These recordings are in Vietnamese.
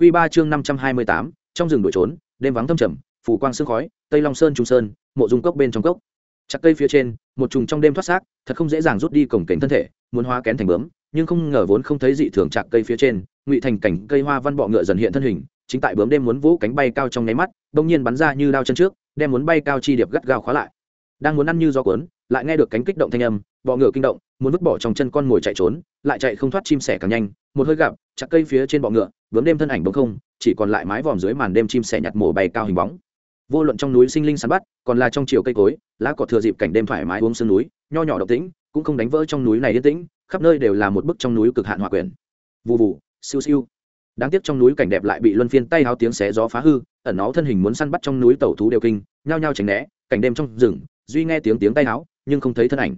Quy 3 chương 528, trong rừng đuổi trốn, đêm vắng thâm trầm, phủ quang sương khói, Tây Long Sơn trung sơn, mộ dung cốc bên trong cốc. Chặt cây phía trên, một trùng trong đêm thoát xác, thật không dễ dàng rút đi cổng cảnh thân thể, muốn hóa kén thành bướm, nhưng không ngờ vốn không thấy dị thường chặt cây phía trên, ngụy thành cảnh cây hoa văn bọ ngựa dần hiện thân hình, chính tại bướm đêm muốn vũ cánh bay cao trong nháy mắt, đột nhiên bắn ra như đao chân trước, đem muốn bay cao chi điệp gắt gao khóa lại. Đang muốn ăn như gió cuốn, lại nghe được cánh kích động thanh âm, bọ ngựa kinh động, muốn vứt bỏ trong chân con ngồi chạy trốn, lại chạy không thoát chim sẻ càng nhanh, một hơi gặp, chặt cây phía trên bọ ngựa, vướng đêm thân ảnh bóng không, chỉ còn lại mái vòm dưới màn đêm chim sẻ nhặt mổ bay cao hình bóng. Vô luận trong núi sinh linh săn bắt còn là trong chiều cây cối lá cỏ thừa dịp cảnh đêm thoải mái uống sương núi nho nhỏ độc tĩnh cũng không đánh vỡ trong núi này yên tĩnh khắp nơi đều là một bức trong núi cực hạn hòa quyển. Vụ vụ siêu siêu. Đáng tiếc trong núi cảnh đẹp lại bị luân phiên tay háo tiếng xé gió phá hư ẩn nó thân hình muốn săn bắt trong núi tẩu thú đều kinh nhao nhao tránh né cảnh đêm trong rừng duy nghe tiếng tiếng tay háo nhưng không thấy thân ảnh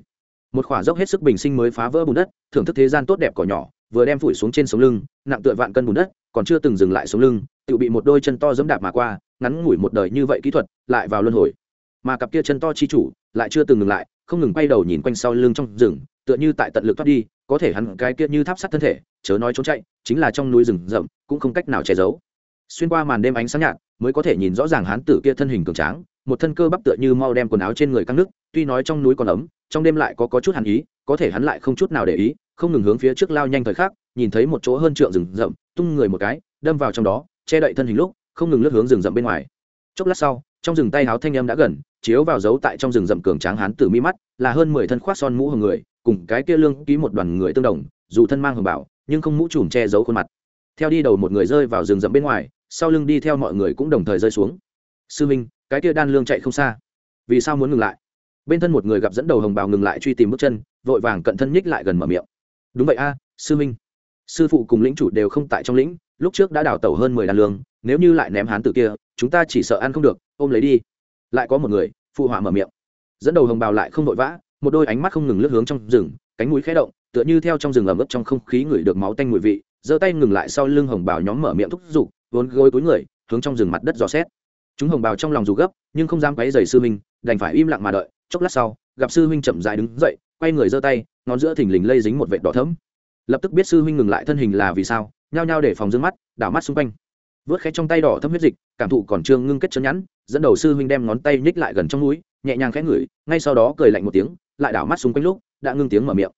một khỏa dốc hết sức bình sinh mới phá vỡ bùn đất, thưởng thức thế gian tốt đẹp cỏ nhỏ, vừa đem phủi xuống trên sống lưng, nặng tựa vạn cân bùn đất, còn chưa từng dừng lại sống lưng, tự bị một đôi chân to dẫm đạp mà qua, ngắn ngủi một đời như vậy kỹ thuật, lại vào luân hồi. Mà cặp kia chân to chi chủ, lại chưa từng ngừng lại, không ngừng quay đầu nhìn quanh sau lưng trong rừng, tựa như tại tận lực thoát đi, có thể hắn cái kia như tháp sắt thân thể, chớ nói trốn chạy, chính là trong núi rừng rậm, cũng không cách nào che giấu. Xuyên qua màn đêm ánh sáng nhạt, mới có thể nhìn rõ ràng hán tử kia thân hình cường tráng, một thân cơ bắp tựa như mau đem quần áo trên người căng nước, tuy nói trong núi còn ấm trong đêm lại có có chút hàn ý, có thể hắn lại không chút nào để ý, không ngừng hướng phía trước lao nhanh thời khắc, nhìn thấy một chỗ hơn trượng rừng rậm, tung người một cái, đâm vào trong đó, che đậy thân hình lúc, không ngừng lướt hướng rừng rậm bên ngoài. Chốc lát sau, trong rừng tay háo thanh em đã gần, chiếu vào dấu tại trong rừng rậm cường tráng hán tử mi mắt, là hơn mười thân khoác son mũ hồng người, cùng cái kia lương ký một đoàn người tương đồng, dù thân mang hồng bảo, nhưng không mũ trùm che giấu khuôn mặt. Theo đi đầu một người rơi vào rừng rậm bên ngoài, sau lưng đi theo mọi người cũng đồng thời rơi xuống. Sư minh, cái kia đan lương chạy không xa. Vì sao muốn ngừng lại? Bên thân một người gặp dẫn đầu hồng bào ngừng lại truy tìm bước chân, vội vàng cận thân nhích lại gần mở miệng. Đúng vậy a, sư minh. Sư phụ cùng lĩnh chủ đều không tại trong lĩnh, lúc trước đã đào tẩu hơn mười đàn lương, nếu như lại ném hán tử kia, chúng ta chỉ sợ ăn không được, ôm lấy đi. Lại có một người, phụ họa mở miệng. Dẫn đầu hồng bào lại không vội vã, một đôi ánh mắt không ngừng lướt hướng trong rừng, cánh mũi khẽ động, tựa như theo trong rừng ẩm ướt trong không khí ngửi được máu tanh mùi vị, giơ tay ngừng lại sau lưng hồng bào nhóm mở miệng thúc giục, vốn gối cuối người, hướng trong rừng mặt đất dò xét chúng hồng bào trong lòng dù gấp, nhưng không dám quấy rầy sư minh đành phải im lặng mà đợi. Chốc lát sau, gặp sư huynh chậm dại đứng dậy, quay người giơ tay, ngón giữa thình lình lây dính một vệt đỏ thấm lập tức biết sư huynh ngừng lại thân hình là vì sao, nhao nhao để phòng dương mắt, đảo mắt xung quanh. Vớt khẽ trong tay đỏ thấm huyết dịch, cảm thụ còn trương ngưng kết chân nhẵn dẫn đầu sư huynh đem ngón tay nhích lại gần trong núi nhẹ nhàng khẽ ngửi, ngay sau đó cười lạnh một tiếng, lại đảo mắt xung quanh lúc, đã ngưng tiếng mở miệng.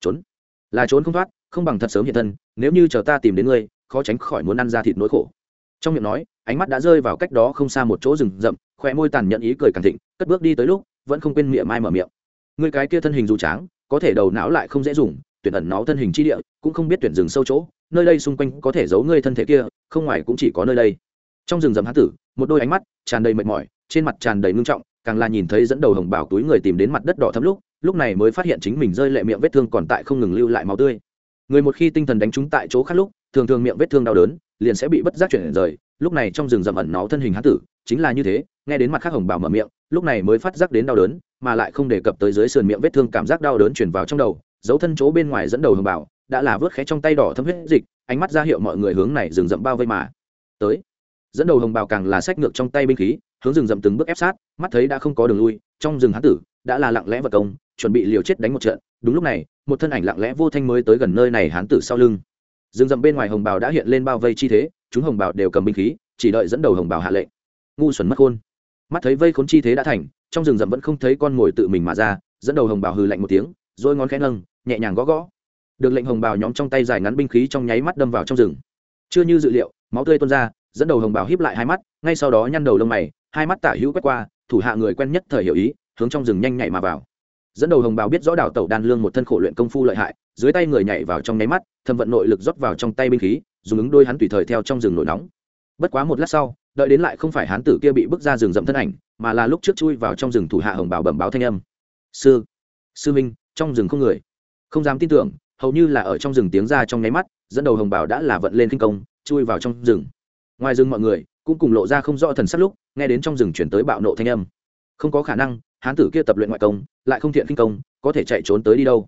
Trốn. Là trốn không thoát, không bằng thật sớm hiện thân, nếu như chờ ta tìm đến ngươi, khó tránh khỏi muốn ăn ra thịt nỗi khổ trong miệng nói, ánh mắt đã rơi vào cách đó không xa một chỗ rừng rậm khỏe môi tàn nhận ý cười càng thịnh, cất bước đi tới lúc, vẫn không quên miệng mai mở miệng. Người cái kia thân hình dù tráng, có thể đầu não lại không dễ dùng, tuyển ẩn nó thân hình chi địa, cũng không biết tuyển rừng sâu chỗ, nơi đây xung quanh có thể giấu ngươi thân thể kia, không ngoài cũng chỉ có nơi đây. Trong rừng rậm hán tử, một đôi ánh mắt tràn đầy mệt mỏi, trên mặt tràn đầy ngưng trọng, càng là nhìn thấy dẫn đầu hồng bảo túi người tìm đến mặt đất đỏ thấm lúc lúc này mới phát hiện chính mình rơi lệ miệng vết thương còn tại không ngừng lưu lại máu tươi. Người một khi tinh thần đánh trúng tại chỗ khác lúc thường thường miệng vết thương đau đớn, liền sẽ bị bất giác chuyển rời. Lúc này trong rừng rậm ẩn nó thân hình hán tử, chính là như thế, nghe đến mặt khác hồng bảo mở miệng, lúc này mới phát giác đến đau đớn, mà lại không đề cập tới dưới sườn miệng vết thương cảm giác đau đớn chuyển vào trong đầu dấu thân chỗ bên ngoài dẫn đầu hồng bảo, đã là vớt khẽ trong tay đỏ thấm huyết dịch, ánh mắt ra hiệu mọi người hướng này rừng rậm bao vây mà tới. Dẫn đầu hồng bảo càng là sách ngược trong tay binh khí, hướng rừng rậm từng bước ép sát, mắt thấy đã không có đường lui, trong rừng hán tử đã là lặng lẽ vật công, chuẩn bị liều chết đánh một trận. Đúng lúc này, một thân ảnh lặng lẽ vô thanh mới tới gần nơi này hán tử sau lưng rừng rậm bên ngoài hồng bào đã hiện lên bao vây chi thế, chúng hồng bào đều cầm binh khí, chỉ đợi dẫn đầu hồng bào hạ lệnh. Ngu xuẩn mất khôn. Mắt thấy vây khốn chi thế đã thành, trong rừng rậm vẫn không thấy con mồi tự mình mà ra, dẫn đầu hồng bào hừ lạnh một tiếng rồi ngón khẽ nâng, nhẹ nhàng gõ gõ. Được lệnh hồng bào nhóm trong tay dài ngắn binh khí trong nháy mắt đâm vào trong rừng. Chưa như dự liệu, máu tươi tuôn ra, dẫn đầu hồng bào híp lại hai mắt, ngay sau đó nhăn đầu lông mày, hai mắt tả hữu quét qua, thủ hạ người quen nhất thời hiểu ý, hướng trong rừng nhanh nhảy mà vào dẫn đầu hồng bào biết rõ đào tẩu đan lương một thân khổ luyện công phu lợi hại, dưới tay người nhảy vào trong nháy mắt, thâm vận nội lực rót vào trong tay binh khí, dùng ứng đôi hắn tùy thời theo trong rừng nổi nóng. Bất quá một lát sau, đợi đến lại không phải hán tử kia bị bước ra rừng rậm thân ảnh, mà là lúc trước chui vào trong rừng thủ hạ hồng bào bẩm báo thanh âm. Sư sư minh trong rừng không người. Không dám tin tưởng, hầu như là ở trong rừng tiếng ra trong nháy mắt, dẫn đầu hồng bảo đã là vận lên kinh công, chui vào trong rừng. Ngoài rừng mọi người cũng cùng lộ ra không rõ thần sắc lúc, nghe đến trong rừng chuyển tới bạo nộ thanh âm. Không có khả năng hán tử kia tập luyện ngoại công, lại không thiện kinh công, có thể chạy trốn tới đi đâu?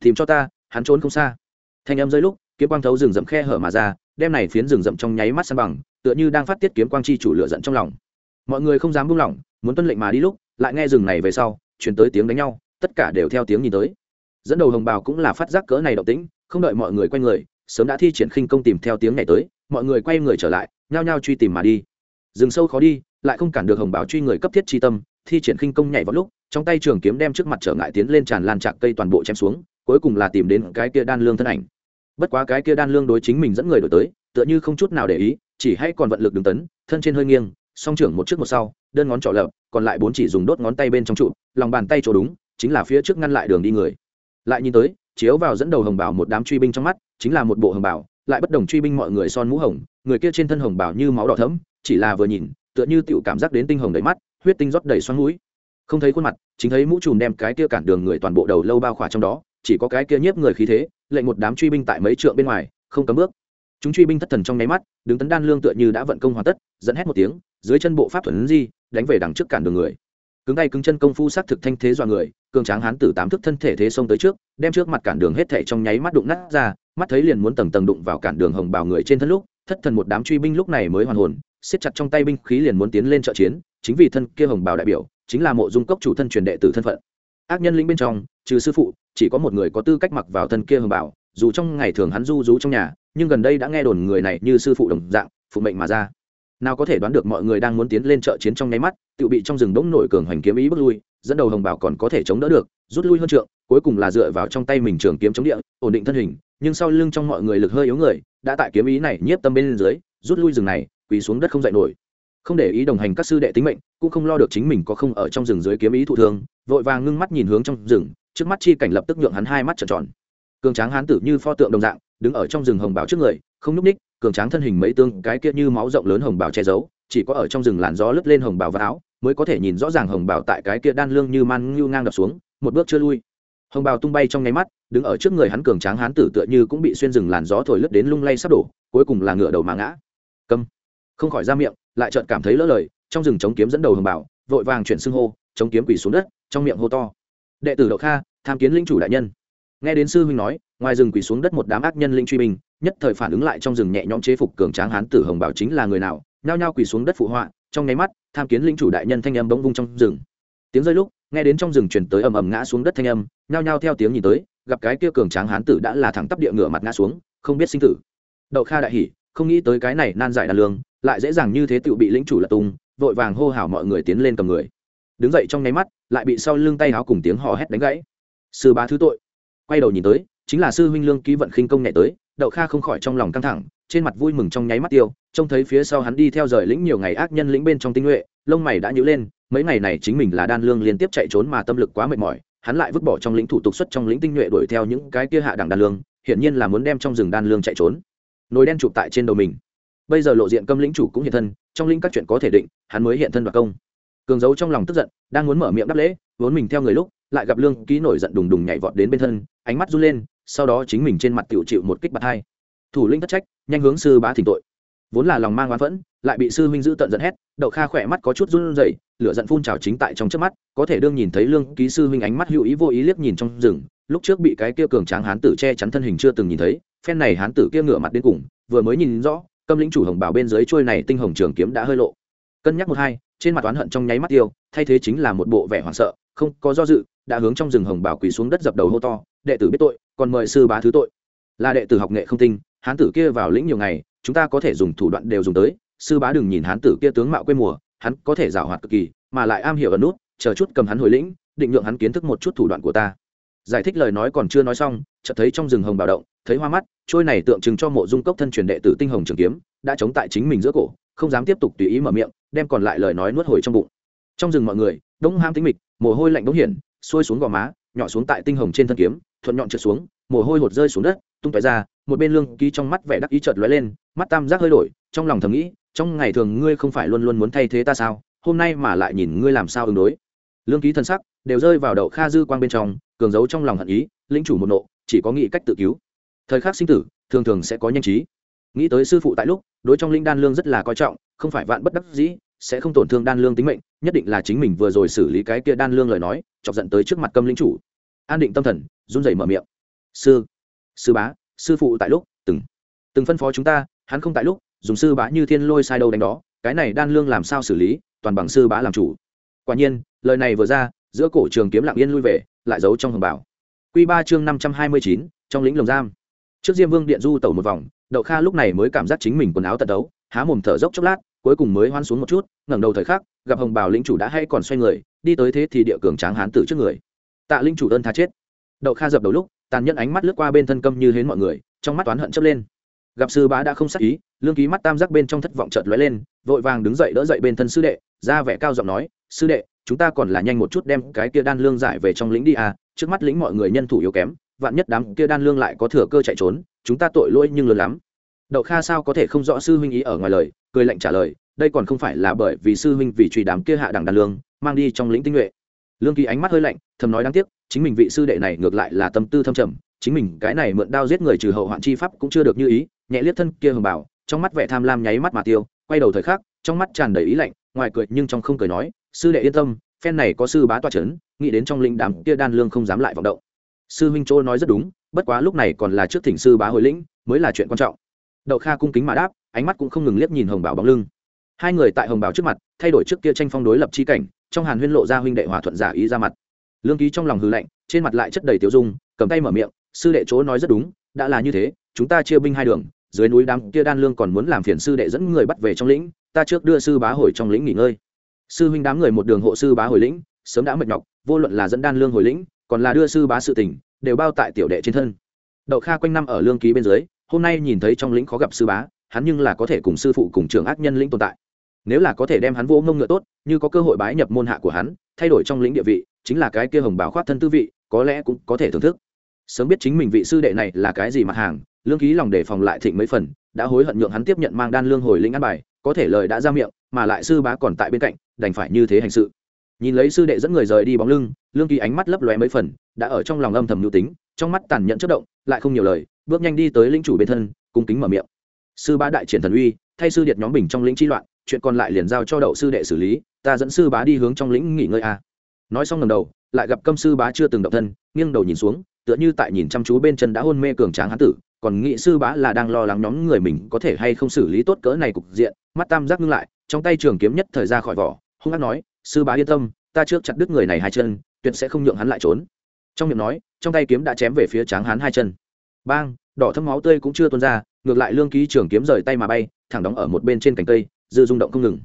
Tìm cho ta, hắn trốn không xa. Thanh âm rơi lúc, kiếm quang thấu rừng rậm khe hở mà ra đem này phiến rừng rậm trong nháy mắt san bằng, tựa như đang phát tiết kiếm quang chi chủ lửa giận trong lòng. Mọi người không dám buông lỏng, muốn tuân lệnh mà đi lúc, lại nghe rừng này về sau chuyển tới tiếng đánh nhau, tất cả đều theo tiếng nhìn tới. Dẫn đầu hồng bào cũng là phát giác cỡ này động tĩnh, không đợi mọi người quay người, sớm đã thi triển khinh công tìm theo tiếng này tới, mọi người quay người trở lại, nhao nhao truy tìm mà đi. Rừng sâu khó đi, lại không cản được hồng bảo truy người cấp thiết chi tâm thi triển khinh công nhảy vào lúc, trong tay trường kiếm đem trước mặt trở ngại tiến lên tràn lan trạc cây toàn bộ chém xuống, cuối cùng là tìm đến cái kia đan lương thân ảnh. Bất quá cái kia đan lương đối chính mình dẫn người đổi tới, tựa như không chút nào để ý, chỉ hay còn vận lực đứng tấn, thân trên hơi nghiêng, song trưởng một trước một sau, đơn ngón trỏ lợp còn lại bốn chỉ dùng đốt ngón tay bên trong trụ, lòng bàn tay chỗ đúng, chính là phía trước ngăn lại đường đi người. Lại nhìn tới, chiếu vào dẫn đầu hồng bảo một đám truy binh trong mắt, chính là một bộ hồng bảo, lại bất đồng truy binh mọi người son mũ hồng, người kia trên thân hồng bảo như máu đỏ thẫm, chỉ là vừa nhìn, tựa như tựu cảm giác đến tinh hồng đầy mắt huyết tinh rót đầy xoắn mũi. Không thấy khuôn mặt, chính thấy mũ trùm đem cái kia cản đường người toàn bộ đầu lâu bao khỏa trong đó, chỉ có cái kia nhiếp người khí thế, lệnh một đám truy binh tại mấy trượng bên ngoài, không cấm bước. Chúng truy binh thất thần trong nháy mắt, đứng tấn đan lương tựa như đã vận công hoàn tất dẫn hét một tiếng, dưới chân bộ pháp thuần di, đánh về đằng trước cản đường người. Cứng tay cứng chân công phu xác thực thanh thế dọa người, cường tráng hán tử tám thức thân thể thế xông tới trước, đem trước mặt cản đường hết thể trong nháy mắt đụng nát ra, mắt thấy liền muốn tầng tầng đụng vào cản đường hồng bào người trên thân lúc, thất thần một đám truy binh lúc này mới hoàn hồn, siết chặt trong tay binh khí liền muốn tiến lên trợ chiến chính vì thân kia hồng bào đại biểu, chính là mộ dung cốc chủ thân truyền đệ tử thân phận. Ác nhân lĩnh bên trong, trừ sư phụ, chỉ có một người có tư cách mặc vào thân kia hồng bào dù trong ngày thường hắn du rú trong nhà, nhưng gần đây đã nghe đồn người này như sư phụ đồng dạng, phụ mệnh mà ra. Nào có thể đoán được mọi người đang muốn tiến lên trợ chiến trong nháy mắt, tự bị trong rừng đống nổi cường hoành kiếm ý bước lui, dẫn đầu hồng bảo còn có thể chống đỡ được, rút lui hơn trượng, cuối cùng là dựa vào trong tay mình trường kiếm chống địa, ổn định thân hình, nhưng sau lưng trong mọi người lực hơi yếu người, đã tại kiếm ý này nhiếp tâm bên dưới, rút lui rừng này, quỳ xuống đất không dậy nổi không để ý đồng hành các sư đệ tính mệnh, cũng không lo được chính mình có không ở trong rừng dưới kiếm ý thụ thương, vội vàng ngưng mắt nhìn hướng trong rừng, trước mắt chi cảnh lập tức nhượng hắn hai mắt trợn tròn. Cường tráng hán tử như pho tượng đồng dạng, đứng ở trong rừng hồng bảo trước người, không nhúc ních, cường tráng thân hình mấy tương, cái kia như máu rộng lớn hồng bảo che giấu, chỉ có ở trong rừng làn gió lướt lên hồng bảo và áo, mới có thể nhìn rõ ràng hồng bảo tại cái kia đan lương như man ngưu ngang đập xuống, một bước chưa lui. Hồng bào tung bay trong nháy mắt, đứng ở trước người hắn cường tráng hán tử tựa như cũng bị xuyên rừng làn gió thổi lướt đến lung lay sắp đổ, cuối cùng là ngựa đầu mà ngã. Câm. Không khỏi ra miệng lại chợt cảm thấy lỡ lời, trong rừng chống kiếm dẫn đầu hồng bảo, vội vàng chuyển xưng hô, chống kiếm quỳ xuống đất, trong miệng hô to. Đệ tử đậu kha, tham kiến linh chủ đại nhân. Nghe đến sư huynh nói, ngoài rừng quỳ xuống đất một đám ác nhân linh truy binh, nhất thời phản ứng lại trong rừng nhẹ nhõm chế phục cường tráng hán tử hồng bảo chính là người nào, nhao nhao quỳ xuống đất phụ họa, trong nháy mắt, tham kiến linh chủ đại nhân thanh âm bỗng vung trong rừng. Tiếng rơi lúc, nghe đến trong rừng truyền tới ầm ầm ngã xuống đất thanh âm, nhao nhao theo tiếng nhìn tới, gặp cái kia cường tráng hán tử đã là thẳng tắp địa ngựa mặt ngã xuống, không biết sinh tử. Đậu kha đại hỉ không nghĩ tới cái này nan giải đàn lương, lại dễ dàng như thế tự bị lĩnh chủ lật tung, vội vàng hô hào mọi người tiến lên cầm người. Đứng dậy trong nháy mắt, lại bị sau lưng tay áo cùng tiếng hò hét đánh gãy. Sư bá thứ tội. Quay đầu nhìn tới, chính là sư huynh lương ký vận khinh công nhẹ tới, đậu kha không khỏi trong lòng căng thẳng, trên mặt vui mừng trong nháy mắt tiêu, trông thấy phía sau hắn đi theo rời lĩnh nhiều ngày ác nhân lĩnh bên trong tinh nhuệ, lông mày đã nhữ lên, mấy ngày này chính mình là đan lương liên tiếp chạy trốn mà tâm lực quá mệt mỏi, hắn lại vứt bỏ trong lĩnh thủ tục xuất trong lĩnh tinh nhuệ đuổi theo những cái kia hạ đẳng đan lương, hiển nhiên là muốn đem trong rừng đan lương chạy trốn nồi đen chụp tại trên đầu mình. Bây giờ lộ diện câm lĩnh chủ cũng hiện thân, trong lĩnh các chuyện có thể định, hắn mới hiện thân đoạt công. Cường giấu trong lòng tức giận, đang muốn mở miệng đáp lễ, vốn mình theo người lúc, lại gặp lương ký nổi giận đùng đùng nhảy vọt đến bên thân, ánh mắt run lên, sau đó chính mình trên mặt tiểu chịu một kích bạt hai. Thủ lĩnh thất trách, nhanh hướng sư bá thỉnh tội. Vốn là lòng mang oán phẫn, lại bị sư huynh giữ tận giận hét, đậu kha khỏe mắt có chút run rẩy, lửa giận phun trào chính tại trong trước mắt, có thể đương nhìn thấy lương ký sư huynh ánh mắt hữu ý vô ý liếc nhìn trong rừng, lúc trước bị cái kia cường tráng hán tử che chắn thân hình chưa từng nhìn thấy phen này hán tử kia ngửa mặt đến cùng, vừa mới nhìn rõ, câm lĩnh chủ hồng bảo bên dưới trôi này tinh hồng trường kiếm đã hơi lộ. Cân nhắc một hai, trên mặt oán hận trong nháy mắt tiêu, thay thế chính là một bộ vẻ hoảng sợ, không có do dự, đã hướng trong rừng hồng bảo quỳ xuống đất dập đầu hô to, đệ tử biết tội, còn mời sư bá thứ tội. Là đệ tử học nghệ không tinh, hán tử kia vào lĩnh nhiều ngày, chúng ta có thể dùng thủ đoạn đều dùng tới, sư bá đừng nhìn hán tử kia tướng mạo quê mùa, hắn có thể giảo hoạt cực kỳ, mà lại am hiểu ở nút, chờ chút cầm hắn hồi lĩnh, định nhượng hắn kiến thức một chút thủ đoạn của ta giải thích lời nói còn chưa nói xong, chợt thấy trong rừng hồng bào động, thấy hoa mắt, trôi này tượng trưng cho mộ dung cốc thân truyền đệ tử tinh hồng trường kiếm, đã chống tại chính mình giữa cổ, không dám tiếp tục tùy ý mở miệng, đem còn lại lời nói nuốt hồi trong bụng. Trong rừng mọi người, đông ham tính mịch, mồ hôi lạnh đống hiển, xuôi xuống gò má, nhỏ xuống tại tinh hồng trên thân kiếm, thuận nhọn trượt xuống, mồ hôi hột rơi xuống đất, tung tóe ra, một bên lương ký trong mắt vẻ đắc ý chợt lóe lên, mắt tam giác hơi đổi, trong lòng thầm nghĩ, trong ngày thường ngươi không phải luôn luôn muốn thay thế ta sao, hôm nay mà lại nhìn ngươi làm sao ứng đối. Lương ký thân sắc đều rơi vào đậu kha dư quang bên trong cường giấu trong lòng hận ý, lĩnh chủ một nộ, chỉ có nghĩ cách tự cứu. Thời khắc sinh tử, thường thường sẽ có nhanh trí. Nghĩ tới sư phụ tại lúc, đối trong linh đan lương rất là coi trọng, không phải vạn bất đắc dĩ, sẽ không tổn thương đan lương tính mệnh, nhất định là chính mình vừa rồi xử lý cái kia đan lương lời nói, chọc giận tới trước mặt câm lĩnh chủ. An định tâm thần, run rẩy mở miệng. Sư sư bá, sư phụ tại lúc, từng từng phân phó chúng ta, hắn không tại lúc, dùng sư bá như thiên lôi sai đâu đánh đó, cái này đan lương làm sao xử lý, toàn bằng sư bá làm chủ. Quả nhiên, lời này vừa ra giữa cổ trường kiếm lặng yên lui về, lại giấu trong hồng bảo. Q ba chương năm trăm hai mươi chín, trong lĩnh lồng giam. Trước diêm vương điện du tẩu một vòng, đậu kha lúc này mới cảm giác chính mình quần áo tận đấu, há mồm thở dốc chốc lát, cuối cùng mới hoan xuống một chút, ngẩng đầu thời khắc, gặp hồng Bảo lĩnh chủ đã hay còn xoay người, đi tới thế thì địa cường tráng hán tử trước người. Tạ linh chủ ơn tha chết. Đậu kha dập đầu lúc, tàn nhẫn ánh mắt lướt qua bên thân câm như hến mọi người, trong mắt toán hận chấp lên gặp sư bá đã không sắc ý, lương ký mắt tam giác bên trong thất vọng chợt lóe lên, vội vàng đứng dậy đỡ dậy bên thân sư đệ, ra vẻ cao giọng nói, sư đệ, chúng ta còn là nhanh một chút đem cái kia đan lương giải về trong lĩnh đi à trước mắt lĩnh mọi người nhân thủ yếu kém, vạn nhất đám kia đan lương lại có thừa cơ chạy trốn, chúng ta tội lỗi nhưng lớn lắm. Đậu kha sao có thể không rõ sư huynh ý ở ngoài lời, cười lạnh trả lời, đây còn không phải là bởi vì sư huynh vì truy đám kia hạ đẳng đan lương, mang đi trong lĩnh tinh nhuệ. Lương kỳ ánh mắt hơi lạnh, thầm nói đáng tiếc, chính mình vị sư đệ này ngược lại là tâm tư thâm trầm chính mình cái này mượn đao giết người trừ hậu hoạn chi pháp cũng chưa được như ý, nhẹ liếc thân kia hồng bảo, trong mắt vẻ tham lam nháy mắt mà tiêu, quay đầu thời khắc, trong mắt tràn đầy ý lạnh, ngoài cười nhưng trong không cười nói, sư đệ yên tâm, phen này có sư bá toa trấn nghĩ đến trong linh đám kia đan lương không dám lại vọng động. Sư huynh châu nói rất đúng, bất quá lúc này còn là trước thỉnh sư bá hồi lĩnh, mới là chuyện quan trọng. Đậu kha cung kính mà đáp, ánh mắt cũng không ngừng liếc nhìn hồng bảo bóng lưng. Hai người tại hồng bảo trước mặt, thay đổi trước kia tranh phong đối lập chi cảnh, trong hàn huyên lộ ra huynh đệ hòa thuận giả ý ra mặt. Lương ký trong lòng hư lạnh, trên mặt lại chất đầy tiêu dung, cầm tay mở miệng sư đệ chỗ nói rất đúng, đã là như thế, chúng ta chia binh hai đường, dưới núi đám kia đan lương còn muốn làm phiền sư đệ dẫn người bắt về trong lĩnh, ta trước đưa sư bá hồi trong lĩnh nghỉ ngơi. Sư huynh đám người một đường hộ sư bá hồi lĩnh, sớm đã mệt nhọc, vô luận là dẫn đan lương hồi lĩnh, còn là đưa sư bá sự tỉnh đều bao tại tiểu đệ trên thân. Đậu kha quanh năm ở lương ký bên dưới, hôm nay nhìn thấy trong lĩnh khó gặp sư bá, hắn nhưng là có thể cùng sư phụ cùng trường ác nhân lĩnh tồn tại. Nếu là có thể đem hắn vô ngông ngựa tốt, như có cơ hội bái nhập môn hạ của hắn, thay đổi trong lĩnh địa vị, chính là cái kia hồng bảo khoát thân tư vị, có lẽ cũng có thể thưởng thức sớm biết chính mình vị sư đệ này là cái gì mặt hàng, lương ký lòng đề phòng lại thịnh mấy phần, đã hối hận nhượng hắn tiếp nhận mang đan lương hồi lĩnh ăn bài, có thể lời đã ra miệng, mà lại sư bá còn tại bên cạnh, đành phải như thế hành sự. Nhìn lấy sư đệ dẫn người rời đi bóng lưng, lương ký ánh mắt lấp lóe mấy phần, đã ở trong lòng âm thầm nhu tính, trong mắt tàn nhẫn chất động, lại không nhiều lời, bước nhanh đi tới lĩnh chủ bên thân, cung kính mở miệng. Sư bá đại triển thần uy, thay sư điệt nhóm bình trong lĩnh chi loạn, chuyện còn lại liền giao cho đậu sư đệ xử lý, ta dẫn sư bá đi hướng trong lĩnh nghỉ ngơi a. Nói xong lần đầu, lại gặp câm sư bá chưa từng động thân, nghiêng đầu nhìn xuống tựa như tại nhìn chăm chú bên chân đã hôn mê cường tráng hán tử, còn nghị sư bá là đang lo lắng nhóm người mình có thể hay không xử lý tốt cỡ này cục diện, mắt tam giác ngưng lại, trong tay trường kiếm nhất thời ra khỏi vỏ, hung hát nói, sư bá yên tâm, ta trước chặt đứt người này hai chân, tuyệt sẽ không nhượng hắn lại trốn. Trong miệng nói, trong tay kiếm đã chém về phía tráng hắn hai chân. Bang, đỏ thâm máu tươi cũng chưa tuôn ra, ngược lại lương ký trường kiếm rời tay mà bay, thẳng đóng ở một bên trên cành cây, dư rung động không ngừng.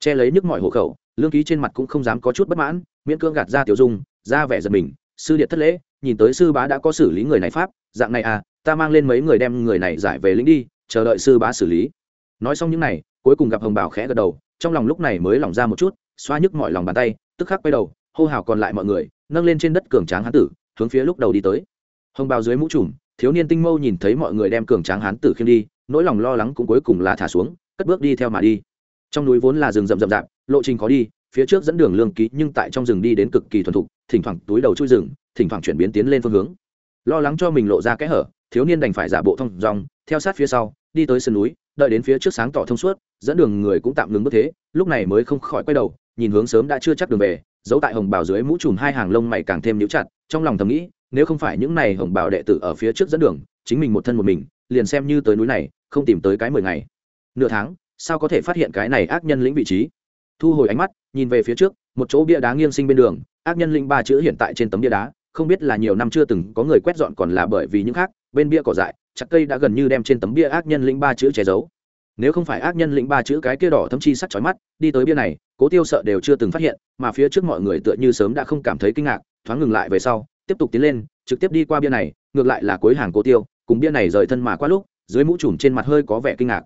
Che lấy nhức mọi hộ khẩu, lương ký trên mặt cũng không dám có chút bất mãn, miễn cưỡng gạt ra tiểu dung, ra vẻ giật mình sư điện thất lễ, nhìn tới sư bá đã có xử lý người này pháp, dạng này à ta mang lên mấy người đem người này giải về lính đi, chờ đợi sư bá xử lý. Nói xong những này, cuối cùng gặp hồng bảo khẽ gật đầu, trong lòng lúc này mới lỏng ra một chút, xoa nhức mọi lòng bàn tay, tức khắc quay đầu, hô hào còn lại mọi người, nâng lên trên đất cường tráng hán tử, hướng phía lúc đầu đi tới. Hồng bào dưới mũ trùm, thiếu niên tinh mâu nhìn thấy mọi người đem cường tráng hán tử khiêng đi, nỗi lòng lo lắng cũng cuối cùng là thả xuống, cất bước đi theo mà đi. Trong núi vốn là rừng rậm rậm rạp, lộ trình khó đi, phía trước dẫn đường lương ký nhưng tại trong rừng đi đến cực kỳ thuần thục thỉnh thoảng túi đầu chui rừng, thỉnh thoảng chuyển biến tiến lên phương hướng. Lo lắng cho mình lộ ra kẽ hở, thiếu niên đành phải giả bộ thông dòng theo sát phía sau, đi tới sườn núi, đợi đến phía trước sáng tỏ thông suốt, dẫn đường người cũng tạm ngừng bước thế, lúc này mới không khỏi quay đầu, nhìn hướng sớm đã chưa chắc đường về, giấu tại hồng bào dưới mũ trùm hai hàng lông mày càng thêm níu chặt, trong lòng thầm nghĩ, nếu không phải những này hồng bào đệ tử ở phía trước dẫn đường, chính mình một thân một mình, liền xem như tới núi này, không tìm tới cái mười ngày. Nửa tháng, sao có thể phát hiện cái này ác nhân lĩnh vị trí? Thu hồi ánh mắt, nhìn về phía trước, một chỗ bia đá nghiêng sinh bên đường, ác nhân linh ba chữ hiện tại trên tấm bia đá, không biết là nhiều năm chưa từng có người quét dọn còn là bởi vì những khác, bên bia cỏ dại, chặt cây đã gần như đem trên tấm bia ác nhân linh ba chữ che giấu. Nếu không phải ác nhân lĩnh ba chữ cái kia đỏ thâm chi sắc chói mắt, đi tới bia này, cố tiêu sợ đều chưa từng phát hiện, mà phía trước mọi người tựa như sớm đã không cảm thấy kinh ngạc, thoáng ngừng lại về sau, tiếp tục tiến lên, trực tiếp đi qua bia này, ngược lại là cuối hàng cố tiêu, cùng bia này rời thân mà qua lúc, dưới mũ trùm trên mặt hơi có vẻ kinh ngạc.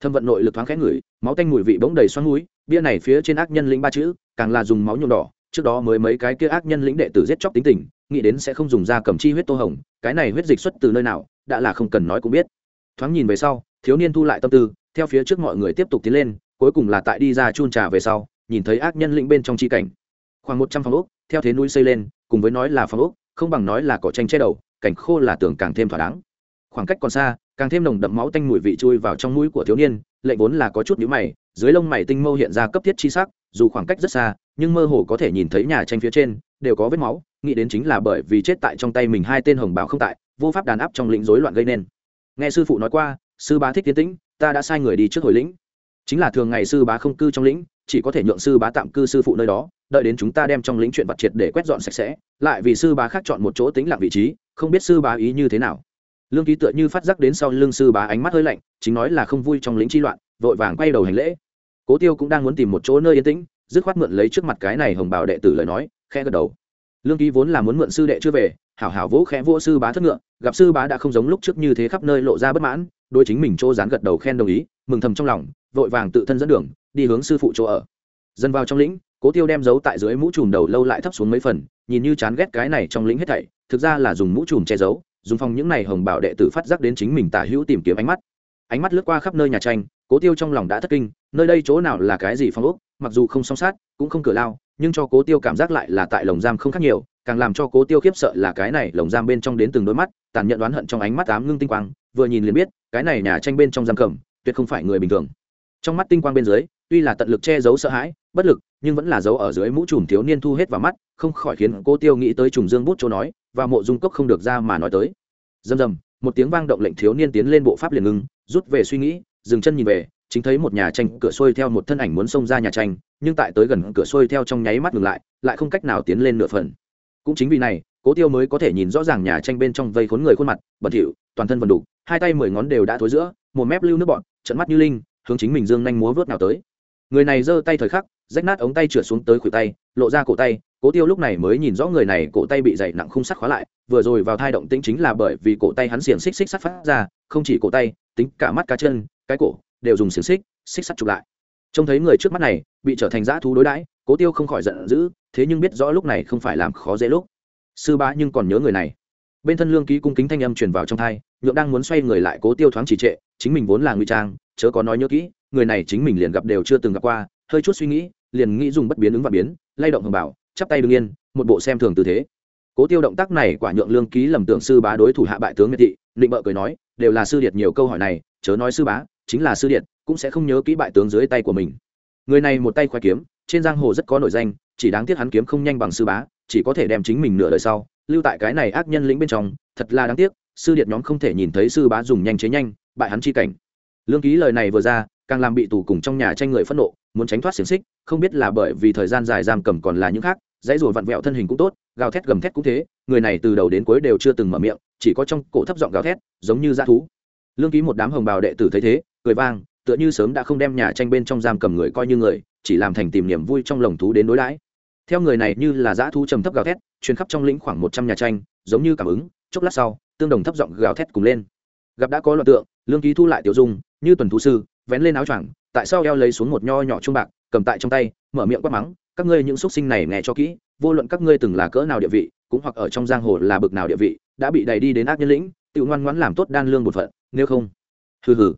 Thâm vận nội lực thoáng khẽ ngửi, máu tanh mùi vị bỗng đầy xoắn núi bia này phía trên ác nhân lĩnh ba chữ, càng là dùng máu nhuộm đỏ, trước đó mới mấy cái kia ác nhân lĩnh đệ tử giết chóc tính tình, nghĩ đến sẽ không dùng da cầm chi huyết tô hồng, cái này huyết dịch xuất từ nơi nào, đã là không cần nói cũng biết. Thoáng nhìn về sau, thiếu niên thu lại tâm tư, theo phía trước mọi người tiếp tục tiến lên, cuối cùng là tại đi ra chun trà về sau, nhìn thấy ác nhân lĩnh bên trong chi cảnh. Khoảng một trăm phòng ốc, theo thế núi xây lên, cùng với nói là phòng ốc, không bằng nói là cỏ tranh che đầu, cảnh khô là tường càng thêm thỏa đáng. Khoảng cách còn xa, càng thêm nồng đậm máu tanh mùi vị chui vào trong mũi của thiếu niên lệnh vốn là có chút nhíu mày dưới lông mày tinh mâu hiện ra cấp thiết chi sắc, dù khoảng cách rất xa, nhưng mơ hồ có thể nhìn thấy nhà tranh phía trên, đều có vết máu, nghĩ đến chính là bởi vì chết tại trong tay mình hai tên hồng báo không tại, vô pháp đàn áp trong lĩnh rối loạn gây nên. Nghe sư phụ nói qua, sư bá thích tiến tĩnh, ta đã sai người đi trước hồi lĩnh. Chính là thường ngày sư bá không cư trong lĩnh, chỉ có thể nhượng sư bá tạm cư sư phụ nơi đó, đợi đến chúng ta đem trong lĩnh chuyện vật triệt để quét dọn sạch sẽ, lại vì sư bá khác chọn một chỗ tính lặng vị trí, không biết sư bá ý như thế nào. Lương ký tựa như phát giác đến sau lưng sư bá ánh mắt hơi lạnh, chính nói là không vui trong lĩnh chi loạn, vội vàng quay đầu hành lễ cố tiêu cũng đang muốn tìm một chỗ nơi yên tĩnh, dứt khoát mượn lấy trước mặt cái này hồng bảo đệ tử lời nói, khẽ gật đầu. Lương ký vốn là muốn mượn sư đệ chưa về, hảo hảo vỗ khẽ vỗ sư bá thất ngựa, gặp sư bá đã không giống lúc trước như thế khắp nơi lộ ra bất mãn đôi chính mình chỗ dán gật đầu khen đồng ý, mừng thầm trong lòng, vội vàng tự thân dẫn đường, đi hướng sư phụ chỗ ở. Dân vào trong lĩnh, cố tiêu đem giấu tại dưới mũ trùm đầu lâu lại thấp xuống mấy phần, nhìn như chán ghét cái này trong lĩnh hết thảy, thực ra là dùng mũ trùm che giấu, dùng phong những này hồng bảo đệ tử phát giác đến chính mình tả hữu tìm kiếm ánh mắt. Ánh mắt lướt qua khắp nơi nhà tranh cố tiêu trong lòng đã thất kinh, nơi đây chỗ nào là cái gì phong ốc, mặc dù không song sát, cũng không cửa lao, nhưng cho cố tiêu cảm giác lại là tại lồng giam không khác nhiều, càng làm cho cố tiêu khiếp sợ là cái này lồng giam bên trong đến từng đôi mắt, tàn nhận đoán hận trong ánh mắt ám ngưng tinh quang, vừa nhìn liền biết, cái này nhà tranh bên trong giam cầm, tuyệt không phải người bình thường. Trong mắt tinh quang bên dưới, tuy là tận lực che giấu sợ hãi, bất lực, nhưng vẫn là giấu ở dưới mũ trùm thiếu niên thu hết vào mắt, không khỏi khiến cô tiêu nghĩ tới trùng dương bút chỗ nói, và mộ dung cốc không được ra mà nói tới. Dầm dầm một tiếng vang động lệnh thiếu niên tiến lên bộ pháp liền ngưng rút về suy nghĩ dừng chân nhìn về, chính thấy một nhà tranh cửa xuôi theo một thân ảnh muốn xông ra nhà tranh, nhưng tại tới gần cửa xuôi theo trong nháy mắt ngừng lại lại không cách nào tiến lên nửa phần. Cũng chính vì này, cố tiêu mới có thể nhìn rõ ràng nhà tranh bên trong vây khốn người khuôn mặt, bẩn thỉu, toàn thân vần đục, hai tay mười ngón đều đã thối giữa, một mép lưu nước bọn trận mắt như linh, hướng chính mình dương nhanh múa vớt nào tới. Người này giơ tay thời khắc, rách nát ống tay trượt xuống tới khuỷu tay, lộ ra cổ tay, cố tiêu lúc này mới nhìn rõ người này cổ tay bị dày nặng khung sắt khóa lại, vừa rồi vào thai động tĩnh chính là bởi vì cổ tay hắn xiềng xích xích sắt phát ra, không chỉ cổ tay, tính cả mắt cá chân cái cổ, đều dùng xiềng xích xích sắt chụp lại. Trông thấy người trước mắt này, bị trở thành dã thú đối đãi, cố tiêu không khỏi giận dữ, thế nhưng biết rõ lúc này không phải làm khó dễ lúc. Sư bá nhưng còn nhớ người này. Bên thân lương ký cung kính thanh âm truyền vào trong thai, nhượng đang muốn xoay người lại cố tiêu thoáng trì trệ, chính mình vốn là nguy trang, chớ có nói nhớ kỹ, người này chính mình liền gặp đều chưa từng gặp qua, hơi chút suy nghĩ, liền nghĩ dùng bất biến ứng và biến, lay động hồng bảo, chắp tay đương yên một bộ xem thường tư thế. Cố tiêu động tác này quả nhượng lương ký lầm tưởng sư bá đối thủ hạ bại tướng miệt thị định bợ cười nói, đều là sư điệt nhiều câu hỏi này, chớ nói sư bá chính là sư điện, cũng sẽ không nhớ kỹ bại tướng dưới tay của mình. Người này một tay khoai kiếm, trên giang hồ rất có nổi danh, chỉ đáng tiếc hắn kiếm không nhanh bằng sư bá, chỉ có thể đem chính mình nửa đời sau, lưu tại cái này ác nhân lĩnh bên trong, thật là đáng tiếc, sư điện nhóm không thể nhìn thấy sư bá dùng nhanh chế nhanh, bại hắn chi cảnh. Lương ký lời này vừa ra, càng làm bị tù cùng trong nhà tranh người phẫn nộ, muốn tránh thoát xiềng xích, không biết là bởi vì thời gian dài giam cầm còn là những khác, dãy rùa vặn vẹo thân hình cũng tốt, gào thét gầm thét cũng thế, người này từ đầu đến cuối đều chưa từng mở miệng, chỉ có trong cổ thấp giọng gào thét, giống như dã thú. Lương ký một đám hồng bào đệ tử thấy thế cười vang, tựa như sớm đã không đem nhà tranh bên trong giam cầm người coi như người, chỉ làm thành tìm niềm vui trong lồng thú đến đối đãi. Theo người này như là dã thú trầm thấp gào thét, truyền khắp trong lĩnh khoảng một trăm nhà tranh, giống như cảm ứng, chốc lát sau, tương đồng thấp giọng gào thét cùng lên. Gặp đã có loạn tượng, lương ký thu lại tiểu dung, như tuần thú sư, vén lên áo choàng, tại sao eo lấy xuống một nho nhỏ trung bạc, cầm tại trong tay, mở miệng quát mắng, các ngươi những xuất sinh này nghe cho kỹ, vô luận các ngươi từng là cỡ nào địa vị, cũng hoặc ở trong giang hồ là bực nào địa vị, đã bị đẩy đi đến ác nhân lĩnh tự ngoan ngoãn làm tốt đan lương một phận, nếu không? Hừ hừ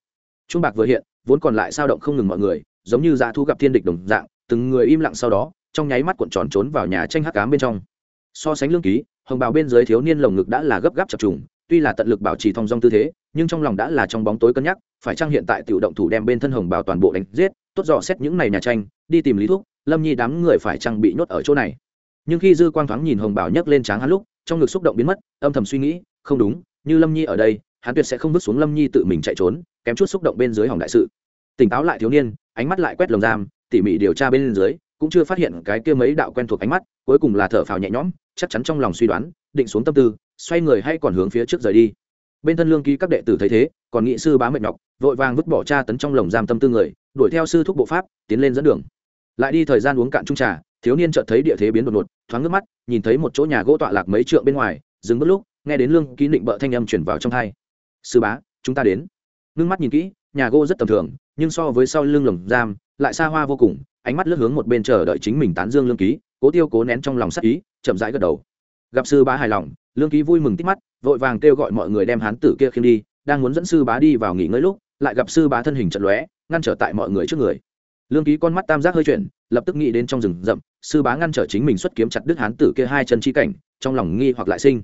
trung bạc vừa hiện, vốn còn lại sao động không ngừng mọi người, giống như dã thu gặp thiên địch đồng dạng, từng người im lặng sau đó, trong nháy mắt cuộn tròn trốn vào nhà tranh hắc cám bên trong. So sánh lương ký, hồng bào bên dưới thiếu niên lồng ngực đã là gấp gáp chập trùng, tuy là tận lực bảo trì thong dong tư thế, nhưng trong lòng đã là trong bóng tối cân nhắc, phải chăng hiện tại tiểu động thủ đem bên thân hồng bào toàn bộ đánh giết, tốt dò xét những này nhà tranh, đi tìm lý thuốc lâm nhi đám người phải chăng bị nhốt ở chỗ này. Nhưng khi dư quang thoáng nhìn hồng bào nhấc lên tráng hắn lúc, trong ngực xúc động biến mất, âm thầm suy nghĩ, không đúng, như lâm nhi ở đây hắn tuyệt sẽ không vứt xuống lâm nhi tự mình chạy trốn, kém chút xúc động bên dưới hỏng đại sự. Tỉnh táo lại thiếu niên, ánh mắt lại quét lồng giam, tỉ mỉ điều tra bên dưới, cũng chưa phát hiện cái kia mấy đạo quen thuộc ánh mắt, cuối cùng là thở phào nhẹ nhõm, chắc chắn trong lòng suy đoán, định xuống tâm tư, xoay người hay còn hướng phía trước rời đi. Bên thân lương ký các đệ tử thấy thế, còn nghị sư bá mệt nhọc, vội vàng vứt bỏ cha tấn trong lồng giam tâm tư người, đuổi theo sư thúc bộ pháp, tiến lên dẫn đường. Lại đi thời gian uống cạn trung trà, thiếu niên chợt thấy địa thế biến đột ngột, thoáng nước mắt, nhìn thấy một chỗ nhà gỗ tọa lạc mấy trượng bên ngoài, dừng bước lúc, nghe đến lương ký định bợ thanh âm chuyển vào trong thai sư bá, chúng ta đến. Ngưng mắt nhìn kỹ, nhà gỗ rất tầm thường, nhưng so với sau lưng lồng giam, lại xa hoa vô cùng, ánh mắt lướt hướng một bên chờ đợi chính mình tán dương lương ký, cố tiêu cố nén trong lòng sắc ý, chậm rãi gật đầu. Gặp sư bá hài lòng, lương ký vui mừng tít mắt, vội vàng kêu gọi mọi người đem hán tử kia khiêng đi, đang muốn dẫn sư bá đi vào nghỉ ngơi lúc, lại gặp sư bá thân hình trận lóe, ngăn trở tại mọi người trước người. Lương ký con mắt tam giác hơi chuyển, lập tức nghĩ đến trong rừng rậm, sư bá ngăn trở chính mình xuất kiếm chặt đứt hán tử kia hai chân chi cảnh, trong lòng nghi hoặc lại sinh.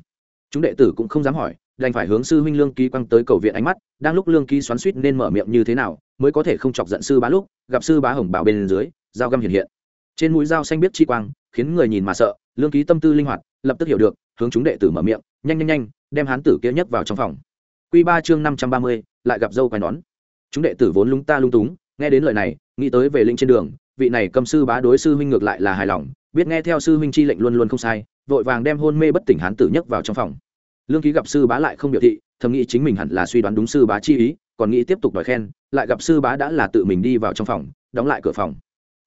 Chúng đệ tử cũng không dám hỏi đành phải hướng sư huynh lương ký quăng tới cầu viện ánh mắt, đang lúc lương ký xoắn suýt nên mở miệng như thế nào, mới có thể không chọc giận sư bá lúc, gặp sư bá hồng bảo bên dưới, dao găm hiện hiện. Trên mũi dao xanh biết chi quang, khiến người nhìn mà sợ, lương ký tâm tư linh hoạt, lập tức hiểu được, hướng chúng đệ tử mở miệng, nhanh nhanh nhanh, đem hán tử kia nhấc vào trong phòng. Q ba chương năm trăm ba mươi, lại gặp dâu quai nón. Chúng đệ tử vốn lúng ta lung túng, nghe đến lời này, nghĩ tới về linh trên đường, vị này cầm sư bá đối sư huynh ngược lại là hài lòng, biết nghe theo sư huynh chi lệnh luôn luôn không sai, vội vàng đem hôn mê bất tỉnh hán tử nhấc vào trong phòng lương ký gặp sư bá lại không biểu thị, thầm nghĩ chính mình hẳn là suy đoán đúng sư bá chi ý, còn nghĩ tiếp tục đòi khen, lại gặp sư bá đã là tự mình đi vào trong phòng, đóng lại cửa phòng.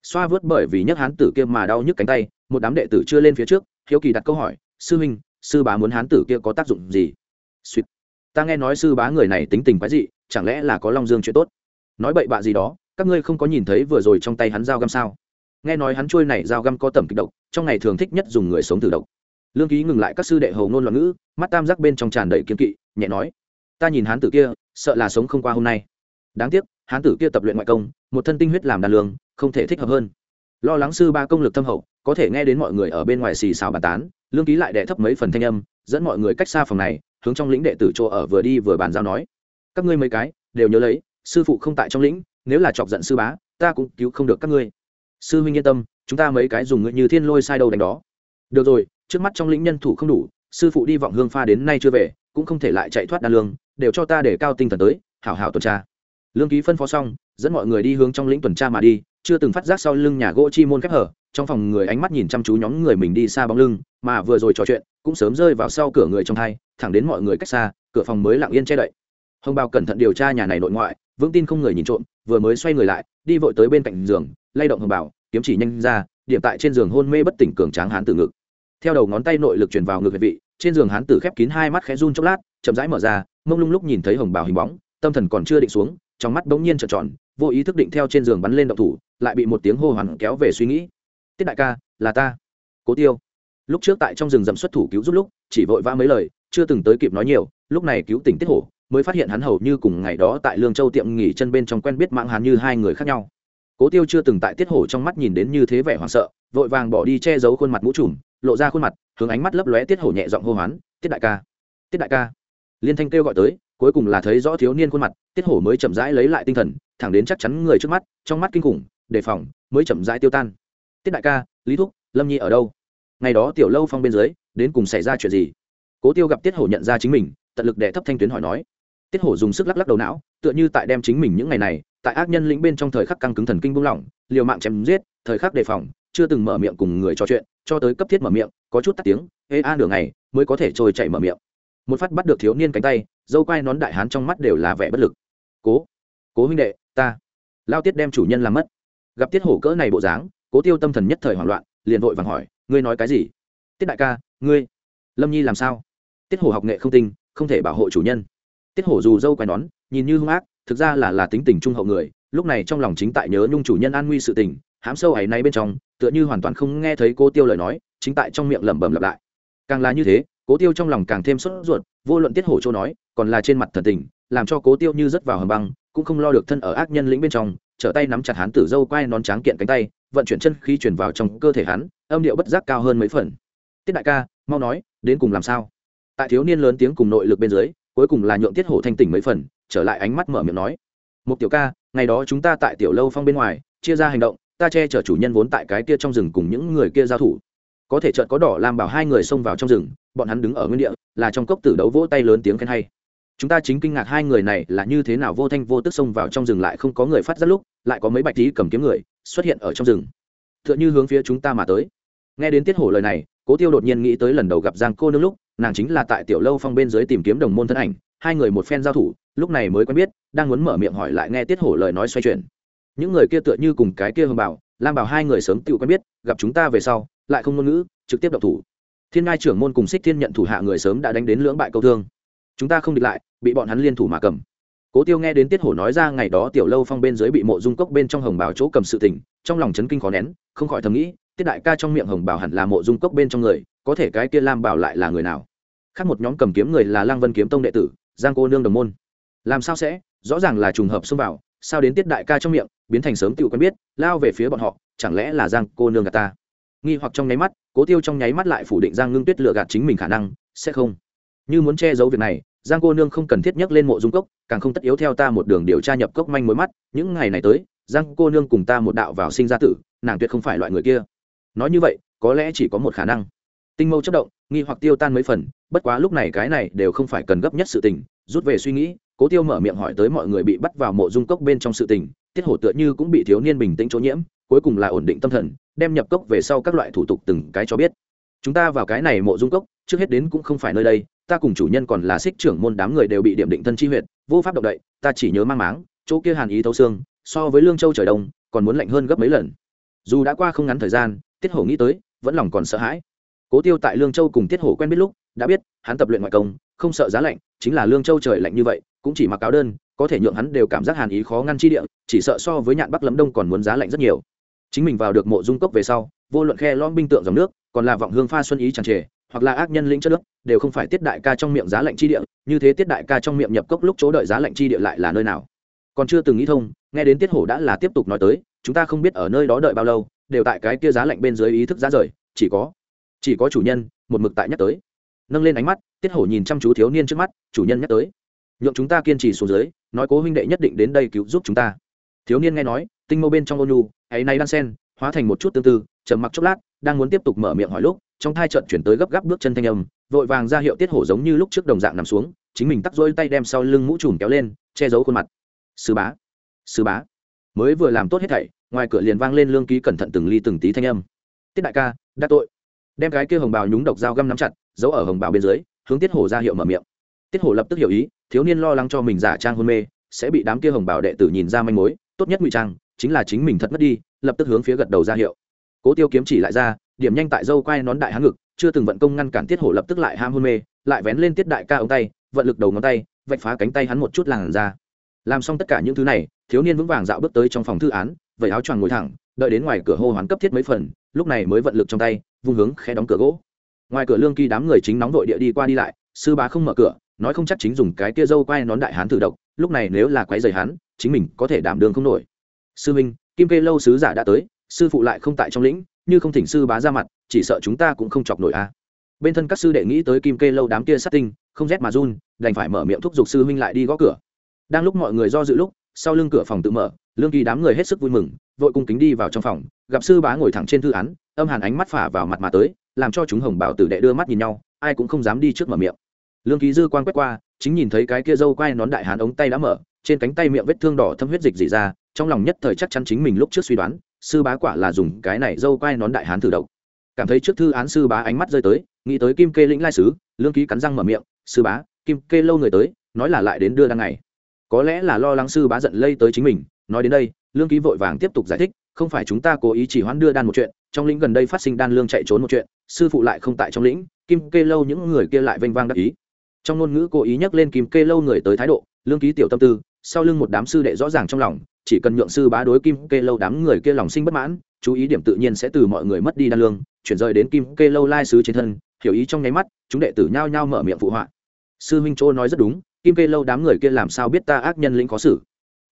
Xoa vớt bởi vì nhấc hán tử kia mà đau nhức cánh tay, một đám đệ tử chưa lên phía trước, hiếu kỳ đặt câu hỏi, sư huynh, sư bá muốn hán tử kia có tác dụng gì? Suýt. Ta nghe nói sư bá người này tính tình quái dị, chẳng lẽ là có long dương chuyện tốt? Nói bậy bạ gì đó, các ngươi không có nhìn thấy vừa rồi trong tay hắn dao găm sao? Nghe nói hắn trôi này dao găm có tầm kịch độc, trong ngày thường thích nhất dùng người sống từ độc lương ký ngừng lại các sư đệ hầu ngôn loạn ngữ, mắt tam giác bên trong tràn đầy kiên kỵ, nhẹ nói, ta nhìn hán tử kia, sợ là sống không qua hôm nay. Đáng tiếc, hán tử kia tập luyện ngoại công, một thân tinh huyết làm đàn lương, không thể thích hợp hơn. Lo lắng sư ba công lực thâm hậu, có thể nghe đến mọi người ở bên ngoài xì xào bàn tán, lương ký lại đệ thấp mấy phần thanh âm, dẫn mọi người cách xa phòng này, hướng trong lĩnh đệ tử chỗ ở vừa đi vừa bàn giao nói, các ngươi mấy cái, đều nhớ lấy, sư phụ không tại trong lĩnh, nếu là chọc giận sư bá, ta cũng cứu không được các ngươi. Sư huynh yên tâm, chúng ta mấy cái dùng ngươi như thiên lôi sai đầu đánh đó. Được rồi trước mắt trong lĩnh nhân thủ không đủ, sư phụ đi vọng hương pha đến nay chưa về, cũng không thể lại chạy thoát đan lương, đều cho ta để cao tinh thần tới, hảo hảo tuần tra. Lương ký phân phó xong, dẫn mọi người đi hướng trong lĩnh tuần tra mà đi, chưa từng phát giác sau lưng nhà gỗ chi môn khép hở, trong phòng người ánh mắt nhìn chăm chú nhóm người mình đi xa bóng lưng, mà vừa rồi trò chuyện, cũng sớm rơi vào sau cửa người trong thai thẳng đến mọi người cách xa, cửa phòng mới lặng yên che đậy. Hồng bào cẩn thận điều tra nhà này nội ngoại, vững tin không người nhìn trộm, vừa mới xoay người lại, đi vội tới bên cạnh giường, lay động hồng bảo kiếm chỉ nhanh ra, điểm tại trên giường hôn mê bất tỉnh cường tráng hán tử ngực theo đầu ngón tay nội lực truyền vào ngực vị, trên giường hán tử khép kín hai mắt khẽ run chốc lát, chậm rãi mở ra, mông lung lúc nhìn thấy hồng bảo hình bóng, tâm thần còn chưa định xuống, trong mắt bỗng nhiên trợn tròn, vô ý thức định theo trên giường bắn lên động thủ, lại bị một tiếng hô hoán kéo về suy nghĩ. Tiết đại ca, là ta. Cố tiêu. Lúc trước tại trong rừng rậm xuất thủ cứu giúp lúc, chỉ vội vã mấy lời, chưa từng tới kịp nói nhiều, lúc này cứu tỉnh tiết hổ, mới phát hiện hắn hầu như cùng ngày đó tại lương châu tiệm nghỉ chân bên trong quen biết mạng hắn như hai người khác nhau. Cố tiêu chưa từng tại tiết hổ trong mắt nhìn đến như thế vẻ hoảng sợ vội vàng bỏ đi che giấu khuôn mặt mũ trùm, lộ ra khuôn mặt, hướng ánh mắt lấp lóe tiết hổ nhẹ giọng hô hoán, tiết đại ca, tiết đại ca. Liên thanh kêu gọi tới, cuối cùng là thấy rõ thiếu niên khuôn mặt, tiết hổ mới chậm rãi lấy lại tinh thần, thẳng đến chắc chắn người trước mắt, trong mắt kinh khủng, đề phòng, mới chậm rãi tiêu tan. Tiết đại ca, lý thúc, lâm nhi ở đâu? Ngày đó tiểu lâu phong bên dưới, đến cùng xảy ra chuyện gì? Cố tiêu gặp tiết hổ nhận ra chính mình, tận lực đệ thấp thanh tuyến hỏi nói. Tiết hổ dùng sức lắc lắc đầu não, tựa như tại đem chính mình những ngày này, tại ác nhân lĩnh bên trong thời khắc căng cứng thần kinh buông lỏng, liều mạng chém giết, thời khắc đề phòng chưa từng mở miệng cùng người trò chuyện, cho tới cấp thiết mở miệng, có chút tắt tiếng, ê, a, nửa ngày, mới có thể trôi chạy mở miệng. Một phát bắt được thiếu niên cánh tay, dâu quai nón đại hán trong mắt đều là vẻ bất lực. Cố cố huynh đệ, ta. Lao tiết đem chủ nhân làm mất. Gặp tiết hổ cỡ này bộ dáng, cố tiêu tâm thần nhất thời hoảng loạn, liền vội vàng hỏi, ngươi nói cái gì? Tiết đại ca, ngươi, lâm nhi làm sao? Tiết hổ học nghệ không tinh, không thể bảo hộ chủ nhân. Tiết hổ dù dâu quai nón, nhìn như hung ác, thực ra là là tính tình trung hậu người, lúc này trong lòng chính tại nhớ nhung chủ nhân an nguy sự tình, hãm sâu ấy nay bên trong tựa như hoàn toàn không nghe thấy cô tiêu lời nói, chính tại trong miệng lẩm bẩm lặp lại. Càng là như thế, cố tiêu trong lòng càng thêm sốt ruột, vô luận tiết hổ châu nói, còn là trên mặt thần tình, làm cho cố tiêu như rớt vào hầm băng, cũng không lo được thân ở ác nhân lĩnh bên trong, trở tay nắm chặt hắn tử dâu quai nón tráng kiện cánh tay, vận chuyển chân khí chuyển vào trong cơ thể hắn, âm điệu bất giác cao hơn mấy phần. Tiết đại ca, mau nói, đến cùng làm sao? Tại thiếu niên lớn tiếng cùng nội lực bên dưới, cuối cùng là nhượng tiết hổ thanh tỉnh mấy phần, trở lại ánh mắt mở miệng nói một tiểu ca, ngày đó chúng ta tại tiểu lâu phong bên ngoài, chia ra hành động ta che chở chủ nhân vốn tại cái kia trong rừng cùng những người kia giao thủ. Có thể chợt có đỏ làm bảo hai người xông vào trong rừng, bọn hắn đứng ở nguyên địa, là trong cốc tử đấu vỗ tay lớn tiếng khen hay. Chúng ta chính kinh ngạc hai người này là như thế nào vô thanh vô tức xông vào trong rừng lại không có người phát ra lúc, lại có mấy bạch tí cầm kiếm người xuất hiện ở trong rừng. T h ư ợ n h ư hướng phía chúng ta mà tới. Nghe đến tiết hổ lời này, cố tiêu đột nhiên nghĩ tới lần đầu gặp giang cô nương lúc, nàng chính là tại tiểu lâu phong bên dưới tìm kiếm đồng môn thân ảnh, hai người một phen giao thủ, lúc này mới quen biết, đang muốn mở miệng hỏi lại nghe tiết hổ lời nói xoay chuyển những người kia tựa như cùng cái kia Hồng bảo, lam bảo hai người sớm tự quen biết, gặp chúng ta về sau, lại không ngôn ngữ, trực tiếp độc thủ. Thiên ngai trưởng môn cùng xích thiên nhận thủ hạ người sớm đã đánh đến lưỡng bại câu thương. Chúng ta không địch lại, bị bọn hắn liên thủ mà cầm. Cố tiêu nghe đến tiết hổ nói ra ngày đó tiểu lâu phong bên dưới bị mộ dung cốc bên trong hồng bảo chỗ cầm sự tỉnh trong lòng chấn kinh khó nén, không khỏi thầm nghĩ, tiết đại ca trong miệng hồng bảo hẳn là mộ dung cốc bên trong người, có thể cái kia lam bảo lại là người nào? Khác một nhóm cầm kiếm người là lang vân kiếm tông đệ tử, giang cô nương đồng môn. Làm sao sẽ? Rõ ràng là trùng hợp xông vào, sao đến tiết đại ca trong miệng biến thành sớm tự quen biết, lao về phía bọn họ, chẳng lẽ là giang cô nương gạt ta? Nghi hoặc trong nháy mắt, cố tiêu trong nháy mắt lại phủ định giang ngưng tuyết lựa gạt chính mình khả năng, sẽ không. Như muốn che giấu việc này, giang cô nương không cần thiết nhắc lên mộ dung cốc, càng không tất yếu theo ta một đường điều tra nhập cốc manh mối mắt, những ngày này tới, giang cô nương cùng ta một đạo vào sinh ra tử, nàng tuyệt không phải loại người kia. Nói như vậy, có lẽ chỉ có một khả năng. Tinh mâu chất động, nghi hoặc tiêu tan mấy phần, bất quá lúc này cái này đều không phải cần gấp nhất sự tình, rút về suy nghĩ, cố tiêu mở miệng hỏi tới mọi người bị bắt vào mộ dung cốc bên trong sự tình tiết hổ tựa như cũng bị thiếu niên bình tĩnh chỗ nhiễm, cuối cùng là ổn định tâm thần, đem nhập cốc về sau các loại thủ tục từng cái cho biết. Chúng ta vào cái này mộ dung cốc, trước hết đến cũng không phải nơi đây, ta cùng chủ nhân còn là xích trưởng môn đám người đều bị điểm định thân chi huyệt, vô pháp động đậy, ta chỉ nhớ mang máng, chỗ kia hàn ý thấu xương, so với lương châu trời đông, còn muốn lạnh hơn gấp mấy lần. Dù đã qua không ngắn thời gian, tiết hổ nghĩ tới, vẫn lòng còn sợ hãi. Cố tiêu tại lương châu cùng tiết hổ quen biết lúc, đã biết, hắn tập luyện ngoại công, không sợ giá lạnh, chính là lương châu trời lạnh như vậy, cũng chỉ mặc áo đơn có thể nhượng hắn đều cảm giác hàn ý khó ngăn chi địa, chỉ sợ so với nhạn bắc lấm đông còn muốn giá lạnh rất nhiều. Chính mình vào được mộ dung cốc về sau, vô luận khe lõm binh tượng dòng nước, còn là vọng hương pha xuân ý tràn trề, hoặc là ác nhân lĩnh chất nước, đều không phải tiết đại ca trong miệng giá lạnh chi địa, như thế tiết đại ca trong miệng nhập cốc lúc chỗ đợi giá lạnh chi địa lại là nơi nào? Còn chưa từng nghĩ thông, nghe đến tiết hổ đã là tiếp tục nói tới, chúng ta không biết ở nơi đó đợi bao lâu, đều tại cái kia giá lạnh bên dưới ý thức giá rời, chỉ có chỉ có chủ nhân, một mực tại nhắc tới. Nâng lên ánh mắt, tiết hổ nhìn chăm chú thiếu niên trước mắt, chủ nhân nhắc tới. Nhượng chúng ta kiên trì xuống dưới nói cố huynh đệ nhất định đến đây cứu giúp chúng ta. Thiếu niên nghe nói, tinh mâu bên trong ôn nhu, ấy nay đan sen, hóa thành một chút tương tư, trầm mặc chốc lát, đang muốn tiếp tục mở miệng hỏi lúc, trong thai trận chuyển tới gấp gáp bước chân thanh âm, vội vàng ra hiệu tiết hổ giống như lúc trước đồng dạng nằm xuống, chính mình tắt rối tay đem sau lưng mũ trùm kéo lên, che giấu khuôn mặt. Sư bá sư bá. Mới vừa làm tốt hết thảy, ngoài cửa liền vang lên lương ký cẩn thận từng ly từng tí thanh âm. Tiết đại ca, đã tội. Đem cái kia hồng bào nhúng độc dao găm nắm chặt, giấu ở hồng bào bên dưới, hướng tiết hổ ra hiệu mở miệng. Tiết hổ lập tức hiểu ý thiếu niên lo lắng cho mình giả trang hôn mê, sẽ bị đám kia hồng bảo đệ tử nhìn ra manh mối, tốt nhất ngụy trang, chính là chính mình thật mất đi, lập tức hướng phía gật đầu ra hiệu. Cố tiêu kiếm chỉ lại ra, điểm nhanh tại dâu quai nón đại hán ngực, chưa từng vận công ngăn cản tiết hổ lập tức lại ham hôn mê, lại vén lên tiết đại ca ống tay, vận lực đầu ngón tay, vạch phá cánh tay hắn một chút làn ra làm xong tất cả những thứ này, thiếu niên vững vàng dạo bước tới trong phòng thư án vậy áo choàng ngồi thẳng, đợi đến ngoài cửa hô hoán cấp thiết mấy phần, lúc này mới vận lực trong tay, vung hướng khẽ đóng cửa gỗ. Ngoài cửa lương kỳ đám người chính nóng đội địa đi qua đi lại, sư bá không mở cửa nói không chắc chính dùng cái tia dâu quai nón đại hán thử độc, lúc này nếu là quái dày hắn, chính mình có thể đảm đường không nổi. Sư minh, kim kê lâu sứ giả đã tới, sư phụ lại không tại trong lĩnh, như không thỉnh sư bá ra mặt, chỉ sợ chúng ta cũng không chọc nổi a. Bên thân các sư đệ nghĩ tới kim kê lâu đám kia sát tinh, không rét mà run, đành phải mở miệng thúc giục sư huynh lại đi gõ cửa. Đang lúc mọi người do dự lúc, sau lưng cửa phòng tự mở, lương kỳ đám người hết sức vui mừng, vội cung kính đi vào trong phòng, gặp sư bá ngồi thẳng trên thư án, âm hàn ánh mắt phả vào mặt mà tới, làm cho chúng hồng bảo tử đệ đưa mắt nhìn nhau, ai cũng không dám đi trước mở miệng lương ký dư quan quét qua, chính nhìn thấy cái kia dâu quai nón đại hán ống tay đã mở, trên cánh tay miệng vết thương đỏ thâm huyết dịch dị ra, trong lòng nhất thời chắc chắn chính mình lúc trước suy đoán, sư bá quả là dùng cái này dâu quai nón đại hán thử độc. Cảm thấy trước thư án sư bá ánh mắt rơi tới, nghĩ tới kim kê lĩnh lai sứ, lương ký cắn răng mở miệng, sư bá, kim kê lâu người tới, nói là lại đến đưa đăng ngày. Có lẽ là lo lắng sư bá giận lây tới chính mình, nói đến đây, lương ký vội vàng tiếp tục giải thích, không phải chúng ta cố ý chỉ hoãn đưa đan một chuyện, trong lĩnh gần đây phát sinh đan lương chạy trốn một chuyện, sư phụ lại không tại trong lĩnh, kim kê lâu những người kia lại vênh vang đắc ý trong ngôn ngữ cố ý nhắc lên kim kê lâu người tới thái độ, lương ký tiểu tâm tư, sau lưng một đám sư đệ rõ ràng trong lòng, chỉ cần nhượng sư bá đối kim kê lâu đám người kia lòng sinh bất mãn, chú ý điểm tự nhiên sẽ từ mọi người mất đi đan lương, chuyển rời đến kim kê lâu lai sứ trên thân, hiểu ý trong nháy mắt, chúng đệ tử nhao nhao mở miệng phụ họa. Sư minh chỗ nói rất đúng, kim kê lâu đám người kia làm sao biết ta ác nhân lĩnh khó xử?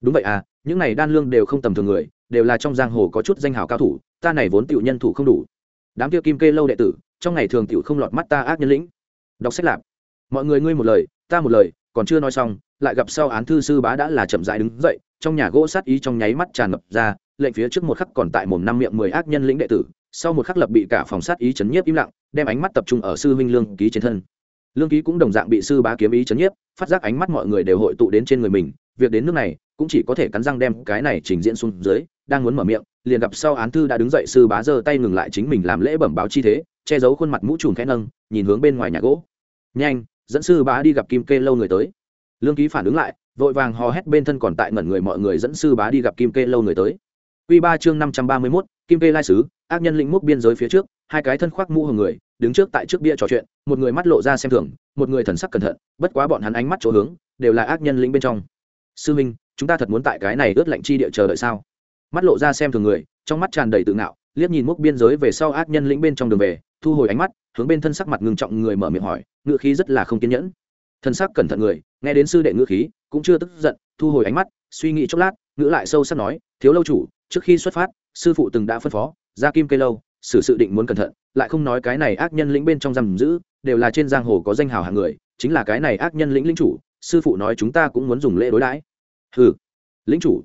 Đúng vậy à những này đan lương đều không tầm thường người, đều là trong giang hồ có chút danh hào cao thủ, ta này vốn tiểu nhân thủ không đủ. Đám kia kim kê lâu đệ tử, trong ngày thường tiểu không lọt mắt ta ác nhân lĩnh. Đọc sách lạp mọi người ngươi một lời, ta một lời, còn chưa nói xong, lại gặp sau án thư sư bá đã là chậm dại đứng dậy, trong nhà gỗ sát ý trong nháy mắt tràn ngập ra, lệnh phía trước một khắc còn tại mồm năm miệng mười ác nhân lĩnh đệ tử, sau một khắc lập bị cả phòng sát ý chấn nhiếp im lặng, đem ánh mắt tập trung ở sư huynh lương ký trên thân. Lương ký cũng đồng dạng bị sư bá kiếm ý chấn nhiếp, phát giác ánh mắt mọi người đều hội tụ đến trên người mình, việc đến nước này, cũng chỉ có thể cắn răng đem cái này trình diễn xuống dưới, đang muốn mở miệng, liền gặp sau án thư đã đứng dậy, sư bá giơ tay ngừng lại chính mình làm lễ bẩm báo chi thế, che giấu khuôn mặt mũ trùm khẽ nâng, nhìn hướng bên ngoài nhà gỗ. Nhanh! Dẫn sư bá đi gặp kim kê lâu người tới. Lương ký phản ứng lại vội vàng hò hét bên thân còn tại ngẩn người mọi người dẫn sư bá đi gặp kim kê lâu người tới. Quy ba chương năm trăm ba mươi 531, kim kê lai sứ ác nhân lĩnh múc biên giới phía trước hai cái thân khoác mũ hồng người đứng trước tại trước bia trò chuyện một người mắt lộ ra xem thường một người thần sắc cẩn thận bất quá bọn hắn ánh mắt chỗ hướng đều là ác nhân lĩnh bên trong. Sư minh chúng ta thật muốn tại cái này ướt lạnh chi địa chờ đợi sao? Mắt lộ ra xem thường người trong mắt tràn đầy tự ngạo liếc nhìn mốc biên giới về sau ác nhân lĩnh bên trong đường về thu hồi ánh mắt hướng bên thân sắc mặt ngưng trọng người mở miệng hỏi ngựa khí rất là không kiên nhẫn. Thân sắc cẩn thận người, nghe đến sư đệ ngựa khí, cũng chưa tức giận, thu hồi ánh mắt, suy nghĩ chốc lát, ngữ lại sâu sắc nói, thiếu lâu chủ, trước khi xuất phát, sư phụ từng đã phân phó, ra kim cây lâu, xử sự định muốn cẩn thận, lại không nói cái này ác nhân lĩnh bên trong giam giữ, đều là trên giang hồ có danh hào hạng người, chính là cái này ác nhân lĩnh lĩnh chủ, sư phụ nói chúng ta cũng muốn dùng lễ đối đãi. Hừ, lĩnh chủ.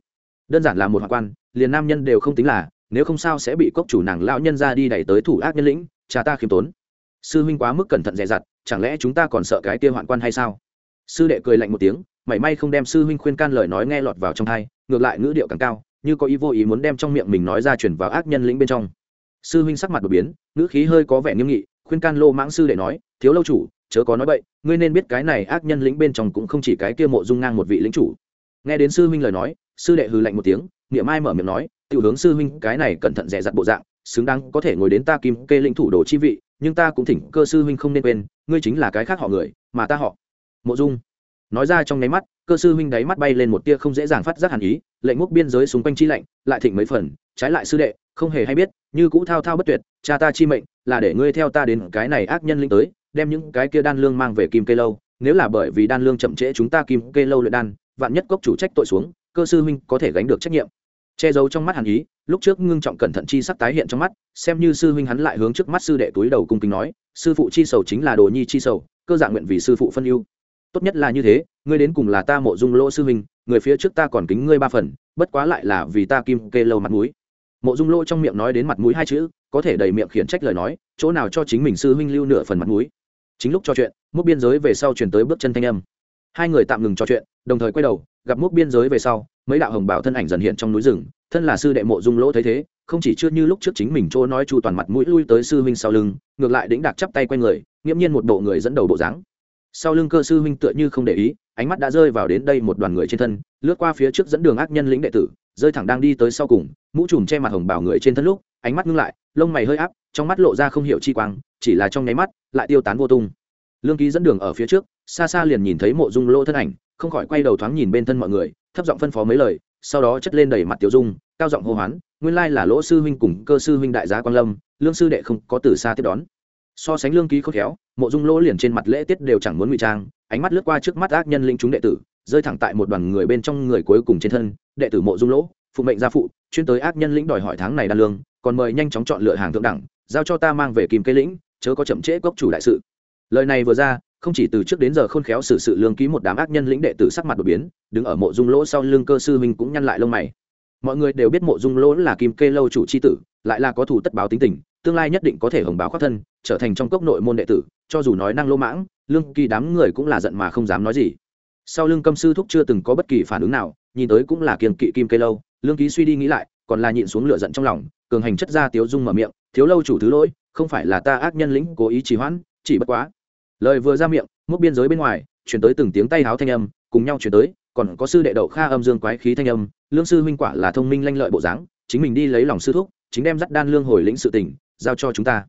Đơn giản là một hoàng quan, liền nam nhân đều không tính là, nếu không sao sẽ bị cốc chủ nàng lão nhân ra đi đẩy tới thủ ác nhân lĩnh, cha ta khiêm tốn sư huynh quá mức cẩn thận dè dặt, chẳng lẽ chúng ta còn sợ cái kia hoạn quan hay sao? Sư đệ cười lạnh một tiếng, mảy may không đem sư huynh khuyên can lời nói nghe lọt vào trong thai ngược lại ngữ điệu càng cao, như có ý vô ý muốn đem trong miệng mình nói ra chuyển vào ác nhân lĩnh bên trong. Sư huynh sắc mặt đột biến, ngữ khí hơi có vẻ nghiêm nghị, khuyên can lô mãng sư đệ nói, thiếu lâu chủ, chớ có nói bậy, ngươi nên biết cái này ác nhân lĩnh bên trong cũng không chỉ cái kia mộ dung ngang một vị lĩnh chủ. Nghe đến sư huynh lời nói, sư đệ hừ lạnh một tiếng, niệm ai mở miệng nói, tiểu hướng sư huynh, cái này cẩn thận dè dặt bộ dạng, xứng đáng có thể ngồi đến ta kim kê lĩnh thủ đồ chi vị nhưng ta cũng thỉnh cơ sư huynh không nên quên, ngươi chính là cái khác họ người, mà ta họ mộ dung. Nói ra trong nháy mắt, cơ sư huynh đáy mắt bay lên một tia không dễ dàng phát giác hàn ý, lệnh múc biên giới xung quanh chi lạnh, lại thịnh mấy phần, trái lại sư đệ, không hề hay biết, như cũ thao thao bất tuyệt, cha ta chi mệnh, là để ngươi theo ta đến cái này ác nhân linh tới, đem những cái kia đan lương mang về kim kê lâu, nếu là bởi vì đan lương chậm trễ chúng ta kim kê lâu luyện đan, vạn nhất cốc chủ trách tội xuống, cơ sư huynh có thể gánh được trách nhiệm che giấu trong mắt hàn ý, lúc trước ngưng trọng cẩn thận chi sắc tái hiện trong mắt, xem như sư huynh hắn lại hướng trước mắt sư đệ túi đầu cung kính nói, sư phụ chi sầu chính là đồ nhi chi sầu, cơ dạng nguyện vì sư phụ phân ưu. Tốt nhất là như thế, ngươi đến cùng là ta mộ dung lỗ sư huynh, người phía trước ta còn kính ngươi ba phần, bất quá lại là vì ta kim kê lâu mặt mũi. Mộ dung lỗ trong miệng nói đến mặt mũi hai chữ, có thể đầy miệng khiển trách lời nói, chỗ nào cho chính mình sư huynh lưu nửa phần mặt mũi. Chính lúc trò chuyện, múc biên giới về sau chuyển tới bước chân thanh âm hai người tạm ngừng trò chuyện, đồng thời quay đầu, gặp múc biên giới về sau, mấy đạo hồng bảo thân ảnh dần hiện trong núi rừng, thân là sư đệ mộ dung lỗ thấy thế, không chỉ chưa như lúc trước chính mình chỗ nói chu toàn mặt mũi lui tới sư huynh sau lưng, ngược lại đĩnh đạc chắp tay quay người, nghiễm nhiên một bộ người dẫn đầu bộ dáng. Sau lưng cơ sư huynh tựa như không để ý, ánh mắt đã rơi vào đến đây một đoàn người trên thân, lướt qua phía trước dẫn đường ác nhân lĩnh đệ tử, rơi thẳng đang đi tới sau cùng, mũ trùm che mặt hồng bảo người trên thân lúc, ánh mắt ngưng lại, lông mày hơi áp, trong mắt lộ ra không hiểu chi quang, chỉ là trong nháy mắt, lại tiêu tán vô tung lương ký dẫn đường ở phía trước, xa xa liền nhìn thấy mộ dung lỗ thân ảnh, không khỏi quay đầu thoáng nhìn bên thân mọi người, thấp giọng phân phó mấy lời, sau đó chất lên đầy mặt tiểu dung, cao giọng hô hoán, nguyên lai là lỗ sư huynh cùng cơ sư huynh đại giá quan lâm, lương sư đệ không có từ xa tiếp đón. So sánh lương ký khôn khéo, mộ dung lỗ liền trên mặt lễ tiết đều chẳng muốn ngụy trang, ánh mắt lướt qua trước mắt ác nhân linh chúng đệ tử, rơi thẳng tại một đoàn người bên trong người cuối cùng trên thân, đệ tử mộ dung lỗ, phụ mệnh gia phụ, chuyên tới ác nhân lĩnh đòi hỏi tháng này đan lương, còn mời nhanh chóng chọn lựa hàng thượng đẳng, giao cho ta mang về kìm cây lĩnh, chớ có chậm trễ cốc chủ đại sự lời này vừa ra, không chỉ từ trước đến giờ khôn khéo xử sự lương ký một đám ác nhân lĩnh đệ tử sắc mặt đột biến, đứng ở mộ dung lỗ sau lưng cơ sư huynh cũng nhăn lại lông mày. Mọi người đều biết mộ dung lỗ là kim kê lâu chủ c h i tử, lại là có thủ tất báo tính tình, tương lai nhất định có thể hồng báo khắc thân, trở thành trong cốc nội môn đệ tử, cho dù nói năng lỗ mãng, lương kỳ đám người cũng là giận mà không dám nói gì. Sau lưng câm sư thúc chưa từng có bất kỳ phản ứng nào, nhìn tới cũng là kiềm kỵ kim kê lâu, lương ký suy đi nghĩ lại, còn là nhịn xuống lửa giận trong lòng, cường hành chất ra tiếu dung mở miệng, thiếu lâu chủ thứ lỗi, không phải là ta ác nhân lĩnh cố ý trì hoãn chỉ bất quá. Lời vừa ra miệng, mốc biên giới bên ngoài chuyển tới từng tiếng tay háo thanh âm, cùng nhau chuyển tới, còn có sư đệ đậu kha âm dương quái khí thanh âm, lương sư huynh quả là thông minh lanh lợi bộ dáng, chính mình đi lấy lòng sư thúc, chính đem dắt đan lương hồi lĩnh sự tỉnh giao cho chúng ta.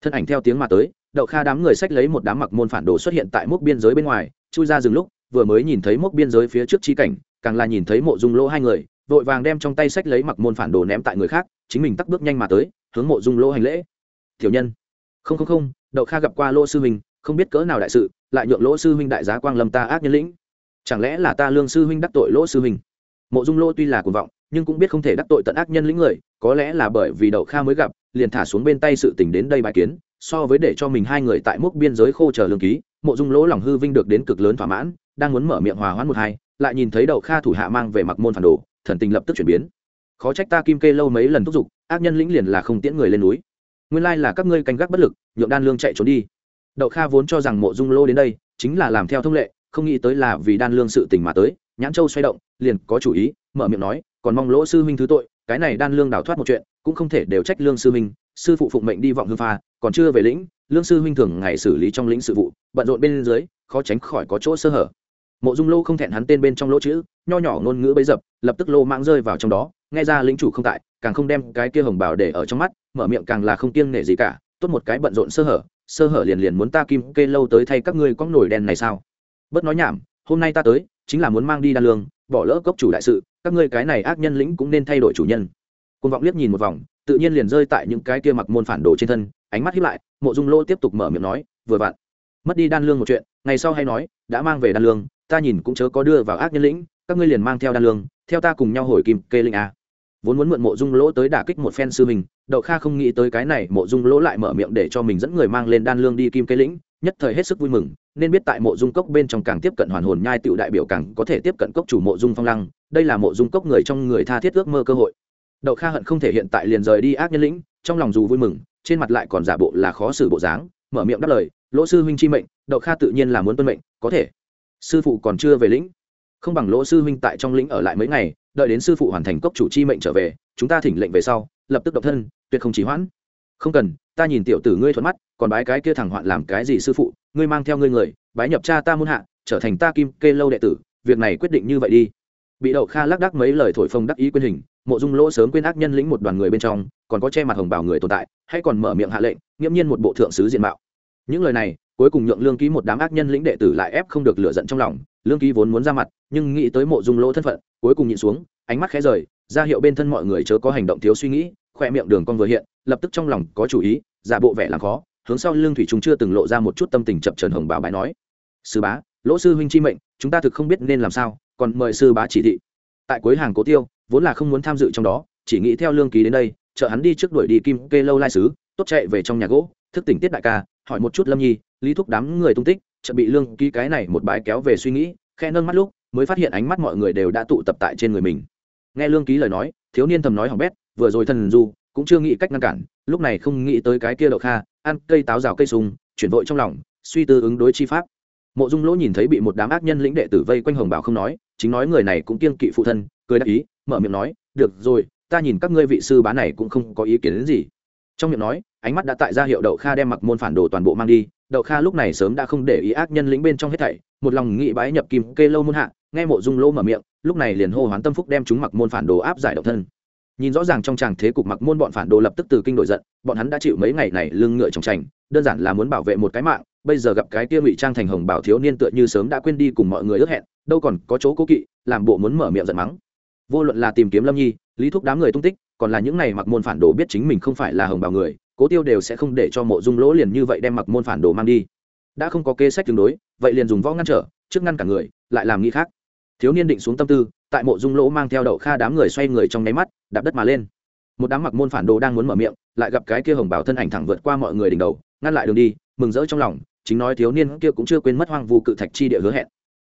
Thân ảnh theo tiếng mà tới, đậu kha đám người sách lấy một đám mặc môn phản đồ xuất hiện tại mốc biên giới bên ngoài, chui ra rừng lúc, vừa mới nhìn thấy mốc biên giới phía trước chi cảnh, càng là nhìn thấy mộ dung lỗ hai người, vội vàng đem trong tay sách lấy mặc môn phản đồ ném tại người khác, chính mình tắt bước nhanh mà tới, hướng mộ dung lỗ hành lễ. Tiểu nhân. Không không không đậu kha gặp qua lỗ sư huynh, không biết cỡ nào đại sự, lại nhượng lỗ sư huynh đại giá quang lâm ta ác nhân lĩnh. Chẳng lẽ là ta lương sư huynh đắc tội lỗ sư huynh? Mộ dung lỗ tuy là cuồng vọng, nhưng cũng biết không thể đắc tội tận ác nhân lĩnh người, có lẽ là bởi vì đậu kha mới gặp, liền thả xuống bên tay sự tình đến đây bài kiến, so với để cho mình hai người tại mốc biên giới khô chờ lương ký, mộ dung lỗ lòng hư vinh được đến cực lớn thỏa mãn, đang muốn mở miệng hòa hoãn một hai, lại nhìn thấy đậu kha thủ hạ mang về mặc môn phản đồ, thần tình lập tức chuyển biến. Khó trách ta kim kê lâu mấy lần thúc giục, ác nhân lĩnh liền là không tiễn người lên núi nguyên lai là các ngươi canh gác bất lực, nhượng đan lương chạy trốn đi. Đậu kha vốn cho rằng mộ dung lô đến đây chính là làm theo thông lệ, không nghĩ tới là vì đan lương sự tình mà tới, nhãn châu xoay động, liền có chủ ý, mở miệng nói, còn mong lỗ sư huynh thứ tội, cái này đan lương đào thoát một chuyện, cũng không thể đều trách lương sư huynh, sư phụ phụng mệnh đi vọng hương pha, còn chưa về lĩnh, lương sư huynh thường ngày xử lý trong lĩnh sự vụ, bận rộn bên dưới, khó tránh khỏi có chỗ sơ hở. Mộ dung lô không thẹn hắn tên bên trong lỗ chữ, nho nhỏ ngôn ngữ bấy dập, lập tức lô mạng rơi vào trong đó nghe ra lính chủ không tại, càng không đem cái kia hồng bảo để ở trong mắt, mở miệng càng là không kiêng nể gì cả, tốt một cái bận rộn sơ hở sơ hở liền liền muốn ta kim kê lâu tới thay các ngươi có nổi đèn này sao? Bớt nói nhảm, hôm nay ta tới, chính là muốn mang đi đan lương, bỏ lỡ cốc chủ đại sự, các ngươi cái này ác nhân lĩnh cũng nên thay đổi chủ nhân. Côn vọng liếc nhìn một vòng, tự nhiên liền rơi tại những cái kia mặc môn phản đồ trên thân, ánh mắt hiếp lại, mộ dung lô tiếp tục mở miệng nói, vừa vặn, mất đi đan lương một chuyện, ngày sau hay nói, đã mang về đan lương, ta nhìn cũng chớ có đưa vào ác nhân lĩnh, các ngươi liền mang theo đan lương, theo ta cùng nhau hồi kim kê linh a vốn muốn mượn mộ dung lỗ tới đả kích một phen sư mình đậu kha không nghĩ tới cái này mộ dung lỗ lại mở miệng để cho mình dẫn người mang lên đan lương đi kim cây lĩnh, nhất thời hết sức vui mừng, nên biết tại mộ dung cốc bên trong càng tiếp cận hoàn hồn nhai tựu đại biểu càng có thể tiếp cận cốc chủ mộ dung phong lăng, đây là mộ dung cốc người trong người tha thiết ước mơ cơ hội. Đậu kha hận không thể hiện tại liền rời đi ác nhân lĩnh, trong lòng dù vui mừng, trên mặt lại còn giả bộ là khó xử bộ dáng, mở miệng đáp lời, lỗ sư huynh chi mệnh, đậu kha tự nhiên là muốn tuân mệnh, có thể. Sư phụ còn chưa về lĩnh. Không bằng lỗ sư huynh tại trong lĩnh ở lại mấy ngày đợi đến sư phụ hoàn thành cốc chủ chi mệnh trở về, chúng ta thỉnh lệnh về sau, lập tức độc thân, tuyệt không chỉ hoãn. Không cần, ta nhìn tiểu tử ngươi thuận mắt, còn bái cái kia thẳng hoạn làm cái gì sư phụ, ngươi mang theo ngươi người, bái nhập cha ta muôn hạ, trở thành ta kim kê lâu đệ tử, việc này quyết định như vậy đi. Bị đậu kha lác đắc mấy lời thổi phồng đắc ý quyên hình, mộ dung lỗ sớm quên ác nhân lĩnh một đoàn người bên trong, còn có che mặt hồng bảo người tồn tại hay còn mở miệng hạ lệnh, nghiễm nhiên một bộ thượng sứ diện mạo. Những lời này cuối cùng nhượng lương ký một đám ác nhân lĩnh đệ tử lại ép không được lựa giận trong lòng, lương ký vốn muốn ra mặt, nhưng nghĩ tới mộ dung lỗ thân phận, cuối cùng nhịn xuống, ánh mắt khẽ rời, ra hiệu bên thân mọi người chớ có hành động thiếu suy nghĩ, khoe miệng đường con vừa hiện, lập tức trong lòng có chủ ý, giả bộ vẻ làm khó, hướng sau lương thủy chúng chưa từng lộ ra một chút tâm tình chập trần hồng bảo bái nói, sư bá, lỗ sư huynh chi mệnh, chúng ta thực không biết nên làm sao, còn mời sư bá chỉ thị. Tại cuối hàng cố tiêu, vốn là không muốn tham dự trong đó, chỉ nghĩ theo lương ký đến đây chợ hắn đi trước đuổi đi kim kê lâu lai sứ, tốt chạy về trong nhà gỗ, thức tỉnh tiết đại ca, hỏi một chút lâm nhi lý thúc đám người tung tích chợ bị lương ký cái này một bãi kéo về suy nghĩ khe nâng mắt lúc, mới phát hiện ánh mắt mọi người đều đã tụ tập tại trên người mình. Nghe lương ký lời nói, thiếu niên thầm nói hỏng bét, vừa rồi thần du cũng chưa nghĩ cách ngăn cản, lúc này không nghĩ tới cái kia đậu kha, ăn cây táo rào cây sung, chuyển vội trong lòng, suy tư ứng đối chi pháp. Mộ dung lỗ nhìn thấy bị một đám ác nhân lĩnh đệ tử vây quanh hồng bảo không nói, chính nói người này cũng kiên kỵ phụ thân, cười đáp ý, mở miệng nói, được rồi, ta nhìn các ngươi vị sư bá này cũng không có ý kiến đến gì. Trong miệng nói ánh mắt đã tại ra hiệu đậu kha đem mặc môn phản đồ toàn bộ mang đi. Đậu kha lúc này sớm đã không để ý ác nhân lĩnh bên trong hết thảy, một lòng nghị bái nhập kim kê lâu môn hạ, nghe mộ dung lỗ mở miệng, lúc này liền hô hoán tâm phúc đem chúng mặc môn phản đồ áp giải độc thân. Nhìn rõ ràng trong tràng thế cục mặc môn bọn phản đồ lập tức từ kinh đổi giận, bọn hắn đã chịu mấy ngày này lưng ngựa trong trành đơn giản là muốn bảo vệ một cái mạng, bây giờ gặp cái kia ngụy trang thành hồng bảo thiếu niên tựa như sớm đã quên đi cùng mọi người ước hẹn, đâu còn có chỗ cố kỵ, làm bộ muốn mở miệng giận mắng. Vô luận là tìm kiếm lâm nhi, lý thúc đám người tung tích, còn là những này mặc môn phản đồ biết chính mình không phải là hồng bảo người cố tiêu đều sẽ không để cho mộ dung lỗ liền như vậy đem mặc môn phản đồ mang đi. Đã không có kế sách tương đối, vậy liền dùng võ ngăn trở, trước ngăn cả người, lại làm nghĩ khác. Thiếu niên định xuống tâm tư, tại mộ dung lỗ mang theo đậu kha đám người xoay người trong nháy mắt, đạp đất mà lên. Một đám mặc môn phản đồ đang muốn mở miệng, lại gặp cái kia hồng bảo thân ảnh thẳng vượt qua mọi người đỉnh đầu, ngăn lại đường đi, mừng rỡ trong lòng, chính nói thiếu niên kia cũng chưa quên mất hoang vu cự thạch chi địa hứa hẹn.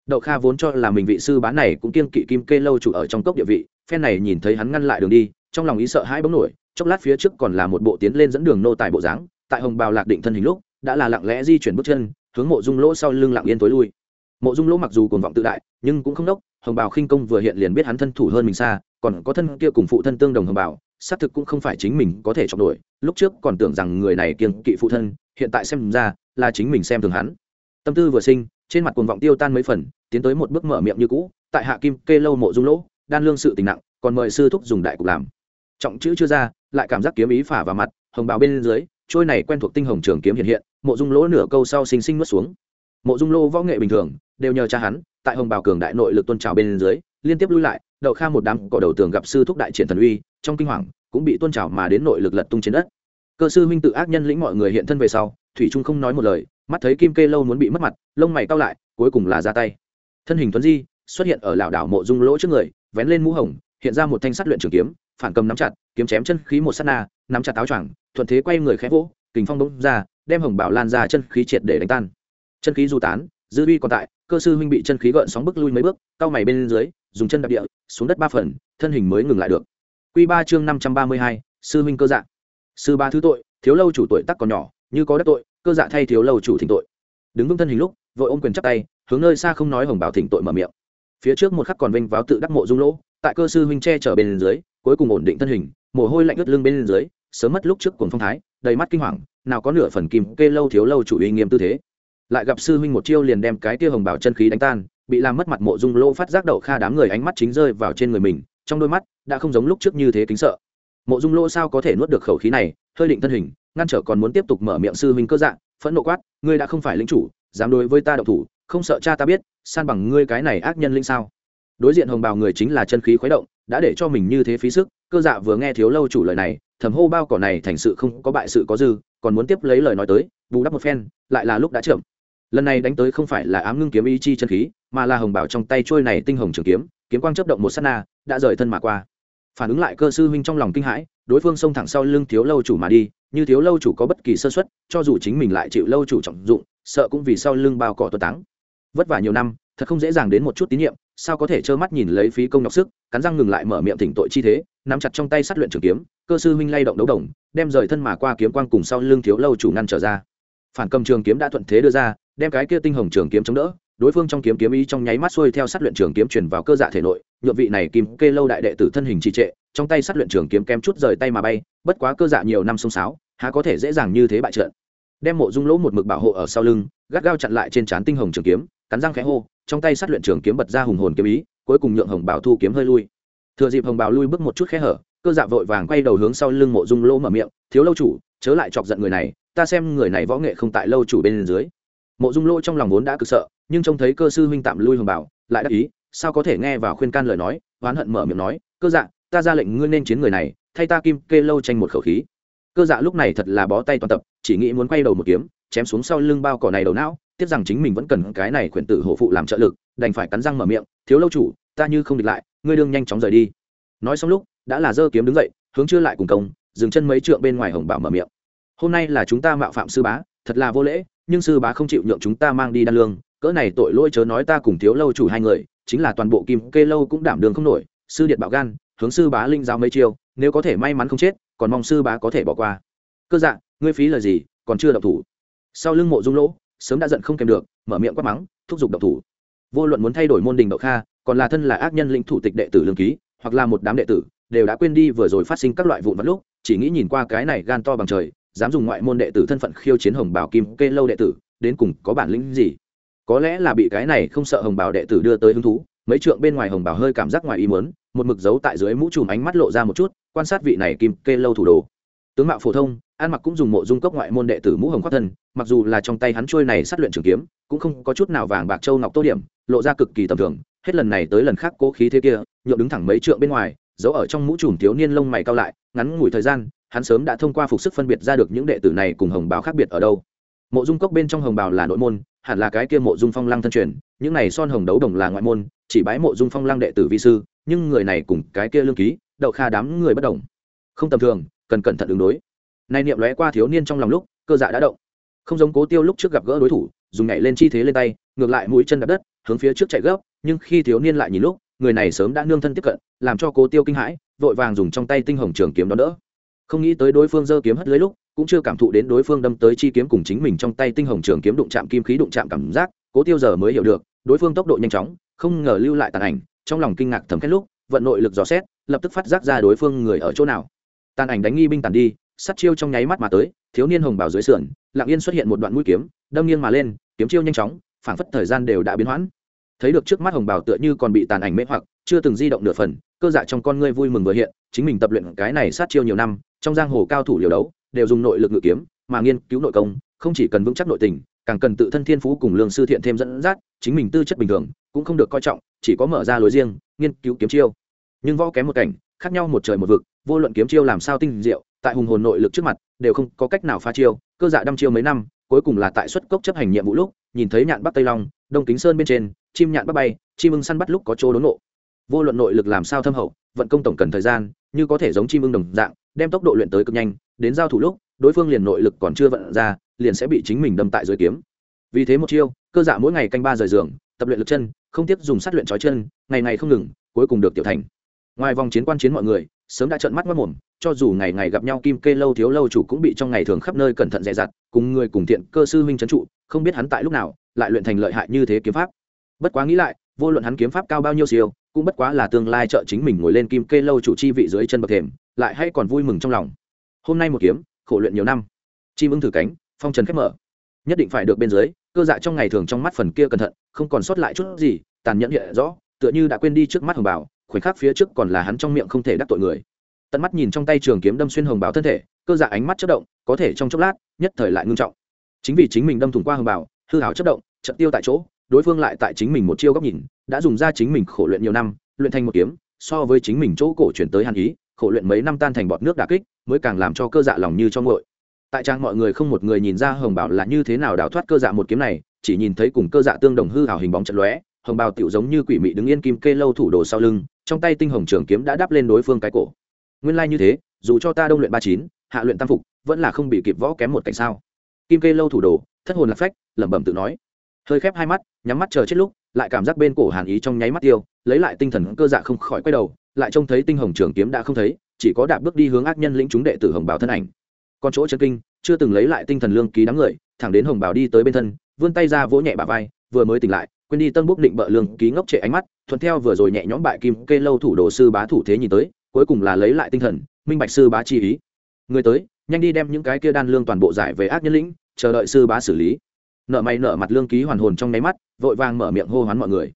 Đậu kha vốn cho là mình vị sư bán này cũng kiêng kỵ kim kê lâu chủ ở trong cốc địa vị, phen này nhìn thấy hắn ngăn lại đường đi trong lòng ý sợ hãi bỗng nổi, chốc lát phía trước còn là một bộ tiến lên dẫn đường nô tài bộ dáng, tại hồng bào lạc định thân hình lúc, đã là lặng lẽ di chuyển bước chân, hướng mộ dung lỗ sau lưng lặng yên tối lui. Mộ dung lỗ mặc dù cuồng vọng tự đại, nhưng cũng không đốc, hồng bào khinh công vừa hiện liền biết hắn thân thủ hơn mình xa, còn có thân kia cùng phụ thân tương đồng hồng bào, xác thực cũng không phải chính mình có thể chọc nổi, lúc trước còn tưởng rằng người này kiêng kỵ phụ thân, hiện tại xem ra là chính mình xem thường hắn. Tâm tư vừa sinh, trên mặt cuồng vọng tiêu tan mấy phần, tiến tới một bước mở miệng như cũ, tại hạ kim kê lâu mộ dung lỗ, đan lương sự tình nặng, còn mời sư thúc dùng đại cục làm trọng chữ chưa ra, lại cảm giác kiếm ý phả vào mặt, hồng bào bên dưới, trôi này quen thuộc tinh hồng trường kiếm hiện hiện, mộ dung lỗ nửa câu sau xinh xinh nuốt xuống. Mộ dung lô võ nghệ bình thường, đều nhờ cha hắn, tại hồng bào cường đại nội lực tôn trào bên dưới, liên tiếp lui lại, đậu kha một đám cỏ đầu tường gặp sư thúc đại triển thần uy, trong kinh hoàng, cũng bị tôn trào mà đến nội lực lật tung trên đất. Cơ sư huynh tự ác nhân lĩnh mọi người hiện thân về sau, thủy trung không nói một lời, mắt thấy kim kê lâu muốn bị mất mặt, lông mày cao lại, cuối cùng là ra tay. Thân hình tuấn di, xuất hiện ở lảo đảo mộ dung lỗ trước người, vén lên mũ hồng, hiện ra một thanh sắt luyện trường kiếm phản cầm nắm chặt, kiếm chém chân khí một sát na, nắm chặt áo choàng, thuận thế quay người khẽ vỗ, kình phong bỗng ra, đem hồng bảo lan ra chân khí triệt để đánh tan. Chân khí du tán, dư uy còn tại, cơ sư huynh bị chân khí gợn sóng bước lui mấy bước, cao mày bên dưới, dùng chân đạp địa, xuống đất ba phần, thân hình mới ngừng lại được. Quy ba chương năm trăm ba mươi hai, sư huynh cơ dạ. Sư ba thứ tội, thiếu lâu chủ tội tắc còn nhỏ, như có đất tội, cơ dạ thay thiếu lâu chủ thỉnh tội. Đứng vững thân hình lúc, vội ôm quyền chắp tay, hướng nơi xa không nói hồng bảo thỉnh tội mở miệng. Phía trước một khắc còn vinh váo tự đắc mộ dung lỗ, tại cơ sư huynh che chở bên dưới cuối cùng ổn định thân hình, mồ hôi lạnh ướt lưng bên dưới, sớm mất lúc trước cuồng phong thái, đầy mắt kinh hoàng, nào có nửa phần kim kê lâu thiếu lâu chủ uy nghiêm tư thế. Lại gặp sư huynh một chiêu liền đem cái tia hồng bảo chân khí đánh tan, bị làm mất mặt mộ dung lô phát giác đậu kha đám người ánh mắt chính rơi vào trên người mình, trong đôi mắt đã không giống lúc trước như thế kính sợ. Mộ dung lô sao có thể nuốt được khẩu khí này, hơi định thân hình, ngăn trở còn muốn tiếp tục mở miệng sư huynh cơ dạng, phẫn nộ quát, ngươi đã không phải lính chủ, dám đối với ta đậu thủ, không sợ cha ta biết, san bằng ngươi cái này ác nhân linh sao? Đối diện hồng bào người chính là chân khí khuấy động đã để cho mình như thế phí sức, cơ dạ vừa nghe thiếu lâu chủ lời này, thầm hô bao cỏ này thành sự không có bại sự có dư, còn muốn tiếp lấy lời nói tới, bù đắp một phen, lại là lúc đã chậm lần này đánh tới không phải là ám ngưng kiếm ý chi chân khí, mà là hồng bảo trong tay trôi này tinh hồng trường kiếm kiếm quang chấp động một s á t na, đã rời thân mà qua. Phản ứng lại cơ sư huynh trong lòng kinh hãi, đối phương xông thẳng sau lưng thiếu lâu chủ mà đi, như thiếu lâu chủ có bất kỳ sơ xuất cho dù chính mình lại chịu lâu chủ trọng dụng, sợ cũng vì sau lưng bao cỏ tuột táng. Vất vả nhiều năm thật không dễ dàng đến một chút tín nhiệm, sao có thể trơ mắt nhìn lấy phí công nhọc sức, cắn răng ngừng lại mở miệng thỉnh tội chi thế, nắm chặt trong tay sát luyện trường kiếm, cơ sư huynh lay động đấu đồng, đem rời thân mà qua kiếm quang cùng sau lưng thiếu lâu chủ ngăn trở ra. Phản cầm trường kiếm đã thuận thế đưa ra, đem cái kia tinh hồng trường kiếm chống đỡ, đối phương trong kiếm kiếm ý trong nháy mắt xuôi theo sát luyện trường kiếm truyền vào cơ dạ thể nội nhuộm vị này kim kê lâu đại đệ tử thân hình trì trệ, trong tay sát luyện trường kiếm kém chút rời tay mà bay, bất quá cơ dạ nhiều năm sông sáo, há có thể dễ dàng như thế bại trận. Đem mộ dung lỗ một mực bảo hộ ở sau lưng, gắt gao chặn lại trên trán tinh hồng trường kiếm, cắn răng khẽ hô trong tay sát luyện trường kiếm bật ra hùng hồn kiếm ý, cuối cùng nhượng hồng bảo thu kiếm hơi lui. Thừa dịp hồng bảo lui bước một chút khẽ hở, cơ dạ vội vàng quay đầu hướng sau lưng mộ dung lỗ mở miệng, thiếu lâu chủ, chớ lại chọc giận người này, ta xem người này võ nghệ không tại lâu chủ bên dưới. Mộ dung lỗ trong lòng vốn đã cực sợ, nhưng trông thấy cơ sư huynh tạm lui hồng bảo, lại đắc ý, sao có thể nghe vào khuyên can lời nói? Oán hận mở miệng nói, cơ dạ ta ra lệnh ngươi nên chiến người này, thay ta kim kê lâu tranh một khẩu khí. Cơ dạ lúc này thật là bó tay toàn tập, chỉ nghĩ muốn quay đầu một kiếm, chém xuống sau lưng bao cỏ này đầu não tiếc rằng chính mình vẫn cần cái này khuyển tử hổ phụ làm trợ lực, đành phải cắn răng mở miệng, thiếu lâu chủ, ta như không địch lại, ngươi đương nhanh chóng rời đi. Nói xong lúc, đã là dơ kiếm đứng dậy, hướng chưa lại cùng công, dừng chân mấy trượng bên ngoài hồng bảo mở miệng. Hôm nay là chúng ta mạo phạm sư bá, thật là vô lễ, nhưng sư bá không chịu nhượng chúng ta mang đi đan lương, cỡ này tội lỗi chớ nói ta cùng thiếu lâu chủ hai người, chính là toàn bộ kim kê lâu cũng đảm đường không nổi, sư điện bảo gan, hướng sư bá linh giáo mấy chiêu, nếu có thể may mắn không chết, còn mong sư bá có thể bỏ qua. Cơ dạ ngươi phí lời gì, còn chưa độc thủ. Sau lưng mộ dung lỗ sớm đã giận không kèm được, mở miệng quát mắng, thúc giục độc thủ. Vô luận muốn thay đổi môn đình đậu kha, còn là thân là ác nhân lĩnh thủ tịch đệ tử lương ký, hoặc là một đám đệ tử, đều đã quên đi vừa rồi phát sinh các loại vụn vặt lúc, chỉ nghĩ nhìn qua cái này gan to bằng trời, dám dùng ngoại môn đệ tử thân phận khiêu chiến hồng bảo kim kê lâu đệ tử, đến cùng có bản lĩnh gì? Có lẽ là bị cái này không sợ hồng bảo đệ tử đưa tới hứng thú, mấy trượng bên ngoài hồng bảo hơi cảm giác ngoài ý muốn, một mực giấu tại dưới mũ trùm ánh mắt lộ ra một chút, quan sát vị này kim kê lâu thủ đồ. Tướng mạo phổ thông an mặc cũng dùng mộ dung cốc ngoại môn đệ tử mũ hồng khoác thân mặc dù là trong tay hắn trôi này sát luyện trường kiếm, cũng không có chút nào vàng bạc châu ngọc tô điểm, lộ ra cực kỳ tầm thường. Hết lần này tới lần khác cố khí thế kia nhộn đứng thẳng mấy trượng bên ngoài, giấu ở trong mũ trùm thiếu niên lông mày cao lại, ngắn ngủi thời gian, hắn sớm đã thông qua phục sức phân biệt ra được những đệ tử này cùng hồng bào khác biệt ở đâu. Mộ dung cốc bên trong hồng bào là nội môn, hẳn là cái kia mộ dung phong lăng thân truyền, những này son hồng đấu đồng là ngoại môn, chỉ bái mộ dung phong lăng đệ tử vi sư, nhưng người này cùng cái kia lương ký, đậu kha đám người bất đồng. Không tầm thường, cần cẩn thận ứng đối. Nay niệm lóe qua thiếu niên trong lòng lúc, cơ dạ đã động không giống cố tiêu lúc trước gặp gỡ đối thủ, dùng nhảy lên chi thế lên tay, ngược lại mũi chân đập đất, hướng phía trước chạy gấp, nhưng khi thiếu niên lại nhìn lúc, người này sớm đã nương thân tiếp cận, làm cho cố tiêu kinh hãi, vội vàng dùng trong tay tinh hồng trường kiếm đó đỡ. Không nghĩ tới đối phương giơ kiếm hất lưới lúc, cũng chưa cảm thụ đến đối phương đâm tới chi kiếm cùng chính mình trong tay tinh hồng trường kiếm đụng chạm kim khí đụng chạm cảm giác, cố tiêu giờ mới hiểu được, đối phương tốc độ nhanh chóng, không ngờ lưu lại tàn ảnh, trong lòng kinh ngạc thầm khét lúc, vận nội lực dò xét, lập tức phát giác ra đối phương người ở chỗ nào. Tàn ảnh đánh nghi binh tàn đi sắt chiêu trong nháy mắt mà tới thiếu niên hồng bảo dưới sườn, lặng yên xuất hiện một đoạn mũi kiếm, đâm nghiêng mà lên, kiếm chiêu nhanh chóng, phảng phất thời gian đều đã biến hoãn. Thấy được trước mắt hồng bảo tựa như còn bị tàn ảnh mê hoặc, chưa từng di động nửa phần, cơ dạ trong con ngươi vui mừng vừa hiện, chính mình tập luyện cái này sát chiêu nhiều năm, trong giang hồ cao thủ liều đấu, đều dùng nội lực ngự kiếm, mà nghiên cứu nội công, không chỉ cần vững chắc nội tình, càng cần tự thân thiên phú cùng lương sư thiện thêm dẫn dắt, chính mình tư chất bình thường, cũng không được coi trọng, chỉ có mở ra lối riêng, nghiên cứu kiếm chiêu. Nhưng võ kém một cảnh, khác nhau một trời một vực, vô luận kiếm chiêu làm sao tinh diệu tại hùng hồn nội lực trước mặt, đều không có cách nào phá chiêu, cơ dạ đăm chiêu mấy năm, cuối cùng là tại xuất cốc chấp hành nhiệm vụ lúc, nhìn thấy nhạn bắc tây long, đông kính sơn bên trên, chim nhạn bắc bay, chim ưng săn bắt lúc có chỗ đốn nộ vô luận nội lực làm sao thâm hậu, vận công tổng cần thời gian, như có thể giống chim ưng đồng dạng, đem tốc độ luyện tới cực nhanh, đến giao thủ lúc, đối phương liền nội lực còn chưa vận ra, liền sẽ bị chính mình đâm tại dưới kiếm. Vì thế một chiêu, cơ dạ mỗi ngày canh ba rời giường, tập luyện lực chân, không tiếc dùng sát luyện trói chân, ngày ngày không ngừng, cuối cùng được tiểu thành. Ngoài vòng chiến quan chiến mọi người sớm đã trợn mắt mất mồm, cho dù ngày ngày gặp nhau kim kê lâu thiếu lâu chủ cũng bị trong ngày thường khắp nơi cẩn thận dè dặt, cùng người cùng thiện, cơ sư huynh trấn trụ, không biết hắn tại lúc nào, lại luyện thành lợi hại như thế kiếm pháp. Bất quá nghĩ lại, vô luận hắn kiếm pháp cao bao nhiêu siêu, cũng bất quá là tương lai trợ chính mình ngồi lên kim kê lâu chủ chi vị dưới chân bậc thềm, lại hay còn vui mừng trong lòng. Hôm nay một kiếm, khổ luyện nhiều năm. Chim ưng thử cánh, phong trần khép mở. Nhất định phải được bên dưới, cơ dạ trong ngày thường trong mắt phần kia cẩn thận, không còn sót lại chút gì, tàn nhẫn hiện rõ, tựa như đã quên đi trước mắt hồng bảo khoảnh khắc phía trước còn là hắn trong miệng không thể đắc tội người. Tận mắt nhìn trong tay trường kiếm đâm xuyên hồng bảo thân thể, cơ dạ ánh mắt chất động, có thể trong chốc lát, nhất thời lại ngưng trọng. Chính vì chính mình đâm thủng qua hồng bảo hư hảo chất động trận tiêu tại chỗ, đối phương lại tại chính mình một chiêu góc nhìn, đã dùng ra chính mình khổ luyện nhiều năm, luyện thành một kiếm, so với chính mình chỗ cổ chuyển tới hàn ý, khổ luyện mấy năm tan thành bọt nước đà kích, mới càng làm cho cơ dạ lòng như cho ngội tại trang mọi người không một người nhìn ra hồng bảo là như thế nào đào thoát cơ dạ một kiếm này, chỉ nhìn thấy cùng cơ dạ tương đồng hư hảo hình bóng trận lóe, hồng bào tiểu giống như quỷ mị đứng yên kim kê lâu thủ đồ sau lưng trong tay tinh hồng trường kiếm đã đáp lên đối phương cái cổ. Nguyên lai như thế, dù cho ta đông luyện ba chín, hạ luyện tam phục, vẫn là không bị kịp võ kém một cảnh sao? Kim kê lâu thủ đồ, thất hồn lạc phách, lẩm bẩm tự nói. Hơi khép hai mắt, nhắm mắt chờ chết lúc, lại cảm giác bên cổ hàn ý trong nháy mắt tiêu, lấy lại tinh thần cơ dạ không khỏi quay đầu, lại trông thấy tinh hồng trường kiếm đã không thấy, chỉ có đạp bước đi hướng ác nhân lĩnh chúng đệ tử hồng bào thân ảnh. Con chỗ chân kinh, chưa từng lấy lại tinh thần lương ký đám người, thẳng đến hồng bào đi tới bên thân, vươn tay ra vỗ nhẹ bà vai, vừa mới tỉnh lại, quên đi tân bốc định bợ lương ký ngốc trệ ánh mắt thuận theo vừa rồi nhẹ nhõm bại kim kê lâu thủ đồ sư bá thủ thế nhìn tới, cuối cùng là lấy lại tinh thần, minh bạch sư bá chi ý. Người tới, nhanh đi đem những cái kia đan lương toàn bộ giải về ác nhân lĩnh, chờ đợi sư bá xử lý. Nợ mày nợ mặt lương ký hoàn hồn trong nháy mắt, vội vàng mở miệng hô hoán mọi người.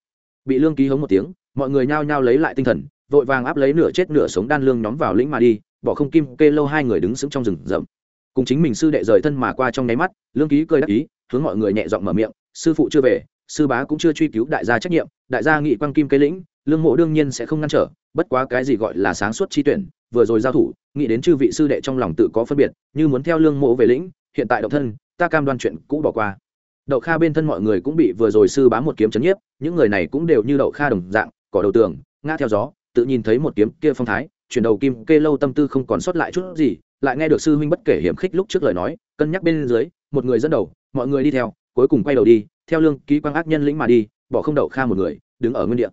Bị lương ký hống một tiếng, mọi người nhao nhao lấy lại tinh thần, vội vàng áp lấy nửa chết nửa sống đan lương nhóm vào lĩnh mà đi, bỏ không kim kê lâu hai người đứng sững trong rừng rậm. Cùng chính mình sư đệ rời thân mà qua trong nháy mắt, lương ký cười đắc ý, hướng mọi người nhẹ giọng mở miệng, sư phụ chưa về sư bá cũng chưa truy cứu đại gia trách nhiệm, đại gia nghị quang kim cây lĩnh, lương mộ đương nhiên sẽ không ngăn trở, bất quá cái gì gọi là sáng suốt chi tuyển, vừa rồi giao thủ, nghĩ đến chư vị sư đệ trong lòng tự có phân biệt, như muốn theo lương mộ về lĩnh, hiện tại độc thân, ta cam đoan chuyện cũ bỏ qua. Đậu kha bên thân mọi người cũng bị vừa rồi sư bá một kiếm chấn nhiếp, những người này cũng đều như đậu kha đồng dạng, cỏ đầu tường, ngã theo gió, tự nhìn thấy một kiếm kia phong thái, chuyển đầu kim kê lâu tâm tư không còn sót lại chút gì, lại nghe được sư huynh bất kể hiểm khích lúc trước lời nói, cân nhắc bên dưới, một người dẫn đầu, mọi người đi theo, cuối cùng quay đầu đi theo lương ký quang ác nhân lĩnh mà đi, bỏ không đậu kha một người, đứng ở nguyên địa.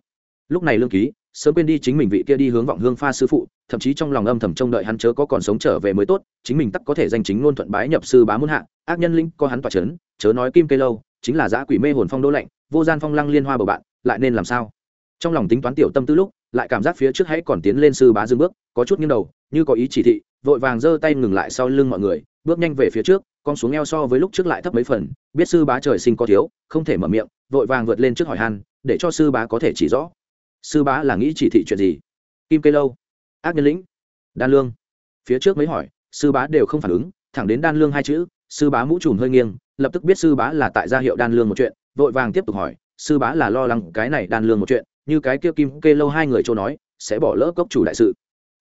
Lúc này lương ký, sớm quên đi chính mình vị kia đi hướng vọng hương pha sư phụ, thậm chí trong lòng âm thầm trông đợi hắn chớ có còn sống trở về mới tốt, chính mình tắc có thể danh chính luôn thuận bái nhập sư bá muôn hạ, ác nhân lĩnh có hắn tỏa chấn, chớ nói kim cây lâu, chính là giã quỷ mê hồn phong đô lạnh, vô gian phong lăng liên hoa bầu bạn, lại nên làm sao? Trong lòng tính toán tiểu tâm tư lúc, lại cảm giác phía trước hãy còn tiến lên sư bá dừng bước, có chút nghiêng đầu, như có ý chỉ thị, vội vàng giơ tay ngừng lại sau lưng mọi người, bước nhanh về phía trước con xuống eo so với lúc trước lại thấp mấy phần, biết sư bá trời sinh có thiếu, không thể mở miệng, vội vàng vượt lên trước hỏi han, để cho sư bá có thể chỉ rõ. Sư bá là nghĩ chỉ thị chuyện gì? Kim cây lâu. Ác nhân lĩnh. Đan lương. Phía trước mới hỏi, sư bá đều không phản ứng, thẳng đến đan lương hai chữ, sư bá mũ trùm hơi nghiêng, lập tức biết sư bá là tại gia hiệu đan lương một chuyện, vội vàng tiếp tục hỏi, sư bá là lo lắng cái này đan lương một chuyện, như cái kia kim kê lâu hai người châu nói, sẽ bỏ lỡ cốc chủ đại sự.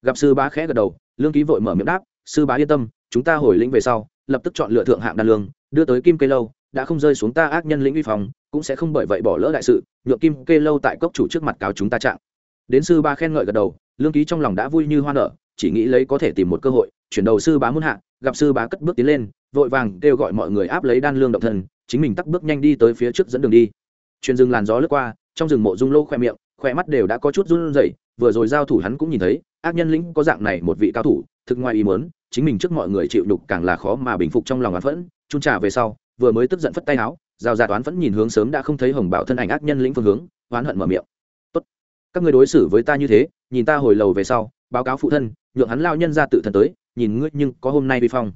Gặp sư bá khẽ gật đầu, lương ký vội mở miệng đáp, sư bá yên tâm, chúng ta hồi lĩnh về sau lập tức chọn lựa thượng hạng đan lương, đưa tới kim kê lâu, đã không rơi xuống ta ác nhân lĩnh uy phòng cũng sẽ không bởi vậy bỏ lỡ đại sự nhựa kim kê lâu tại cốc chủ trước mặt cáo chúng ta chạm đến sư ba khen ngợi gật đầu, lương ký trong lòng đã vui như hoa nở, chỉ nghĩ lấy có thể tìm một cơ hội, chuyển đầu sư bá muốn hạ, gặp sư bá cất bước tiến lên, vội vàng kêu gọi mọi người áp lấy đan lương động thân chính mình tắt bước nhanh đi tới phía trước dẫn đường đi. Truyền rừng làn gió lướt qua, trong rừng mộ dung lô khoe miệng khoe mắt đều đã có chút run rẩy, vừa rồi giao thủ hắn cũng nhìn thấy, ác nhân lĩnh có dạng này một vị cao thủ, thực ngoài ý muốn chính mình trước mọi người chịu đục càng là khó mà bình phục trong lòng oán phẫn, chun trả về sau, vừa mới tức giận phất tay áo, rào rạt oán vẫn nhìn hướng sớm đã không thấy hồng bảo thân ảnh ác nhân lĩnh phương hướng, oán hận mở miệng. Tốt, các người đối xử với ta như thế, nhìn ta hồi lầu về sau, báo cáo phụ thân, nhượng hắn lao nhân ra tự thân tới, nhìn ngươi nhưng có hôm nay vi phong.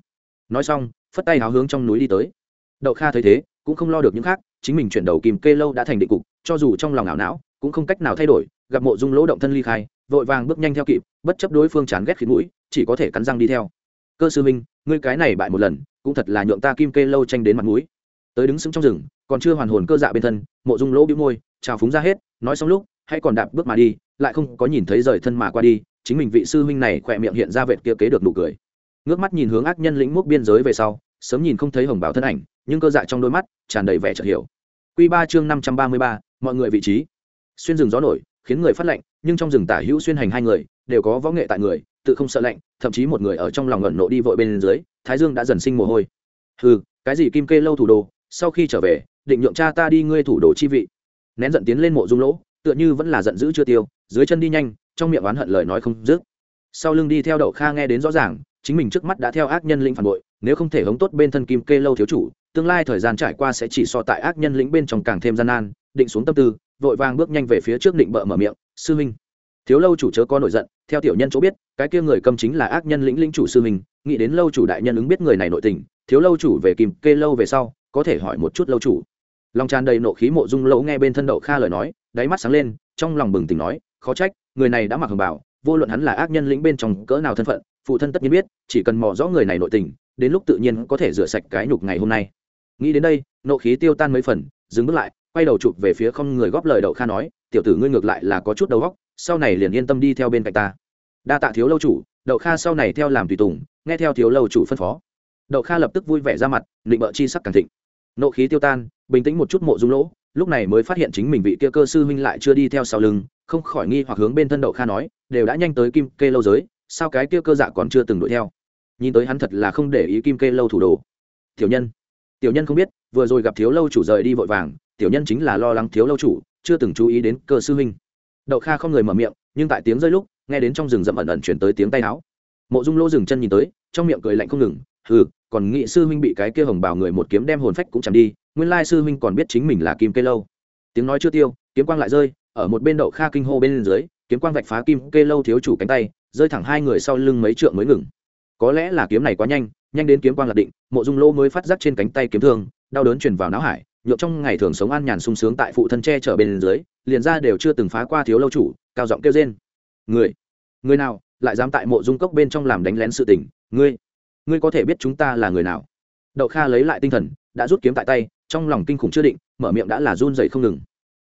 Nói xong, phất tay háo hướng trong núi đi tới. Đậu kha thấy thế, cũng không lo được những khác, chính mình chuyển đầu kìm kê lâu đã thành định cục, cho dù trong lòng ảo não, cũng không cách nào thay đổi, gặp mộ dung lỗ động thân ly khai, vội vàng bước nhanh theo kịp, bất chấp đối phương chán ghét khiến mũi, chỉ có thể cắn răng đi theo cơ sư minh, ngươi cái này bại một lần, cũng thật là nhượng ta kim kê lâu tranh đến mặt mũi. Tới đứng sững trong rừng, còn chưa hoàn hồn cơ dạ bên thân, mộ dung lỗ bĩu môi, chào phúng ra hết, nói xong lúc hay còn đạp bước mà đi, lại không có nhìn thấy rời thân mà qua đi, chính mình vị sư huynh này khỏe miệng hiện ra vệt kia kế được nụ cười. Ngước mắt nhìn hướng ác nhân lĩnh mốc biên giới về sau, sớm nhìn không thấy hồng bảo thân ảnh, nhưng cơ dạ trong đôi mắt tràn đầy vẻ chợt hiểu. Quy ba chương năm trăm ba mươi ba, mọi người vị trí. Xuyên rừng gió nổi, khiến người phát lạnh nhưng trong rừng tả hữu xuyên hành hai người, đều có võ nghệ tại người tự không sợ lạnh, thậm chí một người ở trong lòng ẩn nộ đi vội bên dưới, thái dương đã dần sinh mồ hôi. Hừ, cái gì kim kê lâu thủ đồ, sau khi trở về, định nhượng cha ta đi ngươi thủ đồ chi vị. Nén giận tiến lên mộ dung lỗ, tựa như vẫn là giận dữ chưa tiêu, dưới chân đi nhanh, trong miệng oán hận lời nói không dứt. Sau lưng đi theo đậu kha nghe đến rõ ràng, chính mình trước mắt đã theo ác nhân lĩnh phản bội, nếu không thể hống tốt bên thân kim kê lâu thiếu chủ, tương lai thời gian trải qua sẽ chỉ so tại ác nhân lĩnh bên trong càng thêm gian nan, định xuống tâm tư, vội vàng bước nhanh về phía trước định bợ mở miệng, sư huynh thiếu lâu chủ chớ có nổi giận, theo tiểu nhân chỗ biết, cái kia người cầm chính là ác nhân lĩnh linh chủ sư mình nghĩ đến lâu chủ đại nhân ứng biết người này nội tình, thiếu lâu chủ về kìm kê lâu về sau, có thể hỏi một chút lâu chủ. Lòng tràn đầy nộ khí mộ dung lỗ nghe bên thân đậu kha lời nói, đáy mắt sáng lên, trong lòng bừng tỉnh nói, khó trách, người này đã mặc hồng bảo vô luận hắn là ác nhân lĩnh bên trong cỡ nào thân phận, phụ thân tất nhiên biết, chỉ cần mò rõ người này nội tình, đến lúc tự nhiên có thể rửa sạch cái nhục ngày hôm nay. Nghĩ đến đây, nộ khí tiêu tan mấy phần, dừng bước lại, quay đầu chụp về phía không người góp lời đậu kha nói, tiểu tử ngươi ngược lại là có chút đầu góc sau này liền yên tâm đi theo bên cạnh ta. Đa tạ thiếu lâu chủ, đậu kha sau này theo làm tùy tùng, nghe theo thiếu lâu chủ phân phó. Đậu kha lập tức vui vẻ ra mặt định bợ chi sắc càng thịnh. Nộ khí tiêu tan, bình tĩnh một chút mộ dung lỗ, lúc này mới phát hiện chính mình vị kia cơ sư huynh lại chưa đi theo sau lưng, không khỏi nghi hoặc hướng bên thân đậu kha nói, đều đã nhanh tới kim kê lâu giới, sao cái kia cơ dạ còn chưa từng đuổi theo? Nhìn tới hắn thật là không để ý kim kê lâu thủ đồ. Tiểu nhân. Tiểu nhân không biết, vừa rồi gặp thiếu lâu chủ rời đi vội vàng, tiểu nhân chính là lo lắng thiếu lâu chủ, chưa từng chú ý đến cơ sư huynh đậu kha không người mở miệng, nhưng tại tiếng rơi lúc, nghe đến trong rừng rậm ẩn ẩn chuyển tới tiếng tay áo. Mộ dung lô dừng chân nhìn tới, trong miệng cười lạnh không ngừng, hừ, còn nghị sư huynh bị cái kia hồng bào người một kiếm đem hồn phách cũng chẳng đi, nguyên lai sư huynh còn biết chính mình là kim kê lâu. Tiếng nói chưa tiêu, kiếm quang lại rơi, ở một bên đậu kha kinh hô bên dưới, kiếm quang vạch phá kim kê lâu thiếu chủ cánh tay, rơi thẳng hai người sau lưng mấy trượng mới ngừng. Có lẽ là kiếm này quá nhanh nhanh đến kiếm quang lạc định, mộ dung lỗ mới phát giác trên cánh tay kiếm thương, đau đớn truyền vào não hải nhộn trong ngày thường sống an nhàn sung sướng tại phụ thân tre trở bên dưới, liền ra đều chưa từng phá qua thiếu lâu chủ, cao giọng kêu rên. Người người nào, lại dám tại mộ dung cốc bên trong làm đánh lén sự tình, ngươi ngươi có thể biết chúng ta là người nào? Đậu kha lấy lại tinh thần, đã rút kiếm tại tay, trong lòng kinh khủng chưa định, mở miệng đã là run dậy không ngừng.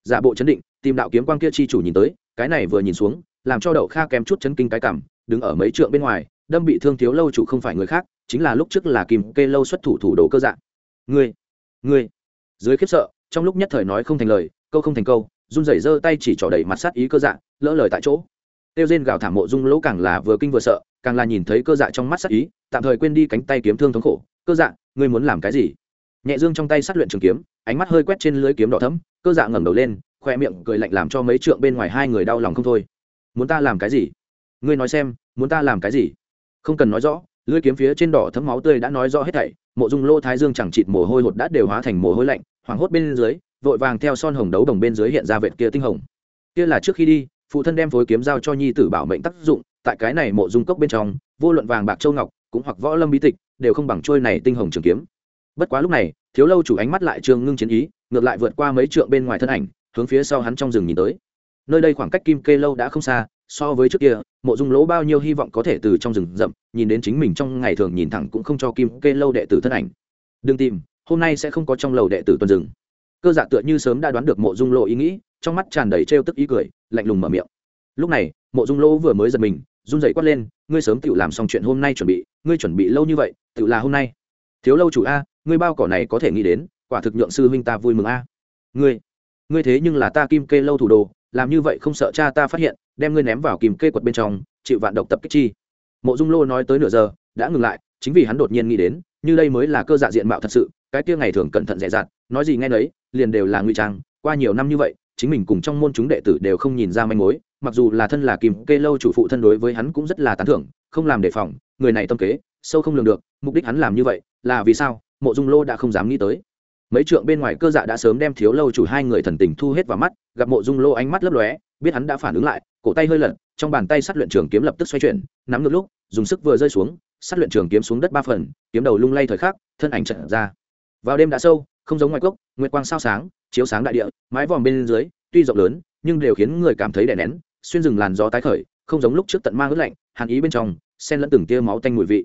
Giả bộ chấn định, tìm đạo kiếm quang kia chi chủ nhìn tới, cái này vừa nhìn xuống, làm cho đậu kha kém chút chấn kinh cái cảm, đứng ở mấy trượng bên ngoài, đâm bị thương thiếu lâu chủ không phải người khác, chính là lúc trước là kìm kê lâu xuất thủ thủ đồ cơ dạng. Ngươi ngươi dưới khiếp sợ, trong lúc nhất thời nói không thành lời, câu không thành câu, run rẩy giơ tay chỉ trỏ đầy mặt sát ý cơ dạng lỡ lời tại chỗ. Tiêu rên gào thảm mộ dung lỗ càng là vừa kinh vừa sợ, càng là nhìn thấy cơ dạ trong mắt sát ý, tạm thời quên đi cánh tay kiếm thương thống khổ. Cơ dạ ngươi muốn làm cái gì? Nhẹ dương trong tay sát luyện trường kiếm, ánh mắt hơi quét trên lưới kiếm đỏ thấm cơ dạ ngẩng đầu lên khoe miệng cười lạnh làm cho mấy trượng bên ngoài hai người đau lòng không thôi. Muốn ta làm cái gì? Ngươi nói xem, muốn ta làm cái gì? Không cần nói rõ. Lưới kiếm phía trên đỏ thấm máu tươi đã nói rõ hết thảy, mộ dung lô thái dương chẳng chịt mồ hôi hột đã đều hóa thành mồ hôi lạnh hoảng hốt bên dưới, vội vàng theo son hồng đấu đồng bên dưới hiện ra vệt kia tinh hồng. Kia là trước khi đi, phụ thân đem phối kiếm giao cho nhi tử bảo mệnh tác dụng, tại cái này mộ dung cốc bên trong, vô luận vàng bạc châu ngọc, cũng hoặc võ lâm bí tịch, đều không bằng trôi này tinh hồng trường kiếm. Bất quá lúc này, thiếu lâu chủ ánh mắt lại trương ngưng chiến ý, ngược lại vượt qua mấy trượng bên ngoài thân ảnh, hướng phía sau hắn trong rừng nhìn tới. Nơi đây khoảng cách kim kê lâu đã không xa, so với trước kia, mộ dung lỗ bao nhiêu hy vọng có thể từ trong rừng rậm, nhìn đến chính mình trong ngày thường nhìn thẳng cũng không cho kim kê lâu đệ tử thân ảnh. Đừng tìm hôm nay sẽ không có trong lầu đệ tử tuần rừng cơ dạ tựa như sớm đã đoán được mộ dung lỗ ý nghĩ, trong mắt tràn đầy trêu tức ý cười, lạnh lùng mở miệng. Lúc này, mộ dung lỗ vừa mới giật mình, run rẩy quát lên, ngươi sớm tự làm xong chuyện hôm nay chuẩn bị, ngươi chuẩn bị lâu như vậy tự là hôm nay. Thiếu lâu chủ a, ngươi bao cỏ này có thể nghĩ đến, quả thực nhượng sư huynh ta vui mừng a. Ngươi ngươi thế nhưng là ta kim kê lâu thủ đồ, làm như vậy không sợ cha ta phát hiện, đem ngươi ném vào kìm kê quật bên trong, chịu vạn độc tập kích chi. Mộ dung lô nói tới nửa giờ, đã ngừng lại, chính vì hắn đột nhiên nghĩ đến như đây mới là cơ dạ diện mạo thật sự, cái kia ngày thường cẩn thận dè dặt, nói gì nghe nấy, liền đều là ngụy trang, qua nhiều năm như vậy, chính mình cùng trong môn chúng đệ tử đều không nhìn ra manh mối, mặc dù là thân là kim kê lâu chủ phụ thân đối với hắn cũng rất là tán thưởng, không làm đề phòng, người này tâm kế, sâu không lường được, mục đích hắn làm như vậy, là vì sao, mộ dung lô đã không dám nghĩ tới. Mấy trượng bên ngoài cơ dạ đã sớm đem thiếu lâu chủ hai người thần tình thu hết vào mắt, gặp mộ dung lô ánh mắt lấp lóe, biết hắn đã phản ứng lại, cổ tay hơi lật, trong bàn tay sát luyện trường kiếm lập tức xoay chuyển, nắm ngược lúc, dùng sức vừa rơi xuống sát luyện trường kiếm xuống đất ba phần, kiếm đầu lung lay thời khắc, thân ảnh trận ra. Vào đêm đã sâu, không giống ngoài cốc, nguyệt quang sao sáng, chiếu sáng đại địa, mái vòm bên dưới, tuy rộng lớn, nhưng đều khiến người cảm thấy đè nén, xuyên rừng làn gió tái khởi, không giống lúc trước tận mang ướt lạnh, hàn ý bên trong, xen lẫn từng tia máu tanh mùi vị.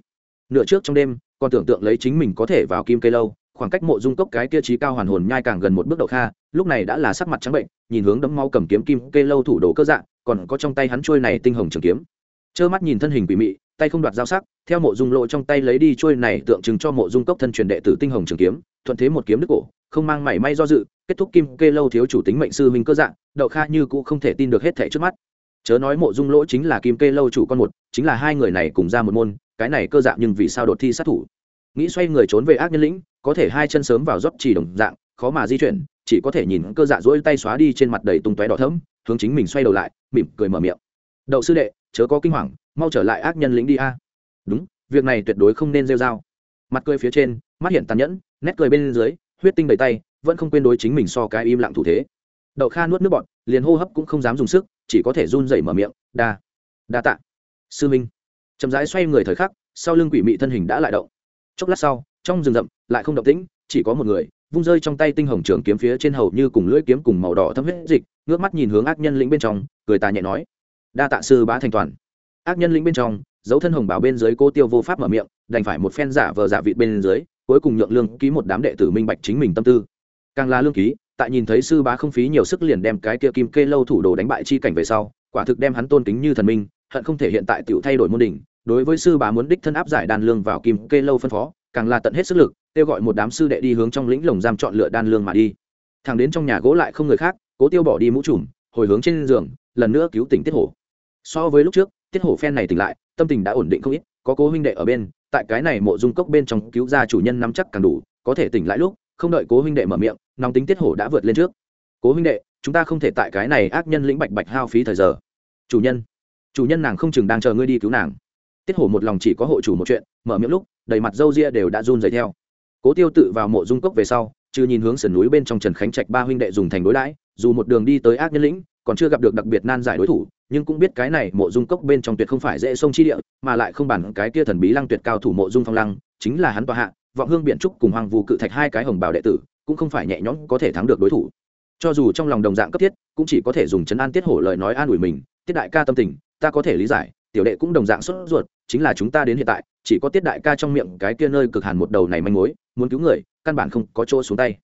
Nửa trước trong đêm, còn tưởng tượng lấy chính mình có thể vào kim cây lâu, khoảng cách mộ dung cốc cái kia trí cao hoàn hồn nhai càng gần một bước đầu kha, lúc này đã là sắc mặt trắng bệnh, nhìn hướng đấm mau cầm kiếm kim cây lâu thủ đồ cơ dạng còn có trong tay hắn trôi này tinh hồng trường kiếm. Trơ mắt nhìn thân hình quỷ mị tay không đoạt dao sắc theo mộ dung lộ trong tay lấy đi trôi này tượng trưng cho mộ dung cốc thân truyền đệ tử tinh hồng trường kiếm thuận thế một kiếm đứt cổ không mang mảy may do dự kết thúc kim kê lâu thiếu chủ tính mệnh sư minh cơ dạng đậu kha như cũng không thể tin được hết thẻ trước mắt. Chớ nói mộ dung lỗ chính là kim kê lâu chủ con một chính là hai người này cùng ra một môn cái này cơ dạng nhưng vì sao đột thi sát thủ? Nghĩ xoay người trốn về ác nhân lĩnh có thể hai chân sớm vào dốc chỉ đồng dạng khó mà di chuyển chỉ có thể nhìn cơ dạ dỗi tay xóa đi trên mặt đầy tung tóe đỏ thẫm, hướng chính mình xoay đầu lại mỉm cười mở miệng. Đậu sư đệ chớ có kinh hoàng mau trở lại ác nhân lĩnh đi a. Đúng, việc này tuyệt đối không nên rêu dao mặt cười phía trên, mắt hiện tàn nhẫn, nét cười bên dưới, huyết tinh đầy tay, vẫn không quên đối chính mình so cái im lặng thủ thế. Đậu kha nuốt nước bọt, liền hô hấp cũng không dám dùng sức, chỉ có thể run rẩy mở miệng, đa đa tạ. Sư minh. Chậm rãi xoay người thời khắc, sau lưng quỷ mị thân hình đã lại động. Chốc lát sau, trong rừng rậm, lại không động tĩnh, chỉ có một người, vung rơi trong tay tinh hồng trường kiếm phía trên hầu như cùng lưỡi kiếm cùng màu đỏ thâm huyết dịch, ngước mắt nhìn hướng ác nhân lĩnh bên trong, cười tà nhẹ nói, đa tạ sư bá thành toàn ác nhân lĩnh bên trong, dấu thân hồng bảo bên dưới cô tiêu vô pháp mở miệng, đành phải một phen giả vờ giả vị bên dưới, cuối cùng nhượng lương ký một đám đệ tử minh bạch chính mình tâm tư. Càng là lương ký, tại nhìn thấy sư bá không phí nhiều sức liền đem cái kia kim kê lâu thủ đồ đánh bại chi cảnh về sau, quả thực đem hắn tôn kính như thần minh, hận không thể hiện tại tựu thay đổi môn đỉnh, đối với sư bá muốn đích thân áp giải đan lương vào kim kê lâu phân phó, càng là tận hết sức lực, kêu gọi một đám sư đệ đi hướng trong lĩnh lồng giam chọn lựa đan lương mà đi. Thằng đến trong nhà gỗ lại không người khác, cố tiêu bỏ đi mũ trùm, hồi hướng trên giường, lần nữa cứu tỉnh tiết hổ. So với lúc trước tiết hổ phen này tỉnh lại, tâm tình đã ổn định không ít, có cố huynh đệ ở bên, tại cái này mộ dung cốc bên trong cứu ra chủ nhân nắm chắc càng đủ, có thể tỉnh lại lúc, không đợi cố huynh đệ mở miệng, nóng tính tiết hổ đã vượt lên trước. Cố huynh đệ, chúng ta không thể tại cái này ác nhân lĩnh bạch bạch hao phí thời giờ. Chủ nhân chủ nhân nàng không chừng đang chờ ngươi đi cứu nàng. Tiết hổ một lòng chỉ có hộ chủ một chuyện, mở miệng lúc, đầy mặt râu ria đều đã run dày theo. Cố tiêu tự vào mộ dung cốc về sau, chứ nhìn hướng sườn núi bên trong trần khánh trạch ba huynh đệ dùng thành đối đãi, dù một đường đi tới ác nhân lĩnh, còn chưa gặp được đặc biệt nan giải đối thủ nhưng cũng biết cái này mộ dung cốc bên trong tuyệt không phải dễ sông chi địa, mà lại không bản cái kia thần bí lăng tuyệt cao thủ mộ dung phong lăng, chính là hắn tòa hạ, vọng hương biện trúc cùng hoàng vũ cự thạch hai cái hồng bào đệ tử, cũng không phải nhẹ nhõm có thể thắng được đối thủ. Cho dù trong lòng đồng dạng cấp thiết, cũng chỉ có thể dùng chấn an tiết hổ lời nói an ủi mình, tiết đại ca tâm tình, ta có thể lý giải, tiểu đệ cũng đồng dạng sốt ruột, chính là chúng ta đến hiện tại, chỉ có tiết đại ca trong miệng cái kia nơi cực hàn một đầu này manh mối, muốn cứu người, căn bản không có chỗ xuống tay.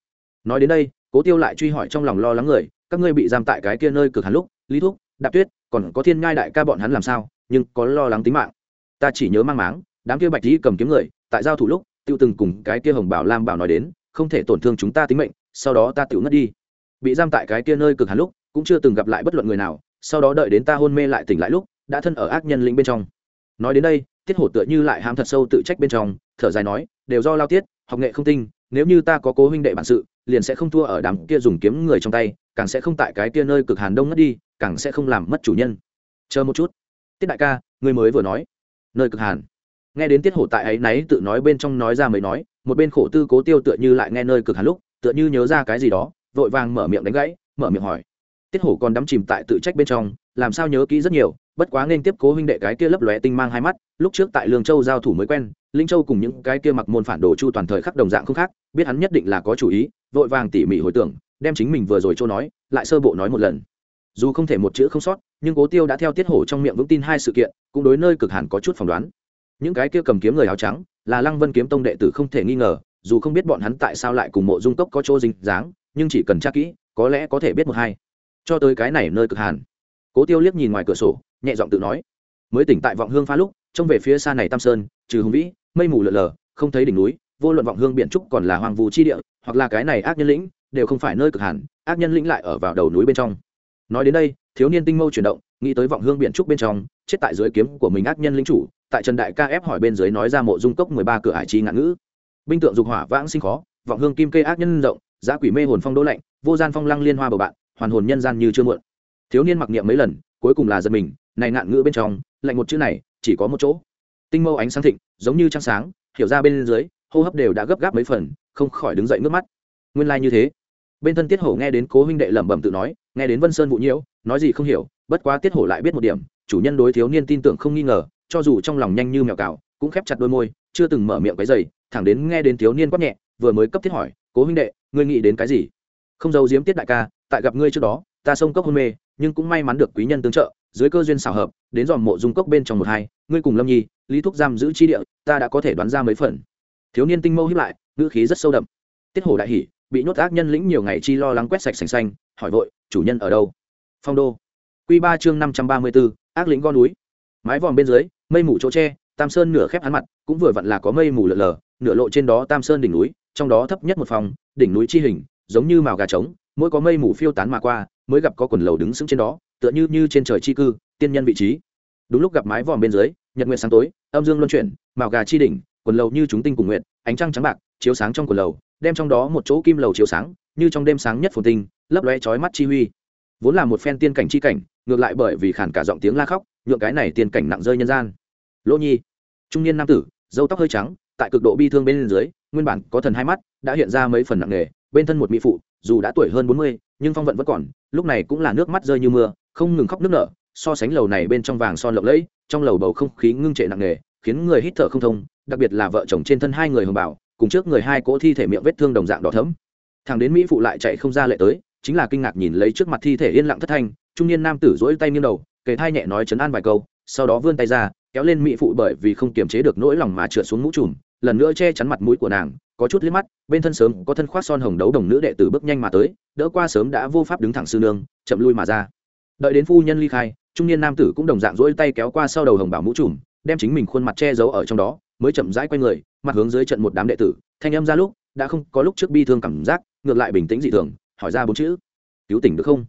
Nói đến đây, cố tiêu lại truy hỏi trong lòng lo lắng người, các ngươi bị giam tại cái kia nơi cực hàn lúc, lý thúc đạp tuyết, còn có thiên ngai đại ca bọn hắn làm sao, nhưng có lo lắng tính mạng. Ta chỉ nhớ mang máng, đám kia bạch lý cầm kiếm người, tại giao thủ lúc, tiêu từng cùng cái kia hồng bảo lam bảo nói đến, không thể tổn thương chúng ta tính mệnh, sau đó ta tự ngất đi. Bị giam tại cái kia nơi cực hàn lúc, cũng chưa từng gặp lại bất luận người nào, sau đó đợi đến ta hôn mê lại tỉnh lại lúc, đã thân ở ác nhân lĩnh bên trong. Nói đến đây, tiết hổ tựa như lại hám thật sâu tự trách bên trong, thở dài nói, đều do lao tiết, học nghệ không tinh, nếu như ta có cố huynh đệ bản sự, liền sẽ không thua ở đám kia dùng kiếm người trong tay, càng sẽ không tại cái kia nơi cực hàn đông ngất đi càng sẽ không làm mất chủ nhân. Chờ một chút. Tiết đại ca, người mới vừa nói. Nơi cực hàn. Nghe đến tiết hổ tại ấy náy tự nói bên trong nói ra mới nói, một bên khổ tư cố tiêu tựa như lại nghe nơi cực hàn lúc, tựa như nhớ ra cái gì đó, vội vàng mở miệng đánh gãy, mở miệng hỏi. Tiết hổ còn đắm chìm tại tự trách bên trong, làm sao nhớ kỹ rất nhiều, bất quá nên tiếp cố huynh đệ cái kia lấp lóe tinh mang hai mắt, lúc trước tại lương châu giao thủ mới quen, linh châu cùng những cái kia mặc môn phản đồ chu toàn thời khắc đồng dạng không khác, biết hắn nhất định là có chủ ý, vội vàng tỉ mỉ hồi tưởng, đem chính mình vừa rồi châu nói, lại sơ bộ nói một lần dù không thể một chữ không sót, nhưng cố tiêu đã theo tiết hổ trong miệng vững tin hai sự kiện, cũng đối nơi cực hẳn có chút phỏng đoán. Những cái kia cầm kiếm người áo trắng, là lăng vân kiếm tông đệ tử không thể nghi ngờ, dù không biết bọn hắn tại sao lại cùng mộ dung cốc có chỗ dính dáng, nhưng chỉ cần tra kỹ, có lẽ có thể biết một hai. Cho tới cái này nơi cực hàn cố tiêu liếc nhìn ngoài cửa sổ, nhẹ giọng tự nói. Mới tỉnh tại vọng hương phá lúc, trông về phía xa này tam sơn, trừ hùng vĩ, mây mù lờ lờ không thấy đỉnh núi, vô luận vọng hương biện trúc còn là hoàng vũ chi địa, hoặc là cái này ác nhân lĩnh, đều không phải nơi cực hàn ác nhân lĩnh lại ở vào đầu núi bên trong nói đến đây, thiếu niên tinh mâu chuyển động, nghĩ tới vọng hương biện trúc bên trong, chết tại dưới kiếm của mình ác nhân lính chủ, tại trần đại ca ép hỏi bên dưới nói ra mộ dung cốc mười ba cửa hải trí ngạn ngữ. Binh tượng dục hỏa vãng sinh khó, vọng hương kim kê ác nhân rộng, giá quỷ mê hồn phong đỗ lạnh, vô gian phong lăng liên hoa bầu bạn, hoàn hồn nhân gian như chưa muộn. Thiếu niên mặc niệm mấy lần, cuối cùng là giật mình, này ngạn ngữ bên trong, lạnh một chữ này, chỉ có một chỗ. Tinh mâu ánh sáng thịnh, giống như trăng sáng, hiểu ra bên dưới, hô hấp đều đã gấp gáp mấy phần, không khỏi đứng dậy nước mắt. Nguyên lai như thế bên thân tiết hổ nghe đến cố huynh đệ lẩm bẩm tự nói, nghe đến vân sơn vụ nhiễu, nói gì không hiểu, bất quá tiết hổ lại biết một điểm, chủ nhân đối thiếu niên tin tưởng không nghi ngờ, cho dù trong lòng nhanh như mèo cào, cũng khép chặt đôi môi, chưa từng mở miệng cái giày thẳng đến nghe đến thiếu niên quát nhẹ, vừa mới cấp thiết hỏi, cố huynh đệ, ngươi nghĩ đến cái gì? Không giấu giếm tiết đại ca, tại gặp ngươi trước đó, ta xông cốc hôn mê, nhưng cũng may mắn được quý nhân tương trợ, dưới cơ duyên xảo hợp, đến dòm mộ dung cốc bên trong một hai, ngươi cùng lâm nhi, lý thúc giam giữ chi địa, ta đã có thể đoán ra mấy phần. Thiếu niên tinh mâu hiếp lại, ngữ khí rất sâu đậm. Tiết hổ đại hỉ bị nhốt ác nhân lĩnh nhiều ngày chi lo lắng quét sạch sành xanh, hỏi vội, chủ nhân ở đâu? Phong đô. Q ba chương năm trăm ba mươi b ố ác lĩnh go núi. Mái vòm bên dưới, mây mù chỗ tre tam sơn nửa khép hắn mặt, cũng vừa vặn là có mây mù lợn lờ nửa lộ trên đó tam sơn đỉnh núi, trong đó thấp nhất một phòng, đỉnh núi chi hình, giống như màu gà trống, mỗi có mây mù phiêu tán mà qua, mới gặp có quần lầu đứng sững trên đó, tựa như như trên trời chi cư, tiên nhân vị trí. Đúng lúc gặp mái vòm bên dưới, nhật nguyện sáng tối, âm dương luân chuyển, màu gà chi đỉnh, quần lầu như chúng tinh cùng nguyện ánh trăng trắng bạc, chiếu sáng trong quần lầu đem trong đó một chỗ kim lầu chiếu sáng, như trong đêm sáng nhất phồn tinh, lấp lóe chói mắt chi huy. Vốn là một phen tiên cảnh chi cảnh, ngược lại bởi vì khản cả giọng tiếng la khóc, nhượng cái này tiên cảnh nặng rơi nhân gian. Lỗ nhi, trung niên nam tử dâu tóc hơi trắng, tại cực độ bi thương bên dưới, nguyên bản có thần hai mắt, đã hiện ra mấy phần nặng nề, bên thân một mỹ phụ, dù đã tuổi hơn bốn mươi, nhưng phong vận vẫn còn, lúc này cũng là nước mắt rơi như mưa, không ngừng khóc nước nở, so sánh lầu này bên trong vàng son lộng lẫy, trong lầu bầu không khí ngưng trệ nặng nề, khiến người hít thở không thông, đặc biệt là vợ chồng trên thân hai người hồng bảo cùng trước người hai cỗ thi thể miệng vết thương đồng dạng đỏ thấm thằng đến mỹ phụ lại chạy không ra lệ tới, chính là kinh ngạc nhìn lấy trước mặt thi thể yên lặng thất thanh, trung niên nam tử dỗi tay nghiêng đầu, kề thai nhẹ nói chấn an vài câu, sau đó vươn tay ra, kéo lên mỹ phụ bởi vì không kiềm chế được nỗi lòng mà trượt xuống mũ trùm, lần nữa che chắn mặt mũi của nàng, có chút liếc mắt, bên thân sớm có thân khoác son hồng đấu đồng nữ đệ tử bước nhanh mà tới, đỡ qua sớm đã vô pháp đứng thẳng sư nương, chậm lui mà ra. Đợi đến phu nhân ly khai, trung niên nam tử cũng đồng dạng rỗi tay kéo qua sau đầu hồng bảo mũ trùm, đem chính mình khuôn mặt che giấu ở trong đó, mới chậm rãi quay người mặt hướng dưới trận một đám đệ tử, thanh âm ra lúc, đã không có lúc trước bi thương cảm giác, ngược lại bình tĩnh dị thường, hỏi ra bốn chữ. Cứu tỉnh được không?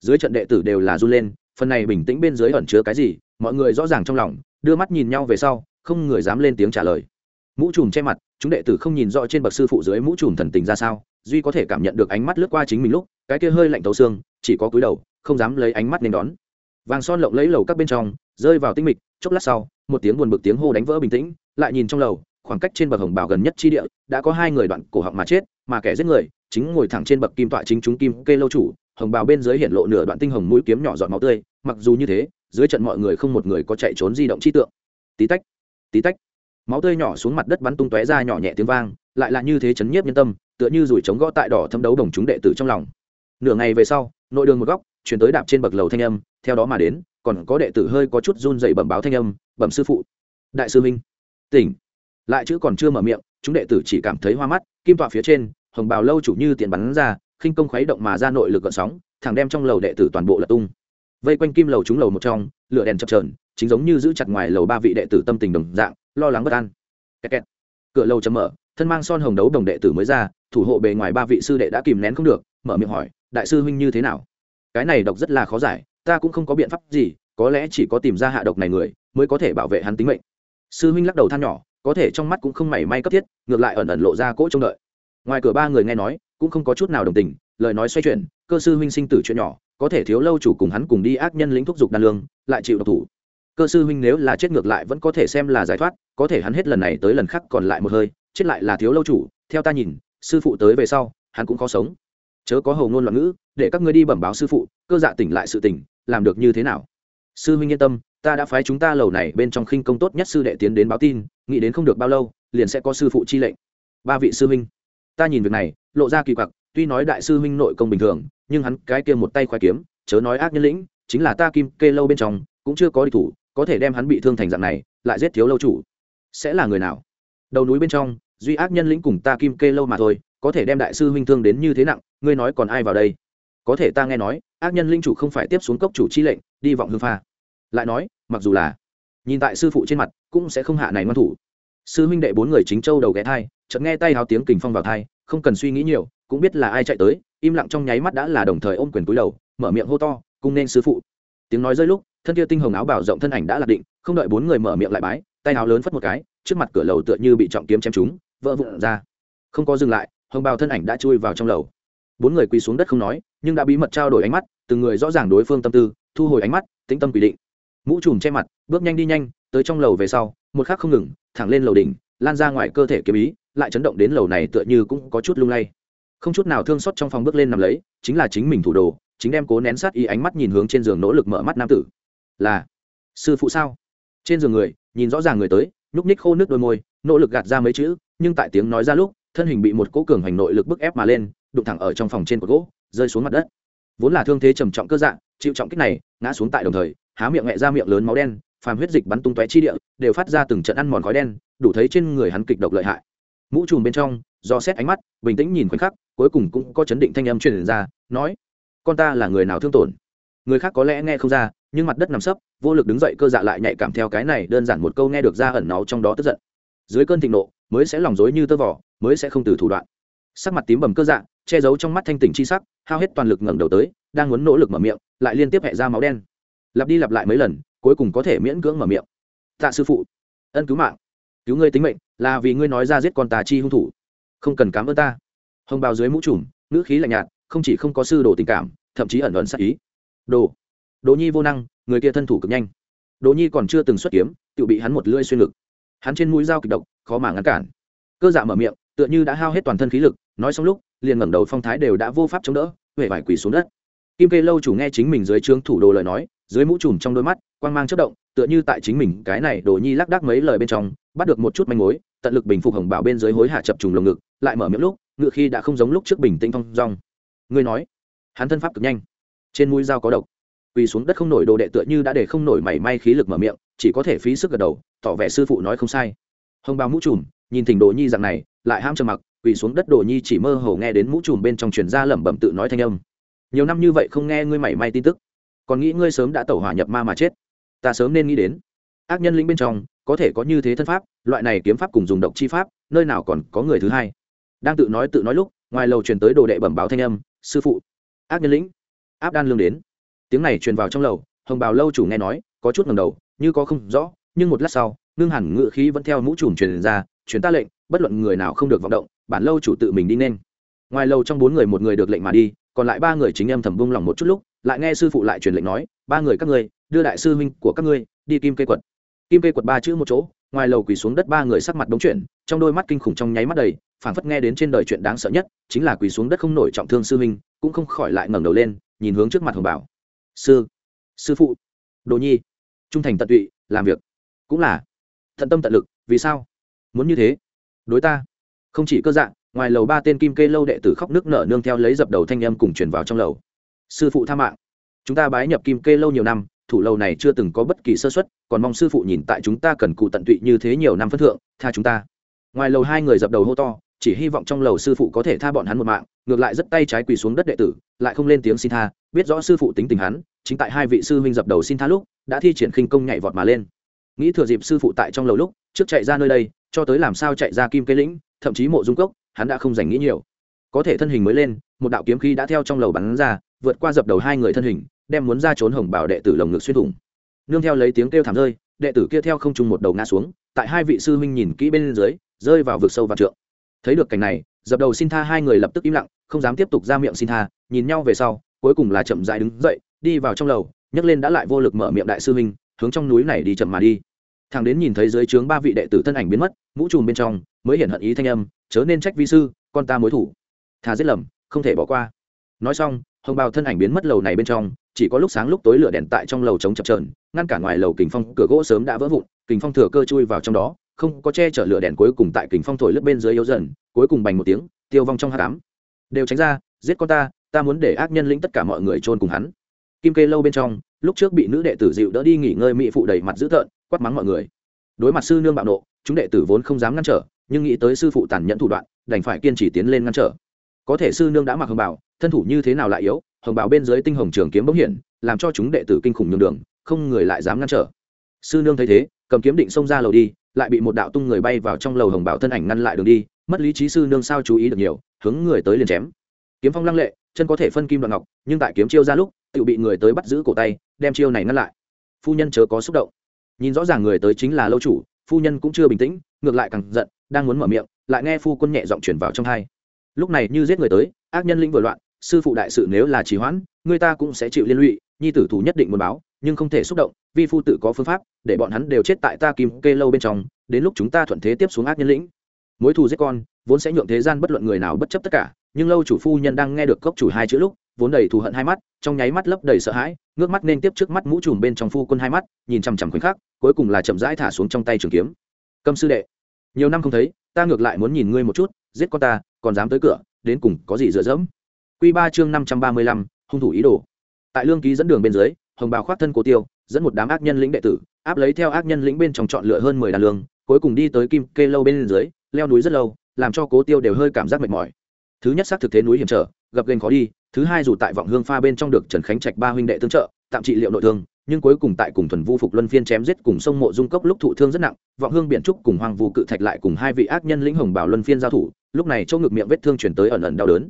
Dưới trận đệ tử đều là run lên, phần này bình tĩnh bên dưới ẩn chứa cái gì, mọi người rõ ràng trong lòng, đưa mắt nhìn nhau về sau, không người dám lên tiếng trả lời. Mũ trùm che mặt, chúng đệ tử không nhìn rõ trên bậc sư phụ dưới mũ trùm thần tình ra sao, duy có thể cảm nhận được ánh mắt lướt qua chính mình lúc, cái kia hơi lạnh tấu xương, chỉ có cúi đầu, không dám lấy ánh mắt nên đón. Vàng son lộng lấy lầu các bên trong, rơi vào tinh mịch, chốc lát sau, một tiếng buồn bực tiếng hô đánh vỡ bình tĩnh, lại nhìn trong lầu khoảng cách trên bậc hồng bảo gần nhất chi địa, đã có hai người đoạn cổ họng mà chết, mà kẻ giết người chính ngồi thẳng trên bậc kim tọa chính chúng kim kê lâu chủ, hồng bào bên dưới hiện lộ nửa đoạn tinh hồng mũi kiếm nhỏ giọt máu tươi, mặc dù như thế, dưới trận mọi người không một người có chạy trốn di động chi tượng. Tí tách tí tách, máu tươi nhỏ xuống mặt đất bắn tung tóe ra nhỏ nhẹ tiếng vang, lại là như thế chấn nhiếp nhân tâm, tựa như rủi trống gõ tại đỏ thâm đấu đồng chúng đệ tử trong lòng. Nửa ngày về sau, nội đường một góc, chuyển tới đạp trên bậc lầu thanh âm, theo đó mà đến, còn có đệ tử hơi có chút run dậy bẩm báo thanh âm, bẩm sư phụ. Đại sư minh. Tỉnh lại chữ còn chưa mở miệng, chúng đệ tử chỉ cảm thấy hoa mắt, kim tọa phía trên, hồng bào lâu chủ như tiền bắn ra, khinh công khuấy động mà ra nội lực gợn sóng, thẳng đem trong lầu đệ tử toàn bộ lật tung. Vây quanh kim lầu chúng lầu một trong, lửa đèn chập trờn chính giống như giữ chặt ngoài lầu ba vị đệ tử tâm tình đồng dạng, lo lắng bất an. Kẹt kẹt. cửa lầu chấm mở, thân mang son hồng đấu đồng đệ tử mới ra, thủ hộ bề ngoài ba vị sư đệ đã kìm nén không được, mở miệng hỏi, đại sư huynh như thế nào? Cái này độc rất là khó giải, ta cũng không có biện pháp gì, có lẽ chỉ có tìm ra hạ độc này người, mới có thể bảo vệ hắn tính mệnh. Sư huynh lắc đầu than nhỏ có thể trong mắt cũng không mảy may cấp thiết, ngược lại ẩn ẩn lộ ra cỗ trông đợi. Ngoài cửa ba người nghe nói, cũng không có chút nào đồng tình, lời nói xoay chuyển, cơ sư huynh sinh tử chuyện nhỏ, có thể thiếu lâu chủ cùng hắn cùng đi ác nhân lĩnh thúc dục đan lương, lại chịu độc thủ. Cơ sư huynh nếu là chết ngược lại vẫn có thể xem là giải thoát, có thể hắn hết lần này tới lần khác còn lại một hơi, chết lại là thiếu lâu chủ, theo ta nhìn, sư phụ tới về sau, hắn cũng khó sống. Chớ có hầu ngôn loạn ngữ, để các ngươi đi bẩm báo sư phụ, cơ dạ tỉnh lại sự tỉnh làm được như thế nào? Sư huynh yên tâm ta đã phái chúng ta lầu này bên trong khinh công tốt nhất sư đệ tiến đến báo tin, nghĩ đến không được bao lâu, liền sẽ có sư phụ chi lệnh. Ba vị sư huynh, ta nhìn việc này, lộ ra kỳ quặc, tuy nói đại sư huynh nội công bình thường, nhưng hắn cái kia một tay khoai kiếm, chớ nói ác nhân lĩnh, chính là ta kim kê lâu bên trong, cũng chưa có địch thủ, có thể đem hắn bị thương thành dạng này, lại giết thiếu lâu chủ. Sẽ là người nào? Đầu núi bên trong, duy ác nhân lĩnh cùng ta kim kê lâu mà thôi, có thể đem đại sư huynh thương đến như thế nặng, ngươi nói còn ai vào đây? Có thể ta nghe nói, ác nhân linh chủ không phải tiếp xuống cốc chủ chi lệnh, đi vọng hương pha lại nói, mặc dù là nhìn tại sư phụ trên mặt, cũng sẽ không hạ này ngoan thủ. Sư huynh đệ bốn người chính châu đầu ghé thai, chợt nghe tay háo tiếng kình phong vào thai, không cần suy nghĩ nhiều, cũng biết là ai chạy tới, im lặng trong nháy mắt đã là đồng thời ôm quyền túi đầu, mở miệng hô to, cung nên sư phụ. Tiếng nói rơi lúc, thân kia tinh hồng áo bảo rộng thân ảnh đã lạc định, không đợi bốn người mở miệng lại bái, tay áo lớn phất một cái, trước mặt cửa lầu tựa như bị trọng kiếm chém trúng, vỡ vụn ra. Không có dừng lại, hồng bào thân ảnh đã chui vào trong lầu. Bốn người quỳ xuống đất không nói, nhưng đã bí mật trao đổi ánh mắt, từng người rõ ràng đối phương tâm tư, thu hồi ánh mắt, tĩnh tâm quy định mũ trùm che mặt, bước nhanh đi nhanh, tới trong lầu về sau, một khắc không ngừng, thẳng lên lầu đỉnh, lan ra ngoài cơ thể kiếm ý, lại chấn động đến lầu này tựa như cũng có chút lung lay. Không chút nào thương xót trong phòng bước lên nằm lấy, chính là chính mình thủ đồ, chính đem cố nén sát ý ánh mắt nhìn hướng trên giường nỗ lực mở mắt nam tử. Là, sư phụ sao? Trên giường người, nhìn rõ ràng người tới, nhúc ních khô nước đôi môi, nỗ lực gạt ra mấy chữ, nhưng tại tiếng nói ra lúc, thân hình bị một cỗ cường hành nội lực bức ép mà lên, đụng thẳng ở trong phòng trên cột gỗ, rơi xuống mặt đất. Vốn là thương thế trầm trọng cơ dạng chịu trọng kích này, ngã xuống tại đồng thời, há miệng nhẹ ra miệng lớn máu đen, phàm huyết dịch bắn tung tóe chi địa, đều phát ra từng trận ăn mòn khói đen, đủ thấy trên người hắn kịch độc lợi hại. Mũ trùm bên trong, do xét ánh mắt, bình tĩnh nhìn khoảnh khắc, cuối cùng cũng có chấn định thanh âm truyền ra, nói, con ta là người nào thương tổn? Người khác có lẽ nghe không ra, nhưng mặt đất nằm sấp, vô lực đứng dậy cơ dạ lại nhạy cảm theo cái này đơn giản một câu nghe được ra ẩn náu trong đó tức giận. Dưới cơn thịnh nộ, mới sẽ lòng dối như tơ vỏ mới sẽ không từ thủ đoạn. Sắc mặt tím bầm cơ dạ che giấu trong mắt thanh tỉnh chi sắc, hao hết toàn lực ngẩng đầu tới đang muốn nỗ lực mở miệng, lại liên tiếp hẹ ra máu đen. Lặp đi lặp lại mấy lần, cuối cùng có thể miễn cưỡng mở miệng. Tạ sư phụ, ân cứu mạng. Cứu ngươi tính mệnh, là vì ngươi nói ra giết con tà chi hung thủ. Không cần cám ơn ta. Hồng bào dưới mũ trùm, ngữ khí lạnh nhạt, không chỉ không có sư đồ tình cảm, thậm chí ẩn ẩn sắc ý. Đồ. Đồ nhi vô năng, người kia thân thủ cực nhanh. Đồ nhi còn chưa từng xuất kiếm tự bị hắn một lưỡi xuyên ngực. Hắn trên mũi dao kịch độc, khó mà ngăn cản. Cơ dạ mở miệng, tựa như đã hao hết toàn thân khí lực, nói xong lúc, liền ngẩng đầu phong thái đều đã vô pháp chống đỡ huệ vải quỳ xuống đất kim kê lâu chủ nghe chính mình dưới trướng thủ đồ lời nói, dưới mũ trùm trong đôi mắt, quang mang chất động, tựa như tại chính mình cái này đồ nhi lác đác mấy lời bên trong, bắt được một chút manh mối, tận lực bình phục hồng bảo bên dưới hối hạ chập trùng lồng ngực, lại mở miệng lúc, ngựa khi đã không giống lúc trước bình tĩnh phong dong. Ngươi nói, hắn thân pháp cực nhanh, trên mũi dao có độc. Quỳ xuống đất không nổi đồ đệ tựa như đã để không nổi mảy may khí lực mở miệng, chỉ có thể phí sức gật đầu, tỏ vẻ sư phụ nói không sai. Hồng bào mũ trùm, nhìn thỉnh đồ nhi dạng này, lại ham trầm mặc, quỳ xuống đất đồ nhi chỉ mơ hồ nghe đến mũ trùm bên trong truyền ra lẩm bẩm tự nói thanh âm nhiều năm như vậy không nghe ngươi mảy may tin tức. Còn nghĩ ngươi sớm đã tẩu hỏa nhập ma mà chết. Ta sớm nên nghĩ đến. Ác nhân lĩnh bên trong, có thể có như thế thân pháp, loại này kiếm pháp cùng dùng độc chi pháp, nơi nào còn có người thứ hai. Đang tự nói tự nói lúc, ngoài lầu truyền tới đồ đệ bẩm báo thanh âm, sư phụ. Ác nhân lĩnh. Áp đan lương đến. Tiếng này truyền vào trong lầu, hồng bào lâu chủ nghe nói, có chút ngầm đầu, như có không rõ, nhưng một lát sau, ngưng hẳn ngự khí vẫn theo mũ trùm truyền ra, truyền ta lệnh, bất luận người nào không được vọng động, bản lâu chủ tự mình đi nên. Ngoài lầu trong bốn người một người được lệnh mà đi còn lại ba người chính em thầm bung lòng một chút lúc, lại nghe sư phụ lại truyền lệnh nói, ba người các ngươi, đưa đại sư huynh của các ngươi đi kim cây quật. Kim cây quật ba chữ một chỗ, ngoài lầu quỳ xuống đất ba người sắc mặt đống chuyển, trong đôi mắt kinh khủng trong nháy mắt đầy, phảng phất nghe đến trên đời chuyện đáng sợ nhất, chính là quỳ xuống đất không nổi trọng thương sư huynh, cũng không khỏi lại ngẩng đầu lên, nhìn hướng trước mặt hồng bảo. Sư sư phụ. Đồ nhi. Trung thành tận tụy, làm việc. Cũng là. Tận tâm tận lực, vì sao? Muốn như thế. Đối ta. Không chỉ cơ dạng ngoài lầu ba tên kim kê lâu đệ tử khóc nước nở nương theo lấy dập đầu thanh âm cùng truyền vào trong lầu. Sư phụ tha mạng. Chúng ta bái nhập kim kê lâu nhiều năm, thủ lâu này chưa từng có bất kỳ sơ xuất còn mong sư phụ nhìn tại chúng ta cần cụ tận tụy như thế nhiều năm phân thượng, tha chúng ta. Ngoài lầu hai người dập đầu hô to, chỉ hy vọng trong lầu sư phụ có thể tha bọn hắn một mạng, ngược lại rất tay trái quỳ xuống đất đệ tử, lại không lên tiếng xin tha, biết rõ sư phụ tính tình hắn, chính tại hai vị sư huynh dập đầu xin tha lúc, đã thi triển khinh công nhảy vọt mà lên. Nghĩ thừa dịp sư phụ tại trong lầu lúc, trước chạy ra nơi đây, cho tới làm sao chạy ra kim cây lĩnh, thậm chí mộ dung cốc hắn đã không dành nghĩ nhiều. Có thể thân hình mới lên, một đạo kiếm khí đã theo trong lầu bắn ra, vượt qua dập đầu hai người thân hình, đem muốn ra trốn hồng bảo đệ tử lồng ngực xuyên thủng. Nương theo lấy tiếng kêu thảm rơi, đệ tử kia theo không trung một đầu ngã xuống, tại hai vị sư huynh nhìn kỹ bên dưới, rơi vào vực sâu và trượng. Thấy được cảnh này, dập đầu xin tha hai người lập tức im lặng, không dám tiếp tục ra miệng xin tha, nhìn nhau về sau, cuối cùng là chậm dại đứng dậy, đi vào trong lầu, nhấc lên đã lại vô lực mở miệng đại sư huynh, hướng trong núi này đi chậm mà đi thằng đến nhìn thấy dưới trướng ba vị đệ tử thân ảnh biến mất, mũ trùm bên trong, mới hiện hận ý thanh âm, chớ nên trách vi sư, con ta mối thủ. Thà giết lầm, không thể bỏ qua. Nói xong, hồng bào thân ảnh biến mất lầu này bên trong, chỉ có lúc sáng lúc tối lửa đèn tại trong lầu trống chập trờn ngăn cả ngoài lầu kình phong, cửa gỗ sớm đã vỡ vụn, kình phong thừa cơ chui vào trong đó, không có che chở lửa đèn cuối cùng tại kình phong thổi lướt bên dưới yếu dần, cuối cùng bành một tiếng, tiêu vong trong hát cám đều tránh ra, giết con ta ta muốn để ác nhân lĩnh tất cả mọi người trôn cùng hắn. Kim kê lâu bên trong, lúc trước bị nữ đệ tử dịu đỡ đi nghỉ ngơi mỹ phụ đầy mặt dữ tợn quát mắng mọi người. Đối mặt sư nương bạo nộ, chúng đệ tử vốn không dám ngăn trở, nhưng nghĩ tới sư phụ tàn nhẫn thủ đoạn, đành phải kiên trì tiến lên ngăn trở. Có thể sư nương đã mặc hồng bảo thân thủ như thế nào lại yếu, hồng bảo bên dưới tinh hồng trường kiếm bỗng hiển làm cho chúng đệ tử kinh khủng nhường đường, không người lại dám ngăn trở. Sư nương thấy thế, cầm kiếm định xông ra lầu đi, lại bị một đạo tung người bay vào trong lầu hồng bảo thân ảnh ngăn lại đường đi, mất lý trí sư nương sao chú ý được nhiều, hướng người tới liền chém. Kiếm phong lăng lệ, chân có thể phân kim đoạn ngọc, nhưng tại kiếm chiêu ra lúc, tự bị người tới bắt giữ cổ tay, đem chiêu này ngăn lại. Phu nhân chớ có xúc động nhìn rõ ràng người tới chính là lâu chủ, phu nhân cũng chưa bình tĩnh, ngược lại càng giận, đang muốn mở miệng, lại nghe phu quân nhẹ giọng chuyển vào trong hai lúc này như giết người tới, ác nhân linh vừa loạn, sư phụ đại sự nếu là trì hoãn, người ta cũng sẽ chịu liên lụy, nhi tử thủ nhất định muốn báo, nhưng không thể xúc động, vi phu tự có phương pháp, để bọn hắn đều chết tại ta kim kê lâu bên trong, đến lúc chúng ta thuận thế tiếp xuống ác nhân lĩnh. Mối thù giết con, vốn sẽ nhượng thế gian bất luận người nào bất chấp tất cả, nhưng lâu chủ phu nhân đang nghe được cốc chủ hai chữ lúc vốn đầy thù hận hai mắt, trong nháy mắt lấp đầy sợ hãi, ngước mắt nên tiếp trước mắt mũ trùm bên trong phu quân hai mắt, nhìn chằm chằm khoảnh khắc, cuối cùng là chậm rãi thả xuống trong tay trường kiếm. Cầm sư đệ, nhiều năm không thấy, ta ngược lại muốn nhìn ngươi một chút, giết con ta, còn dám tới cửa, đến cùng có gì dựa dẫm? Q ba chương năm trăm ba mươi lăm, hung thủ ý đồ. Tại lương ký dẫn đường bên dưới, hồng bào khoát thân cố tiêu, dẫn một đám ác nhân lĩnh đệ tử, áp lấy theo ác nhân lĩnh bên trong chọn lựa hơn mười đàn lương, cuối cùng đi tới kim kê lâu bên dưới, leo núi rất lâu, làm cho cố tiêu đều hơi cảm giác mệt mỏi. Thứ nhất xác thực thế núi hiểm trở gập ghềnh khó đi thứ hai dù tại vọng hương pha bên trong được trần khánh trạch ba huynh đệ tương trợ, tạm trị liệu nội thương, nhưng cuối cùng tại cùng thuần vu phục luân phiên chém giết cùng sông mộ dung cốc lúc thụ thương rất nặng, vọng hương biện trúc cùng hoàng vu cự thạch lại cùng hai vị ác nhân lĩnh hồng bảo luân phiên giao thủ, lúc này chỗ ngực miệng vết thương chuyển tới ẩn ẩn đau đớn.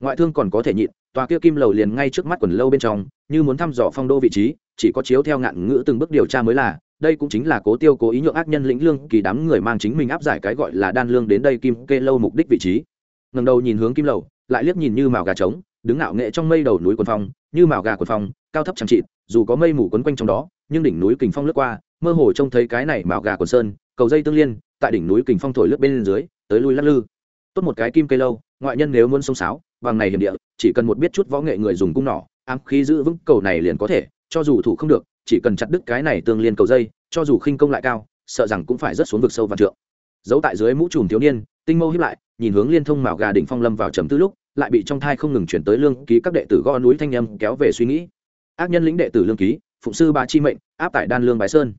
Ngoại thương còn có thể nhịn, tòa kia kim lầu liền ngay trước mắt quần lâu bên trong, như muốn thăm dò phong đô vị trí, chỉ có chiếu theo ngạn ngữ từng bước điều tra mới là, đây cũng chính là cố tiêu cố ý nhượng ác nhân lĩnh lương kỳ đám người mang chính mình áp giải cái gọi là đan lương đến đây kim kê lâu mục đích vị trí. Ngầm đầu nhìn hướng kim lầu, lại liếc nhìn như màu gà trống đứng ngạo nghệ trong mây đầu núi quần phong, như màu gà quần phong, cao thấp chẳng trị dù có mây mù quấn quanh trong đó, nhưng đỉnh núi kình phong lướt qua, mơ hồ trông thấy cái này màu gà quần sơn, cầu dây tương liên, tại đỉnh núi kình phong thổi lướt bên dưới, tới lui lắc lư. Tốt một cái kim cây lâu, ngoại nhân nếu muốn sông sáo, bằng này hiểm địa, chỉ cần một biết chút võ nghệ người dùng cung nỏ, ám khí giữ vững cầu này liền có thể, cho dù thủ không được, chỉ cần chặt đứt cái này tương liên cầu dây, cho dù khinh công lại cao, sợ rằng cũng phải rất xuống vực sâu và trượng. Giấu tại dưới mũ trùm thiếu niên, tinh mâu hiếp lại, nhìn hướng liên thông mạo gà đỉnh phong lâm vào trầm tư lúc lại bị trong thai không ngừng chuyển tới lương ký các đệ tử gõ núi thanh âm kéo về suy nghĩ. Ác nhân lĩnh đệ tử lương ký, phụng sư ba chi mệnh, áp tại đan lương bái sơn.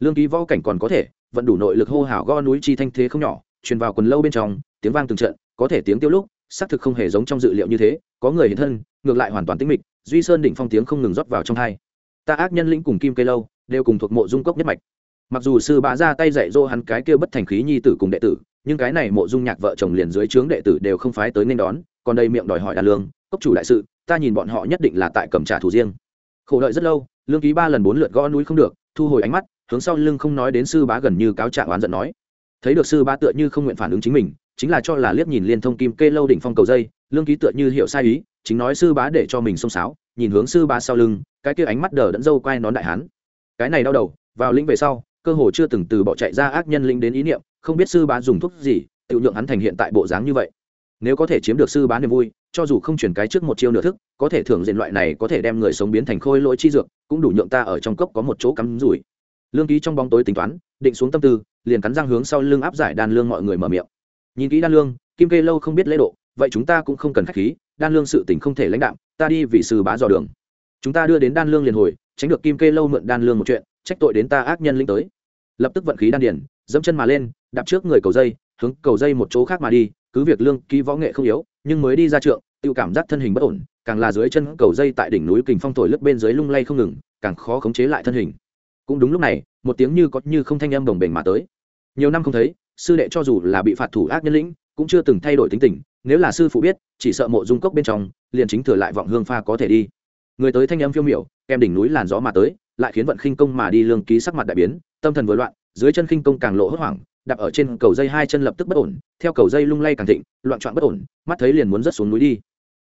Lương ký võ cảnh còn có thể vẫn đủ nội lực hô hào gõ núi chi thanh thế không nhỏ, truyền vào quần lâu bên trong, tiếng vang từng trận, có thể tiếng tiêu lúc, xác thực không hề giống trong dự liệu như thế, có người hiện thân, ngược lại hoàn toàn tĩnh mịch, duy sơn đỉnh phong tiếng không ngừng rót vào trong hai. Ta ác nhân lĩnh cùng kim cây lâu, đều cùng thuộc mộ dung cốc nhất mạch. Mặc dù sư bá ra tay dạy dỗ hắn cái kia bất thành khí nhi tử cùng đệ tử nhưng cái này mộ dung nhạc vợ chồng liền dưới trướng đệ tử đều không phái tới nên đón, còn đây miệng đòi hỏi đàn lương, cốc chủ đại sự, ta nhìn bọn họ nhất định là tại cầm trả thù riêng. Khổ đợi rất lâu, lương ký ba lần bốn lượt gõ núi không được, thu hồi ánh mắt, hướng sau lưng không nói đến sư bá gần như cáo trạng oán giận nói. Thấy được sư bá tựa như không nguyện phản ứng chính mình, chính là cho là liếc nhìn liên thông kim kê lâu đỉnh phong cầu dây, lương ký tựa như hiểu sai ý, chính nói sư bá để cho mình xông sáo nhìn hướng sư bá sau lưng, cái kia ánh mắt đờ đẫn dâu quay nón đại hán. Cái này đau đầu, vào lĩnh về sau, cơ hồ chưa từng từ bỏ chạy ra ác nhân linh đến ý niệm không biết sư bá dùng thuốc gì tự nhượng hắn thành hiện tại bộ dáng như vậy. Nếu có thể chiếm được sư bá niềm vui cho dù không chuyển cái trước một chiêu nửa thức có thể thưởng diện loại này có thể đem người sống biến thành khôi lỗi chi dược cũng đủ nhượng ta ở trong cốc có một chỗ cắm rủi. Lương ký trong bóng tối tính toán định xuống tâm tư liền cắn răng hướng sau lưng áp giải đan lương mọi người mở miệng. Nhìn kỹ đan lương kim kê lâu không biết lễ độ vậy chúng ta cũng không cần khách khí đan lương sự tình không thể lãnh đạm, ta đi vì sư bá dò đường. Chúng ta đưa đến đan lương liền hồi tránh được kim kê lâu mượn đan lương một chuyện trách tội đến ta ác nhân linh tới. Lập tức vận khí đan điển dẫm chân mà lên đạp trước người cầu dây, hướng cầu dây một chỗ khác mà đi, cứ việc lương ký võ nghệ không yếu, nhưng mới đi ra trượng tự cảm giác thân hình bất ổn, càng là dưới chân cầu dây tại đỉnh núi kình phong thổi lướt bên dưới lung lay không ngừng, càng khó khống chế lại thân hình. Cũng đúng lúc này, một tiếng như có như không thanh âm đồng bền mà tới. Nhiều năm không thấy, sư đệ cho dù là bị phạt thủ ác nhân lĩnh, cũng chưa từng thay đổi tính tình, nếu là sư phụ biết, chỉ sợ mộ dung cốc bên trong, liền chính thừa lại vọng hương pha có thể đi. Người tới thanh âm phiêu miểu, kèm đỉnh núi làn gió mà tới, lại khiến vận khinh công mà đi lương ký sắc mặt đại biến, tâm thần vừa loạn, dưới chân khinh công càng lộ hốt hoảng đạp ở trên cầu dây hai chân lập tức bất ổn, theo cầu dây lung lay càng thịnh, loạn trọn bất ổn, mắt thấy liền muốn rớt xuống núi đi.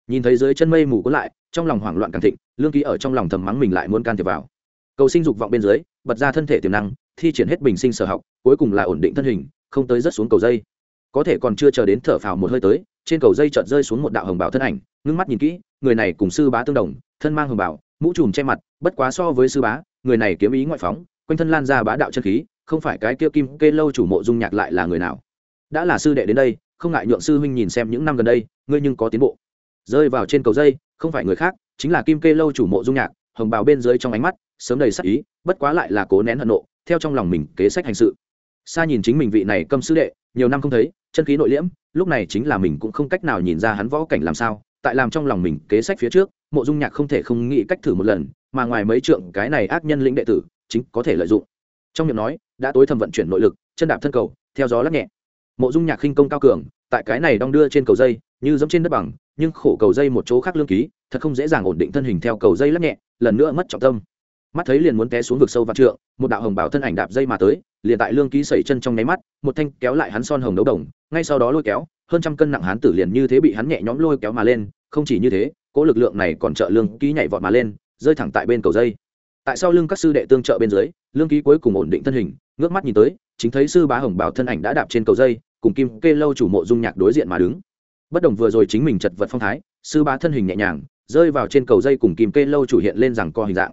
Nhìn thấy dưới chân mây mù cuốn lại, trong lòng hoảng loạn càng thịnh, lương ký ở trong lòng thầm mắng mình lại muốn can thiệp vào. Cầu sinh dục vọng bên dưới, bật ra thân thể tiềm năng, thi triển hết bình sinh sở học, cuối cùng là ổn định thân hình, không tới rớt xuống cầu dây. Có thể còn chưa chờ đến thở phào một hơi tới, trên cầu dây chợt rơi xuống một đạo hồng bảo thân ảnh, ngưng mắt nhìn kỹ, người này cùng sư bá tương đồng, thân mang hồng bảo, mũ trùm che mặt, bất quá so với sư bá, người này kiếm ý ngoại phóng, quanh thân lan ra bá đạo chân khí không phải cái kia kim kê lâu chủ mộ dung nhạc lại là người nào? Đã là sư đệ đến đây, không ngại nhượng sư huynh nhìn xem những năm gần đây, ngươi nhưng có tiến bộ. Rơi vào trên cầu dây, không phải người khác, chính là kim kê lâu chủ mộ dung nhạc, hồng bào bên dưới trong ánh mắt, sớm đầy sắc ý, bất quá lại là cố nén hận nộ, theo trong lòng mình kế sách hành sự. Xa nhìn chính mình vị này câm sư đệ, nhiều năm không thấy, chân khí nội liễm, lúc này chính là mình cũng không cách nào nhìn ra hắn võ cảnh làm sao, tại làm trong lòng mình kế sách phía trước, mộ dung nhạc không thể không nghĩ cách thử một lần, mà ngoài mấy trượng cái này ác nhân lĩnh đệ tử, chính có thể lợi dụng trong miệng nói, đã tối thầm vận chuyển nội lực, chân đạp thân cầu, theo gió lắc nhẹ. Mộ dung nhạc khinh công cao cường, tại cái này đong đưa trên cầu dây, như giống trên đất bằng, nhưng khổ cầu dây một chỗ khác lương ký, thật không dễ dàng ổn định thân hình theo cầu dây lắc nhẹ, lần nữa mất trọng tâm. Mắt thấy liền muốn té xuống vực sâu vạn trượng, một đạo hồng bảo thân ảnh đạp dây mà tới, liền tại lương ký sẩy chân trong nháy mắt, một thanh kéo lại hắn son hồng đấu đồng, ngay sau đó lôi kéo, hơn trăm cân nặng hán tử liền như thế bị hắn nhẹ nhõm lôi kéo mà lên, không chỉ như thế, cỗ lực lượng này còn trợ lương ký nhảy vọt mà lên, rơi thẳng tại bên cầu dây tại sau lưng các sư đệ tương trợ bên dưới, lương ký cuối cùng ổn định thân hình, ngước mắt nhìn tới, chính thấy sư bá hồng bảo thân ảnh đã đạp trên cầu dây, cùng kim kê lâu chủ mộ dung nhạc đối diện mà đứng. Bất đồng vừa rồi chính mình chật vật phong thái, sư bá thân hình nhẹ nhàng, rơi vào trên cầu dây cùng kim kê lâu chủ hiện lên rằng co hình dạng.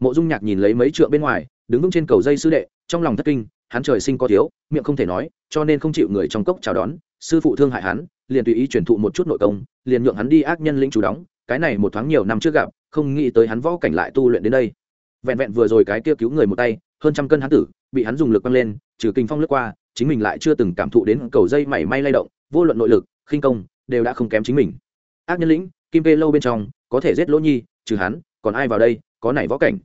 Mộ dung nhạc nhìn lấy mấy trượng bên ngoài, đứng vững trên cầu dây sư đệ, trong lòng thất kinh, hắn trời sinh có thiếu, miệng không thể nói, cho nên không chịu người trong cốc chào đón, sư phụ thương hại hắn, liền tùy ý truyền thụ một chút nội công, liền nhượng hắn đi ác nhân linh chủ đóng, cái này một thoáng nhiều năm trước gặp, không nghĩ tới hắn võ cảnh lại tu luyện đến đây vẹn vẹn vừa rồi cái kia cứu người một tay, hơn trăm cân hắn tử, bị hắn dùng lực băng lên, trừ kinh phong lướt qua, chính mình lại chưa từng cảm thụ đến cầu dây mảy may lay động, vô luận nội lực, khinh công, đều đã không kém chính mình. Ác nhân lĩnh, kim kê lâu bên trong, có thể giết lỗ nhi, trừ hắn, còn ai vào đây, có này võ cảnh.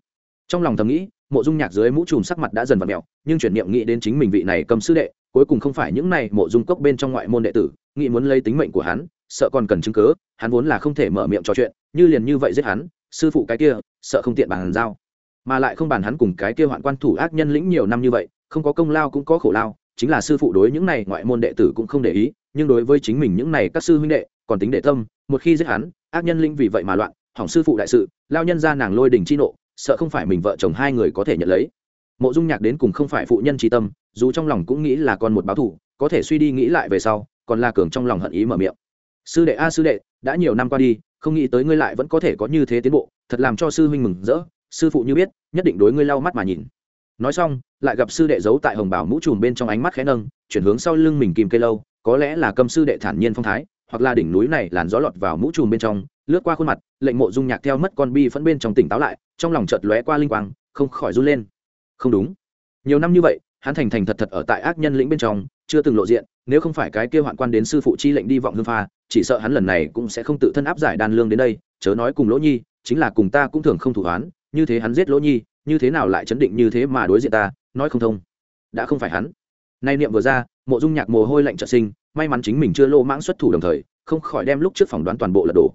Trong lòng thầm nghĩ, mộ dung nhạc dưới mũ trùm sắc mặt đã dần vặt mẹo nhưng chuyển niệm nghĩ đến chính mình vị này cầm sư đệ, cuối cùng không phải những này mộ dung cốc bên trong ngoại môn đệ tử, nghĩ muốn lấy tính mệnh của hắn, sợ còn cần chứng cớ hắn vốn là không thể mở miệng trò chuyện, như liền như vậy giết hắn, sư phụ cái kia, sợ không tiện bàn giao mà lại không bàn hắn cùng cái kia hoạn quan thủ ác nhân lĩnh nhiều năm như vậy, không có công lao cũng có khổ lao, chính là sư phụ đối những này ngoại môn đệ tử cũng không để ý, nhưng đối với chính mình những này các sư huynh đệ, còn tính đệ tâm, một khi giết hắn, ác nhân lĩnh vì vậy mà loạn, hỏng sư phụ đại sự, lao nhân ra nàng lôi đình chi nộ, sợ không phải mình vợ chồng hai người có thể nhận lấy. Mộ dung nhạc đến cùng không phải phụ nhân tri tâm, dù trong lòng cũng nghĩ là con một báo thủ có thể suy đi nghĩ lại về sau, còn là cường trong lòng hận ý mở miệng. Sư đệ a, sư đệ, đã nhiều năm qua đi, không nghĩ tới ngươi lại vẫn có thể có như thế tiến bộ, thật làm cho sư huynh mừng rỡ sư phụ như biết, nhất định đối ngươi lau mắt mà nhìn. Nói xong, lại gặp sư đệ giấu tại hồng bảo mũ trùm bên trong ánh mắt khẽ nâng, chuyển hướng sau lưng mình kìm cây lâu, có lẽ là cầm sư đệ thản nhiên phong thái, hoặc là đỉnh núi này làn gió lọt vào mũ trùm bên trong, lướt qua khuôn mặt, lệnh mộ dung nhạc theo mất con bi phẫn bên trong tỉnh táo lại, trong lòng chợt lóe qua linh quang, không khỏi run lên. Không đúng. Nhiều năm như vậy, hắn thành thành thật thật ở tại ác nhân lĩnh bên trong, chưa từng lộ diện, nếu không phải cái kêu hoạn quan đến sư phụ chi lệnh đi vọng hương pha, chỉ sợ hắn lần này cũng sẽ không tự thân áp giải đàn lương đến đây, chớ nói cùng lỗ nhi, chính là cùng ta cũng thường không thủ hoán như thế hắn giết lỗ nhi, như thế nào lại chấn định như thế mà đối diện ta, nói không thông. Đã không phải hắn. Nay niệm vừa ra, mộ dung nhạc mồ hôi lạnh trợ sinh, may mắn chính mình chưa lô mãng xuất thủ đồng thời, không khỏi đem lúc trước phỏng đoán toàn bộ lật đổ.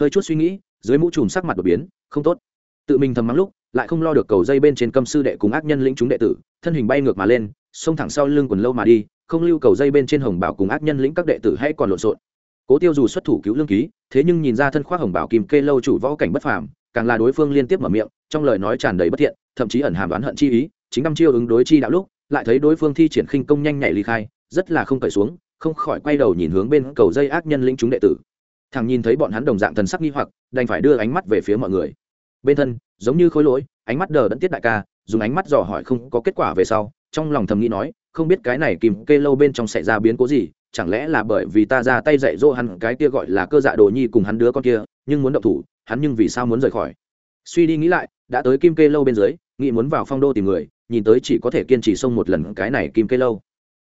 Hơi chút suy nghĩ, dưới mũ chùm sắc mặt đột biến, không tốt. Tự mình thầm mắng lúc, lại không lo được cầu dây bên trên câm sư đệ cùng ác nhân lĩnh chúng đệ tử, thân hình bay ngược mà lên, xông thẳng sau lưng quần lâu mà đi, không lưu cầu dây bên trên hồng bảo cùng ác nhân lĩnh các đệ tử hay còn lộn xộn. Cố tiêu dù xuất thủ cứu lương ký, thế nhưng nhìn ra thân khoác hồng bảo kim kê lâu chủ võ cảnh bất phàm càng là đối phương liên tiếp mở miệng, trong lời nói tràn đầy bất thiện, thậm chí ẩn hàm đoán hận chi ý, chính năm chiêu ứng đối chi đạo lúc, lại thấy đối phương thi triển khinh công nhanh nhạy ly khai, rất là không cởi xuống, không khỏi quay đầu nhìn hướng bên cầu dây ác nhân lĩnh chúng đệ tử. Thằng nhìn thấy bọn hắn đồng dạng thần sắc nghi hoặc, đành phải đưa ánh mắt về phía mọi người. Bên thân, giống như khối lỗi, ánh mắt đờ đẫn tiết đại ca, dùng ánh mắt dò hỏi không có kết quả về sau, trong lòng thầm nghĩ nói, không biết cái này kìm kê lâu bên trong xảy ra biến cố gì, chẳng lẽ là bởi vì ta ra tay dạy dỗ hắn cái kia gọi là cơ dạ đồ nhi cùng hắn đứa con kia, nhưng muốn động thủ hắn nhưng vì sao muốn rời khỏi? Suy đi nghĩ lại, đã tới kim kê lâu bên dưới, nghĩ muốn vào phong đô tìm người, nhìn tới chỉ có thể kiên trì xông một lần cái này kim kê lâu.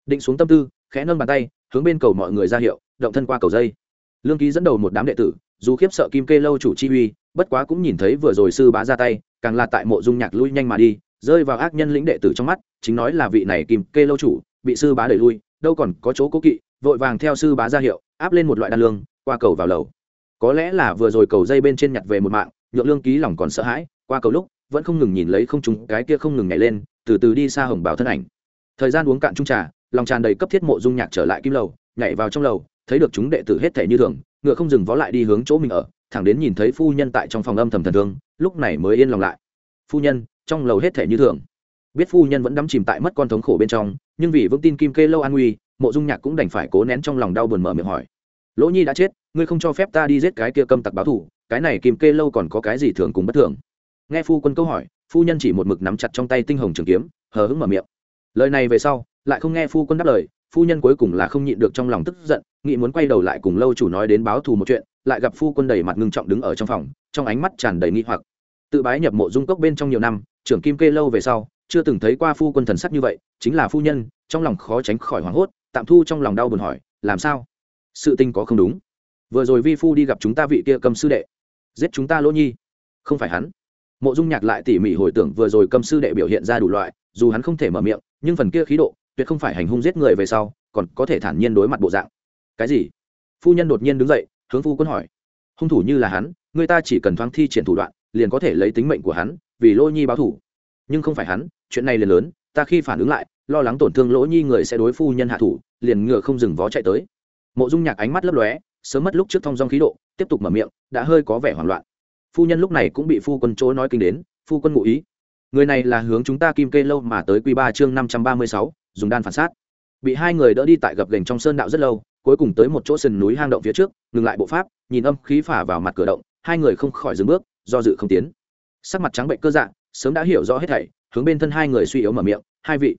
Định xuống tâm tư, khẽ nâng bàn tay, hướng bên cầu mọi người ra hiệu, động thân qua cầu dây. Lương ký dẫn đầu một đám đệ tử, dù khiếp sợ kim kê lâu chủ chi uy, bất quá cũng nhìn thấy vừa rồi sư bá ra tay, càng là tại mộ dung nhạc lui nhanh mà đi, rơi vào ác nhân lĩnh đệ tử trong mắt, chính nói là vị này kim kê lâu chủ, bị sư bá đẩy lui, đâu còn có chỗ cố kỵ, vội vàng theo sư bá ra hiệu, áp lên một loại đan lương, qua cầu vào lầu có lẽ là vừa rồi cầu dây bên trên nhặt về một mạng, nhượng lương ký lòng còn sợ hãi, qua cầu lúc, vẫn không ngừng nhìn lấy không chúng cái kia không ngừng nhảy lên, từ từ đi xa hồng bảo thân ảnh. Thời gian uống cạn trung trà, lòng tràn đầy cấp thiết mộ dung nhạc trở lại kim lầu, nhảy vào trong lầu, thấy được chúng đệ tử hết thể như thường, ngựa không dừng vó lại đi hướng chỗ mình ở, thẳng đến nhìn thấy phu nhân tại trong phòng âm thầm thần thương, lúc này mới yên lòng lại. Phu nhân, trong lầu hết thể như thường. Biết phu nhân vẫn đắm chìm tại mất con thống khổ bên trong, nhưng vì vững tin kim kê lâu an nguy, mộ dung nhạc cũng đành phải cố nén trong lòng đau buồn mở miệng hỏi lỗ nhi đã chết, ngươi không cho phép ta đi giết cái kia câm tặc báo thủ, cái này kim kê lâu còn có cái gì thường cùng bất thường? Nghe phu quân câu hỏi, phu nhân chỉ một mực nắm chặt trong tay tinh hồng trường kiếm, hờ hững mở miệng. Lời này về sau, lại không nghe phu quân đáp lời, phu nhân cuối cùng là không nhịn được trong lòng tức giận, nghĩ muốn quay đầu lại cùng lâu chủ nói đến báo thù một chuyện, lại gặp phu quân đầy mặt ngưng trọng đứng ở trong phòng, trong ánh mắt tràn đầy nghi hoặc. Tự bái nhập mộ dung cốc bên trong nhiều năm, trưởng kim kê lâu về sau, chưa từng thấy qua phu quân thần sắc như vậy, chính là phu nhân, trong lòng khó tránh khỏi hoảng hốt, tạm thu trong lòng đau buồn hỏi, làm sao? Sự tình có không đúng. Vừa rồi vi phu đi gặp chúng ta vị kia cầm sư đệ. Giết chúng ta lỗ nhi. Không phải hắn. Mộ dung nhạc lại tỉ mỉ hồi tưởng vừa rồi cầm sư đệ biểu hiện ra đủ loại, dù hắn không thể mở miệng, nhưng phần kia khí độ, tuyệt không phải hành hung giết người về sau, còn có thể thản nhiên đối mặt bộ dạng. Cái gì? Phu nhân đột nhiên đứng dậy, hướng phu quân hỏi. Hung thủ như là hắn, người ta chỉ cần thoáng thi triển thủ đoạn, liền có thể lấy tính mệnh của hắn, vì lỗ nhi báo thủ. Nhưng không phải hắn, chuyện này liền lớn, ta khi phản ứng lại, lo lắng tổn thương lỗ nhi người sẽ đối phu nhân hạ thủ, liền ngựa không dừng vó chạy tới mộ dung nhạc ánh mắt lấp lóe, sớm mất lúc trước thong dong khí độ, tiếp tục mở miệng, đã hơi có vẻ hoảng loạn. Phu nhân lúc này cũng bị phu quân chỗ nói kinh đến, phu quân ngụ ý. Người này là hướng chúng ta kim kê lâu mà tới q ba chương năm trăm ba mươi sáu, dùng đan phản sát. Bị hai người đỡ đi tại gập gành trong sơn đạo rất lâu, cuối cùng tới một chỗ sườn núi hang động phía trước, ngừng lại bộ pháp, nhìn âm khí phả vào mặt cửa động, hai người không khỏi dừng bước, do dự không tiến. Sắc mặt trắng bệnh cơ dạng sớm đã hiểu rõ hết thảy, hướng bên thân hai người suy yếu mở miệng, hai vị,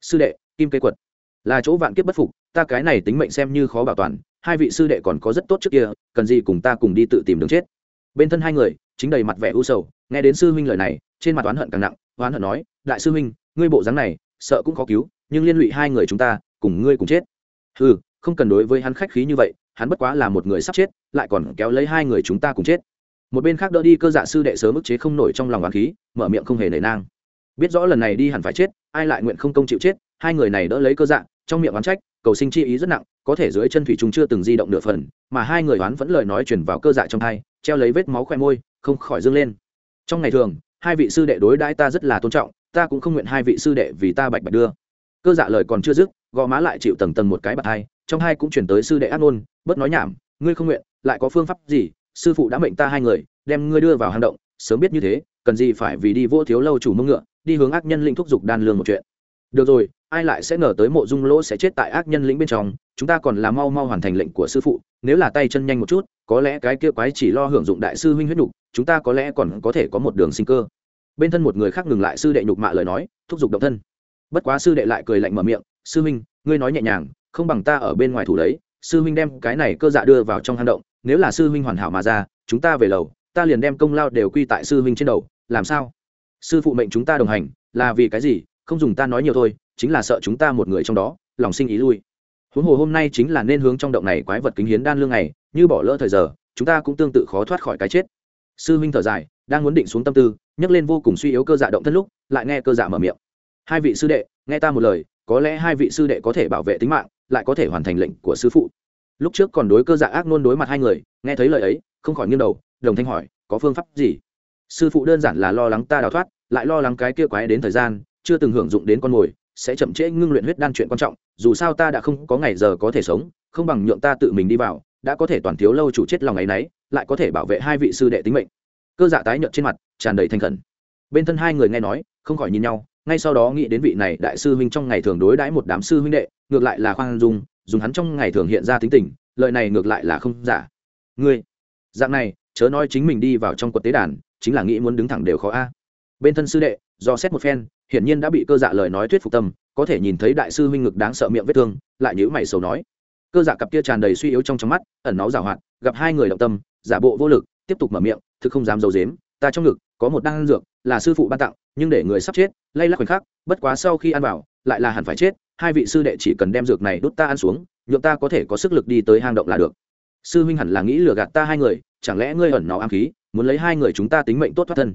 sư đệ, kim cây quật, là chỗ vạn kiếp bất phục ta cái này tính mệnh xem như khó bảo toàn, hai vị sư đệ còn có rất tốt trước kia, cần gì cùng ta cùng đi tự tìm đường chết. Bên thân hai người, chính đầy mặt vẻ u sầu, nghe đến sư huynh lời này, trên mặt oán hận càng nặng, oán hận nói, đại sư huynh, ngươi bộ dáng này, sợ cũng khó cứu, nhưng liên lụy hai người chúng ta, cùng ngươi cùng chết. Ừ không cần đối với hắn khách khí như vậy, hắn bất quá là một người sắp chết, lại còn kéo lấy hai người chúng ta cùng chết. Một bên khác đỡ đi cơ dạ sư đệ sớm ức chế không nổi trong lòng oán khí, mở miệng không hề nể nang. Biết rõ lần này đi hẳn phải chết, ai lại nguyện không công chịu chết? Hai người này đỡ lấy cơ dạ trong miệng oán trách cầu sinh chi ý rất nặng, có thể dưới chân thủy chúng chưa từng di động nửa phần, mà hai người oán vẫn lời nói chuyển vào cơ dạ trong thai, treo lấy vết máu khoe môi, không khỏi dâng lên. Trong ngày thường, hai vị sư đệ đối đãi ta rất là tôn trọng, ta cũng không nguyện hai vị sư đệ vì ta bạch bạch đưa. Cơ dạ lời còn chưa dứt, gò má lại chịu tầng tầng một cái bạc hai, trong hai cũng chuyển tới sư đệ ác ngôn, bớt nói nhảm, ngươi không nguyện, lại có phương pháp gì? Sư phụ đã mệnh ta hai người, đem ngươi đưa vào hang động, sớm biết như thế, cần gì phải vì đi vô thiếu lâu chủ mông ngựa, đi hướng ác nhân linh thúc giục đan lương một chuyện. Được rồi ai lại sẽ ngờ tới mộ dung lỗ sẽ chết tại ác nhân lĩnh bên trong, chúng ta còn là mau mau hoàn thành lệnh của sư phụ, nếu là tay chân nhanh một chút, có lẽ cái kia quái chỉ lo hưởng dụng đại sư huynh huyết nhục, chúng ta có lẽ còn có thể có một đường sinh cơ. Bên thân một người khác ngừng lại sư đệ nhục mạ lời nói, thúc giục động thân. Bất quá sư đệ lại cười lạnh mở miệng, sư huynh, ngươi nói nhẹ nhàng, không bằng ta ở bên ngoài thủ đấy, sư huynh đem cái này cơ dạ đưa vào trong hang động, nếu là sư huynh hoàn hảo mà ra, chúng ta về lầu, ta liền đem công lao đều quy tại sư huynh trên đầu, làm sao? Sư phụ mệnh chúng ta đồng hành, là vì cái gì? Không dùng ta nói nhiều thôi chính là sợ chúng ta một người trong đó, lòng sinh ý lui. Huống hồ hôm nay chính là nên hướng trong động này quái vật kính hiến đan lương này, như bỏ lỡ thời giờ, chúng ta cũng tương tự khó thoát khỏi cái chết. Sư huynh thở dài, đang muốn định xuống tâm tư, nhấc lên vô cùng suy yếu cơ dạ động thân lúc, lại nghe cơ dạ mở miệng. Hai vị sư đệ, nghe ta một lời, có lẽ hai vị sư đệ có thể bảo vệ tính mạng, lại có thể hoàn thành lệnh của sư phụ. Lúc trước còn đối cơ dạ ác nôn đối mặt hai người, nghe thấy lời ấy, không khỏi nghiêng đầu, đồng thanh hỏi, có phương pháp gì? Sư phụ đơn giản là lo lắng ta đào thoát, lại lo lắng cái kia quái đến thời gian, chưa từng hưởng dụng đến con mồi sẽ chậm trễ ngưng luyện huyết đan chuyện quan trọng, dù sao ta đã không có ngày giờ có thể sống, không bằng nhượng ta tự mình đi vào, đã có thể toàn thiếu lâu chủ chết lòng ấy nấy, lại có thể bảo vệ hai vị sư đệ tính mệnh. Cơ dạ tái nhợt trên mặt, tràn đầy thành khẩn. Bên thân hai người nghe nói, không khỏi nhìn nhau, ngay sau đó nghĩ đến vị này đại sư huynh trong ngày thường đối đãi một đám sư huynh đệ, ngược lại là khoan dung, dùng hắn trong ngày thường hiện ra tính tình lợi này ngược lại là không giả. Ngươi, dạng này, chớ nói chính mình đi vào trong quật tế đàn, chính là nghĩ muốn đứng thẳng đều khó a. Bên thân sư đệ do xét một phen, hiển nhiên đã bị cơ dạ lời nói thuyết phục tâm, có thể nhìn thấy đại sư huynh ngực đáng sợ miệng vết thương, lại nhữ mày sầu nói. Cơ dạ cặp kia tràn đầy suy yếu trong trong mắt, ẩn náu giả hoạt, gặp hai người động tâm, giả bộ vô lực, tiếp tục mở miệng, thực không dám d i dếm ta trong ngực có một đan dược, là sư phụ ban tặng, nhưng để người sắp chết, lay lắc khoảnh khắc, bất quá sau khi ăn vào, lại là hẳn phải chết, hai vị sư đệ chỉ cần đem dược này đút ta ăn xuống, nhượng ta có thể có sức lực đi tới hang động là được. Sư huynh hẳn là nghĩ lừa gạt ta hai người, chẳng lẽ ngươi ẩn náu ám khí, muốn lấy hai người chúng ta tính mệnh tốt thoát thân?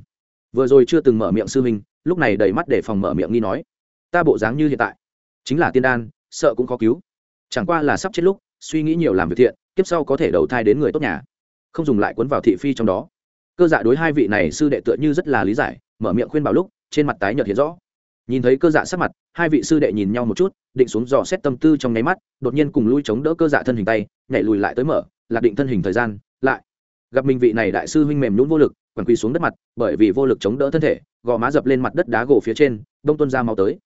Vừa rồi chưa từng mở miệng sư huynh lúc này đầy mắt để phòng mở miệng nghi nói, ta bộ dáng như hiện tại, chính là tiên đan, sợ cũng khó cứu. Chẳng qua là sắp chết lúc, suy nghĩ nhiều làm việc thiện tiếp sau có thể đầu thai đến người tốt nhà. Không dùng lại cuốn vào thị phi trong đó. Cơ dạ đối hai vị này sư đệ tựa như rất là lý giải, mở miệng khuyên bảo lúc, trên mặt tái nhợt hiện rõ. Nhìn thấy cơ dạ sắc mặt, hai vị sư đệ nhìn nhau một chút, định xuống dò xét tâm tư trong nháy mắt, đột nhiên cùng lui chống đỡ cơ dạ thân hình tay, nhảy lùi lại tới mở, lạc định thân hình thời gian, lại. Gặp mình vị này đại sư huynh mềm nhún vô lực quằn quỳ xuống đất mặt bởi vì vô lực chống đỡ thân thể gò má dập lên mặt đất đá gỗ phía trên đông tuân ra mau tới.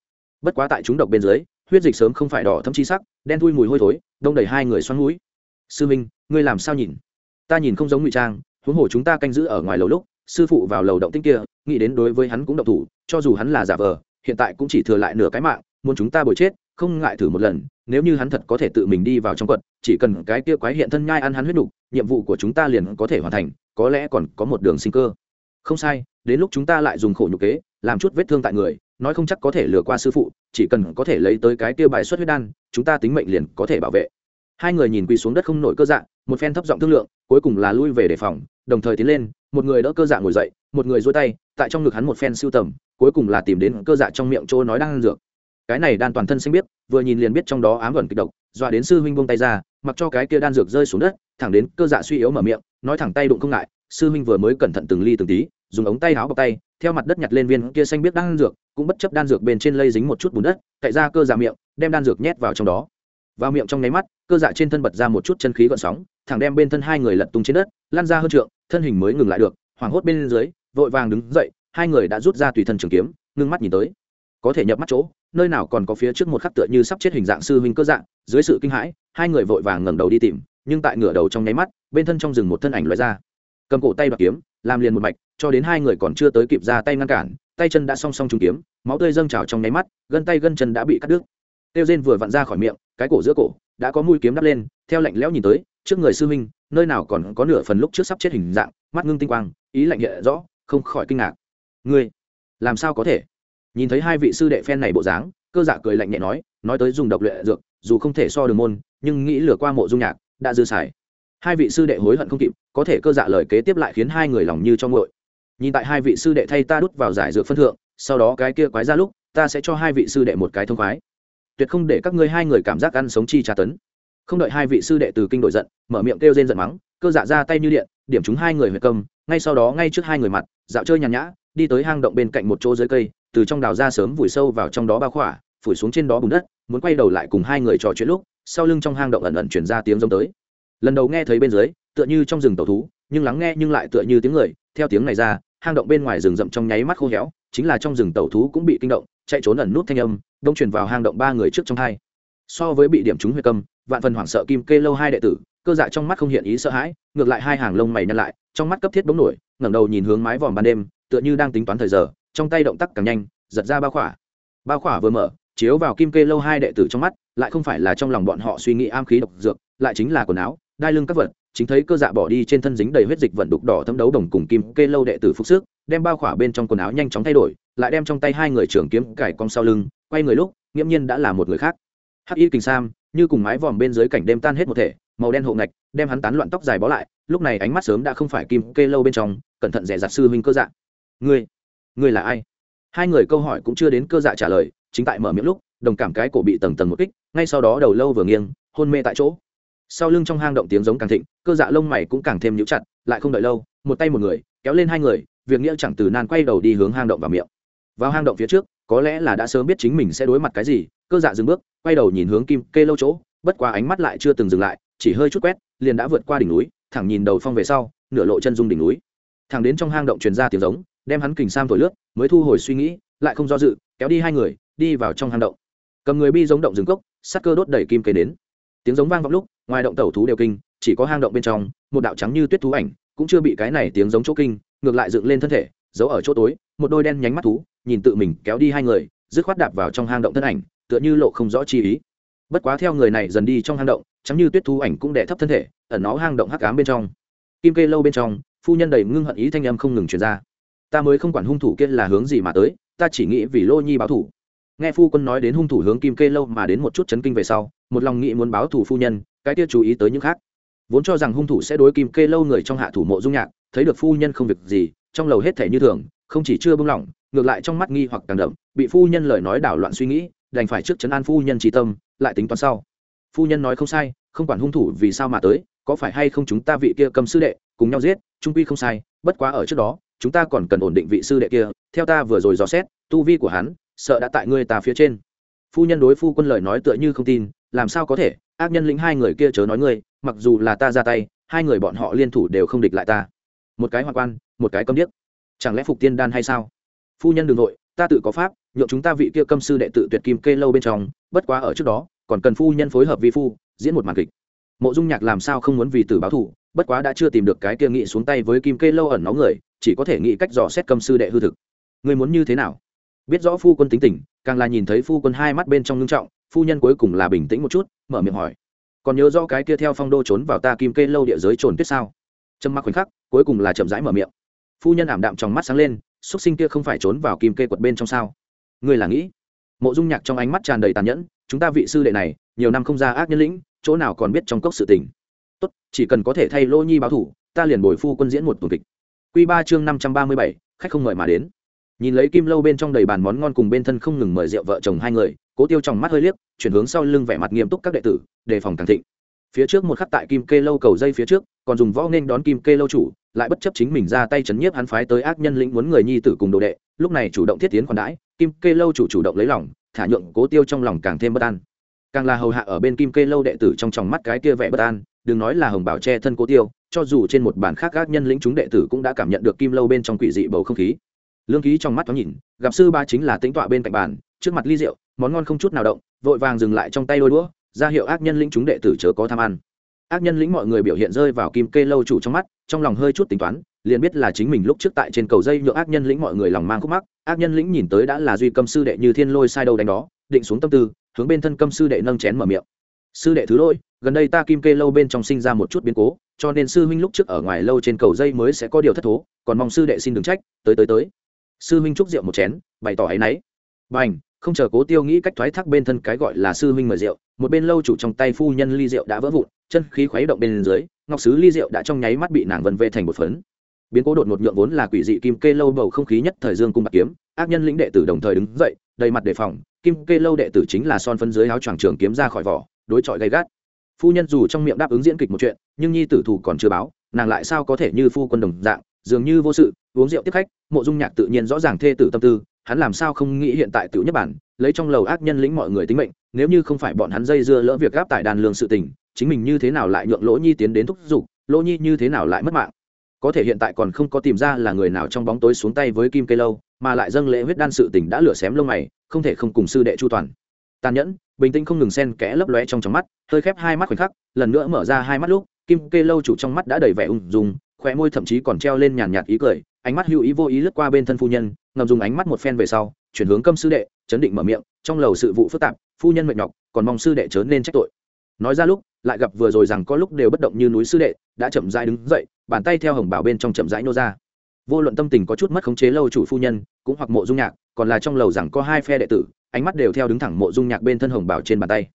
Bất quá tại chúng độc bên dưới huyết dịch sớm không phải đỏ thâm chi sắc đen thui mùi hôi thối đông đầy hai người xoắn mũi. Sư minh ngươi làm sao nhìn? Ta nhìn không giống ngụy trang huống hồ chúng ta canh giữ ở ngoài lầu lúc sư phụ vào lầu động tinh kia nghĩ đến đối với hắn cũng động thủ cho dù hắn là giả vờ hiện tại cũng chỉ thừa lại nửa cái mạng muốn chúng ta bồi chết không ngại thử một lần nếu như hắn thật có thể tự mình đi vào trong quật chỉ cần cái kia quái hiện thân nhai ăn hắn huyết đủ, nhiệm vụ của chúng ta liền có thể hoàn thành có lẽ còn có một đường sinh cơ. Không sai, đến lúc chúng ta lại dùng khổ nhục kế, làm chút vết thương tại người, nói không chắc có thể lừa qua sư phụ, chỉ cần có thể lấy tới cái tiêu bài xuất huyết đan, chúng ta tính mệnh liền có thể bảo vệ. Hai người nhìn quỳ xuống đất không nổi cơ dạng một phen thấp giọng thương lượng, cuối cùng là lui về đề phòng, đồng thời tiến lên, một người đỡ cơ dạ ngồi dậy, một người dôi tay, tại trong ngực hắn một phen siêu tầm, cuối cùng là tìm đến cơ dạ trong miệng chỗ nói đang ăn dược. Cái này đan toàn thân xanh biết, vừa nhìn liền biết trong đó ám ẩn kịch độc, dọa đến sư huynh buông tay ra, mặc cho cái kia đan dược rơi xuống đất, thẳng đến cơ dạ suy yếu mở miệng nói thẳng tay đụng không ngại, sư huynh vừa mới cẩn thận từng ly từng tí, dùng ống tay áo bọc tay, theo mặt đất nhặt lên viên kia xanh biết đan dược, cũng bất chấp đan dược bên trên lây dính một chút bùn đất, cậy ra cơ dạ miệng, đem đan dược nhét vào trong đó. Vào miệng trong nháy mắt, cơ dạ trên thân bật ra một chút chân khí gợn sóng, thẳng đem bên thân hai người lật tung trên đất lan ra hơn trượng, thân hình mới ngừng lại được, hoảng hốt bên dưới, vội vàng đứng dậy, hai người đã rút ra tùy thân trường kiếm, ngưng mắt nhìn tới. Có thể nhập mắt chỗ, nơi nào còn có phía trước một khắc tựa như sắp chết hình dạng sư huynh cơ dạng dưới sự kinh hãi, hai người vội vàng ngẩng đầu đi tìm nhưng tại ngửa đầu trong nháy mắt, bên thân trong rừng một thân ảnh loại ra. Cầm cổ tay đoạt kiếm, làm liền một mạch, cho đến hai người còn chưa tới kịp ra tay ngăn cản, tay chân đã song song trúng kiếm, máu tươi dâng trào trong nháy mắt, gân tay gân chân đã bị cắt đứt. Tiêu rên vừa vặn ra khỏi miệng, cái cổ giữa cổ đã có mũi kiếm đắp lên, theo lạnh lẽo nhìn tới, trước người sư huynh, nơi nào còn có nửa phần lúc trước sắp chết hình dạng, mắt ngưng tinh quang, ý lạnh nhẹ rõ, không khỏi kinh ngạc. Ngươi, làm sao có thể? Nhìn thấy hai vị sư đệ phen này bộ dáng, cơ dạ cười lạnh nhẹ nói nói tới dùng độc luyện dược, dù không thể so đường môn, nhưng nghĩ lừa qua mộ dung nhạc đã dư xài. Hai vị sư đệ hối hận không kịp, có thể cơ dạ lời kế tiếp lại khiến hai người lòng như cho ngội nhìn tại hai vị sư đệ thay ta đút vào giải dược phân thượng, sau đó cái kia quái ra lúc, ta sẽ cho hai vị sư đệ một cái thông khoái. Tuyệt không để các ngươi hai người cảm giác ăn sống chi tra tấn. Không đợi hai vị sư đệ từ kinh đội giận, mở miệng kêu rên giận mắng, cơ dạ ra tay như điện, điểm chúng hai người huyệt công, ngay sau đó ngay trước hai người mặt, dạo chơi nhàn nhã, đi tới hang động bên cạnh một chỗ dưới cây, từ trong đào ra sớm vùi sâu vào trong đó bao khỏa, phủi xuống trên đó bùn đất, muốn quay đầu lại cùng hai người trò chuyện lúc sau lưng trong hang động ẩn ẩn chuyển ra tiếng giống tới. Lần đầu nghe thấy bên dưới, tựa như trong rừng tàu thú, nhưng lắng nghe nhưng lại tựa như tiếng người. Theo tiếng này ra, hang động bên ngoài rừng rậm trong nháy mắt khô héo, chính là trong rừng tàu thú cũng bị kinh động, chạy trốn ẩn nút thanh âm, đông truyền vào hang động ba người trước trong hai. So với bị điểm trúng huyệt cầm vạn phần hoảng sợ kim kê lâu hai đệ tử, cơ dạ trong mắt không hiện ý sợ hãi, ngược lại hai hàng lông mày nhăn lại, trong mắt cấp thiết bỗng nổi, ngẩng đầu nhìn hướng mái vòm ban đêm, tựa như đang tính toán thời giờ, trong tay động tác càng nhanh, giật ra bao khỏa. Bao khỏa vừa mở chiếu vào kim kê lâu hai đệ tử trong mắt, lại không phải là trong lòng bọn họ suy nghĩ am khí độc dược, lại chính là quần áo, đai lưng các vật, chính thấy cơ dạ bỏ đi trên thân dính đầy huyết dịch vận đục đỏ thấm đấu đồng cùng kim kê lâu đệ tử phục sức, đem bao khỏa bên trong quần áo nhanh chóng thay đổi, lại đem trong tay hai người trưởng kiếm cải cong sau lưng, quay người lúc, nghiễm nhiên đã là một người khác. Hắc y kình sam, như cùng mái vòm bên dưới cảnh đêm tan hết một thể, màu đen hộ ngạch, đem hắn tán loạn tóc dài bó lại, lúc này ánh mắt sớm đã không phải kim kê lâu bên trong, cẩn thận rẻ giặt sư huynh cơ dạ. Ngươi ngươi là ai? Hai người câu hỏi cũng chưa đến cơ dạ trả lời chính tại mở miệng lúc, đồng cảm cái cổ bị tầng tầng một kích, ngay sau đó đầu lâu vừa nghiêng, hôn mê tại chỗ. Sau lưng trong hang động tiếng giống càng thịnh, cơ dạ lông mày cũng càng thêm nhũ chặt, lại không đợi lâu, một tay một người, kéo lên hai người, việc nghĩa chẳng từ nan quay đầu đi hướng hang động vào miệng. Vào hang động phía trước, có lẽ là đã sớm biết chính mình sẽ đối mặt cái gì, cơ dạ dừng bước, quay đầu nhìn hướng kim kê lâu chỗ, bất quá ánh mắt lại chưa từng dừng lại, chỉ hơi chút quét, liền đã vượt qua đỉnh núi, thẳng nhìn đầu phong về sau, nửa lộ chân dung đỉnh núi. Thẳng đến trong hang động truyền ra tiếng giống, đem hắn kình sam thổi lướt, mới thu hồi suy nghĩ, lại không do dự, kéo đi hai người đi vào trong hang động. Cầm người bi giống động rừng cốc, sắc cơ đốt đẩy kim cây đến. Tiếng giống vang vọng lúc, ngoài động tẩu thú đều kinh, chỉ có hang động bên trong, một đạo trắng như tuyết thú ảnh, cũng chưa bị cái này tiếng giống chỗ kinh, ngược lại dựng lên thân thể, giấu ở chỗ tối, một đôi đen nhánh mắt thú, nhìn tự mình kéo đi hai người, dứt khoát đạp vào trong hang động thân ảnh, tựa như lộ không rõ chi ý. Bất quá theo người này dần đi trong hang động, trắng như tuyết thú ảnh cũng đẻ thấp thân thể, ẩn nó hang động hắc ám bên trong. Kim kê lâu bên trong, phu nhân đầy ngưng hận ý thanh âm không ngừng truyền ra. Ta mới không quản hung thủ kia là hướng gì mà tới, ta chỉ nghĩ vì lô nhi báo thủ nghe phu quân nói đến hung thủ hướng kim kê lâu mà đến một chút chấn kinh về sau, một lòng nghĩ muốn báo thủ phu nhân, cái kia chú ý tới những khác. Vốn cho rằng hung thủ sẽ đối kim kê lâu người trong hạ thủ mộ dung nhạc, thấy được phu nhân không việc gì, trong lầu hết thể như thường, không chỉ chưa bưng lỏng, ngược lại trong mắt nghi hoặc càng đậm, bị phu nhân lời nói đảo loạn suy nghĩ, đành phải trước chấn an phu nhân trí tâm, lại tính toán sau. Phu nhân nói không sai, không quản hung thủ vì sao mà tới, có phải hay không chúng ta vị kia cầm sư đệ, cùng nhau giết, trung quy không sai, bất quá ở trước đó, chúng ta còn cần ổn định vị sư đệ kia, theo ta vừa rồi dò xét, tu vi của hắn sợ đã tại ngươi ta phía trên. Phu nhân đối phu quân lời nói tựa như không tin, làm sao có thể? Ác nhân lĩnh hai người kia chớ nói ngươi, mặc dù là ta ra tay, hai người bọn họ liên thủ đều không địch lại ta. Một cái hoa quan, một cái câm điếc. Chẳng lẽ phục tiên đan hay sao? Phu nhân đừng nội ta tự có pháp, nhượng chúng ta vị kia câm sư đệ tự tuyệt kim kê lâu bên trong, bất quá ở trước đó, còn cần phu nhân phối hợp vi phu, diễn một màn kịch. Mộ dung nhạc làm sao không muốn vì tử báo thủ bất quá đã chưa tìm được cái kia nghị xuống tay với kim kê lâu ẩn nó người, chỉ có thể nghĩ cách dò xét câm sư đệ hư thực. Người muốn như thế nào? Biết rõ phu quân tính tình, càng là nhìn thấy phu quân hai mắt bên trong ngưng trọng, phu nhân cuối cùng là bình tĩnh một chút, mở miệng hỏi. Còn nhớ rõ cái kia theo phong đô trốn vào ta kim kê lâu địa giới trồn tuyết sao? Trâm mặc khoảnh khắc, cuối cùng là chậm rãi mở miệng. Phu nhân ảm đạm trong mắt sáng lên xuất sinh kia không phải trốn vào kim kê quật bên trong sao? Ngươi là nghĩ? Mộ dung nhạc trong ánh mắt tràn đầy tàn nhẫn, chúng ta vị sư đệ này, nhiều năm không ra ác nhân lĩnh, chỗ nào còn biết trong cốc sự tình? Tốt, chỉ cần có thể thay lỗ nhi báo thủ, ta liền bồi phu quân diễn một tuần kịch. Q ba chương năm trăm ba mươi bảy, khách không mời mà đến nhìn lấy kim lâu bên trong đầy bàn món ngon cùng bên thân không ngừng mời rượu vợ chồng hai người, cố tiêu trong mắt hơi liếc, chuyển hướng sau lưng vẻ mặt nghiêm túc các đệ tử, đề phòng càng thịnh. Phía trước một khắc tại kim kê lâu cầu dây phía trước, còn dùng võ nên đón kim kê lâu chủ, lại bất chấp chính mình ra tay chấn nhiếp hắn phái tới ác nhân lĩnh muốn người nhi tử cùng đồ đệ, lúc này chủ động thiết tiến khoản đãi, kim kê lâu chủ chủ động lấy lòng, thả nhượng cố tiêu trong lòng càng thêm bất an. Càng là hầu hạ ở bên kim kê lâu đệ tử trong tròng mắt cái kia vẻ bất an, đừng nói là hồng bảo che thân cố tiêu, cho dù trên một bản khác ác nhân lĩnh chúng đệ tử cũng đã cảm nhận được kim lâu bên trong quỷ dị bầu không khí lương ký trong mắt thoáng nhìn, gặp sư ba chính là tính tọa bên cạnh bàn, trước mặt ly rượu, món ngon không chút nào động, vội vàng dừng lại trong tay đôi đũa, ra hiệu ác nhân lĩnh chúng đệ tử chớ có tham ăn. Ác nhân lĩnh mọi người biểu hiện rơi vào kim kê lâu chủ trong mắt, trong lòng hơi chút tính toán, liền biết là chính mình lúc trước tại trên cầu dây nhựa ác nhân lĩnh mọi người lòng mang khúc mắc, ác nhân lĩnh nhìn tới đã là duy câm sư đệ như thiên lôi sai đầu đánh đó, định xuống tâm tư, hướng bên thân câm sư đệ nâng chén mở miệng. Sư đệ thứ lỗi, gần đây ta kim kê lâu bên trong sinh ra một chút biến cố, cho nên sư huynh lúc trước ở ngoài lâu trên cầu dây mới sẽ có điều thất thố, còn mong sư đệ xin đừng trách, tới tới tới sư huynh chúc rượu một chén, bày tỏ áy náy. B à n h không chờ cố tiêu nghĩ cách thoái thác bên thân cái gọi là sư huynh mời rượu, một bên lâu chủ trong tay phu nhân ly rượu đã vỡ vụn, chân khí khuấy động bên dưới, ngọc sứ ly rượu đã trong nháy mắt bị nàng vần vê thành một phấn. Biến cố đột một nhượng vốn là quỷ dị kim kê lâu bầu không khí nhất thời dương cung bạc kiếm, ác nhân lĩnh đệ tử đồng thời đứng dậy, đầy mặt đề phòng, kim kê lâu đệ tử chính là son phân dưới áo choàng trường kiếm ra khỏi vỏ, đối chọi gay gắt. Phu nhân dù trong miệng đáp ứng diễn kịch một chuyện, nhưng nhi tử thủ còn chưa báo, nàng lại sao có thể như phu quân đồng dạng, dường như vô sự uống rượu tiếp khách, mộ dung nhạc tự nhiên rõ ràng thê tử tâm tư, hắn làm sao không nghĩ hiện tại tiểu nhất bản, lấy trong lầu ác nhân lĩnh mọi người tính mệnh, nếu như không phải bọn hắn dây dưa lỡ việc gáp tại đàn lương sự tình, chính mình như thế nào lại nhượng lỗ nhi tiến đến thúc giục, lỗ nhi như thế nào lại mất mạng? Có thể hiện tại còn không có tìm ra là người nào trong bóng tối xuống tay với kim cây lâu, mà lại dâng lễ huyết đan sự tình đã lửa xém lông mày, không thể không cùng sư đệ chu toàn. Tàn nhẫn, bình tĩnh không ngừng xen kẽ lấp lóe trong trong mắt, hơi khép hai mắt khoảnh khắc, lần nữa mở ra hai mắt lúc, kim kê lâu chủ trong mắt đã đầy vẻ ung dung khỏe môi thậm chí còn treo lên nhàn nhạt ý cười ánh mắt hữu ý vô ý lướt qua bên thân phu nhân, ngầm dùng ánh mắt một phen về sau, chuyển hướng câm sư đệ, chấn định mở miệng, trong lầu sự vụ phức tạp, phu nhân mệt nhọc, còn mong sư đệ chớ nên trách tội. Nói ra lúc, lại gặp vừa rồi rằng có lúc đều bất động như núi sư đệ, đã chậm rãi đứng dậy, bàn tay theo hồng bảo bên trong chậm rãi nô ra. Vô luận tâm tình có chút mất khống chế lâu chủ phu nhân, cũng hoặc mộ dung nhạc, còn là trong lầu rằng có hai phe đệ tử, ánh mắt đều theo đứng thẳng mộ dung nhạc bên thân hồng bảo trên bàn tay.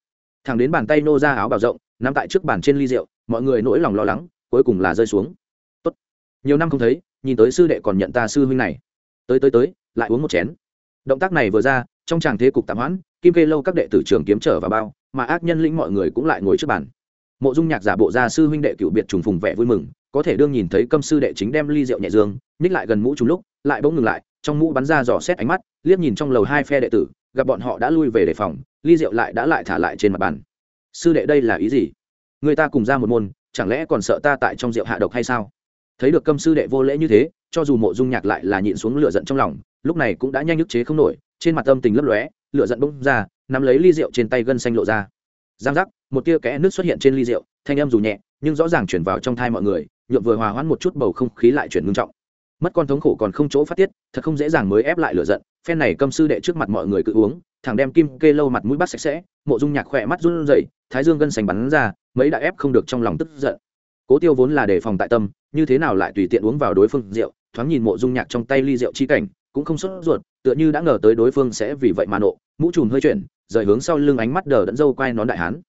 Thẳng đến bàn tay nô ra áo bảo rộng nằm tại trước bàn trên ly rượu, mọi người nỗi lòng lo lắng, cuối cùng là rơi xuống. Tốt. nhiều năm không thấy nhìn tới sư đệ còn nhận ta sư huynh này. Tới tới tới, lại uống một chén. Động tác này vừa ra, trong tràng thế cục tạm hoãn, kim kê lâu các đệ tử trường kiếm trở vào bao, mà ác nhân lĩnh mọi người cũng lại ngồi trước bàn. Mộ dung nhạc giả bộ ra sư huynh đệ cựu biệt trùng phùng vẻ vui mừng, có thể đương nhìn thấy câm sư đệ chính đem ly rượu nhẹ dương ních lại gần mũ trùng lúc, lại bỗng ngừng lại, trong mũ bắn ra dò xét ánh mắt, liếc nhìn trong lầu hai phe đệ tử, gặp bọn họ đã lui về đề phòng, ly rượu lại đã lại thả lại trên mặt bàn. Sư đệ đây là ý gì? Người ta cùng ra một môn, chẳng lẽ còn sợ ta tại trong rượu hạ độc hay sao? Thấy được câm sư đệ vô lễ như thế, cho dù mộ dung nhạc lại là nhịn xuống lửa giận trong lòng, lúc này cũng đã nhanh nhức chế không nổi, trên mặt âm tình lấp lóe, lửa giận bỗng ra, nắm lấy ly rượu trên tay gân xanh lộ ra. Giang giác, một tia kẽ nước xuất hiện trên ly rượu, thanh âm dù nhẹ, nhưng rõ ràng chuyển vào trong thai mọi người nhuộm vừa hòa hoãn một chút bầu không khí lại chuyển ngưng trọng. Mất con thống khổ còn không chỗ phát tiết, thật không dễ dàng mới ép lại lửa giận, phen này câm sư đệ trước mặt mọi người cự uống thằng đem kim kê lâu mặt mũi bắt sạch sẽ, mộ dung nhạc khỏe mắt run rẩy, thái dương gân sành bắn ra, mấy đã ép không được trong lòng tức giận cố tiêu vốn là đề phòng tại tâm, như thế nào lại tùy tiện uống vào đối phương rượu, thoáng nhìn mộ dung nhạc trong tay ly rượu chi cảnh, cũng không sốt ruột, tựa như đã ngờ tới đối phương sẽ vì vậy mà nộ, mũ trùm hơi chuyển, rời hướng sau lưng ánh mắt đờ đẫn dâu quay nón đại hán.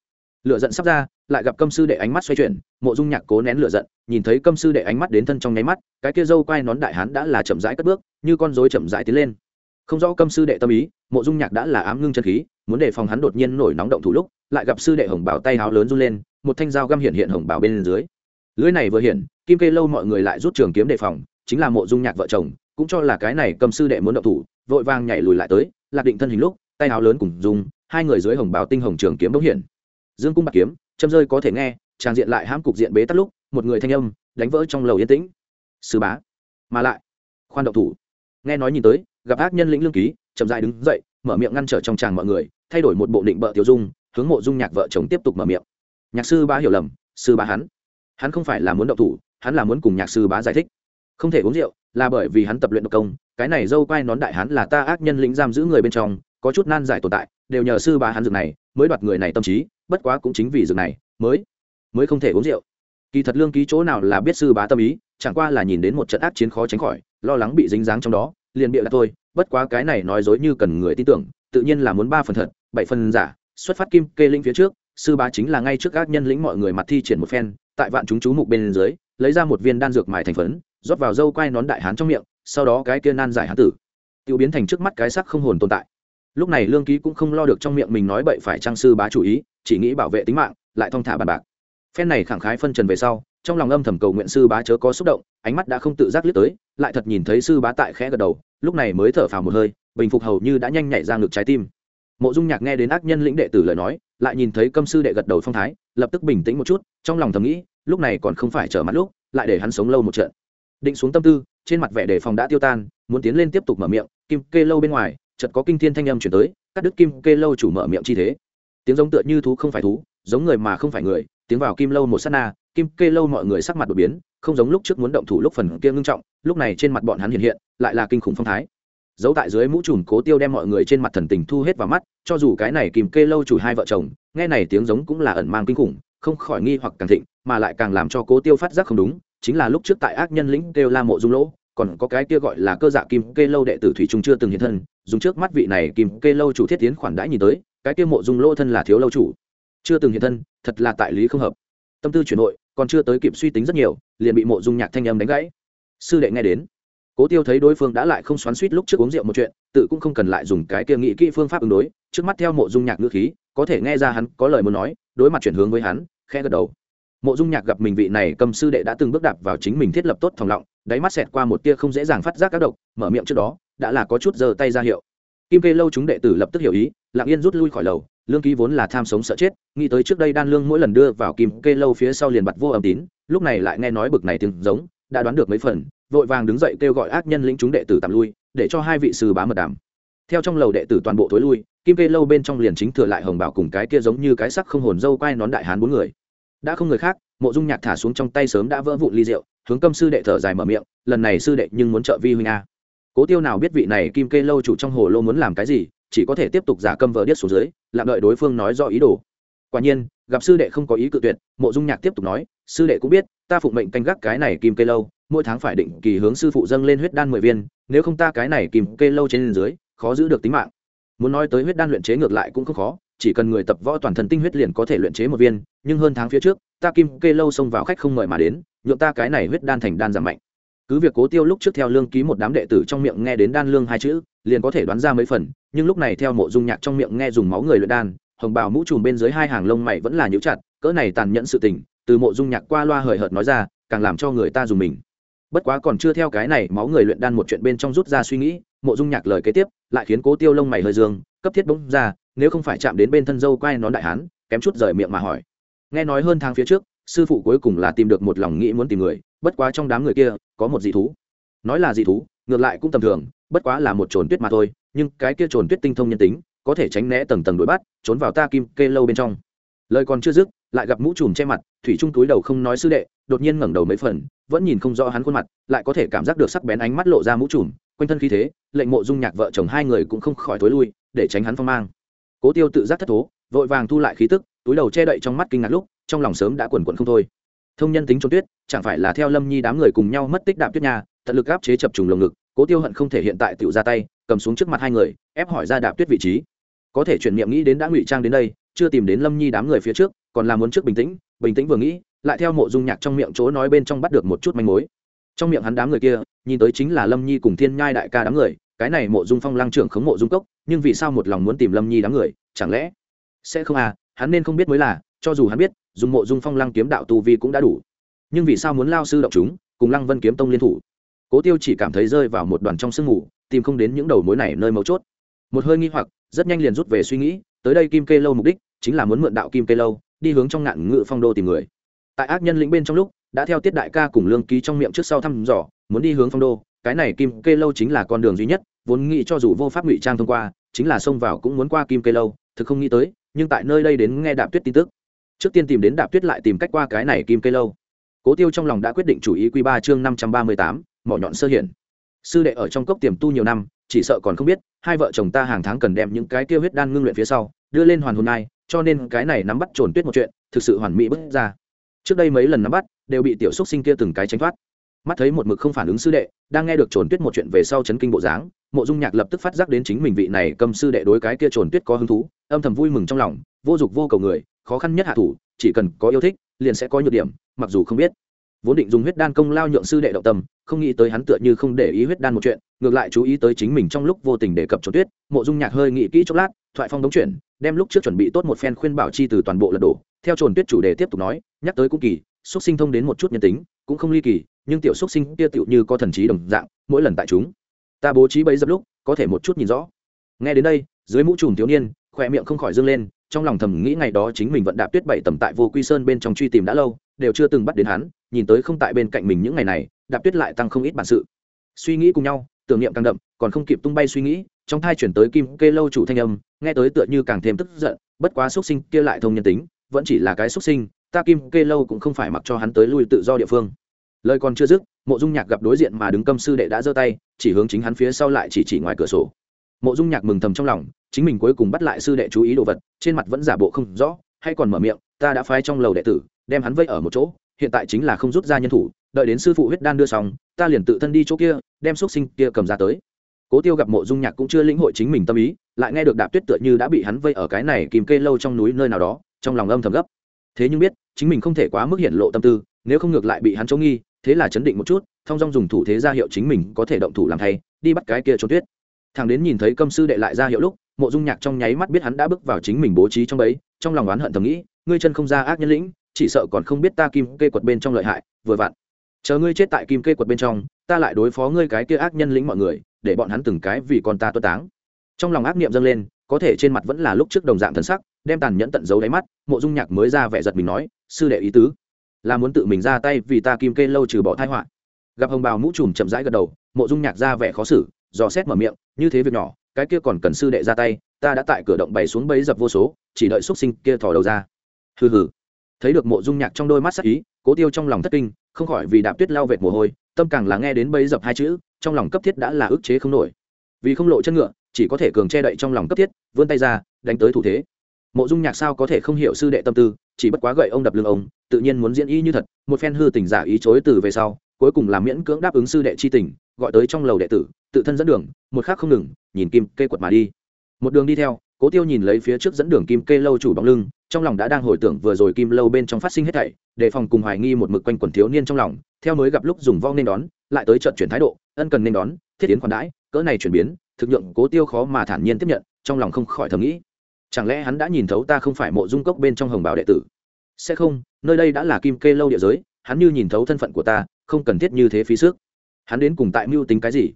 Lựa giận sắp ra, lại gặp câm sư đệ ánh mắt xoay chuyển, mộ dung nhạc cố nén lựa giận, nhìn thấy câm sư đệ ánh mắt đến thân trong nháy mắt, cái kia dâu quay nón đại hán đã là chậm rãi cất bước, như con rối chậm rãi tiến lên. Không rõ câm sư đệ tâm ý, mộ dung nhạc đã là ám ngưng chân khí, muốn đề phòng hắn đột nhiên nổi nóng động thủ lúc, lại gặp sư đệ hồng bảo tay háo lớn run lên, một thanh dao găm hiện hiện hồng bảo bên dưới lưới này vừa hiện, kim kê lâu mọi người lại rút trường kiếm đề phòng, chính là mộ dung nhạc vợ chồng, cũng cho là cái này cầm sư đệ muốn động thủ, vội vàng nhảy lùi lại tới, lạc định thân hình lúc, tay áo lớn cùng dùng, hai người dưới hồng bào tinh hồng trường kiếm bỗng hiển dương cung bạc kiếm, châm rơi có thể nghe trang diện lại hãm cục diện bế tắc lúc, một người thanh âm, đánh vỡ trong lầu yên tĩnh. Sư bá, mà lại, khoan động thủ. Nghe nói nhìn tới, gặp ác nhân lĩnh lương ký, chậm dài đứng dậy, mở miệng ngăn trở trong tràng mọi người, thay đổi một bộ định bợ tiểu dung, hướng mộ dung nhạc vợ chồng tiếp tục mở miệng. Nhạc sư bá hiểu lầm, sư bá hắn hắn không phải là muốn động thủ, hắn là muốn cùng nhạc sư bá giải thích. Không thể uống rượu là bởi vì hắn tập luyện độc công, cái này dâu quai nón đại hắn là ta ác nhân lĩnh giam giữ người bên trong, có chút nan giải tồn tại, đều nhờ sư bá hắn dược này, mới đoạt người này tâm trí, bất quá cũng chính vì dược này, mới mới không thể uống rượu. Kỳ thật lương ký chỗ nào là biết sư bá tâm ý, chẳng qua là nhìn đến một trận ác chiến khó tránh khỏi, lo lắng bị dính dáng trong đó, liền bịa đặt thôi, bất quá cái này nói dối như cần người tin tưởng, tự nhiên là muốn ba phần thật, bảy phần giả, xuất phát kim kê linh phía trước, sư bá chính là ngay trước ác nhân lĩnh mọi người mặt thi triển một phen tại vạn chúng chú mục bên dưới, lấy ra một viên đan dược mài thành phấn, rót vào dâu quai nón đại hán trong miệng, sau đó cái kia nan giải hán tử. Tiêu biến thành trước mắt cái sắc không hồn tồn tại. Lúc này lương ký cũng không lo được trong miệng mình nói bậy phải trang sư bá chủ ý, chỉ nghĩ bảo vệ tính mạng, lại thong thả bàn bạc. Phen này khẳng khái phân trần về sau, trong lòng âm thầm cầu nguyện sư bá chớ có xúc động, ánh mắt đã không tự giác liếc tới, lại thật nhìn thấy sư bá tại khẽ gật đầu, lúc này mới thở phào một hơi, bình phục hầu như đã nhanh nhảy ra ngực trái tim mộ dung nhạc nghe đến ác nhân lĩnh đệ tử lời nói, lại nhìn thấy câm sư đệ gật đầu phong thái, lập tức bình tĩnh một chút, trong lòng thầm nghĩ, lúc này còn không phải trở mặt lúc, lại để hắn sống lâu một trận. Định xuống tâm tư, trên mặt vẻ đề phòng đã tiêu tan, muốn tiến lên tiếp tục mở miệng, kim kê lâu bên ngoài, chợt có kinh thiên thanh âm chuyển tới, cắt đứt kim kê lâu chủ mở miệng chi thế. Tiếng giống tựa như thú không phải thú, giống người mà không phải người, tiếng vào kim lâu một sát na, kim kê lâu mọi người sắc mặt đột biến, không giống lúc trước muốn động thủ lúc phần kia ngưng trọng, lúc này trên mặt bọn hắn hiện hiện, lại là kinh khủng phong thái giấu tại dưới mũ trùm cố tiêu đem mọi người trên mặt thần tình thu hết vào mắt, cho dù cái này kìm kê lâu chủ hai vợ chồng, nghe này tiếng giống cũng là ẩn mang kinh khủng, không khỏi nghi hoặc càng thịnh, mà lại càng làm cho cố tiêu phát giác không đúng, chính là lúc trước tại ác nhân lĩnh kêu la mộ dung lỗ, còn có cái kia gọi là cơ dạ kim kê lâu đệ tử thủy trung chưa từng hiện thân, dùng trước mắt vị này kim kê lâu chủ thiết tiến khoản đãi nhìn tới, cái kia mộ dung lỗ thân là thiếu lâu chủ, chưa từng hiện thân, thật là tại lý không hợp. Tâm tư chuyển nội còn chưa tới kịp suy tính rất nhiều, liền bị mộ dung nhạc thanh âm đánh gãy. Sư đệ nghe đến cố tiêu thấy đối phương đã lại không xoắn suýt lúc trước uống rượu một chuyện, tự cũng không cần lại dùng cái kia nghĩ kỹ phương pháp ứng đối, trước mắt theo mộ dung nhạc ngữ khí, có thể nghe ra hắn có lời muốn nói, đối mặt chuyển hướng với hắn, khẽ gật đầu. Mộ dung nhạc gặp mình vị này cầm sư đệ đã từng bước đạp vào chính mình thiết lập tốt thòng lọng, đáy mắt xẹt qua một tia không dễ dàng phát giác các độc, mở miệng trước đó, đã là có chút giơ tay ra hiệu. Kim kê lâu chúng đệ tử lập tức hiểu ý, lặng yên rút lui khỏi lầu, lương ký vốn là tham sống sợ chết, nghĩ tới trước đây đan lương mỗi lần đưa vào kim kê lâu phía sau liền bặt vô âm tín, lúc này lại nghe nói bực này tiếng giống, đã đoán được mấy phần vội vàng đứng dậy kêu gọi ác nhân lĩnh chúng đệ tử tạm lui, để cho hai vị sư bá mật đàm. Theo trong lầu đệ tử toàn bộ thối lui, kim kê lâu bên trong liền chính thừa lại hồng bảo cùng cái kia giống như cái sắc không hồn dâu quai nón đại hán bốn người. Đã không người khác, mộ dung nhạc thả xuống trong tay sớm đã vỡ vụn ly rượu, hướng câm sư đệ thở dài mở miệng, lần này sư đệ nhưng muốn trợ vi huynh a. Cố tiêu nào biết vị này kim kê lâu chủ trong hồ lô muốn làm cái gì, chỉ có thể tiếp tục giả câm vờ điếc xuống dưới lạm đợi đối phương nói do ý đồ. Quả nhiên, gặp sư đệ không có ý cự tuyệt, mộ dung nhạc tiếp tục nói, sư đệ cũng biết, ta phụng mệnh canh gác cái này kim kê lâu mỗi tháng phải định kỳ hướng sư phụ dâng lên huyết đan mười viên, nếu không ta cái này kim kê lâu trên dưới, khó giữ được tính mạng. Muốn nói tới huyết đan luyện chế ngược lại cũng không khó, chỉ cần người tập võ toàn thân tinh huyết liền có thể luyện chế một viên, nhưng hơn tháng phía trước, ta kim kê lâu xông vào khách không mời mà đến nhuộm ta cái này huyết đan thành đan giảm mạnh. Cứ việc cố tiêu lúc trước theo lương ký một đám đệ tử trong miệng nghe đến đan lương hai chữ, liền có thể đoán ra mấy phần, nhưng lúc này theo mộ dung nhạc trong miệng nghe dùng máu người luyện đan, hồng bào mũ trùm bên dưới hai hàng lông mày vẫn là nhíu chặt, cỡ này tàn nhẫn sự tình, từ mộ dung nhạc qua loa hời hợt nói ra, càng làm cho người ta dùng mình bất quá còn chưa theo cái này, máu người luyện đan một chuyện bên trong rút ra suy nghĩ, mộ dung nhạc lời kế tiếp, lại khiến cố tiêu lông mày hơi dương, cấp thiết bỗng ra, nếu không phải chạm đến bên thân dâu quay nón đại hán, kém chút rời miệng mà hỏi. Nghe nói hơn tháng phía trước, sư phụ cuối cùng là tìm được một lòng nghĩ muốn tìm người, bất quá trong đám người kia, có một dị thú. Nói là dị thú, ngược lại cũng tầm thường, bất quá là một trồn tuyết mà thôi, nhưng cái kia trồn tuyết tinh thông nhân tính, có thể tránh né tầng tầng đuổi bắt, trốn vào ta kim kê lâu bên trong. Lời còn chưa dứt lại gặp mũ trùm che mặt, thủy trung túi đầu không nói sư đệ, đột nhiên ngẩng đầu mấy phần, vẫn nhìn không rõ hắn khuôn mặt, lại có thể cảm giác được sắc bén ánh mắt lộ ra mũ trùm, quanh thân khí thế, lệnh mộ dung nhạc vợ chồng hai người cũng không khỏi thối lui, để tránh hắn phong mang. Cố tiêu tự giác thất thố, vội vàng thu lại khí tức, túi đầu che đậy trong mắt kinh ngạc lúc, trong lòng sớm đã quần quận không thôi. Thông nhân tính trốn tuyết, chẳng phải là theo lâm nhi đám người cùng nhau mất tích đạp tuyết nhà, tận lực áp chế chập trùng lồng ngực, cố tiêu hận không thể hiện tại tựu ra tay, cầm xuống trước mặt hai người, ép hỏi ra đạp tuyết vị trí. Có thể chuyển niệm nghĩ đến đã ngụy trang đến đây, chưa tìm đến lâm nhi đám người phía trước còn là muốn trước bình tĩnh bình tĩnh vừa nghĩ, lại theo mộ dung nhạc trong miệng chỗ nói bên trong bắt được một chút manh mối. Trong miệng hắn đám người kia, nhìn tới chính là lâm nhi cùng thiên nhai đại ca đám người, cái này mộ dung phong lăng trưởng khống mộ dung cốc, nhưng vì sao một lòng muốn tìm lâm nhi đám người, chẳng lẽ sẽ không à hắn nên không biết mới là, cho dù hắn biết, dùng mộ dung phong lăng kiếm đạo tu vi cũng đã đủ. Nhưng vì sao muốn lao sư động chúng, cùng lăng vân kiếm tông liên thủ? Cố tiêu chỉ cảm thấy rơi vào một đoàn trong sương mù, tìm không đến những đầu mối này nơi mấu chốt. Một hơi nghi hoặc, rất nhanh liền rút về suy nghĩ, tới đây kim kê lâu mục đích, chính là muốn mượn đạo kim kê lâu đi hướng trong ngạn ngự phong đô tìm người. Tại ác nhân lĩnh bên trong lúc, đã theo tiết đại ca cùng lương ký trong miệng trước sau thăm dò, muốn đi hướng phong đô. Cái này kim kê lâu chính là con đường duy nhất, vốn nghĩ cho dù vô pháp ngụy trang thông qua, chính là xông vào cũng muốn qua kim kê lâu, thực không nghĩ tới, nhưng tại nơi đây đến nghe đạp tuyết tin tức. Trước tiên tìm đến đạp tuyết lại tìm cách qua cái này kim kê lâu. Cố tiêu trong lòng đã quyết định chủ ý q ba chương năm trăm ba mươi tám, mỏ nhọn sơ hiển. Sư đệ ở trong cốc tiềm tu nhiều năm, chỉ sợ còn không biết, hai vợ chồng ta hàng tháng cần đem những cái tiêu huyết đan ngưng luyện phía sau, đưa lên hoàn hồn nai cho nên cái này nắm bắt trồn tuyết một chuyện, thực sự hoàn mỹ bước ra. Trước đây mấy lần nắm bắt, đều bị tiểu xúc sinh kia từng cái tránh thoát. Mắt thấy một mực không phản ứng sư đệ, đang nghe được trồn tuyết một chuyện về sau chấn kinh bộ dáng, mộ dung nhạc lập tức phát giác đến chính mình vị này cầm sư đệ đối cái kia trồn tuyết có hứng thú, âm thầm vui mừng trong lòng, vô dục vô cầu người, khó khăn nhất hạ thủ, chỉ cần có yêu thích, liền sẽ có nhược điểm, mặc dù không biết. Vốn định dùng huyết đan công lao nhượng sư đệ động tâm, không nghĩ tới hắn tựa như không để ý huyết đan một chuyện, ngược lại chú ý tới chính mình trong lúc vô tình đề cập trốn tuyết, mộ dung nhạc hơi nghĩ kỹ chốc lát thoại phong đống chuyển, đem lúc trước chuẩn bị tốt một phen khuyên bảo chi từ toàn bộ lật đổ. Theo trồn tuyết chủ đề tiếp tục nói, nhắc tới cũng kỳ xúc sinh thông đến một chút nhân tính, cũng không ly kỳ, nhưng tiểu xúc sinh kia tựu như có thần trí đồng dạng, mỗi lần tại chúng, ta bố trí bấy dập lúc, có thể một chút nhìn rõ. Nghe đến đây, dưới mũ trùm thiếu niên, khỏe miệng không khỏi dâng lên, trong lòng thầm nghĩ ngày đó chính mình vẫn đạp tuyết bảy tầm tại vô quy sơn bên trong truy tìm đã lâu, đều chưa từng bắt đến hắn, nhìn tới không tại bên cạnh mình những ngày này, đạp tuyết lại tăng không ít bản sự. Suy nghĩ cùng nhau tưởng niệm càng đậm, còn không kịp tung bay suy nghĩ, trong thai chuyển tới kim kê lâu chủ thanh âm, nghe tới tựa như càng thêm tức giận, bất quá xuất sinh kia lại thông nhân tính, vẫn chỉ là cái xuất sinh, ta kim kê lâu cũng không phải mặc cho hắn tới lui tự do địa phương. Lời còn chưa dứt, mộ dung nhạc gặp đối diện mà đứng câm sư đệ đã giơ tay, chỉ hướng chính hắn phía sau lại chỉ chỉ ngoài cửa sổ. Mộ dung nhạc mừng thầm trong lòng, chính mình cuối cùng bắt lại sư đệ chú ý đồ vật, trên mặt vẫn giả bộ không rõ, hay còn mở miệng, ta đã phái trong lầu đệ tử, đem hắn vây ở một chỗ, hiện tại chính là không rút ra nhân thủ đợi đến sư phụ huyết đan đưa xong, ta liền tự thân đi chỗ kia, đem xúc sinh kia cầm ra tới. Cố tiêu gặp mộ dung nhạc cũng chưa lĩnh hội chính mình tâm ý, lại nghe được đạp tuyết tựa như đã bị hắn vây ở cái này kìm kê lâu trong núi nơi nào đó, trong lòng âm thầm gấp. Thế nhưng biết, chính mình không thể quá mức hiện lộ tâm tư, nếu không ngược lại bị hắn chống nghi, thế là chấn định một chút thong dong dùng thủ thế ra hiệu chính mình có thể động thủ làm thay, đi bắt cái kia trốn tuyết. Thằng đến nhìn thấy câm sư đệ lại ra hiệu lúc, mộ dung nhạc trong nháy mắt biết hắn đã bước vào chính mình bố trí trong ấy trong lòng oán hận thầm nghĩ, ngươi chân không ra ác nhân lĩnh, chỉ sợ còn không biết ta kim kê quật bên trong lợi hại, vừa vặn chờ ngươi chết tại kim kê quật bên trong, ta lại đối phó ngươi cái kia ác nhân lĩnh mọi người, để bọn hắn từng cái vì con ta tuất táng. Trong lòng ác niệm dâng lên, có thể trên mặt vẫn là lúc trước đồng dạng thần sắc, đem tàn nhẫn tận giấu đáy mắt, mộ dung nhạc mới ra vẻ giật mình nói, sư đệ ý tứ, là muốn tự mình ra tay vì ta kim kê lâu trừ bỏ thai họa. Gặp hồng bào mũ trùm chậm rãi gật đầu, mộ dung nhạc ra vẻ khó xử, dò xét mở miệng, như thế việc nhỏ, cái kia còn cần sư đệ ra tay, ta đã tại cửa động bày xuống bấy dập vô số, chỉ đợi xúc sinh kia thò đầu ra. Hừ hừ. Thấy được mộ dung nhạc trong đôi mắt sắc ý, cố tiêu trong lòng thất kinh không khỏi vì đạp tuyết lao vệt mồ hôi, tâm càng là nghe đến bấy dập hai chữ, trong lòng cấp thiết đã là ức chế không nổi. Vì không lộ chân ngựa, chỉ có thể cường che đậy trong lòng cấp thiết, vươn tay ra, đánh tới thủ thế. Mộ dung nhạc sao có thể không hiểu sư đệ tâm tư, chỉ bất quá gậy ông đập lưng ông, tự nhiên muốn diễn y như thật, một phen hư tình giả ý chối từ về sau, cuối cùng là miễn cưỡng đáp ứng sư đệ chi tình, gọi tới trong lầu đệ tử, tự thân dẫn đường, một khác không ngừng, nhìn kim cây quật mà đi. Một đường đi theo cố tiêu nhìn lấy phía trước dẫn đường kim kê lâu chủ bóng lưng, trong lòng đã đang hồi tưởng vừa rồi kim lâu bên trong phát sinh hết thảy đề phòng cùng hoài nghi một mực quanh quần thiếu niên trong lòng, theo mới gặp lúc dùng vong nên đón, lại tới trận chuyển thái độ, ân cần nên đón, thiết tiến khoản đãi, cỡ này chuyển biến, thực nhượng cố tiêu khó mà thản nhiên tiếp nhận, trong lòng không khỏi thầm nghĩ. Chẳng lẽ hắn đã nhìn thấu ta không phải mộ dung cốc bên trong hồng bảo đệ tử? Sẽ không, nơi đây đã là kim kê lâu địa giới, hắn như nhìn thấu thân phận của ta, không cần thiết như thế phí sức. Hắn đến cùng tại mưu tính cái gì?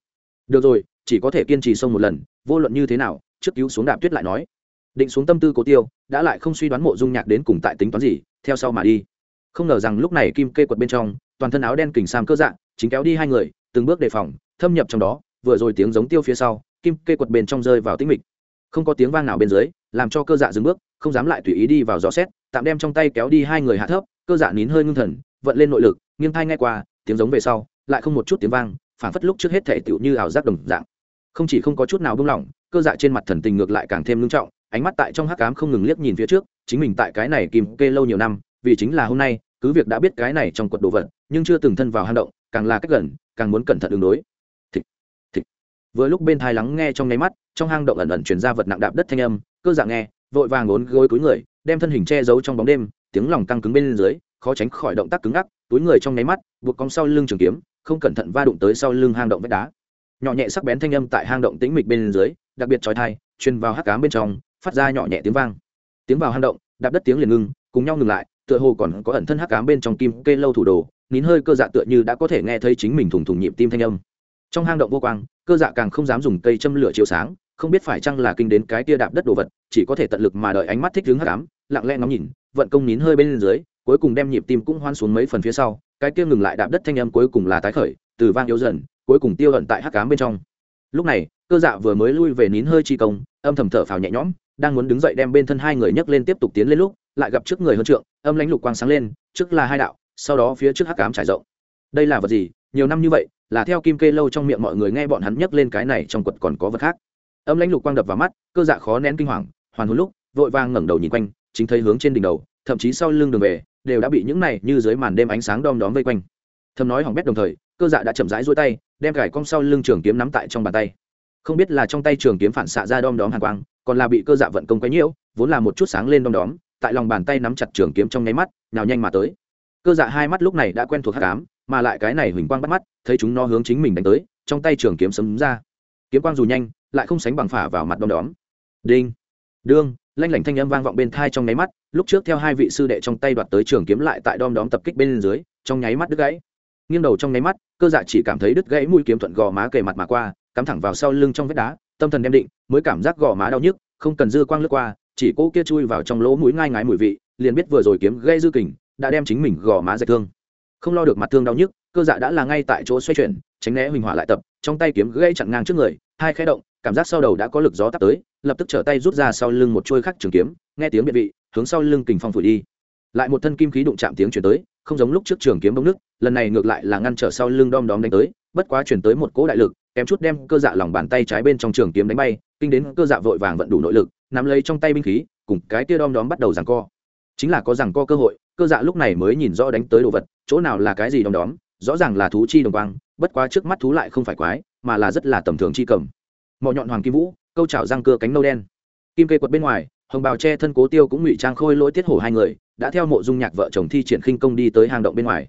Được rồi, chỉ có thể kiên trì sông một lần, vô luận như thế nào trước cứu xuống đạp tuyết lại nói, định xuống tâm tư cố tiêu, đã lại không suy đoán mộ dung nhạc đến cùng tại tính toán gì, theo sau mà đi. Không ngờ rằng lúc này kim kê quật bên trong, toàn thân áo đen kình sam cơ dạng chính kéo đi hai người, từng bước đề phòng, thâm nhập trong đó, vừa rồi tiếng giống tiêu phía sau, kim kê quật bên trong rơi vào tĩnh mịch. Không có tiếng vang nào bên dưới, làm cho cơ dạ dừng bước, không dám lại tùy ý đi vào dò xét, tạm đem trong tay kéo đi hai người hạ thấp, cơ dạ nín hơi ngưng thần, vận lên nội lực, nghiêng thai ngay qua, tiếng giống về sau, lại không một chút tiếng vang phản phất lúc trước hết thể tựu như ảo giác đồng dạng. Không chỉ không có chút nào buông lỏng cơ dạ trên mặt thần tình ngược lại càng thêm nghiêm trọng ánh mắt tại trong hắc ám không ngừng liếc nhìn phía trước chính mình tại cái này kìm kê lâu nhiều năm vì chính là hôm nay cứ việc đã biết cái này trong quật đồ vật nhưng chưa từng thân vào hang động càng là cách gần càng muốn cẩn thận ứng đối Thịch, thịch. vừa lúc bên thai lắng nghe trong nháy mắt trong hang động ẩn ẩn truyền ra vật nặng đạp đất thanh âm cơ dạ nghe vội vàng ốn gối cúi người đem thân hình che giấu trong bóng đêm tiếng lòng căng cứng bên dưới khó tránh khỏi động tác cứng ngắc túi người trong nháy mắt buộc cong sau lưng trường kiếm không cẩn thận va đụng tới sau lưng hang động vách đá nhỏ nhẹ sắc bén thanh âm tại hang động tĩnh mịch bên dưới đặc biệt trói thai, truyền vào hắc cám bên trong, phát ra nhỏ nhẹ tiếng vang. Tiếng vào hang động, đạp đất tiếng liền ngưng, cùng nhau ngừng lại, tựa hồ còn có ẩn thân hắc cám bên trong kim kê lâu thủ đồ, nín hơi cơ dạ tựa như đã có thể nghe thấy chính mình thùng thùng nhịp tim thanh âm. Trong hang động vô quang, cơ dạ càng không dám dùng cây châm lửa chiếu sáng, không biết phải chăng là kinh đến cái tia đạp đất đồ vật, chỉ có thể tận lực mà đợi ánh mắt thích đứng hắc ám, lặng lẽ ngắm nhìn, vận công nín hơi bên dưới, cuối cùng đem nhịp tim cũng hoan xuống mấy phần phía sau, cái kia ngừng lại đạp đất thanh âm cuối cùng là tái khởi, từ vang yếu dần, cuối cùng tiêu hận tại hắc ám bên trong. Lúc này cơ dạ vừa mới lui về nín hơi chi công, âm thầm thở phào nhẹ nhõm, đang muốn đứng dậy đem bên thân hai người nhấc lên tiếp tục tiến lên lúc, lại gặp trước người hơn trượng, âm lãnh lục quang sáng lên, trước là hai đạo, sau đó phía trước hắc ám trải rộng. Đây là vật gì? Nhiều năm như vậy, là theo kim kê lâu trong miệng mọi người nghe bọn hắn nhấc lên cái này trong quật còn có vật khác. Âm lãnh lục quang đập vào mắt, cơ dạ khó nén kinh hoàng, hoàn hồn lúc, vội vàng ngẩng đầu nhìn quanh, chính thấy hướng trên đỉnh đầu, thậm chí sau lưng đường về, đều đã bị những này như dưới màn đêm ánh sáng đom đóm vây quanh. Thầm nói hỏng bét đồng thời, cơ dạ đã chậm rãi duỗi tay, đem gài cong sau lưng trường kiếm nắm tại trong bàn tay không biết là trong tay trường kiếm phản xạ ra đom đóm hàn quang, còn là bị cơ dạ vận công quấy nhiễu, vốn là một chút sáng lên đom đóm, tại lòng bàn tay nắm chặt trường kiếm trong nháy mắt nào nhanh mà tới. Cơ dạ hai mắt lúc này đã quen thuộc hát cám mà lại cái này huỳnh quang bắt mắt, thấy chúng nó hướng chính mình đánh tới, trong tay trường kiếm sấm ra. Kiếm quang dù nhanh, lại không sánh bằng phả vào mặt đom đóm. Đinh, đương, lanh lảnh thanh âm vang vọng bên thai trong nháy mắt, lúc trước theo hai vị sư đệ trong tay đoạt tới trường kiếm lại tại đom đóm tập kích bên dưới, trong nháy mắt đứt gãy. Nghiêng đầu trong nháy mắt, cơ dạ chỉ cảm thấy đứt gãy mũi kiếm thuận gò má kề mặt mà qua cắm thẳng vào sau lưng trong vết đá, tâm thần đem định, mới cảm giác gò má đau nhức, không cần dư quang lướt qua, chỉ cô kia chui vào trong lỗ mũi ngai ngái mùi vị, liền biết vừa rồi kiếm gây dư kình, đã đem chính mình gò má dạch thương. Không lo được mặt thương đau nhức, cơ dạ đã là ngay tại chỗ xoay chuyển, tránh né huỳnh hỏa lại tập, trong tay kiếm gây chặn ngang trước người, hai khẽ động, cảm giác sau đầu đã có lực gió tắt tới, lập tức trở tay rút ra sau lưng một chuôi khắc trường kiếm, nghe tiếng biệt vị, hướng sau lưng kình phong phủi đi. Lại một thân kim khí đụng chạm tiếng chuyển tới, không giống lúc trước trường kiếm bông nước lần này ngược lại là ngăn trở sau lưng đom đóm đánh tới, bất quá chuyển tới một cỗ đại lực kém chút đem cơ dạ lòng bàn tay trái bên trong trường kiếm đánh bay, kinh đến cơ dạ vội vàng vận đủ nội lực, nắm lấy trong tay binh khí, cùng cái tia đom đóm bắt đầu giằng co. Chính là có giằng co cơ hội, cơ dạ lúc này mới nhìn rõ đánh tới đồ vật, chỗ nào là cái gì đom đóm, rõ ràng là thú chi đồng quang, bất quá trước mắt thú lại không phải quái, mà là rất là tầm thường chi cầm. Mỏ nhọn hoàng kim vũ, câu chảo răng cưa cánh nâu đen. Kim kê quật bên ngoài, hồng bào che thân cố tiêu cũng ngụy trang khôi lỗi tiết hổ hai người, đã theo mộ dung nhạc vợ chồng thi triển khinh công đi tới hang động bên ngoài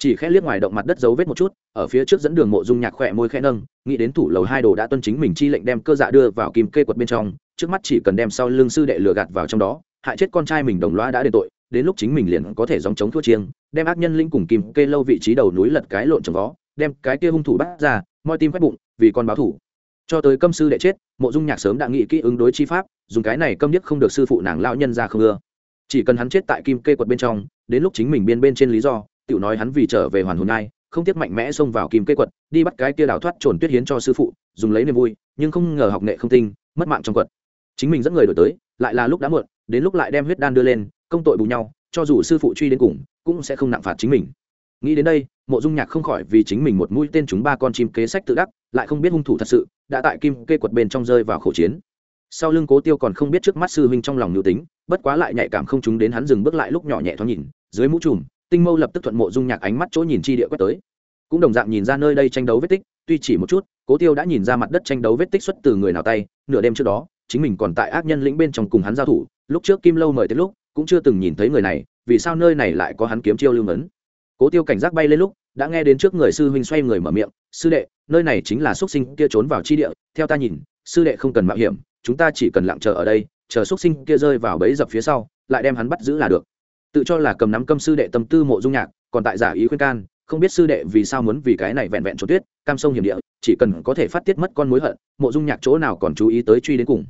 chỉ khẽ liếc ngoài động mặt đất dấu vết một chút, ở phía trước dẫn đường mộ dung nhạc khỏe môi khẽ nâng, nghĩ đến thủ lầu hai đồ đã tuân chính mình chi lệnh đem cơ dạ đưa vào kim kê quật bên trong, trước mắt chỉ cần đem sau lưng sư đệ lừa gạt vào trong đó, hại chết con trai mình đồng loa đã đền tội, đến lúc chính mình liền có thể dòng chống thua chiêng, đem ác nhân linh cùng kim kê lâu vị trí đầu núi lật cái lộn trồng vó, đem cái kia hung thủ bắt ra, moi tim quét bụng, vì con báo thủ. Cho tới câm sư đệ chết, mộ dung nhạc sớm đã nghĩ kỹ ứng đối chi pháp, dùng cái này câm điếc không được sư phụ nàng lao nhân ra không ưa. Chỉ cần hắn chết tại kim kê quật bên trong, đến lúc chính mình biên bên trên lý do tiểu nói hắn vì trở về hoàn hồn nhai, không tiếc mạnh mẽ xông vào kim kê quật, đi bắt cái kia đào thoát trồn tuyết hiến cho sư phụ, dùng lấy niềm vui, nhưng không ngờ học nghệ không tinh, mất mạng trong quật. Chính mình dẫn người đổi tới, lại là lúc đã muộn, đến lúc lại đem huyết đan đưa lên, công tội bù nhau, cho dù sư phụ truy đến cùng, cũng sẽ không nặng phạt chính mình. Nghĩ đến đây, mộ dung nhạc không khỏi vì chính mình một mũi tên chúng ba con chim kế sách tự đắc, lại không biết hung thủ thật sự, đã tại kim kê quật bên trong rơi vào khẩu chiến. Sau lưng cố tiêu còn không biết trước mắt sư huynh trong lòng nhu tính, bất quá lại nhạy cảm không chúng đến hắn dừng bước lại lúc nhỏ nhẹ thoáng nhìn, dưới mũ trùm tinh mâu lập tức thuận mộ dung nhạc ánh mắt chỗ nhìn chi địa quét tới. Cũng đồng dạng nhìn ra nơi đây tranh đấu vết tích, tuy chỉ một chút, cố tiêu đã nhìn ra mặt đất tranh đấu vết tích xuất từ người nào tay, nửa đêm trước đó, chính mình còn tại ác nhân lĩnh bên trong cùng hắn giao thủ, lúc trước kim lâu mời tới lúc, cũng chưa từng nhìn thấy người này, vì sao nơi này lại có hắn kiếm chiêu lưu ngấn cố tiêu cảnh giác bay lên lúc, đã nghe đến trước người sư huynh xoay người mở miệng, sư đệ, nơi này chính là xuất sinh kia trốn vào chi địa, theo ta nhìn, sư đệ không cần mạo hiểm, chúng ta chỉ cần lặng chờ ở đây, chờ xuất sinh kia rơi vào bẫy dập phía sau, lại đem hắn bắt giữ là được tự cho là cầm nắm câm sư đệ tâm tư mộ dung nhạc, còn tại giả ý khuyên can, không biết sư đệ vì sao muốn vì cái này vẹn vẹn trốn tuyết, cam sông hiểm địa, chỉ cần có thể phát tiết mất con mối hận, mộ dung nhạc chỗ nào còn chú ý tới truy đến cùng.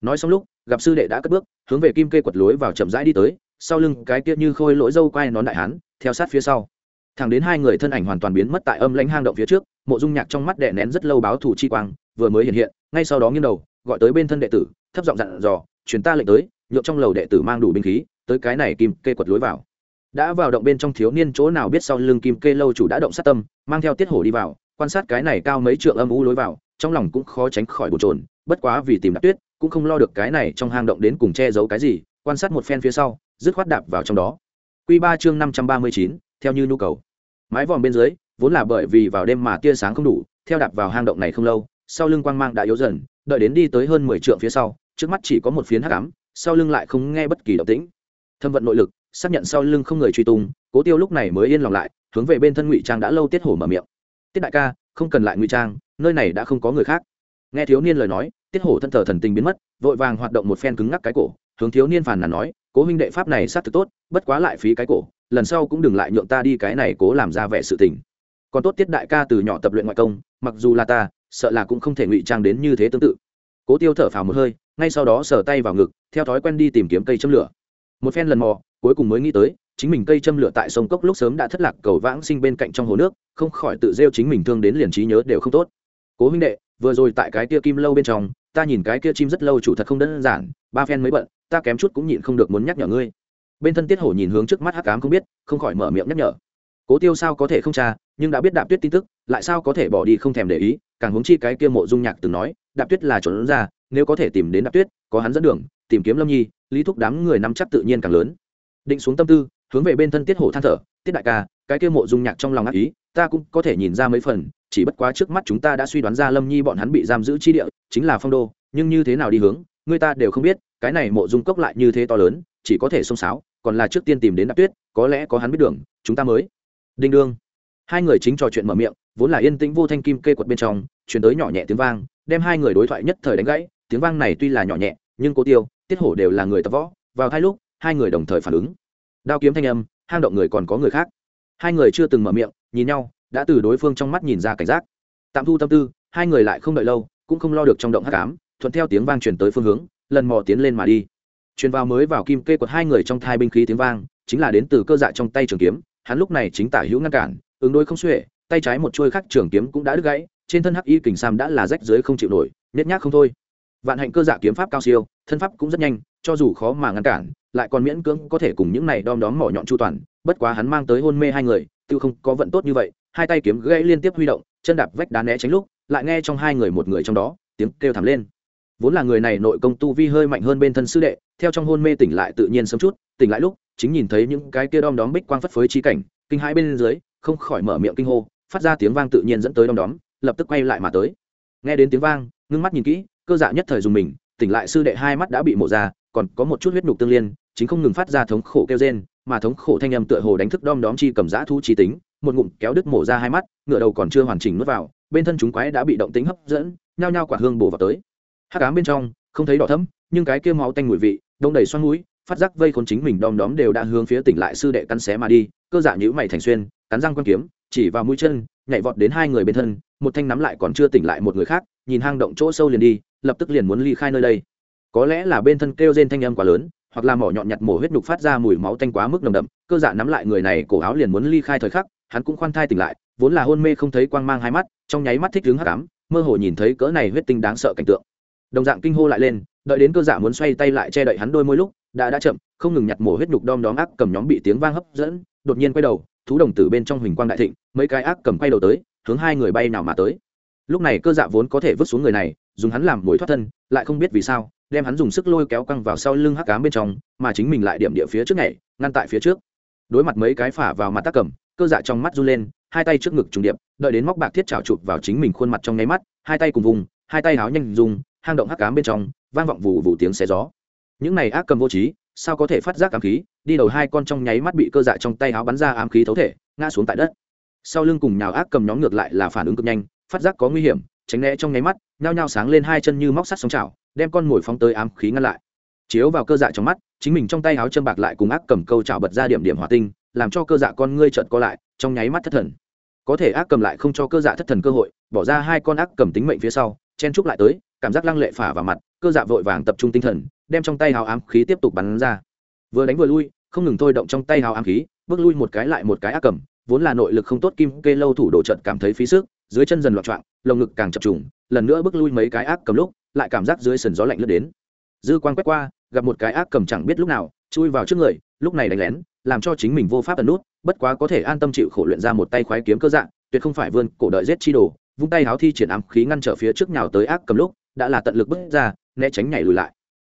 Nói xong lúc, gặp sư đệ đã cất bước, hướng về kim kê quật lối vào chậm rãi đi tới, sau lưng cái kia như khôi lỗi dâu quai nón đại hán, theo sát phía sau. Thẳng đến hai người thân ảnh hoàn toàn biến mất tại âm lãnh hang động phía trước, mộ dung nhạc trong mắt đệ nén rất lâu báo thủ chi quang, vừa mới hiện hiện, ngay sau đó nghiêng đầu, gọi tới bên thân đệ tử, thấp giọng dặn dò, truyền ta lệnh tới nhộn trong lầu đệ tử mang đủ binh khí tới cái này kim kê quật lối vào. Đã vào động bên trong thiếu niên chỗ nào biết sau lưng kim kê lâu chủ đã động sát tâm, mang theo tiết hổ đi vào, quan sát cái này cao mấy trượng âm u lối vào, trong lòng cũng khó tránh khỏi bồn trồn bất quá vì tìm đạp tuyết, cũng không lo được cái này trong hang động đến cùng che giấu cái gì, quan sát một phen phía sau, dứt khoát đạp vào trong đó. Quy ba chương năm trăm ba mươi chín, theo như nhu cầu. Mái vòm bên dưới, vốn là bởi vì vào đêm mà tia sáng không đủ, theo đạp vào hang động này không lâu, sau lưng quang mang đã yếu dần, đợi đến đi tới hơn mười trượng phía sau, trước mắt chỉ có một phiến hắc ám, sau lưng lại không nghe bất kỳ động tĩnh thâm vận nội lực, xác nhận sau lưng không người truy tung, cố tiêu lúc này mới yên lòng lại, hướng về bên thân ngụy trang đã lâu tiết hổ mở miệng. Tiết đại ca, không cần lại ngụy trang, nơi này đã không có người khác. Nghe thiếu niên lời nói, tiết hổ thân thờ thần tình biến mất, vội vàng hoạt động một phen cứng ngắc cái cổ, hướng thiếu niên phàn nàn nói, cố huynh đệ pháp này sát thực tốt, bất quá lại phí cái cổ, lần sau cũng đừng lại nhượng ta đi cái này cố làm ra vẻ sự tình. Còn tốt tiết đại ca từ nhỏ tập luyện ngoại công, mặc dù là ta, sợ là cũng không thể ngụy trang đến như thế tương tự. Cố tiêu thở phào một hơi, ngay sau đó sờ tay vào ngực, theo thói quen đi tìm kiếm cây châm lửa một phen lần mò, cuối cùng mới nghĩ tới, chính mình cây châm lửa tại sông cốc lúc sớm đã thất lạc cầu vãng sinh bên cạnh trong hồ nước, không khỏi tự rêu chính mình thương đến liền trí nhớ đều không tốt. Cố huynh đệ, vừa rồi tại cái kia kim lâu bên trong, ta nhìn cái kia chim rất lâu chủ thật không đơn giản, ba phen mới bận, ta kém chút cũng nhịn không được muốn nhắc nhở ngươi. Bên thân tiết hổ nhìn hướng trước mắt hắc cám không biết, không khỏi mở miệng nhắc nhở. Cố tiêu sao có thể không tra, nhưng đã biết đạp tuyết tin tức, lại sao có thể bỏ đi không thèm để ý, càng hướng chi cái kia mộ dung nhạc từng nói, đạp tuyết là trốn ra nếu có thể tìm đến đạp tuyết, có hắn dẫn đường, tìm kiếm lâm nhi, lý thúc đám người nắm chắc tự nhiên càng lớn. Định xuống tâm tư, hướng về bên thân tiết hổ than thở, tiết đại ca, cái kia mộ dung nhạc trong lòng ác ý, ta cũng có thể nhìn ra mấy phần, chỉ bất quá trước mắt chúng ta đã suy đoán ra lâm nhi bọn hắn bị giam giữ chi địa, chính là phong đô, nhưng như thế nào đi hướng, người ta đều không biết, cái này mộ dung cốc lại như thế to lớn, chỉ có thể xông xáo còn là trước tiên tìm đến đạp tuyết, có lẽ có hắn biết đường, chúng ta mới. Đinh đương. Hai người chính trò chuyện mở miệng, vốn là yên tĩnh vô thanh kim kê quật bên trong, chuyển tới nhỏ nhẹ tiếng vang, đem hai người đối thoại nhất thời đánh gãy tiếng vang này tuy là nhỏ nhẹ, nhưng cố tiêu, tiết hổ đều là người tập võ, vào hai lúc, hai người đồng thời phản ứng. Đao kiếm thanh âm, hang động người còn có người khác. Hai người chưa từng mở miệng, nhìn nhau, đã từ đối phương trong mắt nhìn ra cảnh giác. Tạm thu tâm tư, hai người lại không đợi lâu, cũng không lo được trong động hắc ám, thuận theo tiếng vang chuyển tới phương hướng, lần mò tiến lên mà đi. Truyền vào mới vào kim kê quật hai người trong thai binh khí tiếng vang, chính là đến từ cơ dạ trong tay trường kiếm, hắn lúc này chính tả hữu ngăn cản, ứng đối không xuể, tay trái một chuôi khắc trường kiếm cũng đã đứt gãy, trên thân hắc y kình sam đã là rách dưới không chịu nổi nhét nhác không thôi vạn hạnh cơ dạ kiếm pháp cao siêu, thân pháp cũng rất nhanh, cho dù khó mà ngăn cản, lại còn miễn cưỡng có thể cùng những này đom đóm mỏ nhọn chu toàn, bất quá hắn mang tới hôn mê hai người tự không có vận tốt như vậy, hai tay kiếm gãy liên tiếp huy động, chân đạp vách đá né tránh lúc, lại nghe trong hai người một người trong đó, tiếng kêu thảm lên. Vốn là người này nội công tu vi hơi mạnh hơn bên thân sư đệ, theo trong hôn mê tỉnh lại tự nhiên sớm chút, tỉnh lại lúc, chính nhìn thấy những cái kia đom đóm bích quang phất phới chi cảnh, kinh hãi bên dưới, không khỏi mở miệng kinh hô, phát ra tiếng vang tự nhiên dẫn tới đom đóm, lập tức quay lại mà tới. Nghe đến tiếng vang, ngưng mắt nhìn kỹ cơ dạ nhất thời dùng mình, tỉnh lại sư đệ hai mắt đã bị mổ ra, còn có một chút huyết nhục tương liên, chính không ngừng phát ra thống khổ kêu rên, mà thống khổ thanh âm tựa hồ đánh thức đom đóm chi cầm giã thu trí tính, một ngụm kéo đứt mổ ra hai mắt, ngựa đầu còn chưa hoàn chỉnh nuốt vào, bên thân chúng quái đã bị động tính hấp dẫn, nhao nhao quả hương bổ vào tới. Hát cám bên trong, không thấy đỏ thấm nhưng cái kia máu tanh mùi vị, đông đầy xoăn mũi, phát giác vây khốn chính mình đom đóm đều đã hướng phía tỉnh lại sư đệ cắn xé mà đi, cơ dạ nhữ mày thành xuyên, cắn răng quan kiếm, chỉ vào mũi chân, nhảy vọt đến hai người bên thân, một thanh nắm lại còn chưa tỉnh lại một người khác, nhìn hang động chỗ sâu liền đi lập tức liền muốn ly khai nơi đây. Có lẽ là bên thân kêu rên thanh âm quá lớn, hoặc là mỏ nhọn nhặt mổ huyết nhục phát ra mùi máu tanh quá mức nồng đậm, cơ dạ nắm lại người này cổ áo liền muốn ly khai thời khắc, hắn cũng khoan thai tỉnh lại, vốn là hôn mê không thấy quang mang hai mắt, trong nháy mắt thích đứng hắc ám, mơ hồ nhìn thấy cỡ này huyết tinh đáng sợ cảnh tượng. Đồng dạng kinh hô lại lên, đợi đến cơ dạ muốn xoay tay lại che đậy hắn đôi môi lúc, đã đã chậm, không ngừng nhặt mổ huyết nhục đom đóm ác cầm nhóm bị tiếng vang hấp dẫn, đột nhiên quay đầu, thú đồng tử bên trong huỳnh quang đại thịnh, mấy cái ác cầm quay đầu tới, hướng hai người bay nào mà tới. Lúc này cơ dạ vốn có thể vứt xuống người này dùng hắn làm mồi thoát thân, lại không biết vì sao, đem hắn dùng sức lôi kéo căng vào sau lưng hắc cám bên trong, mà chính mình lại điểm địa phía trước này ngăn tại phía trước. Đối mặt mấy cái phả vào mặt tác cầm, cơ dạ trong mắt run lên, hai tay trước ngực trùng điệp, đợi đến móc bạc thiết trào chụp vào chính mình khuôn mặt trong nháy mắt, hai tay cùng vùng, hai tay háo nhanh dùng, hang động hắc cám bên trong, vang vọng vụ vụ tiếng xé gió. Những này ác cầm vô trí, sao có thể phát giác ám khí? Đi đầu hai con trong nháy mắt bị cơ dạ trong tay áo bắn ra ám khí thấu thể, ngã xuống tại đất. Sau lưng cùng nhào ác cầm nhóm ngược lại là phản ứng cực nhanh, phát giác có nguy hiểm tránh né trong nháy mắt, nhao nhao sáng lên hai chân như móc sắt sóng chảo, đem con mồi phóng tới ám khí ngăn lại. Chiếu vào cơ dạ trong mắt, chính mình trong tay áo châm bạc lại cùng ác cầm câu chảo bật ra điểm điểm hỏa tinh, làm cho cơ dạ con ngươi trợn co lại, trong nháy mắt thất thần. Có thể ác cầm lại không cho cơ dạ thất thần cơ hội, bỏ ra hai con ác cầm tính mệnh phía sau, chen trúc lại tới, cảm giác lăng lệ phả vào mặt, cơ dạ vội vàng tập trung tinh thần, đem trong tay hào ám khí tiếp tục bắn ra. Vừa đánh vừa lui, không ngừng thôi động trong tay hào ám khí, bước lui một cái lại một cái ác cầm vốn là nội lực không tốt kim kê lâu thủ đồ trận cảm thấy phí sức, dưới chân dần loạn trọng lồng ngực càng chập trùng, lần nữa bước lui mấy cái ác cầm lúc, lại cảm giác dưới sườn gió lạnh lướt đến. Dư quang quét qua, gặp một cái ác cầm chẳng biết lúc nào, chui vào trước người, lúc này đánh lén, làm cho chính mình vô pháp ẩn nút, bất quá có thể an tâm chịu khổ luyện ra một tay khoái kiếm cơ dạng tuyệt không phải vươn cổ đợi giết chi đồ, vung tay háo thi triển ám khí ngăn trở phía trước nhào tới ác cầm lúc, đã là tận lực bước ra, né tránh nhảy lùi lại.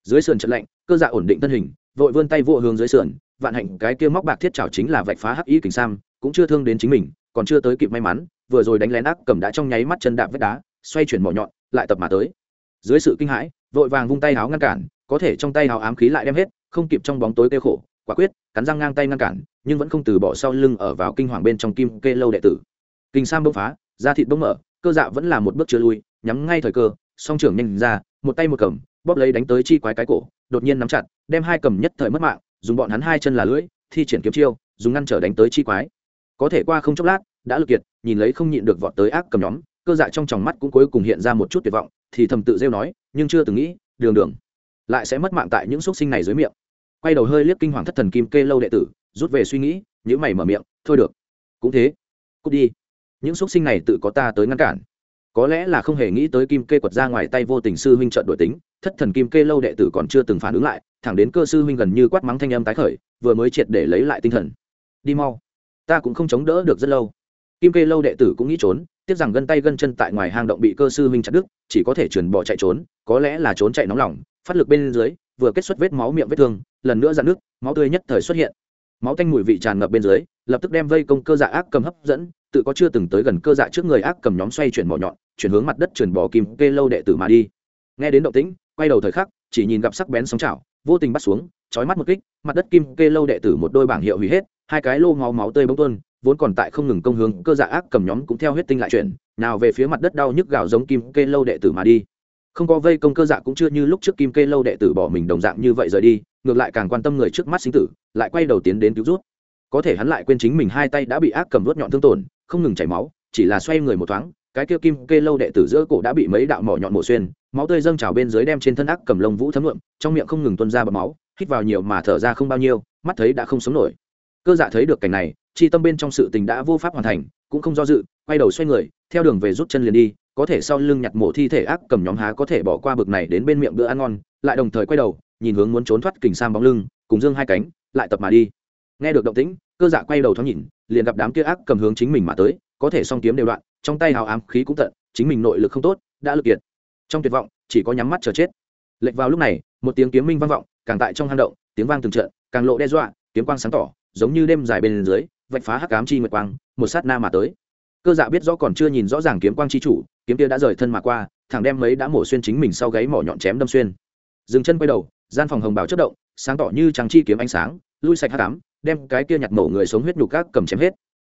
Dưới sườn trận lạnh, cơ dạ ổn định thân hình, vội vươn tay vô hướng dưới sườn vạn hạnh cái kia móc bạc thiết chảo chính là vạch phá hắc y kình sam, cũng chưa thương đến chính mình, còn chưa tới kịp may mắn, vừa rồi đánh lén ác cầm đã trong nháy mắt chân đạp vết đá, xoay chuyển mỏ nhọn, lại tập mà tới. Dưới sự kinh hãi, vội vàng vung tay háo ngăn cản, có thể trong tay háo ám khí lại đem hết, không kịp trong bóng tối kêu khổ, quả quyết, cắn răng ngang tay ngăn cản, nhưng vẫn không từ bỏ sau lưng ở vào kinh hoàng bên trong kim kê lâu đệ tử. Kinh sam bông phá, da thịt bông mở, cơ dạ vẫn là một bước chưa lui, nhắm ngay thời cơ, song trưởng nhanh ra, một tay một cầm, bóp lấy đánh tới chi quái cái cổ, đột nhiên nắm chặt, đem hai cầm nhất thời mất mạng dùng bọn hắn hai chân là lưỡi, thi triển kiếm chiêu, dùng ngăn trở đánh tới chi quái. Có thể qua không chốc lát, đã lực kiệt, nhìn lấy không nhịn được vọt tới ác cầm nhóm, cơ dạ trong tròng mắt cũng cuối cùng hiện ra một chút tuyệt vọng, thì thầm tự rêu nói, nhưng chưa từng nghĩ, đường đường, lại sẽ mất mạng tại những xúc sinh này dưới miệng. Quay đầu hơi liếc kinh hoàng thất thần kim kê lâu đệ tử, rút về suy nghĩ những mày mở miệng, thôi được. Cũng thế, cút đi. Những xúc sinh này tự có ta tới ngăn cản. Có lẽ là không hề nghĩ tới kim kê quật ra ngoài tay vô tình sư huynh trận đổi tính, thất thần kim kê lâu đệ tử còn chưa từng phản ứng lại thẳng đến cơ sư huynh gần như quát mắng thanh âm tái khởi, vừa mới triệt để lấy lại tinh thần. Đi mau. Ta cũng không chống đỡ được rất lâu. Kim kê lâu đệ tử cũng nghĩ trốn, tiếc rằng gân tay gân chân tại ngoài hang động bị cơ sư huynh chặt đứt, chỉ có thể chuyển bỏ chạy trốn, có lẽ là trốn chạy nóng lòng, phát lực bên dưới, vừa kết xuất vết máu miệng vết thương, lần nữa dạn nước máu tươi nhất thời xuất hiện. Máu tanh mùi vị tràn ngập bên dưới, lập tức đem vây công cơ dạ ác cầm hấp dẫn, tự có chưa từng tới gần cơ dạ trước người ác cầm nhóm xoay chuyển bỏ nhọn, chuyển hướng mặt đất chuyển bỏ kim kê lâu đệ tử mà đi. Nghe đến động tĩnh, quay đầu thời khắc, chỉ nhìn gặp sắc bén sóng chảo vô tình bắt xuống, chói mắt một kích, mặt đất kim kê lâu đệ tử một đôi bảng hiệu hủy hết, hai cái lô máu máu tươi bông tuôn, vốn còn tại không ngừng công hướng, cơ dạ ác cầm nhóm cũng theo huyết tinh lại chuyển, nào về phía mặt đất đau nhức gào giống kim kê lâu đệ tử mà đi. Không có vây công cơ dạ cũng chưa như lúc trước kim kê lâu đệ tử bỏ mình đồng dạng như vậy rời đi, ngược lại càng quan tâm người trước mắt sinh tử, lại quay đầu tiến đến cứu rút. Có thể hắn lại quên chính mình hai tay đã bị ác cầm vớt nhọn thương tổn, không ngừng chảy máu, chỉ là xoay người một thoáng, cái kia kim kê lâu đệ tử giữa cổ đã bị mấy đạo mỏ nhọn mổ xuyên máu tươi dâng trào bên dưới đem trên thân ác cầm lông vũ thấm lượm trong miệng không ngừng tuân ra bầm máu, hít vào nhiều mà thở ra không bao nhiêu, mắt thấy đã không sống nổi. Cơ dạ thấy được cảnh này, chi tâm bên trong sự tình đã vô pháp hoàn thành, cũng không do dự, quay đầu xoay người, theo đường về rút chân liền đi, có thể sau lưng nhặt mổ thi thể ác cầm nhóm há có thể bỏ qua bực này đến bên miệng bữa ăn ngon, lại đồng thời quay đầu, nhìn hướng muốn trốn thoát kình sam bóng lưng, cùng dương hai cánh, lại tập mà đi. Nghe được động tĩnh, cơ dạ quay đầu thoáng nhìn, liền gặp đám kia ác cầm hướng chính mình mà tới, có thể song kiếm đều đoạn, trong tay hào ám khí cũng tận, chính mình nội lực không tốt, đã lực kiệt trong tuyệt vọng, chỉ có nhắm mắt chờ chết. Lệch vào lúc này, một tiếng kiếm minh vang vọng, càng tại trong hang động, tiếng vang từng trận, càng lộ đe dọa, kiếm quang sáng tỏ, giống như đêm dài bên dưới, vạch phá hắc ám chi nguyệt quang, một sát na mà tới. Cơ dạ biết rõ còn chưa nhìn rõ ràng kiếm quang chi chủ, kiếm kia đã rời thân mà qua thằng đem mấy đã mổ xuyên chính mình sau gáy mỏ nhọn chém đâm xuyên. Dừng chân quay đầu, gian phòng hồng bào chất động, sáng tỏ như trắng chi kiếm ánh sáng, lui sạch hắc ám, đem cái kia nhặt mổ người sống huyết nhục các cầm chém hết.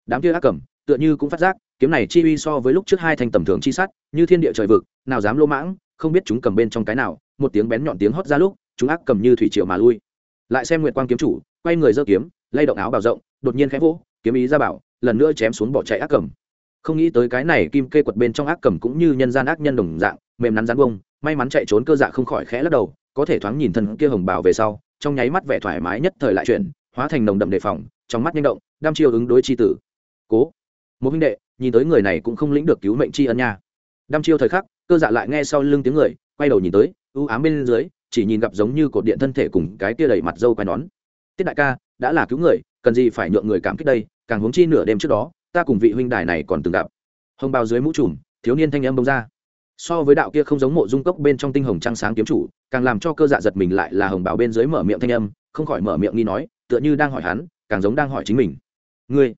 Đám kia ác cầm, tựa như cũng phát giác kiếm này chi uy so với lúc trước hai thành tầm thường chi sắt như thiên địa trời vực, nào dám lô mãng, không biết chúng cầm bên trong cái nào, một tiếng bén nhọn tiếng hót ra lúc, chúng ác cầm như thủy triều mà lui. Lại xem nguyệt quang kiếm chủ, quay người giơ kiếm, lay động áo bào rộng, đột nhiên khẽ vỗ, kiếm ý ra bảo, lần nữa chém xuống bỏ chạy ác cầm. Không nghĩ tới cái này kim kê quật bên trong ác cầm cũng như nhân gian ác nhân đồng dạng, mềm nắn rắn bông, may mắn chạy trốn cơ dạ không khỏi khẽ lắc đầu, có thể thoáng nhìn thân kia hồng bào về sau, trong nháy mắt vẻ thoải mái nhất thời lại chuyển, hóa thành nồng đậm đề phòng, trong mắt nhanh động đam chiêu ứng đối chi tử. Cố. Một huynh đệ nhìn tới người này cũng không lĩnh được cứu mệnh tri ân nha. Đăm chiêu thời khắc, cơ dạ lại nghe sau lưng tiếng người, quay đầu nhìn tới ưu ám bên dưới, chỉ nhìn gặp giống như cột điện thân thể cùng cái tia đầy mặt dâu quai nón. Tiết đại ca, đã là cứu người, cần gì phải nhượng người cảm kích đây, càng huống chi nửa đêm trước đó, ta cùng vị huynh đài này còn từng gặp. Hồng bào dưới mũ trùm, thiếu niên thanh âm bông ra. So với đạo kia không giống mộ dung cốc bên trong tinh hồng trăng sáng kiếm chủ, càng làm cho cơ dạ giật mình lại là hồng bào bên dưới mở miệng thanh âm, không khỏi mở miệng nghi nói, tựa như đang hỏi hắn, càng giống đang hỏi chính mình. Ngươi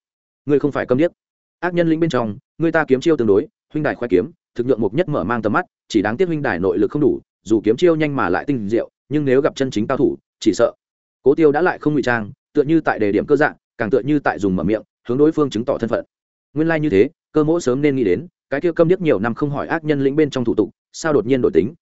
ngươi không phải câm điếc ác nhân lĩnh bên trong, người ta kiếm chiêu tương đối, huynh đài khoe kiếm, thực nhượng mục nhất mở mang tầm mắt, chỉ đáng tiếc huynh đài nội lực không đủ, dù kiếm chiêu nhanh mà lại tinh diệu, nhưng nếu gặp chân chính cao thủ, chỉ sợ. Cố tiêu đã lại không ngụy trang, tựa như tại đề điểm cơ dạng, càng tựa như tại dùng mở miệng, hướng đối phương chứng tỏ thân phận. Nguyên lai như thế, cơ mỗ sớm nên nghĩ đến, cái kia câm điếc nhiều năm không hỏi ác nhân lĩnh bên trong thủ tục, sao đột nhiên đổi tính?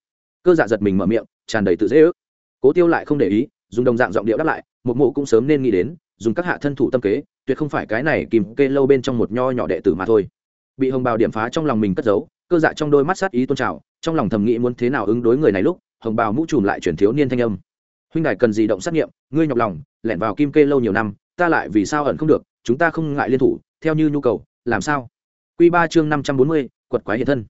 Cơ dạ giật mình mở miệng, tràn đầy tự dễ ước. Cố tiêu lại không để ý, dùng đồng dạng giọng điệu đáp lại một mộ cũng sớm nên nghĩ đến dùng các hạ thân thủ tâm kế, tuyệt không phải cái này kìm kê lâu bên trong một nho nhỏ đệ tử mà thôi. Bị hồng bào điểm phá trong lòng mình cất giấu, cơ dạ trong đôi mắt sát ý tôn trào, trong lòng thầm nghĩ muốn thế nào ứng đối người này lúc, hồng bào mũ trùm lại chuyển thiếu niên thanh âm. Huynh đài cần gì động sát nghiệm, ngươi nhọc lòng, lẻn vào kim kê lâu nhiều năm, ta lại vì sao ẩn không được, chúng ta không ngại liên thủ, theo như nhu cầu, làm sao? Q ba chương năm trăm bốn mươi, quật quái hiện thân.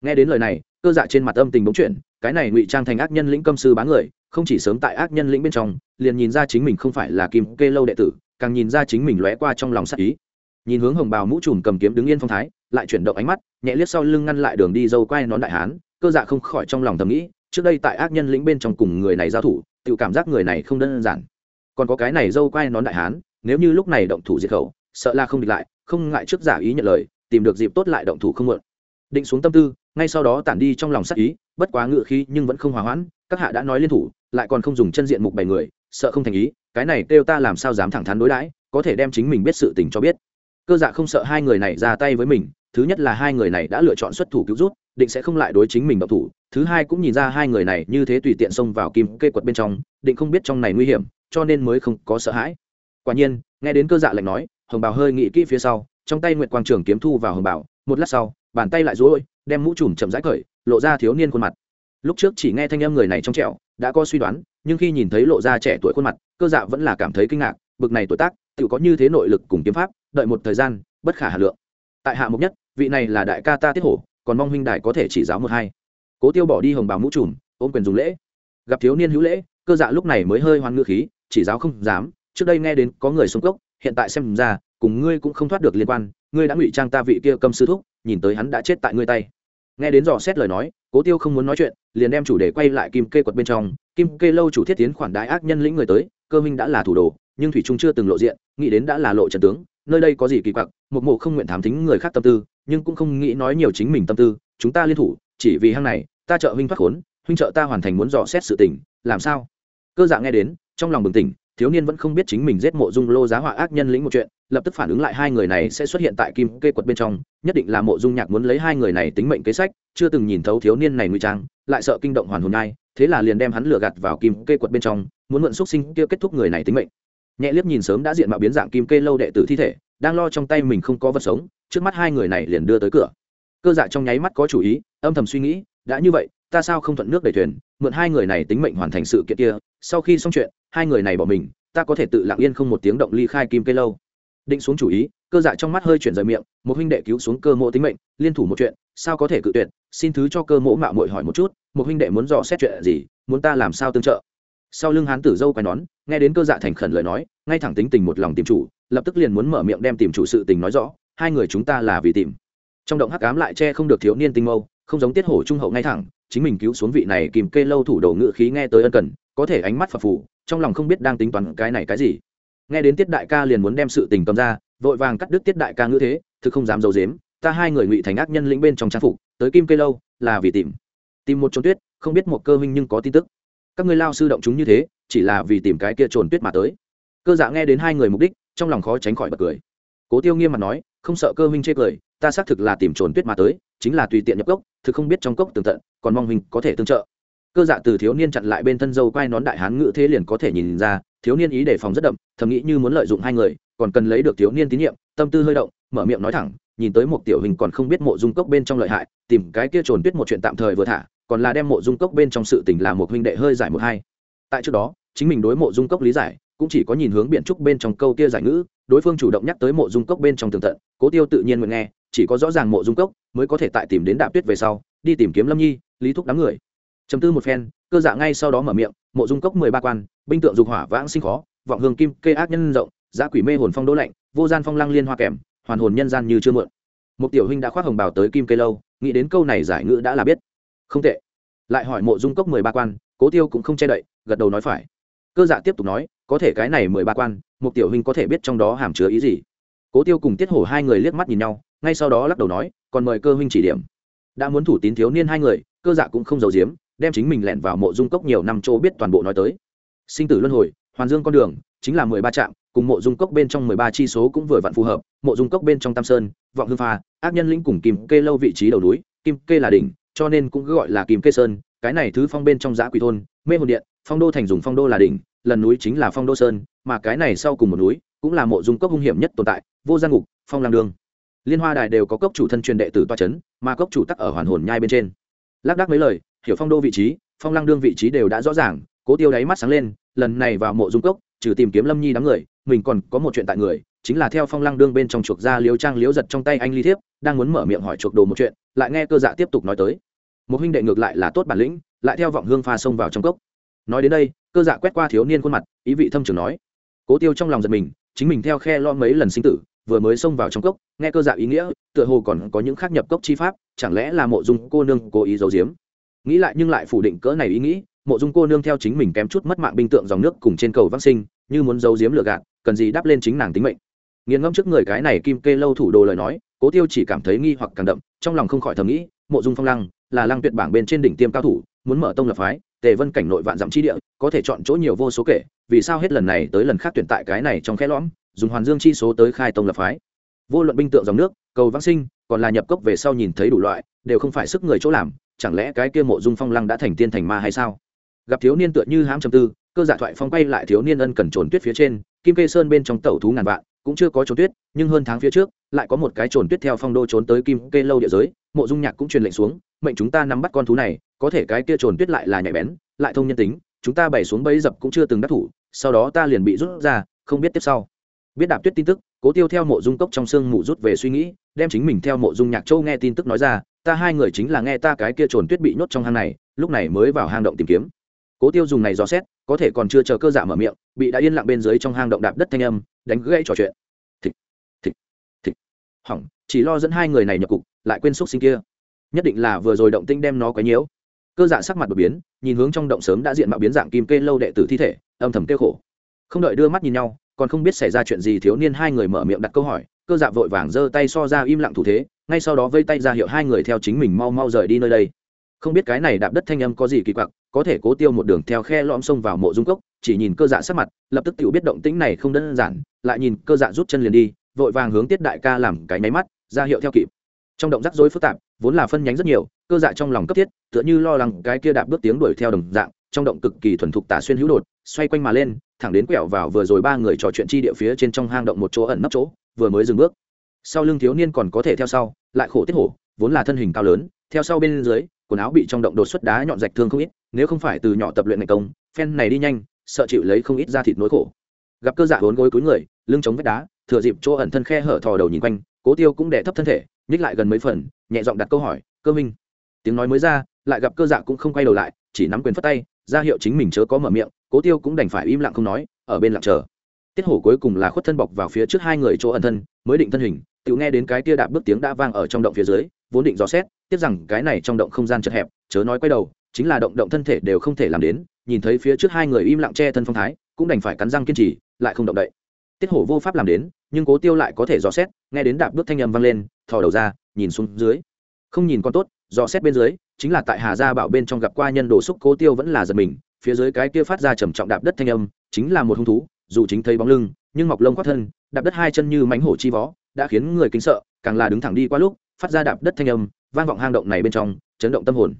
Nghe đến lời này, cơ dạ trên mặt âm tình bóng chuyển cái này ngụy trang thành ác nhân lĩnh câm sư bá người, không chỉ sớm tại ác nhân lĩnh bên trong, liền nhìn ra chính mình không phải là kim kê lâu đệ tử, càng nhìn ra chính mình lóe qua trong lòng sắc ý. Nhìn hướng hồng bào mũ trùm cầm kiếm đứng yên phong thái, lại chuyển động ánh mắt, nhẹ liếc sau lưng ngăn lại đường đi dâu quay nón đại hán, cơ dạ không khỏi trong lòng thầm nghĩ, trước đây tại ác nhân lĩnh bên trong cùng người này giao thủ, tự cảm giác người này không đơn giản. Còn có cái này dâu quay nón đại hán, nếu như lúc này động thủ diệt khẩu, sợ là không địch lại, không ngại trước giả ý nhận lời, tìm được dịp tốt lại động thủ không mượn định xuống tâm tư, ngay sau đó tản đi trong lòng sắc ý bất quá ngự khí nhưng vẫn không hòa hoãn, các hạ đã nói liên thủ, lại còn không dùng chân diện mục bảy người, sợ không thành ý, cái này kêu ta làm sao dám thẳng thắn đối đãi, có thể đem chính mình biết sự tình cho biết. Cơ dạ không sợ hai người này ra tay với mình, thứ nhất là hai người này đã lựa chọn xuất thủ cứu rút định sẽ không lại đối chính mình độc thủ, thứ hai cũng nhìn ra hai người này như thế tùy tiện xông vào kim kê quật bên trong, định không biết trong này nguy hiểm, cho nên mới không có sợ hãi. Quả nhiên, nghe đến cơ dạ lạnh nói, hồng bào hơi nghĩ kỹ phía sau, trong tay nguyện quang trường kiếm thu vào hồng bào một lát sau, bàn tay lại rối, đem mũ trùm chậm rãi cởi lộ ra thiếu niên khuôn mặt. Lúc trước chỉ nghe thanh âm người này trong trẹo đã có suy đoán, nhưng khi nhìn thấy lộ ra trẻ tuổi khuôn mặt, cơ dạ vẫn là cảm thấy kinh ngạc, bực này tuổi tác, tự có như thế nội lực cùng kiếm pháp, đợi một thời gian, bất khả hà lượng. Tại hạ mục nhất, vị này là đại ca ta tiết hổ, còn mong huynh đại có thể chỉ giáo một hai. Cố tiêu bỏ đi hồng bào mũ trùm, ôm quyền dùng lễ. Gặp thiếu niên hữu lễ, cơ dạ lúc này mới hơi hoan ngư khí, chỉ giáo không dám, trước đây nghe đến có người xuống cốc, hiện tại xem ra, cùng ngươi cũng không thoát được liên quan, ngươi đã ngụy trang ta vị kia cầm sư thúc, nhìn tới hắn đã chết tại ngươi tay nghe đến dò xét lời nói, cố tiêu không muốn nói chuyện, liền đem chủ đề quay lại kim kê quật bên trong. Kim kê lâu chủ thiết tiến khoản đại ác nhân lĩnh người tới, cơ minh đã là thủ đồ, nhưng thủy trung chưa từng lộ diện, nghĩ đến đã là lộ trần tướng, nơi đây có gì kỳ quặc, một mộ không nguyện thám thính người khác tâm tư, nhưng cũng không nghĩ nói nhiều chính mình tâm tư, chúng ta liên thủ, chỉ vì hang này, ta trợ huynh thoát khốn, huynh trợ ta hoàn thành muốn dò xét sự tình, làm sao? Cơ dạng nghe đến, trong lòng bừng tỉnh, thiếu niên vẫn không biết chính mình giết mộ dung lô giá họa ác nhân lĩnh một chuyện lập tức phản ứng lại hai người này sẽ xuất hiện tại kim kê quật bên trong, nhất định là mộ dung nhạc muốn lấy hai người này tính mệnh kế sách, chưa từng nhìn thấu thiếu niên này nguy trang, lại sợ kinh động hoàn hồn nhai, thế là liền đem hắn lừa gạt vào kim kê quật bên trong, muốn mượn xúc sinh kia kết thúc người này tính mệnh. Nhẹ liếc nhìn sớm đã diện mạo biến dạng kim kê lâu đệ tử thi thể, đang lo trong tay mình không có vật sống, trước mắt hai người này liền đưa tới cửa. Cơ dạ trong nháy mắt có chủ ý, âm thầm suy nghĩ, đã như vậy, ta sao không thuận nước đẩy thuyền, mượn hai người này tính mệnh hoàn thành sự kiện kia, sau khi xong chuyện, hai người này bỏ mình, ta có thể tự lặng yên không một tiếng động ly khai kim kê lâu định xuống chủ ý, cơ dạ trong mắt hơi chuyển rời miệng, một huynh đệ cứu xuống cơ mộ tính mệnh, liên thủ một chuyện, sao có thể cự tuyệt? Xin thứ cho cơ mộ mạo mội hỏi một chút, một huynh đệ muốn dò xét chuyện gì, muốn ta làm sao tương trợ? Sau lưng hán tử dâu quay nón, nghe đến cơ dạ thành khẩn lời nói, ngay thẳng tính tình một lòng tìm chủ, lập tức liền muốn mở miệng đem tìm chủ sự tình nói rõ, hai người chúng ta là vì tìm. Trong động hắc ám lại che không được thiếu niên tinh mâu, không giống tiết hổ trung hậu ngay thẳng, chính mình cứu xuống vị này kìm kê lâu thủ đồ ngự khí nghe tới ân cần, có thể ánh mắt phập phù, trong lòng không biết đang tính toán cái này cái gì nghe đến tiết đại ca liền muốn đem sự tình cầm ra, vội vàng cắt đứt tiết đại ca ngữ thế, thực không dám d i dếm ta hai người ngụy thành ác nhân lĩnh bên trong trang phục, tới kim cây lâu, là vì tìm tìm một trốn tuyết, không biết một cơ minh nhưng có tin tức. Các ngươi lao sư động chúng như thế, chỉ là vì tìm cái kia trồn tuyết mà tới. Cơ dạ nghe đến hai người mục đích, trong lòng khó tránh khỏi bật cười. Cố tiêu nghiêm mặt nói, không sợ cơ minh chê cười, ta xác thực là tìm trồn tuyết mà tới, chính là tùy tiện nhập cốc, thực không biết trong cốc tường tận, còn mong minh có thể tương trợ. Cơ dạ từ thiếu niên chặn lại bên thân dâu quai nón đại hán ngự thế liền có thể nhìn ra thiếu niên ý đề phòng rất đậm, thầm nghĩ như muốn lợi dụng hai người, còn cần lấy được thiếu niên tín nhiệm, tâm tư hơi động, mở miệng nói thẳng, nhìn tới một tiểu hình còn không biết mộ dung cốc bên trong lợi hại, tìm cái kia trồn tuyết một chuyện tạm thời vừa thả, còn là đem mộ dung cốc bên trong sự tình làm một huynh đệ hơi giải một hai. Tại trước đó, chính mình đối mộ dung cốc lý giải, cũng chỉ có nhìn hướng biện trúc bên trong câu kia giải ngữ, đối phương chủ động nhắc tới mộ dung cốc bên trong tường tận, cố tiêu tự nhiên nguyện nghe, chỉ có rõ ràng mộ dung cốc mới có thể tại tìm đến đạp tuyết về sau, đi tìm kiếm lâm nhi, lý thúc đám người chấm tư một phen, cơ dạ ngay sau đó mở miệng, mộ dung cốc mười ba quan, binh tượng dục hỏa vãng sinh khó, vọng hương kim, kê ác nhân rộng, giá quỷ mê hồn phong đỗ lạnh, vô gian phong lăng liên hoa kèm, hoàn hồn nhân gian như chưa mượn một tiểu huynh đã khoác hồng bào tới kim kê lâu, nghĩ đến câu này giải ngữ đã là biết. Không tệ. Lại hỏi mộ dung cốc mười ba quan, cố tiêu cũng không che đậy, gật đầu nói phải. Cơ dạ tiếp tục nói, có thể cái này mười ba quan một tiểu huynh có thể biết trong đó hàm chứa ý gì. Cố tiêu cùng tiết hổ hai người liếc mắt nhìn nhau, ngay sau đó lắc đầu nói, còn mời cơ huynh chỉ điểm. Đã muốn thủ tín thiếu niên hai người, cơ dạ cũng không giấu giếm đem chính mình lẻn vào mộ dung cốc nhiều năm chỗ biết toàn bộ nói tới. Sinh tử luân hồi, hoàn dương con đường, chính là mười ba trạm, cùng mộ dung cốc bên trong mười ba chi số cũng vừa vặn phù hợp. Mộ dung cốc bên trong tam sơn, vọng hương pha, ác nhân lĩnh cùng kim kê lâu vị trí đầu núi, kim kê là đỉnh, cho nên cũng cứ gọi là kim kê sơn. Cái này thứ phong bên trong giã quỷ thôn, mê hồn điện, phong đô thành dùng phong đô là đỉnh, lần núi chính là phong đô sơn, mà cái này sau cùng một núi cũng là mộ dung cốc hung hiểm nhất tồn tại, vô gia ngục, phong lang đường. Liên hoa đài đều có cốc chủ thân truyền đệ tử toa c h ấ n mà cốc chủ tắc ở hoàn hồn nhai bên trên. Lác đác mấy lời hiểu phong đô vị trí, phong lăng đương vị trí đều đã rõ ràng, cố tiêu đáy mắt sáng lên, lần này vào mộ dung cốc, trừ tìm kiếm lâm nhi đám người, mình còn có một chuyện tại người, chính là theo phong lăng đương bên trong chuộc ra liếu trang liếu giật trong tay anh ly thiếp, đang muốn mở miệng hỏi chuộc đồ một chuyện, lại nghe cơ dạ tiếp tục nói tới. Một huynh đệ ngược lại là tốt bản lĩnh, lại theo vọng hương pha xông vào trong cốc. Nói đến đây, cơ dạ quét qua thiếu niên khuôn mặt, ý vị thâm trường nói. Cố tiêu trong lòng giật mình, chính mình theo khe lo mấy lần sinh tử, vừa mới xông vào trong cốc, nghe cơ dạ ý nghĩa, tựa hồ còn có những khác nhập cốc chi pháp, chẳng lẽ là mộ dung cô nương cố ý giấu giếm? Nghĩ lại nhưng lại phủ định cỡ này ý nghĩ, mộ dung cô nương theo chính mình kém chút mất mạng binh tượng dòng nước cùng trên cầu vắc sinh, như muốn giấu giếm lừa gạt, cần gì đáp lên chính nàng tính mệnh. Nghiền ngẫm trước người cái này kim kê lâu thủ đồ lời nói, cố tiêu chỉ cảm thấy nghi hoặc càng đậm, trong lòng không khỏi thầm nghĩ, mộ dung phong lăng, là lăng tuyệt bảng bên trên đỉnh tiêm cao thủ, muốn mở tông lập phái, tề vân cảnh nội vạn dặm chi địa, có thể chọn chỗ nhiều vô số kể, vì sao hết lần này tới lần khác tuyển tại cái này trong khe lõm, dùng hoàn dương chi số tới khai tông lập phái. Vô luận binh tượng dòng nước, cầu vãng sinh còn là nhập cốc về sau nhìn thấy đủ loại, đều không phải sức người chỗ làm, chẳng lẽ cái kia mộ dung phong lăng đã thành tiên thành ma hay sao? Gặp thiếu niên tựa như hãm trầm tư, cơ dạ thoại phong quay lại thiếu niên ân cần trồn tuyết phía trên, kim kê sơn bên trong tẩu thú ngàn vạn, cũng chưa có trồn tuyết, nhưng hơn tháng phía trước, lại có một cái trồn tuyết theo phong đô trốn tới kim kê lâu địa giới, mộ dung nhạc cũng truyền lệnh xuống, mệnh chúng ta nắm bắt con thú này, có thể cái kia trồn tuyết lại là nhạy bén, lại thông nhân tính, chúng ta bày xuống bẫy dập cũng chưa từng đắc thủ, sau đó ta liền bị rút ra, không biết tiếp sau biết đạp tuyết tin tức, cố tiêu theo mộ dung cốc trong sương mù rút về suy nghĩ, đem chính mình theo mộ dung nhạc châu nghe tin tức nói ra, ta hai người chính là nghe ta cái kia trồn tuyết bị nhốt trong hang này, lúc này mới vào hang động tìm kiếm. Cố tiêu dùng này dò xét, có thể còn chưa chờ cơ dạ mở miệng, bị đã yên lặng bên dưới trong hang động đạp đất thanh âm, đánh gãy trò chuyện. Thịt thịt thịt. Hỏng, chỉ lo dẫn hai người này nhập cục, lại quên xúc sinh kia. Nhất định là vừa rồi động tinh đem nó quấy nhiễu. Cơ dạ sắc mặt đột biến, nhìn hướng trong động sớm đã diện mạo biến dạng kim kê lâu đệ tử thi thể, âm thầm kêu khổ. Không đợi đưa mắt nhìn nhau còn không biết xảy ra chuyện gì, thiếu niên hai người mở miệng đặt câu hỏi, cơ dạ vội vàng giơ tay so ra im lặng thủ thế, ngay sau đó vây tay ra hiệu hai người theo chính mình mau mau rời đi nơi đây. Không biết cái này đạp đất thanh âm có gì kỳ quặc, có thể cố tiêu một đường theo khe lõm sông vào mộ dung cốc, chỉ nhìn cơ dạ sắc mặt, lập tức tự biết động tĩnh này không đơn giản, lại nhìn cơ dạ rút chân liền đi, vội vàng hướng tiết đại ca làm cái máy mắt, ra hiệu theo kịp. Trong động rắc rối phức tạp, vốn là phân nhánh rất nhiều, cơ dạ trong lòng cấp thiết, tựa như lo lắng cái kia đạp bước tiếng đuổi theo đồng dạng trong động cực kỳ thuần thục tả xuyên hữu đột, xoay quanh mà lên, thẳng đến quẹo vào vừa rồi ba người trò chuyện chi địa phía trên trong hang động một chỗ ẩn nấp chỗ, vừa mới dừng bước. Sau lưng thiếu niên còn có thể theo sau, lại khổ tiết hổ, vốn là thân hình cao lớn, theo sau bên dưới, quần áo bị trong động đột xuất đá nhọn rạch thương không ít, nếu không phải từ nhỏ tập luyện ngày công, phen này đi nhanh, sợ chịu lấy không ít da thịt nỗi khổ. Gặp cơ dạ vốn gối cúi người, lưng chống vách đá, thừa dịp chỗ ẩn thân khe hở thò đầu nhìn quanh, cố tiêu cũng đẻ thấp thân thể, nhích lại gần mấy phần, nhẹ giọng đặt câu hỏi, cơ minh. Tiếng nói mới ra, lại gặp cơ dạ cũng không quay đầu lại, chỉ nắm quyền phất tay ra hiệu chính mình chớ có mở miệng, cố tiêu cũng đành phải im lặng không nói, ở bên lặng chờ. Tiết hổ cuối cùng là khuất thân bọc vào phía trước hai người chỗ ẩn thân, mới định thân hình, tự nghe đến cái tia đạp bước tiếng đã vang ở trong động phía dưới, vốn định dò xét tiếc rằng cái này trong động không gian chật hẹp, chớ nói quay đầu, chính là động động thân thể đều không thể làm đến, nhìn thấy phía trước hai người im lặng che thân phong thái, cũng đành phải cắn răng kiên trì, lại không động đậy. Tiết hổ vô pháp làm đến, nhưng cố tiêu lại có thể dò xét, nghe đến đạp bước thanh âm vang lên, thò đầu ra, nhìn xuống dưới. Không nhìn con tốt, dò xét bên dưới chính là tại hà gia bảo bên trong gặp qua nhân đồ xúc cố tiêu vẫn là giật mình, phía dưới cái kia phát ra trầm trọng đạp đất thanh âm, chính là một hung thú, dù chính thấy bóng lưng, nhưng mọc lông khoác thân, đạp đất hai chân như mánh hổ chi vó đã khiến người kính sợ, càng là đứng thẳng đi qua lúc, phát ra đạp đất thanh âm, vang vọng hang động này bên trong, chấn động tâm hồn.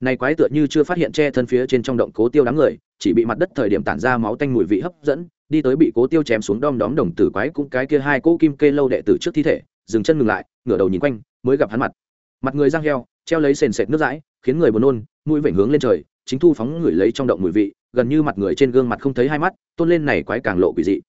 Này quái tựa như chưa phát hiện che thân phía trên trong động cố tiêu đám người, chỉ bị mặt đất thời điểm tản ra máu tanh mùi vị hấp dẫn, đi tới bị cố tiêu chém xuống đom đóm đồng tử quái cũng cái kia hai cỗ kim kê lâu đệ tử trước thi thể, dừng chân ngừng lại, ngửa đầu nhìn quanh, mới gặp hắn mặt. Mặt người răng heo treo lấy sền sệt nước dãi, khiến người buồn nôn, mũi vểnh hướng lên trời, chính thu phóng người lấy trong động mùi vị, gần như mặt người trên gương mặt không thấy hai mắt, tôn lên này quái càng lộ quỷ dị.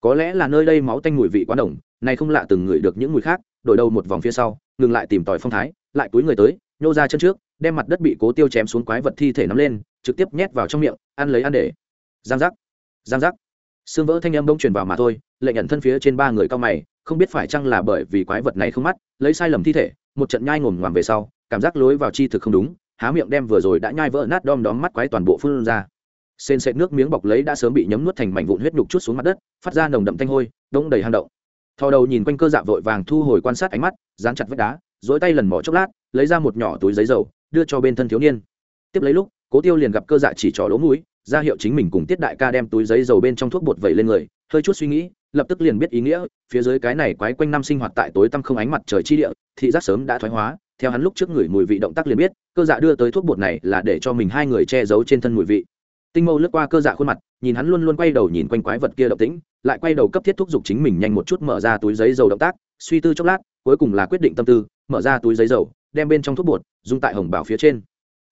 Có lẽ là nơi đây máu tanh mùi vị quá đồng này không lạ từng người được những mùi khác, đổi đầu một vòng phía sau, ngừng lại tìm tòi phong thái, lại túi người tới, nhô ra chân trước, đem mặt đất bị cố tiêu chém xuống quái vật thi thể nắm lên, trực tiếp nhét vào trong miệng, ăn lấy ăn để. Giang giác giang giác. Xương vỡ thanh âm bông truyền vào mà thôi, lệnh nhận thân phía trên ba người cao mày, không biết phải chăng là bởi vì quái vật này không mắt, lấy sai lầm thi thể, một trận nhai ngồm ngoàm về sau cảm giác lối vào chi thực không đúng, há miệng đem vừa rồi đã nhai vỡ nát đom đóm mắt quái toàn bộ phun ra. Sên sệt nước miếng bọc lấy đã sớm bị nhấm nuốt thành mảnh vụn huyết nhục chút xuống mặt đất, phát ra nồng đậm thanh hôi đông đầy hang động. Thò đầu nhìn quanh cơ dạ vội vàng thu hồi quan sát ánh mắt, dán chặt vách đá dỗi tay lần mỏ chốc lát, lấy ra một nhỏ túi giấy dầu, đưa cho bên thân thiếu niên. Tiếp lấy lúc, cố tiêu liền gặp cơ dạ chỉ trỏ lỗ mũi, ra hiệu chính mình cùng tiết đại ca đem túi giấy dầu bên trong thuốc bột vẩy lên người, hơi chút suy nghĩ, lập tức liền biết ý nghĩa, phía dưới cái này quái quanh năm sinh hoạt tại tối tăm không ánh mặt trời chi địa, thị giác sớm đã thoái hóa theo hắn lúc trước người mùi vị động tác liền biết, cơ dạ đưa tới thuốc bột này là để cho mình hai người che giấu trên thân mùi vị. Tinh mâu lướt qua cơ dạ khuôn mặt, nhìn hắn luôn luôn quay đầu nhìn quanh quái vật kia động tĩnh, lại quay đầu cấp thiết thúc giục chính mình nhanh một chút mở ra túi giấy dầu động tác, suy tư chốc lát, cuối cùng là quyết định tâm tư, mở ra túi giấy dầu, đem bên trong thuốc bột, dùng tại hồng bảo phía trên.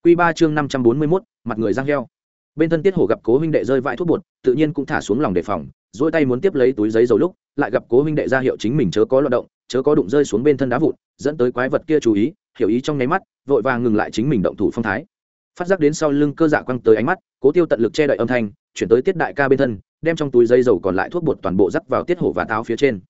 Q ba chương năm trăm bốn mươi mốt, mặt người giang heo. Bên thân tiết hổ gặp cố huynh đệ rơi vãi thuốc bột, tự nhiên cũng thả xuống lòng đề phòng dỗi tay muốn tiếp lấy túi giấy dầu lúc, lại gặp cố huynh đệ ra hiệu chính mình chớ có loạt động, chớ có đụng rơi xuống bên thân đá vụn, dẫn tới quái vật kia chú ý hiểu ý trong nháy mắt, vội vàng ngừng lại chính mình động thủ phong thái. Phát giác đến sau lưng cơ dạ quăng tới ánh mắt, cố tiêu tận lực che đậy âm thanh, chuyển tới tiết đại ca bên thân, đem trong túi dây dầu còn lại thuốc bột toàn bộ rắc vào tiết hổ và táo phía trên.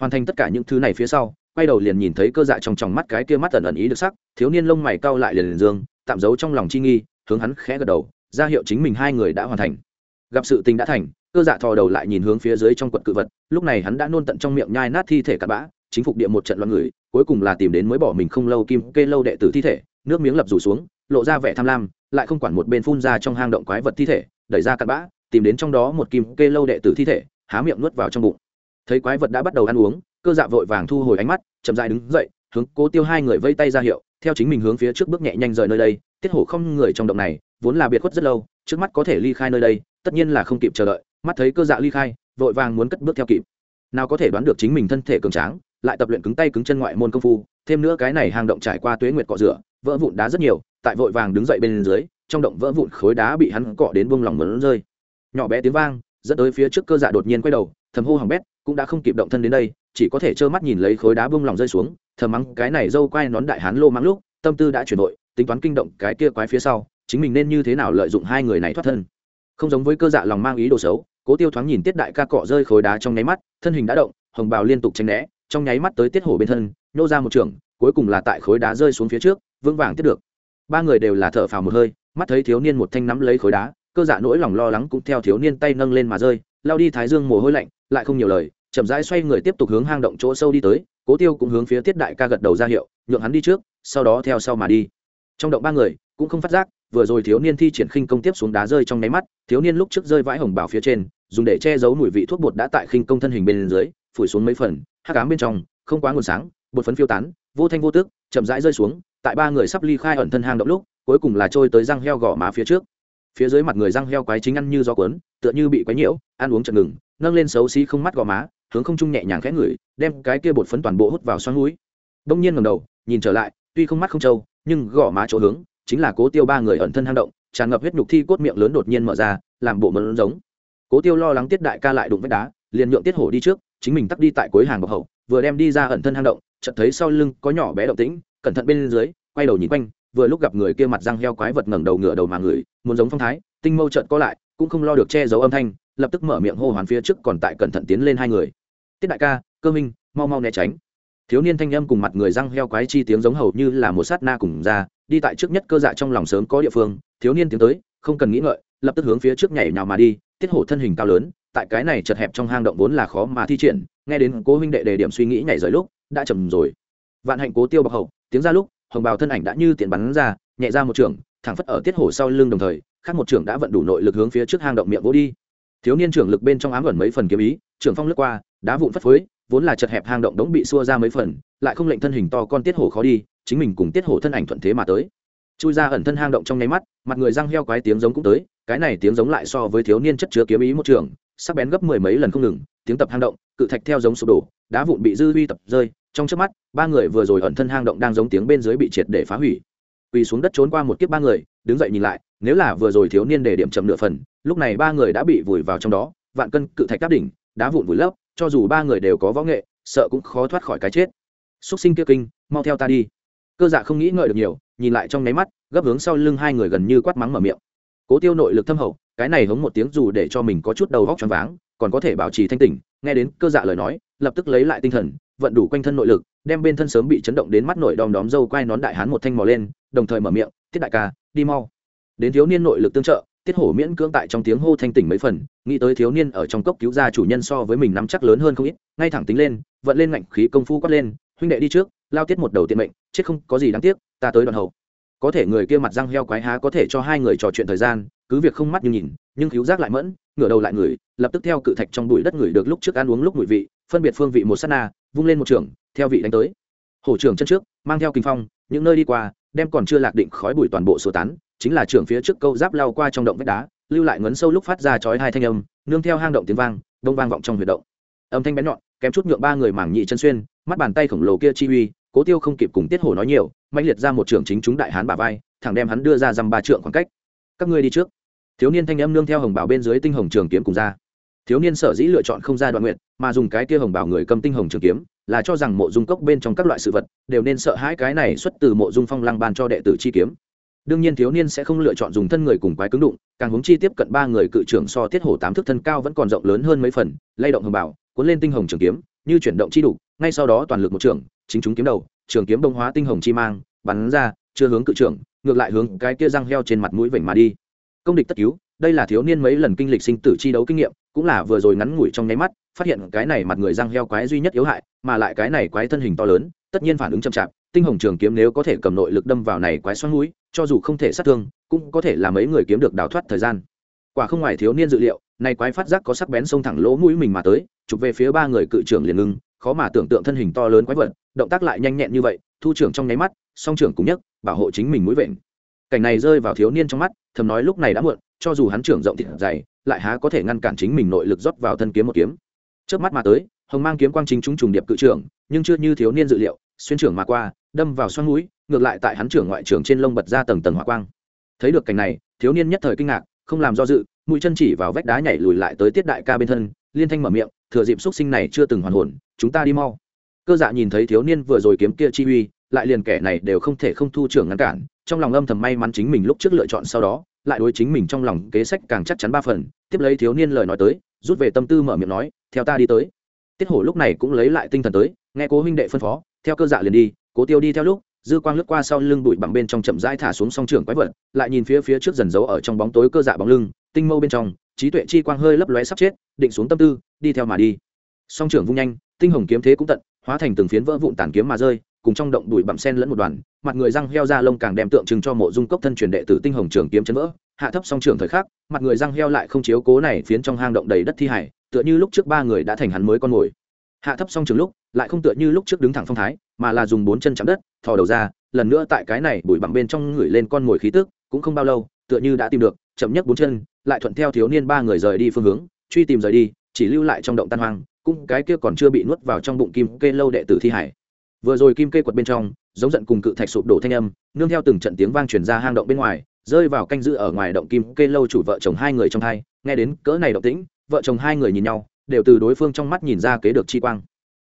Hoàn thành tất cả những thứ này phía sau, quay đầu liền nhìn thấy cơ dạ trong tròng mắt cái kia mắt ẩn ẩn ý được sắc, thiếu niên lông mày cau lại liền liền dương, tạm giấu trong lòng chi nghi, hướng hắn khẽ gật đầu, ra hiệu chính mình hai người đã hoàn thành. Gặp sự tình đã thành, cơ dạ thò đầu lại nhìn hướng phía dưới trong quật cự vật, lúc này hắn đã nôn tận trong miệng nhai nát thi thể cặn bã chính phục địa một trận loạn người cuối cùng là tìm đến mới bỏ mình không lâu kim kê lâu đệ tử thi thể, nước miếng lập rủ xuống, lộ ra vẻ tham lam, lại không quản một bên phun ra trong hang động quái vật thi thể, đẩy ra cặn bã, tìm đến trong đó một kim kê lâu đệ tử thi thể, há miệng nuốt vào trong bụng. Thấy quái vật đã bắt đầu ăn uống, cơ dạ vội vàng thu hồi ánh mắt, chậm dại đứng dậy, hướng cố tiêu hai người vây tay ra hiệu, theo chính mình hướng phía trước bước nhẹ nhanh rời nơi đây, tiết hổ không người trong động này, vốn là biệt khuất rất lâu, trước mắt có thể ly khai nơi đây, tất nhiên là không kịp chờ đợi, mắt thấy cơ dạ ly khai, vội vàng muốn cất bước theo kịp. Nào có thể đoán được chính mình thân thể cường tráng lại tập luyện cứng tay cứng chân ngoại môn công phu, thêm nữa cái này hang động trải qua tuế nguyệt cọ rửa, vỡ vụn đá rất nhiều, tại vội vàng đứng dậy bên dưới, trong động vỡ vụn khối đá bị hắn cọ đến buông lỏng mớn rơi. Nhỏ bé tiếng vang, dẫn tới phía trước cơ dạ đột nhiên quay đầu, thầm hô hỏng bét, cũng đã không kịp động thân đến đây, chỉ có thể trơ mắt nhìn lấy khối đá buông lỏng rơi xuống, thầm mắng, cái này dâu quai nón đại hán lô mắng lúc, tâm tư đã chuyển đổi, tính toán kinh động cái kia quái phía sau, chính mình nên như thế nào lợi dụng hai người này thoát thân? Không giống với cơ dạ lòng mang ý đồ xấu, cố tiêu thoáng nhìn tiết đại ca cọ rơi khối đá trong nháy mắt, thân hình đã động, hồng bào liên tục tranh né trong nháy mắt tới tiết hổ bên thân, nhô ra một trường, cuối cùng là tại khối đá rơi xuống phía trước, vững vàng tiếp được. Ba người đều là thở phào một hơi, mắt thấy thiếu niên một thanh nắm lấy khối đá, cơ dạ nỗi lòng lo lắng cũng theo thiếu niên tay nâng lên mà rơi, lao đi thái dương mồ hôi lạnh, lại không nhiều lời, chậm rãi xoay người tiếp tục hướng hang động chỗ sâu đi tới, cố tiêu cũng hướng phía tiết đại ca gật đầu ra hiệu, nhượng hắn đi trước, sau đó theo sau mà đi. Trong động ba người cũng không phát giác, vừa rồi thiếu niên thi triển khinh công tiếp xuống đá rơi trong nháy mắt, thiếu niên lúc trước rơi vãi hồng bảo phía trên, dùng để che giấu mùi vị thuốc bột đã tại khinh công thân hình bên dưới, phủi xuống mấy phần hắc ám bên trong, không quá nguồn sáng, bột phấn phiêu tán, vô thanh vô tức, chậm rãi rơi xuống, tại ba người sắp ly khai ẩn thân hang động lúc, cuối cùng là trôi tới răng heo gò má phía trước. Phía dưới mặt người răng heo quái chính ăn như gió cuốn, tựa như bị quái nhiễu, ăn uống chật ngừng, nâng lên xấu xí không mắt gò má, hướng không trung nhẹ nhàng khẽ ngửi, đem cái kia bột phấn toàn bộ hút vào xoắn núi. Đông nhiên ngầm đầu, nhìn trở lại, tuy không mắt không trâu, nhưng gò má chỗ hướng, chính là cố tiêu ba người ẩn thân hang động, tràn ngập huyết nhục thi cốt miệng lớn đột nhiên mở ra, làm bộ mẫn giống. Cố tiêu lo lắng tiết đại ca lại đụng vách đá, liền nhượng tiết hổ đi trước chính mình tắt đi tại cuối hàng bọc hậu, vừa đem đi ra ẩn thân hang động, chợt thấy sau lưng có nhỏ bé động tĩnh, cẩn thận bên dưới, quay đầu nhìn quanh, vừa lúc gặp người kia mặt răng heo quái vật ngẩng đầu ngửa đầu mà người muốn giống phong thái, tinh mâu trợn có lại, cũng không lo được che giấu âm thanh, lập tức mở miệng hô hoán phía trước còn tại cẩn thận tiến lên hai người. Tiết đại ca, cơ minh, mau mau né tránh. Thiếu niên thanh âm cùng mặt người răng heo quái chi tiếng giống hầu như là một sát na cùng ra, đi tại trước nhất cơ dạ trong lòng sớm có địa phương, thiếu niên tiến tới, không cần nghĩ ngợi, lập tức hướng phía trước nhảy nào mà đi, tiết hổ thân hình cao lớn tại cái này chật hẹp trong hang động vốn là khó mà thi triển, nghe đến cố huynh đệ đề điểm suy nghĩ nhảy rời lúc, đã chầm rồi. Vạn hạnh cố tiêu bọc hậu, tiếng ra lúc, hồng bào thân ảnh đã như tiền bắn ra, nhẹ ra một trường, thẳng phất ở tiết hổ sau lưng đồng thời, khác một trường đã vận đủ nội lực hướng phía trước hang động miệng vỗ đi. Thiếu niên trưởng lực bên trong ám ẩn mấy phần kiếm ý, trưởng phong lướt qua, đá vụn phất phới, vốn là chật hẹp hang động đống bị xua ra mấy phần, lại không lệnh thân hình to con tiết hổ khó đi, chính mình cùng tiết hổ thân ảnh thuận thế mà tới. Chui ra ẩn thân hang động trong nháy mắt, mặt người răng heo quái tiếng giống cũng tới, cái này tiếng giống lại so với thiếu niên chất chứa kiếm ý một trường sắc bén gấp mười mấy lần không ngừng, tiếng tập hang động, cự thạch theo giống sụp đổ, đá vụn bị dư huy tập rơi, trong trước mắt, ba người vừa rồi ẩn thân hang động đang giống tiếng bên dưới bị triệt để phá hủy. Quỳ xuống đất trốn qua một kiếp ba người, đứng dậy nhìn lại, nếu là vừa rồi thiếu niên để điểm chậm nửa phần, lúc này ba người đã bị vùi vào trong đó, vạn cân cự thạch đáp đỉnh, đá vụn vùi lấp, cho dù ba người đều có võ nghệ, sợ cũng khó thoát khỏi cái chết. Xúc sinh kia kinh, mau theo ta đi. Cơ dạ không nghĩ ngợi được nhiều, nhìn lại trong nháy mắt, gấp hướng sau lưng hai người gần như quát mắng mở miệng cố tiêu nội lực thâm hậu, cái này hống một tiếng dù để cho mình có chút đầu vóc choáng váng, còn có thể bảo trì thanh tỉnh, nghe đến cơ dạ lời nói, lập tức lấy lại tinh thần, vận đủ quanh thân nội lực, đem bên thân sớm bị chấn động đến mắt nội đom đóm dâu quai nón đại hán một thanh mò lên, đồng thời mở miệng tiết đại ca, đi mau. Đến thiếu niên nội lực tương trợ, tiết hổ miễn cưỡng tại trong tiếng hô thanh tỉnh mấy phần, nghĩ tới thiếu niên ở trong cốc cứu ra chủ nhân so với mình nắm chắc lớn hơn không ít, ngay thẳng tính lên, vận lên ngạnh khí công phu quát lên, huynh đệ đi trước, lao tiết một đầu tiện mệnh, chết không có gì đáng tiếc, ta tới đoạn hậu có thể người kia mặt răng heo quái há có thể cho hai người trò chuyện thời gian, cứ việc không mắt như nhìn, nhưng cứu giác lại mẫn, ngửa đầu lại người lập tức theo cự thạch trong bụi đất người được lúc trước ăn uống lúc mùi vị, phân biệt phương vị một sát na, vung lên một trường, theo vị đánh tới. Hổ trưởng chân trước, mang theo kinh phong, những nơi đi qua, đem còn chưa lạc định khói bụi toàn bộ sơ tán, chính là trưởng phía trước câu giáp lao qua trong động vách đá, lưu lại ngấn sâu lúc phát ra chói hai thanh âm, nương theo hang động tiếng vang, đông vang vọng trong huyệt động. Âm thanh bén nhọn, kém chút nhượng ba người mảng nhị chân xuyên, mắt bàn tay khổng lồ kia chi uy, cố tiêu không kịp cùng tiết hổ nói nhiều mạnh liệt ra một trưởng chính chúng đại hán bà vai, thẳng đem hắn đưa ra dăm ba trượng khoảng cách. Các ngươi đi trước. Thiếu niên thanh âm nương theo hồng bảo bên dưới tinh hồng trường kiếm cùng ra. Thiếu niên sở dĩ lựa chọn không ra đoạn nguyện mà dùng cái kia hồng bảo người cầm tinh hồng trường kiếm, là cho rằng mộ dung cốc bên trong các loại sự vật đều nên sợ hãi cái này xuất từ mộ dung phong lăng ban cho đệ tử chi kiếm. Đương nhiên thiếu niên sẽ không lựa chọn dùng thân người cùng quái cứng đụng, càng hướng chi tiếp cận ba người cự trưởng so tiết hổ tám thước thân cao vẫn còn rộng lớn hơn mấy phần, lay động hồng bảo, cuốn lên tinh hồng trường kiếm, như chuyển động chi đủ ngay sau đó toàn lực một trường chính chúng kiếm đầu trường kiếm đông hóa tinh hồng chi mang, bắn ra, chưa hướng cự trưởng, ngược lại hướng cái kia răng heo trên mặt mũi vểnh mà đi. Công địch tất cứu, đây là thiếu niên mấy lần kinh lịch sinh tử chi đấu kinh nghiệm, cũng là vừa rồi ngắn ngủi trong nháy mắt, phát hiện cái này mặt người răng heo quái duy nhất yếu hại, mà lại cái này quái thân hình to lớn, tất nhiên phản ứng chậm chạp, tinh hồng trường kiếm nếu có thể cầm nội lực đâm vào này quái xoắn núi, cho dù không thể sát thương, cũng có thể là mấy người kiếm được đào thoát thời gian. Quả không ngoài thiếu niên dự liệu, này quái phát giác có sắc bén xông thẳng lỗ mũi mình mà tới, chụp về phía ba người cự trưởng liền ngưng, khó mà tưởng tượng thân hình to lớn quái vật động tác lại nhanh nhẹn như vậy thu trưởng trong nháy mắt song trưởng cũng nhấc, bảo hộ chính mình mũi vện cảnh này rơi vào thiếu niên trong mắt thầm nói lúc này đã muộn cho dù hắn trưởng rộng thịt dày lại há có thể ngăn cản chính mình nội lực rót vào thân kiếm một kiếm. Trước mắt mà tới hồng mang kiếm quang chính chúng trùng điệp cự trưởng nhưng chưa như thiếu niên dự liệu xuyên trưởng mà qua đâm vào xoăn mũi ngược lại tại hắn trưởng ngoại trưởng trên lông bật ra tầng tầng hỏa quang. Thấy được cảnh này thiếu niên nhất thời kinh ngạc không làm do dự mũi chân chỉ vào vách đá nhảy lùi lại tới tiết đại ca bên thân liên thanh mở miệng thừa dịp xúc sinh này chưa từng hoàn hồn chúng ta đi mau cơ dạ nhìn thấy thiếu niên vừa rồi kiếm kia chi uy, lại liền kẻ này đều không thể không thu trưởng ngăn cản, trong lòng âm thầm may mắn chính mình lúc trước lựa chọn sau đó, lại đối chính mình trong lòng kế sách càng chắc chắn ba phần. Tiếp lấy thiếu niên lời nói tới, rút về tâm tư mở miệng nói, theo ta đi tới. Tiết hổ lúc này cũng lấy lại tinh thần tới, nghe cố huynh đệ phân phó, theo cơ dạ liền đi, cố tiêu đi theo lúc, dư quang lướt qua sau lưng bụi bằng bên trong chậm rãi thả xuống song trưởng quái vật, lại nhìn phía phía trước dần giấu ở trong bóng tối cơ dạ bóng lưng, tinh mâu bên trong, trí tuệ chi quang hơi lấp lóe sắp chết, định xuống tâm tư, đi theo mà đi. Song trưởng vung nhanh, tinh hồng kiếm thế cũng tận hóa thành từng phiến vỡ vụn tàn kiếm mà rơi, cùng trong động đùi bặm sen lẫn một đoàn, mặt người răng heo ra lông càng đem tượng trưng cho mộ dung cốc thân truyền đệ tử tinh hồng trường kiếm chấn vỡ. Hạ thấp song trưởng thời khắc, mặt người răng heo lại không chiếu cố này phiến trong hang động đầy đất thi hải, tựa như lúc trước ba người đã thành hắn mới con mồi. Hạ thấp song trường lúc, lại không tựa như lúc trước đứng thẳng phong thái, mà là dùng bốn chân chạm đất, thò đầu ra, lần nữa tại cái này bụi bặm bên trong người lên con mồi khí tức, cũng không bao lâu, tựa như đã tìm được, chậm nhất bốn chân, lại thuận theo thiếu niên ba người rời đi phương hướng, truy tìm rời đi, chỉ lưu lại trong động tan hoang cũng cái kia còn chưa bị nuốt vào trong bụng kim kê lâu đệ tử thi hải. Vừa rồi kim kê quật bên trong, giống giận cùng cự thạch sụp đổ thanh âm, nương theo từng trận tiếng vang truyền ra hang động bên ngoài, rơi vào canh giữ ở ngoài động kim kê lâu chủ vợ chồng hai người trong hai, nghe đến cỡ này động tĩnh, vợ chồng hai người nhìn nhau, đều từ đối phương trong mắt nhìn ra kế được chi quang.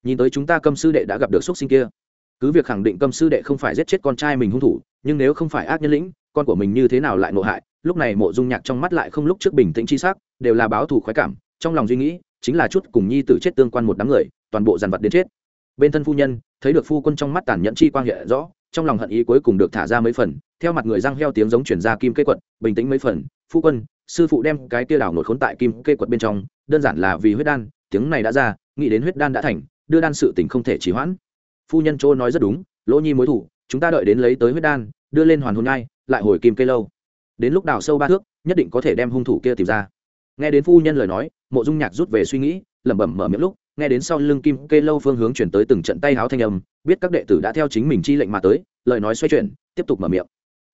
Nhìn tới chúng ta câm sư đệ đã gặp được xúc sinh kia. Cứ việc khẳng định câm sư đệ không phải giết chết con trai mình hung thủ, nhưng nếu không phải ác nhân lĩnh, con của mình như thế nào lại nộ hại, lúc này mộ dung nhạc trong mắt lại không lúc trước bình tĩnh chi sắc, đều là báo thù khoái cảm, trong lòng suy nghĩ chính là chút cùng nhi tử chết tương quan một đám người, toàn bộ dàn vật đến chết. Bên thân phu nhân, thấy được phu quân trong mắt tàn nhẫn chi quang hiện rõ, trong lòng hận ý cuối cùng được thả ra mấy phần, theo mặt người răng heo tiếng giống chuyển ra kim kê quật, bình tĩnh mấy phần, phu quân, sư phụ đem cái kia đảo nổi khốn tại kim kê quật bên trong, đơn giản là vì huyết đan, tiếng này đã ra, nghĩ đến huyết đan đã thành, đưa đan sự tình không thể trì hoãn. Phu nhân chỗ nói rất đúng, lỗ nhi mối thủ, chúng ta đợi đến lấy tới huyết đan, đưa lên hoàn hồn ngay, lại hồi kim kê lâu. Đến lúc đào sâu ba thước, nhất định có thể đem hung thủ kia tìm ra. Nghe đến phu nhân lời nói mộ dung nhạc rút về suy nghĩ, lẩm bẩm mở miệng lúc, nghe đến sau lưng kim kê lâu phương hướng chuyển tới từng trận tay háo thanh âm, biết các đệ tử đã theo chính mình chi lệnh mà tới, lời nói xoay chuyển, tiếp tục mở miệng.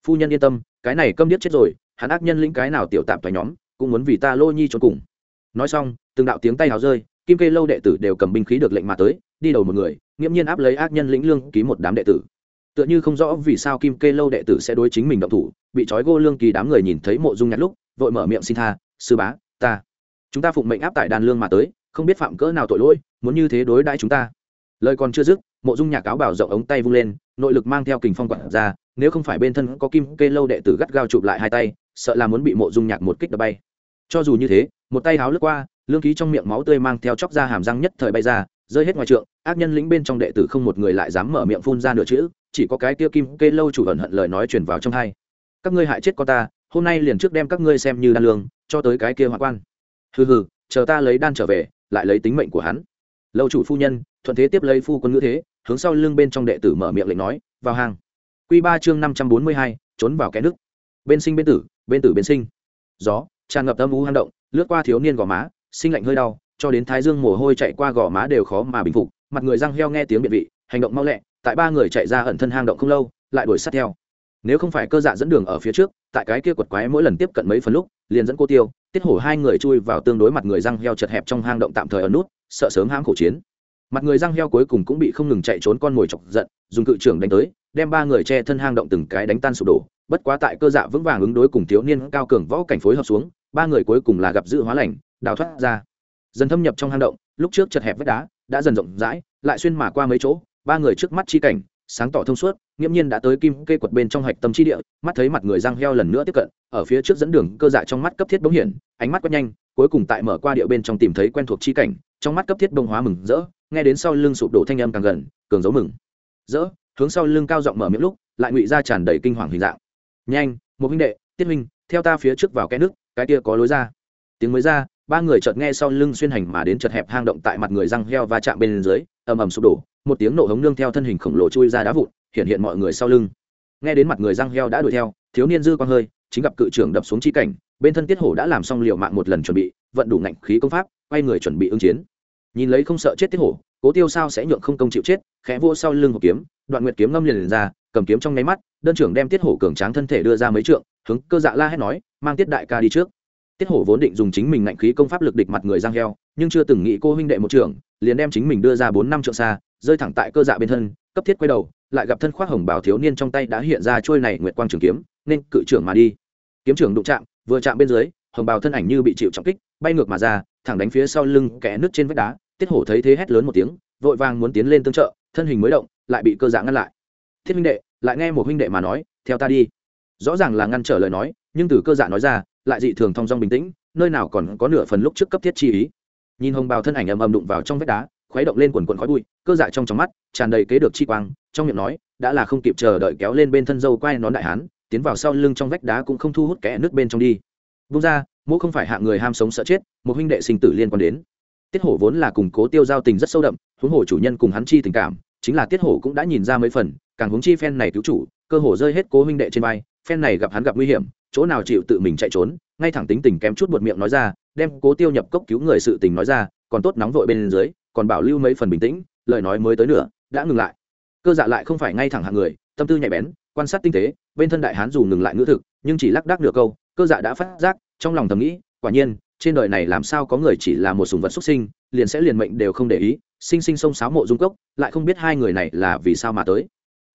Phu nhân yên tâm, cái này câm điếc chết rồi, hắn ác nhân lĩnh cái nào tiểu tạm thoái nhóm, cũng muốn vì ta lô nhi cho cùng. Nói xong, từng đạo tiếng tay háo rơi, kim kê lâu đệ tử đều cầm binh khí được lệnh mà tới, đi đầu một người, nghiễm nhiên áp lấy ác nhân lĩnh lương ký một đám đệ tử. Tựa như không rõ vì sao kim kê lâu đệ tử sẽ đối chính mình động thủ, bị trói gô lương kỳ đám người nhìn thấy mộ dung Nhạc lúc, vội mở miệng xin tha, sư bá, ta chúng ta phụng mệnh áp tại đàn lương mà tới, không biết phạm cỡ nào tội lỗi, muốn như thế đối đãi chúng ta. Lời còn chưa dứt, mộ dung nhà cáo bảo rộng ống tay vung lên, nội lực mang theo kình phong quản ra, nếu không phải bên thân có kim kê lâu đệ tử gắt gao chụp lại hai tay, sợ là muốn bị mộ dung nhạc một kích đập bay. Cho dù như thế, một tay háo lướt qua, lương ký trong miệng máu tươi mang theo chóc ra hàm răng nhất thời bay ra, rơi hết ngoài trượng, ác nhân lĩnh bên trong đệ tử không một người lại dám mở miệng phun ra nửa chữ, chỉ có cái kia kim kê lâu chủ ẩn hận lời nói truyền vào trong hai. Các ngươi hại chết con ta, hôm nay liền trước đem các ngươi xem như đan lương, cho tới cái kia hoạn quan hừ hừ, chờ ta lấy đan trở về, lại lấy tính mệnh của hắn. Lâu chủ phu nhân, thuận thế tiếp lấy phu quân ngữ thế, hướng sau lưng bên trong đệ tử mở miệng lệnh nói, vào hàng. Q ba chương năm trăm bốn mươi hai, trốn vào kẽ nước bên sinh bên tử bên tử bên sinh. Gió, tràn ngập âm u hang động, lướt qua thiếu niên gò má, sinh lạnh hơi đau, cho đến thái dương mồ hôi chạy qua gò má đều khó mà bình phục, mặt người răng heo nghe tiếng biệt vị, hành động mau lẹ, tại ba người chạy ra ẩn thân hang động không lâu, lại đuổi sát theo. Nếu không phải cơ dạ dẫn đường ở phía trước, tại cái kia quật quái mỗi lần tiếp cận mấy phần lúc, liền dẫn cô tiêu tiết hổ hai người chui vào tương đối mặt người răng heo chật hẹp trong hang động tạm thời ở nút, sợ sớm hãm khổ chiến. Mặt người răng heo cuối cùng cũng bị không ngừng chạy trốn con mồi chọc giận, dùng cự trưởng đánh tới, đem ba người che thân hang động từng cái đánh tan sụp đổ. Bất quá tại cơ dạ vững vàng ứng đối cùng thiếu niên cao cường võ cảnh phối hợp xuống, ba người cuối cùng là gặp dự hóa lành, đào thoát ra. Dần thâm nhập trong hang động, lúc trước chật hẹp vách đá, đã dần rộng rãi, lại xuyên mà qua mấy chỗ, ba người trước mắt chi cảnh sáng tỏ thông suốt, nghiễm nhiên đã tới kim kê quật bên trong hạch tâm chi địa, mắt thấy mặt người răng heo lần nữa tiếp cận, ở phía trước dẫn đường, cơ dạ trong mắt cấp thiết bỗng hiển ánh mắt quét nhanh, cuối cùng tại mở qua địa bên trong tìm thấy quen thuộc chi cảnh, trong mắt cấp thiết bông hóa mừng rỡ, nghe đến sau lưng sụp đổ thanh âm càng gần, cường giấu mừng rỡ, hướng sau lưng cao giọng mở miệng lúc, lại ngụy ra tràn đầy kinh hoàng hình dạng. Nhanh, một huynh đệ, tiết huynh, theo ta phía trước vào cái nước, cái kia có lối ra. Tiếng mới ra, ba người chợt nghe sau lưng xuyên hành mà đến chật hẹp hang động tại mặt người răng heo và chạm bên dưới, ầm ầm sụp đổ một tiếng nổ hống nương theo thân hình khổng lồ chui ra đá vụn hiện hiện mọi người sau lưng. Nghe đến mặt người răng heo đã đuổi theo thiếu niên dư quang hơi chính gặp cự trưởng đập xuống chi cảnh bên thân tiết hổ đã làm xong liều mạng một lần chuẩn bị vận đủ ngạnh khí công pháp quay người chuẩn bị ứng chiến. Nhìn lấy không sợ chết tiết hổ cố tiêu sao sẽ nhượng không công chịu chết khẽ vô sau lưng hộp kiếm đoạn nguyệt kiếm ngâm liền, liền ra cầm kiếm trong nháy mắt đơn trưởng đem tiết hổ cường tráng thân thể đưa ra mấy trượng hướng cơ dạ la hét nói mang tiết đại ca đi trước. Tiết hổ vốn định dùng chính mình ngạnh khí công pháp lực địch mặt người giang heo nhưng chưa từng nghĩ cô huynh đệ một trưởng liền đem chính mình đưa ra bốn năm trượng xa, rơi thẳng tại cơ dạ bên thân, cấp thiết quay đầu, lại gặp thân khoác hồng bảo thiếu niên trong tay đã hiện ra trôi này nguyệt quang trường kiếm, nên cự trưởng mà đi. Kiếm trưởng đụng chạm, vừa chạm bên dưới, hồng bào thân ảnh như bị chịu trọng kích, bay ngược mà ra, thẳng đánh phía sau lưng kẽ nứt trên vách đá, tiết hổ thấy thế hét lớn một tiếng, vội vàng muốn tiến lên tương trợ, thân hình mới động, lại bị cơ dạ ngăn lại. Thiết huynh đệ, lại nghe một huynh đệ mà nói, theo ta đi. Rõ ràng là ngăn trở lời nói, nhưng từ cơ dạ nói ra, lại dị thường thong dong bình tĩnh, nơi nào còn có nửa phần lúc trước cấp thiết chi ý nhìn hồng bào thân ảnh ầm ầm đụng vào trong vách đá, khuấy động lên quần quần khói bụi, cơ dạ trong trong mắt, tràn đầy kế được chi quang, trong miệng nói, đã là không kịp chờ đợi kéo lên bên thân dâu quai nón đại hán, tiến vào sau lưng trong vách đá cũng không thu hút kẽ nước bên trong đi. Vung ra, mỗ không phải hạ người ham sống sợ chết, một huynh đệ sinh tử liên quan đến. Tiết hổ vốn là cùng cố tiêu giao tình rất sâu đậm, huống hồ chủ nhân cùng hắn chi tình cảm, chính là tiết hổ cũng đã nhìn ra mấy phần, càng huống chi phen này cứu chủ, cơ hồ rơi hết cố huynh đệ trên vai, phen này gặp hắn gặp nguy hiểm, chỗ nào chịu tự mình chạy trốn, ngay thẳng tính tình kém chút buột miệng nói ra đem cố tiêu nhập cốc cứu người sự tình nói ra, còn tốt nóng vội bên dưới, còn bảo lưu mấy phần bình tĩnh, lời nói mới tới nửa, đã ngừng lại. Cơ dạ lại không phải ngay thẳng hạng người, tâm tư nhạy bén, quan sát tinh tế, bên thân đại hán dù ngừng lại ngữ thực, nhưng chỉ lắc đắc nửa câu, cơ dạ đã phát giác, trong lòng thầm nghĩ, quả nhiên, trên đời này làm sao có người chỉ là một sùng vật xuất sinh, liền sẽ liền mệnh đều không để ý, sinh sinh sông sáo mộ dung cốc, lại không biết hai người này là vì sao mà tới.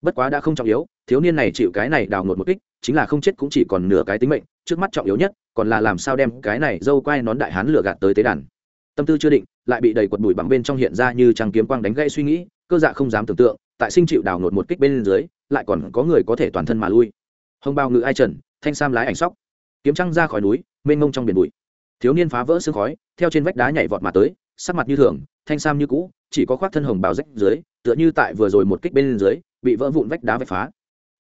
Bất quá đã không trọng yếu, thiếu niên này chịu cái này đào ngột một kích, chính là không chết cũng chỉ còn nửa cái tính mệnh, trước mắt trọng yếu nhất còn là làm sao đem cái này dâu quai nón đại hán lửa gạt tới tế đàn. Tâm tư chưa định, lại bị đầy quật bụi bằng bên trong hiện ra như trăng kiếm quang đánh gãy suy nghĩ, cơ dạ không dám tưởng tượng, tại sinh chịu đào nột một kích bên dưới, lại còn có người có thể toàn thân mà lui. Hồng bao ngự ai trần, thanh sam lái ảnh sóc. Kiếm trăng ra khỏi núi, mênh mông trong biển bụi. Thiếu niên phá vỡ sương khói, theo trên vách đá nhảy vọt mà tới, sắc mặt như thường, thanh sam như cũ, chỉ có khoác thân hồng bào rách dưới, tựa như tại vừa rồi một kích bên dưới, bị vỡ vụn vách đá vạch phá.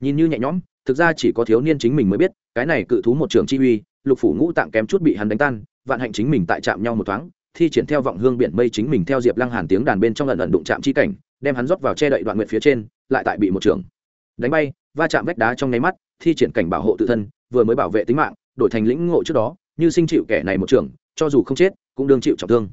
Nhìn như nhẹ nhõm, thực ra chỉ có thiếu niên chính mình mới biết, cái này cự thú một trường chi uy lục phủ ngũ tạng kém chút bị hắn đánh tan, vạn hạnh chính mình tại chạm nhau một thoáng, thi triển theo vọng hương biển mây chính mình theo diệp lăng hàn tiếng đàn bên trong lần lần đụng chạm chi cảnh, đem hắn rót vào che đậy đoạn nguyện phía trên, lại tại bị một trường đánh bay, va chạm vách đá trong nháy mắt, thi triển cảnh bảo hộ tự thân, vừa mới bảo vệ tính mạng, đổi thành lĩnh ngộ trước đó, như sinh chịu kẻ này một trường, cho dù không chết, cũng đương chịu trọng thương.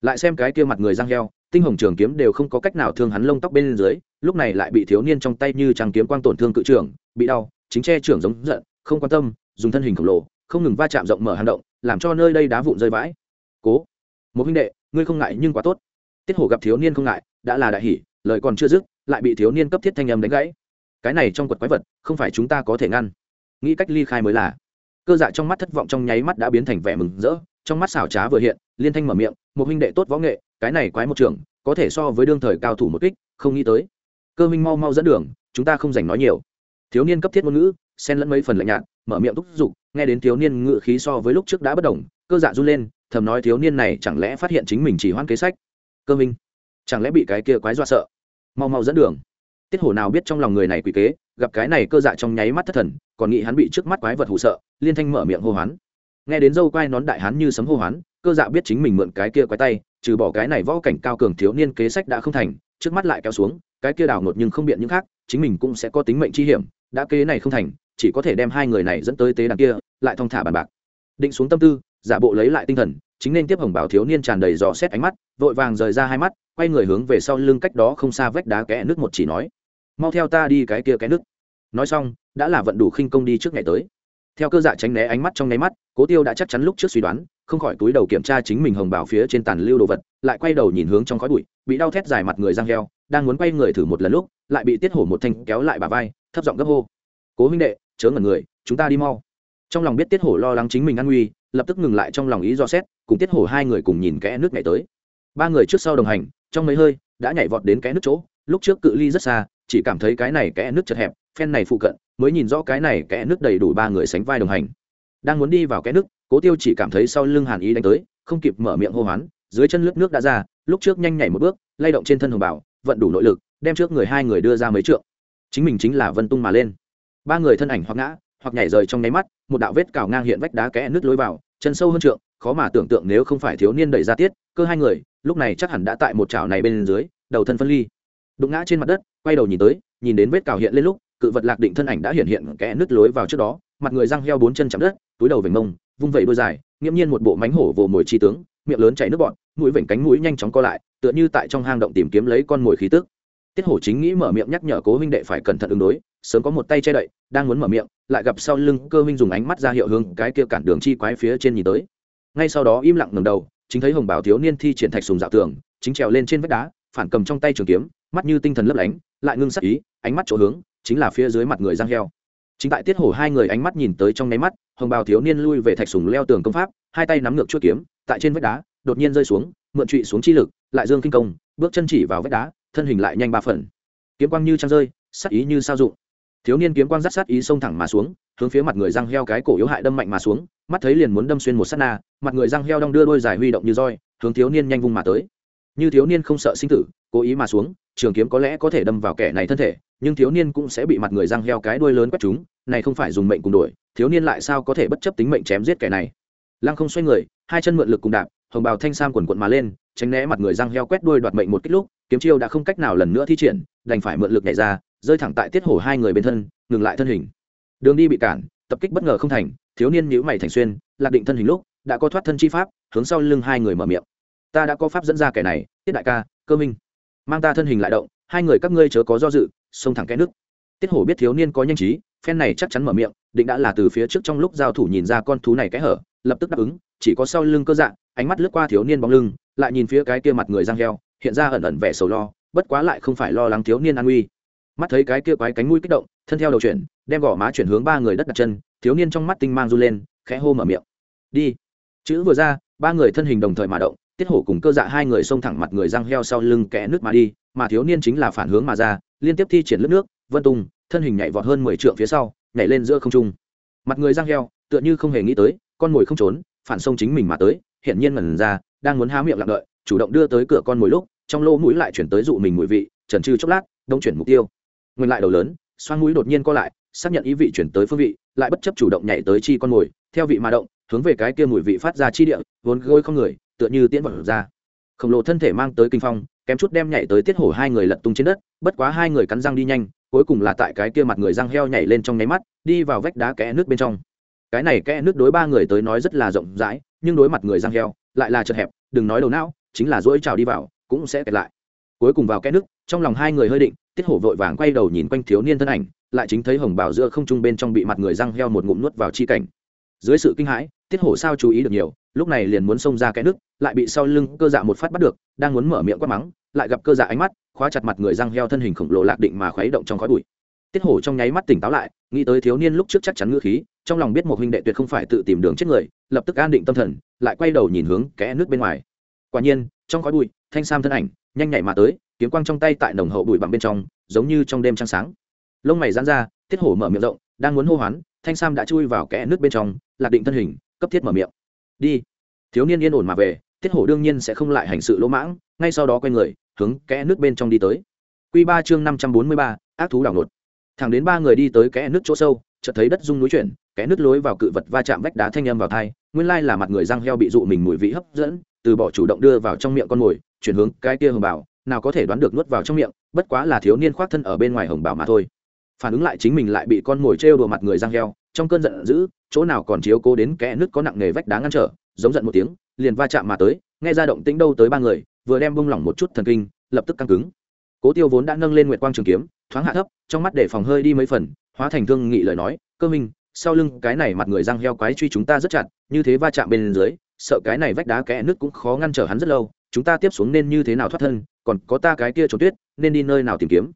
Lại xem cái kia mặt người giang heo, tinh hồng trường kiếm đều không có cách nào thương hắn lông tóc bên dưới, lúc này lại bị thiếu niên trong tay như trăng kiếm quang tổn thương cự trưởng bị đau, chính che trưởng giống giận, không quan tâm, dùng thân hình khổng lồ không ngừng va chạm rộng mở hang động, làm cho nơi đây đá vụn rơi vãi. Cố, một huynh đệ, ngươi không ngại nhưng quá tốt. Tiết hổ gặp thiếu niên không ngại, đã là đại hỷ lời còn chưa dứt, lại bị thiếu niên cấp thiết thanh âm đánh gãy. Cái này trong quật quái vật, không phải chúng ta có thể ngăn. Nghĩ cách ly khai mới là. Cơ dạ trong mắt thất vọng trong nháy mắt đã biến thành vẻ mừng rỡ, trong mắt xảo trá vừa hiện, liên thanh mở miệng, một huynh đệ tốt võ nghệ, cái này quái một trường, có thể so với đương thời cao thủ một kích, không nghĩ tới. Cơ minh mau mau dẫn đường, chúng ta không dành nói nhiều. Thiếu niên cấp thiết ngôn ngữ, xen lẫn mấy phần lạnh nhạt mở miệng thúc giục, nghe đến thiếu niên ngự khí so với lúc trước đã bất đồng, cơ dạ run lên, thầm nói thiếu niên này chẳng lẽ phát hiện chính mình chỉ hoan kế sách? Cơ minh, chẳng lẽ bị cái kia quái dọa sợ? Mau mau dẫn đường. Tiết hổ nào biết trong lòng người này quỷ kế, gặp cái này cơ dạ trong nháy mắt thất thần, còn nghĩ hắn bị trước mắt quái vật hụ sợ, liên thanh mở miệng hô hoán. Nghe đến dâu quai nón đại hắn như sấm hô hoán, cơ dạ biết chính mình mượn cái kia quái tay, trừ bỏ cái này võ cảnh cao cường thiếu niên kế sách đã không thành, trước mắt lại kéo xuống, cái kia đảo ngột nhưng không biện những khác, chính mình cũng sẽ có tính mệnh chi hiểm, đã kế này không thành chỉ có thể đem hai người này dẫn tới tế đàn kia, lại thong thả bàn bạc. Định xuống tâm tư, giả bộ lấy lại tinh thần, chính nên tiếp hồng bảo thiếu niên tràn đầy dò xét ánh mắt, vội vàng rời ra hai mắt, quay người hướng về sau lưng cách đó không xa vách đá kẽ nước một chỉ nói, mau theo ta đi cái kia cái nước. Nói xong, đã là vận đủ khinh công đi trước ngày tới. Theo cơ dạ tránh né ánh mắt trong nháy mắt, cố tiêu đã chắc chắn lúc trước suy đoán, không khỏi túi đầu kiểm tra chính mình hồng bảo phía trên tàn lưu đồ vật, lại quay đầu nhìn hướng trong khói bụi, bị đau thét dài mặt người giang heo, đang muốn quay người thử một lần lúc, lại bị tiết hổ một thanh kéo lại bà vai, thấp giọng gấp hô. Cố huynh đệ chớ ngẩn người, chúng ta đi mau. Trong lòng biết tiết hổ lo lắng chính mình an nguy, lập tức ngừng lại trong lòng ý do xét, cùng tiết hổ hai người cùng nhìn kẽ nước nhảy tới. Ba người trước sau đồng hành, trong mấy hơi, đã nhảy vọt đến kẽ nước chỗ, lúc trước cự ly rất xa, chỉ cảm thấy cái này kẽ nước chật hẹp, phen này phụ cận, mới nhìn rõ cái này kẽ nước đầy đủ ba người sánh vai đồng hành. Đang muốn đi vào kẽ nước, cố tiêu chỉ cảm thấy sau lưng hàn ý đánh tới, không kịp mở miệng hô hoán, dưới chân lướt nước đã ra, lúc trước nhanh nhảy một bước, lay động trên thân hồng bảo, vận đủ nội lực, đem trước người hai người đưa ra mấy trượng. Chính mình chính là vân tung mà lên ba người thân ảnh hoặc ngã, hoặc nhảy rời trong nháy mắt, một đạo vết cào ngang hiện vách đá kẽ nứt lối vào, chân sâu hơn trượng, khó mà tưởng tượng nếu không phải thiếu niên đẩy ra tiết, cơ hai người, lúc này chắc hẳn đã tại một chảo này bên dưới, đầu thân phân ly. Đụng ngã trên mặt đất, quay đầu nhìn tới, nhìn đến vết cào hiện lên lúc, cự vật lạc định thân ảnh đã hiện hiện kẽ nứt lối vào trước đó, mặt người răng heo bốn chân chạm đất, túi đầu vểnh mông, vung vẩy đôi dài, nghiễm nhiên một bộ mánh hổ vồ mồi chi tướng, miệng lớn chảy nước bọn mũi vểnh cánh mũi nhanh chóng co lại, tựa như tại trong hang động tìm kiếm lấy con mồi khí tức tiết hổ chính nghĩ mở miệng nhắc nhở cố huynh đệ phải cẩn thận ứng đối, sớm có một tay che đậy, đang muốn mở miệng, lại gặp sau lưng cơ huynh dùng ánh mắt ra hiệu hướng cái kia cản đường chi quái phía trên nhìn tới. Ngay sau đó im lặng ngầm đầu, chính thấy hồng bảo thiếu niên thi triển thạch sùng dạo tường, chính trèo lên trên vách đá, phản cầm trong tay trường kiếm, mắt như tinh thần lấp lánh, lại ngưng sắc ý, ánh mắt chỗ hướng, chính là phía dưới mặt người giang heo. Chính tại tiết hổ hai người ánh mắt nhìn tới trong nháy mắt, hồng bào thiếu niên lui về thạch sùng leo tường công pháp, hai tay nắm ngược chuỗi kiếm, tại trên vách đá, đột nhiên rơi xuống, mượn trụy xuống chi lực, lại dương kinh công, bước chân chỉ vào vách đá thân hình lại nhanh ba phần. Kiếm quang như trăng rơi sắc ý như sao dụng. Thiếu niên kiếm quang rắt sát ý xông thẳng mà xuống, hướng phía mặt người răng heo cái cổ yếu hại đâm mạnh mà xuống, mắt thấy liền muốn đâm xuyên một sát na, mặt người răng heo đong đưa đôi dài huy động như roi, hướng thiếu niên nhanh vung mà tới. Như thiếu niên không sợ sinh tử, cố ý mà xuống, trường kiếm có lẽ có thể đâm vào kẻ này thân thể, nhưng thiếu niên cũng sẽ bị mặt người răng heo cái đuôi lớn quét chúng này không phải dùng mệnh cùng đuổi, thiếu niên lại sao có thể bất chấp tính mệnh chém giết kẻ này? Lăng không xoay người, hai chân mượn lực cùng đạp hồng bào thanh sam quần quận mà lên, tránh né mặt người răng heo quét đuôi đoạt mệnh một kích lúc, kiếm chiêu đã không cách nào lần nữa thi triển, đành phải mượn lực nhảy ra, rơi thẳng tại tiết hổ hai người bên thân, ngừng lại thân hình. Đường đi bị cản, tập kích bất ngờ không thành, thiếu niên nhíu mày thành xuyên, lạc định thân hình lúc, đã có thoát thân chi pháp, hướng sau lưng hai người mở miệng. Ta đã có pháp dẫn ra kẻ này, tiết đại ca, cơ minh. Mang ta thân hình lại động, hai người các ngươi chớ có do dự, xông thẳng cái nước tiết hổ biết thiếu niên có nhanh trí, phen này chắc chắn mở miệng, định đã là từ phía trước trong lúc giao thủ nhìn ra con thú này cái hở, lập tức đáp ứng, chỉ có sau lưng cơ dạng ánh mắt lướt qua thiếu niên bóng lưng, lại nhìn phía cái kia mặt người giang heo, hiện ra ẩn ẩn vẻ sầu lo, bất quá lại không phải lo lắng thiếu niên an nguy. Mắt thấy cái kia quái cánh mũi kích động, thân theo đầu chuyển, đem gò má chuyển hướng ba người đất đặt chân, thiếu niên trong mắt tinh mang r u lên, khẽ hô mở miệng. Đi. Chữ vừa ra, ba người thân hình đồng thời mà động, tiết hổ cùng cơ dạ hai người xông thẳng mặt người Giang heo sau lưng kẽ nước mà đi, mà thiếu niên chính là phản hướng mà ra, liên tiếp thi triển lướt nước, vân tung, thân hình nhảy vọt hơn mười trượng phía sau, nhảy lên giữa không trung. Mặt người Giang heo, tựa như không hề nghĩ tới, con mồi không trốn, phản xông chính mình mà tới hiện nhiên mẩn ra, đang muốn há miệng lặng đợi, chủ động đưa tới cửa con mồi lúc, trong lỗ mũi lại chuyển tới dụ mình mùi vị, trần trừ chốc lát, đông chuyển mục tiêu. Nguyên lại đầu lớn xoan mũi đột nhiên co lại, xác nhận ý vị chuyển tới phương vị, lại bất chấp chủ động nhảy tới chi con mồi, theo vị mà động, hướng về cái kia mùi vị phát ra chi địa, vốn gối không người, tựa như tiễn vật ra. Khổng lồ thân thể mang tới kinh phong, kém chút đem nhảy tới tiết hổ hai người lật tung trên đất, bất quá hai người cắn răng đi nhanh, cuối cùng là tại cái kia mặt người răng heo nhảy lên trong nháy mắt, đi vào vách đá kẽ nước bên trong. Cái này kẽ nước đối ba người tới nói rất là rộng rãi nhưng đối mặt người giang heo, lại là chật hẹp, đừng nói đầu não, chính là dỗi trào đi vào, cũng sẽ kẹt lại. Cuối cùng vào kẽ nước, trong lòng hai người hơi định, tiết hổ vội vàng quay đầu nhìn quanh thiếu niên thân ảnh, lại chính thấy hồng bảo giữa không trung bên trong bị mặt người răng heo một ngụm nuốt vào chi cảnh. Dưới sự kinh hãi, tiết hổ sao chú ý được nhiều, lúc này liền muốn xông ra cái nước, lại bị sau lưng cơ dạ một phát bắt được, đang muốn mở miệng quát mắng, lại gặp cơ dạ ánh mắt, khóa chặt mặt người răng heo thân hình khổng lồ lạc định mà khuấy động trong khói bụi. Tiết hổ trong nháy mắt tỉnh táo lại, nghĩ tới thiếu niên lúc trước chắc chắn ngữ khí trong lòng biết một huynh đệ tuyệt không phải tự tìm đường chết người, lập tức an định tâm thần, lại quay đầu nhìn hướng kẽ nước bên ngoài. Quả nhiên, trong khói bụi, thanh sam thân ảnh, nhanh nhảy mà tới, kiếm quang trong tay tại nồng hậu bụi bằng bên trong, giống như trong đêm trăng sáng. Lông mày giãn ra tiết hổ mở miệng rộng, đang muốn hô hoán, thanh sam đã chui vào kẽ nước bên trong, lạc định thân hình, cấp thiết mở miệng. Đi. Thiếu niên yên ổn mà về tiết hổ đương nhiên sẽ không lại hành sự lỗ mãng, ngay sau đó quay người, hướng kẽ nước bên trong đi tới. Q ba chương năm trăm bốn mươi ba, ác thú đảo nột thẳng đến ba người đi tới kẽ nước chỗ sâu chợt thấy đất rung núi chuyển, kẽ nứt lối vào cự vật va chạm vách đá thanh âm vào thai nguyên lai là mặt người răng heo bị dụ mình mùi vị hấp dẫn, từ bỏ chủ động đưa vào trong miệng con mồi, chuyển hướng cái kia hồng bảo, nào có thể đoán được nuốt vào trong miệng, bất quá là thiếu niên khoác thân ở bên ngoài hồng bảo mà thôi. Phản ứng lại chính mình lại bị con mồi trêu đùa mặt người răng heo, trong cơn giận dữ, chỗ nào còn chiếu cố đến kẽ nứt có nặng nghề vách đá ngăn trở, giống giận một tiếng, liền va chạm mà tới, nghe ra động tĩnh đâu tới ba người, vừa đem bung lỏng một chút thần kinh, lập tức căng cứng. Cố tiêu vốn đã nâng lên nguyệt quang trường kiếm, thoáng hạ thấp, trong mắt để phòng hơi đi mấy phần hóa thành thương nghị lời nói, cơ minh, sau lưng cái này mặt người răng heo quái truy chúng ta rất chặt, như thế va chạm bên dưới, sợ cái này vách đá kẽ nước cũng khó ngăn trở hắn rất lâu, chúng ta tiếp xuống nên như thế nào thoát thân, còn có ta cái kia trốn tuyết, nên đi nơi nào tìm kiếm?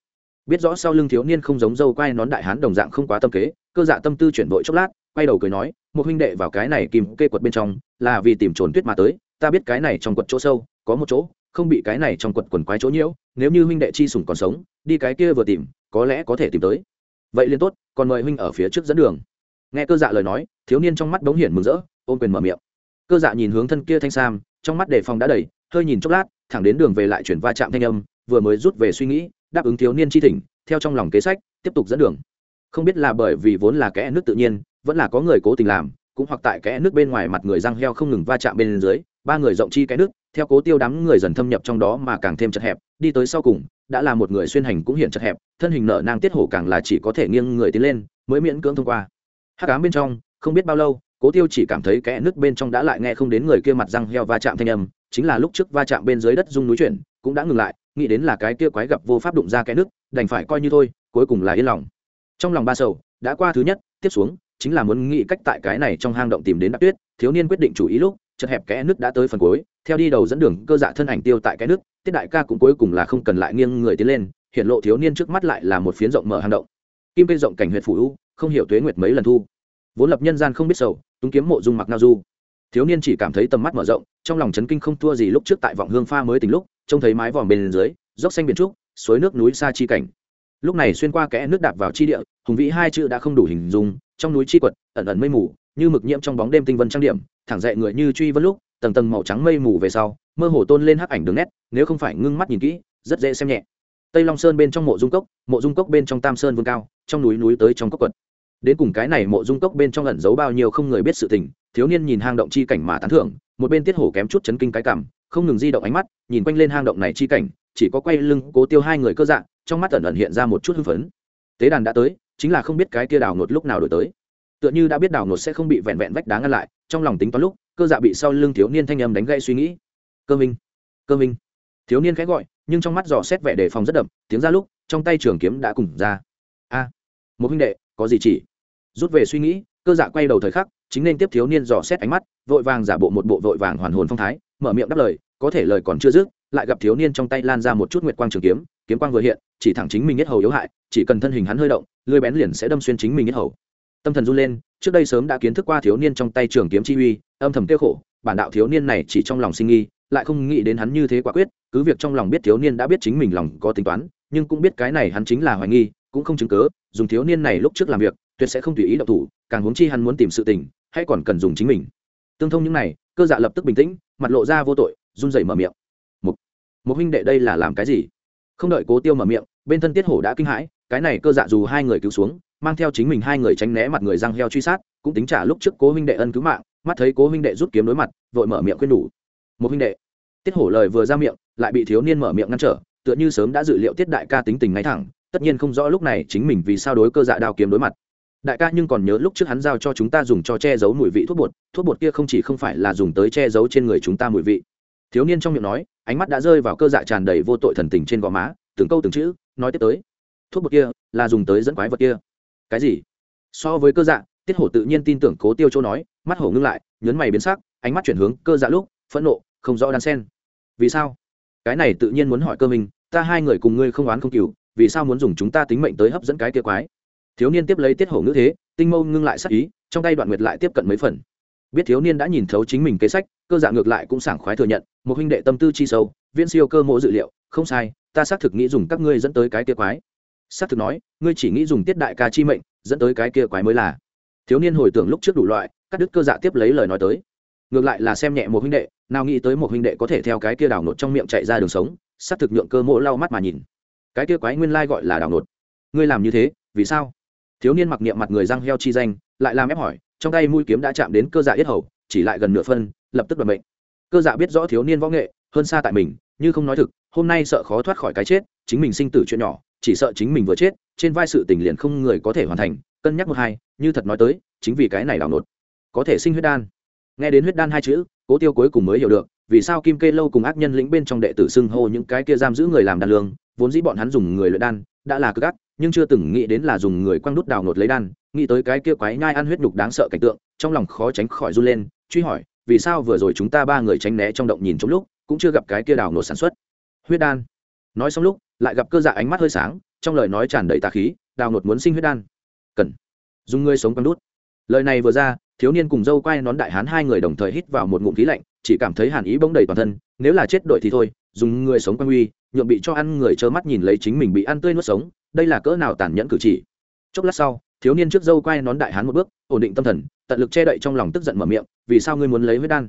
Biết rõ sau lưng thiếu niên không giống dâu quai nón đại hán đồng dạng không quá tâm kế, cơ dạ tâm tư chuyển vội chốc lát, quay đầu cười nói, một huynh đệ vào cái này kìm kê quật bên trong, là vì tìm trốn tuyết mà tới, ta biết cái này trong quật chỗ sâu, có một chỗ, không bị cái này trong quật quần quái chỗ nhiễu, nếu như huynh đệ chi sủng còn sống, đi cái kia vừa tìm, có lẽ có thể tìm tới vậy liên tốt, còn mời huynh ở phía trước dẫn đường. Nghe cơ dạ lời nói, thiếu niên trong mắt đống hiển mừng rỡ, ôm quyền mở miệng. Cơ dạ nhìn hướng thân kia thanh sam, trong mắt đề phòng đã đầy, hơi nhìn chốc lát, thẳng đến đường về lại chuyển va chạm thanh âm, vừa mới rút về suy nghĩ, đáp ứng thiếu niên chi thỉnh, theo trong lòng kế sách, tiếp tục dẫn đường. Không biết là bởi vì vốn là kẽ nước tự nhiên, vẫn là có người cố tình làm, cũng hoặc tại kẽ nước bên ngoài mặt người răng heo không ngừng va chạm bên dưới, ba người rộng chi cái nước, theo cố tiêu đám người dần thâm nhập trong đó mà càng thêm chật hẹp, đi tới sau cùng đã là một người xuyên hành cũng hiện chật hẹp, thân hình nở nang tiết hổ càng là chỉ có thể nghiêng người tiến lên, mới miễn cưỡng thông qua. Hắc ám bên trong, không biết bao lâu, cố tiêu chỉ cảm thấy kẽ nước bên trong đã lại nghe không đến người kia mặt răng heo va chạm thanh âm, chính là lúc trước va chạm bên dưới đất rung núi chuyển, cũng đã ngừng lại, nghĩ đến là cái kia quái gặp vô pháp đụng ra kẽ nước đành phải coi như thôi, cuối cùng là yên lòng. Trong lòng ba sầu, đã qua thứ nhất, tiếp xuống, chính là muốn nghĩ cách tại cái này trong hang động tìm đến đắc tuyết, thiếu niên quyết định chủ ý lúc chật hẹp kẽ nước đã tới phần cuối, theo đi đầu dẫn đường cơ dạ thân ảnh tiêu tại cái nước tiết đại ca cũng cuối cùng là không cần lại nghiêng người tiến lên, hiện lộ thiếu niên trước mắt lại là một phiến rộng mở hang động. Kim cây rộng cảnh huyện phủ u, không hiểu tuế nguyệt mấy lần thu. Vốn lập nhân gian không biết sầu túng kiếm mộ dung mặc nao du. Thiếu niên chỉ cảm thấy tầm mắt mở rộng, trong lòng chấn kinh không thua gì lúc trước tại vọng hương pha mới tình lúc, trông thấy mái vòm bên dưới, dốc xanh biển trúc, suối nước núi xa chi cảnh. Lúc này xuyên qua kẽ nước đạp vào chi địa, hùng vĩ hai chữ đã không đủ hình dung, trong núi chi quật, ẩn ẩn mây mù, như mực nhiễm trong bóng đêm tinh vân trang điểm thẳng dậy người như truy vân lúc, tầng tầng màu trắng mây mù về sau, mơ hồ tôn lên hắc ảnh đường nét, nếu không phải ngưng mắt nhìn kỹ, rất dễ xem nhẹ. Tây long sơn bên trong mộ dung cốc, mộ dung cốc bên trong tam sơn vương cao, trong núi núi tới trong cốc quật. Đến cùng cái này mộ dung cốc bên trong ẩn giấu bao nhiêu không người biết sự tình, thiếu niên nhìn hang động chi cảnh mà tán thưởng, một bên tiết hổ kém chút chấn kinh cái cảm, không ngừng di động ánh mắt, nhìn quanh lên hang động này chi cảnh, chỉ có quay lưng cố tiêu hai người cơ dạng trong mắt ẩn ẩn hiện ra một chút hưng phấn. Tế đàn đã tới, chính là không biết cái kia đào ngột lúc nào đổi tới. Tựa như đã biết đào ngột sẽ không bị vẹn vẹn vách đá ngăn lại trong lòng tính toán lúc, cơ dạ bị sau lưng thiếu niên thanh âm đánh gãy suy nghĩ. Cơ minh cơ minh. Thiếu niên khẽ gọi, nhưng trong mắt dò xét vẻ đề phòng rất đậm, tiếng ra lúc, trong tay trường kiếm đã cùng ra. A, một huynh đệ, có gì chỉ? Rút về suy nghĩ, cơ dạ quay đầu thời khắc, chính nên tiếp thiếu niên dò xét ánh mắt, vội vàng giả bộ một bộ vội vàng hoàn hồn phong thái, mở miệng đáp lời, có thể lời còn chưa dứt, lại gặp thiếu niên trong tay lan ra một chút nguyệt quang trường kiếm kiếm quang vừa hiện, chỉ thẳng chính mình nhất hầu yếu hại, chỉ cần thân hình hắn hơi động lưỡi bén liền sẽ đâm xuyên chính mình nhất hầu tâm thần run lên, trước đây sớm đã kiến thức qua thiếu niên trong tay trường kiếm chi uy, âm thầm tiêu khổ, bản đạo thiếu niên này chỉ trong lòng sinh nghi, lại không nghĩ đến hắn như thế quả quyết, cứ việc trong lòng biết thiếu niên đã biết chính mình lòng có tính toán, nhưng cũng biết cái này hắn chính là hoài nghi, cũng không chứng cớ, dùng thiếu niên này lúc trước làm việc, tuyệt sẽ không tùy ý động thủ, càng huống chi hắn muốn tìm sự tình, hay còn cần dùng chính mình. Tương thông những này, cơ dạ lập tức bình tĩnh, mặt lộ ra vô tội, run rẩy mở miệng. Một một huynh đệ đây là làm cái gì? Không đợi cố tiêu mở miệng, bên thân tiết hổ đã kinh hãi, cái này cơ dạ dù hai người cứu xuống mang theo chính mình hai người tránh né mặt người răng heo truy sát, cũng tính trả lúc trước cố huynh đệ ân cứu mạng, mắt thấy cố huynh đệ rút kiếm đối mặt, vội mở miệng khuyên đủ. Một huynh đệ. Tiết hổ lời vừa ra miệng, lại bị thiếu niên mở miệng ngăn trở, tựa như sớm đã dự liệu tiết đại ca tính tình ngay thẳng, tất nhiên không rõ lúc này chính mình vì sao đối cơ dạ đao kiếm đối mặt. Đại ca nhưng còn nhớ lúc trước hắn giao cho chúng ta dùng cho che giấu mùi vị thuốc bột thuốc bột kia không chỉ không phải là dùng tới che giấu trên người chúng ta mùi vị. Thiếu niên trong miệng nói, ánh mắt đã rơi vào cơ dạ tràn đầy vô tội thần tình trên gò má, từng câu từng chữ, nói tiếp tới. Thuốc bột kia là dùng tới dẫn quái vật kia cái gì? So với cơ dạ tiết hổ tự nhiên tin tưởng cố tiêu chỗ nói, mắt hổ ngưng lại nhấn mày biến sắc, ánh mắt chuyển hướng cơ dạ lúc, phẫn nộ, không rõ đan sen. Vì sao? Cái này tự nhiên muốn hỏi cơ mình, ta hai người cùng ngươi không oán không cừu, vì sao muốn dùng chúng ta tính mệnh tới hấp dẫn cái kia quái? Thiếu niên tiếp lấy tiết hổ ngữ thế, tinh mâu ngưng lại sắc ý, trong tay đoạn nguyệt lại tiếp cận mấy phần. Biết thiếu niên đã nhìn thấu chính mình kế sách, cơ dạ ngược lại cũng sảng khoái thừa nhận, một huynh đệ tâm tư chi sâu viên siêu cơ mộ dự liệu, không sai, ta xác thực nghĩ dùng các ngươi dẫn tới cái kia quái xác thực nói, ngươi chỉ nghĩ dùng tiết đại ca chi mệnh, dẫn tới cái kia quái mới là. Thiếu niên hồi tưởng lúc trước đủ loại, cắt đứt cơ dạ tiếp lấy lời nói tới. Ngược lại là xem nhẹ một huynh đệ, nào nghĩ tới một huynh đệ có thể theo cái kia đào nột trong miệng chạy ra đường sống xác thực nhượng cơ mỗ lau mắt mà nhìn. Cái kia quái nguyên lai gọi là đào nột. Ngươi làm như thế, vì sao? Thiếu niên mặc niệm mặt người răng heo chi danh, lại làm ép hỏi, trong tay mũi kiếm đã chạm đến cơ dạ yết hầu, chỉ lại gần nửa phân, lập tức đoạt mệnh. Cơ dạ biết rõ thiếu niên võ nghệ, hơn xa tại mình, như không nói thực, hôm nay sợ khó thoát khỏi cái chết, chính mình sinh tử chuyện nhỏ chỉ sợ chính mình vừa chết, trên vai sự tình liền không người có thể hoàn thành, cân nhắc một hai, như thật nói tới, chính vì cái này đảo nột. Có thể sinh huyết đan. Nghe đến huyết đan hai chữ, cố tiêu cuối cùng mới hiểu được, vì sao kim kê lâu cùng ác nhân lĩnh bên trong đệ tử xưng hô những cái kia giam giữ người làm đan lương, vốn dĩ bọn hắn dùng người luyện đan, đã là cực ác, nhưng chưa từng nghĩ đến là dùng người quăng đút đào nột lấy đan, nghĩ tới cái kia quái nhai ăn huyết nhục đáng sợ cảnh tượng, trong lòng khó tránh khỏi run lên, truy hỏi, vì sao vừa rồi chúng ta ba người tránh né trong động nhìn trong lúc, cũng chưa gặp cái kia đào nột sản xuất? Huyết đan nói xong lúc, lại gặp cơ dạ ánh mắt hơi sáng, trong lời nói tràn đầy tà khí, đào nột muốn sinh huyết đan. Cần. Dùng ngươi sống quăng đút. Lời này vừa ra, thiếu niên cùng dâu quay nón đại hán hai người đồng thời hít vào một ngụm khí lạnh, chỉ cảm thấy hàn ý bỗng đầy toàn thân, nếu là chết đội thì thôi, dùng người sống quan uy, nhượng bị cho ăn người trơ mắt nhìn lấy chính mình bị ăn tươi nuốt sống, đây là cỡ nào tàn nhẫn cử chỉ. Chốc lát sau, thiếu niên trước dâu quay nón đại hán một bước, ổn định tâm thần, tận lực che đậy trong lòng tức giận mở miệng, vì sao ngươi muốn lấy huyết đan?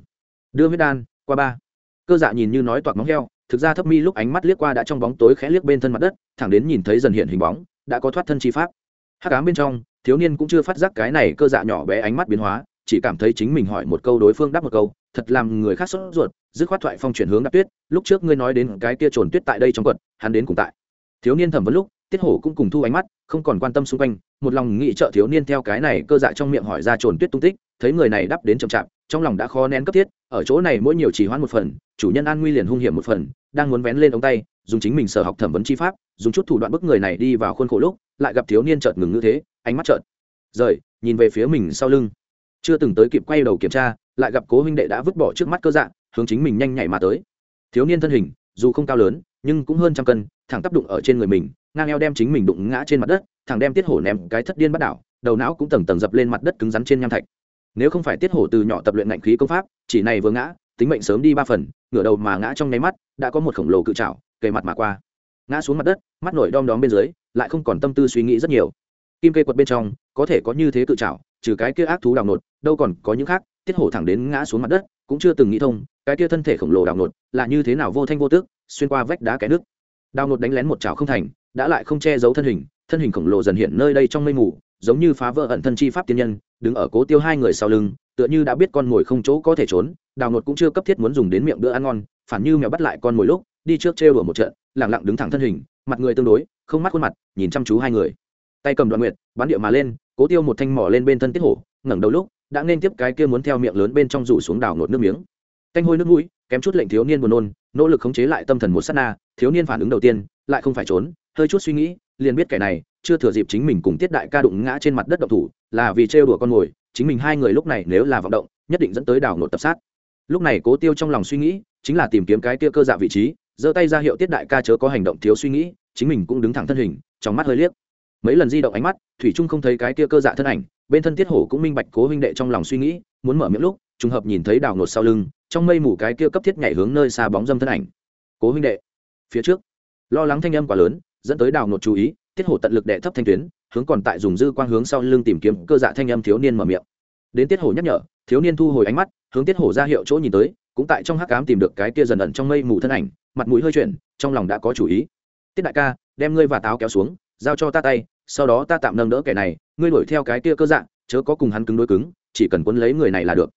Đưa huyết đan, qua ba. Cơ dạ nhìn như nói toạc móng heo thực ra thấp mi lúc ánh mắt liếc qua đã trong bóng tối khẽ liếc bên thân mặt đất, thẳng đến nhìn thấy dần hiện hình bóng, đã có thoát thân chi pháp. Hắc ám bên trong, thiếu niên cũng chưa phát giác cái này cơ dạ nhỏ bé ánh mắt biến hóa, chỉ cảm thấy chính mình hỏi một câu đối phương đáp một câu, thật làm người khác sốt ruột, dứt khoát thoại phong chuyển hướng đáp tuyết, lúc trước ngươi nói đến cái kia trồn tuyết tại đây trong quật, hắn đến cùng tại. Thiếu niên thẩm vấn lúc, tiết hổ cũng cùng thu ánh mắt, không còn quan tâm xung quanh, một lòng nghĩ trợ thiếu niên theo cái này cơ dạ trong miệng hỏi ra trồn tuyết tung tích, thấy người này đáp đến chậm chạp trong lòng đã khó nén cấp thiết, ở chỗ này mỗi nhiều chỉ hoãn một phần, chủ nhân an nguy liền hung hiểm một phần, đang muốn vén lên ống tay, dùng chính mình sở học thẩm vấn chi pháp, dùng chút thủ đoạn bức người này đi vào khuôn khổ lúc, lại gặp thiếu niên chợt ngừng như thế, ánh mắt chợt rời, nhìn về phía mình sau lưng. Chưa từng tới kịp quay đầu kiểm tra, lại gặp cố huynh đệ đã vứt bỏ trước mắt cơ dạng hướng chính mình nhanh nhảy mà tới. Thiếu niên thân hình, dù không cao lớn, nhưng cũng hơn trăm cân, thẳng tác đụng ở trên người mình, ngang eo đem chính mình đụng ngã trên mặt đất, thẳng đem tiết hổ ném cái thất điên bắt đảo, đầu não cũng tầng tầng dập lên mặt đất cứng rắn trên nham thạch nếu không phải tiết hổ từ nhỏ tập luyện ngạnh khí công pháp, chỉ này vừa ngã, tính mệnh sớm đi ba phần, ngửa đầu mà ngã trong nháy mắt, đã có một khổng lồ cự trào kề mặt mà qua. Ngã xuống mặt đất, mắt nổi đom đóm bên dưới, lại không còn tâm tư suy nghĩ rất nhiều. Kim kê quật bên trong, có thể có như thế cự trào trừ cái kia ác thú đào nột, đâu còn có những khác. Tiết hổ thẳng đến ngã xuống mặt đất, cũng chưa từng nghĩ thông, cái kia thân thể khổng lồ đào nột là như thế nào vô thanh vô tước xuyên qua vách đá cái nước. Đào nột đánh lén một chảo không thành, đã lại không che giấu thân hình thân hình khổng lồ dần hiện nơi đây trong mây mù, giống như phá vỡ ẩn thân chi pháp tiên nhân đứng ở cố tiêu hai người sau lưng, tựa như đã biết con mồi không chỗ có thể trốn, đào nột cũng chưa cấp thiết muốn dùng đến miệng bữa ăn ngon, phản như mèo bắt lại con mồi lúc, đi trước trêu đùa một trận, lẳng lặng đứng thẳng thân hình, mặt người tương đối, không mắt khuôn mặt, nhìn chăm chú hai người. Tay cầm đoạn nguyệt, bắn địa mà lên, cố tiêu một thanh mỏ lên bên thân tiết hổ, ngẩng đầu lúc, đã nên tiếp cái kia muốn theo miệng lớn bên trong rủ xuống đào nột nước miếng. Canh hôi nước mũi, kém chút lệnh thiếu niên buồn nôn, nỗ lực khống chế lại tâm thần một sát na, thiếu niên phản ứng đầu tiên, lại không phải trốn, hơi chút suy nghĩ, liền biết kẻ này, chưa thừa dịp chính mình cùng tiết đại ca đụng ngã trên mặt đất động thủ là vì trêu đùa con mồi, chính mình hai người lúc này nếu là vọng động, nhất định dẫn tới đảo nột tập sát. Lúc này cố tiêu trong lòng suy nghĩ, chính là tìm kiếm cái tia cơ dạ vị trí, giơ tay ra hiệu tiết đại ca chớ có hành động thiếu suy nghĩ, chính mình cũng đứng thẳng thân hình, trong mắt hơi liếc. Mấy lần di động ánh mắt, thủy trung không thấy cái tia cơ dạ thân ảnh, bên thân tiết hổ cũng minh bạch cố huynh đệ trong lòng suy nghĩ, muốn mở miệng lúc, trùng hợp nhìn thấy đào nột sau lưng, trong mây mù cái kia cấp thiết nhảy hướng nơi xa bóng dâm thân ảnh. Cố huynh đệ, phía trước. Lo lắng thanh âm quá lớn, dẫn tới đào nột chú ý, tiết hổ tận lực đệ thấp thanh tuyến hướng còn tại dùng dư quang hướng sau lưng tìm kiếm cơ dạ thanh âm thiếu niên mở miệng. Đến tiết hổ nhắc nhở, thiếu niên thu hồi ánh mắt, hướng tiết hổ ra hiệu chỗ nhìn tới, cũng tại trong hắc cám tìm được cái kia dần ẩn trong mây mù thân ảnh, mặt mũi hơi chuyển, trong lòng đã có chủ ý. Tiết đại ca, đem ngươi và táo kéo xuống, giao cho ta tay, sau đó ta tạm nâng đỡ kẻ này, ngươi đuổi theo cái kia cơ dạng chớ có cùng hắn cứng đối cứng, chỉ cần quấn lấy người này là được.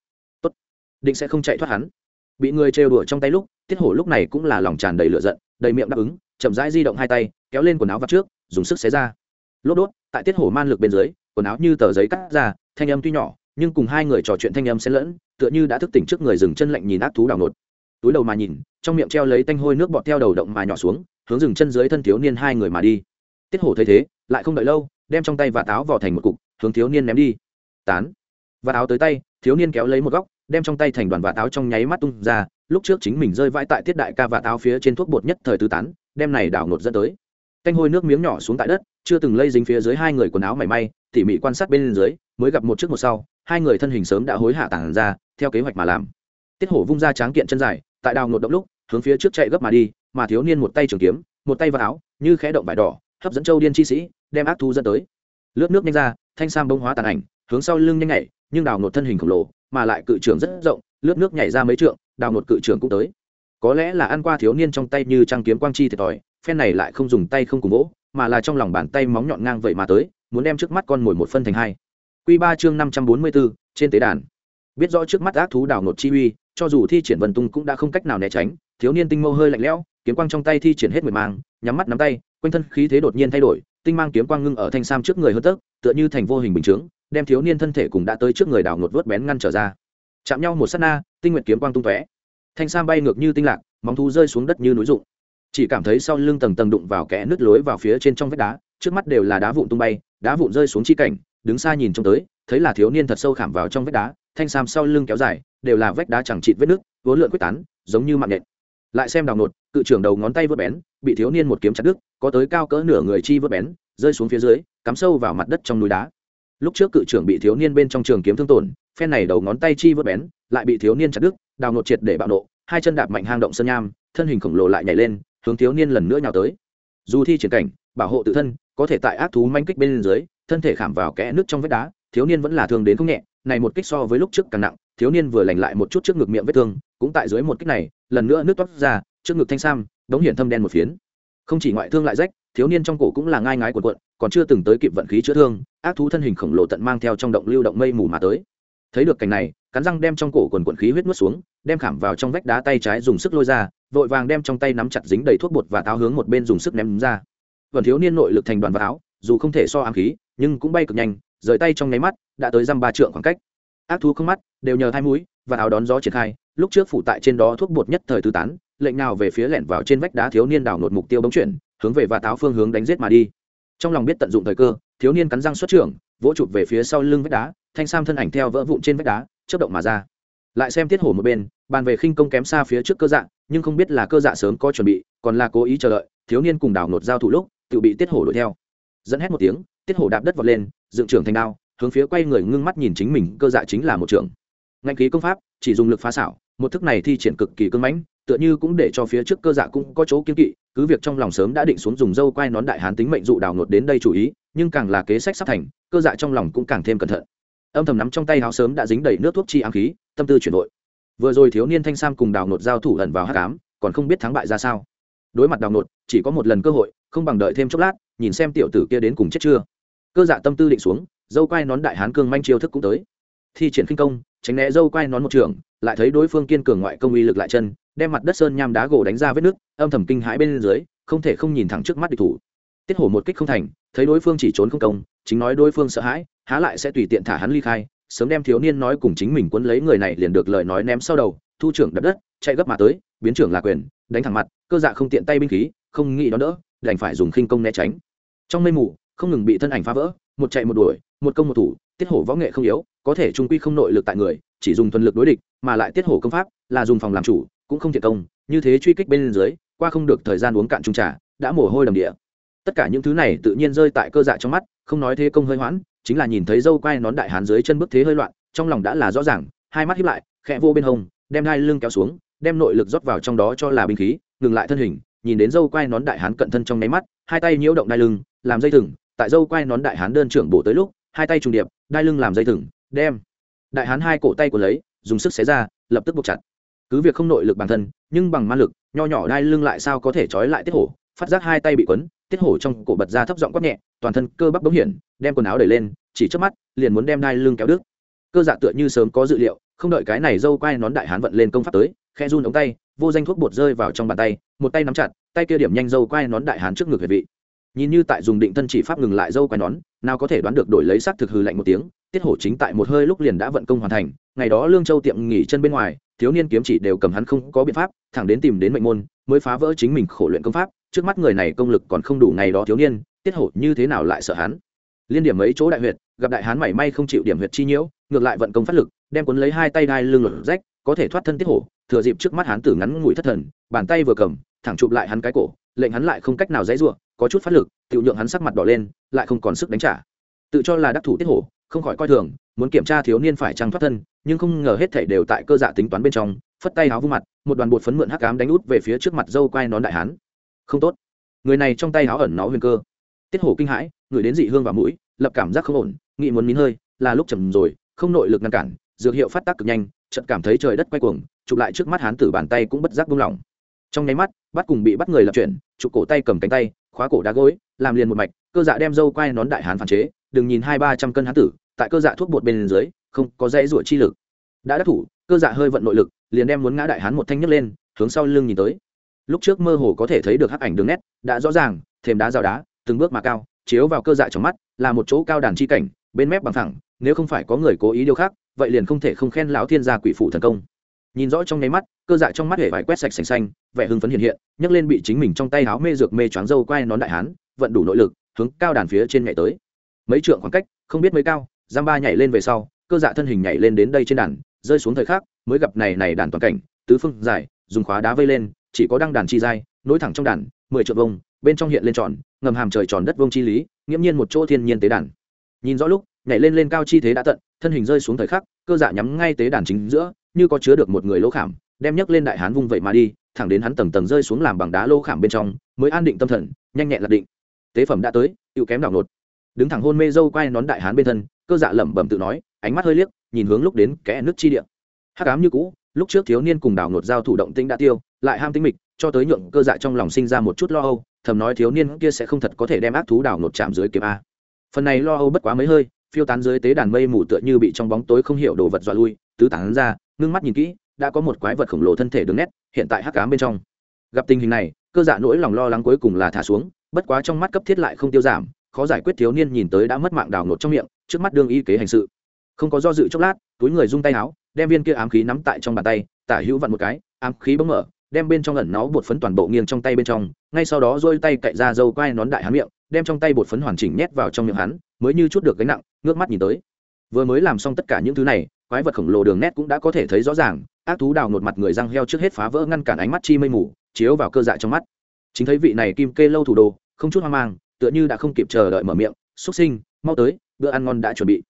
Tốt. Định sẽ không chạy thoát hắn. Bị người trêu đùa trong tay lúc, tiết hổ lúc này cũng là lòng tràn đầy lửa giận, đầy miệng đáp ứng, chậm rãi di động hai tay, kéo lên quần áo vắt trước, dùng sức xé ra lốp đốt, tại tiết hổ man lực bên dưới, quần áo như tờ giấy cắt ra, thanh âm tuy nhỏ, nhưng cùng hai người trò chuyện thanh âm xen lẫn, tựa như đã thức tỉnh trước người dừng chân lạnh nhìn ác thú đào nột túi đầu mà nhìn, trong miệng treo lấy tanh hôi nước bọt theo đầu động mà nhỏ xuống, hướng dừng chân dưới thân thiếu niên hai người mà đi. Tiết hổ thấy thế, lại không đợi lâu, đem trong tay và táo vỏ thành một cục, hướng thiếu niên ném đi. Tán. Và áo tới tay, thiếu niên kéo lấy một góc, đem trong tay thành đoàn và táo trong nháy mắt tung ra, lúc trước chính mình rơi vãi tại tiết đại ca và táo phía trên thuốc bột nhất thời tứ tán, đem này đảo nột dẫn tới. Canh hôi nước miếng nhỏ xuống tại đất chưa từng lây dính phía dưới hai người quần áo mảy may, tỉ mỉ quan sát bên dưới, mới gặp một trước một sau, hai người thân hình sớm đã hối hạ tản ra, theo kế hoạch mà làm. Tiết hổ vung ra tráng kiện chân dài, tại đào ngột động lúc, hướng phía trước chạy gấp mà đi, mà thiếu niên một tay trường kiếm, một tay vào áo, như khẽ động vải đỏ, hấp dẫn châu điên chi sĩ, đem ác thu dẫn tới. Lướt nước nhanh ra, thanh sam bông hóa tàn ảnh, hướng sau lưng nhanh nhảy, nhưng đào ngột thân hình khổng lồ, mà lại cự trường rất rộng, lướt nước nhảy ra mấy trượng, đào ngột cự trường cũng tới. Có lẽ là ăn qua thiếu niên trong tay như trang kiếm quang chi thiệt thòi, phen này lại không dùng tay không cùng gỗ mà là trong lòng bàn tay móng nhọn ngang vậy mà tới, muốn đem trước mắt con mồi một phân thành hai. Q ba chương năm trăm bốn mươi bốn, trên tế đàn. Biết rõ trước mắt ác thú đào nột chi uy, cho dù thi triển vần tung cũng đã không cách nào né tránh, thiếu niên tinh mâu hơi lạnh lẽo, kiếm quang trong tay thi triển hết mười mang, nhắm mắt nắm tay, quanh thân khí thế đột nhiên thay đổi, tinh mang kiếm quang ngưng ở thanh sam trước người hơn tấc, tựa như thành vô hình bình chướng, đem thiếu niên thân thể cùng đã tới trước người đào nột vớt bén ngăn trở ra. Chạm nhau một s á t na, tinh nguyện kiếm quang tung tóe. Thanh sam bay ngược như tinh lạc, móng thú rơi xuống đất như núi rụng chỉ cảm thấy sau lưng tầng tầng đụng vào kẽ nứt lối vào phía trên trong vách đá, trước mắt đều là đá vụn tung bay, đá vụn rơi xuống chi cảnh, đứng xa nhìn trông tới, thấy là thiếu niên thật sâu khảm vào trong vách đá, thanh sam sau lưng kéo dài, đều là vách đá chẳng chịt vết nước vốn lượn quyết tán, giống như mạng nhện. Lại xem đào nột, cự trưởng đầu ngón tay vớt bén, bị thiếu niên một kiếm chặt đứt, có tới cao cỡ nửa người chi vớt bén, rơi xuống phía dưới, cắm sâu vào mặt đất trong núi đá. Lúc trước cự trưởng bị thiếu niên bên trong trường kiếm thương tổn, phen này đầu ngón tay chi vớt bén, lại bị thiếu niên chặt đứt, đào nột triệt để bạo nộ, hai chân đạp mạnh hang động sơn nham, thân hình khổng lồ lại nhảy lên hướng thiếu niên lần nữa nhào tới. Dù thi triển cảnh, bảo hộ tự thân, có thể tại ác thú manh kích bên dưới, thân thể khảm vào kẽ nước trong vách đá, thiếu niên vẫn là thương đến không nhẹ, này một kích so với lúc trước càng nặng, thiếu niên vừa lành lại một chút trước ngực miệng vết thương, cũng tại dưới một kích này, lần nữa nước toát ra, trước ngực thanh sam, đống hiển thâm đen một phiến. Không chỉ ngoại thương lại rách, thiếu niên trong cổ cũng là ngai ngái quần quận còn chưa từng tới kịp vận khí chữa thương, ác thú thân hình khổng lồ tận mang theo trong động lưu động mây mù mà tới. Thấy được cảnh này, cắn răng đem trong cổ quần quận khí huyết nuốt xuống, đem khảm vào trong vách đá tay trái dùng sức lôi ra vội vàng đem trong tay nắm chặt dính đầy thuốc bột và táo hướng một bên dùng sức ném ra. Vần thiếu niên nội lực thành đoàn và áo, dù không thể so ám khí, nhưng cũng bay cực nhanh, rời tay trong nháy mắt, đã tới dăm ba trượng khoảng cách. Ác thú không mắt, đều nhờ hai mũi, và áo đón gió triển khai, lúc trước phủ tại trên đó thuốc bột nhất thời tứ tán, lệnh nào về phía lẻn vào trên vách đá thiếu niên đảo nột mục tiêu bóng chuyển, hướng về và táo phương hướng đánh giết mà đi. Trong lòng biết tận dụng thời cơ, thiếu niên cắn răng xuất trưởng, vỗ chụp về phía sau lưng vách đá, thanh sam thân ảnh theo vỡ vụn trên vách đá, chớp động mà ra. Lại xem tiết hổ một bên, bàn về khinh công kém xa phía trước cơ dạng nhưng không biết là cơ dạ sớm có chuẩn bị, còn là cố ý chờ đợi, thiếu niên cùng đảo nột giao thủ lúc, tự bị tiết hổ đuổi theo. Dẫn hét một tiếng, tiết hổ đạp đất vọt lên, dựng trưởng thành đao, hướng phía quay người ngưng mắt nhìn chính mình, cơ dạ chính là một trưởng. Ngạnh khí công pháp, chỉ dùng lực phá xảo, một thức này thi triển cực kỳ cưng mãnh, tựa như cũng để cho phía trước cơ dạ cũng có chỗ kiên kỵ, cứ việc trong lòng sớm đã định xuống dùng dâu quai nón đại hán tính mệnh dụ đào nột đến đây chủ ý, nhưng càng là kế sách sắp thành, cơ dạ trong lòng cũng càng thêm cẩn thận. Âm thầm nắm trong tay áo sớm đã dính đầy nước thuốc chi ám khí, tâm tư chuyển đổi vừa rồi thiếu niên thanh sam cùng đào nột giao thủ lần vào hát cám còn không biết thắng bại ra sao. Đối mặt đào nột, chỉ có một lần cơ hội, không bằng đợi thêm chốc lát, nhìn xem tiểu tử kia đến cùng chết chưa. Cơ dạ tâm tư định xuống, dâu quai nón đại hán cương manh chiêu thức cũng tới. Thi triển khinh công, tránh né dâu quai nón một trường, lại thấy đối phương kiên cường ngoại công uy lực lại chân, đem mặt đất sơn nham đá gỗ đánh ra vết nước, âm thầm kinh hãi bên dưới, không thể không nhìn thẳng trước mắt địch thủ. Tiết hổ một kích không thành, thấy đối phương chỉ trốn không công, chính nói đối phương sợ hãi, há lại sẽ tùy tiện thả hắn ly khai sớm đem thiếu niên nói cùng chính mình quấn lấy người này liền được lời nói ném sau đầu, thu trưởng đập đất, chạy gấp mà tới, biến trưởng là quyền, đánh thẳng mặt, cơ dạ không tiện tay binh khí, không nghĩ đó đỡ, đành phải dùng khinh công né tránh. Trong mây mù, không ngừng bị thân ảnh phá vỡ, một chạy một đuổi, một công một thủ, tiết hổ võ nghệ không yếu, có thể trung quy không nội lực tại người, chỉ dùng thuần lực đối địch, mà lại tiết hổ công pháp là dùng phòng làm chủ, cũng không thiệt công, như thế truy kích bên dưới, qua không được thời gian uống cạn trung trà, đã mồ hôi đầm địa. Tất cả những thứ này tự nhiên rơi tại cơ dạ trong mắt, không nói thế công hơi hoãn chính là nhìn thấy dâu quai nón đại hán dưới chân bước thế hơi loạn, trong lòng đã là rõ ràng, hai mắt hiếp lại, khẽ vô bên hông, đem hai lưng kéo xuống, đem nội lực rót vào trong đó cho là binh khí, ngừng lại thân hình, nhìn đến dâu quai nón đại hán cận thân trong nháy mắt, hai tay nhiễu động đai lưng, làm dây thừng, tại dâu quai nón đại hán đơn trưởng bổ tới lúc, hai tay trùng điệp, đai lưng làm dây thừng, đem đại hán hai cổ tay của lấy, dùng sức xé ra, lập tức buộc chặt. Cứ việc không nội lực bản thân, nhưng bằng ma lực, nho nhỏ đai lưng lại sao có thể trói lại tiết hổ, phát giác hai tay bị quấn, tiết hổ trong cổ bật ra thấp giọng quát nhẹ toàn thân cơ bắp bỗng hiển, đem quần áo đẩy lên, chỉ trước mắt, liền muốn đem đai lưng kéo đứt. Cơ dạ tựa như sớm có dự liệu, không đợi cái này dâu quai nón đại hán vận lên công pháp tới khe run ống tay, vô danh thuốc bột rơi vào trong bàn tay, một tay nắm chặt, tay kia điểm nhanh dâu quai nón đại hán trước ngực huyệt vị. Nhìn như tại dùng định thân chỉ pháp ngừng lại dâu quai nón, nào có thể đoán được đổi lấy sát thực hư lạnh một tiếng, tiết hổ chính tại một hơi lúc liền đã vận công hoàn thành, ngày đó lương châu tiệm nghỉ chân bên ngoài, thiếu niên kiếm chỉ đều cầm hắn không có biện pháp, thẳng đến tìm đến mệnh môn, mới phá vỡ chính mình khổ luyện công pháp trước mắt người này công lực còn không đủ ngày đó thiếu niên, tiết hổ như thế nào lại sợ hắn? Liên điểm mấy chỗ đại huyệt, gặp đại hán mảy may không chịu điểm huyệt chi nhiễu, ngược lại vận công phát lực, đem cuốn lấy hai tay đai lưng lột rách, có thể thoát thân tiết hổ, thừa dịp trước mắt hán tử ngắn ngủi thất thần, bàn tay vừa cầm, thẳng chụp lại hắn cái cổ, lệnh hắn lại không cách nào dãy ruộng có chút phát lực tự nhượng hắn sắc mặt đỏ lên, lại không còn sức đánh trả. Tự cho là đắc thủ tiết hổ, không khỏi coi thường, muốn kiểm tra thiếu niên phải trăng thoát thân, nhưng không ngờ hết thảy đều tại cơ dạ tính toán bên trong, phất tay áo vung mặt, một đoàn bột phấn mượn hắc ám đánh út về phía trước mặt dâu quai nón đại hán không tốt. Người này trong tay áo ẩn nó huyền cơ. Tiết hổ kinh hãi, người đến dị hương vào mũi, lập cảm giác không ổn nghị muốn nín hơi, là lúc trầm rồi, không nội lực ngăn cản, dược hiệu phát tác cực nhanh, chợt cảm thấy trời đất quay cuồng, chụp lại trước mắt hán tử bàn tay cũng bất giác buông lỏng. Trong nháy mắt, bắt cùng bị bắt người lập chuyển, chụp cổ tay cầm cánh tay, khóa cổ đá gối, làm liền một mạch, cơ dạ đem dâu quai nón đại hán phản chế, đừng nhìn hai ba trăm cân hán tử, tại cơ dạ thuốc bột bên dưới, không có dễ rủa chi lực. Đã đắc thủ, cơ dạ hơi vận nội lực, liền đem muốn ngã đại hán một thanh nhấc lên, hướng sau lưng nhìn tới lúc trước mơ hồ có thể thấy được hắc ảnh đường nét, đã rõ ràng, thềm đá rào đá, từng bước mà cao, chiếu vào cơ dạ trong mắt, là một chỗ cao đàn chi cảnh, bên mép bằng thẳng nếu không phải có người cố ý điều khác, vậy liền không thể không khen lão thiên gia quỷ phụ thần công. Nhìn rõ trong nháy mắt, cơ dạ trong mắt hề vải quét sạch sành xanh, vẻ hưng phấn hiện hiện, nhấc lên bị chính mình trong tay áo mê dược mê choáng dâu quai nón đại hán, vận đủ nội lực, hướng cao đàn phía trên nhảy tới. Mấy trượng khoảng cách, không biết mấy cao giam ba nhảy lên về sau, cơ dạ thân hình nhảy lên đến đây trên đàn, rơi xuống thời khắc, mới gặp này này đàn toàn cảnh, tứ phương dài, dùng khóa đá vây lên chỉ có đăng đàn chi giai, nối thẳng trong đàn, mười triệu vông bên trong hiện lên tròn, ngầm hàm trời tròn đất vông chi lý, nghiễm nhiên một chỗ thiên nhiên tế đàn. Nhìn rõ lúc, nhảy lên lên cao chi thế đã tận, thân hình rơi xuống thời khắc, cơ dạ nhắm ngay tế đàn chính giữa, như có chứa được một người lỗ khảm, đem nhấc lên đại hán vung vậy mà đi, thẳng đến hắn tầng tầng rơi xuống làm bằng đá lỗ khảm bên trong, mới an định tâm thần, nhanh nhẹn lạc định. Tế phẩm đã tới tự kém đảo nột đứng thẳng hôn mê dâu quay nón đại hán bên thân, cơ dạ lẩm bẩm tự nói, ánh mắt hơi liếc, nhìn hướng lúc đến kẽ nước chi địa. Hắc ám như cũ lúc trước thiếu niên cùng đảo ngột giao thủ động tĩnh đã tiêu, lại ham tính mịch, cho tới nhượng cơ dạ trong lòng sinh ra một chút lo âu, thầm nói thiếu niên kia sẽ không thật có thể đem ác thú đảo ngột chạm dưới kiếm a. Phần này lo âu bất quá mấy hơi, phiêu tán dưới tế đàn mây mù tựa như bị trong bóng tối không hiểu đồ vật dọa lui, tứ tán ra, ngưng mắt nhìn kỹ, đã có một quái vật khổng lồ thân thể đường nét, hiện tại hắc cám bên trong. Gặp tình hình này, cơ dạ nỗi lòng lo lắng cuối cùng là thả xuống, bất quá trong mắt cấp thiết lại không tiêu giảm, khó giải quyết thiếu niên nhìn tới đã mất mạng đào nột trong miệng, trước mắt đương y kế hành sự. Không có do dự chốc lát, túi người rung tay áo đem viên kia ám khí nắm tại trong bàn tay, tả hữu vặn một cái, ám khí bỗng mở, đem bên trong ẩn náu bột phấn toàn bộ nghiêng trong tay bên trong, ngay sau đó dôi tay cậy ra dâu quai nón đại hắn miệng, đem trong tay bột phấn hoàn chỉnh nhét vào trong miệng hắn, mới như chút được gánh nặng, ngước mắt nhìn tới. Vừa mới làm xong tất cả những thứ này, quái vật khổng lồ đường nét cũng đã có thể thấy rõ ràng, ác thú đào một mặt người răng heo trước hết phá vỡ ngăn cản ánh mắt chi mây mù, chiếu vào cơ dạ trong mắt. Chính thấy vị này kim kê lâu thủ đồ, không chút hoang mang, tựa như đã không kịp chờ đợi mở miệng xúc sinh, mau tới, bữa ăn ngon đã chuẩn bị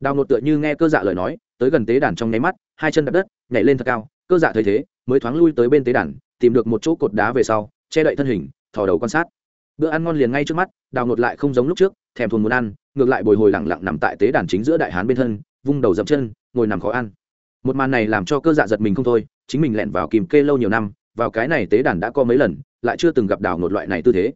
đào nột tựa như nghe cơ dạ lời nói, tới gần tế đàn trong nháy mắt, hai chân đập đất, nhảy lên thật cao, cơ dạ thấy thế, mới thoáng lui tới bên tế đàn, tìm được một chỗ cột đá về sau, che đậy thân hình, thò đầu quan sát. Bữa ăn ngon liền ngay trước mắt, đào nột lại không giống lúc trước, thèm thuồng muốn ăn, ngược lại bồi hồi lẳng lặng nằm tại tế đàn chính giữa đại hán bên thân, vung đầu dậm chân, ngồi nằm khó ăn. Một màn này làm cho cơ dạ giật mình không thôi, chính mình lẹn vào kìm kê lâu nhiều năm, vào cái này tế đàn đã có mấy lần, lại chưa từng gặp đào nột loại này tư thế.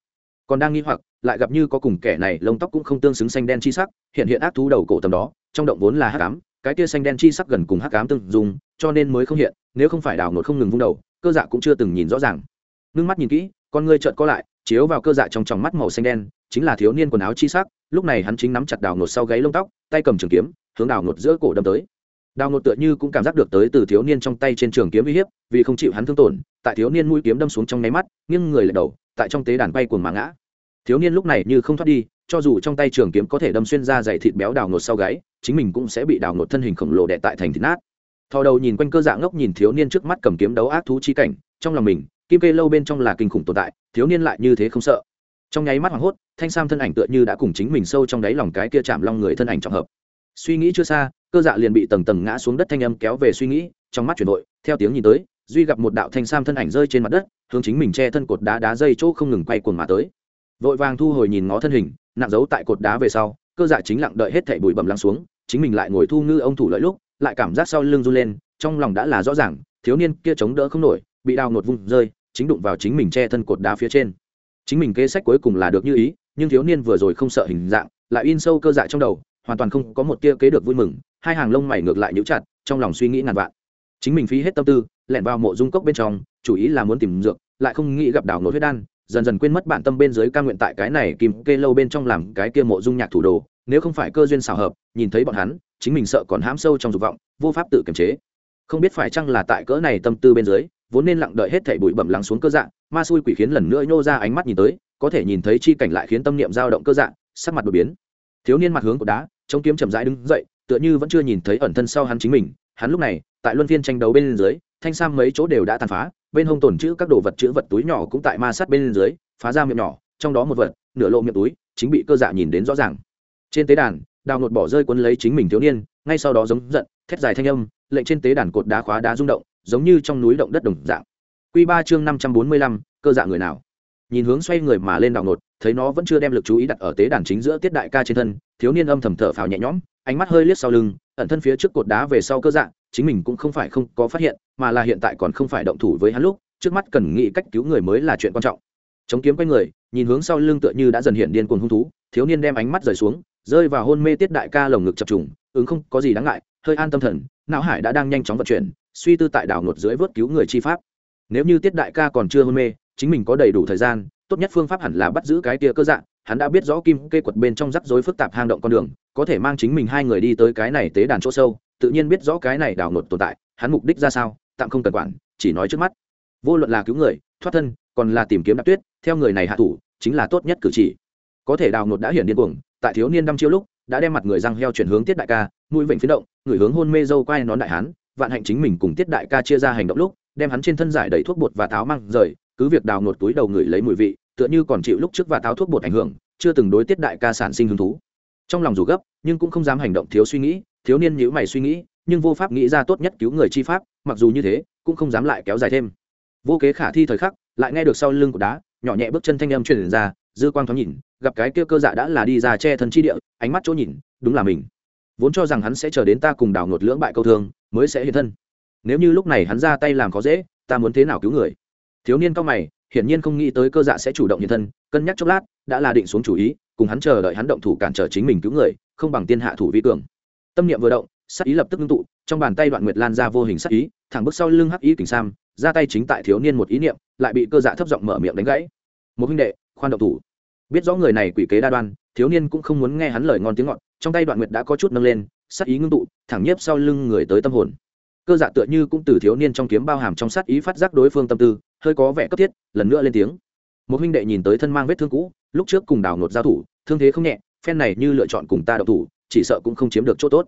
Còn đang nghi hoặc, lại gặp như có cùng kẻ này, lông tóc cũng không tương xứng xanh đen chi sắc, hiện hiện ác thú đầu cổ tầm đó trong động vốn là hắc ám, cái kia xanh đen chi sắc gần cùng hắc ám tương dùng cho nên mới không hiện, nếu không phải đào nột không ngừng vung đầu, cơ dạ cũng chưa từng nhìn rõ ràng. Ngưng mắt nhìn kỹ, con ngươi trợn co lại, chiếu vào cơ dạ trong tròng mắt màu xanh đen, chính là thiếu niên quần áo chi sắc, lúc này hắn chính nắm chặt đào nột sau gáy lông tóc, tay cầm trường kiếm, hướng đào nột giữa cổ đâm tới. Đào nột tựa như cũng cảm giác được tới từ thiếu niên trong tay trên trường kiếm uy hiếp, vì không chịu hắn thương tổn, tại thiếu niên mũi kiếm đâm xuống trong nháy mắt, nghiêng người lật đầu, tại trong tế đàn bay cuồng mà ngã. Thiếu niên lúc này như không thoát đi cho dù trong tay trường kiếm có thể đâm xuyên ra dày thịt béo đào ngột sau gáy chính mình cũng sẽ bị đào ngột thân hình khổng lồ đè tại thành thịt nát. Thò đầu nhìn quanh cơ dạng ngốc nhìn thiếu niên trước mắt cầm kiếm đấu ác thú chi cảnh trong lòng mình kim kê lâu bên trong là kinh khủng tồn tại thiếu niên lại như thế không sợ. Trong nháy mắt hoảng hốt thanh sam thân ảnh tựa như đã cùng chính mình sâu trong đáy lòng cái kia chạm long người thân ảnh trọng hợp. Suy nghĩ chưa xa cơ dạ liền bị tầng tầng ngã xuống đất thanh âm kéo về suy nghĩ trong mắt chuyển đổi, theo tiếng nhìn tới duy gặp một đạo thanh sam thân ảnh rơi trên mặt đất hướng chính mình che thân cột đá đá dây chỗ không ngừng quay cuồng mà tới vội vàng thu hồi nhìn ngó thân hình, nặng giấu tại cột đá về sau, cơ dạ chính lặng đợi hết thảy bụi bẩm lắng xuống, chính mình lại ngồi thu ngư ông thủ lợi lúc, lại cảm giác sau lưng run lên, trong lòng đã là rõ ràng, thiếu niên kia chống đỡ không nổi, bị đào ngột vung rơi, chính đụng vào chính mình che thân cột đá phía trên. Chính mình kế sách cuối cùng là được như ý, nhưng thiếu niên vừa rồi không sợ hình dạng, lại in sâu cơ dạ trong đầu, hoàn toàn không có một tia kế được vui mừng, hai hàng lông mày ngược lại nhíu chặt, trong lòng suy nghĩ ngàn vạn. Chính mình phí hết tâm tư, lẻn vào mộ dung cốc bên trong, chủ ý là muốn tìm dược, lại không nghĩ gặp đảo nổi huyết đan dần dần quên mất bản tâm bên dưới ca nguyện tại cái này kìm kê lâu bên trong làm cái kia mộ dung nhạc thủ đồ, nếu không phải cơ duyên xào hợp, nhìn thấy bọn hắn, chính mình sợ còn hãm sâu trong dục vọng, vô pháp tự kiềm chế. Không biết phải chăng là tại cỡ này tâm tư bên dưới, vốn nên lặng đợi hết thảy bụi bẩm lắng xuống cơ dạng ma xui quỷ khiến lần nữa nhô ra ánh mắt nhìn tới, có thể nhìn thấy chi cảnh lại khiến tâm niệm dao động cơ dạng sắc mặt đột biến. Thiếu niên mặt hướng của đá, chống kiếm chậm rãi đứng dậy, tựa như vẫn chưa nhìn thấy ẩn thân sau hắn chính mình. Hắn lúc này, tại luân phiên tranh đấu bên dưới, thanh sam mấy chỗ đều đã tàn phá bên hông tổn chữ các đồ vật chữ vật túi nhỏ cũng tại ma sát bên dưới, phá ra miệng nhỏ, trong đó một vật, nửa lộ miệng túi, chính bị cơ dạ nhìn đến rõ ràng. Trên tế đàn, đào nột bỏ rơi quấn lấy chính mình thiếu niên, ngay sau đó giống giận, thét dài thanh âm, lệnh trên tế đàn cột đá khóa đá rung động, giống như trong núi động đất đồng dạng. Q ba chương năm trăm bốn mươi lăm, cơ dạ người nào? Nhìn hướng xoay người mà lên đào nột, thấy nó vẫn chưa đem lực chú ý đặt ở tế đàn chính giữa tiết đại ca trên thân, thiếu niên âm thầm thở phào nhẹ nhõm, ánh mắt hơi liếc sau lưng, ẩn thân phía trước cột đá về sau cơ dạ chính mình cũng không phải không có phát hiện mà là hiện tại còn không phải động thủ với hắn lúc, trước mắt cần nghĩ cách cứu người mới là chuyện quan trọng. Chống kiếm quay người, nhìn hướng sau lưng tựa như đã dần hiện điên cuồng hung thú, thiếu niên đem ánh mắt rời xuống, rơi vào hôn mê tiết đại ca lồng ngực chập trùng, ứng không có gì đáng ngại, hơi an tâm thần, não hải đã đang nhanh chóng vận chuyển, suy tư tại đảo ngột dưới vớt cứu người chi pháp. Nếu như tiết đại ca còn chưa hôn mê, chính mình có đầy đủ thời gian, tốt nhất phương pháp hẳn là bắt giữ cái tia cơ dạng hắn đã biết rõ kim kê quật bên trong rắc rối phức tạp hang động con đường, có thể mang chính mình hai người đi tới cái này tế đàn chỗ sâu, tự nhiên biết rõ cái này đảo ngột tồn tại, hắn mục đích ra sao tạm không cần quản, chỉ nói trước mắt. Vô luận là cứu người, thoát thân, còn là tìm kiếm đạp tuyết, theo người này hạ thủ, chính là tốt nhất cử chỉ. Có thể đào ngột đã hiển điên cuồng, tại thiếu niên đăm chiêu lúc, đã đem mặt người răng heo chuyển hướng tiết đại ca, mũi vịnh phiến động, người hướng hôn mê dâu quai nón đại hán, vạn hạnh chính mình cùng tiết đại ca chia ra hành động lúc, đem hắn trên thân giải đầy thuốc bột và táo mang rời, cứ việc đào ngột túi đầu người lấy mùi vị, tựa như còn chịu lúc trước và táo thuốc bột ảnh hưởng, chưa từng đối tiết đại ca sản sinh hứng thú. Trong lòng dù gấp, nhưng cũng không dám hành động thiếu suy nghĩ, thiếu niên nhữ mày suy nghĩ nhưng vô pháp nghĩ ra tốt nhất cứu người chi pháp, mặc dù như thế, cũng không dám lại kéo dài thêm. Vô kế khả thi thời khắc, lại nghe được sau lưng của đá, nhỏ nhẹ bước chân thanh âm truyền ra, dư quang thoáng nhìn, gặp cái kia cơ dạ đã là đi ra che thân chi địa, ánh mắt chỗ nhìn, đúng là mình. Vốn cho rằng hắn sẽ chờ đến ta cùng đào ngột lưỡng bại câu thương, mới sẽ hiện thân. Nếu như lúc này hắn ra tay làm khó dễ, ta muốn thế nào cứu người? Thiếu niên cao mày, hiển nhiên không nghĩ tới cơ dạ sẽ chủ động hiện thân, cân nhắc chốc lát, đã là định xuống chủ ý, cùng hắn chờ đợi hắn động thủ cản trở chính mình cứu người, không bằng tiên hạ thủ vi cường. Tâm niệm vừa động sắc ý lập tức ngưng tụ, trong bàn tay đoạn nguyệt lan ra vô hình sắc ý, thẳng bước sau lưng hắc ý kình sam, ra tay chính tại thiếu niên một ý niệm, lại bị cơ dạ thấp giọng mở miệng đánh gãy. Một huynh đệ, khoan động thủ. Biết rõ người này quỷ kế đa đoan, thiếu niên cũng không muốn nghe hắn lời ngon tiếng ngọt, trong tay đoạn nguyệt đã có chút nâng lên, sắc ý ngưng tụ, thẳng nhiếp sau lưng người tới tâm hồn. Cơ dạ tựa như cũng từ thiếu niên trong kiếm bao hàm trong sát ý phát giác đối phương tâm tư, hơi có vẻ cấp thiết, lần nữa lên tiếng. Một huynh đệ nhìn tới thân mang vết thương cũ, lúc trước cùng đào nột giao thủ, thương thế không nhẹ, phen này như lựa chọn cùng ta đậu thủ, chỉ sợ cũng không chiếm được chỗ tốt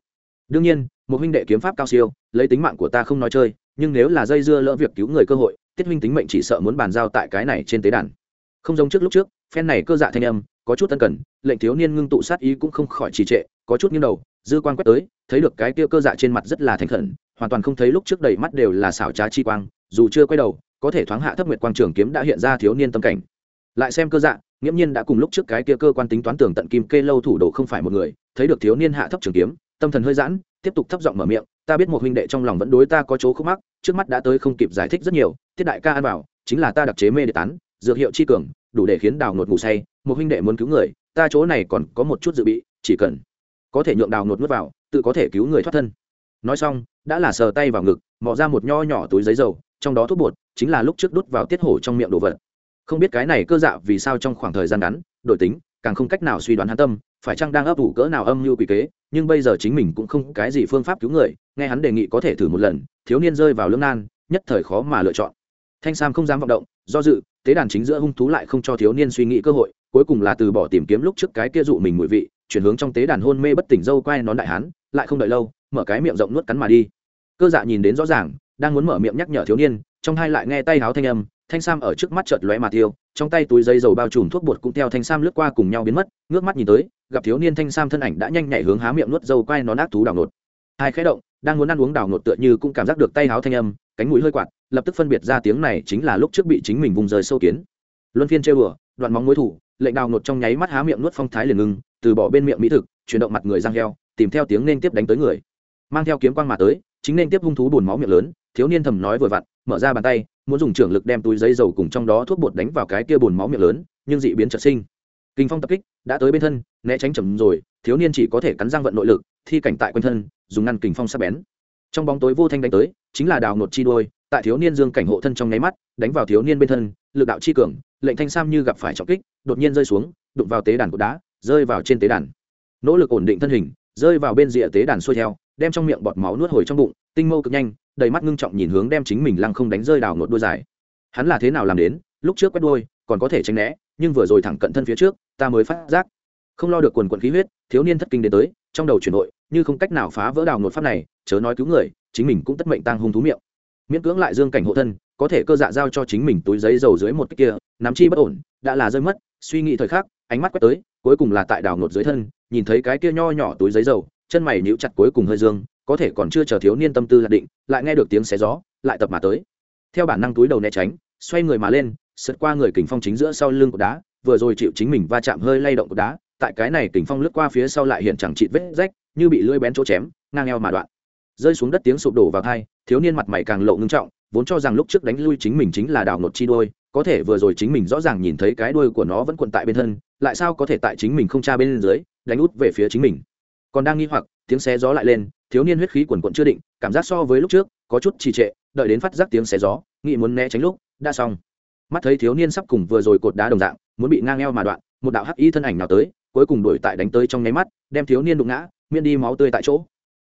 đương nhiên, một huynh đệ kiếm pháp cao siêu, lấy tính mạng của ta không nói chơi, nhưng nếu là dây dưa lỡ việc cứu người cơ hội, tiết huynh tính mệnh chỉ sợ muốn bàn giao tại cái này trên tế đàn. Không giống trước lúc trước, phen này cơ dạ thanh âm, có chút tân cần, lệnh thiếu niên ngưng tụ sát ý cũng không khỏi trì trệ, có chút nghiêng đầu, dư quan quét tới, thấy được cái kia cơ dạ trên mặt rất là thành khẩn, hoàn toàn không thấy lúc trước đầy mắt đều là xảo trá chi quang, dù chưa quay đầu, có thể thoáng hạ thấp nguyệt quang trường kiếm đã hiện ra thiếu niên tâm cảnh. Lại xem cơ dạ nghiễm nhiên đã cùng lúc trước cái kia cơ quan tính toán tưởng tận kim kê lâu thủ đồ không phải một người, thấy được thiếu niên hạ thấp trường kiếm tâm thần hơi giãn, tiếp tục thấp giọng mở miệng, ta biết một huynh đệ trong lòng vẫn đối ta có chỗ khúc mắc, trước mắt đã tới không kịp giải thích rất nhiều tiết đại ca an bảo, chính là ta đặc chế mê để tán, dược hiệu chi cường, đủ để khiến đào ngột ngủ say, một huynh đệ muốn cứu người, ta chỗ này còn có một chút dự bị, chỉ cần có thể nhượng đào ngột nuốt vào, tự có thể cứu người thoát thân. Nói xong, đã là sờ tay vào ngực, mò ra một nho nhỏ túi giấy dầu, trong đó thuốc bột, chính là lúc trước đút vào tiết hổ trong miệng đồ vật. Không biết cái này cơ dạ vì sao trong khoảng thời gian ngắn, đổi tính càng không cách nào suy đoán hắn tâm, phải chăng đang ấp ủ cỡ nào âm mưu quỷ kế, nhưng bây giờ chính mình cũng không cái gì phương pháp cứu người, nghe hắn đề nghị có thể thử một lần, thiếu niên rơi vào lưỡng nan, nhất thời khó mà lựa chọn. Thanh sam không dám vọng động, do dự, tế đàn chính giữa hung thú lại không cho thiếu niên suy nghĩ cơ hội, cuối cùng là từ bỏ tìm kiếm lúc trước cái kia dụ mình mùi vị, chuyển hướng trong tế đàn hôn mê bất tỉnh dâu quay nón đại hán, lại không đợi lâu, mở cái miệng rộng nuốt cắn mà đi. Cơ dạ nhìn đến rõ ràng, đang muốn mở miệng nhắc nhở thiếu niên, trong hai lại nghe tay háo thanh âm thanh sam ở trước mắt chợt lóe mà tiêu trong tay túi dây dầu bao trùm thuốc bột cũng theo thanh sam lướt qua cùng nhau biến mất, ngước mắt nhìn tới, gặp thiếu niên thanh sam thân ảnh đã nhanh nhạy hướng há miệng nuốt dâu quai nó nát thú đào nột hai khẽ động, đang muốn ăn uống đào nột tựa như cũng cảm giác được tay háo thanh âm, cánh mũi hơi quạt, lập tức phân biệt ra tiếng này chính là lúc trước bị chính mình vùng rời sâu kiến. Luân phiên chơi bừa đoạn móng mối thủ, lệnh đào nột trong nháy mắt há miệng nuốt phong thái liền ngưng, từ bỏ bên miệng mỹ thực, chuyển động mặt người răng heo, tìm theo tiếng nên tiếp đánh tới người. Mang theo kiếm quang mà tới, chính nên tiếp hung thú buồn máu miệng lớn, thiếu niên thầm nói vừa vặn, mở ra bàn tay muốn dùng trưởng lực đem túi giấy dầu cùng trong đó thuốc bột đánh vào cái kia bồn máu miệng lớn, nhưng dị biến chợt sinh. Kinh phong tập kích, đã tới bên thân, né tránh chầm rồi, thiếu niên chỉ có thể cắn răng vận nội lực, thi cảnh tại quanh thân, dùng ngăn kình phong sắp bén. Trong bóng tối vô thanh đánh tới, chính là đào nột chi đôi tại thiếu niên dương cảnh hộ thân trong nháy mắt, đánh vào thiếu niên bên thân, lực đạo chi cường, lệnh thanh sam như gặp phải trọng kích, đột nhiên rơi xuống, đụng vào tế đàn của đá, rơi vào trên tế đàn. Nỗ lực ổn định thân hình, rơi vào bên rìa tế đàn xuôi theo, đem trong miệng bọt máu nuốt hồi trong bụng, tinh mâu cực nhanh đầy mắt ngưng trọng nhìn hướng đem chính mình lăng không đánh rơi đào ngột đuôi dài. Hắn là thế nào làm đến, lúc trước quét đuôi, còn có thể tránh né, nhưng vừa rồi thẳng cận thân phía trước, ta mới phát giác. Không lo được quần quần khí huyết, thiếu niên thất kinh đến tới, trong đầu chuyển nội như không cách nào phá vỡ đào ngột pháp này, chớ nói cứu người, chính mình cũng tất mệnh tăng hung thú miệng. Miễn cưỡng lại dương cảnh hộ thân, có thể cơ dạ giao cho chính mình túi giấy dầu dưới một cái kia, nắm chi bất ổn, đã là rơi mất, suy nghĩ thời khắc, ánh mắt quét tới, cuối cùng là tại đào ngột dưới thân, nhìn thấy cái kia nho nhỏ túi giấy dầu, chân mày nhíu chặt cuối cùng hơi dương có thể còn chưa chờ thiếu niên tâm tư lạc định, lại nghe được tiếng xé gió, lại tập mà tới. Theo bản năng túi đầu né tránh, xoay người mà lên, sượt qua người kình phong chính giữa sau lưng của đá, vừa rồi chịu chính mình va chạm hơi lay động của đá, tại cái này kình phong lướt qua phía sau lại hiện chẳng trị vết rách, như bị lưỡi bén chỗ chém, ngang eo mà đoạn. Rơi xuống đất tiếng sụp đổ vào thai thiếu niên mặt mày càng lộ ngưng trọng, vốn cho rằng lúc trước đánh lui chính mình chính là đào nột chi đôi có thể vừa rồi chính mình rõ ràng nhìn thấy cái đuôi của nó vẫn quận tại bên thân, lại sao có thể tại chính mình không tra bên dưới, đánh út về phía chính mình. Còn đang nghi hoặc tiếng xé gió lại lên, thiếu niên huyết khí quần quận chưa định, cảm giác so với lúc trước, có chút trì trệ, đợi đến phát giác tiếng xé gió, nghĩ muốn né tránh lúc, đã xong. Mắt thấy thiếu niên sắp cùng vừa rồi cột đá đồng dạng, muốn bị ngang eo mà đoạn, một đạo hắc y thân ảnh nào tới, cuối cùng đuổi tại đánh tới trong nháy mắt, đem thiếu niên đụng ngã, miễn đi máu tươi tại chỗ.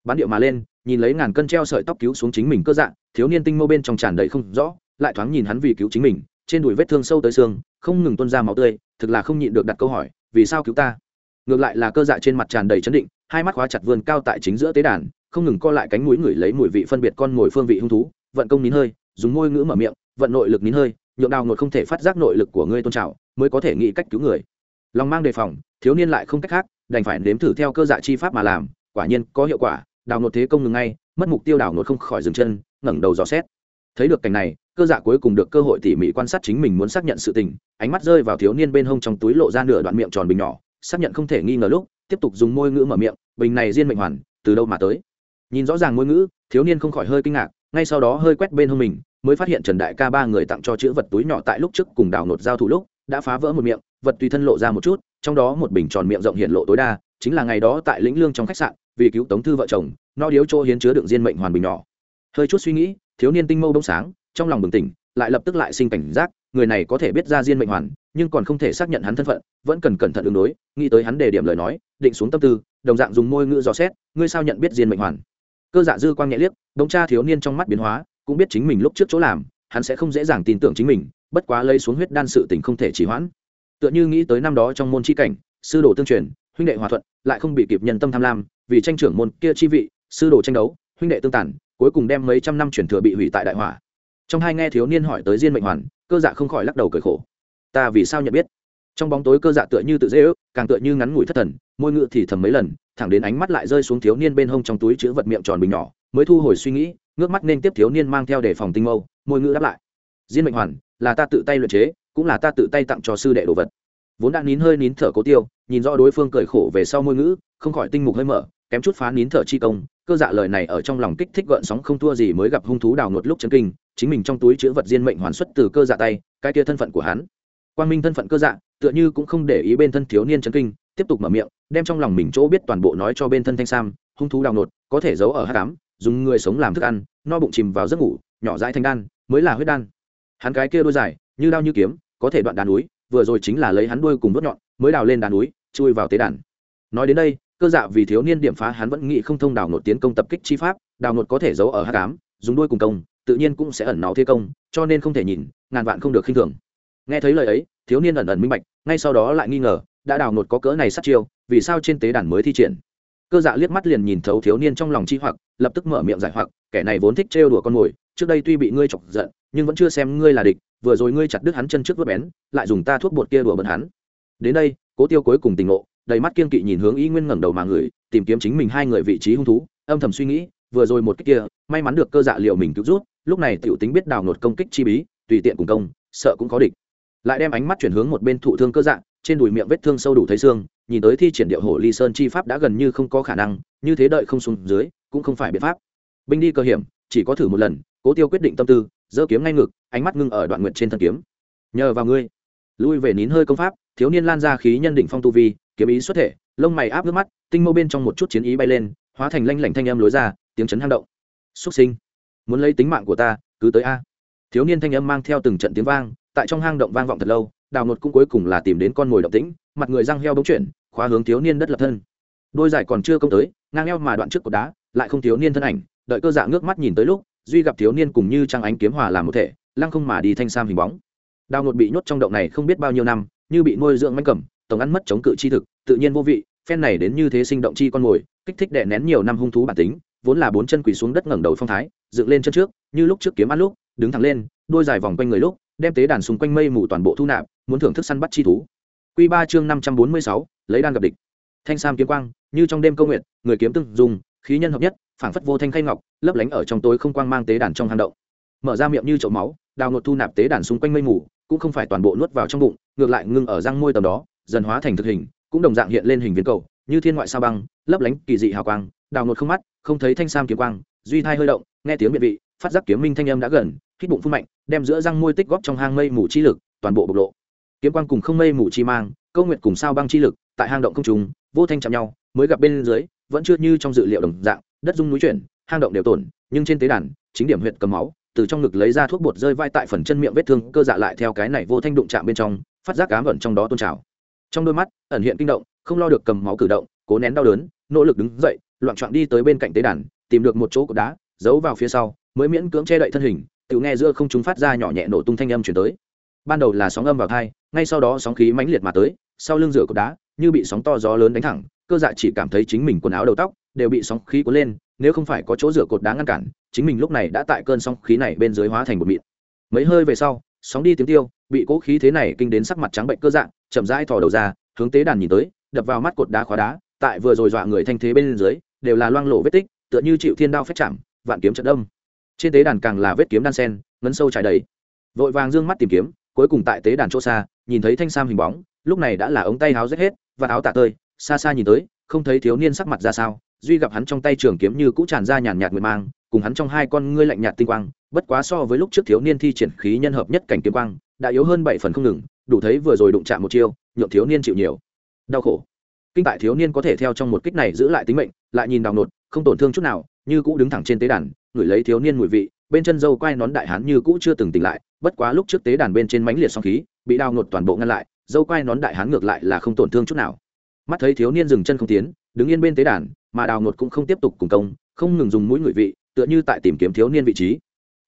Bán điệu mà lên, nhìn lấy ngàn cân treo sợi tóc cứu xuống chính mình cơ dạng, thiếu niên tinh mâu bên trong tràn đầy không rõ, lại thoáng nhìn hắn vì cứu chính mình, trên đùi vết thương sâu tới xương, không ngừng tuôn ra máu tươi, thực là không nhịn được đặt câu hỏi, vì sao cứu ta? Ngược lại là cơ dạ trên mặt tràn đầy chấn định hai mắt khóa chặt vươn cao tại chính giữa tế đàn, không ngừng co lại cánh mũi người lấy mùi vị phân biệt con ngồi phương vị hung thú, vận công nín hơi, dùng môi ngữ mở miệng, vận nội lực nín hơi, nhượng đào ngột không thể phát giác nội lực của ngươi tôn trào, mới có thể nghĩ cách cứu người. Lòng mang đề phòng, thiếu niên lại không cách khác, đành phải nếm thử theo cơ dạ chi pháp mà làm, quả nhiên có hiệu quả, đào ngột thế công ngừng ngay, mất mục tiêu đào ngột không khỏi dừng chân, ngẩng đầu dò xét. Thấy được cảnh này, cơ dạ cuối cùng được cơ hội tỉ mỉ quan sát chính mình muốn xác nhận sự tình, ánh mắt rơi vào thiếu niên bên hông trong túi lộ ra nửa đoạn miệng tròn bình nhỏ, xác nhận không thể nghi ngờ lúc, tiếp tục dùng môi ngữ mở miệng bình này diên mệnh hoàn, từ đâu mà tới? Nhìn rõ ràng ngôn ngữ, thiếu niên không khỏi hơi kinh ngạc, ngay sau đó hơi quét bên hông mình, mới phát hiện trần đại ca ba người tặng cho chữ vật túi nhỏ tại lúc trước cùng đào nột giao thủ lúc, đã phá vỡ một miệng, vật tùy thân lộ ra một chút, trong đó một bình tròn miệng rộng hiện lộ tối đa, chính là ngày đó tại lĩnh lương trong khách sạn, vì cứu tống thư vợ chồng, no điếu chỗ hiến chứa đựng diên mệnh hoàn bình nhỏ. Hơi chút suy nghĩ, thiếu niên tinh mâu bông sáng, trong lòng bừng tỉnh, lại lập tức lại sinh cảnh giác người này có thể biết ra diên mệnh hoàn, nhưng còn không thể xác nhận hắn thân phận, vẫn cần cẩn thận ứng đối, nghĩ tới hắn đề điểm lời nói, định xuống tâm tư, đồng dạng dùng môi ngữ dò xét, ngươi sao nhận biết diên mệnh hoàn? Cơ dạ dư quang nhẹ liếc, đống cha thiếu niên trong mắt biến hóa, cũng biết chính mình lúc trước chỗ làm, hắn sẽ không dễ dàng tin tưởng chính mình, bất quá lây xuống huyết đan sự tình không thể trì hoãn. Tựa như nghĩ tới năm đó trong môn chi cảnh, sư đồ tương truyền, huynh đệ hòa thuận, lại không bị kịp nhân tâm tham lam, vì tranh trưởng môn kia chi vị, sư đồ tranh đấu, huynh đệ tương tản cuối cùng đem mấy trăm năm truyền thừa bị hủy tại đại hỏa trong hai nghe thiếu niên hỏi tới diên mệnh hoàn, cơ dạ không khỏi lắc đầu cười khổ. Ta vì sao nhận biết? Trong bóng tối cơ dạ tựa như tự dễ ước, càng tựa như ngắn ngủi thất thần, môi ngự thì thầm mấy lần, thẳng đến ánh mắt lại rơi xuống thiếu niên bên hông trong túi chữ vật miệng tròn bình nhỏ, mới thu hồi suy nghĩ, ngước mắt nên tiếp thiếu niên mang theo để phòng tinh mâu, môi ngữ đáp lại. Diên mệnh hoàn, là ta tự tay luyện chế, cũng là ta tự tay tặng cho sư đệ đồ vật. Vốn đã nín hơi nín thở cố tiêu, nhìn rõ đối phương cười khổ về sau môi ngữ, không khỏi tinh mục hơi mở, kém chút phá nín thở chi công cơ dạ lời này ở trong lòng kích thích gợn sóng không thua gì mới gặp hung thú đào ngột lúc chân kinh, chính mình trong túi chữ vật diên mệnh hoàn xuất từ cơ dạ tay, cái kia thân phận của hắn. Quang minh thân phận cơ dạ tựa như cũng không để ý bên thân thiếu niên chân kinh, tiếp tục mở miệng, đem trong lòng mình chỗ biết toàn bộ nói cho bên thân thanh sam, hung thú đào nột có thể giấu ở hát cám dùng người sống làm thức ăn, no bụng chìm vào giấc ngủ, nhỏ dãi thanh đan, mới là huyết đan. Hắn cái kia đôi dài, như đao như kiếm, có thể đoạn đàn núi, vừa rồi chính là lấy hắn đuôi cùng đốt nhọn, mới đào lên đàn núi, chui vào tế đàn. Nói đến đây cơ dạ vì thiếu niên điểm phá hắn vẫn nghĩ không thông đào nột tiến công tập kích chi pháp đào nột có thể giấu ở hát cám dùng đuôi cùng công, tự nhiên cũng sẽ ẩn náu thế công, cho nên không thể nhìn, ngàn vạn không được khinh thường. Nghe thấy lời ấy, thiếu niên ẩn ẩn minh bạch, ngay sau đó lại nghi ngờ, đã đào nột có cỡ này sát chiêu, vì sao trên tế đàn mới thi triển? Cơ dạ liếc mắt liền nhìn thấu thiếu niên trong lòng chi hoặc, lập tức mở miệng giải hoặc, kẻ này vốn thích trêu đùa con mồi, trước đây tuy bị ngươi chọc giận, nhưng vẫn chưa xem ngươi là địch, vừa rồi ngươi chặt đứt hắn chân trước vớt bén, lại dùng ta thuốc bột kia đùa bẩn hắn. Đến đây, cố tiêu cuối cùng tình ngộ đầy mắt kiên kỵ nhìn hướng y nguyên ngẩng đầu mà người tìm kiếm chính mình hai người vị trí hung thú, âm thầm suy nghĩ, vừa rồi một cách kia, may mắn được cơ dạ liệu mình cứu rút, lúc này tiểu tính biết đào nột công kích chi bí, tùy tiện cùng công, sợ cũng có địch. Lại đem ánh mắt chuyển hướng một bên thụ thương cơ dạ trên đùi miệng vết thương sâu đủ thấy xương, nhìn tới thi triển điệu hổ ly sơn chi pháp đã gần như không có khả năng, như thế đợi không xuống dưới, cũng không phải biện pháp. Binh đi cơ hiểm, chỉ có thử một lần, cố tiêu quyết định tâm tư, giơ kiếm ngay ngực, ánh mắt ngưng ở đoạn nguyện trên thân kiếm. Nhờ vào ngươi, lui về nín hơi công pháp, thiếu niên lan ra khí nhân định phong tu vi kiếm ý xuất thể, lông mày áp nước mắt, tinh mâu bên trong một chút chiến ý bay lên, hóa thành lanh lảnh thanh âm lối ra, tiếng chấn hang động. Xuất sinh, muốn lấy tính mạng của ta, cứ tới a. Thiếu niên thanh âm mang theo từng trận tiếng vang, tại trong hang động vang vọng thật lâu, đào ngột cũng cuối cùng là tìm đến con mồi động tĩnh, mặt người răng heo bỗng chuyển, khóa hướng thiếu niên đất lập thân. Đôi giải còn chưa công tới, ngang eo mà đoạn trước cột đá, lại không thiếu niên thân ảnh, đợi cơ dạ ngước mắt nhìn tới lúc, duy gặp thiếu niên cùng như trăng ánh kiếm hòa làm một thể, lăng không mà đi thanh sam hình bóng. Đào ngột bị nhốt trong động này không biết bao nhiêu năm, như bị nuôi dưỡng manh cẩm tổng ăn mất chống cự chi thực, tự nhiên vô vị, phen này đến như thế sinh động chi con mồi, kích thích đè nén nhiều năm hung thú bản tính, vốn là bốn chân quỳ xuống đất ngẩng đầu phong thái, dựng lên chân trước, như lúc trước kiếm ăn lúc, đứng thẳng lên, đôi dài vòng quanh người lúc, đem tế đàn xung quanh mây mù toàn bộ thu nạp, muốn thưởng thức săn bắt chi thú. Quy ba chương năm trăm bốn mươi sáu, lấy đan gặp địch. Thanh sam kiếm quang, như trong đêm câu nguyện, người kiếm tương dùng, khí nhân hợp nhất, phảng phất vô thanh khay ngọc, lấp lánh ở trong tối không quang mang tế đàn trong hang động. Mở ra miệng như chậu máu, đào ngột thu nạp tế đàn xung quanh mây mù, cũng không phải toàn bộ nuốt vào trong bụng, ngược lại ngưng ở răng môi tầm đó dần hóa thành thực hình, cũng đồng dạng hiện lên hình viên cầu, như thiên ngoại sao băng, lấp lánh kỳ dị hào quang, đào ngột không mắt, không thấy thanh sam kiếm quang, duy thai hơi động, nghe tiếng biệt vị, phát giác kiếm minh thanh âm đã gần, hít bụng phun mạnh, đem giữa răng môi tích góp trong hang mây mù chi lực, toàn bộ bộc lộ. Kiếm quang cùng không mây mù chi mang, câu nguyệt cùng sao băng chi lực, tại hang động không trùng vô thanh chạm nhau, mới gặp bên dưới, vẫn chưa như trong dự liệu đồng dạng, đất dung núi chuyển, hang động đều tổn, nhưng trên tế đàn, chính điểm huyện cầm máu, từ trong ngực lấy ra thuốc bột rơi vai tại phần chân miệng vết thương, cơ dạ lại theo cái này vô thanh đụng chạm bên trong, phát giác cám vẩn trong đó tôn trào trong đôi mắt, ẩn hiện kinh động, không lo được cầm máu cử động, cố nén đau đớn, nỗ lực đứng dậy, loạn trọn đi tới bên cạnh tế đàn, tìm được một chỗ cột đá, giấu vào phía sau, mới miễn cưỡng che đậy thân hình, tự nghe giữa không chúng phát ra nhỏ nhẹ nổ tung thanh âm chuyển tới. Ban đầu là sóng âm vào thai, ngay sau đó sóng khí mãnh liệt mà tới, sau lưng rửa cột đá, như bị sóng to gió lớn đánh thẳng, cơ dạ chỉ cảm thấy chính mình quần áo đầu tóc đều bị sóng khí cuốn lên, nếu không phải có chỗ rửa cột đá ngăn cản, chính mình lúc này đã tại cơn sóng khí này bên dưới hóa thành một mịn. Mấy hơi về sau sóng đi tiếng tiêu, bị cố khí thế này kinh đến sắc mặt trắng bệnh cơ dạng, chậm rãi thò đầu ra, hướng tế đàn nhìn tới, đập vào mắt cột đá khóa đá, tại vừa rồi dọa người thanh thế bên dưới, đều là loang lộ vết tích, tựa như chịu thiên đao phách chạm, vạn kiếm trận đông trên tế đàn càng là vết kiếm đan sen, ngấn sâu trải đầy. Vội vàng dương mắt tìm kiếm, cuối cùng tại tế đàn chỗ xa, nhìn thấy thanh sam hình bóng, lúc này đã là ống tay háo rách hết, và áo tạ tơi, xa xa nhìn tới, không thấy thiếu niên sắc mặt ra sao, duy gặp hắn trong tay trường kiếm như cũ tràn ra nhàn nhạt nguyệt mang cùng hắn trong hai con ngươi lạnh nhạt tinh quang, bất quá so với lúc trước thiếu niên thi triển khí nhân hợp nhất cảnh kiếm quang, đã yếu hơn bảy phần không ngừng, đủ thấy vừa rồi đụng chạm một chiêu, nhượng thiếu niên chịu nhiều. Đau khổ. Kinh tại thiếu niên có thể theo trong một kích này giữ lại tính mệnh, lại nhìn đào nột, không tổn thương chút nào, như cũ đứng thẳng trên tế đàn, ngửi lấy thiếu niên mùi vị, bên chân dâu quai nón đại hán như cũ chưa từng tỉnh lại, bất quá lúc trước tế đàn bên trên mánh liệt song khí, bị đào nột toàn bộ ngăn lại, dâu quai nón đại hán ngược lại là không tổn thương chút nào. Mắt thấy thiếu niên dừng chân không tiến, đứng yên bên tế đàn, mà đào nột cũng không tiếp tục cùng công, không ngừng dùng mũi ngửi vị tựa như tại tìm kiếm thiếu niên vị trí.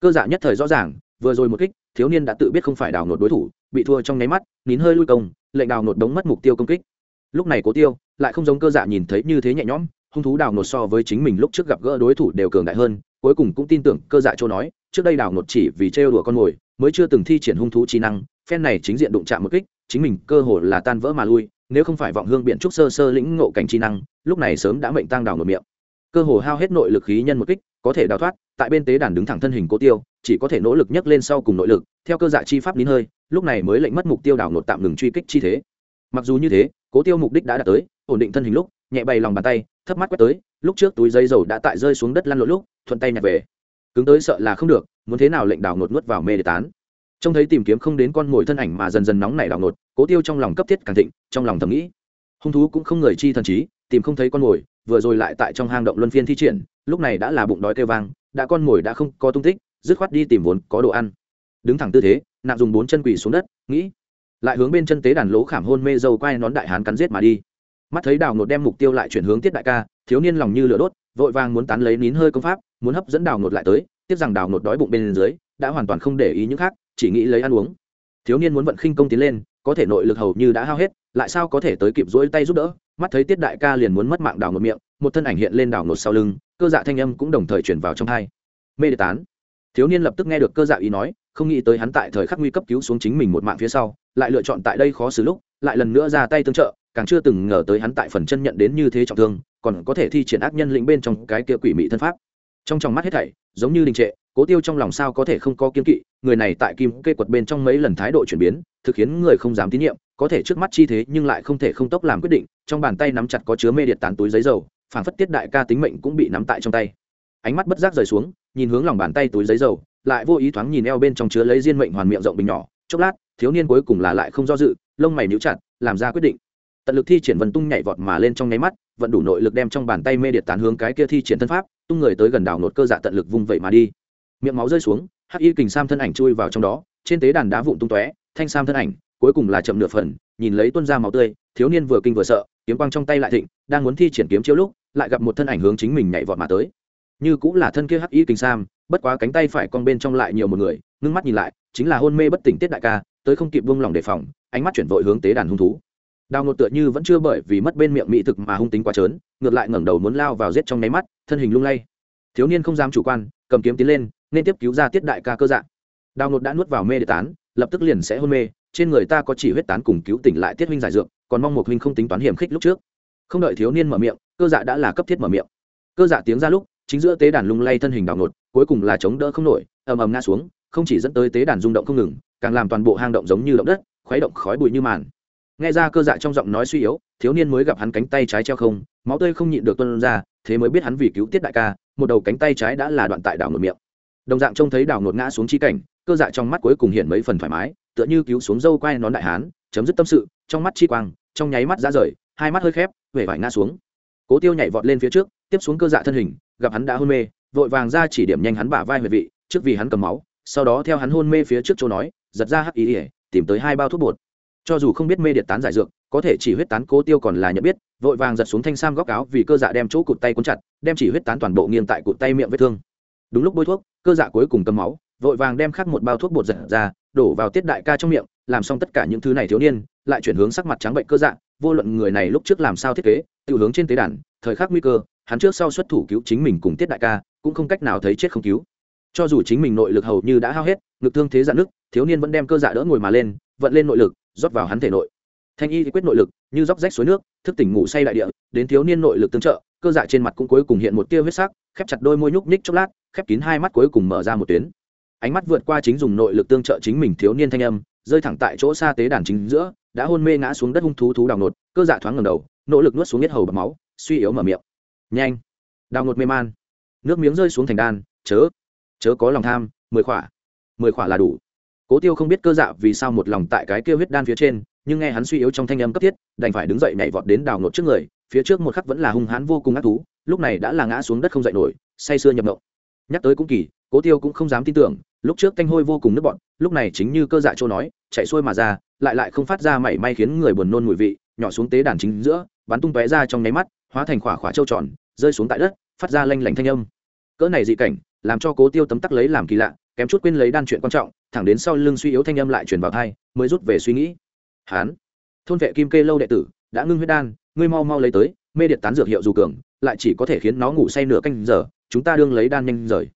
Cơ dạ nhất thời rõ ràng, vừa rồi một kích, thiếu niên đã tự biết không phải đào nột đối thủ, bị thua trong nháy mắt, nín hơi lui công, lệnh đào nột đống mất mục tiêu công kích. Lúc này cố tiêu lại không giống cơ dạ nhìn thấy như thế nhẹ nhõm, hung thú đào nột so với chính mình lúc trước gặp gỡ đối thủ đều cường đại hơn, cuối cùng cũng tin tưởng cơ dạ châu nói, trước đây đào nột chỉ vì trêu đùa con mồi, mới chưa từng thi triển hung thú trí năng, phen này chính diện đụng chạm một kích, chính mình cơ hồ là tan vỡ mà lui, nếu không phải vọng hương biện trúc sơ sơ lĩnh ngộ cảnh trí năng, lúc này sớm đã mệnh tăng đào nột miệng cơ hồ hao hết nội lực khí nhân một kích, có thể đào thoát, tại bên tế đàn đứng thẳng thân hình cố tiêu, chỉ có thể nỗ lực nhấc lên sau cùng nội lực, theo cơ dạ chi pháp nín hơi, lúc này mới lệnh mất mục tiêu đảo nột tạm ngừng truy kích chi thế. Mặc dù như thế, cố tiêu mục đích đã đạt tới, ổn định thân hình lúc, nhẹ bày lòng bàn tay, thấp mắt quét tới, lúc trước túi giấy dầu đã tại rơi xuống đất lăn lộn lúc, thuận tay nhặt về. Cứng tới sợ là không được, muốn thế nào lệnh đào nột nuốt vào mê để tán. Trông thấy tìm kiếm không đến con mồi thân ảnh mà dần dần nóng nảy đào nột cố tiêu trong lòng cấp thiết càng thịnh, trong lòng thầm nghĩ. Hung thú cũng không người chi thần trí, tìm không thấy con mồi vừa rồi lại tại trong hang động luân phiên thi triển, lúc này đã là bụng đói kêu vang, đã con mồi đã không có tung tích, dứt khoát đi tìm vốn có đồ ăn. Đứng thẳng tư thế nặng dùng bốn chân quỳ xuống đất, nghĩ, lại hướng bên chân tế đàn lỗ khảm hôn mê dâu quay nón đại hán cắn giết mà đi. Mắt thấy đào nột đem mục tiêu lại chuyển hướng tiết đại ca, thiếu niên lòng như lửa đốt, vội vàng muốn tán lấy nín hơi công pháp, muốn hấp dẫn đào nột lại tới, tiếc rằng đào nột đói bụng bên dưới, đã hoàn toàn không để ý những khác, chỉ nghĩ lấy ăn uống. Thiếu niên muốn vận khinh công tiến lên, có thể nội lực hầu như đã hao hết, lại sao có thể tới kịp rỗi tay giúp đỡ? Mắt thấy tiết đại ca liền muốn mất mạng đào ngột miệng, một thân ảnh hiện lên đào nột sau lưng, cơ dạ thanh âm cũng đồng thời chuyển vào trong hai. Mê đề tán. Thiếu niên lập tức nghe được cơ dạ ý nói, không nghĩ tới hắn tại thời khắc nguy cấp cứu xuống chính mình một mạng phía sau, lại lựa chọn tại đây khó xử lúc, lại lần nữa ra tay tương trợ, càng chưa từng ngờ tới hắn tại phần chân nhận đến như thế trọng thương, còn có thể thi triển ác nhân lĩnh bên trong cái kia quỷ mị thân pháp. Trong trong mắt hết thảy, giống như đình trệ, cố tiêu trong lòng sao có thể không có kiên kỵ, người này tại kim kê quật bên trong mấy lần thái độ chuyển biến, thực khiến người không dám tín nhiệm có thể trước mắt chi thế nhưng lại không thể không tốc làm quyết định, trong bàn tay nắm chặt có chứa mê điện tán túi giấy dầu, phảng phất tiết đại ca tính mệnh cũng bị nắm tại trong tay. Ánh mắt bất giác rời xuống, nhìn hướng lòng bàn tay túi giấy dầu, lại vô ý thoáng nhìn eo bên trong chứa lấy diên mệnh hoàn miệng rộng bình nhỏ, chốc lát, thiếu niên cuối cùng là lại không do dự, lông mày níu chặt, làm ra quyết định. Tận lực thi triển vân tung nhảy vọt mà lên trong nháy mắt, vận đủ nội lực đem trong bàn tay mê điện tán hướng cái kia thi triển thân pháp, tung người tới gần đảo nột cơ dạ tận lực vung vậy mà đi. Miệng máu rơi xuống, hắc y kình sam thân ảnh chui vào trong đó, trên tế đàn đá vụn tung tóe, thanh sam thân ảnh cuối cùng là chậm nửa phần, nhìn lấy tuân ra máu tươi, thiếu niên vừa kinh vừa sợ, kiếm quang trong tay lại thịnh, đang muốn thi triển kiếm chiếu lúc, lại gặp một thân ảnh hướng chính mình nhảy vọt mà tới. Như cũng là thân kia hắc y kinh sam, bất quá cánh tay phải con bên trong lại nhiều một người, ngưng mắt nhìn lại, chính là hôn mê bất tỉnh tiết đại ca, tới không kịp buông lòng đề phòng, ánh mắt chuyển vội hướng tế đàn hung thú. Đào ngột tựa như vẫn chưa bởi vì mất bên miệng mỹ thực mà hung tính quá trớn, ngược lại ngẩng đầu muốn lao vào giết trong nháy mắt, thân hình lung lay. Thiếu niên không dám chủ quan, cầm kiếm tiến lên, nên tiếp cứu ra tiết đại ca cơ dạng. Đào ngột đã nuốt vào mê để tán, lập tức liền sẽ hôn mê trên người ta có chỉ huyết tán cùng cứu tỉnh lại tiết huynh giải dược, còn mong một huynh không tính toán hiểm khích lúc trước. Không đợi thiếu niên mở miệng, cơ dạ đã là cấp thiết mở miệng. Cơ dạ tiếng ra lúc, chính giữa tế đàn lung lay thân hình đào ngột, cuối cùng là chống đỡ không nổi, ầm ầm ngã xuống, không chỉ dẫn tới tế đàn rung động không ngừng, càng làm toàn bộ hang động giống như động đất, khuấy động khói bụi như màn. Nghe ra cơ dạ trong giọng nói suy yếu, thiếu niên mới gặp hắn cánh tay trái treo không, máu tươi không nhịn được tuân ra, thế mới biết hắn vì cứu tiết đại ca, một đầu cánh tay trái đã là đoạn tại đảo nột miệng. Đồng dạng trông thấy đảo nột ngã xuống chi cảnh, cơ dạ trong mắt cuối cùng hiện mấy phần thoải mái tựa như cứu xuống dâu quay nón đại hán, chấm dứt tâm sự, trong mắt chi quang, trong nháy mắt ra rời, hai mắt hơi khép huệ vải ngã xuống. Cố tiêu nhảy vọt lên phía trước, tiếp xuống cơ dạ thân hình, gặp hắn đã hôn mê, vội vàng ra chỉ điểm nhanh hắn bả vai huệ vị, trước vì hắn cầm máu, sau đó theo hắn hôn mê phía trước chỗ nói, giật ra hắc ý ỉa tìm tới hai bao thuốc bột. Cho dù không biết mê điện tán giải dược, có thể chỉ huyết tán cố tiêu còn là nhận biết, vội vàng giật xuống thanh sam góc áo vì cơ dạ đem chỗ cụt tay cuốn chặt, đem chỉ huyết tán toàn bộ nghiêng tại cụt tay miệng vết thương. Đúng lúc bôi thuốc, cơ dạ cuối cùng cầm máu vội vàng đem khắc một bao thuốc bột giật ra, đổ vào tiết đại ca trong miệng, làm xong tất cả những thứ này thiếu niên, lại chuyển hướng sắc mặt trắng bệnh cơ dạng. vô luận người này lúc trước làm sao thiết kế, tự hướng trên tế đàn, thời khắc nguy cơ, hắn trước sau xuất thủ cứu chính mình cùng tiết đại ca, cũng không cách nào thấy chết không cứu cho dù chính mình nội lực hầu như đã hao hết, ngực thương thế dạn nứt, thiếu niên vẫn đem cơ dạ đỡ ngồi mà lên, vận lên nội lực, rót vào hắn thể nội thanh y quyết nội lực, như róc rách suối nước, thức tỉnh ngủ say đại địa, đến thiếu niên nội lực tương trợ, cơ dạ trên mặt cũng cuối cùng hiện một tia huyết sắc, khép chặt đôi môi nhúc nhích chốc lát, khép kín hai mắt cuối cùng mở ra một tuyến ánh mắt vượt qua chính dùng nội lực tương trợ chính mình thiếu niên thanh âm, rơi thẳng tại chỗ xa tế đàn chính giữa, đã hôn mê ngã xuống đất hung thú thú đào nột cơ dạ thoáng ngầm đầu, nỗ lực nuốt xuống nhất hầu bọc máu, suy yếu mở miệng. Nhanh! Đào nột mê man. Nước miếng rơi xuống thành đan, chớ chớ có lòng tham, mười khỏa. Mười khỏa là đủ. Cố tiêu không biết cơ dạ vì sao một lòng tại cái kêu huyết đan phía trên, nhưng nghe hắn suy yếu trong thanh âm cấp thiết, đành phải đứng dậy nhảy vọt đến đào nột trước người, phía trước một khắc vẫn là hung hãn vô cùng ác thú, lúc này đã là ngã xuống đất không dậy nổi, say sưa nhập ngộng. Nhắc tới cũng kỳ, cố tiêu cũng không dám tin tưởng lúc trước canh hôi vô cùng nước bọn lúc này chính như cơ dạ châu nói, chạy xuôi mà ra, lại lại không phát ra mảy may khiến người buồn nôn mùi vị, nhỏ xuống tế đàn chính giữa, bắn tung tóe ra trong nháy mắt, hóa thành khỏa khỏa trâu tròn, rơi xuống tại đất, phát ra lanh lảnh thanh âm. Cỡ này dị cảnh, làm cho cố tiêu tấm tắc lấy làm kỳ lạ, kém chút quên lấy đan chuyện quan trọng, thẳng đến sau lưng suy yếu thanh âm lại truyền vào thai mới rút về suy nghĩ. Hán, thôn vệ kim kê lâu đệ tử, đã ngưng huyết đan, ngươi mau mau lấy tới, mê điện tán dược hiệu dù cường, lại chỉ có thể khiến nó ngủ say nửa canh giờ, chúng ta đương lấy đan nhanh rời.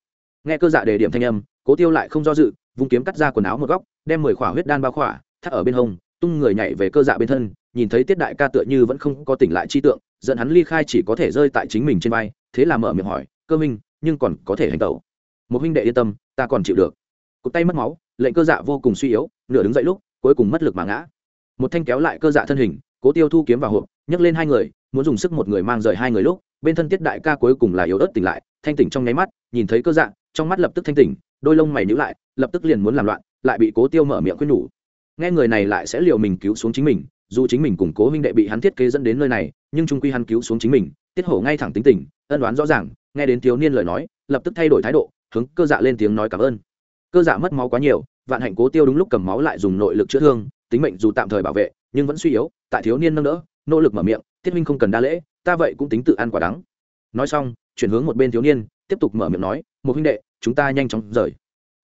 Nghe cơ dạ đề điểm thanh âm cố tiêu lại không do dự, vung kiếm cắt ra quần áo một góc, đem mười khỏa huyết đan bao khỏa, thắt ở bên hông, tung người nhảy về cơ dạ bên thân, nhìn thấy tiết đại ca tựa như vẫn không có tỉnh lại chi tượng dẫn hắn ly khai chỉ có thể rơi tại chính mình trên vai, thế là mở miệng hỏi, cơ minh nhưng còn có thể hành tẩu? Một huynh đệ yên tâm, ta còn chịu được. Cụt tay mất máu, lệnh cơ dạ vô cùng suy yếu, nửa đứng dậy lúc, cuối cùng mất lực mà ngã. Một thanh kéo lại cơ dạ thân hình, cố tiêu thu kiếm vào hộp, nhấc lên hai người, muốn dùng sức một người mang rời hai người lúc, bên thân tiết đại ca cuối cùng là yếu ớt tỉnh lại, thanh tỉnh trong nháy mắt, nhìn thấy cơ dạ trong mắt lập tức thanh tỉnh đôi lông mày nhíu lại, lập tức liền muốn làm loạn, lại bị cố tiêu mở miệng khuyên nhủ. Nghe người này lại sẽ liều mình cứu xuống chính mình, dù chính mình cùng cố huynh đệ bị hắn thiết kế dẫn đến nơi này, nhưng trung quy hắn cứu xuống chính mình, tiết hổ ngay thẳng tính tình, ân đoán rõ ràng, nghe đến thiếu niên lời nói, lập tức thay đổi thái độ, hướng cơ dạ lên tiếng nói cảm ơn. Cơ dạ mất máu quá nhiều, vạn hạnh cố tiêu đúng lúc cầm máu lại dùng nội lực chữa thương, tính mệnh dù tạm thời bảo vệ, nhưng vẫn suy yếu, tại thiếu niên nâng đỡ, nỗ lực mở miệng, tiết huynh không cần đa lễ, ta vậy cũng tính tự ăn quả đắng. Nói xong, chuyển hướng một bên thiếu niên, tiếp tục mở miệng nói, một huynh đệ chúng ta nhanh chóng rời.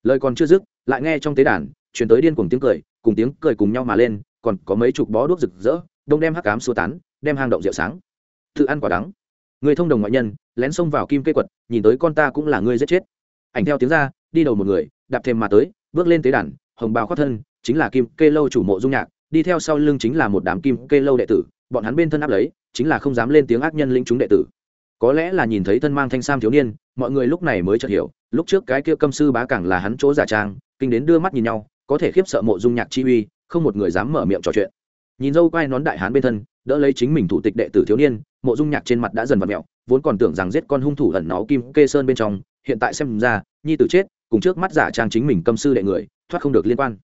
Lời còn chưa dứt, lại nghe trong tế đàn chuyển tới điên cuồng tiếng cười, cùng tiếng cười cùng nhau mà lên, còn có mấy chục bó đuốc rực rỡ, đông đem hắc cám xua tán, đem hang động rượu sáng. Tự ăn quả đắng. Người thông đồng ngoại nhân, lén xông vào kim cây quật, nhìn tới con ta cũng là người giết chết. Ảnh theo tiếng ra, đi đầu một người, đạp thêm mà tới, bước lên tế đàn, hồng bào khoát thân, chính là kim kê lâu chủ mộ dung nhạc, đi theo sau lưng chính là một đám kim kê lâu đệ tử, bọn hắn bên thân áp lấy, chính là không dám lên tiếng ác nhân linh chúng đệ tử. Có lẽ là nhìn thấy thân mang thanh sam thiếu niên, mọi người lúc này mới chợt hiểu lúc trước cái kia câm sư bá càng là hắn chỗ giả trang, kinh đến đưa mắt nhìn nhau, có thể khiếp sợ mộ dung nhạc chi uy, không một người dám mở miệng trò chuyện. Nhìn dâu quai nón đại hán bên thân, đỡ lấy chính mình thủ tịch đệ tử thiếu niên, mộ dung nhạc trên mặt đã dần vặt mẹo, vốn còn tưởng rằng giết con hung thủ ẩn náu kim kê sơn bên trong, hiện tại xem ra, nhi tử chết, cùng trước mắt giả trang chính mình câm sư đệ người, thoát không được liên quan.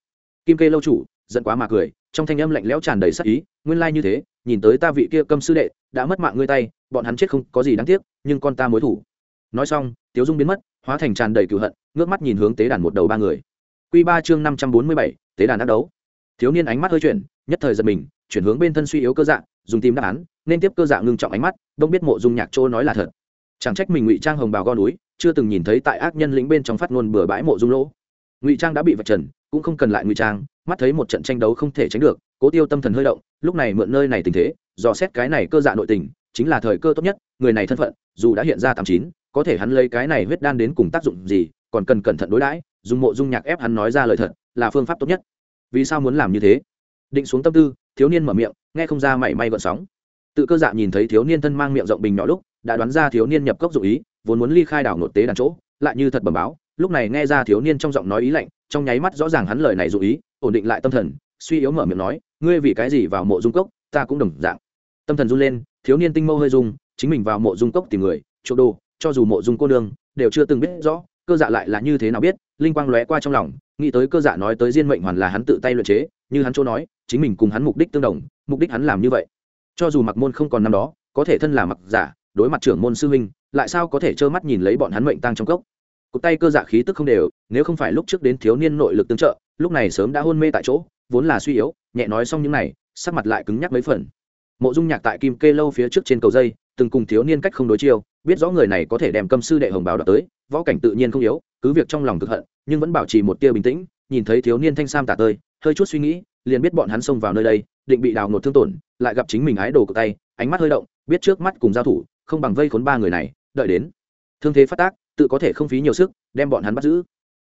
Kim kê lâu chủ, giận quá mà cười, trong thanh âm lạnh lẽo tràn đầy sắc ý, nguyên lai như thế, nhìn tới ta vị kia câm sư đệ, đã mất mạng ngươi tay, bọn hắn chết không có gì đáng tiếc, nhưng con ta mối thủ. Nói xong, tiếu dung biến mất hóa thành tràn đầy cựu hận, ngước mắt nhìn hướng tế đàn một đầu ba người. Q ba chương năm trăm bốn mươi bảy, tế đàn đắc đấu. Thiếu niên ánh mắt hơi chuyển, nhất thời giật mình, chuyển hướng bên thân suy yếu cơ dạng dùng tìm đáp án, nên tiếp cơ dạng ngưng trọng ánh mắt, đông biết mộ dung nhạc chỗ nói là thật. Chẳng trách mình ngụy trang hồng bào go núi, chưa từng nhìn thấy tại ác nhân lĩnh bên trong phát ngôn bừa bãi mộ dung lỗ. Ngụy trang đã bị vạch trần, cũng không cần lại ngụy trang, mắt thấy một trận tranh đấu không thể tránh được, cố tiêu tâm thần hơi động, lúc này mượn nơi này tình thế, dò xét cái này cơ dạ nội tình, chính là thời cơ tốt nhất, người này thân phận, dù đã hiện ra tám chín có thể hắn lấy cái này huyết đan đến cùng tác dụng gì, còn cần cẩn thận đối đãi, dùng mộ dung nhạc ép hắn nói ra lời thật, là phương pháp tốt nhất. Vì sao muốn làm như thế? Định xuống tâm tư, thiếu niên mở miệng, nghe không ra mảy may gợn sóng. Tự cơ dạ nhìn thấy thiếu niên thân mang miệng rộng bình nhỏ lúc, đã đoán ra thiếu niên nhập cốc dụ ý, vốn muốn ly khai đảo nội tế đàn chỗ, lại như thật bẩm báo, lúc này nghe ra thiếu niên trong giọng nói ý lạnh, trong nháy mắt rõ ràng hắn lời này dụ ý, ổn định lại tâm thần, suy yếu mở miệng nói, ngươi vì cái gì vào mộ dung cốc, ta cũng đồng dạng. Tâm thần run lên, thiếu niên tinh mâu hơi rung, chính mình vào mộ dung cốc tìm người chỗ đồ cho dù mộ dung cô nương, đều chưa từng biết rõ, cơ dạ lại là như thế nào biết, linh quang lóe qua trong lòng, nghĩ tới cơ dạ nói tới diên mệnh hoàn là hắn tự tay luyện chế, như hắn chỗ nói, chính mình cùng hắn mục đích tương đồng, mục đích hắn làm như vậy. Cho dù mặc môn không còn năm đó, có thể thân là mặc giả, đối mặt trưởng môn sư huynh, lại sao có thể trơ mắt nhìn lấy bọn hắn mệnh tăng trong cốc? Cụt tay cơ dạ khí tức không đều, nếu không phải lúc trước đến thiếu niên nội lực tương trợ, lúc này sớm đã hôn mê tại chỗ, vốn là suy yếu, nhẹ nói xong những này, sắc mặt lại cứng nhắc mấy phần. Mộ dung nhạc tại kim kê lâu phía trước trên cầu dây, từng cùng thiếu niên cách không đối chiêu biết rõ người này có thể đem câm sư đệ hồng báo đọc tới, võ cảnh tự nhiên không yếu, cứ việc trong lòng thực hận, nhưng vẫn bảo trì một tia bình tĩnh, nhìn thấy thiếu niên thanh sam tả tơi, hơi chút suy nghĩ, liền biết bọn hắn xông vào nơi đây, định bị đào ngột thương tổn, lại gặp chính mình ái đồ cực tay, ánh mắt hơi động, biết trước mắt cùng giao thủ, không bằng vây khốn ba người này, đợi đến. Thương thế phát tác, tự có thể không phí nhiều sức, đem bọn hắn bắt giữ.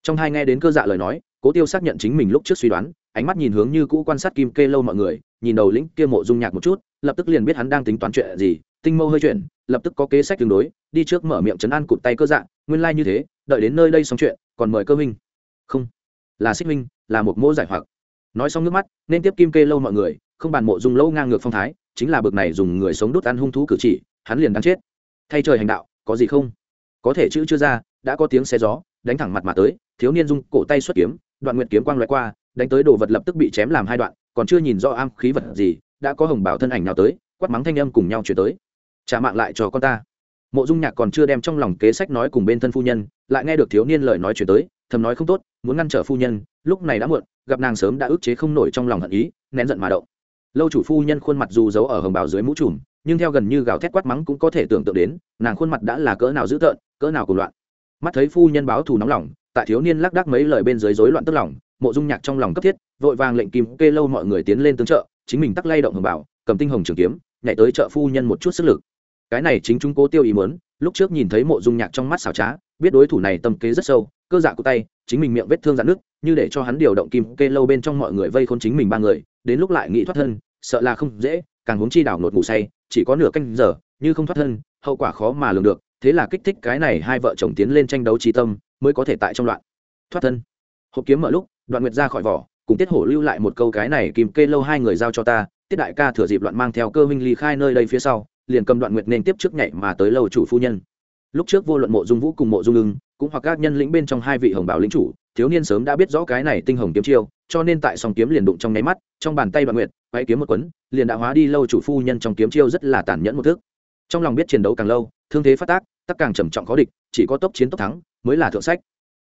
Trong hai nghe đến cơ dạ lời nói, cố tiêu xác nhận chính mình lúc trước suy đoán, ánh mắt nhìn hướng như cũ quan sát kim kê lâu mọi người, nhìn đầu lĩnh kia mộ dung nhạc một chút, lập tức liền biết hắn đang tính toán chuyện gì tinh mâu hơi chuyển, lập tức có kế sách tương đối, đi trước mở miệng chấn an cụt tay cơ dạng nguyên lai như thế, đợi đến nơi đây xong chuyện, còn mời cơ minh. Không, là xích minh, là một mô giải hoặc. Nói xong nước mắt, nên tiếp kim kê lâu mọi người, không bàn mộ dùng lâu ngang ngược phong thái, chính là bực này dùng người sống đút ăn hung thú cử chỉ, hắn liền đáng chết. Thay trời hành đạo, có gì không? Có thể chữ chưa ra, đã có tiếng xe gió, đánh thẳng mặt mà tới, thiếu niên dung cổ tay xuất kiếm, đoạn nguyệt kiếm quang loại qua, đánh tới đồ vật lập tức bị chém làm hai đoạn, còn chưa nhìn rõ am khí vật gì, đã có hồng bảo thân ảnh nào tới, quát mắng thanh âm cùng nhau chuyển tới trả mạng lại cho con ta. Mộ dung nhạc còn chưa đem trong lòng kế sách nói cùng bên thân phu nhân, lại nghe được thiếu niên lời nói chuyển tới, thầm nói không tốt, muốn ngăn trở phu nhân, lúc này đã muộn, gặp nàng sớm đã ức chế không nổi trong lòng hận ý, nén giận mà động. Lâu chủ phu nhân khuôn mặt dù giấu ở hồng bào dưới mũ trùm, nhưng theo gần như gào thét quát mắng cũng có thể tưởng tượng đến, nàng khuôn mặt đã là cỡ nào dữ tợn, cỡ nào cùng loạn. Mắt thấy phu nhân báo thù nóng lòng, tại thiếu niên lác đác mấy lời bên dưới rối loạn tức lòng, mộ dung nhạc trong lòng cấp thiết, vội vàng lệnh kim kê lâu mọi người tiến lên tương trợ, chính mình tắc lay động hồng bảo cầm tinh hồng trường kiếm, nhảy tới trợ phu nhân một chút sức lực cái này chính chúng cố tiêu ý muốn, lúc trước nhìn thấy mộ dung nhạc trong mắt xảo trá, biết đối thủ này tâm kế rất sâu, cơ dạ của tay, chính mình miệng vết thương dạn nước như để cho hắn điều động kim kê lâu bên trong mọi người vây khôn chính mình ba người, đến lúc lại nghĩ thoát thân, sợ là không dễ, càng huống chi đảo nột ngủ say, chỉ có nửa canh giờ, như không thoát thân, hậu quả khó mà lường được, thế là kích thích cái này hai vợ chồng tiến lên tranh đấu trí tâm, mới có thể tại trong loạn. Thoát thân. Hộp kiếm mở lúc, đoạn nguyệt ra khỏi vỏ, cùng tiết hổ lưu lại một câu cái này kìm kê lâu hai người giao cho ta, tiết đại ca thừa dịp loạn mang theo cơ minh ly khai nơi đây phía sau liền cầm đoạn nguyệt nên tiếp trước nhảy mà tới lâu chủ phu nhân. Lúc trước vô luận mộ dung vũ cùng mộ dung ưng, cũng hoặc các nhân lĩnh bên trong hai vị hồng bảo lĩnh chủ, thiếu niên sớm đã biết rõ cái này tinh hồng kiếm chiêu, cho nên tại song kiếm liền đụng trong nháy mắt, trong bàn tay đoạn nguyệt, quay kiếm một quấn, liền đã hóa đi lâu chủ phu nhân trong kiếm chiêu rất là tàn nhẫn một thước trong lòng biết chiến đấu càng lâu, thương thế phát tác, tắc càng trầm trọng khó địch, chỉ có tốc chiến tốc thắng mới là thượng sách.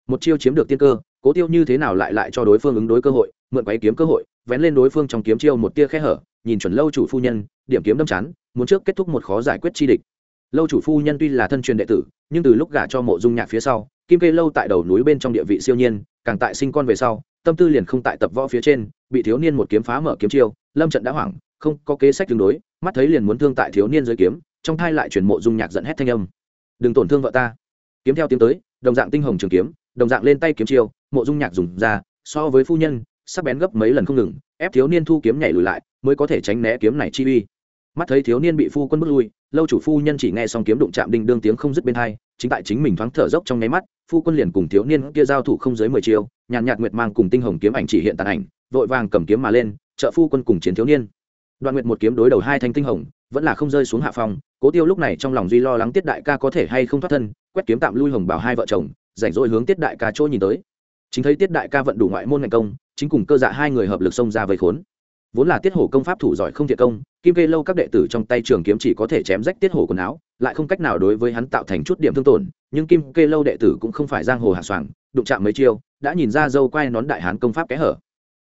Một chiêu chiếm được tiên cơ, cố tiêu như thế nào lại lại cho đối phương ứng đối cơ hội, mượn quấy kiếm cơ hội vén lên đối phương trong kiếm chiêu một tia khe hở, nhìn chuẩn lâu chủ phu nhân, điểm kiếm đâm chán, muốn trước kết thúc một khó giải quyết chi địch. Lâu chủ phu nhân tuy là thân truyền đệ tử, nhưng từ lúc gả cho mộ dung nhạc phía sau, kim kê lâu tại đầu núi bên trong địa vị siêu nhiên, càng tại sinh con về sau, tâm tư liền không tại tập võ phía trên, bị thiếu niên một kiếm phá mở kiếm chiêu, lâm trận đã hoảng, không có kế sách tương đối, mắt thấy liền muốn thương tại thiếu niên dưới kiếm, trong thai lại chuyển mộ dung nhạc giận hét thanh âm. Đừng tổn thương vợ ta. Kiếm theo tiếng tới, đồng dạng tinh hồng trường kiếm, đồng dạng lên tay kiếm chiêu, mộ dung nhạc dùng ra, so với phu nhân sắc bén gấp mấy lần không ngừng, ép thiếu niên thu kiếm nhảy lùi lại, mới có thể tránh né kiếm này chi uy. Mắt thấy thiếu niên bị phu quân bước lui, lâu chủ phu nhân chỉ nghe xong kiếm đụng chạm đinh đương tiếng không dứt bên hai, chính tại chính mình thoáng thở dốc trong nháy mắt, phu quân liền cùng thiếu niên kia giao thủ không dưới mười chiêu, nhàn nhạt nguyệt mang cùng tinh hồng kiếm ảnh chỉ hiện tàn ảnh, vội vàng cầm kiếm mà lên, trợ phu quân cùng chiến thiếu niên. Đoạn nguyệt một kiếm đối đầu hai thanh tinh hồng, vẫn là không rơi xuống hạ phòng cố tiêu lúc này trong lòng duy lo lắng tiết đại ca có thể hay không thoát thân, quét kiếm tạm lui hồng bảo hai vợ chồng, rảnh rỗi hướng tiết đại ca chỗ nhìn tới chính thấy tiết đại ca vận đủ ngoại môn ngành công, chính cùng cơ dạ hai người hợp lực xông ra vây khốn. Vốn là tiết hổ công pháp thủ giỏi không thiệt công, kim kê lâu các đệ tử trong tay trường kiếm chỉ có thể chém rách tiết hổ quần áo, lại không cách nào đối với hắn tạo thành chút điểm thương tổn, nhưng kim kê lâu đệ tử cũng không phải giang hồ hạ soàng, đụng chạm mấy chiêu, đã nhìn ra dâu quay nón đại hán công pháp kẽ hở.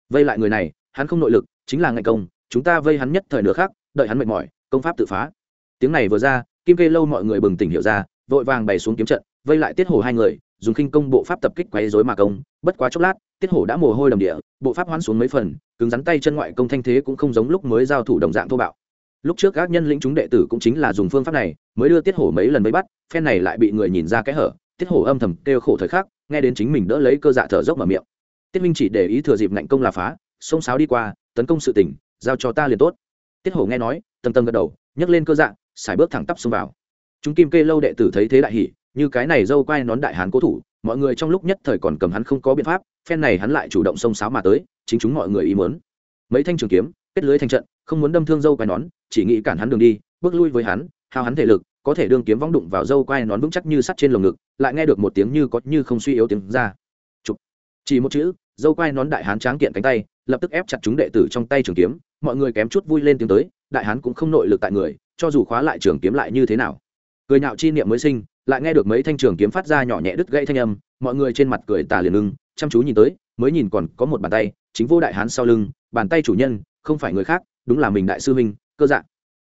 Vây lại người này, hắn không nội lực, chính là ngành công, chúng ta vây hắn nhất thời nửa khác đợi hắn mệt mỏi, công pháp tự phá. Tiếng này vừa ra, kim kê lâu mọi người bừng tỉnh hiểu ra, vội vàng bày xuống kiếm trận, vây lại tiết hổ hai người dùng khinh công bộ pháp tập kích quấy rối mà công, bất quá chốc lát, tiết hổ đã mồ hôi đầm địa, bộ pháp hoán xuống mấy phần, cứng rắn tay chân ngoại công thanh thế cũng không giống lúc mới giao thủ đồng dạng thô bạo. Lúc trước các nhân lĩnh chúng đệ tử cũng chính là dùng phương pháp này, mới đưa tiết hổ mấy lần mới bắt, phen này lại bị người nhìn ra cái hở, tiết hổ âm thầm kêu khổ thời khắc, nghe đến chính mình đỡ lấy cơ dạ thở dốc mở miệng. Tiết minh chỉ để ý thừa dịp ngạnh công là phá, xông sáo đi qua, tấn công sự tỉnh giao cho ta liền tốt. Tiết hổ nghe nói, tầng tầng gật đầu, nhấc lên cơ dạ xài bước thẳng tắp xông vào. Chúng kim kê lâu đệ tử thấy thế đại hỉ như cái này dâu quay nón đại hán cố thủ, mọi người trong lúc nhất thời còn cầm hắn không có biện pháp, phen này hắn lại chủ động xông xáo mà tới, chính chúng mọi người ý muốn. Mấy thanh trường kiếm, kết lưới thành trận, không muốn đâm thương dâu quay nón, chỉ nghĩ cản hắn đường đi, bước lui với hắn, hao hắn thể lực, có thể đương kiếm vong đụng vào dâu quay nón vững chắc như sắt trên lồng ngực, lại nghe được một tiếng như có như không suy yếu tiếng ra. Chụp. chỉ một chữ, dâu quay nón đại hán tráng kiện cánh tay, lập tức ép chặt chúng đệ tử trong tay trường kiếm, mọi người kém chút vui lên tiếng tới, đại hán cũng không nội lực tại người, cho dù khóa lại trường kiếm lại như thế nào. Cười nhạo chi niệm mới sinh lại nghe được mấy thanh trường kiếm phát ra nhỏ nhẹ đứt gãy thanh âm, mọi người trên mặt cười tà liền ưng chăm chú nhìn tới, mới nhìn còn có một bàn tay, chính vô đại hán sau lưng, bàn tay chủ nhân, không phải người khác, đúng là mình đại sư huynh, cơ dạ.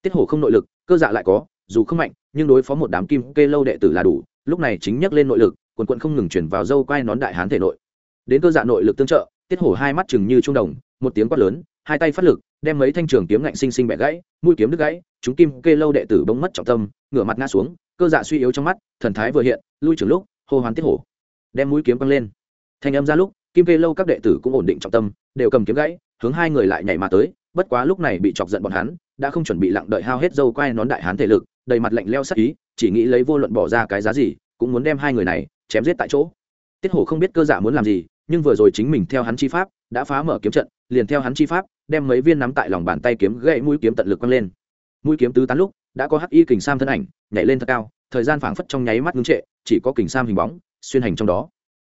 Tiết hổ không nội lực, cơ dạ lại có, dù không mạnh, nhưng đối phó một đám kim kê lâu đệ tử là đủ, lúc này chính nhắc lên nội lực, quần quận không ngừng chuyển vào dâu quai nón đại hán thể nội. Đến cơ dạ nội lực tương trợ, tiết hổ hai mắt chừng như trung đồng, một tiếng quát lớn, hai tay phát lực, đem mấy thanh trường kiếm ngạnh sinh sinh bẻ gãy, mũi kiếm đứt gãy, chúng kim kê lâu đệ tử bỗng mất trọng tâm, ngửa mặt ngã xuống cơ dạ suy yếu trong mắt, thần thái vừa hiện, lui trưởng lúc, hô hoán tiết hổ. Đem mũi kiếm căng lên. Thanh âm ra lúc, kim kê lâu các đệ tử cũng ổn định trọng tâm, đều cầm kiếm gãy, hướng hai người lại nhảy mà tới, bất quá lúc này bị chọc giận bọn hắn, đã không chuẩn bị lặng đợi hao hết dâu quai nón đại hán thể lực, đầy mặt lạnh leo sắc ý, chỉ nghĩ lấy vô luận bỏ ra cái giá gì, cũng muốn đem hai người này chém giết tại chỗ. Tiết hổ không biết cơ dạ muốn làm gì, nhưng vừa rồi chính mình theo hắn chi pháp, đã phá mở kiếm trận, liền theo hắn chi pháp, đem mấy viên nắm tại lòng bàn tay kiếm gậy mũi kiếm tận lực quăng lên. Mũi kiếm tứ tán lúc đã có hắc y kình sam thân ảnh, nhảy lên thật cao, thời gian phảng phất trong nháy mắt ngưng trệ, chỉ có kình sam hình bóng xuyên hành trong đó.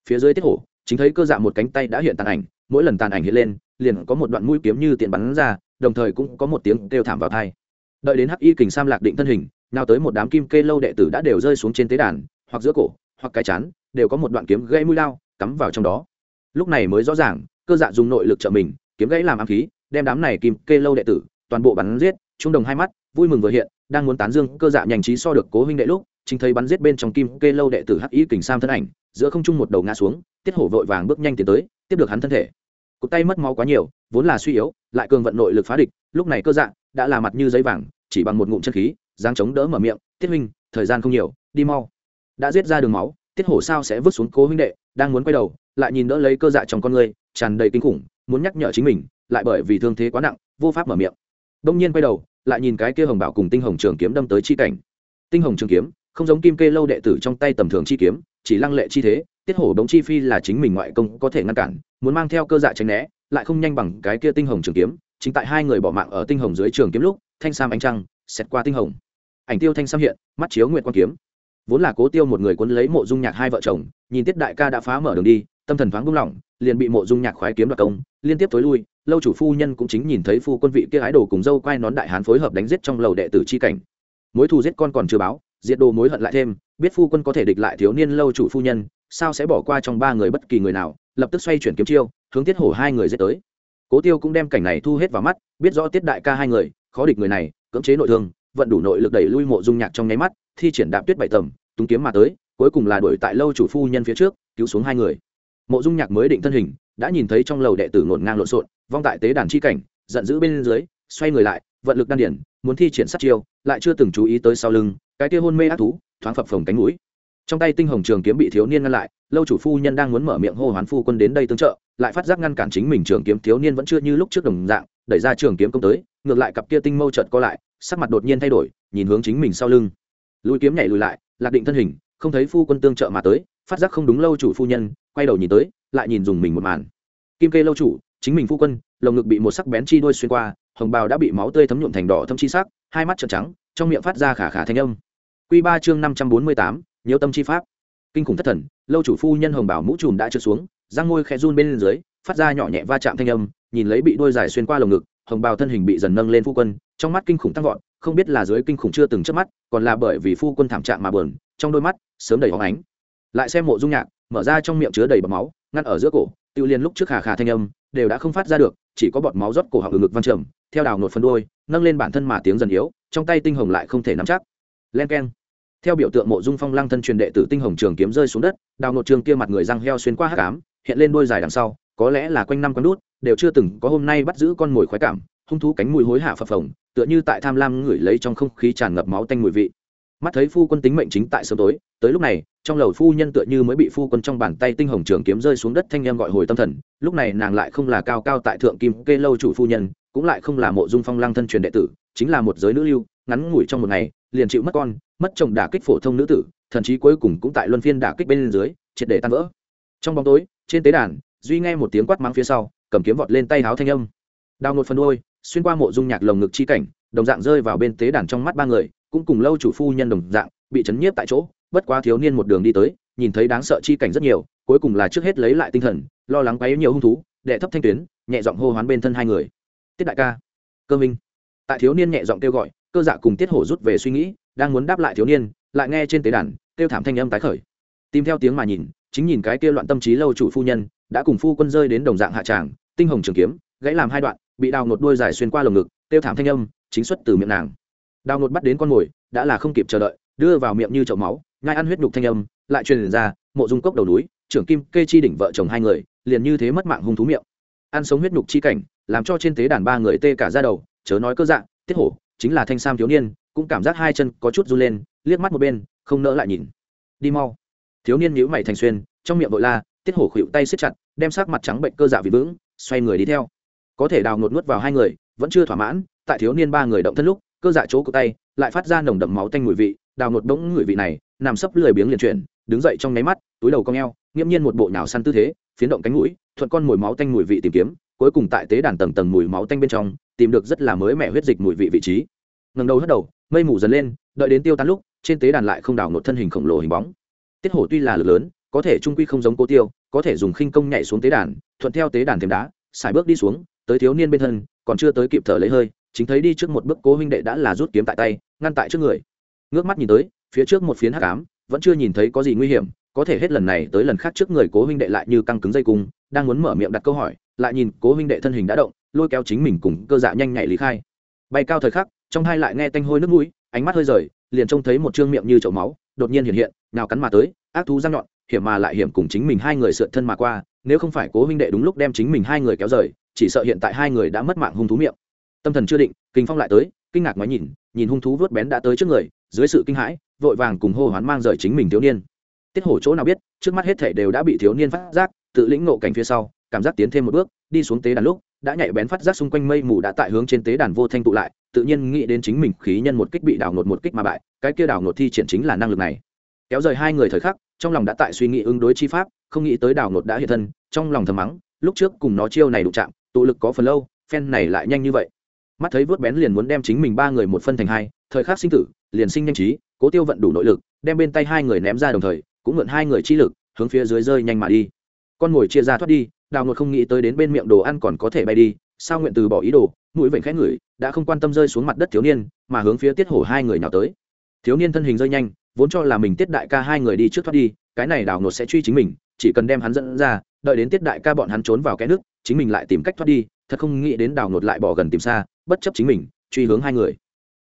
Phía dưới tiết hổ, chính thấy cơ dạ một cánh tay đã hiện tàn ảnh, mỗi lần tàn ảnh hiện lên, liền có một đoạn mũi kiếm như tiện bắn ra, đồng thời cũng có một tiếng kêu thảm vào thai đợi đến hắc y kình sam lạc định thân hình, nào tới một đám kim kê lâu đệ tử đã đều rơi xuống trên tế đàn, hoặc giữa cổ, hoặc cái chán, đều có một đoạn kiếm gây mũi lao, cắm vào trong đó. Lúc này mới rõ ràng, cơ dạ dùng nội lực trợ mình, kiếm gãy làm ám khí, đem đám này kim kê lâu đệ tử toàn bộ bắn giết trung đồng hai mắt, vui mừng vừa hiện đang muốn tán dương cơ dạ nhanh trí so được cố huynh đệ lúc, chính thấy bắn giết bên trong kim kê lâu đệ tử hắc y kình sam thân ảnh, giữa không trung một đầu ngã xuống, tiết hổ vội vàng bước nhanh tiến tới, tiếp được hắn thân thể. Cụt tay mất máu quá nhiều, vốn là suy yếu, lại cường vận nội lực phá địch, lúc này cơ dạ đã là mặt như giấy vàng, chỉ bằng một ngụm chân khí giáng chống đỡ mở miệng, tiết huynh, thời gian không nhiều, đi mau. Đã giết ra đường máu, tiết hổ sao sẽ vứt xuống cố huynh đệ, đang muốn quay đầu, lại nhìn đỡ lấy cơ dạ trong con người, tràn đầy kinh khủng, muốn nhắc nhở chính mình, lại bởi vì thương thế quá nặng, vô pháp mở miệng. Đông nhiên quay đầu lại nhìn cái kia hồng bảo cùng tinh hồng trường kiếm đâm tới chi cảnh. Tinh hồng trường kiếm, không giống kim kê lâu đệ tử trong tay tầm thường chi kiếm, chỉ lăng lệ chi thế, tiết hổ đống chi phi là chính mình ngoại công có thể ngăn cản, muốn mang theo cơ dạ tránh né, lại không nhanh bằng cái kia tinh hồng trường kiếm. Chính tại hai người bỏ mạng ở tinh hồng dưới trường kiếm lúc, thanh sam ánh trăng, xẹt qua tinh hồng. Ảnh tiêu thanh sam hiện, mắt chiếu nguyện quan kiếm. Vốn là cố tiêu một người cuốn lấy mộ dung nhạc hai vợ chồng, nhìn tiết đại ca đã phá mở đường đi, tâm thần thoáng buông lỏng liền bị mộ dung nhạc khoái kiếm đoạt công, liên tiếp tối lui, lâu chủ phu nhân cũng chính nhìn thấy phu quân vị kia ái đồ cùng dâu quai nón đại hán phối hợp đánh giết trong lầu đệ tử chi cảnh. Mối thù giết con còn chưa báo, diệt đồ mối hận lại thêm, biết phu quân có thể địch lại thiếu niên lâu chủ phu nhân, sao sẽ bỏ qua trong ba người bất kỳ người nào, lập tức xoay chuyển kiếm chiêu, hướng tiết hổ hai người giết tới. Cố tiêu cũng đem cảnh này thu hết vào mắt, biết rõ tiết đại ca hai người, khó địch người này, cưỡng chế nội thương, vận đủ nội lực đẩy lui mộ dung nhạc trong nháy mắt, thi triển đạp tuyết bảy tầm túng kiếm mà tới, cuối cùng là đuổi tại lâu chủ phu nhân phía trước, cứu xuống hai người mộ dung nhạc mới định thân hình, đã nhìn thấy trong lầu đệ tử ngổn ngang lộn xộn, vong tại tế đàn chi cảnh, giận dữ bên dưới, xoay người lại, vận lực đan điển, muốn thi triển sát chiêu, lại chưa từng chú ý tới sau lưng, cái kia hôn mê ác thú, thoáng phập phồng cánh mũi. Trong tay tinh hồng trường kiếm bị thiếu niên ngăn lại, lâu chủ phu nhân đang muốn mở miệng hô hoán phu quân đến đây tương trợ, lại phát giác ngăn cản chính mình trường kiếm thiếu niên vẫn chưa như lúc trước đồng dạng, đẩy ra trường kiếm công tới, ngược lại cặp kia tinh mâu trợt co lại, sắc mặt đột nhiên thay đổi, nhìn hướng chính mình sau lưng. Lùi kiếm nhảy lùi lại, lạc định thân hình, không thấy phu quân tương trợ mà tới, phát giác không đúng lâu chủ phu nhân quay đầu nhìn tới, lại nhìn dùng mình một màn. Kim kê lâu chủ, chính mình phu quân, lồng ngực bị một sắc bén chi đuôi xuyên qua, hồng bào đã bị máu tươi thấm nhuộm thành đỏ thâm chi sắc, hai mắt trợn trắng, trong miệng phát ra khả khả thanh âm. Quy ba chương năm trăm bốn mươi tám nhiễu tâm chi pháp. Kinh khủng thất thần, lâu chủ phu nhân hồng bảo mũ trùm đã trượt xuống, răng ngôi khẽ run bên dưới, phát ra nhỏ nhẹ va chạm thanh âm, nhìn lấy bị đuôi dài xuyên qua lồng ngực, hồng bào thân hình bị dần nâng lên phu quân, trong mắt kinh khủng tăng vọt, không biết là dưới kinh khủng chưa từng chớp mắt, còn là bởi vì phu quân thảm trạng mà buồn, trong đôi mắt sớm đầy hóng ánh lại xem mộ dung nhạc, mở ra trong miệng chứa đầy bọt máu, ngăn ở giữa cổ tiêu liên lúc trước khà khà thanh âm, đều đã không phát ra được, chỉ có bọt máu rót cổ họng ngực văn trầm, theo đào nột phân đôi nâng lên bản thân mà tiếng dần yếu, trong tay tinh hồng lại không thể nắm chắc. Len keng. Theo biểu tượng mộ dung phong lăng thân truyền đệ tử tinh hồng trường kiếm rơi xuống đất, đào nột trường kia mặt người răng heo xuyên qua hát cám hiện lên đôi dài đằng sau, có lẽ là quanh năm con đút, đều chưa từng có hôm nay bắt giữ con mồi khoái cảm, hung thú cánh mùi hối hạ phập phồng, tựa như tại tham lam ngửi lấy trong không khí tràn ngập máu tanh mùi vị mắt thấy phu quân tính mệnh chính tại sớm tối, tới lúc này, trong lầu phu nhân tựa như mới bị phu quân trong bàn tay tinh hồng trường kiếm rơi xuống đất thanh em gọi hồi tâm thần, lúc này nàng lại không là cao cao tại thượng kim kê lâu chủ phu nhân, cũng lại không là mộ dung phong lang thân truyền đệ tử, chính là một giới nữ lưu, ngắn ngủi trong một ngày, liền chịu mất con, mất chồng đả kích phổ thông nữ tử, thậm chí cuối cùng cũng tại luân phiên đả kích bên dưới, triệt để tan vỡ. Trong bóng tối, trên tế đàn, duy nghe một tiếng quát mắng phía sau, cầm kiếm vọt lên tay háo thanh âm. Đào ngột phần đôi xuyên qua mộ dung nhạc lồng ngực chi cảnh, đồng dạng rơi vào bên tế đàn trong mắt ba người cũng cùng lâu chủ phu nhân đồng dạng, bị chấn nhiếp tại chỗ, bất quá thiếu niên một đường đi tới, nhìn thấy đáng sợ chi cảnh rất nhiều, cuối cùng là trước hết lấy lại tinh thần, lo lắng quấy nhiều hung thú, đệ thấp thanh tuyến, nhẹ giọng hô hoán bên thân hai người. Tiết đại ca. Cơ minh. Tại thiếu niên nhẹ giọng kêu gọi, cơ dạ cùng tiết hổ rút về suy nghĩ, đang muốn đáp lại thiếu niên, lại nghe trên tế đàn, kêu thảm thanh âm tái khởi. Tìm theo tiếng mà nhìn, chính nhìn cái kia loạn tâm trí lâu chủ phu nhân, đã cùng phu quân rơi đến đồng dạng hạ tràng, tinh hồng trường kiếm, gãy làm hai đoạn, bị đào một đuôi dài xuyên qua lồng ngực, kêu thảm thanh âm, chính xuất từ miệng nàng đào nột bắt đến con mồi, đã là không kịp chờ đợi, đưa vào miệng như chậu máu, nhai ăn huyết nhục thanh âm, lại truyền ra, mộ dung cốc đầu núi, trưởng kim kê chi đỉnh vợ chồng hai người, liền như thế mất mạng hung thú miệng. Ăn sống huyết nhục chi cảnh, làm cho trên tế đàn ba người tê cả ra đầu, chớ nói cơ dạng, tiết hổ, chính là thanh sam thiếu niên, cũng cảm giác hai chân có chút run lên, liếc mắt một bên, không nỡ lại nhìn. Đi mau. Thiếu niên nhíu mày thành xuyên, trong miệng vội la, tiết hổ khuỵu tay siết chặt, đem sắc mặt trắng bệnh cơ dạ vì vững, xoay người đi theo. Có thể đào ngột nuốt vào hai người, vẫn chưa thỏa mãn, tại thiếu niên ba người động thân lúc cơ dạ chỗ cổ tay, lại phát ra nồng đậm máu tanh mùi vị, đào ngột đống người vị này, nằm sấp lười biếng liền chuyển, đứng dậy trong nháy mắt, túi đầu cong eo, nghiễm nhiên một bộ nhào săn tư thế, phiến động cánh mũi, thuận con mùi máu tanh mùi vị tìm kiếm, cuối cùng tại tế đàn tầng tầng mùi máu tanh bên trong, tìm được rất là mới mẻ huyết dịch mùi vị vị trí. Ngầm đầu hất đầu, mây mù dần lên, đợi đến tiêu tán lúc, trên tế đàn lại không đào một thân hình khổng lồ hình bóng. Tiết hổ tuy là lực lớn, có thể trung quy không giống cố tiêu, có thể dùng khinh công nhảy xuống tế đàn, thuận theo tế đàn thêm đá xài bước đi xuống, tới thiếu niên bên thân, còn chưa tới kịp thở lấy hơi chính thấy đi trước một bước cố huynh đệ đã là rút kiếm tại tay, ngăn tại trước người. Ngước mắt nhìn tới, phía trước một phiến hắc ám, vẫn chưa nhìn thấy có gì nguy hiểm, có thể hết lần này tới lần khác trước người cố huynh đệ lại như căng cứng dây cung, đang muốn mở miệng đặt câu hỏi, lại nhìn cố huynh đệ thân hình đã động, lôi kéo chính mình cùng cơ dạ nhanh nhạy lý khai. Bay cao thời khắc, trong hai lại nghe tanh hôi nước mũi, ánh mắt hơi rời, liền trông thấy một trương miệng như chậu máu, đột nhiên hiện hiện, nào cắn mà tới, ác thú răng nhọn, hiểm mà lại hiểm cùng chính mình hai người sượt thân mà qua, nếu không phải cố huynh đệ đúng lúc đem chính mình hai người kéo rời, chỉ sợ hiện tại hai người đã mất mạng hung thú miệng tâm thần chưa định, kinh phong lại tới, kinh ngạc ngoái nhìn nhìn hung thú vớt bén đã tới trước người, dưới sự kinh hãi, vội vàng cùng hô hoán mang rời chính mình thiếu niên. Tiết hổ chỗ nào biết, trước mắt hết thể đều đã bị thiếu niên phát giác, tự lĩnh ngộ cảnh phía sau, cảm giác tiến thêm một bước, đi xuống tế đàn lúc, đã nhạy bén phát giác xung quanh mây mù đã tại hướng trên tế đàn vô thanh tụ lại, tự nhiên nghĩ đến chính mình khí nhân một kích bị đảo ngột một kích mà bại, cái kia đảo ngột thi triển chính là năng lực này. Kéo rời hai người thời khắc, trong lòng đã tại suy nghĩ ứng đối chi pháp, không nghĩ tới đảo ngột đã hiện thân, trong lòng thầm mắng, lúc trước cùng nó chiêu này đụng chạm, tụ lực có phần lâu, phen này lại nhanh như vậy mắt thấy vớt bén liền muốn đem chính mình ba người một phân thành hai, thời khắc sinh tử, liền sinh nhanh trí, cố tiêu vận đủ nội lực, đem bên tay hai người ném ra đồng thời, cũng mượn hai người chi lực, hướng phía dưới rơi nhanh mà đi. Con ngồi chia ra thoát đi, đào ngột không nghĩ tới đến bên miệng đồ ăn còn có thể bay đi, sao nguyện từ bỏ ý đồ, mũi vểnh khẽ ngửi, đã không quan tâm rơi xuống mặt đất thiếu niên, mà hướng phía tiết hổ hai người nào tới. Thiếu niên thân hình rơi nhanh, vốn cho là mình tiết đại ca hai người đi trước thoát đi, cái này đào ngột sẽ truy chính mình, chỉ cần đem hắn dẫn ra, đợi đến tiết đại ca bọn hắn trốn vào cái nước, chính mình lại tìm cách thoát đi, thật không nghĩ đến đào ngột lại bỏ gần tìm xa bất chấp chính mình, truy hướng hai người.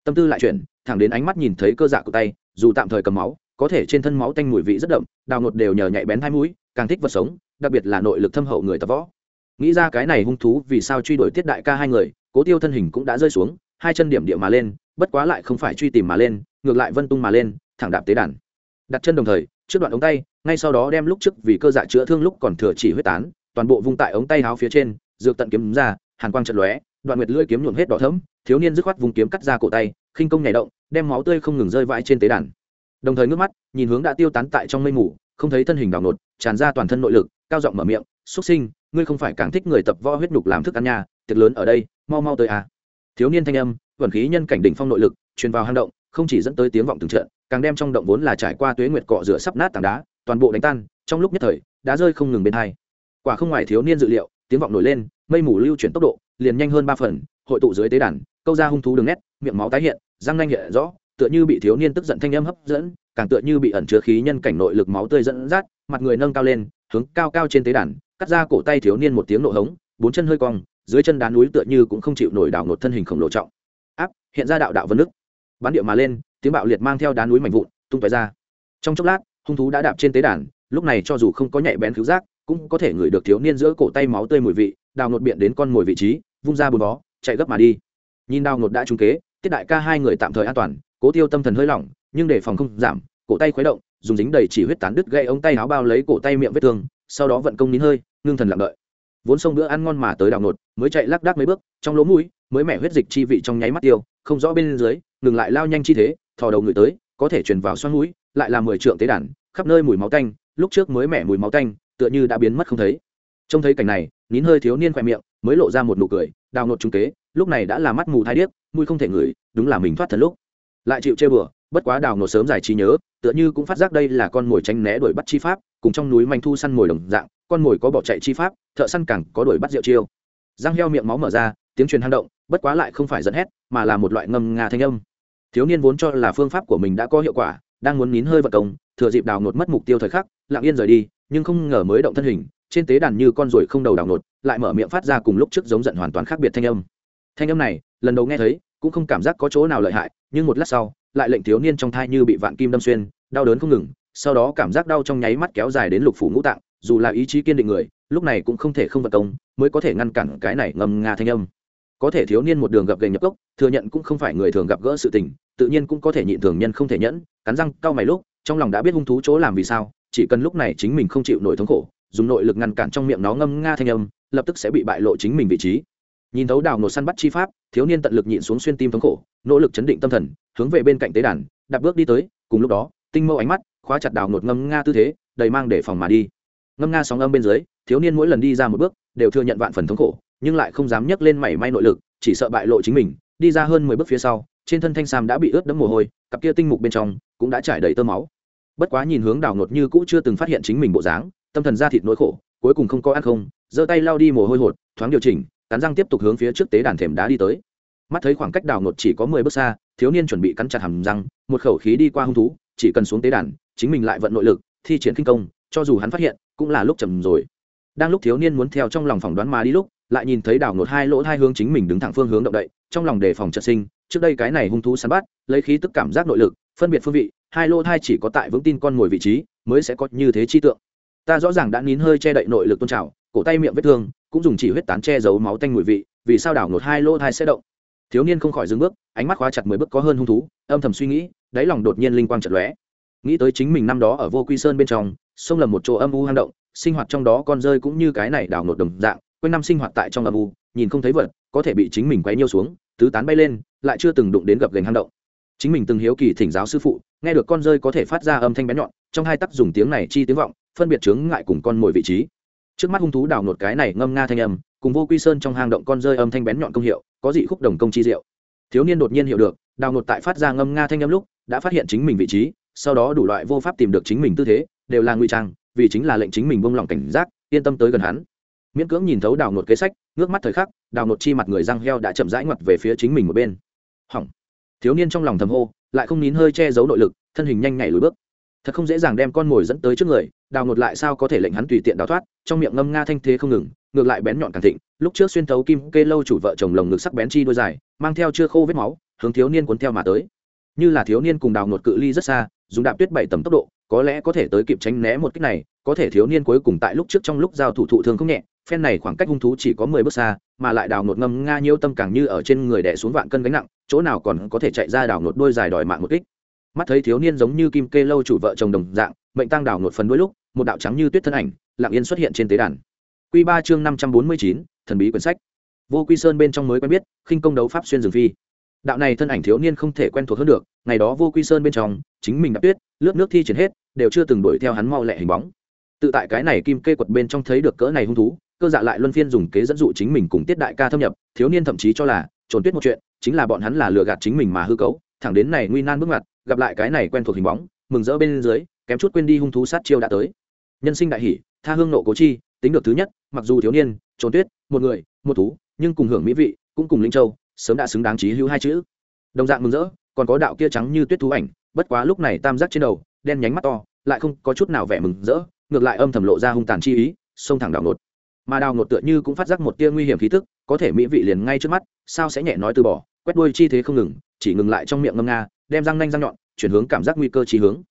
Tâm tư lại chuyển, thẳng đến ánh mắt nhìn thấy cơ dạ của tay, dù tạm thời cầm máu, có thể trên thân máu tanh mùi vị rất đậm, đào ngột đều nhờ nhạy bén hai mũi, càng thích vật sống, đặc biệt là nội lực thâm hậu người tập võ. Nghĩ ra cái này hung thú vì sao truy đuổi tiết đại ca hai người, cố tiêu thân hình cũng đã rơi xuống, hai chân điểm địa mà lên, bất quá lại không phải truy tìm mà lên, ngược lại vân tung mà lên, thẳng đạp tế đàn. Đặt chân đồng thời, trước đoạn ống tay, ngay sau đó đem lúc trước vì cơ dạ chữa thương lúc còn thừa chỉ huyết tán, toàn bộ vung tại ống tay áo phía trên, dược tận kiếm ra, hàn quang trận lóe đoạn nguyệt lưỡi kiếm nhuộm hết đỏ thẫm, thiếu niên dứt khoát vùng kiếm cắt ra cổ tay khinh công nhảy động đem máu tươi không ngừng rơi vãi trên tế đàn. Đồng thời ngước mắt nhìn hướng đã tiêu tán tại trong mây mù không thấy thân hình đảo nột tràn ra toàn thân nội lực cao giọng mở miệng xuất sinh ngươi không phải càng thích người tập võ huyết nhục làm thức ăn nha, tiệc lớn ở đây mau mau tới à. Thiếu niên thanh âm vẩn khí nhân cảnh đỉnh phong nội lực truyền vào hang động không chỉ dẫn tới tiếng vọng từng trận càng đem trong động vốn là trải qua tuế nguyệt cọ rửa sắp nát tảng đá toàn bộ đánh tan trong lúc nhất thời đá rơi không ngừng bên hai. Quả không ngoài thiếu niên dự liệu tiếng vọng nổi lên mây mù lưu chuyển tốc độ, liền nhanh hơn ba phần, hội tụ dưới tế đàn, câu ra hung thú đường nét, miệng máu tái hiện, răng nanh hiện rõ, tựa như bị thiếu niên tức giận thanh âm hấp dẫn, càng tựa như bị ẩn chứa khí nhân cảnh nội lực máu tươi dẫn dắt, mặt người nâng cao lên, hướng cao cao trên tế đàn, cắt ra cổ tay thiếu niên một tiếng nộ hống, bốn chân hơi cong, dưới chân đá núi tựa như cũng không chịu nổi đảo nột thân hình khổng lồ trọng. Áp, hiện ra đạo đạo vân nước. Bắn điệu mà lên, tiếng bạo liệt mang theo đá núi mảnh vụn, tung tóe ra. Trong chốc lát, hung thú đã đạp trên tế đàn, lúc này cho dù không có nhạy bén cứu giác, cũng có thể ngửi được thiếu niên giữa cổ tay máu tươi mùi vị đào ngột biện đến con mồi vị trí, vung ra bùn bó chạy gấp mà đi. Nhìn đào ngột đã trúng kế, tiết đại ca hai người tạm thời an toàn, cố tiêu tâm thần hơi lỏng, nhưng để phòng không giảm, cổ tay khuấy động, dùng dính đầy chỉ huyết tán đứt gây ống tay áo bao lấy cổ tay miệng vết thương, sau đó vận công nín hơi, ngưng thần lặng đợi. Vốn sông bữa ăn ngon mà tới đào ngột, mới chạy lác đác mấy bước, trong lỗ mũi, mới mẻ huyết dịch chi vị trong nháy mắt tiêu, không rõ bên dưới, ngừng lại lao nhanh chi thế, thò đầu người tới, có thể truyền vào xoắn mũi, lại là mười trượng tế đàn, khắp nơi mùi máu tanh, lúc trước mới mẻ mùi máu tanh, tựa như đã biến mất không thấy trông thấy cảnh này, nín hơi thiếu niên khoe miệng, mới lộ ra một nụ cười, đào nột trung kế, lúc này đã là mắt mù thai điếc mùi không thể ngửi, đúng là mình thoát thần lúc. Lại chịu chê bừa, bất quá đào nột sớm giải trí nhớ, tựa như cũng phát giác đây là con mồi tránh né đuổi bắt chi pháp, cùng trong núi manh thu săn mồi đồng dạng, con mồi có bỏ chạy chi pháp, thợ săn cẳng có đuổi bắt rượu chiêu. Răng heo miệng máu mở ra, tiếng truyền hang động, bất quá lại không phải dẫn hét, mà là một loại ngâm nga thanh âm. Thiếu niên vốn cho là phương pháp của mình đã có hiệu quả, đang muốn nín hơi vật công, thừa dịp đào nột mất mục tiêu thời khắc, lặng yên rời đi, nhưng không ngờ mới động thân hình trên tế đàn như con ruồi không đầu đào nột, lại mở miệng phát ra cùng lúc trước giống giận hoàn toàn khác biệt thanh âm. Thanh âm này, lần đầu nghe thấy, cũng không cảm giác có chỗ nào lợi hại, nhưng một lát sau, lại lệnh thiếu niên trong thai như bị vạn kim đâm xuyên, đau đớn không ngừng, sau đó cảm giác đau trong nháy mắt kéo dài đến lục phủ ngũ tạng, dù là ý chí kiên định người, lúc này cũng không thể không vật công, mới có thể ngăn cản cái này ngầm nga thanh âm. Có thể thiếu niên một đường gặp gành nhập cốc thừa nhận cũng không phải người thường gặp gỡ sự tình, tự nhiên cũng có thể nhịn thường nhân không thể nhẫn, cắn răng cau mày lúc, trong lòng đã biết hung thú chỗ làm vì sao, chỉ cần lúc này chính mình không chịu nổi thống khổ dùng nội lực ngăn cản trong miệng nó ngâm nga thanh âm, lập tức sẽ bị bại lộ chính mình vị trí. Nhìn thấu đào nổ săn bắt chi pháp, thiếu niên tận lực nhịn xuống xuyên tim thống khổ, nỗ lực chấn định tâm thần, hướng về bên cạnh tế đàn đặt bước đi tới, cùng lúc đó, tinh mâu ánh mắt khóa chặt đào nột ngâm nga tư thế, đầy mang để phòng mà đi. Ngâm nga sóng âm bên dưới, thiếu niên mỗi lần đi ra một bước, đều thừa nhận vạn phần thống khổ, nhưng lại không dám nhấc lên mảy may nội lực, chỉ sợ bại lộ chính mình, đi ra hơn mười bước phía sau, trên thân thanh sam đã bị ướt đẫm mồ hôi, cặp kia tinh mục bên trong cũng đã trải đầy tơ máu. Bất quá nhìn hướng đào nột như cũ chưa từng phát hiện chính mình bộ dáng tâm thần ra thịt nỗi khổ, cuối cùng không có ăn không, giơ tay lao đi mồ hôi hột, thoáng điều chỉnh, cắn răng tiếp tục hướng phía trước tế đàn thềm đá đi tới. Mắt thấy khoảng cách đào ngột chỉ có mười bước xa, thiếu niên chuẩn bị cắn chặt hầm răng, một khẩu khí đi qua hung thú, chỉ cần xuống tế đàn, chính mình lại vận nội lực, thi triển kinh công, cho dù hắn phát hiện, cũng là lúc chầm rồi. Đang lúc thiếu niên muốn theo trong lòng phỏng đoán mà đi lúc, lại nhìn thấy đào ngột hai lỗ hai hướng chính mình đứng thẳng phương hướng động đậy, trong lòng đề phòng trật sinh, trước đây cái này hung thú săn bắt, lấy khí tức cảm giác nội lực, phân biệt phương vị, hai lỗ thai chỉ có tại vững tin con ngồi vị trí, mới sẽ có như thế chi tượng ta rõ ràng đã nín hơi che đậy nội lực tôn trào, cổ tay miệng vết thương, cũng dùng chỉ huyết tán che giấu máu tanh mùi vị, vì sao đảo ngột hai lỗ thai sẽ động? Thiếu niên không khỏi dừng bước, ánh mắt khóa chặt mười bước có hơn hung thú, âm thầm suy nghĩ, đáy lòng đột nhiên linh quang chật lóe. Nghĩ tới chính mình năm đó ở vô quy sơn bên trong, sông lầm một chỗ âm u hang động, sinh hoạt trong đó con rơi cũng như cái này đảo ngột đồng dạng, quanh năm sinh hoạt tại trong âm u, nhìn không thấy vật, có thể bị chính mình quấy nhiêu xuống, tứ tán bay lên, lại chưa từng đụng đến gập gành hang động. Chính mình từng hiếu kỳ thỉnh giáo sư phụ, nghe được con rơi có thể phát ra âm thanh bén nhọn, trong hai tắc dùng tiếng này chi tiếng vọng phân biệt chướng ngại cùng con mồi vị trí. Trước mắt hung thú đào nột cái này ngâm nga thanh âm, cùng vô quy sơn trong hang động con rơi âm thanh bén nhọn công hiệu, có dị khúc đồng công chi diệu. Thiếu niên đột nhiên hiểu được, đào nột tại phát ra ngâm nga thanh âm lúc, đã phát hiện chính mình vị trí, sau đó đủ loại vô pháp tìm được chính mình tư thế, đều là ngụy trang, vì chính là lệnh chính mình bông lòng cảnh giác, yên tâm tới gần hắn. Miễn cưỡng nhìn thấu đào nột kế sách, ngước mắt thời khắc, đào nột chi mặt người răng heo đã chậm rãi ngoặt về phía chính mình một bên. Hỏng. Thiếu niên trong lòng thầm hô, lại không nín hơi che giấu nội lực, thân hình nhanh nhảy lùi bước. Thật không dễ dàng đem con mồi dẫn tới trước người đào ngột lại sao có thể lệnh hắn tùy tiện đào thoát, trong miệng ngâm nga thanh thế không ngừng, ngược lại bén nhọn càng thịnh, lúc trước xuyên thấu kim kê lâu chủ vợ chồng lồng ngực sắc bén chi đôi dài, mang theo chưa khô vết máu, hướng thiếu niên cuốn theo mà tới. Như là thiếu niên cùng đào ngột cự ly rất xa, dùng đạp tuyết bảy tầm tốc độ, có lẽ có thể tới kịp tránh né một cách này, có thể thiếu niên cuối cùng tại lúc trước trong lúc giao thủ thụ thường không nhẹ, phen này khoảng cách hung thú chỉ có mười bước xa, mà lại đào ngột ngâm nga nhiêu tâm càng như ở trên người đẻ xuống vạn cân gánh nặng, chỗ nào còn có thể chạy ra đào ngột đôi dài đòi mạng một kích. Mắt thấy thiếu niên giống như kim kê lâu chủ vợ chồng đồng dạng mệnh tăng đảo ngột phần đôi lúc, một đạo trắng như tuyết thân ảnh, lặng yên xuất hiện trên tế đàn. Q ba chương năm trăm bốn mươi chín, thần bí quyển sách. Vô quy sơn bên trong mới quen biết, khinh công đấu pháp xuyên rừng phi. Đạo này thân ảnh thiếu niên không thể quen thuộc hơn được, ngày đó vô quy sơn bên trong, chính mình đã tuyết, lướt nước thi triển hết, đều chưa từng đuổi theo hắn mau lẹ hình bóng. Tự tại cái này kim kê quật bên trong thấy được cỡ này hung thú, cơ dạ lại luân phiên dùng kế dẫn dụ chính mình cùng tiết đại ca thâm nhập, thiếu niên thậm chí cho là trồn tuyết một chuyện, chính là bọn hắn là lừa gạt chính mình mà hư cấu, thẳng đến này nguy nan bước ngoặt, gặp lại cái này quen thuộc hình bóng, mừng rỡ bên dưới kém chút quên đi hung thú sát chiêu đã tới. Nhân sinh đại hỷ tha hương nộ cố chi, tính được thứ nhất, mặc dù thiếu niên, trốn tuyết, một người, một thú, nhưng cùng hưởng mỹ vị, cũng cùng linh châu, sớm đã xứng đáng trí hữu hai chữ. Đồng dạng mừng rỡ, còn có đạo kia trắng như tuyết thú ảnh, bất quá lúc này tam giác trên đầu, đen nhánh mắt to, lại không có chút nào vẻ mừng rỡ, ngược lại âm thầm lộ ra hung tàn chi ý, xông thẳng đảo nột. Mà đào nột tựa như cũng phát giác một tia nguy hiểm khí tức, có thể mỹ vị liền ngay trước mắt, sao sẽ nhẹ nói từ bỏ, quét đuôi chi thế không ngừng, chỉ ngừng lại trong miệng ngâm nga, đem răng nanh răng nhọn, chuyển hướng cảm giác nguy cơ trí hướng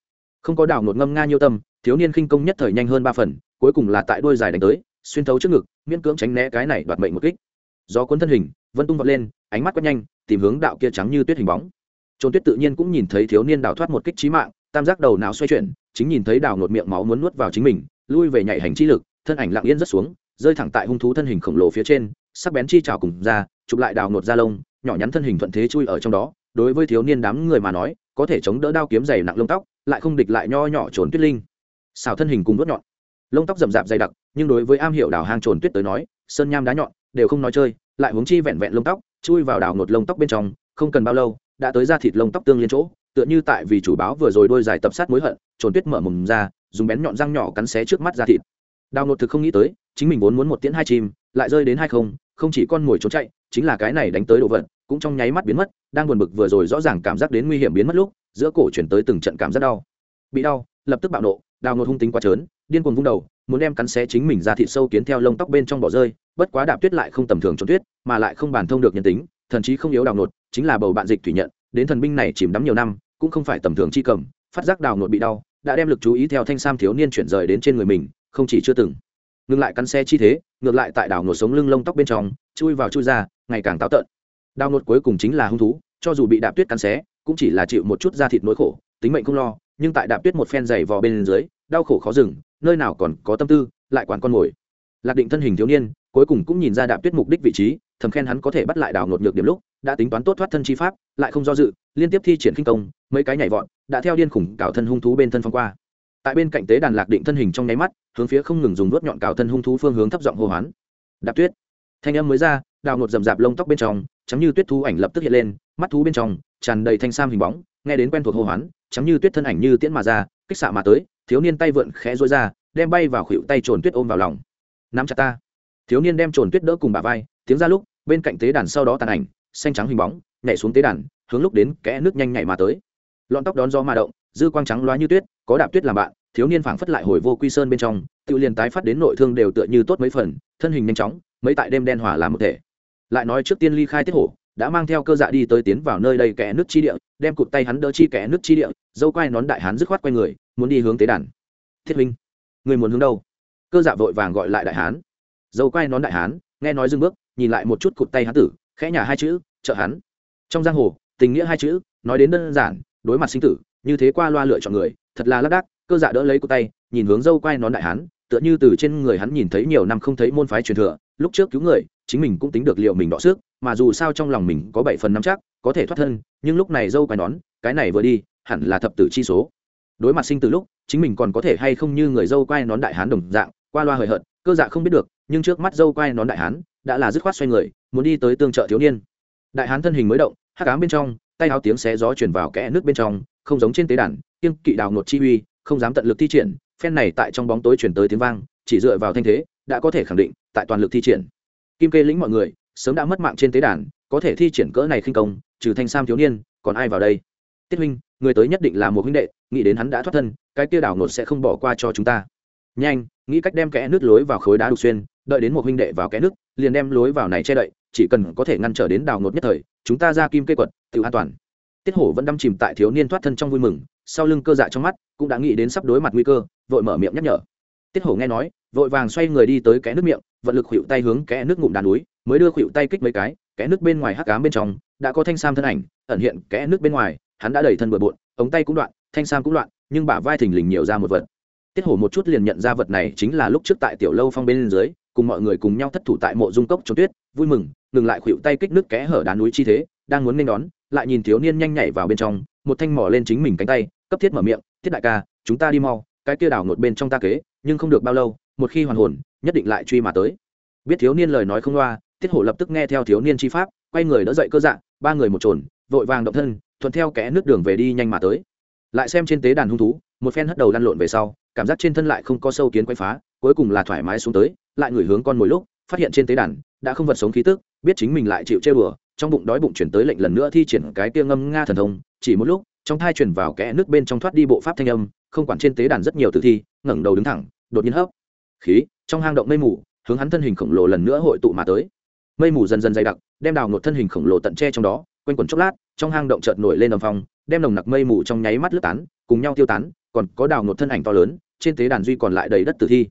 không có đào nột ngâm nga nhiêu tâm, thiếu niên khinh công nhất thời nhanh hơn ba phần, cuối cùng là tại đuôi dài đánh tới, xuyên thấu trước ngực, miễn cưỡng tránh né cái này đoạt mệnh một kích. Do cuốn thân hình, vân tung vọt lên, ánh mắt quét nhanh, tìm hướng đạo kia trắng như tuyết hình bóng. Trốn tuyết tự nhiên cũng nhìn thấy thiếu niên đào thoát một kích trí mạng, tam giác đầu não xoay chuyển, chính nhìn thấy đào nột miệng máu muốn nuốt vào chính mình, lui về nhảy hành chi lực, thân ảnh lặng yên rất xuống, rơi thẳng tại hung thú thân hình khổng lồ phía trên, sắc bén chi trào cùng ra, chụp lại đào nột da lông, nhỏ nhắn thân hình thuận thế chui ở trong đó, đối với thiếu niên đám người mà nói, có thể chống đỡ đao kiếm dày nặng lông tóc lại không địch lại nho nhỏ trốn tuyết linh. Xào thân hình cùng đốt nhọn. Lông tóc rậm rạp dày đặc, nhưng đối với am hiểu đào hang trồn tuyết tới nói, sơn nham đá nhọn, đều không nói chơi, lại huống chi vẹn vẹn lông tóc, chui vào đào ngột lông tóc bên trong, không cần bao lâu, đã tới ra thịt lông tóc tương liên chỗ, tựa như tại vì chủ báo vừa rồi đôi dài tập sát mối hận, trồn tuyết mở mồm ra, dùng bén nhọn răng nhỏ cắn xé trước mắt ra thịt. Đào ngột thực không nghĩ tới, chính mình vốn muốn một tiễn hai chim, lại rơi đến hai không không chỉ con mồi trốn chạy, chính là cái này đánh tới đồ vật cũng trong nháy mắt biến mất, đang buồn bực vừa rồi rõ ràng cảm giác đến nguy hiểm biến mất lúc, giữa cổ chuyển tới từng trận cảm giác đau. Bị đau, lập tức bạo nộ đào nột hung tính quá trớn, điên cuồng vung đầu, muốn đem cắn xé chính mình ra thịt sâu kiến theo lông tóc bên trong bỏ rơi, bất quá đạp tuyết lại không tầm thường trốn tuyết, mà lại không bàn thông được nhân tính thần chí không yếu đào nột chính là bầu bạn dịch thủy nhận, đến thần binh này chìm đắm nhiều năm, cũng không phải tầm thường chi cầm, phát giác đào nột bị đau, đã đem lực chú ý theo thanh sam thiếu niên chuyển rời đến trên người mình, không chỉ chưa từng. Ngừng lại cắn xe chi thế, ngược lại tại đào nột sống lưng lông tóc bên trong, chui vào chui ra, ngày càng táo tợn đao nốt cuối cùng chính là hung thú, cho dù bị đạp tuyết cắn xé, cũng chỉ là chịu một chút da thịt nỗi khổ, tính mệnh không lo, nhưng tại đạp tuyết một phen dày vò bên dưới, đau khổ khó dừng, nơi nào còn có tâm tư, lại quản con mồi lạc định thân hình thiếu niên, cuối cùng cũng nhìn ra đạp tuyết mục đích vị trí, thầm khen hắn có thể bắt lại đào nột nhược điểm lúc, đã tính toán tốt thoát thân chi pháp, lại không do dự, liên tiếp thi triển kinh công, mấy cái nhảy vọt, đã theo điên khủng cào thân hung thú bên thân phong qua. Tại bên cạnh tế đàn lạc định thân hình trong nháy mắt, hướng phía không ngừng dùng đuốt nhọn cào thân hung thú phương hướng thấp giọng hô hoán. Đạp tuyết. Thanh âm mới ra, đào nột rậm rạp lông tóc bên trong chắm như tuyết thu ảnh lập tức hiện lên, mắt thú bên trong tràn đầy thanh sam hình bóng, nghe đến quen thuộc hô hoán chấm như tuyết thân ảnh như tiễn mà ra, kích xạ mà tới, thiếu niên tay vượn khẽ rối ra, đem bay vào khuỷu tay trồn tuyết ôm vào lòng. Nắm chặt ta. Thiếu niên đem trồn tuyết đỡ cùng bà vai, tiếng ra lúc, bên cạnh tế đàn sau đó tàn ảnh, xanh trắng hình bóng, nhảy xuống tế đàn, hướng lúc đến kẽ nước nhanh nhảy mà tới. Lọn tóc đón gió mà động, dư quang trắng loá như tuyết, có đạp tuyết làm bạn, thiếu niên phảng phất lại hồi vô quy sơn bên trong, tự liền tái phát đến nội thương đều tựa như tốt mấy phần, thân hình nhanh chóng, mấy tại đêm đen hỏa làm một thể lại nói trước tiên ly khai tiết hổ, đã mang theo cơ dạ đi tới tiến vào nơi đây kẽ nước chi địa, đem cụt tay hắn đỡ chi kẽ nước chi địa, dâu quai nón đại hắn dứt khoát quay người, muốn đi hướng tế đàn. Thiết minh người muốn hướng đâu? Cơ dạ vội vàng gọi lại đại hán. Dâu quai nón đại hán, nghe nói dưng bước, nhìn lại một chút cụt tay hắn tử, khẽ nhà hai chữ, trợ hắn. Trong giang hồ, tình nghĩa hai chữ, nói đến đơn giản, đối mặt sinh tử, như thế qua loa lựa chọn người, thật là lác đác, cơ dạ đỡ lấy cụt tay, nhìn hướng dâu quai nón đại hán, tựa như từ trên người hắn nhìn thấy nhiều năm không thấy môn phái truyền thừa, lúc trước cứu người chính mình cũng tính được liệu mình đọ sức mà dù sao trong lòng mình có bảy phần năm chắc, có thể thoát thân, nhưng lúc này dâu quai nón, cái này vừa đi, hẳn là thập tử chi số. Đối mặt sinh từ lúc, chính mình còn có thể hay không như người dâu quai nón đại hán đồng dạng, qua loa hời hợt, cơ dạ không biết được, nhưng trước mắt dâu quai nón đại hán đã là dứt khoát xoay người, muốn đi tới tương trợ thiếu niên. Đại hán thân hình mới động hát cám bên trong, tay áo tiếng xé gió chuyển vào kẽ nước bên trong, không giống trên tế đàn, kiêng kỵ đào nột chi uy, không dám tận lực thi triển, phen này tại trong bóng tối chuyển tới tiếng vang, chỉ dựa vào thanh thế, đã có thể khẳng định, tại toàn lực thi triển kim kê lĩnh mọi người, sớm đã mất mạng trên tế đàn, có thể thi triển cỡ này khinh công, trừ thanh sam thiếu niên, còn ai vào đây? Tiết huynh, người tới nhất định là một huynh đệ, nghĩ đến hắn đã thoát thân, cái kia đảo nột sẽ không bỏ qua cho chúng ta. Nhanh, nghĩ cách đem kẽ nước lối vào khối đá đục xuyên, đợi đến một huynh đệ vào kẽ nước, liền đem lối vào này che đậy, chỉ cần có thể ngăn trở đến đào nột nhất thời, chúng ta ra kim cây quật, tự an toàn. Tiết hổ vẫn đâm chìm tại thiếu niên thoát thân trong vui mừng, sau lưng cơ dạ trong mắt, cũng đã nghĩ đến sắp đối mặt nguy cơ, vội mở miệng nhắc nhở. Tiết hổ nghe nói, vội vàng xoay người đi tới kẽ nước miệng vận lực khuỵu tay hướng kẽ nước ngụm đàn núi, mới đưa khuỵu tay kích mấy cái, kẽ nước bên ngoài hắc cám bên trong, đã có thanh sam thân ảnh, ẩn hiện kẽ nước bên ngoài, hắn đã đẩy thân bừa bộn, ống tay cũng đoạn, thanh sam cũng đoạn, nhưng bả vai thình lình nhiều ra một vật. Tiết hổ một chút liền nhận ra vật này chính là lúc trước tại tiểu lâu phong bên dưới, cùng mọi người cùng nhau thất thủ tại mộ dung cốc trốn tuyết, vui mừng, ngừng lại khuỵu tay kích nước kẽ hở đá núi chi thế, đang muốn nên đón, lại nhìn thiếu niên nhanh nhảy vào bên trong, một thanh mỏ lên chính mình cánh tay, cấp thiết mở miệng thiết đại ca, chúng ta đi mau, cái kia đảo một bên trong ta kế, nhưng không được bao lâu, một khi hoàn hồn nhất định lại truy mà tới. Biết thiếu niên lời nói không loa tiết hổ lập tức nghe theo thiếu niên chi pháp, quay người đỡ dậy cơ dạ ba người một trồn, vội vàng động thân, thuận theo kẽ nước đường về đi nhanh mà tới. Lại xem trên tế đàn hung thú, một phen hất đầu lăn lộn về sau, cảm giác trên thân lại không có sâu kiến quay phá, cuối cùng là thoải mái xuống tới, lại ngửi hướng con mồi lúc, phát hiện trên tế đàn đã không vật sống khí tức, biết chính mình lại chịu chơi bừa trong bụng đói bụng chuyển tới lệnh lần nữa thi triển cái kia ngâm nga thần thông, chỉ một lúc, trong thai chuyển vào kẽ nước bên trong thoát đi bộ pháp thanh âm, không quản trên tế đàn rất nhiều tử thi, ngẩng đầu đứng thẳng, đột nhiên hấp. Khí trong hang động mây mù, hướng hắn thân hình khổng lồ lần nữa hội tụ mà tới. Mây mù dần dần dày đặc, đem đào ngột thân hình khổng lồ tận tre trong đó, quanh quẩn chốc lát, trong hang động chợt nổi lên ầm phong, đem nồng nặc mây mù trong nháy mắt lướt tán, cùng nhau tiêu tán, còn có đào ngột thân ảnh to lớn, trên tế đàn duy còn lại đầy đất tử thi.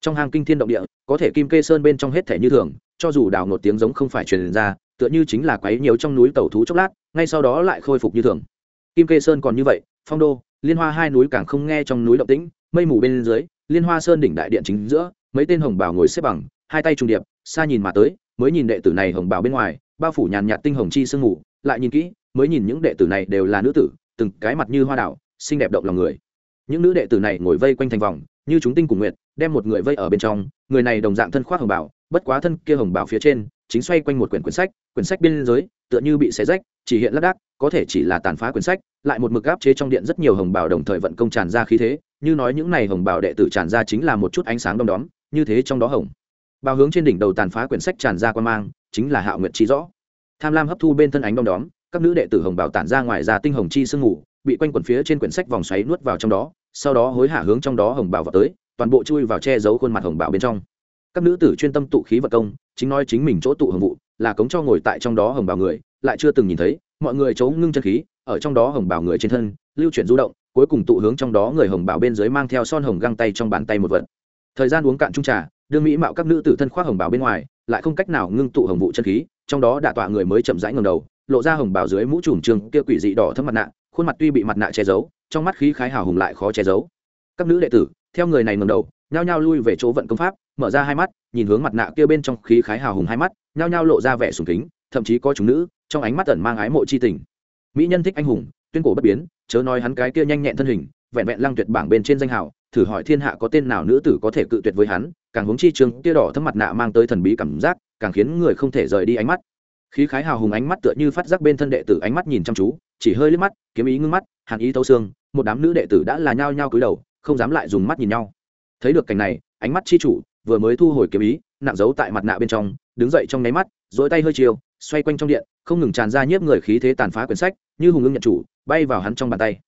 Trong hang kinh thiên động địa, có thể kim kê sơn bên trong hết thể như thường, cho dù đào ngột tiếng giống không phải truyền ra, tựa như chính là quấy nhiều trong núi tẩu thú chốc lát, ngay sau đó lại khôi phục như thường. Kim kê sơn còn như vậy, phong đô, liên hoa hai núi càng không nghe trong núi động tĩnh, mây mù bên dưới, liên hoa sơn đỉnh đại điện chính giữa mấy tên hồng bào ngồi xếp bằng, hai tay trung điệp, xa nhìn mà tới, mới nhìn đệ tử này hồng bào bên ngoài, bao phủ nhàn nhạt tinh hồng chi sương mù, lại nhìn kỹ, mới nhìn những đệ tử này đều là nữ tử, từng cái mặt như hoa đảo, xinh đẹp động lòng người. Những nữ đệ tử này ngồi vây quanh thành vòng, như chúng tinh cùng nguyện đem một người vây ở bên trong, người này đồng dạng thân khoác hồng bảo bất quá thân kia hồng bảo phía trên, chính xoay quanh một quyển quyển sách quyển sách biên giới, tựa như bị xé rách, chỉ hiện lác đác, có thể chỉ là tàn phá quyển sách, lại một mực gáp chế trong điện rất nhiều hồng bảo đồng thời vận công tràn ra khí thế, như nói những này hồng bảo đệ tử tràn ra chính là một chút ánh sáng đom đóm như thế trong đó hồng. Bào hướng trên đỉnh đầu tàn phá quyển sách tràn ra quan mang, chính là hạo nguyện trí rõ. Tham lam hấp thu bên thân ánh đom đóm, các nữ đệ tử hồng bảo tản ra ngoài ra tinh hồng chi sương ngủ bị quanh quẩn phía trên quyển sách vòng xoáy nuốt vào trong đó, sau đó hối hả hướng trong đó hồng bảo vào tới, toàn bộ chui vào che giấu khuôn mặt hồng bảo bên trong. Các nữ tử chuyên tâm tụ khí vật công, chính nói chính mình chỗ tụ hồng vụ, là cống cho ngồi tại trong đó hồng bảo người, lại chưa từng nhìn thấy, mọi người chấu ngưng chân khí, ở trong đó hồng bảo người trên thân, lưu chuyển du động, cuối cùng tụ hướng trong đó người hồng bảo bên dưới mang theo son hồng găng tay trong bàn tay một vật thời gian uống cạn trung trà, đương mỹ mạo các nữ tử thân khoác hồng bào bên ngoài, lại không cách nào ngưng tụ hồng vụ chân khí, trong đó đả tọa người mới chậm rãi ngầm đầu, lộ ra hồng bào dưới mũ trùm trường kia quỷ dị đỏ thấm mặt nạ, khuôn mặt tuy bị mặt nạ che giấu, trong mắt khí khái hào hùng lại khó che giấu. Các nữ đệ tử, theo người này ngầm đầu, nhao nhao lui về chỗ vận công pháp, mở ra hai mắt, nhìn hướng mặt nạ kia bên trong khí khái hào hùng hai mắt, nhao nhao lộ ra vẻ sùng kính, thậm chí có chúng nữ, trong ánh mắt tẩn mang ái mộ chi tình. Mỹ nhân thích anh hùng, tuyên cổ bất biến, chớ nói hắn cái kia nhanh nhẹn thân hình, vẹn vẹn lăng tuyệt bảng bên trên danh hào thử hỏi thiên hạ có tên nào nữ tử có thể cự tuyệt với hắn, càng hướng chi trường kia đỏ thấm mặt nạ mang tới thần bí cảm giác, càng khiến người không thể rời đi ánh mắt. Khí khái hào hùng ánh mắt tựa như phát giác bên thân đệ tử ánh mắt nhìn chăm chú, chỉ hơi liếc mắt, kiếm ý ngưng mắt, hàn ý tấu xương, một đám nữ đệ tử đã là nhao nhao cúi đầu, không dám lại dùng mắt nhìn nhau. Thấy được cảnh này, ánh mắt chi chủ vừa mới thu hồi kiếm ý, nặng giấu tại mặt nạ bên trong, đứng dậy trong nháy mắt dỗi tay hơi chiều, xoay quanh trong điện, không ngừng tràn ra nhiếp người khí thế tàn phá quyển sách, như hùng ưng nhận chủ, bay vào hắn trong bàn tay.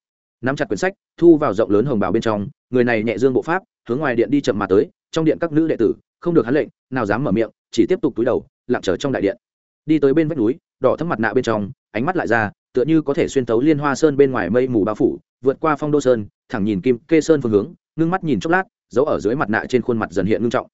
Nắm chặt quyển sách, thu vào rộng lớn hồng bào bên trong người này nhẹ dương bộ pháp, hướng ngoài điện đi chậm mà tới, trong điện các nữ đệ tử, không được hắn lệnh, nào dám mở miệng, chỉ tiếp tục túi đầu, lặng trở trong đại điện. Đi tới bên vách núi, đỏ thấm mặt nạ bên trong, ánh mắt lại ra, tựa như có thể xuyên tấu liên hoa sơn bên ngoài mây mù bao phủ, vượt qua phong đô sơn, thẳng nhìn kim kê sơn phương hướng, ngưng mắt nhìn chốc lát giấu ở dưới mặt nạ trên khuôn mặt dần hiện ngưng trọng.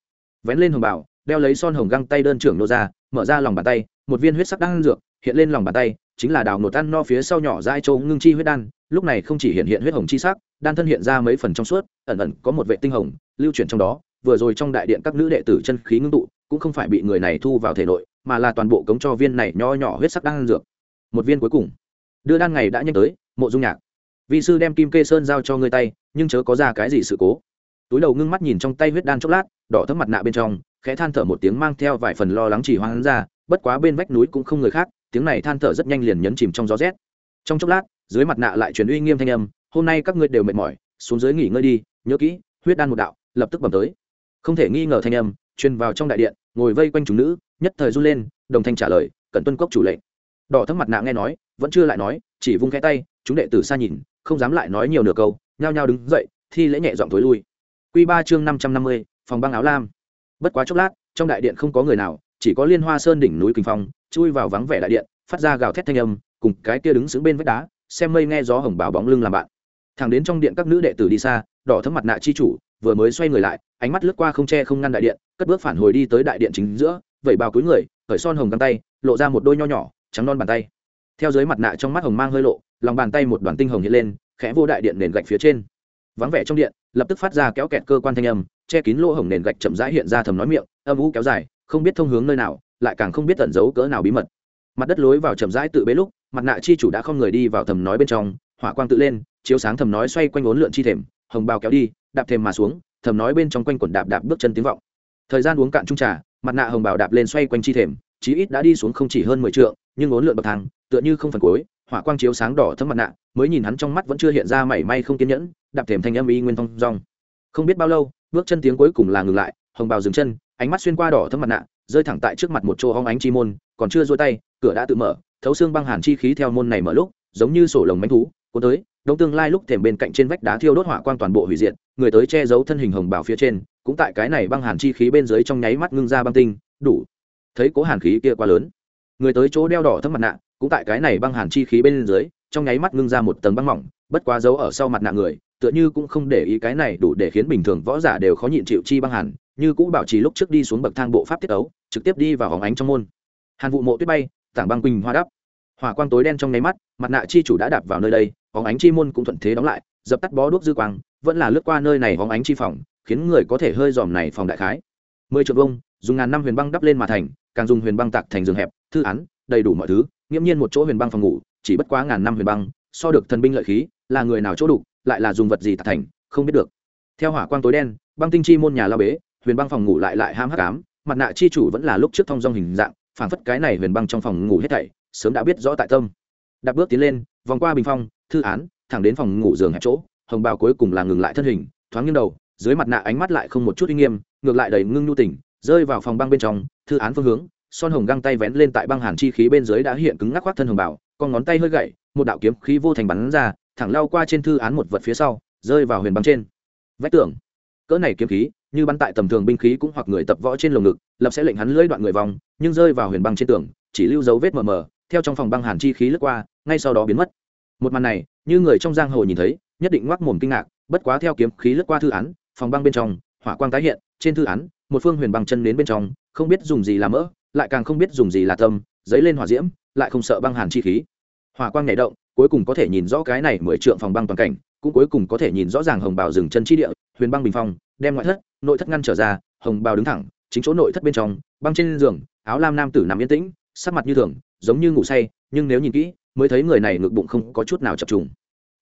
Vén lên hồng bảo đeo lấy son hồng găng tay đơn trưởng nô ra, mở ra lòng bàn tay, một viên huyết sắc đang dược, hiện lên lòng bàn tay, chính là đào nột tan no phía sau nhỏ dai châu ngưng chi huyết đan, lúc này không chỉ hiện hiện huyết hồng chi sắc, đan thân hiện ra mấy phần trong suốt ẩn ẩn có một vệ tinh hồng lưu chuyển trong đó, vừa rồi trong đại điện các nữ đệ tử chân khí ngưng tụ, cũng không phải bị người này thu vào thể nội, mà là toàn bộ cống cho viên này nho nhỏ huyết sắc đan dược. Một viên cuối cùng. Đưa đan ngày đã nhanh tới, mộ dung nhạc. Vị sư đem kim kê sơn giao cho ngươi tay, nhưng chớ có ra cái gì sự cố. Túi đầu ngưng mắt nhìn trong tay huyết đan chốc lát, đỏ thấp mặt nạ bên trong, khẽ than thở một tiếng mang theo vài phần lo lắng chỉ hoang ra, bất quá bên vách núi cũng không người khác, tiếng này than thở rất nhanh liền nhấn chìm trong gió rét. Trong chốc lát, dưới mặt nạ lại truyền uy nghiêm thanh âm, hôm nay các ngươi đều mệt mỏi, xuống dưới nghỉ ngơi đi nhớ kỹ, huyết đan một đạo, lập tức bầm tới. Không thể nghi ngờ thanh âm, truyền vào trong đại điện, ngồi vây quanh chúng nữ, nhất thời run lên, đồng thanh trả lời cần tuân cốc chủ lệnh. Đỏ thấp mặt nạ nghe nói, vẫn chưa lại nói, chỉ vung khẽ tay, chúng đệ tử xa nhìn, không dám lại nói nhiều nửa câu, nhao nhao đứng dậy, thi lễ nhẹ giọng thối lui. Quy ba chương năm trăm năm mươi, phòng băng áo lam. Bất quá chốc lát, trong đại điện không có người nào, chỉ có liên hoa sơn đỉnh núi kinh phong, chui vào vắng vẻ đại điện, phát ra gào thét thanh âm, cùng cái kia đứng xứng bên vách đá, xem mây nghe gió hồng bảo bóng lưng làm bạn thẳng đến trong điện các nữ đệ tử đi xa, đỏ thấm mặt nạ chi chủ, vừa mới xoay người lại, ánh mắt lướt qua không che không ngăn đại điện, cất bước phản hồi đi tới đại điện chính giữa, vẩy bào cuối người, khởi son hồng găng tay, lộ ra một đôi nho nhỏ, trắng non bàn tay. Theo dưới mặt nạ trong mắt hồng mang hơi lộ, lòng bàn tay một đoàn tinh hồng hiện lên, khẽ vô đại điện nền gạch phía trên. Vắng vẻ trong điện, lập tức phát ra kéo kẹt cơ quan thanh âm, che kín lỗ hồng nền gạch chậm rãi hiện ra thầm nói miệng, âm u kéo dài, không biết thông hướng nơi nào, lại càng không biết tẩn giấu cỡ nào bí mật. Mặt đất lối vào chậm rãi tự bế lúc, mặt nạ chi chủ đã không người đi vào thầm nói bên trong, hỏa quang tự lên chiếu sáng thầm nói xoay quanh ốn lượn chi thềm, hồng bào kéo đi, đạp thềm mà xuống, thầm nói bên trong quanh quần đạp đạp bước chân tiếng vọng. Thời gian uống cạn trung trà, mặt nạ hồng bào đạp lên xoay quanh chi thềm, chí ít đã đi xuống không chỉ hơn mười trượng, nhưng ốn lượn bậc thang, tựa như không phần cuối, hỏa quang chiếu sáng đỏ thấm mặt nạ, mới nhìn hắn trong mắt vẫn chưa hiện ra mảy may không kiên nhẫn, đạp thềm thanh âm y nguyên thong rong không biết bao lâu, bước chân tiếng cuối cùng là ngừng lại, hồng bào dừng chân, ánh mắt xuyên qua đỏ thấm mặt nạ, rơi thẳng tại trước mặt một chỗ hóng ánh chi môn, còn chưa dôi tay, cửa đã tự mở, thấu xương băng hàn chi khí theo môn này mở lúc, giống như sổ lồng mánh thú, cuốn tới đông tương lai lúc thềm bên cạnh trên vách đá thiêu đốt hỏa quang toàn bộ hủy diệt, người tới che giấu thân hình hồng bảo phía trên, cũng tại cái này băng hàn chi khí bên dưới trong nháy mắt ngưng ra băng tinh, đủ. Thấy cố hàn khí kia quá lớn, người tới chỗ đeo đỏ thấp mặt nạ, cũng tại cái này băng hàn chi khí bên dưới, trong nháy mắt ngưng ra một tầng băng mỏng, bất quá giấu ở sau mặt nạ người, tựa như cũng không để ý cái này đủ để khiến bình thường võ giả đều khó nhịn chịu chi băng hàn, như cũ bảo trì lúc trước đi xuống bậc thang bộ pháp tiết ấu, trực tiếp đi vào hóng ánh trong môn. Hàn vụ mộ tuyết bay, tảng băng quỳnh hoa đắp hỏa quang tối đen trong nháy mắt, mặt nạ chi chủ đã đạp vào nơi đây hóng ánh chi môn cũng thuận thế đóng lại, dập tắt bó đuốc dư quang, vẫn là lướt qua nơi này hóng ánh chi phòng, khiến người có thể hơi dòm này phòng đại khái. Mười triệu bông dùng ngàn năm huyền băng đắp lên mà thành, càng dùng huyền băng tạc thành giường hẹp, thư án, đầy đủ mọi thứ, nghiễm nhiên một chỗ huyền băng phòng ngủ, chỉ bất quá ngàn năm huyền băng, so được thần binh lợi khí, là người nào chỗ đủ, lại là dùng vật gì tạc thành, không biết được. Theo hỏa quang tối đen, băng tinh chi môn nhà lao bế, huyền băng phòng ngủ lại lại ham hắc ám, mặt nạ chi chủ vẫn là lúc trước thông dong hình dạng, phảng phất cái này huyền băng trong phòng ngủ hết thảy sớm đã biết rõ tại tâm. Đạp bước tiến lên, vòng qua bình phong, thư án, thẳng đến phòng ngủ giường hẹp chỗ, hồng bào cuối cùng là ngừng lại thân hình, thoáng nghiêng đầu, dưới mặt nạ ánh mắt lại không một chút uy nghiêm, ngược lại đầy ngưng nhu tỉnh rơi vào phòng băng bên trong, thư án phương hướng, son hồng găng tay vén lên tại băng hàn chi khí bên dưới đã hiện cứng ngắc khoác thân hồng bảo, con ngón tay hơi gậy, một đạo kiếm khí vô thành bắn ra, thẳng lao qua trên thư án một vật phía sau, rơi vào huyền băng trên. Vách tường. Cỡ này kiếm khí, như bắn tại tầm thường binh khí cũng hoặc người tập võ trên lồng ngực, lập sẽ lệnh hắn lưỡi đoạn người vòng, nhưng rơi vào huyền băng trên tường, chỉ lưu dấu vết mờ mờ theo trong phòng băng hàn chi khí lướt qua, ngay sau đó biến mất. Một màn này, như người trong giang hồ nhìn thấy, nhất định ngoác mồm kinh ngạc, bất quá theo kiếm khí lướt qua thư án, phòng băng bên trong, hỏa quang tái hiện, trên thư án, một phương huyền băng chân đến bên trong, không biết dùng gì làm mỡ, lại càng không biết dùng gì là tâm dấy lên hỏa diễm, lại không sợ băng hàn chi khí. Hỏa quang nhảy động, cuối cùng có thể nhìn rõ cái này mười trượng phòng băng toàn cảnh, cũng cuối cùng có thể nhìn rõ ràng hồng bào dừng chân chi địa, huyền băng bình phong, đem ngoại thất, nội thất ngăn trở ra, hồng bào đứng thẳng, chính chỗ nội thất bên trong, băng trên giường, áo lam nam tử nằm yên tĩnh sắc mặt như thường, giống như ngủ say, nhưng nếu nhìn kỹ, mới thấy người này ngực bụng không có chút nào chập trùng.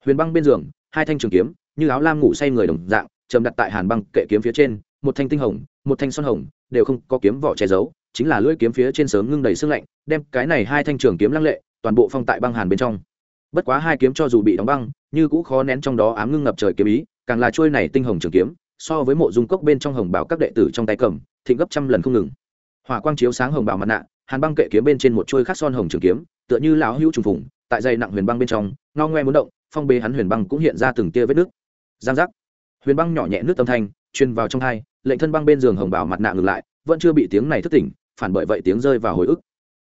Huyền băng bên giường, hai thanh trường kiếm, như áo lam ngủ say người đồng dạng, chầm đặt tại hàn băng kệ kiếm phía trên, một thanh tinh hồng, một thanh son hồng, đều không có kiếm vỏ che giấu, chính là lưỡi kiếm phía trên sớm ngưng đầy sương lạnh, đem cái này hai thanh trường kiếm lăng lệ, toàn bộ phong tại băng hàn bên trong. Bất quá hai kiếm cho dù bị đóng băng, như cũng khó nén trong đó ám ngưng ngập trời kiếm ý, càng là trôi này tinh hồng trường kiếm, so với mộ dung cốc bên trong hồng bảo các đệ tử trong tay cầm, thịnh gấp trăm lần không ngừng. Hỏa quang chiếu sáng hồng bảo mặt nạ hàn băng kệ kiếm bên trên một chuôi khắc son hồng trường kiếm, tựa như lão hữu trùng phùng, tại dây nặng huyền băng bên trong, ngao ngoe muốn động, phong bế hắn huyền băng cũng hiện ra từng tia vết nước. Giang giác. Huyền băng nhỏ nhẹ nước tâm thanh, truyền vào trong hai, lệnh thân băng bên giường hồng bảo mặt nạ ngược lại, vẫn chưa bị tiếng này thức tỉnh, phản bởi vậy tiếng rơi vào hồi ức.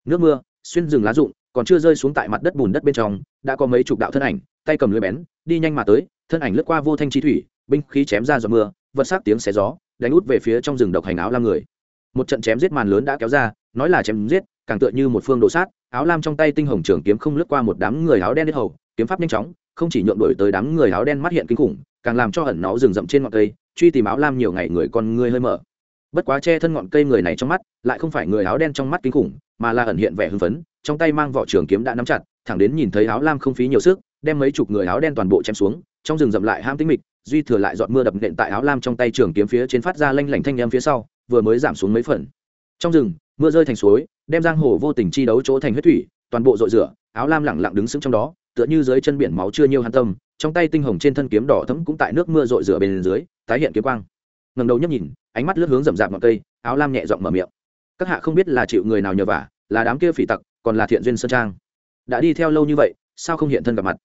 Nước mưa, xuyên rừng lá rụng, còn chưa rơi xuống tại mặt đất bùn đất bên trong, đã có mấy chục đạo thân ảnh, tay cầm lưới bén, đi nhanh mà tới, thân ảnh lướt qua vô thanh chi thủy, binh khí chém ra giọt mưa, vật sắc tiếng xé gió, đánh út về phía trong rừng độc hành áo lam người. Một trận chém giết màn lớn đã kéo ra nói là chém giết, càng tựa như một phương đồ sát, áo lam trong tay tinh hồng trường kiếm không lướt qua một đám người áo đen đến hầu, kiếm pháp nhanh chóng, không chỉ nhượng đổi tới đám người áo đen mắt hiện kinh khủng, càng làm cho ẩn nó rừng rậm trên ngọn cây, truy tìm áo lam nhiều ngày người con ngươi hơi mở. Bất quá che thân ngọn cây người này trong mắt, lại không phải người áo đen trong mắt kinh khủng, mà là ẩn hiện vẻ hưng phấn, trong tay mang vỏ trường kiếm đã nắm chặt, thẳng đến nhìn thấy áo lam không phí nhiều sức, đem mấy chục người áo đen toàn bộ chém xuống, trong rừng rậm lại ham tính mịch, duy thừa lại dọn mưa đập nện tại áo lam trong tay trường kiếm phía trên phát ra lanh lảnh thanh em phía sau, vừa mới giảm xuống mấy phần. Trong rừng mưa rơi thành suối, đem giang hồ vô tình chi đấu chỗ thành huyết thủy, toàn bộ dội rửa, áo lam lẳng lặng đứng sững trong đó, tựa như dưới chân biển máu chưa nhiều hàn tâm, trong tay tinh hồng trên thân kiếm đỏ thấm cũng tại nước mưa rội rửa bên dưới, tái hiện kiếm quang. Ngầm đầu nhấp nhìn, ánh mắt lướt hướng rậm rạp ngọn cây, áo lam nhẹ giọng mở miệng. Các hạ không biết là chịu người nào nhờ vả, là đám kia phỉ tặc, còn là thiện duyên sơn trang. Đã đi theo lâu như vậy, sao không hiện thân gặp mặt?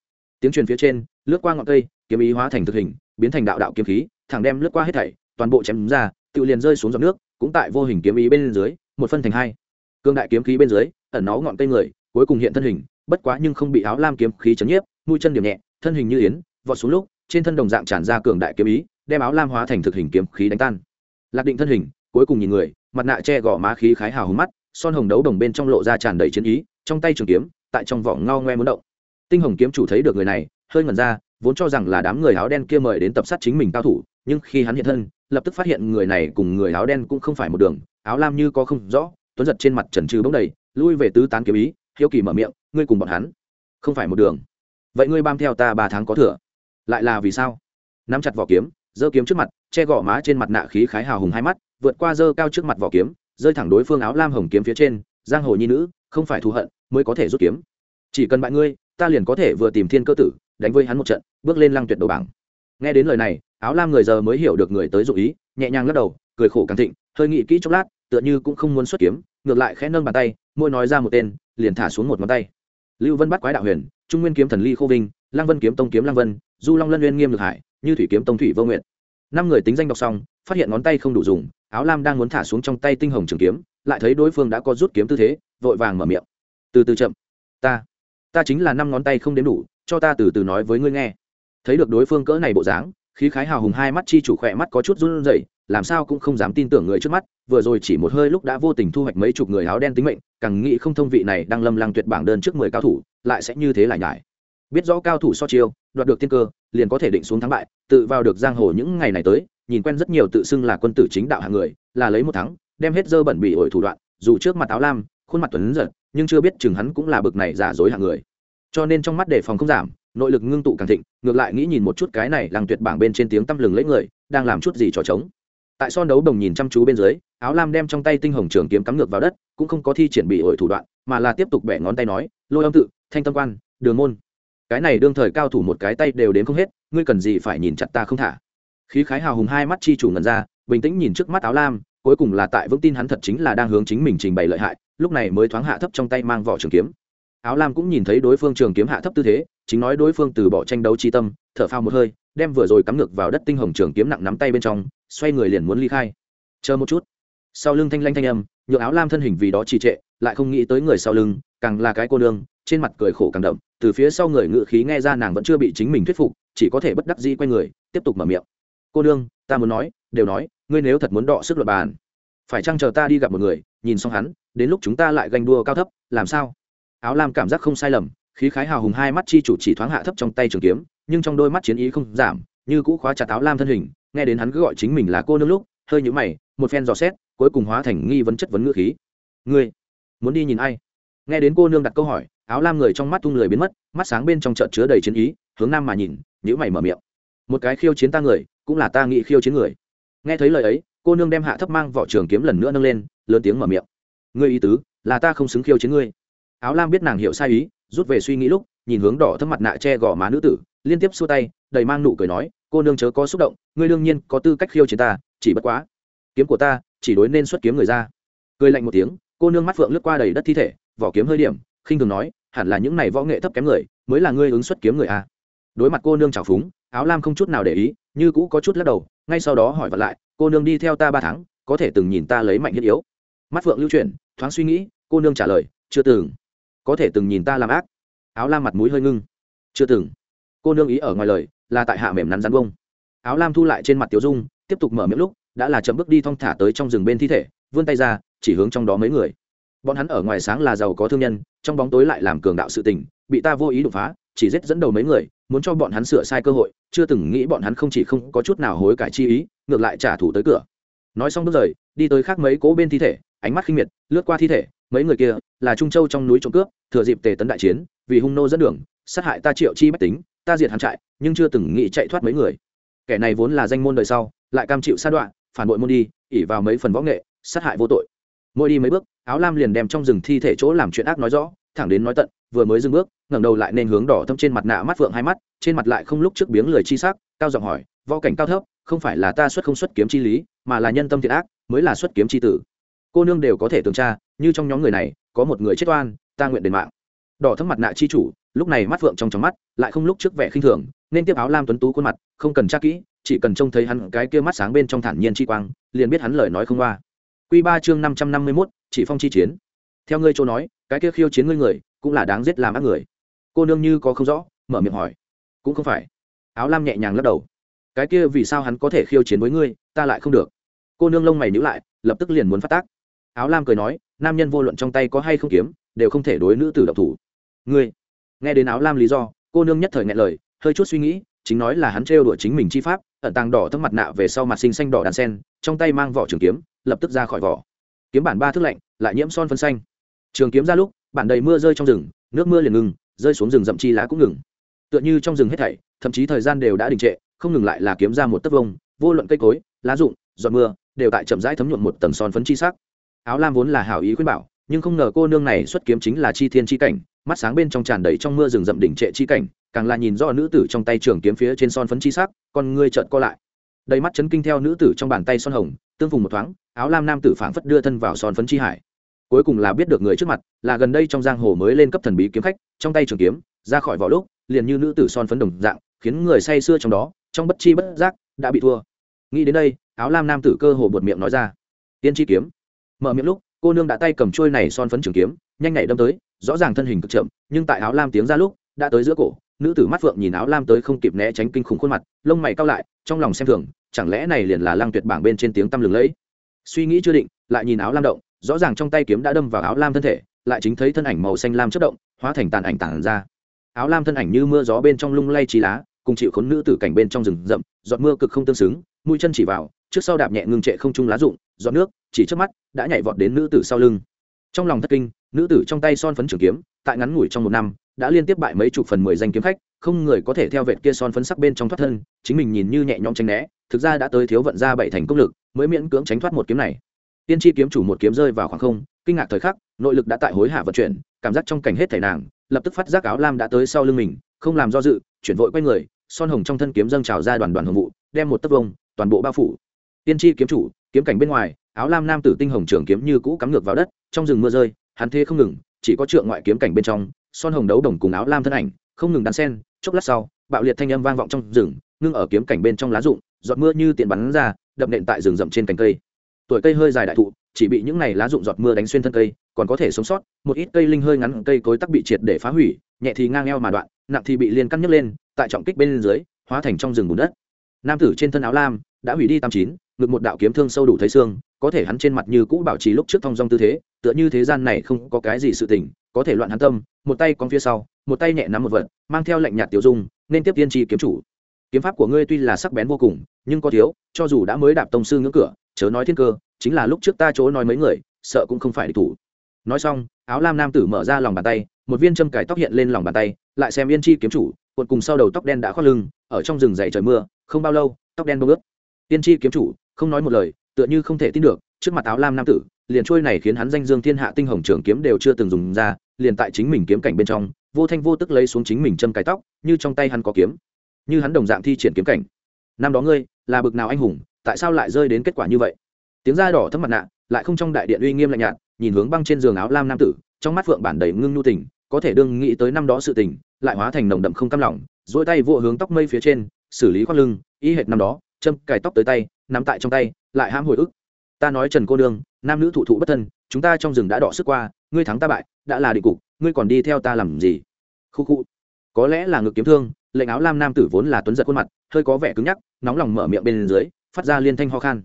Tiếng truyền phía trên, lướt qua ngọn cây, kiếm ý hóa thành thực hình, biến thành đạo đạo kiếm khí, thẳng đem lướt qua hết thảy, toàn bộ chém ra, tự liền rơi xuống giọt nước, cũng tại vô hình kiếm ý bên dưới một phân thành hai. Cương đại kiếm khí bên dưới, ẩn nó ngọn cây người, cuối cùng hiện thân hình, bất quá nhưng không bị áo lam kiếm khí chấn nhiếp, mũi chân điểm nhẹ, thân hình như yến, vọt xuống lúc, trên thân đồng dạng tràn ra cường đại kiếm ý, đem áo lam hóa thành thực hình kiếm khí đánh tan. Lạc định thân hình, cuối cùng nhìn người, mặt nạ che gò má khí khái hào hứng mắt, son hồng đấu đồng bên trong lộ ra tràn đầy chiến ý, trong tay trường kiếm, tại trong vỏ ngao ngoe muốn động. Tinh hồng kiếm chủ thấy được người này, hơi ngẩn ra, vốn cho rằng là đám người áo đen kia mời đến tập sát chính mình cao thủ, nhưng khi hắn hiện thân, lập tức phát hiện người này cùng người áo đen cũng không phải một đường áo lam như có không rõ, tuấn giật trên mặt trần trừ bỗng đầy, lui về tứ tán kiếm ý, hiếu kỳ mở miệng, ngươi cùng bọn hắn không phải một đường. Vậy ngươi bám theo ta ba tháng có thừa. Lại là vì sao? Nắm chặt vỏ kiếm, giơ kiếm trước mặt, che gò má trên mặt nạ khí khái hào hùng hai mắt, vượt qua dơ cao trước mặt vỏ kiếm, rơi thẳng đối phương áo lam hồng kiếm phía trên, giang hồ nhi nữ, không phải thù hận, mới có thể rút kiếm. Chỉ cần bạn ngươi, ta liền có thể vừa tìm thiên cơ tử, đánh với hắn một trận, bước lên lăng tuyệt đầu bảng. Nghe đến lời này, áo lam người giờ mới hiểu được người tới dụ ý, nhẹ nhàng lắc đầu, cười khổ càng thịnh, hơi nghĩ kỹ chốc lát tựa như cũng không muốn xuất kiếm, ngược lại khẽ nâng bàn tay, môi nói ra một tên, liền thả xuống một ngón tay. Lưu vân bắt quái đạo huyền, trung nguyên kiếm thần ly khô vinh Lang vân kiếm tông kiếm Lang vân, du long lân uyên nghiêm lực hải, như thủy kiếm tông thủy vô nguyện năm người tính danh đọc xong, phát hiện ngón tay không đủ dùng, áo lam đang muốn thả xuống trong tay tinh hồng trường kiếm, lại thấy đối phương đã có rút kiếm tư thế, vội vàng mở miệng. Từ từ chậm, ta ta chính là năm ngón tay không đến đủ, cho ta từ từ nói với ngươi nghe. Thấy được đối phương cỡ này bộ dáng, khí khái hào hùng hai mắt chi chủ khỏe mắt có chút run rẩy làm sao cũng không dám tin tưởng người trước mắt, vừa rồi chỉ một hơi lúc đã vô tình thu hoạch mấy chục người áo đen tính mệnh, càng nghĩ không thông vị này đang lâm lăng tuyệt bảng đơn trước mười cao thủ, lại sẽ như thế lại nhải. Biết rõ cao thủ so chiêu, đoạt được tiên cơ, liền có thể định xuống thắng bại, tự vào được giang hồ những ngày này tới, nhìn quen rất nhiều tự xưng là quân tử chính đạo hạng người, là lấy một thắng, đem hết dơ bẩn bị ổi thủ đoạn, dù trước mặt áo lam, khuôn mặt tuấn giật, nhưng chưa biết chừng hắn cũng là bực này giả dối hạng người. Cho nên trong mắt đề phòng không giảm, nội lực ngưng tụ càng thịnh, ngược lại nghĩ nhìn một chút cái này làng tuyệt bảng bên trên tiếng tăm lừng lấy người, đang làm chút gì trò trống tại son đấu đồng nhìn chăm chú bên dưới, áo lam đem trong tay tinh hồng trường kiếm cắm ngược vào đất, cũng không có thi triển bị ổi thủ đoạn, mà là tiếp tục bẻ ngón tay nói, lôi âm tự, thanh tâm quan, đường môn. Cái này đương thời cao thủ một cái tay đều đến không hết, ngươi cần gì phải nhìn chặt ta không thả? Khí khái hào hùng hai mắt chi chủ ngần ra, bình tĩnh nhìn trước mắt áo lam, cuối cùng là tại vững tin hắn thật chính là đang hướng chính mình trình bày lợi hại, lúc này mới thoáng hạ thấp trong tay mang vỏ trường kiếm. Áo lam cũng nhìn thấy đối phương trường kiếm hạ thấp tư thế, chính nói đối phương từ bỏ tranh đấu chi tâm, thở phao một hơi, đem vừa rồi cắm ngược vào đất tinh hồng trường kiếm nặng nắm tay bên trong xoay người liền muốn ly khai. Chờ một chút. Sau lưng thanh lanh thanh âm nhựa áo lam thân hình vì đó trì trệ, lại không nghĩ tới người sau lưng, càng là cái cô nương, trên mặt cười khổ càng đậm, từ phía sau người ngự khí nghe ra nàng vẫn chưa bị chính mình thuyết phục, chỉ có thể bất đắc dĩ quay người, tiếp tục mở miệng. Cô nương, ta muốn nói, đều nói, ngươi nếu thật muốn đọ sức luật bàn, phải chăng chờ ta đi gặp một người, nhìn xong hắn, đến lúc chúng ta lại ganh đua cao thấp, làm sao? Áo lam cảm giác không sai lầm, khí khái hào hùng hai mắt chi chủ chỉ thoáng hạ thấp trong tay trường kiếm, nhưng trong đôi mắt chiến ý không giảm, như cũ khóa chặt áo lam thân hình nghe đến hắn cứ gọi chính mình là cô nương lúc, hơi nhũ mày, một phen dò xét, cuối cùng hóa thành nghi vấn chất vấn ngữ khí. Ngươi, muốn đi nhìn ai? Nghe đến cô nương đặt câu hỏi, áo lam người trong mắt tung lười biến mất, mắt sáng bên trong trận chứa đầy chiến ý, hướng nam mà nhìn nhữ mày mở miệng. Một cái khiêu chiến ta người, cũng là ta nghĩ khiêu chiến người. Nghe thấy lời ấy, cô nương đem hạ thấp mang vỏ trường kiếm lần nữa nâng lên, lớn tiếng mở miệng. Ngươi ý tứ, là ta không xứng khiêu chiến ngươi. Áo lam biết nàng hiểu sai ý, rút về suy nghĩ lúc, nhìn hướng đỏ thấp mặt nạ che gò má nữ tử, liên tiếp xua tay, đầy mang nụ cười nói, cô nương chớ có xúc động ngươi đương nhiên có tư cách khiêu chiến ta, chỉ bất quá, kiếm của ta chỉ đối nên xuất kiếm người ra. Cười lạnh một tiếng, cô nương mắt phượng lướt qua đầy đất thi thể, vỏ kiếm hơi điểm, khinh thường nói, hẳn là những này võ nghệ thấp kém người, mới là ngươi ứng xuất kiếm người a đối mặt cô nương trào phúng, áo lam không chút nào để ý, như cũ có chút lắc đầu, ngay sau đó hỏi vật lại, cô nương đi theo ta ba tháng, có thể từng nhìn ta lấy mạnh thiết yếu. Mắt phượng lưu chuyển, thoáng suy nghĩ, cô nương trả lời, chưa từng. Có thể từng nhìn ta làm ác. Áo lam mặt mũi hơi ngưng. Chưa từng. Cô nương ý ở ngoài lời, là tại hạ mềm nắn rắn bông áo lam thu lại trên mặt tiểu dung, tiếp tục mở miệng lúc, đã là chậm bước đi thong thả tới trong rừng bên thi thể, vươn tay ra, chỉ hướng trong đó mấy người. Bọn hắn ở ngoài sáng là giàu có thương nhân, trong bóng tối lại làm cường đạo sự tình, bị ta vô ý đột phá, chỉ giết dẫn đầu mấy người, muốn cho bọn hắn sửa sai cơ hội, chưa từng nghĩ bọn hắn không chỉ không có chút nào hối cải chi ý, ngược lại trả thù tới cửa. Nói xong bước rời, đi tới khác mấy cố bên thi thể, ánh mắt khinh miệt, lướt qua thi thể, mấy người kia là trung châu trong núi trộm cướp, thừa dịp tề tấn đại chiến, vì hung nô dẫn đường, sát hại ta triệu chi bách tính, ta diệt hắn trại, nhưng chưa từng nghĩ chạy thoát mấy người kẻ này vốn là danh môn đời sau, lại cam chịu sát đoạn phản bội môn đi ỉ vào mấy phần võ nghệ, sát hại vô tội. Mỗi đi mấy bước, áo lam liền đem trong rừng thi thể chỗ làm chuyện ác nói rõ, thẳng đến nói tận, vừa mới dừng bước, ngẩng đầu lại nên hướng đỏ thâm trên mặt nạ mắt phượng hai mắt, trên mặt lại không lúc trước biếng lời chi sắc, cao giọng hỏi, võ cảnh cao thấp, không phải là ta xuất không xuất kiếm chi lý, mà là nhân tâm thiện ác, mới là xuất kiếm chi tử. Cô nương đều có thể tường tra, như trong nhóm người này, có một người chết oan, ta nguyện đền mạng. Đỏ thâm mặt nạ chi chủ, lúc này mắt phượng trong trong mắt, lại không lúc trước vẻ khinh thường nên tiếp áo lam tuấn tú khuôn mặt không cần tra kỹ chỉ cần trông thấy hắn cái kia mắt sáng bên trong thản nhiên chi quang liền biết hắn lời nói không qua Quy ba chương năm trăm năm mươi mốt chỉ phong chi chiến. Theo ngươi châu nói, cái kia khiêu chiến ngươi người, cũng là đáng giết làm ác người. Cô nương như có không rõ, mở miệng hỏi. Cũng không phải. Áo lam nhẹ nhàng lắc đầu. Cái kia vì sao hắn có thể khiêu chiến với ngươi, ta lại không được. Cô nương lông mày nhíu lại, lập tức liền muốn phát tác. Áo lam cười nói, nam nhân vô luận trong tay có hay không kiếm, đều không thể đối nữ tử động thủ. Ngươi. Nghe đến áo lam lý do, cô nương nhất thời nghe lời, hơi chút suy nghĩ, chính nói là hắn trêu đùa chính mình chi pháp, ẩn tàng đỏ thâm mặt nạ về sau mặt sinh xanh đỏ đàn sen, trong tay mang vỏ trường kiếm, lập tức ra khỏi vỏ. Kiếm bản ba thước lạnh lại nhiễm son phân xanh. Trường kiếm ra lúc bản đầy mưa rơi trong rừng nước mưa liền ngừng rơi xuống rừng rậm chi lá cũng ngừng. Tựa như trong rừng hết thảy thậm chí thời gian đều đã đình trệ không ngừng lại là kiếm ra một tấc vông vô luận cây cối lá rụng giọt mưa đều tại chậm rãi thấm nhuộm một tầng son phấn chi sắc. Áo lam vốn là hảo ý khuyên bảo nhưng không ngờ cô nương này xuất kiếm chính là chi thiên chi cảnh mắt sáng bên trong tràn đầy trong mưa rừng rậm đỉnh trệ chi cảnh càng là nhìn rõ nữ tử trong tay trường kiếm phía trên son phấn chi sắc, con ngươi trợn co lại. Đầy mắt chấn kinh theo nữ tử trong bàn tay son hồng, tương phùng một thoáng, áo lam nam tử phảng phất đưa thân vào son phấn chi hải. Cuối cùng là biết được người trước mặt, là gần đây trong giang hồ mới lên cấp thần bí kiếm khách, trong tay trường kiếm, ra khỏi vỏ lúc, liền như nữ tử son phấn đồng dạng, khiến người say sưa trong đó, trong bất chi bất giác, đã bị thua. Nghĩ đến đây, áo lam nam tử cơ hồ buột miệng nói ra. Tiên chi kiếm. Mở miệng lúc, cô nương đã tay cầm chuôi này son phấn trường kiếm, nhanh nhạy đâm tới, rõ ràng thân hình cực chậm, nhưng tại áo lam tiếng ra lúc đã tới giữa cổ, nữ tử mắt phượng nhìn áo lam tới không kịp né tránh kinh khủng khuôn mặt, lông mày cao lại, trong lòng xem thường, chẳng lẽ này liền là lăng tuyệt bảng bên trên tiếng tăm lừng lẫy? Suy nghĩ chưa định, lại nhìn áo lam động, rõ ràng trong tay kiếm đã đâm vào áo lam thân thể, lại chính thấy thân ảnh màu xanh lam chất động, hóa thành tàn ảnh tàn ra. Áo lam thân ảnh như mưa gió bên trong lung lay trí lá, cùng chịu khốn nữ tử cảnh bên trong rừng rậm, giọt mưa cực không tương xứng, mũi chân chỉ vào, trước sau đạp nhẹ ngưng trệ không trung lá rụng, giọt nước, chỉ trước mắt, đã nhảy vọt đến nữ tử sau lưng. Trong lòng thất kinh, nữ tử trong tay son phấn trường kiếm, tại ngắn ngủi trong một năm đã liên tiếp bại mấy chục phần mười danh kiếm khách, không người có thể theo vệt kia son phấn sắc bên trong thoát thân, chính mình nhìn như nhẹ nhõm tránh né, thực ra đã tới thiếu vận ra bảy thành công lực, mới miễn cưỡng tránh thoát một kiếm này. Tiên tri kiếm chủ một kiếm rơi vào khoảng không, kinh ngạc thời khắc, nội lực đã tại hối hả vận chuyển, cảm giác trong cảnh hết thảy nàng, lập tức phát giác áo lam đã tới sau lưng mình, không làm do dự, chuyển vội quay người, son hồng trong thân kiếm dâng trào ra đoàn đoàn hồng vụ, đem một tấc vông, toàn bộ bao phủ. Tiên tri kiếm chủ, kiếm cảnh bên ngoài, áo lam nam tử tinh hồng trường kiếm như cũ cắm ngược vào đất, trong rừng mưa rơi, hắn thế không ngừng, chỉ có trượng ngoại kiếm cảnh bên trong son hồng đấu đồng cùng áo lam thân ảnh, không ngừng đan sen, chốc lát sau, bạo liệt thanh âm vang vọng trong rừng, ngưng ở kiếm cảnh bên trong lá rụng, giọt mưa như tiện bắn ra, đập nện tại rừng rậm trên cành cây. Tuổi cây hơi dài đại thụ, chỉ bị những này lá rụng giọt mưa đánh xuyên thân cây, còn có thể sống sót, một ít cây linh hơi ngắn cây cối tắc bị triệt để phá hủy, nhẹ thì ngang eo mà đoạn, nặng thì bị liên cắt nhấc lên, tại trọng kích bên dưới, hóa thành trong rừng bùn đất. Nam tử trên thân áo lam, đã hủy đi tam chín, ngực một đạo kiếm thương sâu đủ thấy xương, có thể hắn trên mặt như cũ bảo trì lúc trước thong dong tư thế tựa như thế gian này không có cái gì sự tình, có thể loạn hắn tâm, một tay con phía sau, một tay nhẹ nắm một vật, mang theo lệnh nhạt tiểu dung, nên tiếp tiên tri kiếm chủ. Kiếm pháp của ngươi tuy là sắc bén vô cùng, nhưng có thiếu, cho dù đã mới đạp tông sư ngưỡng cửa, chớ nói thiên cơ, chính là lúc trước ta chỗ nói mấy người, sợ cũng không phải địch thủ. Nói xong, áo lam nam tử mở ra lòng bàn tay, một viên châm cải tóc hiện lên lòng bàn tay, lại xem yên chi kiếm chủ, cuộn cùng sau đầu tóc đen đã khoác lưng, ở trong rừng dày trời mưa, không bao lâu, tóc đen bông ướt. Yên chi kiếm chủ, không nói một lời, tựa như không thể tin được, trước mặt áo lam nam tử liền trôi này khiến hắn danh dương thiên hạ tinh hồng trường kiếm đều chưa từng dùng ra, liền tại chính mình kiếm cảnh bên trong, vô thanh vô tức lấy xuống chính mình châm cái tóc, như trong tay hắn có kiếm. Như hắn đồng dạng thi triển kiếm cảnh. Năm đó ngươi, là bực nào anh hùng, tại sao lại rơi đến kết quả như vậy? Tiếng da đỏ thấm mặt nạ, lại không trong đại điện uy nghiêm lạnh nhạt, nhìn hướng băng trên giường áo lam nam tử, trong mắt phượng bản đầy ngưng nhu tình, có thể đương nghĩ tới năm đó sự tình, lại hóa thành nồng đậm không cam lòng dỗi tay vô hướng tóc mây phía trên, xử lý khoác lưng, y hệt năm đó, châm cài tóc tới tay, nắm tại trong tay, lại hãm hồi ức ta nói trần cô nương, nam nữ thụ thụ bất thân, chúng ta trong rừng đã đọ sức qua, ngươi thắng ta bại, đã là định cục, ngươi còn đi theo ta làm gì? Khu khu. Có lẽ là ngực kiếm thương, lệnh áo lam nam tử vốn là tuấn giật khuôn mặt, hơi có vẻ cứng nhắc, nóng lòng mở miệng bên dưới, phát ra liên thanh ho khan.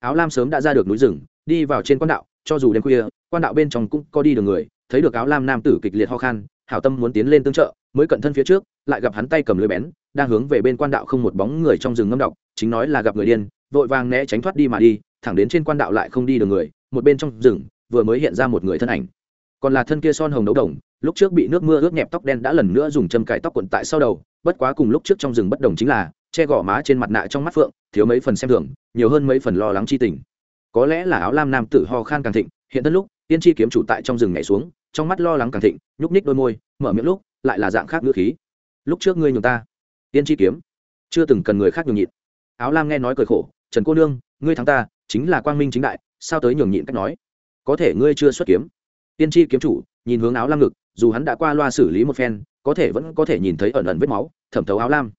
Áo lam sớm đã ra được núi rừng, đi vào trên quan đạo, cho dù đêm khuya, quan đạo bên trong cũng có đi được người, thấy được áo lam nam tử kịch liệt ho khan, hảo tâm muốn tiến lên tương trợ, mới cận thân phía trước, lại gặp hắn tay cầm lưới bén, đang hướng về bên quan đạo không một bóng người trong rừng ngâm độc chính nói là gặp người điên, vội vàng né tránh thoát đi mà đi thẳng đến trên quan đạo lại không đi được người, một bên trong rừng, vừa mới hiện ra một người thân ảnh. Còn là thân kia son hồng đấu đồng, lúc trước bị nước mưa ướt nhẹp tóc đen đã lần nữa dùng châm cài tóc quận tại sau đầu, bất quá cùng lúc trước trong rừng bất đồng chính là, che gò má trên mặt nạ trong mắt phượng, thiếu mấy phần xem thường, nhiều hơn mấy phần lo lắng chi tình. Có lẽ là áo lam nam tử ho khan càng thịnh, hiện thân lúc, tiên tri kiếm chủ tại trong rừng nhảy xuống, trong mắt lo lắng càng thịnh, nhúc ních đôi môi, mở miệng lúc, lại là dạng khác ngữ khí. Lúc trước ngươi nhường ta. Tiên tri kiếm. Chưa từng cần người khác nhường nhịn. Áo lam nghe nói cười khổ, trần cô nương, ngươi thắng ta chính là quang minh chính đại, sao tới nhường nhịn cách nói? Có thể ngươi chưa xuất kiếm. Tiên tri kiếm chủ, nhìn hướng áo lam ngực, dù hắn đã qua loa xử lý một phen, có thể vẫn có thể nhìn thấy ẩn ẩn vết máu, thẩm thấu áo lam.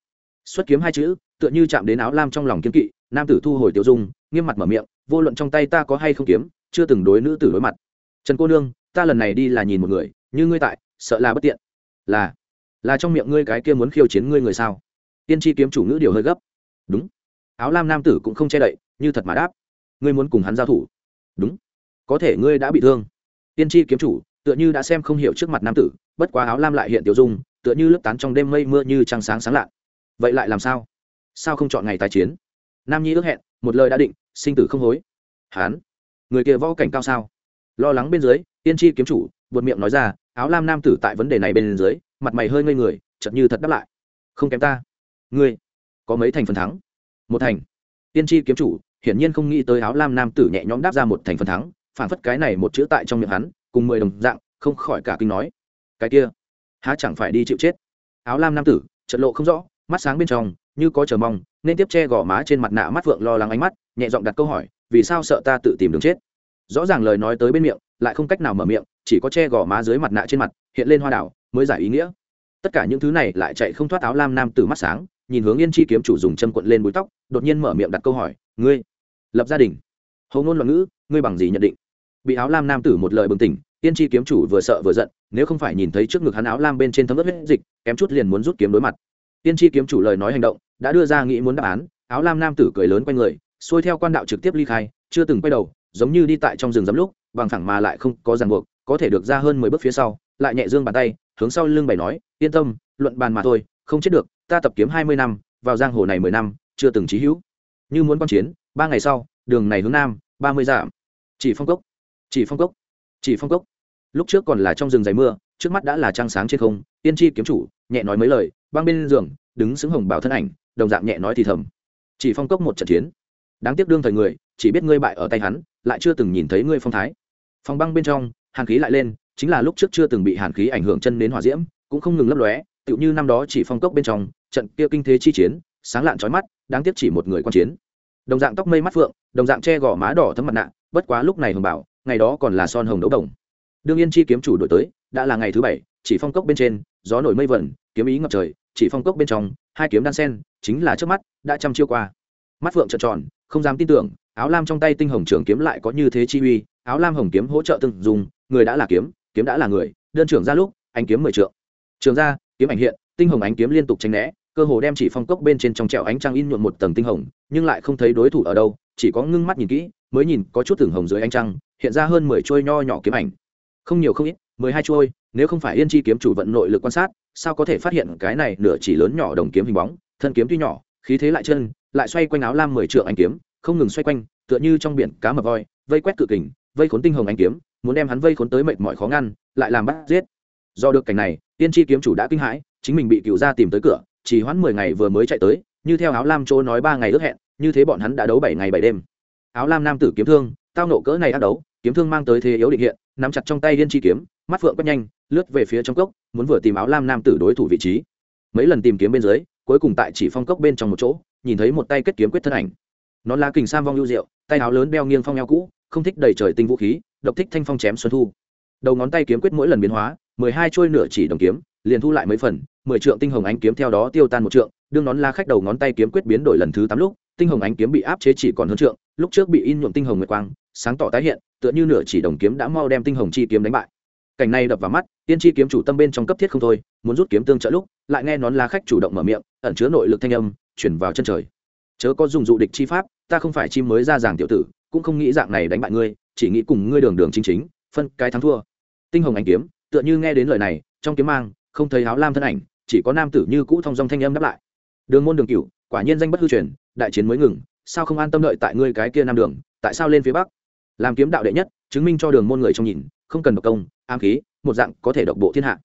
Xuất kiếm hai chữ, tựa như chạm đến áo lam trong lòng kiếm kỵ, nam tử thu hồi tiêu dung, nghiêm mặt mở miệng, vô luận trong tay ta có hay không kiếm, chưa từng đối nữ tử đối mặt. Trần cô nương, ta lần này đi là nhìn một người, như ngươi tại, sợ là bất tiện. Là là trong miệng ngươi cái kia muốn khiêu chiến ngươi người sao? Tiên tri kiếm chủ ngữ điều hơi gấp. Đúng. Áo lam nam tử cũng không che đậy, như thật mà đáp ngươi muốn cùng hắn giao thủ. Đúng. Có thể ngươi đã bị thương. Tiên tri kiếm chủ, tựa như đã xem không hiểu trước mặt nam tử, bất quá áo lam lại hiện tiểu dung, tựa như lớp tán trong đêm mây mưa như trăng sáng sáng lạ. Vậy lại làm sao? Sao không chọn ngày tái chiến? Nam nhi ước hẹn, một lời đã định, sinh tử không hối. Hán, người kia võ cảnh cao sao? Lo lắng bên dưới, tiên tri kiếm chủ, buột miệng nói ra, áo lam nam tử tại vấn đề này bên dưới, mặt mày hơi ngây người chậm như thật đáp lại. Không kém ta. Ngươi, có mấy thành phần thắng? Một thành. Tiên tri kiếm chủ hiển nhiên không nghĩ tới áo lam nam tử nhẹ nhõm đáp ra một thành phần thắng, phản phất cái này một chữ tại trong miệng hắn, cùng mười đồng dạng, không khỏi cả kinh nói. Cái kia, há chẳng phải đi chịu chết? Áo lam nam tử trận lộ không rõ, mắt sáng bên trong, như có chờ mong, nên tiếp che gò má trên mặt nạ mắt vượng lo lắng ánh mắt, nhẹ giọng đặt câu hỏi, vì sao sợ ta tự tìm đường chết? Rõ ràng lời nói tới bên miệng, lại không cách nào mở miệng, chỉ có che gò má dưới mặt nạ trên mặt, hiện lên hoa đảo, mới giải ý nghĩa. Tất cả những thứ này lại chạy không thoát áo lam nam tử mắt sáng, nhìn hướng yên chi kiếm chủ dùng châm cuộn lên búi tóc, đột nhiên mở miệng đặt câu hỏi, ngươi lập gia đình. Hầu ngôn loạn ngữ, ngươi bằng gì nhận định? Bị áo lam nam tử một lời bừng tỉnh tiên chi kiếm chủ vừa sợ vừa giận, nếu không phải nhìn thấy trước ngực hắn áo lam bên trên thấm ướt huyết dịch, kém chút liền muốn rút kiếm đối mặt. Tiên tri kiếm chủ lời nói hành động, đã đưa ra nghĩ muốn đáp án, áo lam nam tử cười lớn quanh người, xuôi theo quan đạo trực tiếp ly khai, chưa từng quay đầu, giống như đi tại trong rừng giấm lúc, bằng thẳng mà lại không có ràng buộc, có thể được ra hơn mười bước phía sau, lại nhẹ dương bàn tay, hướng sau lưng bày nói, yên tâm, luận bàn mà thôi, không chết được, ta tập kiếm hai mươi năm, vào giang hồ này mười năm, chưa từng trí hữu. Như muốn quan chiến ba ngày sau, đường này hướng nam, ba mươi giảm chỉ phong cốc, chỉ phong cốc, chỉ phong cốc. Lúc trước còn là trong rừng dày mưa, trước mắt đã là trăng sáng trên không, tiên tri kiếm chủ, nhẹ nói mấy lời, băng bên giường, đứng xứng hồng bảo thân ảnh, đồng dạng nhẹ nói thì thầm. Chỉ phong cốc một trận chiến. Đáng tiếc đương thời người, chỉ biết ngươi bại ở tay hắn, lại chưa từng nhìn thấy ngươi phong thái. Phong băng bên trong, hàn khí lại lên, chính là lúc trước chưa từng bị hàn khí ảnh hưởng chân đến hỏa diễm, cũng không ngừng lấp lóe, tựu như năm đó chỉ phong cốc bên trong, trận kia kinh thế chi chiến, sáng lạn trói mắt, đáng tiếc chỉ một người quan chiến đồng dạng tóc mây mắt phượng, đồng dạng che gò má đỏ thấm mặt nạ, bất quá lúc này hồng bảo, ngày đó còn là son hồng đấu đồng. Đương yên chi kiếm chủ đổi tới, đã là ngày thứ bảy, chỉ phong cốc bên trên, gió nổi mây vẩn, kiếm ý ngập trời, chỉ phong cốc bên trong, hai kiếm đan sen, chính là trước mắt, đã chăm chiêu qua. Mắt phượng trợn tròn, không dám tin tưởng, áo lam trong tay tinh hồng trường kiếm lại có như thế chi uy, áo lam hồng kiếm hỗ trợ từng dùng, người đã là kiếm kiếm đã là người, đơn trưởng ra lúc anh kiếm mười trượng. Trường ra, kiếm ảnh hiện, tinh hồng ánh kiếm liên tục tránh né cơ hồ đem chỉ phong cốc bên trên trong trẹo ánh trăng in nhuộm một tầng tinh hồng, nhưng lại không thấy đối thủ ở đâu, chỉ có ngưng mắt nhìn kỹ, mới nhìn có chút thường hồng dưới ánh trăng, hiện ra hơn mười trôi nho nhỏ kiếm ảnh. Không nhiều không ít, mười hai trôi nếu không phải yên chi kiếm chủ vận nội lực quan sát, sao có thể phát hiện cái này nửa chỉ lớn nhỏ đồng kiếm hình bóng, thân kiếm tuy nhỏ, khí thế lại chân, lại xoay quanh áo lam mười trượng anh kiếm, không ngừng xoay quanh, tựa như trong biển cá mập voi, vây quét cự kình, vây khốn tinh hồng anh kiếm, muốn đem hắn vây khốn tới mệt mỏi khó ngăn, lại làm bắt giết. Do được cảnh này tiên tri kiếm chủ đã kinh hãi, chính mình bị cựu gia tìm tới cửa chỉ hoãn mười ngày vừa mới chạy tới, như theo áo lam chỗ nói ba ngày ước hẹn, như thế bọn hắn đã đấu bảy ngày bảy đêm. Áo lam nam tử kiếm thương, tao nộ cỡ này ác đấu, kiếm thương mang tới thế yếu định hiện, nắm chặt trong tay liên chi kiếm, mắt phượng quét nhanh, lướt về phía trong cốc, muốn vừa tìm áo lam nam tử đối thủ vị trí. Mấy lần tìm kiếm bên dưới, cuối cùng tại chỉ phong cốc bên trong một chỗ, nhìn thấy một tay kết kiếm quyết thân ảnh. Nó lá kình sam vong lưu diệu, tay áo lớn đeo nghiêng phong eo cũ, không thích đầy trời tinh vũ khí, độc thích thanh phong chém xuân thu. Đầu ngón tay kiếm quyết mỗi lần biến hóa, mười hai trôi nửa chỉ đồng kiếm, liền thu lại mấy phần mười trượng tinh hồng ánh kiếm theo đó tiêu tan một trượng, đương nón la khách đầu ngón tay kiếm quyết biến đổi lần thứ tám lúc, tinh hồng ánh kiếm bị áp chế chỉ còn hơn trượng, lúc trước bị in nhuộm tinh hồng nguyệt quang, sáng tỏ tái hiện, tựa như nửa chỉ đồng kiếm đã mau đem tinh hồng chi kiếm đánh bại. Cảnh này đập vào mắt, tiên chi kiếm chủ tâm bên trong cấp thiết không thôi, muốn rút kiếm tương trợ lúc, lại nghe nón la khách chủ động mở miệng, ẩn chứa nội lực thanh âm, chuyển vào chân trời. Chớ có dùng dụ địch chi pháp, ta không phải chim mới ra giảng tiểu tử, cũng không nghĩ dạng này đánh bại ngươi, chỉ nghĩ cùng ngươi đường đường chính chính, phân cái thắng thua. Tinh hồng ánh kiếm, tựa như nghe đến lời này, trong kiếm mang, không thấy áo lam thân ảnh chỉ có nam tử như cũ thong dong thanh âm đáp lại. Đường môn đường cửu, quả nhiên danh bất hư truyền, đại chiến mới ngừng, sao không an tâm đợi tại ngươi cái kia nam đường, tại sao lên phía bắc? Làm kiếm đạo đệ nhất, chứng minh cho đường môn người trong nhìn, không cần độc công am khí, một dạng có thể độc bộ thiên hạ.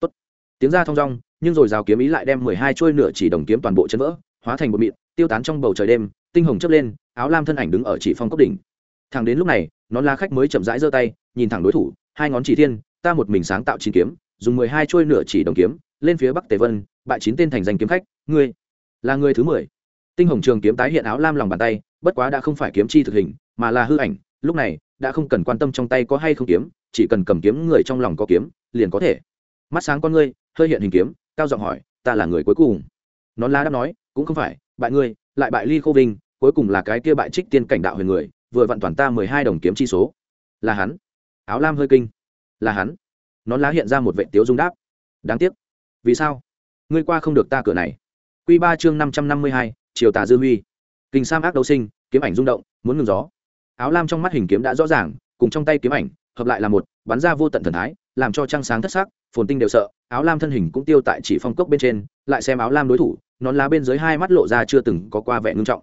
Tốt. tiếng ra thong dong, nhưng rồi rào kiếm ý lại đem mười hai chuôi nửa chỉ đồng kiếm toàn bộ chân vỡ, hóa thành một mịn tiêu tán trong bầu trời đêm, tinh hồng chớp lên, áo lam thân ảnh đứng ở chỉ phong cốc đỉnh. Thẳng đến lúc này nón la khách mới chậm rãi giơ tay, nhìn thẳng đối thủ, hai ngón chỉ thiên, ta một mình sáng tạo chín kiếm, dùng mười hai chuôi nửa chỉ đồng kiếm lên phía bắc tề vân, bại chín tên thành danh kiếm khách, ngươi là người thứ mười. Tinh hồng trường kiếm tái hiện áo lam lòng bàn tay, bất quá đã không phải kiếm chi thực hình, mà là hư ảnh, lúc này, đã không cần quan tâm trong tay có hay không kiếm, chỉ cần cầm kiếm người trong lòng có kiếm, liền có thể. Mắt sáng con ngươi, hơi hiện hình kiếm, cao giọng hỏi, ta là người cuối cùng? Nón lá đã nói, cũng không phải, bại ngươi, lại bại ly khô vinh, cuối cùng là cái kia bại trích tiên cảnh đạo huyền người, vừa vặn toàn ta mười hai đồng kiếm chi số. Là hắn. Áo lam hơi kinh. Là hắn. Nón lá hiện ra một vệ tiếu dung đáp. Đáng tiếc vì sao? Ngươi qua không được ta cửa này. Q ba chương năm trăm năm mươi hai, triều tà dư huy. Kinh sam ác đấu sinh, kiếm ảnh rung động, muốn ngừng gió. Áo lam trong mắt hình kiếm đã rõ ràng, cùng trong tay kiếm ảnh, hợp lại là một, bắn ra vô tận thần thái, làm cho trăng sáng thất sắc, phồn tinh đều sợ, áo lam thân hình cũng tiêu tại chỉ phong cốc bên trên, lại xem áo lam đối thủ, nón lá bên dưới hai mắt lộ ra chưa từng có qua vẻ ngưng trọng.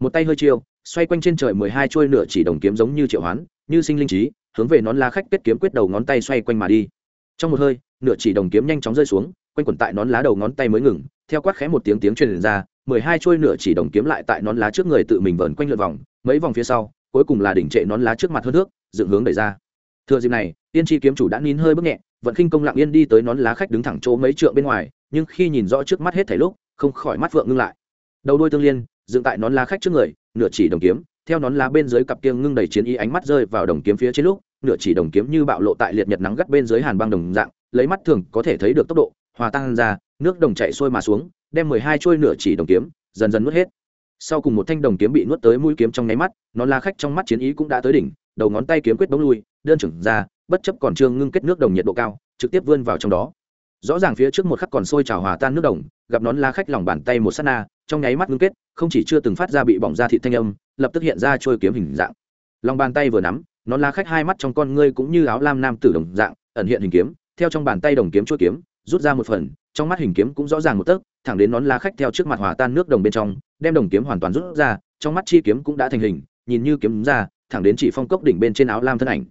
Một tay hơi chiêu, xoay quanh trên trời mười hai trôi nửa chỉ đồng kiếm giống như triệu hoán, như sinh linh trí, hướng về nón lá khách kết kiếm quyết đầu ngón tay xoay quanh mà đi. Trong một hơi, nửa chỉ đồng kiếm nhanh chóng rơi xuống quanh quẩn tại nón lá đầu ngón tay mới ngừng, theo quát khẽ một tiếng tiếng truyền ra, mười hai trôi nửa chỉ đồng kiếm lại tại nón lá trước người tự mình vờn quanh lượt vòng, mấy vòng phía sau, cuối cùng là đỉnh trệ nón lá trước mặt hơn nước, dựng hướng đẩy ra. Thừa dịp này, tiên tri kiếm chủ đã nín hơi bước nhẹ, vận khinh công lặng yên đi tới nón lá khách đứng thẳng chỗ mấy trượng bên ngoài, nhưng khi nhìn rõ trước mắt hết thảy lúc, không khỏi mắt vượng ngưng lại. Đầu đôi tương liên, dựng tại nón lá khách trước người, nửa chỉ đồng kiếm, theo nón lá bên dưới cặp kiêng ngưng đầy chiến ý ánh mắt rơi vào đồng kiếm phía trên lúc, nửa chỉ đồng kiếm như bạo lộ tại liệt nhật nắng gắt bên dưới hàn băng đồng dạng, lấy mắt thường có thể thấy được tốc độ hòa tan ra, nước đồng chạy xuôi mà xuống, đem mười hai chuôi nửa chỉ đồng kiếm, dần dần nuốt hết. Sau cùng một thanh đồng kiếm bị nuốt tới mũi kiếm trong nháy mắt, nó la khách trong mắt chiến ý cũng đã tới đỉnh, đầu ngón tay kiếm quyết bóng lui, đơn trưởng ra, bất chấp còn trương ngưng kết nước đồng nhiệt độ cao, trực tiếp vươn vào trong đó. Rõ ràng phía trước một khắc còn sôi trào hòa tan nước đồng, gặp nón la khách lòng bàn tay một s á t na, trong nháy mắt ngưng kết, không chỉ chưa từng phát ra bị bỏng ra thị thanh âm, lập tức hiện ra trôi kiếm hình dạng. Lòng bàn tay vừa nắm, nón la khách hai mắt trong con ngươi cũng như áo lam nam tử đồng dạng, ẩn hiện hình kiếm, theo trong bàn tay đồng kiếm chuỗi kiếm rút ra một phần, trong mắt hình kiếm cũng rõ ràng một tấc, thẳng đến nón lá khách theo trước mặt hòa tan nước đồng bên trong, đem đồng kiếm hoàn toàn rút ra, trong mắt chi kiếm cũng đã thành hình, nhìn như kiếm ra, thẳng đến chỉ phong cốc đỉnh bên trên áo lam thân ảnh.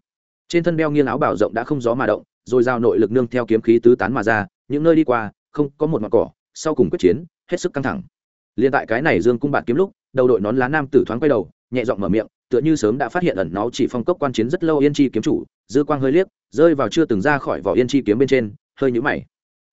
Trên thân đeo nghiêng áo bảo rộng đã không gió mà động, rồi giao nội lực nương theo kiếm khí tứ tán mà ra, những nơi đi qua, không có một mặt cỏ, sau cùng quyết chiến, hết sức căng thẳng. Liên tại cái này dương cung bạt kiếm lúc, đầu đội nón lá nam tử thoáng quay đầu, nhẹ giọng mở miệng, tựa như sớm đã phát hiện ẩn nó chỉ phong cốc quan chiến rất lâu yên chi kiếm chủ, dư quang hơi liếc, rơi vào chưa từng ra khỏi vỏ yên chi kiếm bên trên, hơi nhũ mày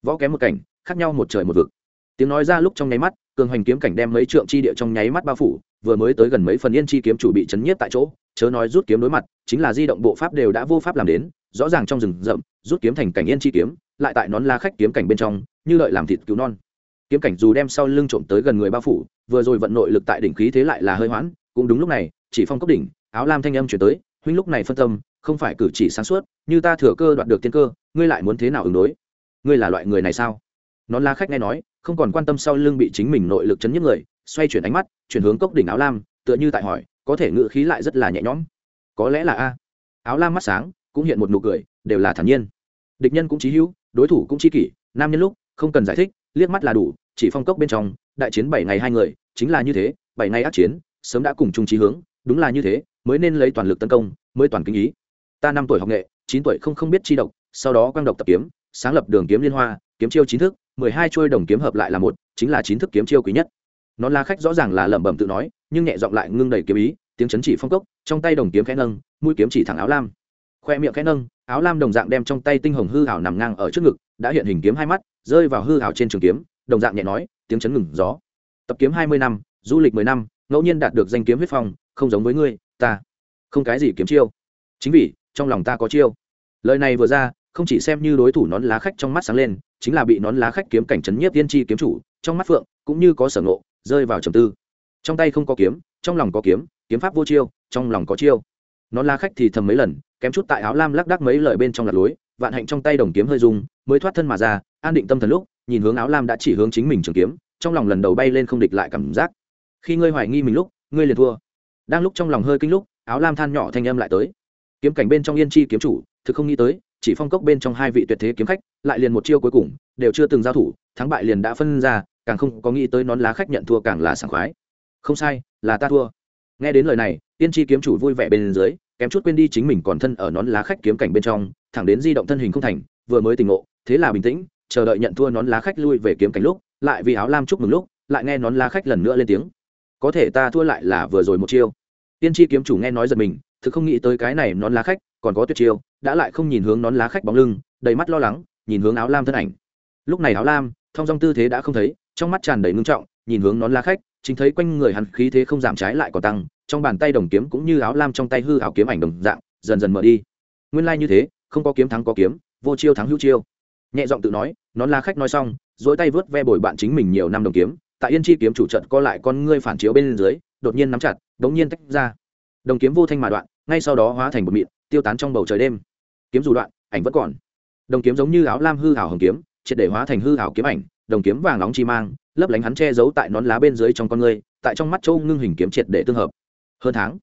võ kém một cảnh, khác nhau một trời một vực. Tiếng nói ra lúc trong nháy mắt, cường hoành kiếm cảnh đem mấy trượng chi địa trong nháy mắt bao phủ, vừa mới tới gần mấy phần yên chi kiếm chủ bị chấn nhiếp tại chỗ, chớ nói rút kiếm đối mặt, chính là di động bộ pháp đều đã vô pháp làm đến, rõ ràng trong rừng rậm, rút kiếm thành cảnh yên chi kiếm, lại tại nón la khách kiếm cảnh bên trong, như lợi làm thịt cứu non. Kiếm cảnh dù đem sau lưng trộm tới gần người bao phủ, vừa rồi vận nội lực tại đỉnh khí thế lại là hơi hoãn, cũng đúng lúc này, chỉ phong cốc đỉnh, áo lam thanh âm chuyển tới, huynh lúc này phân tâm, không phải cử chỉ sáng suốt, như ta thừa cơ đoạt được tiên cơ, ngươi lại muốn thế nào ứng đối? Ngươi là loại người này sao? Nón la khách nghe nói, không còn quan tâm sau lưng bị chính mình nội lực chấn nhức người, xoay chuyển ánh mắt, chuyển hướng cốc đỉnh áo lam, tựa như tại hỏi, có thể ngự khí lại rất là nhẹ nhõm. Có lẽ là a. Áo lam mắt sáng, cũng hiện một nụ cười, đều là thản nhiên. Địch nhân cũng trí hữu, đối thủ cũng chi kỷ, nam nhân lúc, không cần giải thích, liếc mắt là đủ, chỉ phong cốc bên trong, đại chiến bảy ngày hai người, chính là như thế, bảy ngày ác chiến, sớm đã cùng chung trí hướng, đúng là như thế, mới nên lấy toàn lực tấn công, mới toàn kinh ý. Ta năm tuổi học nghệ, chín tuổi không không biết chi độc, sau đó quang độc tập kiếm sáng lập đường kiếm liên hoa, kiếm chiêu chín thức, mười hai trôi đồng kiếm hợp lại là một, chính là chín thức kiếm chiêu quý nhất. Nó la khách rõ ràng là lẩm bẩm tự nói, nhưng nhẹ giọng lại ngưng đầy kiếm ý, tiếng chấn chỉ phong cốc, trong tay đồng kiếm khẽ nâng, mũi kiếm chỉ thẳng áo lam. Khoe miệng khẽ nâng, áo lam đồng dạng đem trong tay tinh hồng hư hảo nằm ngang ở trước ngực, đã hiện hình kiếm hai mắt, rơi vào hư hảo trên trường kiếm, đồng dạng nhẹ nói, tiếng chấn ngừng gió. Tập kiếm hai mươi năm, du lịch mười năm, ngẫu nhiên đạt được danh kiếm huyết phong, không giống với ngươi, ta. Không cái gì kiếm chiêu. Chính vì, trong lòng ta có chiêu. Lời này vừa ra không chỉ xem như đối thủ nón lá khách trong mắt sáng lên chính là bị nón lá khách kiếm cảnh trấn nhiếp tiên tri kiếm chủ trong mắt phượng cũng như có sở ngộ rơi vào trầm tư. Trong tay không có kiếm trong lòng có kiếm kiếm pháp vô chiêu trong lòng có chiêu. Nón lá khách thì thầm mấy lần kém chút tại áo lam lắc đắc mấy lời bên trong lạc lối vạn hạnh trong tay đồng kiếm hơi rung, mới thoát thân mà ra an định tâm thần lúc nhìn hướng áo lam đã chỉ hướng chính mình trường kiếm trong lòng lần đầu bay lên không địch lại cảm giác. Khi ngươi hoài nghi mình lúc ngươi liền thua. Đang lúc trong lòng hơi kinh lúc áo lam than nhỏ thanh âm lại tới. Kiếm cảnh bên trong yên chi kiếm chủ thực không nghĩ tới chỉ phong cốc bên trong hai vị tuyệt thế kiếm khách, lại liền một chiêu cuối cùng, đều chưa từng giao thủ, thắng bại liền đã phân ra, càng không có nghĩ tới nón lá khách nhận thua càng là sảng khoái. Không sai, là ta thua. Nghe đến lời này, tiên tri kiếm chủ vui vẻ bên dưới, kém chút quên đi chính mình còn thân ở nón lá khách kiếm cảnh bên trong, thẳng đến di động thân hình không thành, vừa mới tỉnh ngộ, thế là bình tĩnh, chờ đợi nhận thua nón lá khách lui về kiếm cảnh lúc, lại vì áo lam chúc mừng lúc, lại nghe nón lá khách lần nữa lên tiếng. Có thể ta thua lại là vừa rồi một chiêu. Tiên tri kiếm chủ nghe nói giật mình thực không nghĩ tới cái này nón lá khách còn có tuyệt chiêu, đã lại không nhìn hướng nón lá khách bóng lưng, đầy mắt lo lắng, nhìn hướng áo lam thân ảnh. Lúc này áo lam thong dong tư thế đã không thấy, trong mắt tràn đầy ngưng trọng, nhìn hướng nón lá khách, chính thấy quanh người hắn khí thế không giảm trái lại còn tăng, trong bàn tay đồng kiếm cũng như áo lam trong tay hư áo kiếm ảnh đồng dạng, dần dần mở đi. Nguyên lai như thế, không có kiếm thắng có kiếm, vô chiêu thắng hữu chiêu. Nhẹ giọng tự nói, nón lá khách nói xong dỗi tay vớt ve bồi bạn chính mình nhiều năm đồng kiếm, tại yên chi kiếm chủ trận co lại con ngươi phản chiếu bên dưới, đột nhiên nắm chặt, đống nhiên tách ra. Đồng kiếm vô thanh mà đoạn ngay sau đó hóa thành một mịn, tiêu tán trong bầu trời đêm. Kiếm dù đoạn, ảnh vẫn còn. Đồng kiếm giống như áo lam hư hảo hồng kiếm, triệt để hóa thành hư hảo kiếm ảnh, đồng kiếm vàng nóng chi mang, lấp lánh hắn che giấu tại nón lá bên dưới trong con ngươi tại trong mắt châu ngưng hình kiếm triệt để tương hợp. Hơn tháng,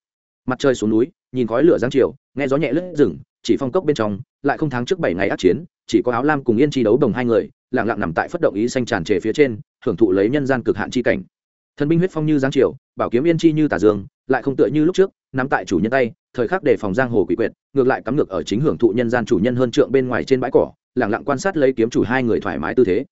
mặt trời xuống núi, nhìn khói lửa giáng chiều, nghe gió nhẹ lướt rừng, chỉ phong cốc bên trong, lại không tháng trước bảy ngày ác chiến, chỉ có áo lam cùng yên chi đấu đồng hai người, lặng lặng nằm tại phất động ý xanh tràn trề phía trên, hưởng thụ lấy nhân gian cực hạn chi cảnh. Thần binh huyết phong như giáng triều bảo kiếm yên chi như tà dương, lại không tựa như lúc trước nắm tại chủ nhân tay, thời khắc để phòng giang hồ quỷ quyệt, ngược lại cắm ngược ở chính hưởng thụ nhân gian chủ nhân hơn trượng bên ngoài trên bãi cỏ, lặng lặng quan sát lấy kiếm chủ hai người thoải mái tư thế.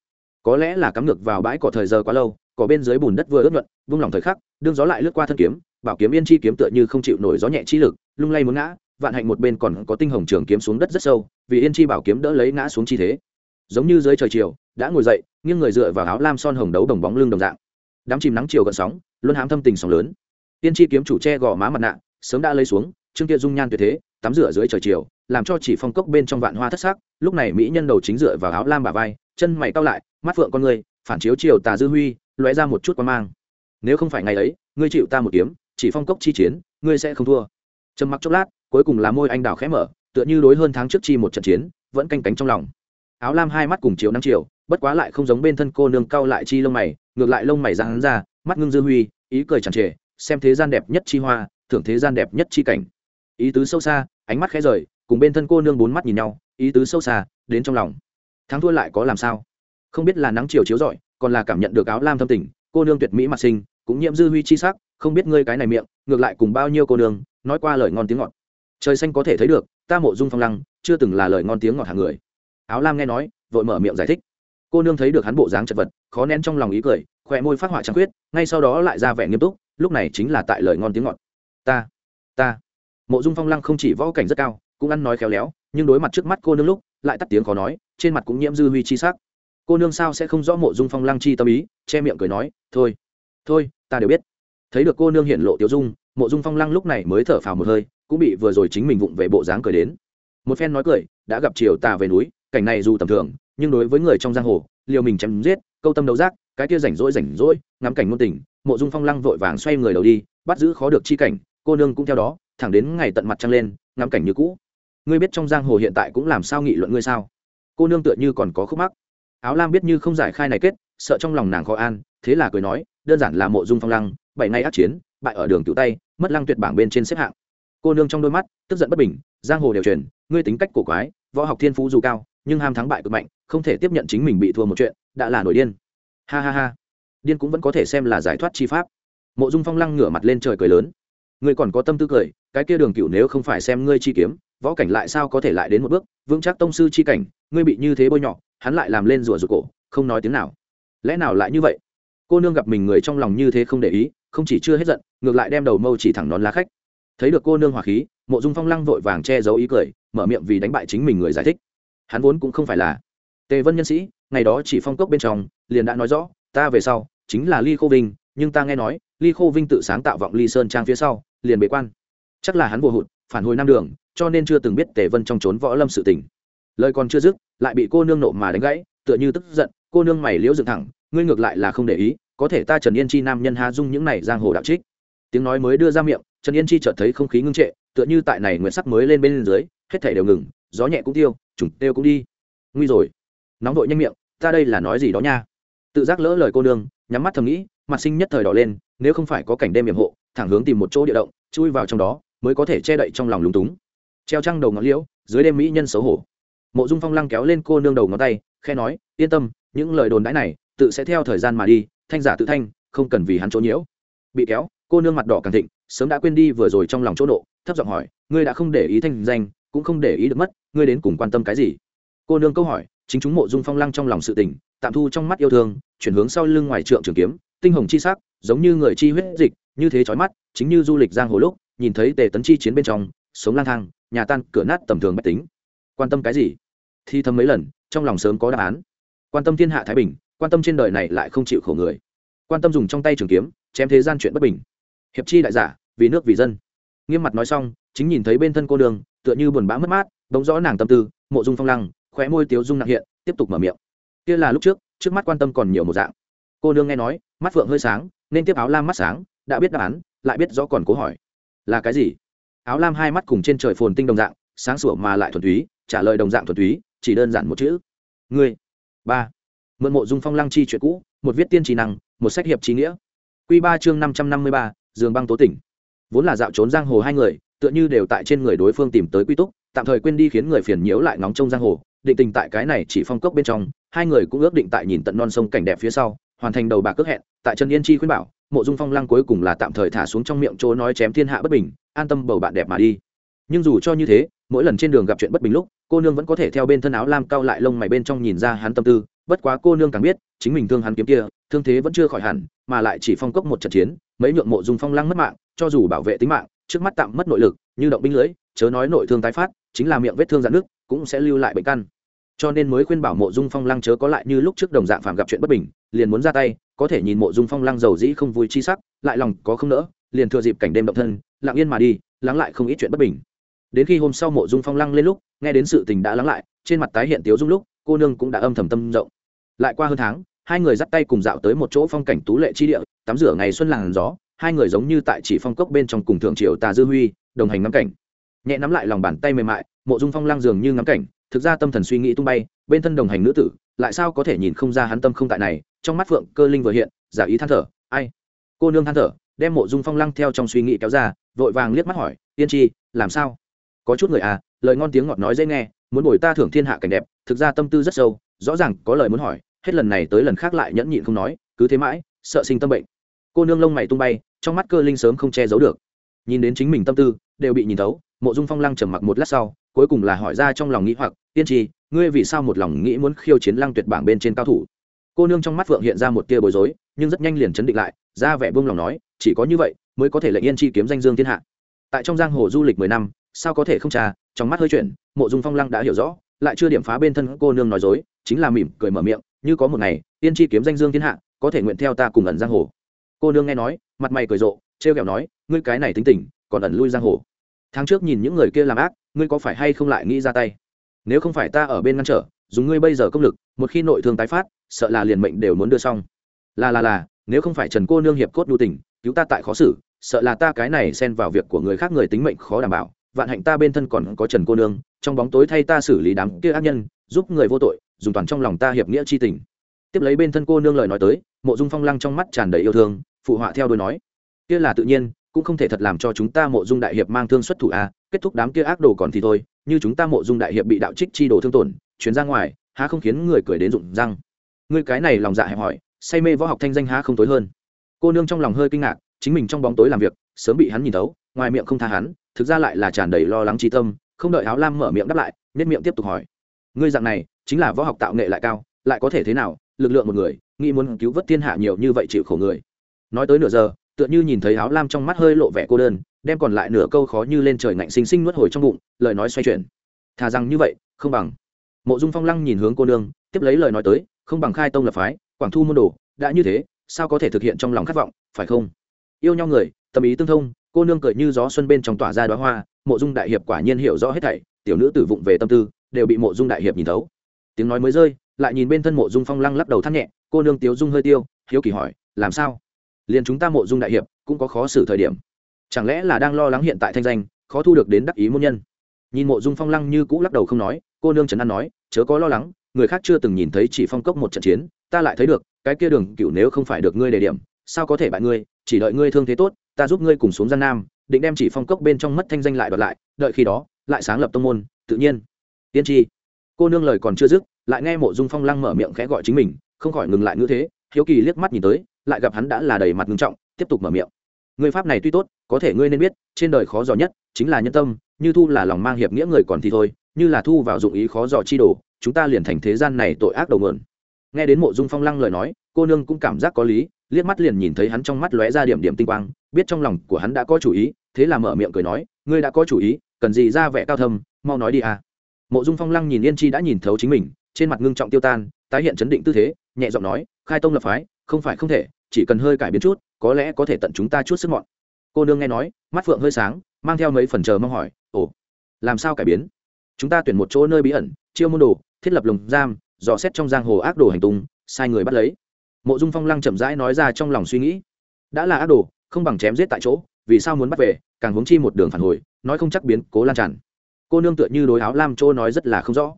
Có lẽ là cắm ngược vào bãi cỏ thời giờ quá lâu, cỏ bên dưới bùn đất vừa ướt nhuận, vung lòng thời khắc, đương gió lại lướt qua thân kiếm, bảo kiếm yên chi kiếm tựa như không chịu nổi gió nhẹ chi lực, lung lay muốn ngã, vạn hạnh một bên còn có tinh hồng trường kiếm xuống đất rất sâu, vì yên chi bảo kiếm đỡ lấy ngã xuống chi thế. Giống như dưới trời chiều, đã ngồi dậy, nghiêng người dựa vào áo lam son hồng đấu đồng bóng lưng đồng dạng. Đám chìm nắng chiều gần sóng luôn hám thâm tình sóng lớn. Tiên chi kiếm chủ che gò má mặt nạ sớm đã lấy xuống trương kia dung nhan tuyệt thế, tắm rửa dưới trời chiều, làm cho chỉ phong cốc bên trong vạn hoa thất sắc, lúc này mỹ nhân đầu chính dựa vào áo lam bà vai, chân mày cao lại, mắt phượng con người, phản chiếu chiều tà dư huy, lóe ra một chút quan mang. Nếu không phải ngày ấy, ngươi chịu ta một kiếm, chỉ phong cốc chi chiến, ngươi sẽ không thua. Trầm mặc chốc lát, cuối cùng là môi anh đào khẽ mở, tựa như đối hơn tháng trước chi một trận chiến, vẫn canh cánh trong lòng. Áo lam hai mắt cùng chiếu năm chiều, bất quá lại không giống bên thân cô nương cao lại chi lông mày, ngược lại lông mày ra hắn ra, mắt ngưng dư huy, ý cười chẳng trề, xem thế gian đẹp nhất chi hoa thưởng thế gian đẹp nhất chi cảnh. Ý tứ sâu xa, ánh mắt khẽ rời, cùng bên thân cô nương bốn mắt nhìn nhau, ý tứ sâu xa, đến trong lòng. Thắng thua lại có làm sao? Không biết là nắng chiều chiếu rọi, còn là cảm nhận được áo lam thâm tình, cô nương tuyệt mỹ mặt sinh cũng nhiễm dư huy chi sắc, không biết ngươi cái này miệng, ngược lại cùng bao nhiêu cô nương, nói qua lời ngon tiếng ngọt. Trời xanh có thể thấy được, ta mộ dung phong lăng, chưa từng là lời ngon tiếng ngọt hàng người. Áo lam nghe nói, vội mở miệng giải thích. Cô nương thấy được hắn bộ dáng chật vật, khó nén trong lòng ý cười khỏe môi phát họa trăng khuyết, ngay sau đó lại ra vẻ nghiêm túc, lúc này chính là tại lời ngon tiếng ngọt ta ta. Mộ dung phong lăng không chỉ võ cảnh rất cao, cũng ăn nói khéo léo, nhưng đối mặt trước mắt cô nương lúc, lại tắt tiếng khó nói, trên mặt cũng nhiễm dư huy chi sắc. Cô nương sao sẽ không rõ mộ dung phong lăng chi tâm ý, che miệng cười nói, thôi thôi, ta đều biết. Thấy được cô nương hiện lộ tiêu dung, mộ dung phong lăng lúc này mới thở phào một hơi, cũng bị vừa rồi chính mình vụng về bộ dáng cười đến. Một phen nói cười, đã gặp chiều tà về núi, cảnh này dù tầm thường, nhưng đối với người trong giang hồ, liều mình chém giết, câu tâm đấu giác, cái kia rảnh rỗi rảnh rỗi, ngắm cảnh ngôn tình, mộ dung phong lăng vội vàng xoay người đầu đi, bắt giữ khó được chi cảnh cô nương cũng theo đó, thẳng đến ngày tận mặt trăng lên, ngắm cảnh như cũ. Ngươi biết trong giang hồ hiện tại cũng làm sao nghị luận ngươi sao? Cô nương tựa như còn có khúc mắc. Áo lam biết như không giải khai này kết, sợ trong lòng nàng khó an, thế là cười nói, đơn giản là mộ dung phong lăng, bảy ngày ác chiến, bại ở đường tự tay, mất lăng tuyệt bảng bên trên xếp hạng. Cô nương trong đôi mắt, tức giận bất bình, giang hồ đều truyền, ngươi tính cách cổ quái, võ học thiên phú dù cao, nhưng ham thắng bại cực mạnh, không thể tiếp nhận chính mình bị thua một chuyện, đã là nổi điên. Ha ha ha. Điên cũng vẫn có thể xem là giải thoát chi pháp. Mộ dung phong lăng ngửa mặt lên trời cười lớn ngươi còn có tâm tư cười, cái kia đường cựu nếu không phải xem ngươi chi kiếm, võ cảnh lại sao có thể lại đến một bước, vững chắc tông sư chi cảnh, ngươi bị như thế bôi nhọ, hắn lại làm lên rủa rụt cổ, không nói tiếng nào. Lẽ nào lại như vậy? Cô nương gặp mình người trong lòng như thế không để ý, không chỉ chưa hết giận, ngược lại đem đầu mâu chỉ thẳng nón lá khách. Thấy được cô nương hỏa khí, mộ dung phong lăng vội vàng che giấu ý cười, mở miệng vì đánh bại chính mình người giải thích. Hắn vốn cũng không phải là tề vân nhân sĩ, ngày đó chỉ phong cốc bên trong, liền đã nói rõ, ta về sau chính là ly khô vinh, nhưng ta nghe nói ly khô vinh tự sáng tạo vọng ly sơn trang phía sau, liền bế quan. Chắc là hắn vô hụt, phản hồi nam đường, cho nên chưa từng biết tề vân trong trốn võ lâm sự tình. Lời còn chưa dứt, lại bị cô nương nộ mà đánh gãy, tựa như tức giận, cô nương mày liễu dựng thẳng, ngươi ngược lại là không để ý, có thể ta trần yên chi nam nhân ha dung những này giang hồ đạo trích. Tiếng nói mới đưa ra miệng, trần yên chi chợt thấy không khí ngưng trệ, tựa như tại này nguyện sắc mới lên bên dưới, hết thể đều ngừng, gió nhẹ cũng tiêu, trùng tiêu cũng đi. Nguy rồi. Nóng vội nhanh miệng, ta đây là nói gì đó nha. Tự giác lỡ lời cô nương, nhắm mắt thầm nghĩ, mặt sinh nhất thời đỏ lên nếu không phải có cảnh đêm hiểm hộ, thẳng hướng tìm một chỗ địa động, chui vào trong đó, mới có thể che đậy trong lòng lúng túng. Treo trăng đầu ngón liễu, dưới đêm mỹ nhân xấu hổ. Mộ dung phong lăng kéo lên cô nương đầu ngón tay khe nói, yên tâm, những lời đồn đãi này, tự sẽ theo thời gian mà đi, thanh giả tự thanh, không cần vì hắn chỗ nhiễu. Bị kéo, cô nương mặt đỏ càng thịnh, sớm đã quên đi vừa rồi trong lòng chỗ nộ, thấp giọng hỏi, ngươi đã không để ý thanh danh, cũng không để ý được mất, ngươi đến cùng quan tâm cái gì? Cô nương câu hỏi, chính chúng mộ dung phong lăng trong lòng sự tình tạm thu trong mắt yêu thương, chuyển hướng sau lưng ngoài trượng trường kiếm, tinh hồng chi sắc, giống như người chi huyết dịch, như thế chói mắt, chính như du lịch giang hồ lúc, nhìn thấy tề tấn chi chiến bên trong, sống lang thang, nhà tan, cửa nát tầm thường bách tính. Quan tâm cái gì? Thi thầm mấy lần, trong lòng sớm có đáp án. Quan tâm thiên hạ thái bình, quan tâm trên đời này lại không chịu khổ người. Quan tâm dùng trong tay trường kiếm, chém thế gian chuyện bất bình. Hiệp chi đại giả, vì nước vì dân. Nghiêm mặt nói xong, chính nhìn thấy bên thân cô đường, tựa như buồn bã mất mát, bỗng rõ nàng tâm tư, mộ dung phong lăng, khóe môi tiếu dung nặng hiện, tiếp tục mở miệng kia là lúc trước trước mắt quan tâm còn nhiều một dạng. Cô nương nghe nói, mắt phượng hơi sáng, nên tiếp áo lam mắt sáng, đã biết đáp án, lại biết rõ còn cố hỏi. Là cái gì? Áo lam hai mắt cùng trên trời phồn tinh đồng dạng, sáng sủa mà lại thuần túy, trả lời đồng dạng thuần túy, chỉ đơn giản một chữ. Ngươi. Ba. Mượn mộ dung phong lăng chi chuyện cũ, một viết tiên trí năng, một sách hiệp trí nghĩa. Q ba chương năm trăm năm mươi ba, giường băng tố tỉnh. Vốn là dạo trốn giang hồ hai người, tựa như đều tại trên người đối phương tìm tới quy túc, tạm thời quên đi khiến người phiền nhiễu lại ngóng trông giang hồ định tình tại cái này chỉ phong cốc bên trong hai người cũng ước định tại nhìn tận non sông cảnh đẹp phía sau hoàn thành đầu bạc cước hẹn tại trần yên chi khuyên bảo mộ dung phong lăng cuối cùng là tạm thời thả xuống trong miệng chỗ nói chém thiên hạ bất bình an tâm bầu bạn đẹp mà đi. Nhưng dù cho như thế mỗi lần trên đường gặp chuyện bất bình lúc cô nương vẫn có thể theo bên thân áo lam cao lại lông mày bên trong nhìn ra hắn tâm tư bất quá cô nương càng biết chính mình thương hắn kiếm kia thương thế vẫn chưa khỏi hẳn mà lại chỉ phong cốc một trận chiến mấy nhượng mộ dung phong lăng mất mạng cho dù bảo vệ tính mạng trước mắt tạm mất nội lực như động binh lưỡi, chớ nói nội thương tái phát chính là miệng vết thương dạn nước cũng sẽ lưu lại bệnh căn. Cho nên mới khuyên bảo mộ dung phong lăng chớ có lại như lúc trước đồng dạng phạm gặp chuyện bất bình, liền muốn ra tay, có thể nhìn mộ dung phong lăng giàu dĩ không vui chi sắc, lại lòng có không nỡ, liền thừa dịp cảnh đêm động thân, lặng yên mà đi, lắng lại không ít chuyện bất bình. Đến khi hôm sau mộ dung phong lăng lên lúc, nghe đến sự tình đã lắng lại, trên mặt tái hiện tiếu dung lúc, cô nương cũng đã âm thầm tâm rộng. Lại qua hơn tháng, hai người dắt tay cùng dạo tới một chỗ phong cảnh tú lệ chi địa, tắm rửa ngày xuân làng gió, hai người giống như tại chỉ phong cốc bên trong cùng thượng triều tà dư huy, đồng hành ngắm cảnh nhẹ nắm lại lòng bàn tay mềm mại, mộ dung phong lăng dường như ngắm cảnh, thực ra tâm thần suy nghĩ tung bay, bên thân đồng hành nữ tử, lại sao có thể nhìn không ra hắn tâm không tại này, trong mắt phượng cơ linh vừa hiện, giả ý than thở, ai? Cô nương than thở, đem mộ dung phong lăng theo trong suy nghĩ kéo ra, vội vàng liếc mắt hỏi, tiên tri, làm sao? Có chút người à lời ngon tiếng ngọt nói dễ nghe, muốn bồi ta thưởng thiên hạ cảnh đẹp, thực ra tâm tư rất sâu, rõ ràng có lời muốn hỏi, hết lần này tới lần khác lại nhẫn nhịn không nói, cứ thế mãi, sợ sinh tâm bệnh. Cô nương lông mày tung bay, trong mắt cơ linh sớm không che giấu được. Nhìn đến chính mình tâm tư, đều bị nhìn thấu mộ dung phong lăng trầm mặc một lát sau, cuối cùng là hỏi ra trong lòng nghĩ hoặc, tiên tri, ngươi vì sao một lòng nghĩ muốn khiêu chiến lăng tuyệt bảng bên trên cao thủ? Cô nương trong mắt phượng hiện ra một tia bối rối, nhưng rất nhanh liền chấn định lại, ra vẻ buông lòng nói, chỉ có như vậy mới có thể lệnh yên chi kiếm danh dương thiên hạ. Tại trong giang hồ du lịch mười năm, sao có thể không trà, trong mắt hơi chuyển, mộ dung phong lăng đã hiểu rõ, lại chưa điểm phá bên thân cô nương nói dối, chính là mỉm cười mở miệng, như có một ngày, yên chi kiếm danh dương thiên hạ có thể nguyện theo ta cùng ẩn giang hồ. Cô nương nghe nói, mặt mày cười rộ, trêu ghẹo nói, ngươi cái này tính tình, còn ẩn lui giang hồ tháng trước nhìn những người kia làm ác, ngươi có phải hay không lại nghĩ ra tay? Nếu không phải ta ở bên ngăn trở, dùng ngươi bây giờ công lực, một khi nội thương tái phát, sợ là liền mệnh đều muốn đưa xong. Là là là, nếu không phải trần cô nương hiệp cốt đu tình, cứu ta tại khó xử, sợ là ta cái này xen vào việc của người khác người tính mệnh khó đảm bảo. Vạn hạnh ta bên thân còn có trần cô nương, trong bóng tối thay ta xử lý đám kia ác nhân, giúp người vô tội, dùng toàn trong lòng ta hiệp nghĩa chi tình. Tiếp lấy bên thân cô nương lời nói tới, mộ dung phong lăng trong mắt tràn đầy yêu thương, phụ họa theo đôi nói. Kia là tự nhiên cũng không thể thật làm cho chúng ta mộ dung đại hiệp mang thương xuất thủ a kết thúc đám kia ác đồ còn thì thôi, như chúng ta mộ dung đại hiệp bị đạo trích chi đồ thương tổn chuyến ra ngoài, há không khiến người cười đến rụng răng. Ngươi cái này lòng dạ hẹp hỏi say mê võ học thanh danh há không tối hơn. Cô nương trong lòng hơi kinh ngạc, chính mình trong bóng tối làm việc, sớm bị hắn nhìn thấu, ngoài miệng không tha hắn, thực ra lại là tràn đầy lo lắng trí tâm, không đợi áo lam mở miệng đáp lại nên miệng tiếp tục hỏi. Ngươi dạng này, chính là võ học tạo nghệ lại cao, lại có thể thế nào, lực lượng một người, nghĩ muốn cứu vớt thiên hạ nhiều như vậy chịu khổ người. Nói tới nửa giờ tựa như nhìn thấy áo lam trong mắt hơi lộ vẻ cô đơn, đem còn lại nửa câu khó như lên trời ngạnh xinh xinh nuốt hồi trong bụng, lời nói xoay chuyển. Thà rằng như vậy, không bằng. Mộ dung phong lăng nhìn hướng cô nương, tiếp lấy lời nói tới, không bằng khai tông lập phái, quảng thu môn đồ, đã như thế, sao có thể thực hiện trong lòng khát vọng, phải không? Yêu nhau người, tâm ý tương thông, cô nương cười như gió xuân bên trong tỏa ra đoá hoa, mộ dung đại hiệp quả nhiên hiểu rõ hết thảy, tiểu nữ tử vụng về tâm tư, đều bị mộ dung đại hiệp nhìn thấu. Tiếng nói mới rơi, lại nhìn bên thân mộ dung phong lăng lắc đầu thắt nhẹ, cô nương tiếu dung hơi tiêu, hiếu kỳ hỏi, làm sao? Liền chúng ta mộ dung đại hiệp cũng có khó xử thời điểm. Chẳng lẽ là đang lo lắng hiện tại thanh danh, khó thu được đến đắc ý môn nhân? Nhìn mộ dung phong lăng như cũ lắc đầu không nói, cô nương trấn an nói, chớ có lo lắng, người khác chưa từng nhìn thấy chỉ phong cốc một trận chiến, ta lại thấy được, cái kia đường cựu nếu không phải được ngươi đề điểm, sao có thể bại ngươi, chỉ đợi ngươi thương thế tốt, ta giúp ngươi cùng xuống gian nam, định đem chỉ phong cốc bên trong mất thanh danh lại đoạt lại, đợi khi đó, lại sáng lập tông môn, tự nhiên. Tiên tri. Cô nương lời còn chưa dứt, lại nghe mộ dung phong lăng mở miệng khẽ gọi chính mình, không khỏi ngừng lại ngữ thế, hiếu kỳ liếc mắt nhìn tới lại gặp hắn đã là đầy mặt ngưng trọng, tiếp tục mở miệng. Người pháp này tuy tốt, có thể ngươi nên biết, trên đời khó dò nhất chính là nhân tâm, như thu là lòng mang hiệp nghĩa người còn thì thôi, như là thu vào dụng ý khó dò chi đồ, chúng ta liền thành thế gian này tội ác đầu mượn. Nghe đến mộ dung phong lăng lời nói, cô nương cũng cảm giác có lý, liếc mắt liền nhìn thấy hắn trong mắt lóe ra điểm điểm tinh quang, biết trong lòng của hắn đã có chủ ý, thế là mở miệng cười nói, ngươi đã có chủ ý, cần gì ra vẻ cao thâm, mau nói đi à. Mộ dung phong lăng nhìn yên chi đã nhìn thấu chính mình, trên mặt ngưng trọng tiêu tan, tái hiện chấn định tư thế, nhẹ giọng nói, khai tông lập phái, không phải không thể chỉ cần hơi cải biến chút, có lẽ có thể tận chúng ta chút sức mọn. Cô nương nghe nói, mắt phượng hơi sáng, mang theo mấy phần chờ mong hỏi, ồ, làm sao cải biến? Chúng ta tuyển một chỗ nơi bí ẩn, chiêu môn đồ, thiết lập lồng giam, dò xét trong giang hồ ác đồ hành tung, sai người bắt lấy. Mộ dung phong lăng chậm rãi nói ra trong lòng suy nghĩ. Đã là ác đồ, không bằng chém giết tại chỗ, vì sao muốn bắt về, càng hướng chi một đường phản hồi, nói không chắc biến cố lan tràn. Cô nương tựa như đối áo lam chỗ nói rất là không rõ.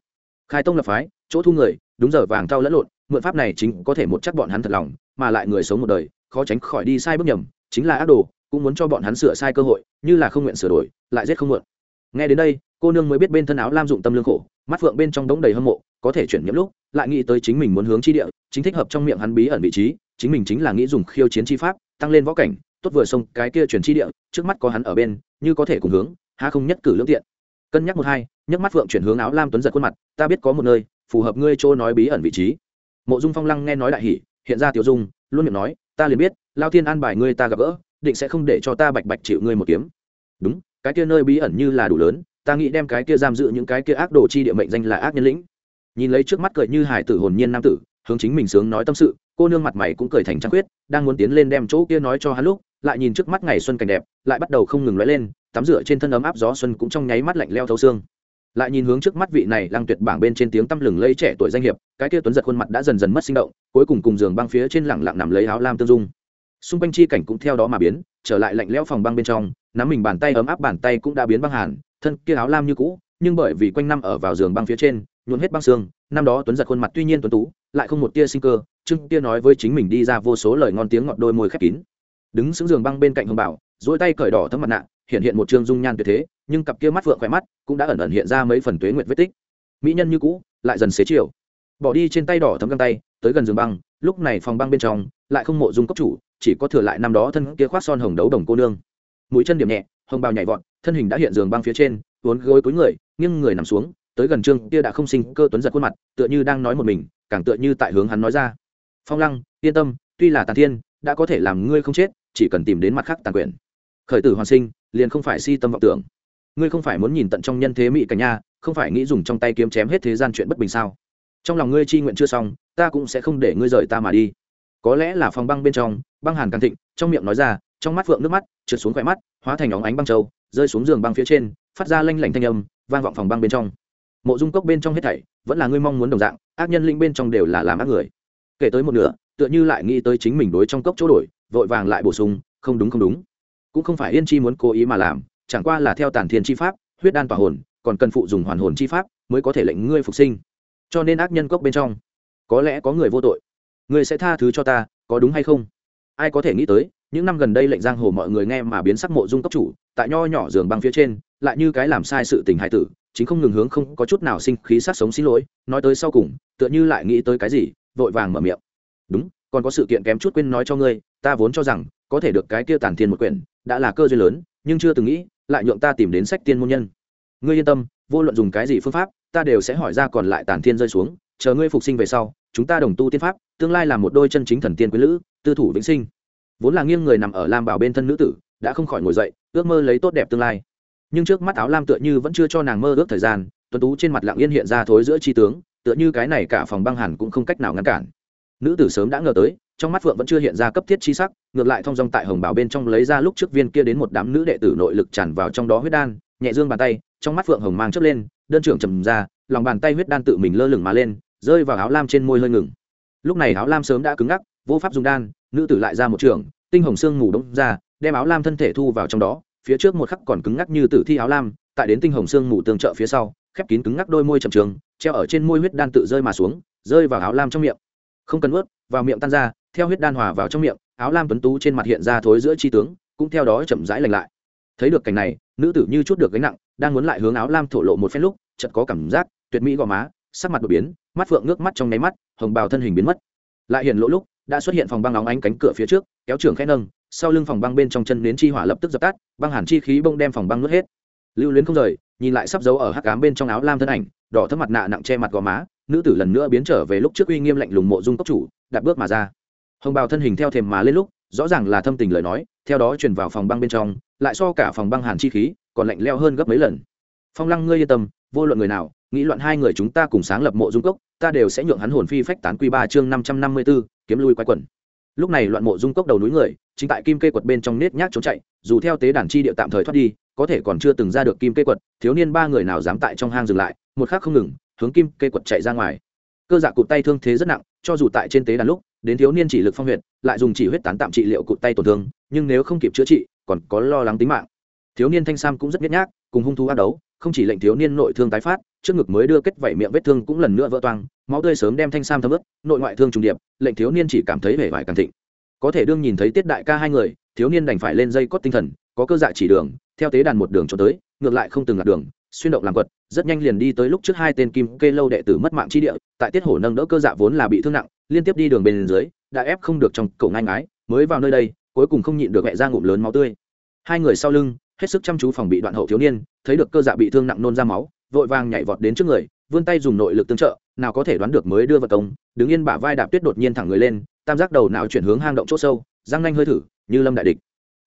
Khai tông lập phái, chỗ thu người, đúng giờ vàng thao lẫn lộn mượn pháp này chính có thể một chắc bọn hắn thật lòng, mà lại người sống một đời, khó tránh khỏi đi sai bước nhầm, chính là ác đồ, cũng muốn cho bọn hắn sửa sai cơ hội, như là không nguyện sửa đổi, lại giết không mượn. Nghe đến đây, cô nương mới biết bên thân áo lam dụng tâm lương khổ, mắt phượng bên trong đống đầy hâm mộ, có thể chuyển nhiễm lúc, lại nghĩ tới chính mình muốn hướng chi địa, chính thích hợp trong miệng hắn bí ẩn vị trí, chính mình chính là nghĩ dùng khiêu chiến chi pháp, tăng lên võ cảnh, tốt vừa sông cái kia chuyển chi địa, trước mắt có hắn ở bên, như có thể cùng hướng ha không nhất cử lương tiện. Cân nhắc một hai, nhấc mắt phượng chuyển hướng áo lam tuấn giật khuôn mặt, ta biết có một nơi, phù hợp ngươi chỗ nói bí ẩn vị trí mộ dung phong lăng nghe nói đại hỉ, hiện ra tiểu dung, luôn miệng nói, ta liền biết, lao thiên an bài ngươi ta gặp gỡ, định sẽ không để cho ta bạch bạch chịu ngươi một kiếm. Đúng, cái kia nơi bí ẩn như là đủ lớn, ta nghĩ đem cái kia giam giữ những cái kia ác đồ chi địa mệnh danh là ác nhân lĩnh. Nhìn lấy trước mắt cười như hải tử hồn nhiên nam tử, hướng chính mình sướng nói tâm sự, cô nương mặt mày cũng cười thành trăng quyết đang muốn tiến lên đem chỗ kia nói cho hắn lúc, lại nhìn trước mắt ngày xuân cảnh đẹp, lại bắt đầu không ngừng lóe lên, tắm rửa trên thân ấm áp gió xuân cũng trong nháy mắt lạnh leo thấu xương lại nhìn hướng trước mắt vị này lăng tuyệt bảng bên trên tiếng tăm lừng lây trẻ tuổi danh hiệp, cái kia tuấn giật khuôn mặt đã dần dần mất sinh động, cuối cùng cùng giường băng phía trên lẳng lặng nằm lấy áo lam tương dung. Xung quanh chi cảnh cũng theo đó mà biến, trở lại lạnh lẽo phòng băng bên trong, nắm mình bàn tay ấm áp bàn tay cũng đã biến băng hàn, thân kia áo lam như cũ, nhưng bởi vì quanh năm ở vào giường băng phía trên, nhuộn hết băng xương, năm đó tuấn giật khuôn mặt tuy nhiên tuấn tú, lại không một tia sinh cơ, trương tia nói với chính mình đi ra vô số lời ngon tiếng ngọt đôi môi khép kín. Đứng xứng giường băng bên cạnh hồng bảo dỗi tay cởi đỏ thấm mặt nạ hiện hiện một trương dung nhan tuyệt thế, nhưng cặp kia mắt vượng khỏe mắt cũng đã ẩn ẩn hiện ra mấy phần tuế nguyệt vết tích. Mỹ nhân như cũ, lại dần xế chiều. Bỏ đi trên tay đỏ thấm găng tay, tới gần giường băng, lúc này phòng băng bên trong lại không mộ dung cấp chủ, chỉ có thừa lại năm đó thân kia khoác son hồng đấu đồng cô nương. Mũi chân điểm nhẹ, hồng bào nhảy vọt, thân hình đã hiện giường băng phía trên uốn gối cúi người, nghiêng người nằm xuống, tới gần trương kia đã không sinh cơ tuấn giật khuôn mặt, tựa như đang nói một mình, càng tựa như tại hướng hắn nói ra. Phong lăng, yên tâm, tuy là tàn thiên, đã có thể làm ngươi không chết, chỉ cần tìm đến mặt khác tàn quyền. Khởi tử hoàn sinh liền không phải si tâm vọng tưởng. Ngươi không phải muốn nhìn tận trong nhân thế mỹ cảnh nha, không phải nghĩ dùng trong tay kiếm chém hết thế gian chuyện bất bình sao? Trong lòng ngươi chi nguyện chưa xong, ta cũng sẽ không để ngươi rời ta mà đi. Có lẽ là phòng băng bên trong, băng hàn càng thịnh, trong miệng nói ra, trong mắt phượng nước mắt, trượt xuống khỏe mắt, hóa thành óng ánh băng trâu rơi xuống giường băng phía trên, phát ra lanh lảnh thanh âm, vang vọng phòng băng bên trong. Mộ dung cốc bên trong hết thảy, vẫn là ngươi mong muốn đồng dạng, ác nhân linh bên trong đều là làm ác người. Kể tới một nửa, tựa như lại nghĩ tới chính mình đối trong cốc chỗ đổi, vội vàng lại bổ sung, không đúng không đúng cũng không phải yên chi muốn cố ý mà làm, chẳng qua là theo tản thiên chi pháp, huyết đan tỏa hồn, còn cần phụ dùng hoàn hồn chi pháp mới có thể lệnh ngươi phục sinh. Cho nên ác nhân cốc bên trong, có lẽ có người vô tội. Ngươi sẽ tha thứ cho ta, có đúng hay không? Ai có thể nghĩ tới, những năm gần đây lệnh giang hồ mọi người nghe mà biến sắc mộ dung cấp chủ, tại nho nhỏ giường băng phía trên, lại như cái làm sai sự tình hại tử, chính không ngừng hướng không có chút nào sinh khí sát sống xin lỗi, nói tới sau cùng, tựa như lại nghĩ tới cái gì, vội vàng mở miệng. Đúng, còn có sự kiện kém chút quên nói cho ngươi, ta vốn cho rằng, có thể được cái kia tàn thiên một quyển đã là cơ duyên lớn, nhưng chưa từng nghĩ, lại nhượng ta tìm đến sách tiên môn nhân. Ngươi yên tâm, vô luận dùng cái gì phương pháp, ta đều sẽ hỏi ra còn lại tàn thiên rơi xuống, chờ ngươi phục sinh về sau, chúng ta đồng tu tiên pháp, tương lai là một đôi chân chính thần tiên quý lữ, tư thủ vĩnh sinh. Vốn là nghiêng người nằm ở lam bảo bên thân nữ tử, đã không khỏi ngồi dậy, ước mơ lấy tốt đẹp tương lai. Nhưng trước mắt áo lam tựa như vẫn chưa cho nàng mơ ước thời gian, tuấn tú trên mặt lặng yên hiện ra thối giữa tri tướng, tựa như cái này cả phòng băng hẳn cũng không cách nào ngăn cản. Nữ tử sớm đã ngờ tới trong mắt phượng vẫn chưa hiện ra cấp thiết chi sắc, ngược lại thong dong tại hồng bảo bên trong lấy ra lúc trước viên kia đến một đám nữ đệ tử nội lực tràn vào trong đó huyết đan, nhẹ dương bàn tay, trong mắt phượng hồng mang chớp lên, đơn trưởng trầm ra, lòng bàn tay huyết đan tự mình lơ lửng mà lên, rơi vào áo lam trên môi hơi ngừng. Lúc này áo lam sớm đã cứng ngắc, vô pháp dùng đan, nữ tử lại ra một trường, tinh hồng xương ngủ đông ra, đem áo lam thân thể thu vào trong đó, phía trước một khắc còn cứng ngắc như tử thi áo lam, tại đến tinh hồng xương ngủ tương trợ phía sau, khép kín cứng ngắc đôi môi trầm trường, treo ở trên môi huyết đan tự rơi mà xuống, rơi vào áo lam trong miệng. Không cần ướt vào miệng tan ra theo huyết đan hòa vào trong miệng, áo lam tuấn tú trên mặt hiện ra thối giữa chi tướng, cũng theo đó chậm rãi lành lại. Thấy được cảnh này, nữ tử như chút được gánh nặng, đang muốn lại hướng áo lam thổ lộ một phen lúc, chợt có cảm giác, tuyệt mỹ gò má, sắc mặt đột biến, mắt phượng nước mắt trong nháy mắt, hồng bào thân hình biến mất. Lại hiện lỗ lúc, đã xuất hiện phòng băng óng ánh cánh cửa phía trước, kéo trưởng khẽ nâng, sau lưng phòng băng bên trong chân nến chi hỏa lập tức dập tắt, băng hàn chi khí bông đem phòng băng nuốt hết. Lưu luyến không rời, nhìn lại sắp giấu ở hắc cám bên trong áo lam thân ảnh, đỏ thấp mặt nạ nặng che mặt gò má, nữ tử lần nữa biến trở về lúc trước uy nghiêm lạnh lùng mộ dung cốc chủ đạp bước mà ra hồng bào thân hình theo thềm mà lên lúc, rõ ràng là thâm tình lời nói, theo đó truyền vào phòng băng bên trong, lại so cả phòng băng hàn chi khí, còn lạnh leo hơn gấp mấy lần. Phong lăng, ngươi yên tâm, vô luận người nào, nghĩ loạn hai người chúng ta cùng sáng lập mộ dung cốc, ta đều sẽ nhượng hắn hồn phi phách tán quy ba chương năm trăm năm mươi b ố kiếm lui quái quẩn lúc này loạn mộ dung cốc đầu núi người, chính tại kim kê quật bên trong nết nhác trốn chạy, dù theo tế đàn chi địa tạm thời thoát đi, có thể còn chưa từng ra được kim kê quật, thiếu niên ba người nào dám tại trong hang dừng lại, một khác không ngừng, hướng kim kê quật chạy ra ngoài. Cơ dạ cụt tay thương thế rất nặng, cho dù tại trên tế đàn lúc đến thiếu niên chỉ lực phong huyệt, lại dùng chỉ huyết tán tạm trị liệu cụt tay tổn thương, nhưng nếu không kịp chữa trị, còn có lo lắng tính mạng. Thiếu niên thanh sam cũng rất biết nhác, cùng hung thú ác đấu, không chỉ lệnh thiếu niên nội thương tái phát, trước ngực mới đưa kết vảy miệng vết thương cũng lần nữa vỡ toang, máu tươi sớm đem thanh sam thấm ướt, nội ngoại thương trùng điệp, lệnh thiếu niên chỉ cảm thấy vẻ vải càng thịnh. Có thể đương nhìn thấy tiết đại ca hai người, thiếu niên đành phải lên dây cót tinh thần, có cơ dạ chỉ đường, theo tế đàn một đường cho tới, ngược lại không từng lạc đường, xuyên động làm quật, rất nhanh liền đi tới lúc trước hai tên kim kê lâu đệ tử mất mạng chi địa, tại tiết hổ nâng đỡ cơ dạ vốn là bị thương nặng liên tiếp đi đường bên dưới, đã ép không được trong cậu ngang ái mới vào nơi đây, cuối cùng không nhịn được mẹ ra ngụm lớn máu tươi. Hai người sau lưng, hết sức chăm chú phòng bị đoạn hậu thiếu niên, thấy được cơ dạ bị thương nặng nôn ra máu, vội vàng nhảy vọt đến trước người, vươn tay dùng nội lực tương trợ, nào có thể đoán được mới đưa vật công đứng yên bả vai đạp tuyết đột nhiên thẳng người lên, tam giác đầu não chuyển hướng hang động chỗ sâu, răng nanh hơi thử, như lâm đại địch.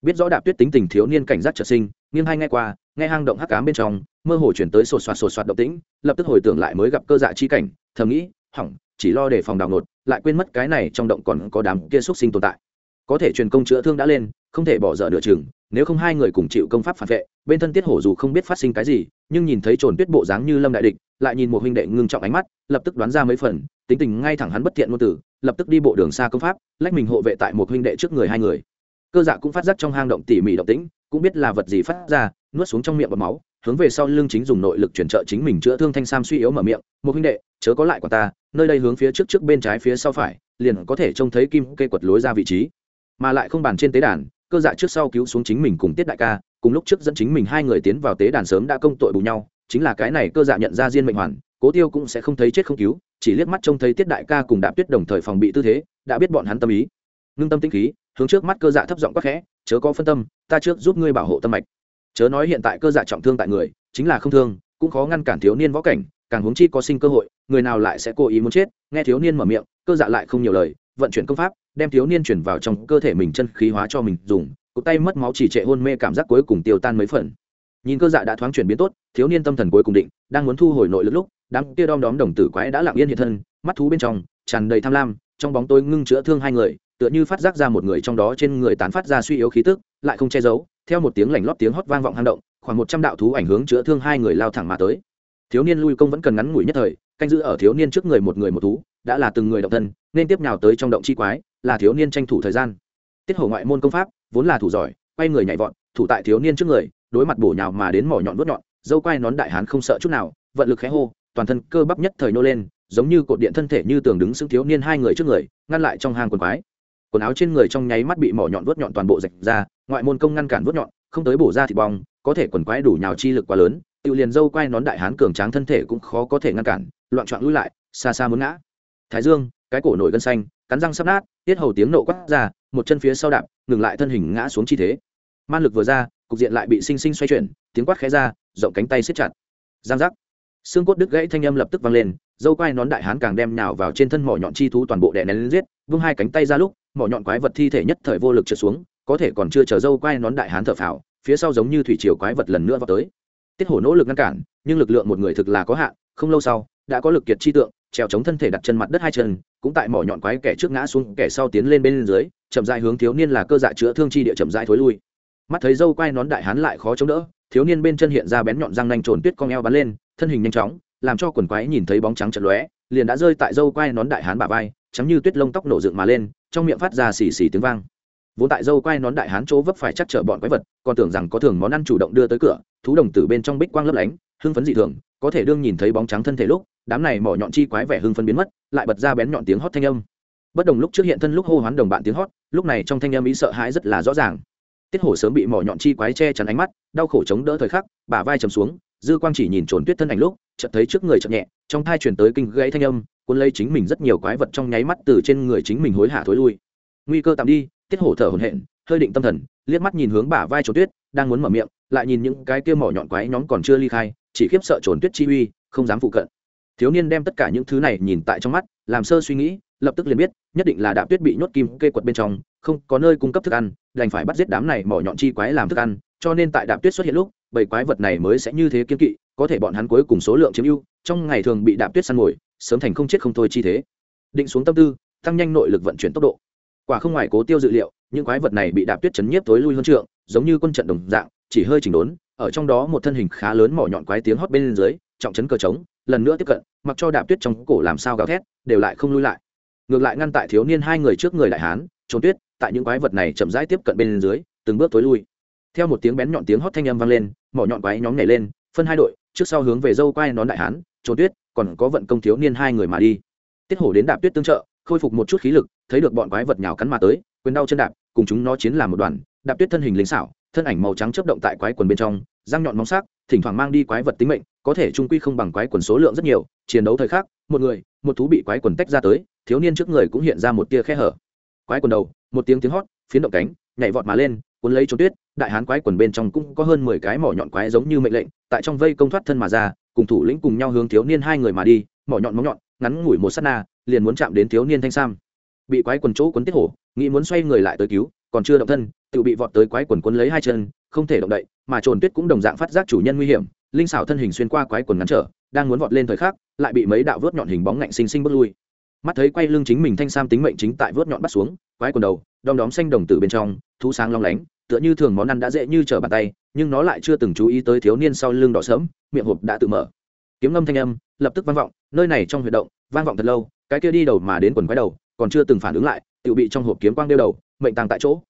Biết rõ đạp tuyết tính tình thiếu niên cảnh giác trở sinh, nghiêng hai nghe qua, nghe hang động hắc cám bên trong, mơ hồ chuyển tới sột soạt sột soạt động tĩnh, lập tức hồi tưởng lại mới gặp cơ dạ chi cảnh, thầm nghĩ, hỏng, chỉ lo để phòng đào nột lại quên mất cái này trong động còn có đám kia xúc sinh tồn tại. Có thể truyền công chữa thương đã lên, không thể bỏ dở nửa chừng, nếu không hai người cùng chịu công pháp phản vệ, bên thân tiết hổ dù không biết phát sinh cái gì, nhưng nhìn thấy trồn tuyết bộ dáng như lâm đại địch, lại nhìn một huynh đệ ngưng trọng ánh mắt, lập tức đoán ra mấy phần, tính tình ngay thẳng hắn bất thiện ngôn tử lập tức đi bộ đường xa công pháp, lách mình hộ vệ tại một huynh đệ trước người hai người. Cơ dạ cũng phát giác trong hang động tỉ mỉ động tĩnh, cũng biết là vật gì phát ra, nuốt xuống trong miệng bọt máu hướng về sau lưng chính dùng nội lực chuyển trợ chính mình chữa thương thanh sam suy yếu mở miệng, một huynh đệ, chớ có lại của ta, nơi đây hướng phía trước trước bên trái phía sau phải, liền có thể trông thấy kim cây quật lối ra vị trí. Mà lại không bàn trên tế đàn, cơ dạ trước sau cứu xuống chính mình cùng tiết đại ca, cùng lúc trước dẫn chính mình hai người tiến vào tế đàn sớm đã công tội bù nhau, chính là cái này cơ dạ nhận ra diên mệnh hoàn, cố tiêu cũng sẽ không thấy chết không cứu, chỉ liếc mắt trông thấy tiết đại ca cùng đạp tuyết đồng thời phòng bị tư thế, đã biết bọn hắn tâm ý. Ngưng tâm tĩnh khí, hướng trước mắt cơ dạ thấp giọng quắc khẽ, chớ có phân tâm, ta trước giúp ngươi bảo hộ tâm mạch chớ nói hiện tại cơ dạ trọng thương tại người, chính là không thương, cũng khó ngăn cản thiếu niên võ cảnh, càng huống chi có sinh cơ hội, người nào lại sẽ cố ý muốn chết? Nghe thiếu niên mở miệng, cơ dạ lại không nhiều lời, vận chuyển công pháp, đem thiếu niên chuyển vào trong cơ thể mình chân khí hóa cho mình dùng, cụt tay mất máu chỉ trệ hôn mê cảm giác cuối cùng tiêu tan mấy phần. Nhìn cơ dạ đã thoáng chuyển biến tốt, thiếu niên tâm thần cuối cùng định, đang muốn thu hồi nội lực lúc, đám kia đom đóm đồng tử quái đã lặng yên hiện thân, mắt thú bên trong, tràn đầy tham lam, trong bóng tối ngưng chữa thương hai người, tựa như phát giác ra một người trong đó trên người tán phát ra suy yếu khí tức, lại không che giấu theo một tiếng lảnh lót tiếng hót vang vọng hang động, khoảng một trăm đạo thú ảnh hướng chữa thương hai người lao thẳng mà tới. Thiếu niên lui công vẫn cần ngắn ngủi nhất thời, canh giữ ở thiếu niên trước người một người một thú, đã là từng người động thân, nên tiếp nhào tới trong động chi quái, là thiếu niên tranh thủ thời gian. Tiết hổ ngoại môn công pháp, vốn là thủ giỏi, quay người nhảy vọt, thủ tại thiếu niên trước người, đối mặt bổ nhào mà đến mỏ nhọn vớt nhọn, dâu quai nón đại hán không sợ chút nào, vận lực khẽ hô, toàn thân cơ bắp nhất thời nô lên, giống như cột điện thân thể như tường đứng xứng thiếu niên hai người trước người, ngăn lại trong hang quần quái quần áo trên người trong nháy mắt bị mỏ nhọn vớt nhọn toàn bộ rạch ra, ngoại môn công ngăn cản vớt nhọn, không tới bổ ra thịt bong, có thể quần quái đủ nhào chi lực quá lớn, tự liền dâu quai nón đại hán cường tráng thân thể cũng khó có thể ngăn cản, loạn trọn lui lại, xa xa muốn ngã. Thái dương, cái cổ nổi gân xanh, cắn răng sắp nát, tiết hầu tiếng nộ quát ra, một chân phía sau đạp, ngừng lại thân hình ngã xuống chi thế. Man lực vừa ra, cục diện lại bị sinh sinh xoay chuyển, tiếng quát khẽ ra, rộng cánh tay siết chặt. Giang giác. Xương cốt đứt gãy thanh âm lập tức vang lên, dâu quai nón đại hán càng đem nhào vào trên thân mỏ nhọn chi thú toàn bộ đè nén lên giết, vung hai cánh tay ra lúc mỏ nhọn quái vật thi thể nhất thời vô lực trượt xuống, có thể còn chưa chờ dâu quai nón đại hán thở phào, phía sau giống như thủy triều quái vật lần nữa vào tới. Tiết hổ nỗ lực ngăn cản, nhưng lực lượng một người thực là có hạn, không lâu sau, đã có lực kiệt chi tượng, trèo chống thân thể đặt chân mặt đất hai chân, cũng tại mỏ nhọn quái kẻ trước ngã xuống, kẻ sau tiến lên bên dưới, chậm dại hướng thiếu niên là cơ dạ chữa thương chi địa chậm dại thối lui. Mắt thấy dâu quai nón đại hán lại khó chống đỡ, thiếu niên bên chân hiện ra bén nhọn răng nanh trồn tuyết cong eo bắn lên, thân hình nhanh chóng, làm cho quần quái nhìn thấy bóng trắng chật lóe, liền đã rơi tại dâu quai nón đại hán bả vai trắng như tuyết lông tóc nổ dựng mà lên, trong miệng phát ra xì xì tiếng vang. Vốn tại dâu quai nón đại hán chỗ vấp phải chắc chở bọn quái vật, còn tưởng rằng có thường món ăn chủ động đưa tới cửa, thú đồng tử bên trong bích quang lấp lánh, hưng phấn dị thường, có thể đương nhìn thấy bóng trắng thân thể lúc, đám này mỏ nhọn chi quái vẻ hưng phấn biến mất, lại bật ra bén nhọn tiếng hót thanh âm. Bất đồng lúc trước hiện thân lúc hô hoán đồng bạn tiếng hót, lúc này trong thanh âm ý sợ hãi rất là rõ ràng. Tiết hổ sớm bị mỏ nhọn chi quái che chắn ánh mắt, đau khổ chống đỡ thời khắc, bả vai chầm xuống, dư quang chỉ nhìn trốn tuyết thân ảnh lúc, chợt thấy trước người chậm nhẹ trong thai chuyển tới kinh gãy thanh âm, cuốn lấy chính mình rất nhiều quái vật trong nháy mắt từ trên người chính mình hối hả thối lui. Nguy cơ tạm đi, tiết hổ thở hổn hển, hơi định tâm thần, liếc mắt nhìn hướng bả vai trốn tuyết, đang muốn mở miệng, lại nhìn những cái kia mỏ nhọn quái nhóm còn chưa ly khai, chỉ khiếp sợ trốn tuyết chi uy, không dám phụ cận. Thiếu niên đem tất cả những thứ này nhìn tại trong mắt, làm sơ suy nghĩ, lập tức liền biết, nhất định là đạp tuyết bị nhốt kim kê quật bên trong, không có nơi cung cấp thức ăn, đành phải bắt giết đám này mỏ nhọn chi quái làm thức ăn, cho nên tại đạp tuyết xuất hiện lúc, bảy quái vật này mới sẽ như thế kiên kỵ, có thể bọn hắn cuối cùng số lượng chiếm ưu trong ngày thường bị đạp tuyết săn mồi, sớm thành không chết không thôi chi thế. Định xuống tâm tư, tăng nhanh nội lực vận chuyển tốc độ. Quả không ngoài cố tiêu dự liệu, những quái vật này bị đạp tuyết chấn nhiếp tối lui hơn trượng, giống như quân trận đồng dạng, chỉ hơi chỉnh đốn, ở trong đó một thân hình khá lớn mỏ nhọn quái tiếng hót bên dưới, trọng chấn cờ trống, lần nữa tiếp cận, mặc cho đạp tuyết trong cổ làm sao gào thét, đều lại không lui lại. Ngược lại ngăn tại thiếu niên hai người trước người đại hán, trốn tuyết, tại những quái vật này chậm rãi tiếp cận bên dưới, từng bước tối lui. Theo một tiếng bén nhọn tiếng hót thanh âm vang lên, mỏ nhọn quái nhóm nhảy lên, phân hai đội, trước sau hướng về dâu quai nón đại hán trốn tuyết, còn có vận công thiếu niên hai người mà đi. Tiết hổ đến đạp tuyết tương trợ, khôi phục một chút khí lực, thấy được bọn quái vật nhào cắn mà tới, quyền đau chân đạp, cùng chúng nó chiến làm một đoàn, đạp tuyết thân hình lính xảo, thân ảnh màu trắng chấp động tại quái quần bên trong, răng nhọn móng sắc, thỉnh thoảng mang đi quái vật tính mệnh, có thể trung quy không bằng quái quần số lượng rất nhiều, chiến đấu thời khắc, một người, một thú bị quái quần tách ra tới, thiếu niên trước người cũng hiện ra một tia khe hở. Quái quần đầu, một tiếng tiếng hót, phiến động cánh, nhảy vọt mà lên, cuốn lấy trốn tuyết, đại hán quái quần bên trong cũng có hơn mười cái mỏ nhọn quái giống như mệnh lệnh, tại trong vây công thoát thân mà ra cùng thủ lĩnh cùng nhau hướng thiếu niên hai người mà đi, mỏ nhọn móng nhọn, ngắn ngủi một sát na, liền muốn chạm đến thiếu niên thanh sam. Bị quái quần chỗ cuốn tiết hổ, nghĩ muốn xoay người lại tới cứu, còn chưa động thân tự bị vọt tới quái quần cuốn lấy hai chân, không thể động đậy, mà trồn tuyết cũng đồng dạng phát giác chủ nhân nguy hiểm, linh xảo thân hình xuyên qua quái quần ngắn trở, đang muốn vọt lên thời khắc, lại bị mấy đạo vớt nhọn hình bóng ngạnh xinh xinh bước lui. Mắt thấy quay lưng chính mình thanh sam tính mệnh chính tại vớt nhọn bắt xuống, quái quần đầu, đom đóm xanh đồng tử bên trong, thú sáng long lánh, tựa như thường món ăn đã dễ như trở bàn tay nhưng nó lại chưa từng chú ý tới thiếu niên sau lưng đỏ sớm miệng hộp đã tự mở. Kiếm ngâm thanh âm, lập tức vang vọng, nơi này trong huyệt động, vang vọng thật lâu, cái kia đi đầu mà đến quần quái đầu, còn chưa từng phản ứng lại tự bị trong hộp kiếm quang đeo đầu, mệnh tàng tại chỗ.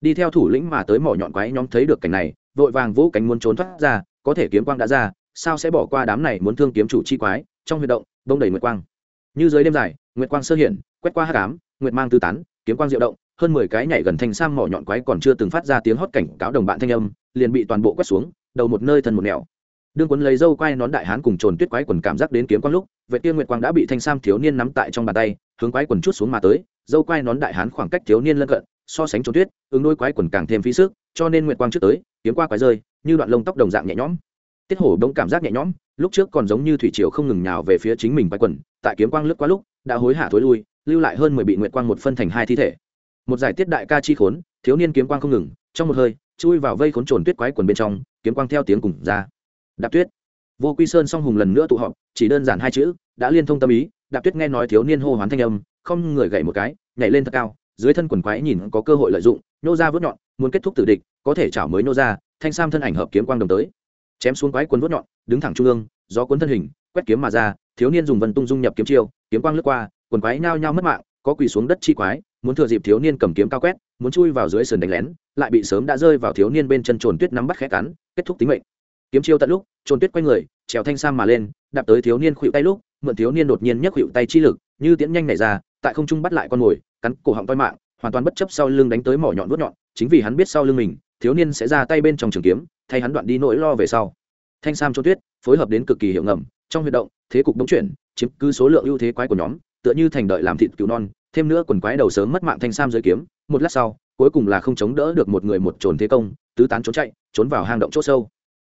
Đi theo thủ lĩnh mà tới mỏ nhọn quái nhóm thấy được cảnh này, vội vàng vỗ cánh muốn trốn thoát ra, có thể kiếm quang đã ra, sao sẽ bỏ qua đám này muốn thương kiếm chủ chi quái, trong huyệt động bông đầy nguyệt quang. Như dưới đêm dài, nguyệt quang sơ hiển quét qua hát cám nguyệt mang tư tán, kiếm quang diệu động hơn mười cái nhảy gần thanh sam mỏ nhọn quái còn chưa từng phát ra tiếng hót cảnh cáo đồng bạn thanh âm, liền bị toàn bộ quét xuống, đầu một nơi thân một nẻo. Đương quấn lấy dâu quai nón đại hán cùng trồn tuyết quái quần cảm giác đến kiếm quang lúc, vệ tiên nguyệt quang đã bị thanh sam thiếu niên nắm tại trong bàn tay, hướng quái quần chút xuống mà tới, dâu quai nón đại hán khoảng cách thiếu niên lân cận, so sánh trồn tuyết, ứng đôi quái quần càng thêm phí sức, cho nên nguyệt quang trước tới, kiếm qua quái rơi, như đoạn lông tóc đồng dạng nhẹ nhõm. Tiết hổ đông cảm giác nhẹ nhõm, lúc trước còn giống như thủy triều không ngừng nhào về phía chính mình quái quần, tại kiếm quang lướt qua lúc, đã hối hả thối lui, lưu lại hơn mười bị nguyệt quang một phân thành hai thi thể một giải tiết đại ca chi khốn, thiếu niên kiếm quang không ngừng, trong một hơi, chui vào vây khốn trồn tuyết quái quần bên trong, kiếm quang theo tiếng cùng ra. Đạp tuyết. Vô quy sơn song hùng lần nữa tụ họp, chỉ đơn giản hai chữ, đã liên thông tâm ý, đạp tuyết nghe nói thiếu niên hô hoán thanh âm, không người gậy một cái, nhảy lên thật cao, dưới thân quần quái nhìn có cơ hội lợi dụng nhô ra vớt nhọn, muốn kết thúc tử địch, có thể chảo mới nhô ra, thanh sam thân ảnh hợp kiếm quang đồng tới. Chém xuống quái quần vớt nhọn, đứng thẳng trung ương, gió cuốn thân hình, quét kiếm mà ra, thiếu niên dùng vân tung dung nhập kiếm chiêu, kiếm quang lướt qua, quần quái nhao nhao mất mạng, có quỳ xuống đất chi quái muốn thừa dịp thiếu niên cầm kiếm cao quét, muốn chui vào dưới sườn đánh lén, lại bị sớm đã rơi vào thiếu niên bên chân trồn tuyết nắm bắt khẽ cắn, kết thúc tính mệnh. Kiếm chiêu tận lúc, trồn tuyết quay người, trèo thanh sam mà lên, đạp tới thiếu niên khuỵu tay lúc, mượn thiếu niên đột nhiên nhấc khuỵu tay chi lực, như tiễn nhanh nảy ra, tại không trung bắt lại con mồi, cắn cổ họng toi mạng, hoàn toàn bất chấp sau lưng đánh tới mỏ nhọn vuốt nhọn, chính vì hắn biết sau lưng mình, thiếu niên sẽ ra tay bên trong trường kiếm, thay hắn đoạn đi nỗi lo về sau. Thanh sam trôn tuyết, phối hợp đến cực kỳ hiệu ngầm, trong huy động, thế cục đống chuyển, chiếm cứ số lượng ưu thế quái của nhóm, tựa như thành đợi làm thịt cứu non thêm nữa quần quái đầu sớm mất mạng thanh sam dưới kiếm, một lát sau, cuối cùng là không chống đỡ được một người một trồn thế công, tứ tán trốn chạy, trốn vào hang động c h ỗ sâu.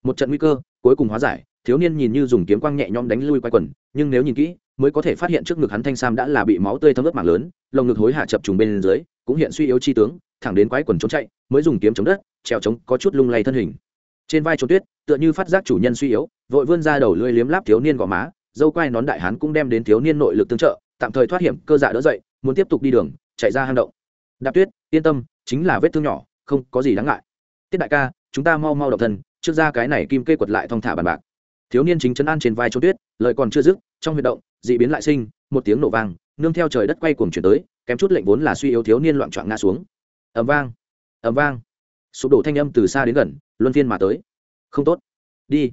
Một trận nguy cơ, cuối cùng hóa giải, thiếu niên nhìn như dùng kiếm quang nhẹ nhõm đánh lui quay quần, nhưng nếu nhìn kỹ, mới có thể phát hiện trước ngực hắn thanh sam đã là bị máu tươi thấm ướt mạng lớn, lồng ngực hối hạ chập trùng bên dưới, cũng hiện suy yếu chi tướng, thẳng đến quái quần trốn chạy, mới dùng kiếm chống đất, trèo trống có chút lung lay thân hình. Trên vai trốn tuyết, tựa như phát giác chủ nhân suy yếu, vội vươn ra đầu lưỡi liếm láp thiếu niên gò má, dâu quai nón đại hán cũng đem đến thiếu niên nội lực tương trợ tạm thời thoát hiểm, cơ dạ đỡ dậy, muốn tiếp tục đi đường, chạy ra hang động. Đạp tuyết, yên tâm, chính là vết thương nhỏ, không có gì đáng ngại. Tiết đại ca, chúng ta mau mau độc thân, trước ra cái này kim kê quật lại thong thả bàn bạc. Thiếu niên chính chấn an trên vai trốn tuyết, lời còn chưa dứt, trong huy động, dị biến lại sinh, một tiếng nổ vang, nương theo trời đất quay cuồng chuyển tới, kém chút lệnh vốn là suy yếu thiếu niên loạn trọn ngã xuống. Ầm vang ầm vang. Sụp đổ thanh âm từ xa đến gần, luân phiên mà tới. Không tốt. Đi.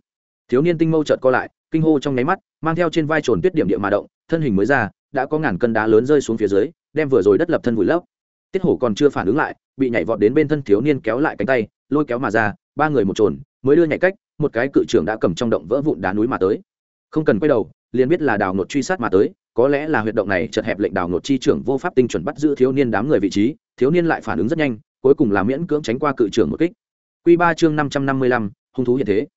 Thiếu niên tinh mâu chợt co lại, kinh hô trong nháy mắt, mang theo trên vai trồn tuyết điểm địa mà động, thân hình mới ra đã có ngàn cân đá lớn rơi xuống phía dưới, đem vừa rồi đất lập thân vùi lấp. Tiết hổ còn chưa phản ứng lại, bị nhảy vọt đến bên thân thiếu niên kéo lại cánh tay, lôi kéo mà ra, ba người một trồn, mới đưa nhảy cách, một cái cự trưởng đã cầm trong động vỡ vụn đá núi mà tới. Không cần quay đầu, liền biết là đào nột truy sát mà tới, có lẽ là huyệt động này chật hẹp lệnh đào nột chi trưởng vô pháp tinh chuẩn bắt giữ thiếu niên đám người vị trí, thiếu niên lại phản ứng rất nhanh, cuối cùng là miễn cưỡng tránh qua cự trưởng một kích. Q ba chương năm trăm năm mươi lăm, hung thú hiện thế.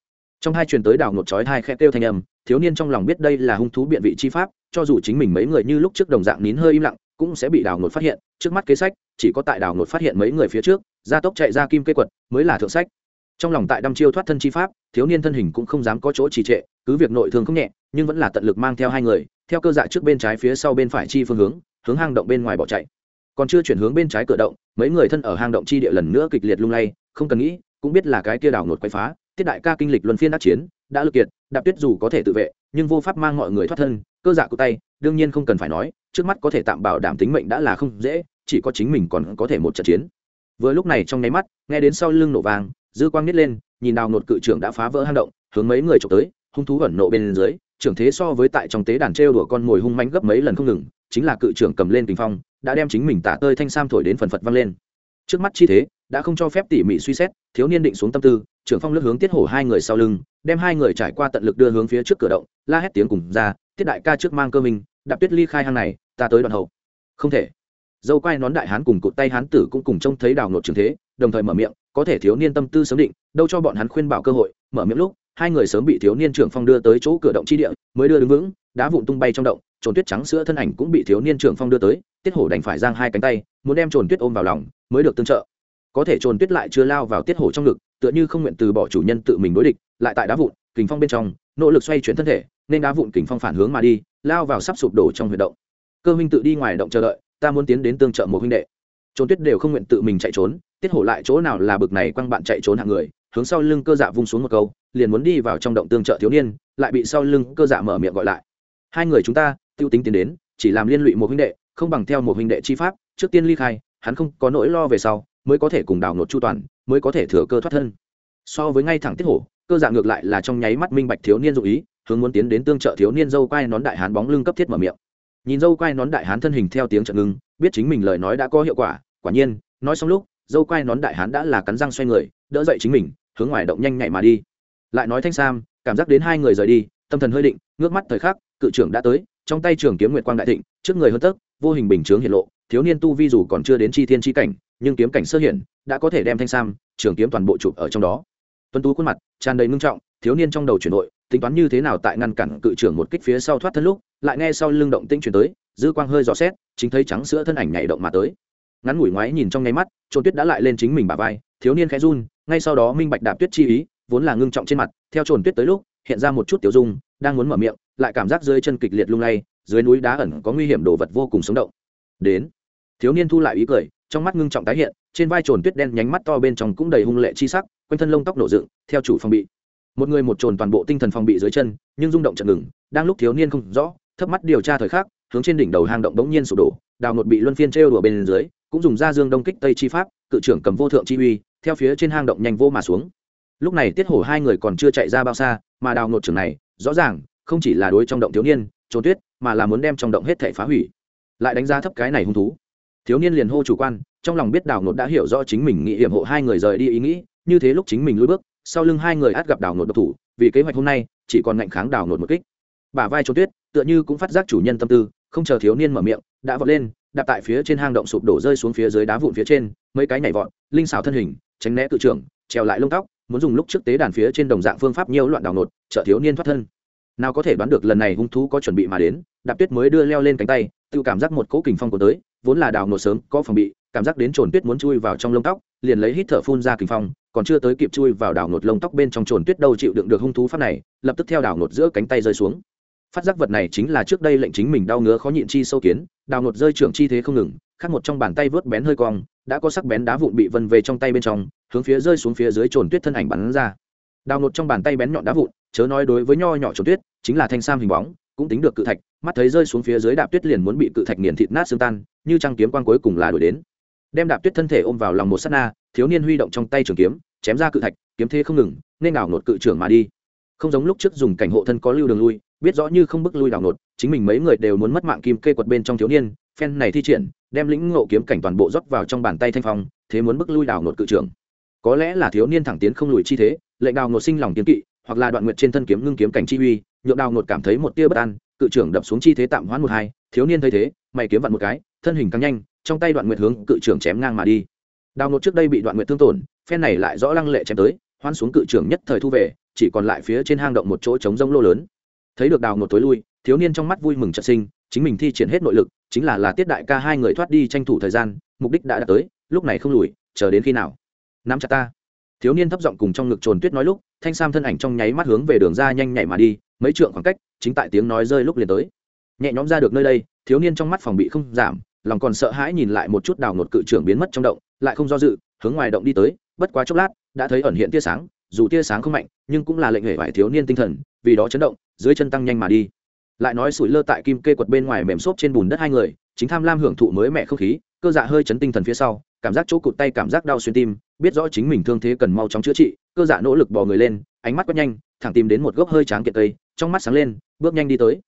Trong hai truyền tới đào nột chói hai khe kêu thanh âm, thiếu niên trong lòng biết đây là hung thú biện vị chi pháp cho dù chính mình mấy người như lúc trước đồng dạng nín hơi im lặng, cũng sẽ bị đào ngột phát hiện. Trước mắt kế sách, chỉ có tại đào ngột phát hiện mấy người phía trước, gia tốc chạy ra kim cây quật mới là thượng sách. Trong lòng tại đăm chiêu thoát thân chi pháp, thiếu niên thân hình cũng không dám có chỗ trì trệ, cứ việc nội thương không nhẹ, nhưng vẫn là tận lực mang theo hai người, theo cơ dạ trước bên trái phía sau bên phải chi phương hướng hướng hang động bên ngoài bỏ chạy. Còn chưa chuyển hướng bên trái cửa động, mấy người thân ở hang động chi địa lần nữa kịch liệt lung lay, không cần nghĩ, cũng biết là cái kia đảo ngột quay phá, tiết đại ca kinh lịch luân phiên đắc chiến, đã lực kiệt đạp tuyết dù có thể tự vệ, nhưng vô pháp mang mọi người thoát thân, cơ dạ của tay, đương nhiên không cần phải nói, trước mắt có thể tạm bảo đảm tính mệnh đã là không dễ, chỉ có chính mình còn có thể một trận chiến. Vừa lúc này trong nháy mắt, nghe đến sau lưng nổ vàng dư quang nít lên, nhìn đào nột cự trưởng đã phá vỡ hang động, hướng mấy người trộm tới, hung thú ẩn nộ bên dưới, trưởng thế so với tại trong tế đàn trêu đùa con mồi hung manh gấp mấy lần không ngừng, chính là cự trưởng cầm lên kinh phong, đã đem chính mình tả tơi thanh sam thổi đến phần phật văng lên. Trước mắt chi thế đã không cho phép tỉ mỉ suy xét, thiếu niên định xuống tâm tư, trưởng phong lướt hướng tiết hổ hai người sau lưng, đem hai người trải qua tận lực đưa hướng phía trước cửa động, la hét tiếng cùng ra, tiết đại ca trước mang cơ mình đạp tuyết ly khai hang này, ta tới đoạn hậu. Không thể. Dâu quai nón đại hán cùng cụt tay hán tử cũng cùng trông thấy đào nột trường thế, đồng thời mở miệng, có thể thiếu niên tâm tư sớm định, đâu cho bọn hắn khuyên bảo cơ hội. Mở miệng lúc, hai người sớm bị thiếu niên trưởng phong đưa tới chỗ cửa động chi địa, mới đưa đứng vững, đá vụn tung bay trong động, trồn tuyết trắng sữa thân ảnh cũng bị thiếu niên trưởng phong đưa tới, tiết hổ đành phải giang hai cánh tay, muốn đem trồn tuyết ôm vào lòng, mới được tương trợ có thể trồn tuyết lại chưa lao vào tiết hổ trong ngực, tựa như không nguyện từ bỏ chủ nhân tự mình đối địch, lại tại đá vụn, kình phong bên trong, nỗ lực xoay chuyển thân thể, nên đá vụn kình phong phản hướng mà đi, lao vào sắp sụp đổ trong huyệt động. Cơ huynh tự đi ngoài động chờ đợi, ta muốn tiến đến tương trợ một huynh đệ. Trốn tuyết đều không nguyện tự mình chạy trốn, tiết hổ lại chỗ nào là bực này quăng bạn chạy trốn hạng người, hướng sau lưng cơ dạ vung xuống một câu, liền muốn đi vào trong động tương trợ thiếu niên, lại bị sau lưng cơ dạ mở miệng gọi lại. Hai người chúng ta, tiêu tính tiến đến, chỉ làm liên lụy một huynh đệ, không bằng theo một huynh đệ chi pháp, trước tiên ly khai, hắn không có nỗi lo về sau mới có thể cùng đào nột chu toàn, mới có thể thừa cơ thoát thân. So với ngay thẳng tiết hổ, cơ dạng ngược lại là trong nháy mắt minh bạch thiếu niên dụ ý, hướng muốn tiến đến tương trợ thiếu niên dâu quai nón đại hán bóng lưng cấp thiết mở miệng. Nhìn dâu quai nón đại hán thân hình theo tiếng trận ngưng, biết chính mình lời nói đã có hiệu quả quả nhiên, nói xong lúc, dâu quai nón đại hán đã là cắn răng xoay người, đỡ dậy chính mình, hướng ngoài động nhanh nhạy mà đi. Lại nói thanh sam, cảm giác đến hai người rời đi, tâm thần hơi định, ngước mắt thời khắc, cự trưởng đã tới, trong tay trường kiếm nguyệt quang đại thịnh, trước người hơn tấc, vô hình bình chướng hiện lộ, thiếu niên tu vi dù còn chưa đến chi thiên chi cảnh nhưng kiếm cảnh sơ hiển, đã có thể đem thanh sam, trường kiếm toàn bộ chụp ở trong đó. Tuân tú khuôn mặt, tràn đầy ngưng trọng, thiếu niên trong đầu chuyển đội tính toán như thế nào tại ngăn cản cự trưởng một kích phía sau thoát thân lúc, lại nghe sau lưng động tĩnh chuyển tới, dư quang hơi dò xét, chính thấy trắng sữa thân ảnh nhảy động mà tới. Ngắn ngủi ngoái nhìn trong nháy mắt, Trôn tuyết đã lại lên chính mình bà vai, thiếu niên khẽ run, ngay sau đó minh bạch đạp tuyết chi ý, vốn là ngưng trọng trên mặt, theo trồn tuyết tới lúc, hiện ra một chút tiểu dung, đang muốn mở miệng, lại cảm giác dưới chân kịch liệt lung lay, dưới núi đá ẩn có nguy hiểm đồ vật vô cùng sống động. Đến, thiếu niên thu lại ý cười trong mắt ngưng trọng tái hiện, trên vai trồn tuyết đen nhánh mắt to bên trong cũng đầy hung lệ chi sắc, quanh thân lông tóc nổ dựng, theo chủ phòng bị. Một người một trồn toàn bộ tinh thần phòng bị dưới chân, nhưng rung động chậm ngừng, đang lúc thiếu niên không rõ, thấp mắt điều tra thời khắc, hướng trên đỉnh đầu hang động bỗng nhiên sụp đổ, đào một bị luân phiên trêu đùa bên dưới, cũng dùng ra dương đông kích tây chi pháp, cự trưởng cầm vô thượng chi uy, theo phía trên hang động nhanh vô mà xuống. Lúc này tiết hổ hai người còn chưa chạy ra bao xa, mà đào ngột trưởng này, rõ ràng, không chỉ là đối trong động thiếu niên trốn tuyết, mà là muốn đem trong động hết thể phá hủy. Lại đánh giá thấp cái này hung thú thiếu niên liền hô chủ quan, trong lòng biết đào nột đã hiểu rõ chính mình nghĩ hiểm hộ hai người rời đi ý nghĩ, như thế lúc chính mình lùi bước, sau lưng hai người át gặp đào nột độc thủ, vì kế hoạch hôm nay, chỉ còn ngạnh kháng đào nột một kích. Bả vai trốn tuyết, tựa như cũng phát giác chủ nhân tâm tư, không chờ thiếu niên mở miệng, đã vọt lên, đạp tại phía trên hang động sụp đổ rơi xuống phía dưới đá vụn phía trên, mấy cái nhảy vọt, linh xào thân hình, tránh né cự trưởng treo lại lông tóc, muốn dùng lúc trước tế đàn phía trên đồng dạng phương pháp nhiều loạn đào nột trợ thiếu niên thoát thân nào có thể đoán được lần này hung thú có chuẩn bị mà đến, đạp tuyết mới đưa leo lên cánh tay, tự cảm giác một cỗ kình phong của tới, vốn là đào nổ sớm, có phòng bị, cảm giác đến trồn tuyết muốn chui vào trong lông tóc, liền lấy hít thở phun ra kình phong, còn chưa tới kịp chui vào đào nột lông tóc bên trong trồn tuyết đâu chịu đựng được hung thú pháp này, lập tức theo đào nột giữa cánh tay rơi xuống. Phát giác vật này chính là trước đây lệnh chính mình đau ngứa khó nhịn chi sâu kiến, đào nột rơi trưởng chi thế không ngừng, khác một trong bàn tay vớt bén hơi cong, đã có sắc bén đá vụn bị vân về trong tay bên trong, hướng phía rơi xuống phía dưới trồn tuyết thân ảnh bắn ra. Đào nột trong bàn tay bén nhọn đá vụn chớ nói đối với nho nhỏ trốn tuyết, chính là thanh sam hình bóng, cũng tính được cự thạch, mắt thấy rơi xuống phía dưới đạp tuyết liền muốn bị cự thạch nghiền thịt nát xương tan, như trăng kiếm quan cuối cùng là đuổi đến. Đem đạp tuyết thân thể ôm vào lòng một s á t na, thiếu niên huy động trong tay trường kiếm, chém ra cự thạch, kiếm thế không ngừng, nên đảo nột cự trưởng mà đi. Không giống lúc trước dùng cảnh hộ thân có lưu đường lui, biết rõ như không bức lui đảo nột, chính mình mấy người đều muốn mất mạng kim kê quật bên trong thiếu niên, phen này thi triển, đem lĩnh ngộ kiếm cảnh toàn bộ rót vào trong bàn tay thanh phong, thế muốn bức lui đảo nột cự trưởng. Có lẽ là thiếu niên thẳng tiến không lùi chi thế, lệnh đào nột sinh lòng kiếm kỵ hoặc là đoạn nguyệt trên thân kiếm ngưng kiếm cảnh chi uy, nhượng đào ngột cảm thấy một tia bất an, cự trưởng đập xuống chi thế tạm hoãn một hai, thiếu niên thấy thế, mày kiếm vặn một cái, thân hình càng nhanh, trong tay đoạn nguyệt hướng cự trưởng chém ngang mà đi. Đào ngột trước đây bị đoạn nguyệt thương tổn, phen này lại rõ lăng lệ chém tới hoan xuống cự trưởng nhất thời thu về, chỉ còn lại phía trên hang động một chỗ trống rông lô lớn. Thấy được đào ngột tối lui, thiếu niên trong mắt vui mừng trận sinh, chính mình thi triển hết nội lực, chính là là tiết đại ca hai người thoát đi tranh thủ thời gian, mục đích đã đạt tới, lúc này không lùi, chờ đến khi nào? Nắm chặt ta thiếu niên thấp giọng cùng trong ngực trồn tuyết nói lúc, thanh sam thân ảnh trong nháy mắt hướng về đường ra nhanh nhảy mà đi, mấy trượng khoảng cách, chính tại tiếng nói rơi lúc liền tới. Nhẹ nhõm ra được nơi đây, thiếu niên trong mắt phòng bị không giảm, lòng còn sợ hãi nhìn lại một chút đào ngột cự trưởng biến mất trong động, lại không do dự, hướng ngoài động đi tới, bất quá chốc lát, đã thấy ẩn hiện tia sáng, dù tia sáng không mạnh, nhưng cũng là lệnh hệ vải thiếu niên tinh thần, vì đó chấn động, dưới chân tăng nhanh mà đi. Lại nói sủi lơ tại kim kê quật bên ngoài mềm xốp trên bùn đất hai người, chính tham lam hưởng thụ mới mẹ không khí, cơ dạ hơi chấn tinh thần phía sau cảm giác chỗ cụt tay, cảm giác đau xuyên tim, biết rõ chính mình thương thế cần mau chóng chữa trị, cơ dạ nỗ lực bò người lên, ánh mắt quét nhanh, thẳng tìm đến một gốc hơi tráng kiện cây, trong mắt sáng lên, bước nhanh đi tới.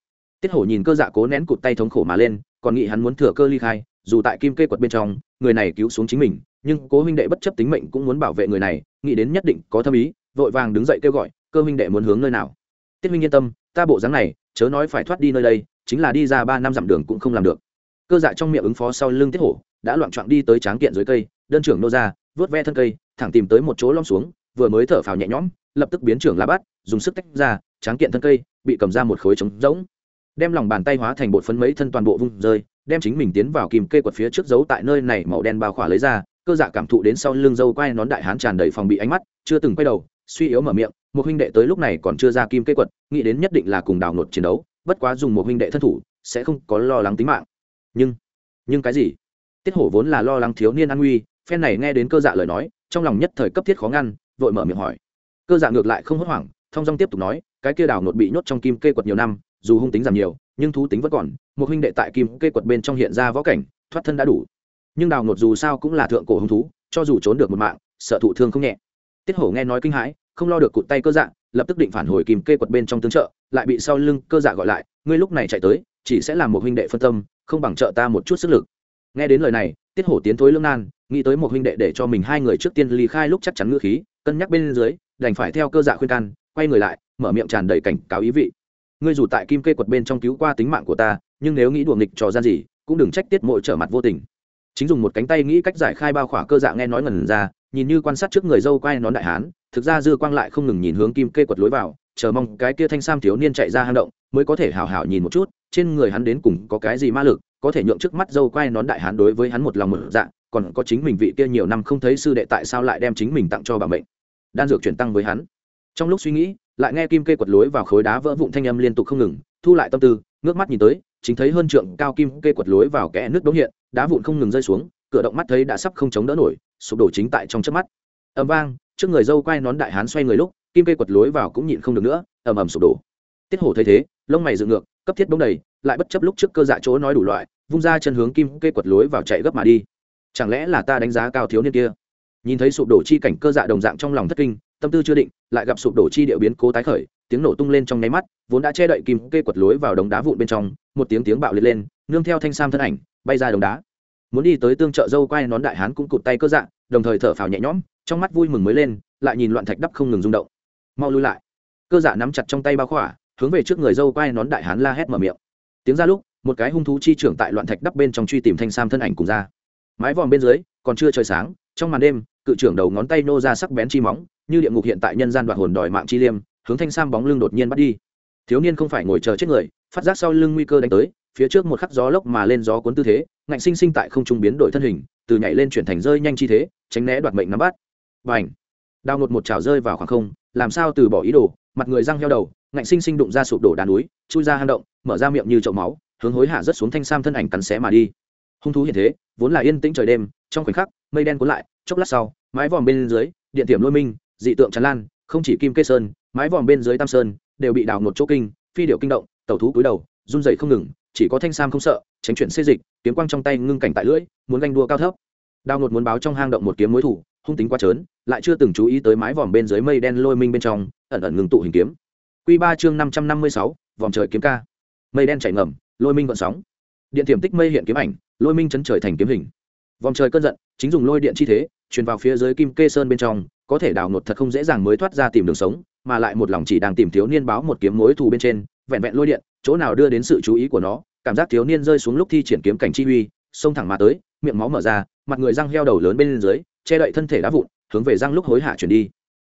Tiết hổ nhìn cơ dạ cố nén cụt tay thống khổ mà lên, còn nghĩ hắn muốn thừa cơ ly khai, dù tại kim kê quật bên trong, người này cứu xuống chính mình, nhưng cố huynh đệ bất chấp tính mệnh cũng muốn bảo vệ người này, nghĩ đến nhất định có thâm ý, vội vàng đứng dậy kêu gọi, cơ huynh đệ muốn hướng nơi nào? Tiết huynh yên tâm, ta bộ dáng này, chớ nói phải thoát đi nơi đây, chính là đi ra ba năm dặm đường cũng không làm được. Cơ dạ trong miệng ứng phó sau lưng tiết hổ đã loạn trọn đi tới tráng kiện dưới cây, đơn trưởng nô ra, vớt ve thân cây, thẳng tìm tới một chỗ lom xuống, vừa mới thở phào nhẹ nhõm, lập tức biến trưởng la bát, dùng sức tách ra, tráng kiện thân cây, bị cầm ra một khối trống rỗng. Đem lòng bàn tay hóa thành bột phấn mấy thân toàn bộ vung rơi, đem chính mình tiến vào kìm kê quật phía trước giấu tại nơi này màu đen bao khỏa lấy ra, cơ dạ cảm thụ đến sau lưng dâu quay nón đại hán tràn đầy phòng bị ánh mắt, chưa từng quay đầu, suy yếu mở miệng, một huynh đệ tới lúc này còn chưa ra kim kê quật, nghĩ đến nhất định là cùng đào nột chiến đấu, bất quá dùng một huynh đệ thân thủ, sẽ không có lo lắng tính mạng. Nhưng nhưng cái gì? Tiết hổ vốn là lo lắng thiếu niên an nguy, phen này nghe đến cơ dạ lời nói, trong lòng nhất thời cấp thiết khó ngăn, vội mở miệng hỏi. Cơ dạ ngược lại không hốt hoảng thong dong tiếp tục nói, cái kia đào nột bị nhốt trong kim kê quật nhiều năm, dù hung tính giảm nhiều, nhưng thú tính vẫn còn, một huynh đệ tại kim kê quật bên trong hiện ra võ cảnh, thoát thân đã đủ. Nhưng đào nột dù sao cũng là thượng cổ hung thú, cho dù trốn được một mạng, sợ thụ thương không nhẹ. Tiết hổ nghe nói kinh hãi, không lo được cụt tay cơ dạ lập tức định phản hồi kim kê quật bên trong tướng trợ, lại bị sau lưng cơ dạ gọi lại, ngươi lúc này chạy tới, chỉ sẽ làm một huynh đệ phân tâm, không bằng trợ ta một chút sức lực nghe đến lời này, tiết hổ tiến thối lương nan, nghĩ tới một huynh đệ để cho mình hai người trước tiên ly khai lúc chắc chắn ngữ khí, cân nhắc bên dưới, đành phải theo cơ dạ khuyên can, quay người lại, mở miệng tràn đầy cảnh cáo ý vị. Ngươi dù tại kim kê quật bên trong cứu qua tính mạng của ta, nhưng nếu nghĩ đùa nghịch trò gian gì, cũng đừng trách tiết mội trở mặt vô tình. Chính dùng một cánh tay nghĩ cách giải khai bao khỏa cơ dạ nghe nói ngần ra, nhìn như quan sát trước người dâu quay nón đại hán, thực ra dư quang lại không ngừng nhìn hướng kim kê quật lối vào, chờ mong cái kia thanh sam thiếu niên chạy ra hang động, mới có thể hào hào nhìn một chút, trên người hắn đến cùng có cái gì ma lực có thể nhượng trước mắt dâu quay nón đại hán đối với hắn một lòng mở dạ còn có chính mình vị kia nhiều năm không thấy sư đệ tại sao lại đem chính mình tặng cho bà mệnh. Đan dược chuyển tăng với hắn. Trong lúc suy nghĩ, lại nghe kim kê quật lối vào khối đá vỡ vụn thanh âm liên tục không ngừng, thu lại tâm tư, ngước mắt nhìn tới, chính thấy hơn trượng cao kim kê quật lối vào kẽ nước đống hiện, đá vụn không ngừng rơi xuống, cửa động mắt thấy đã sắp không chống đỡ nổi, sụp đổ chính tại trong chớp mắt. Ầm vang, trước người dâu quay nón đại hán xoay người lúc, kim kê quật lối vào cũng nhịn không được nữa, ầm ầm sụp đổ. Tiết hổ thấy thế, lông mày dựng ngược cấp thiết bóng đầy, lại bất chấp lúc trước cơ dạ chỗ nói đủ loại, vung ra chân hướng kim kê quật lối vào chạy gấp mà đi. Chẳng lẽ là ta đánh giá cao thiếu niên kia? Nhìn thấy sụp đổ chi cảnh cơ dạ đồng dạng trong lòng thất kinh, tâm tư chưa định, lại gặp sụp đổ chi điệu biến cố tái khởi, tiếng nổ tung lên trong nháy mắt, vốn đã che đậy kim kê quật lối vào đống đá vụn bên trong, một tiếng tiếng bạo liệt lên, nương theo thanh sam thân ảnh, bay ra đống đá. Muốn đi tới tương trợ dâu quay nón đại hán cũng cụt tay cơ dạ đồng thời thở phào nhẹ nhõm, trong mắt vui mừng mới lên, lại nhìn loạn thạch đắp không ngừng rung động. Mau lui lại. Cơ dạ nắm chặt trong tay bao khỏa hướng về trước người dâu quay nón đại hán la hét mở miệng. Tiếng ra lúc, một cái hung thú chi trưởng tại loạn thạch đắp bên trong truy tìm thanh sam thân ảnh cùng ra. Mái vòm bên dưới, còn chưa trời sáng, trong màn đêm, cự trưởng đầu ngón tay nô ra sắc bén chi móng, như địa ngục hiện tại nhân gian đoạt hồn đòi mạng chi liêm, hướng thanh sam bóng lưng đột nhiên bắt đi. Thiếu niên không phải ngồi chờ chết người, phát giác sau lưng nguy cơ đánh tới, phía trước một khắc gió lốc mà lên gió cuốn tư thế, ngạnh sinh sinh tại không trung biến đổi thân hình, từ nhảy lên chuyển thành rơi nhanh chi thế, tránh né đoạt mệnh nắm bắt. Và ảnh đào ngột một trào rơi vào khoảng không, làm sao từ bỏ ý đồ, mặt người răng heo đầu ngạnh sinh sinh đụng ra sụp đổ đá núi, chui ra hang động, mở ra miệng như chậu máu, hướng hối hạ rất xuống thanh sam thân ảnh cắn xé mà đi. Hung thú hiện thế, vốn là yên tĩnh trời đêm, trong khoảnh khắc, mây đen cuốn lại, chốc lát sau, mái vòm bên dưới, điện tiềm lôi minh, dị tượng tràn lan, không chỉ kim kê sơn, mái vòm bên dưới tam sơn, đều bị đào ngột chỗ kinh, phi điệu kinh động, tẩu thú cúi đầu, run dậy không ngừng, chỉ có thanh sam không sợ, tránh chuyển xê dịch, kiếm quang trong tay ngưng cảnh tại lưỡi, muốn ganh đua cao thấp. Đào ngột muốn báo trong hang động một kiếm mối thủ, hung tính quá trớn, lại chưa từng chú ý tới mái vòm bên dưới mây đen lôi minh bên trong, ẩn ẩn ngừng tụ hình kiếm. Quy ba chương năm trăm năm mươi sáu vòm trời kiếm ca. Mây đen chảy ngầm, lôi minh vận sóng. Điện tiềm tích mây hiện kiếm ảnh, lôi minh chấn trời thành kiếm hình. Vòng trời cơn giận, chính dùng lôi điện chi thế, truyền vào phía dưới kim kê sơn bên trong, có thể đào nột thật không dễ dàng mới thoát ra tìm đường sống, mà lại một lòng chỉ đang tìm thiếu niên báo một kiếm mối thù bên trên, vẹn vẹn lôi điện, chỗ nào đưa đến sự chú ý của nó, cảm giác thiếu niên rơi xuống lúc thi triển kiếm cảnh chi uy, xông thẳng mà tới, miệng máu mở ra, mặt người răng heo đầu lớn bên dưới, che đậy thân thể đá vụn, hướng về răng lúc hối hạ chuyển đi.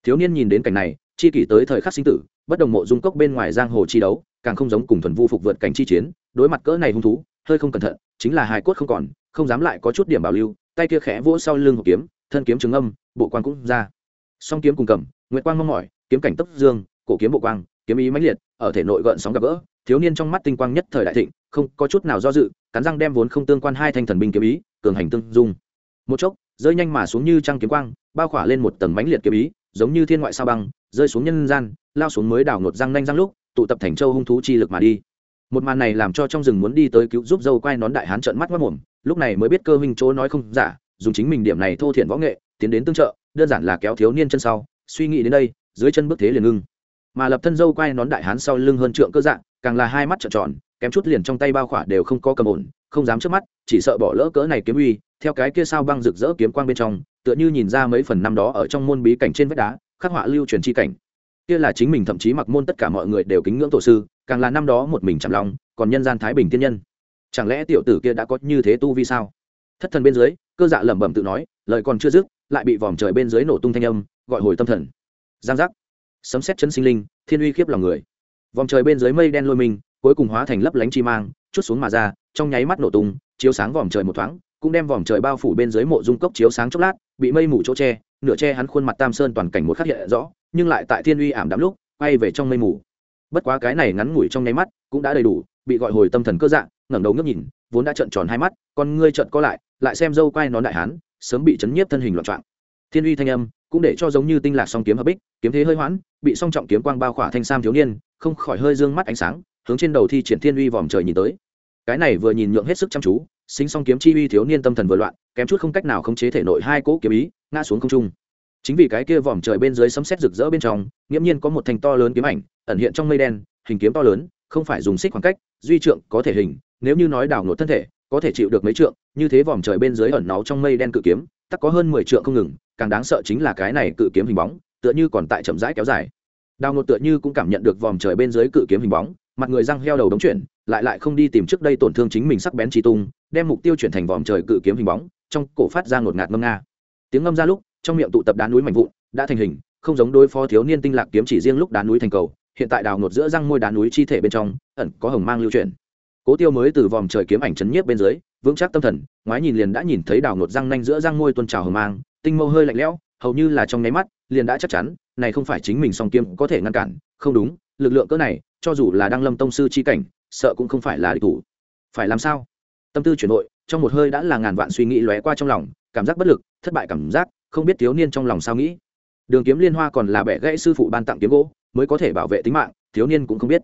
Thiếu niên nhìn đến cảnh này, chi kỷ tới thời khắc sinh tử bất đồng mộ dung cốc bên ngoài giang hồ chi đấu, càng không giống cùng thuần vu phục vượt cảnh chi chiến, đối mặt cỡ này hung thú, hơi không cẩn thận, chính là hài cốt không còn, không dám lại có chút điểm bảo lưu, tay kia khẽ vỗ sau lưng hộp kiếm, thân kiếm trứng âm, bộ quan cũng ra. Song kiếm cùng cầm, nguyệt quang mong mỏi, kiếm cảnh tốc dương, cổ kiếm bộ quang, kiếm ý mãnh liệt, ở thể nội gợn sóng gặp gỡ, thiếu niên trong mắt tinh quang nhất thời đại thịnh, không có chút nào do dự, cắn răng đem vốn không tương quan hai thanh thần binh kiếm ý, cường hành tương dung. Một chốc, rơi nhanh mà xuống như trăng kiếm quang, bao khỏa lên một tầng mãnh liệt kiếm ý, giống như thiên ngoại sao băng rơi xuống nhân gian, lao xuống mới đảo nột răng nanh răng lúc, tụ tập thành châu hung thú chi lực mà đi. Một màn này làm cho trong rừng muốn đi tới cứu giúp dâu quai nón đại hán trợn mắt mất mồm, lúc này mới biết cơ huynh chỗ nói không giả, dùng chính mình điểm này thô thiện võ nghệ, tiến đến tương trợ, đơn giản là kéo thiếu niên chân sau, suy nghĩ đến đây, dưới chân bước thế liền ngưng. Mà lập thân dâu quai nón đại hán sau lưng hơn trượng cơ dạng, càng là hai mắt trợn tròn, kém chút liền trong tay bao khỏa đều không có cầm ổn, không dám trước mắt, chỉ sợ bỏ lỡ cỡ này kiếm uy, theo cái kia sao băng rực rỡ kiếm quang bên trong, tựa như nhìn ra mấy phần năm đó ở trong môn bí cảnh trên vách đá khắc họa lưu truyền chi cảnh. Kia là chính mình thậm chí mặc môn tất cả mọi người đều kính ngưỡng tổ sư, càng là năm đó một mình chạm lòng còn nhân gian thái bình tiên nhân. Chẳng lẽ tiểu tử kia đã có như thế tu vi sao? Thất thần bên dưới, cơ dạ lẩm bẩm tự nói, lời còn chưa dứt, lại bị vòm trời bên dưới nổ tung thanh âm, gọi hồi tâm thần. Giang giác. Sấm xét chân sinh linh, thiên uy khiếp lòng người. Vòm trời bên dưới mây đen lôi mình, cuối cùng hóa thành lấp lánh chi mang, chút xuống mà ra, trong nháy mắt nổ tung, chiếu sáng vòm trời một thoáng cũng đem vòm trời bao phủ bên dưới mộ dung cốc chiếu sáng chốc lát, bị mây mù chỗ che, nửa che hắn khuôn mặt tam sơn toàn cảnh một khắc hiện rõ, nhưng lại tại thiên uy ảm đắm lúc, quay về trong mây mù. Bất quá cái này ngắn ngủi trong nháy mắt cũng đã đầy đủ, bị gọi hồi tâm thần cơ dạng, ngẩng đầu ngước nhìn, vốn đã trợn tròn hai mắt, con ngươi trợn co lại lại xem dâu quay nón đại hán, sớm bị chấn nhiếp thân hình loạn trạng thiên uy thanh âm cũng để cho giống như tinh lạc song kiếm hợp bích, kiếm thế hơi hoãn, bị song trọng kiếm quang bao khỏa thanh sam thiếu niên, không khỏi hơi dương mắt ánh sáng, hướng trên đầu thi triển thiên uy vòm trời nhìn tới. Cái này vừa nhìn nhượng hết sức chăm chú sinh song kiếm chi uy thiếu niên tâm thần vừa loạn, kém chút không cách nào khống chế thể nội hai cỗ kiếm ý, ngã xuống không trung. Chính vì cái kia vòm trời bên dưới sấm sét rực rỡ bên trong, nghiễm nhiên có một thành to lớn kiếm ảnh, ẩn hiện trong mây đen, hình kiếm to lớn, không phải dùng xích khoảng cách, duy trượng có thể hình, nếu như nói đảo nổ thân thể, có thể chịu được mấy trượng, như thế vòm trời bên dưới ẩn náu trong mây đen cự kiếm, tắc có hơn mười trượng không ngừng, càng đáng sợ chính là cái này cự kiếm hình bóng, tựa như còn tại chậm rãi kéo dài. Đào ngột tựa như cũng cảm nhận được vòm trời bên dưới cự kiếm hình bóng, mặt người răng heo đầu đống chuyển lại lại không đi tìm trước đây tổn thương chính mình sắc bén trí tung, đem mục tiêu chuyển thành vòm trời cự kiếm hình bóng, trong cổ phát ra ngột ngạt ngâm nga. Tiếng ngâm ra lúc, trong miệng tụ tập đá núi mạnh vụn, đã thành hình, không giống đối phó thiếu niên tinh lạc kiếm chỉ riêng lúc đá núi thành cầu, hiện tại đào ngột giữa răng môi đá núi chi thể bên trong, ẩn có hồng mang lưu chuyển. Cố tiêu mới từ vòm trời kiếm ảnh chấn nhiếp bên dưới, vững chắc tâm thần, ngoái nhìn liền đã nhìn thấy đào ngột răng nanh giữa răng môi tuôn trào hồng mang, tinh mâu hơi lạnh lẽo, hầu như là trong nháy mắt, liền đã chắc chắn, này không phải chính mình song kiếm có thể ngăn cản, không đúng, lực lượng cỡ này, cho dù là đăng lâm tông sư chi cảnh sợ cũng không phải là địch thủ. Phải làm sao? Tâm tư chuyển nội trong một hơi đã là ngàn vạn suy nghĩ lóe qua trong lòng, cảm giác bất lực, thất bại cảm giác, không biết thiếu niên trong lòng sao nghĩ. Đường kiếm liên hoa còn là bẻ gãy sư phụ ban tặng kiếm gỗ, mới có thể bảo vệ tính mạng, thiếu niên cũng không biết.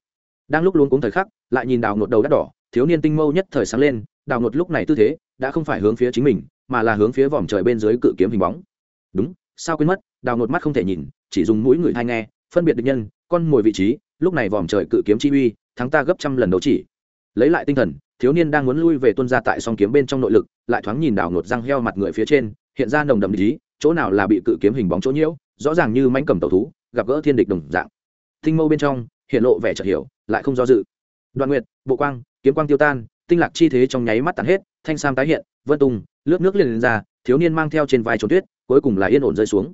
Đang lúc luôn cuống thời khắc, lại nhìn đào ngột đầu đắt đỏ, thiếu niên tinh mâu nhất thời sáng lên, đào ngột lúc này tư thế, đã không phải hướng phía chính mình, mà là hướng phía vòm trời bên dưới cự kiếm hình bóng. Đúng, sao quên mất, đào ngột mắt không thể nhìn, chỉ dùng mũi người thai nghe, phân biệt được nhân, con mồi vị trí, lúc này vòm trời cự kiếm chi uy thắng ta gấp trăm lần đấu chỉ. Lấy lại tinh thần, thiếu niên đang muốn lui về tuân ra tại song kiếm bên trong nội lực, lại thoáng nhìn đảo ngột răng heo mặt người phía trên, hiện ra nồng đầm lý, chỗ nào là bị cự kiếm hình bóng chỗ nhiễu, rõ ràng như mánh cầm tàu thú, gặp gỡ thiên địch đồng dạng. Tinh mâu bên trong, hiện lộ vẻ chợt hiểu, lại không do dự. Đoạn nguyệt, bộ quang, kiếm quang tiêu tan, tinh lạc chi thế trong nháy mắt tàn hết, thanh sam tái hiện, vân tung, lướt nước liền lên ra, thiếu niên mang theo trên vai trốn tuyết, cuối cùng là yên ổn rơi xuống.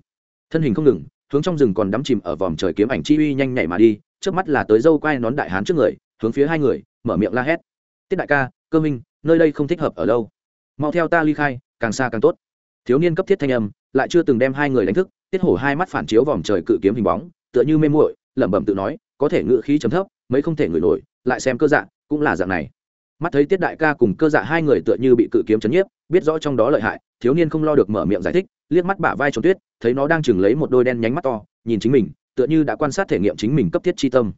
Thân hình không ngừng, hướng trong rừng còn đắm chìm ở vòm trời kiếm ảnh chi uy nhanh nhảy mà đi trước mắt là tới dâu quai nón đại hán trước người, hướng phía hai người, mở miệng la hét. Tiết đại ca, cơ minh, nơi đây không thích hợp ở lâu. Mau theo ta ly khai, càng xa càng tốt. Thiếu niên cấp thiết thanh âm, lại chưa từng đem hai người đánh thức, tiết hổ hai mắt phản chiếu vòm trời cự kiếm hình bóng, tựa như mê muội, lẩm bẩm tự nói, có thể ngự khí chấm thấp, mấy không thể ngửi nổi, lại xem cơ dạ cũng là dạng này. Mắt thấy tiết đại ca cùng cơ dạ hai người tựa như bị cự kiếm chấn nhiếp, biết rõ trong đó lợi hại, thiếu niên không lo được mở miệng giải thích, liếc mắt bả vai trốn tuyết, thấy nó đang chừng lấy một đôi đen nhánh mắt to, nhìn chính mình tựa như đã quan sát thể nghiệm chính mình cấp thiết chi tâm.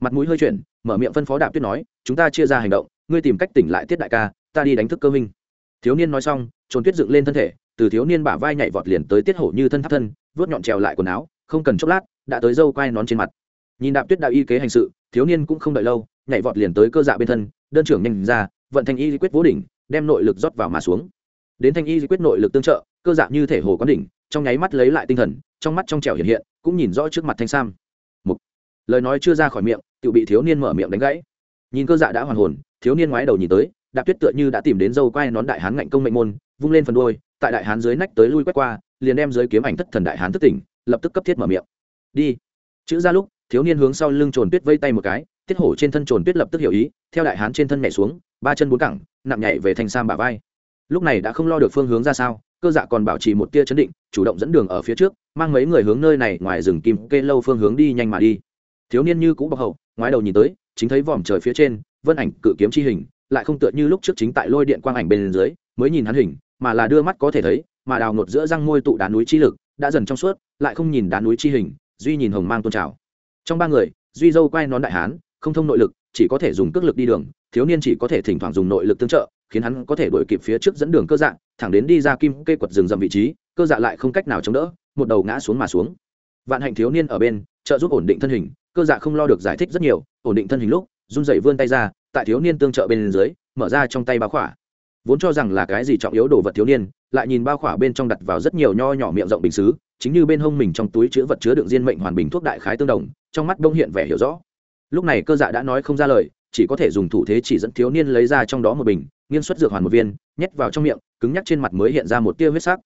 Mặt mũi hơi chuyển, mở miệng phân phó đạp tuyết nói, chúng ta chia ra hành động, ngươi tìm cách tỉnh lại tiết đại ca, ta đi đánh thức cơ minh thiếu niên nói xong trốn tuyết dựng lên thân thể, từ thiếu niên bả vai nhảy vọt liền tới tiết hổ như thân thắt thân vớt nhọn trèo lại quần áo, không cần chốc lát, đã tới dâu quai nón trên mặt. Nhìn đạp tuyết đạo y kế hành sự, thiếu niên cũng không đợi lâu, nhảy vọt liền tới cơ dạ bên thân, đơn trưởng nhanh ra, vận thành y quyết vô đỉnh, đem nội lực rót vào mà xuống. Đến thanh y quyết nội lực tương trợ, cơ dạ như thể hồ quán đỉnh, trong nháy mắt lấy lại tinh thần, trong mắt trong trẻo hiện hiện cũng nhìn rõ trước mặt thanh sam. Một lời nói chưa ra khỏi miệng tự bị thiếu niên mở miệng đánh gãy. Nhìn cơ dạ đã hoàn hồn, thiếu niên ngoái đầu nhìn tới, đạp tuyết tựa như đã tìm đến dâu quai nón đại hán ngạnh công mệnh môn, vung lên phần đôi tại đại hán dưới nách tới lui quét qua, liền đem dưới kiếm ảnh thất thần đại hán thất tỉnh, lập tức cấp thiết mở miệng. Đi. Chữ ra lúc, thiếu niên hướng sau lưng trồn tuyết vây tay một cái, tiết hổ trên thân trồn tuyết lập tức hiểu ý, theo đại hán trên thân nhảy xuống, ba chân bốn cẳng, nặng nhảy về thanh sam bả vai. Lúc này đã không lo được phương hướng ra sao cơ dạ còn bảo trì một tia chấn định, chủ động dẫn đường ở phía trước, mang mấy người hướng nơi này ngoài rừng kim kê lâu phương hướng đi nhanh mà đi thiếu niên như cũ bọc hậu, ngoái đầu nhìn tới, chính thấy vòm trời phía trên, vân ảnh cự kiếm chi hình, lại không tựa như lúc trước chính tại lôi điện quang ảnh bên dưới, mới nhìn hắn hình, mà là đưa mắt có thể thấy, mà đào ngột giữa răng môi tụ đá núi chi lực, đã dần trong suốt, lại không nhìn đá núi chi hình, duy nhìn hồng mang tôn trào trong ba người, duy dâu quay nón đại hán, không thông nội lực, chỉ có thể dùng cước lực đi đường, thiếu niên chỉ có thể thỉnh thoảng dùng nội lực tương trợ, khiến hắn có thể đuổi kịp phía trước dẫn đường cơ dạng thẳng đến đi ra kim cây quật rừng rậm vị trí, cơ dạ lại không cách nào chống đỡ, một đầu ngã xuống mà xuống. Vạn hạnh thiếu niên ở bên, trợ giúp ổn định thân hình, cơ dạ không lo được giải thích rất nhiều, ổn định thân hình lúc, run dậy vươn tay ra, tại thiếu niên tương trợ bên dưới, mở ra trong tay bao khỏa. Vốn cho rằng là cái gì trọng yếu đồ vật thiếu niên, lại nhìn bao khỏa bên trong đặt vào rất nhiều nho nhỏ miệng rộng bình xứ, chính như bên hông mình trong túi chứa vật chứa đựng diên mệnh hoàn bình thuốc đại khái tương đồng, trong mắt bông hiện vẻ hiểu rõ. Lúc này cơ dạ đã nói không ra lời, chỉ có thể dùng thủ thế chỉ dẫn thiếu niên lấy ra trong đó một bình, nghiên xuất dược hoàn một viên, nhét vào trong miệng cứng nhắc trên mặt mới hiện ra một tia huyết sắc.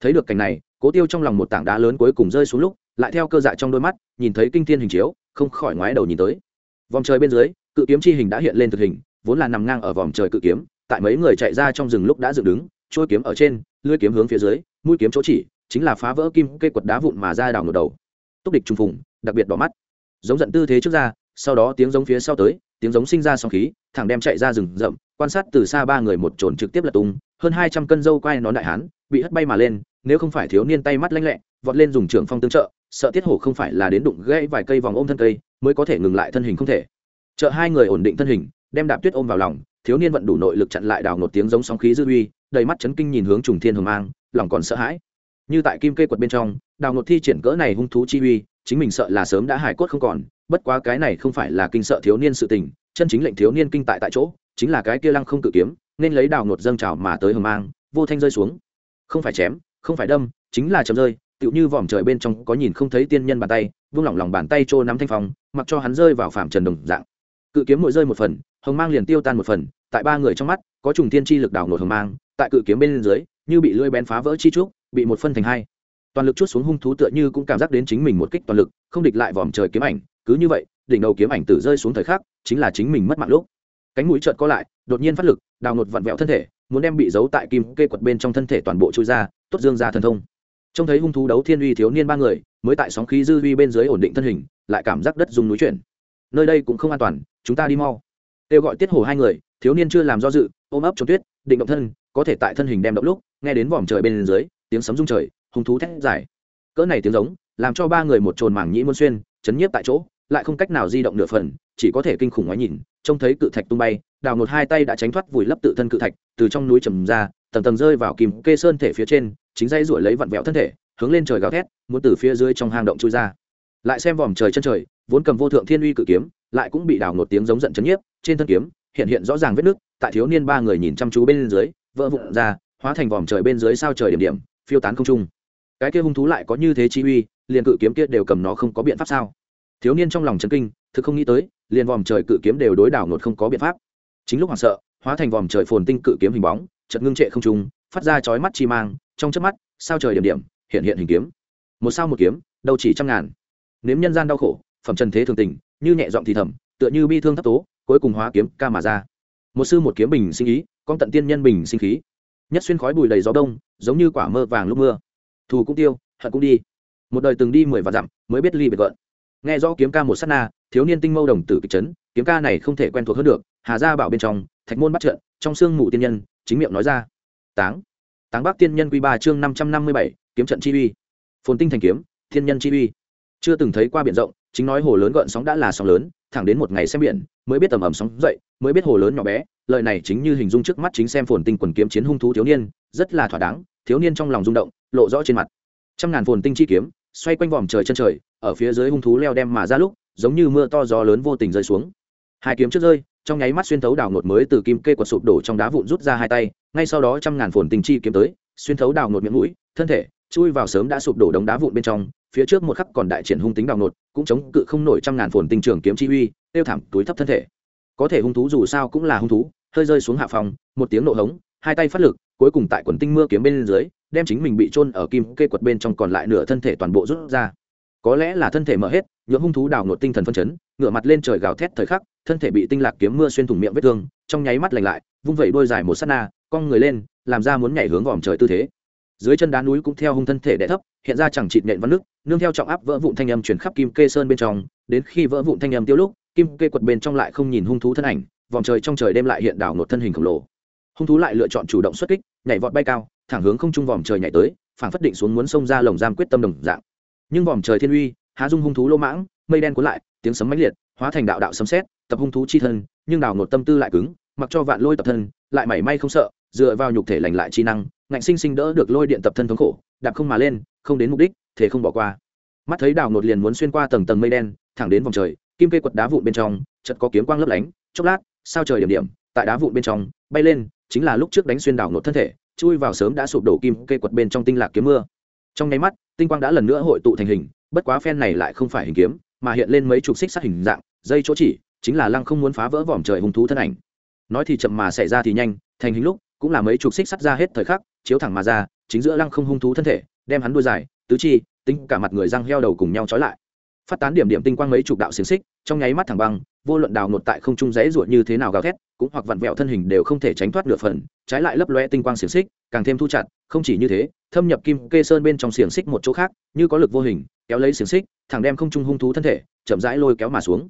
Thấy được cảnh này, cố tiêu trong lòng một tảng đá lớn cuối cùng rơi xuống lúc, lại theo cơ dạ trong đôi mắt, nhìn thấy kinh thiên hình chiếu, không khỏi ngoái đầu nhìn tới. Vòng trời bên dưới, cự kiếm chi hình đã hiện lên thực hình, vốn là nằm ngang ở vòng trời cự kiếm, tại mấy người chạy ra trong rừng lúc đã dựng đứng, trôi kiếm ở trên, lưỡi kiếm hướng phía dưới, mũi kiếm chỗ chỉ, chính là phá vỡ kim cây quật đá vụn mà ra đào ngược đầu. Túc địch trùng phùng, đặc biệt đỏ mắt. Giống giận tư thế trước ra, sau đó tiếng giống phía sau tới tiếng giống sinh ra sóng khí, thẳng đem chạy ra rừng rậm, quan sát từ xa ba người một trồn trực tiếp lật tung, hơn hai trăm cân dâu quai nón đại hán bị hất bay mà lên, nếu không phải thiếu niên tay mắt lanh lẹ, vọt lên dùng trường phong tương trợ, sợ tiết hổ không phải là đến đụng gãy vài cây vòng ôm thân cây, mới có thể ngừng lại thân hình không thể. Trợ hai người ổn định thân hình, đem đạp tuyết ôm vào lòng, thiếu niên vận đủ nội lực chặn lại đào một tiếng giống sóng khí dư uy, đầy mắt chấn kinh nhìn hướng trùng thiên hồng mang, lòng còn sợ hãi. Như tại kim kê quật bên trong, đào nột thi triển cỡ này hung thú chi uy, chính mình sợ là sớm đã hải cốt không còn bất quá cái này không phải là kinh sợ thiếu niên sự tình, chân chính lệnh thiếu niên kinh tại tại chỗ, chính là cái kia lăng không cự kiếm, nên lấy đào ngột dâng trào mà tới hầm mang, vô thanh rơi xuống. Không phải chém, không phải đâm, chính là chấm rơi, tựu như vòm trời bên trong có nhìn không thấy tiên nhân bàn tay, vung lỏng lòng bàn tay trô nắm thanh phong, mặc cho hắn rơi vào phạm trần đồng dạng. Cự kiếm mỗi rơi một phần, hồng mang liền tiêu tan một phần, tại ba người trong mắt, có trùng tiên chi lực đảo nổi hồng mang, tại cự kiếm bên dưới, như bị lưỡi bén phá vỡ chi trúc, bị một phân thành hai. Toàn lực chút xuống hung thú tựa như cũng cảm giác đến chính mình một kích toàn lực, không địch lại vòm trời kiếm ảnh cứ như vậy, đỉnh đầu kiếm ảnh tử rơi xuống thời khắc, chính là chính mình mất mạng lúc. Cánh mũi trợt co lại, đột nhiên phát lực, đào nột vặn vẹo thân thể, muốn đem bị giấu tại kim kê quật bên trong thân thể toàn bộ chui ra, tốt dương ra thần thông. Trông thấy hung thú đấu thiên uy thiếu niên ba người, mới tại sóng khí dư uy bên dưới ổn định thân hình, lại cảm giác đất dùng núi chuyển. Nơi đây cũng không an toàn, chúng ta đi mau. Kêu gọi tiết hồ hai người, thiếu niên chưa làm do dự, ôm ấp trốn tuyết, định động thân, có thể tại thân hình đem động lúc, nghe đến vòm trời bên dưới, tiếng sấm rung trời, hung thú thét dài. Cỡ này tiếng giống, làm cho ba người một trồn mảng nhĩ muôn xuyên chấn nhiếp tại chỗ, lại không cách nào di động nửa phần, chỉ có thể kinh khủng ngoái nhìn, trông thấy cự thạch tung bay, đào một hai tay đã tránh thoát vùi lấp tự thân cự thạch, từ trong núi trầm ra, tầng tầng rơi vào kìm kê sơn thể phía trên, chính dây ruổi lấy vặn vẹo thân thể, hướng lên trời gào thét, muốn từ phía dưới trong hang động chui ra. Lại xem vòm trời chân trời, vốn cầm vô thượng thiên uy cự kiếm, lại cũng bị đào một tiếng giống giận chấn nhiếp, trên thân kiếm, hiện hiện rõ ràng vết nước tại thiếu niên ba người nhìn chăm chú bên dưới, vỡ vụn ra, hóa thành vòm trời bên dưới sao trời điểm điểm, phiêu tán không trung cái kia hung thú lại có như thế chi uy, liền cự kiếm kia đều cầm nó không có biện pháp sao? Thiếu niên trong lòng chấn kinh, thực không nghĩ tới, liền vòm trời cự kiếm đều đối đảo nột không có biện pháp. Chính lúc hoảng sợ, hóa thành vòm trời phồn tinh cự kiếm hình bóng chật ngưng trệ không trung, phát ra chói mắt chi mang, trong chớp mắt, sao trời điểm điểm, hiện hiện hình kiếm. Một sao một kiếm, đâu chỉ trăm ngàn. Nếm nhân gian đau khổ, phẩm trần thế thường tình, như nhẹ giọng thì thầm, tựa như bi thương thất tố, cuối cùng hóa kiếm ca mà ra. Một sư một kiếm bình sinh ý, con tận tiên nhân bình sinh khí. Nhất xuyên khói bùi đầy gió đông, giống như quả mơ vàng lúc mưa thù cũng tiêu hận cũng đi. Một đời từng đi mười vạn dặm mới biết ly biệt gợn. Nghe rõ kiếm ca một s á t na thiếu niên tinh mâu đồng tử kịch trấn, kiếm ca này không thể quen thuộc hơn được hà gia bảo bên trong thạch môn bắt trận trong sương mù tiên nhân chính miệng nói ra. Táng. Táng bắc tiên nhân q ba chương năm trăm năm mươi bảy kiếm trận chi uy. Phồn tinh thành kiếm thiên nhân chi uy. Chưa từng thấy qua biển rộng chính nói hồ lớn gợn sóng đã là sóng lớn thẳng đến một ngày xem biển mới biết tầm ẩm sóng dậy mới biết hồ lớn nhỏ bé. Lời này chính như hình dung trước mắt chính xem phồn tinh quần kiếm chiến hung thú thiếu niên rất là thỏa đáng thiếu niên trong lòng rung động lộ rõ trên mặt. Trăm ngàn phồn tinh chi kiếm, xoay quanh vòm trời chân trời, ở phía dưới hung thú leo đem mà ra lúc, giống như mưa to gió lớn vô tình rơi xuống. Hai kiếm trước rơi, trong nháy mắt xuyên thấu đào ngột mới từ kim kê quật sụp đổ trong đá vụn rút ra hai tay, ngay sau đó trăm ngàn phồn tinh chi kiếm tới, xuyên thấu đào ngột miệng mũi, thân thể, chui vào sớm đã sụp đổ đống đá vụn bên trong, phía trước một khắc còn đại triển hung tính đào nột cũng chống cự không nổi trăm ngàn phồn tinh trường kiếm chi uy, tiêu thảm, túi thấp thân thể. Có thể hung thú dù sao cũng là hung thú, hơi rơi xuống hạ phòng, một tiếng nộ hống, hai tay phát lực, cuối cùng tại quần tinh mưa kiếm bên dưới đem chính mình bị trôn ở kim kê quật bên trong còn lại nửa thân thể toàn bộ rút ra. Có lẽ là thân thể mở hết nhưỡng hung thú đào nột tinh thần phân chấn, ngửa mặt lên trời gào thét thời khắc, thân thể bị tinh lạc kiếm mưa xuyên thủng miệng vết thương, trong nháy mắt lành lại, vung vẩy đôi dài một sát na, cong người lên, làm ra muốn nhảy hướng vòm trời tư thế. Dưới chân đá núi cũng theo hung thân thể đẻ thấp, hiện ra chẳng chịt nện văn nước, nương theo trọng áp vỡ vụn thanh âm chuyển khắp kim kê sơn bên trong, đến khi vỡ vụn thanh âm tiêu lúc, kim kê quật bên trong lại không nhìn hung thú thân ảnh, vòm trời trong trời đêm lại hiện đảo một thân hình khổng lồ. Hung thú lại lựa chọn chủ động xuất kích, nhảy vọt bay cao thẳng hướng không trung vòm trời nhảy tới, phảng phất định xuống muốn xông ra lồng giam quyết tâm đồng dạng. Nhưng vòm trời thiên uy, há dung hung thú lô mãng, mây đen cuốn lại, tiếng sấm mãnh liệt, hóa thành đạo đạo sấm sét, tập hung thú chi thân, nhưng đảo một tâm tư lại cứng, mặc cho vạn lôi tập thân, lại mảy may không sợ, dựa vào nhục thể lành lại chi năng, ngạnh sinh sinh đỡ được lôi điện tập thân thống khổ, đạp không mà lên, không đến mục đích thể không bỏ qua. Mắt thấy đào nột liền muốn xuyên qua tầng tầng mây đen, thẳng đến vòng trời, kim kê quật đá vụn bên trong chật có kiếm quang lấp lánh, chốc lát, sao trời điểm điểm, tại đá vụn bên trong, bay lên, chính là lúc trước đánh xuyên đảo nột thân thể chui vào sớm đã sụp đổ kim kê quật bên trong tinh lạc kiếm mưa. Trong nháy mắt, tinh quang đã lần nữa hội tụ thành hình, bất quá phen này lại không phải hình kiếm, mà hiện lên mấy chục xích sát hình dạng, dây chỗ chỉ, chính là lăng không muốn phá vỡ vòm trời hung thú thân ảnh. Nói thì chậm mà xảy ra thì nhanh, thành hình lúc, cũng là mấy chục xích sắt ra hết thời khắc, chiếu thẳng mà ra, chính giữa lăng không hung thú thân thể, đem hắn đuôi dài, tứ chi, tính cả mặt người răng heo đầu cùng nhau trói lại. Phát tán điểm điểm tinh quang mấy chục đạo xiềng xích, trong nháy mắt thẳng băng vô luận đào nột tại không trung rẽ ruột như thế nào gào thét, cũng hoặc vặn vẹo thân hình đều không thể tránh thoát nửa phần, trái lại lấp loe tinh quang xiềng xích, càng thêm thu chặt, không chỉ như thế, thâm nhập kim kê sơn bên trong xiềng xích một chỗ khác, như có lực vô hình, kéo lấy xiềng xích, thẳng đem không trung hung thú thân thể, chậm rãi lôi kéo mà xuống.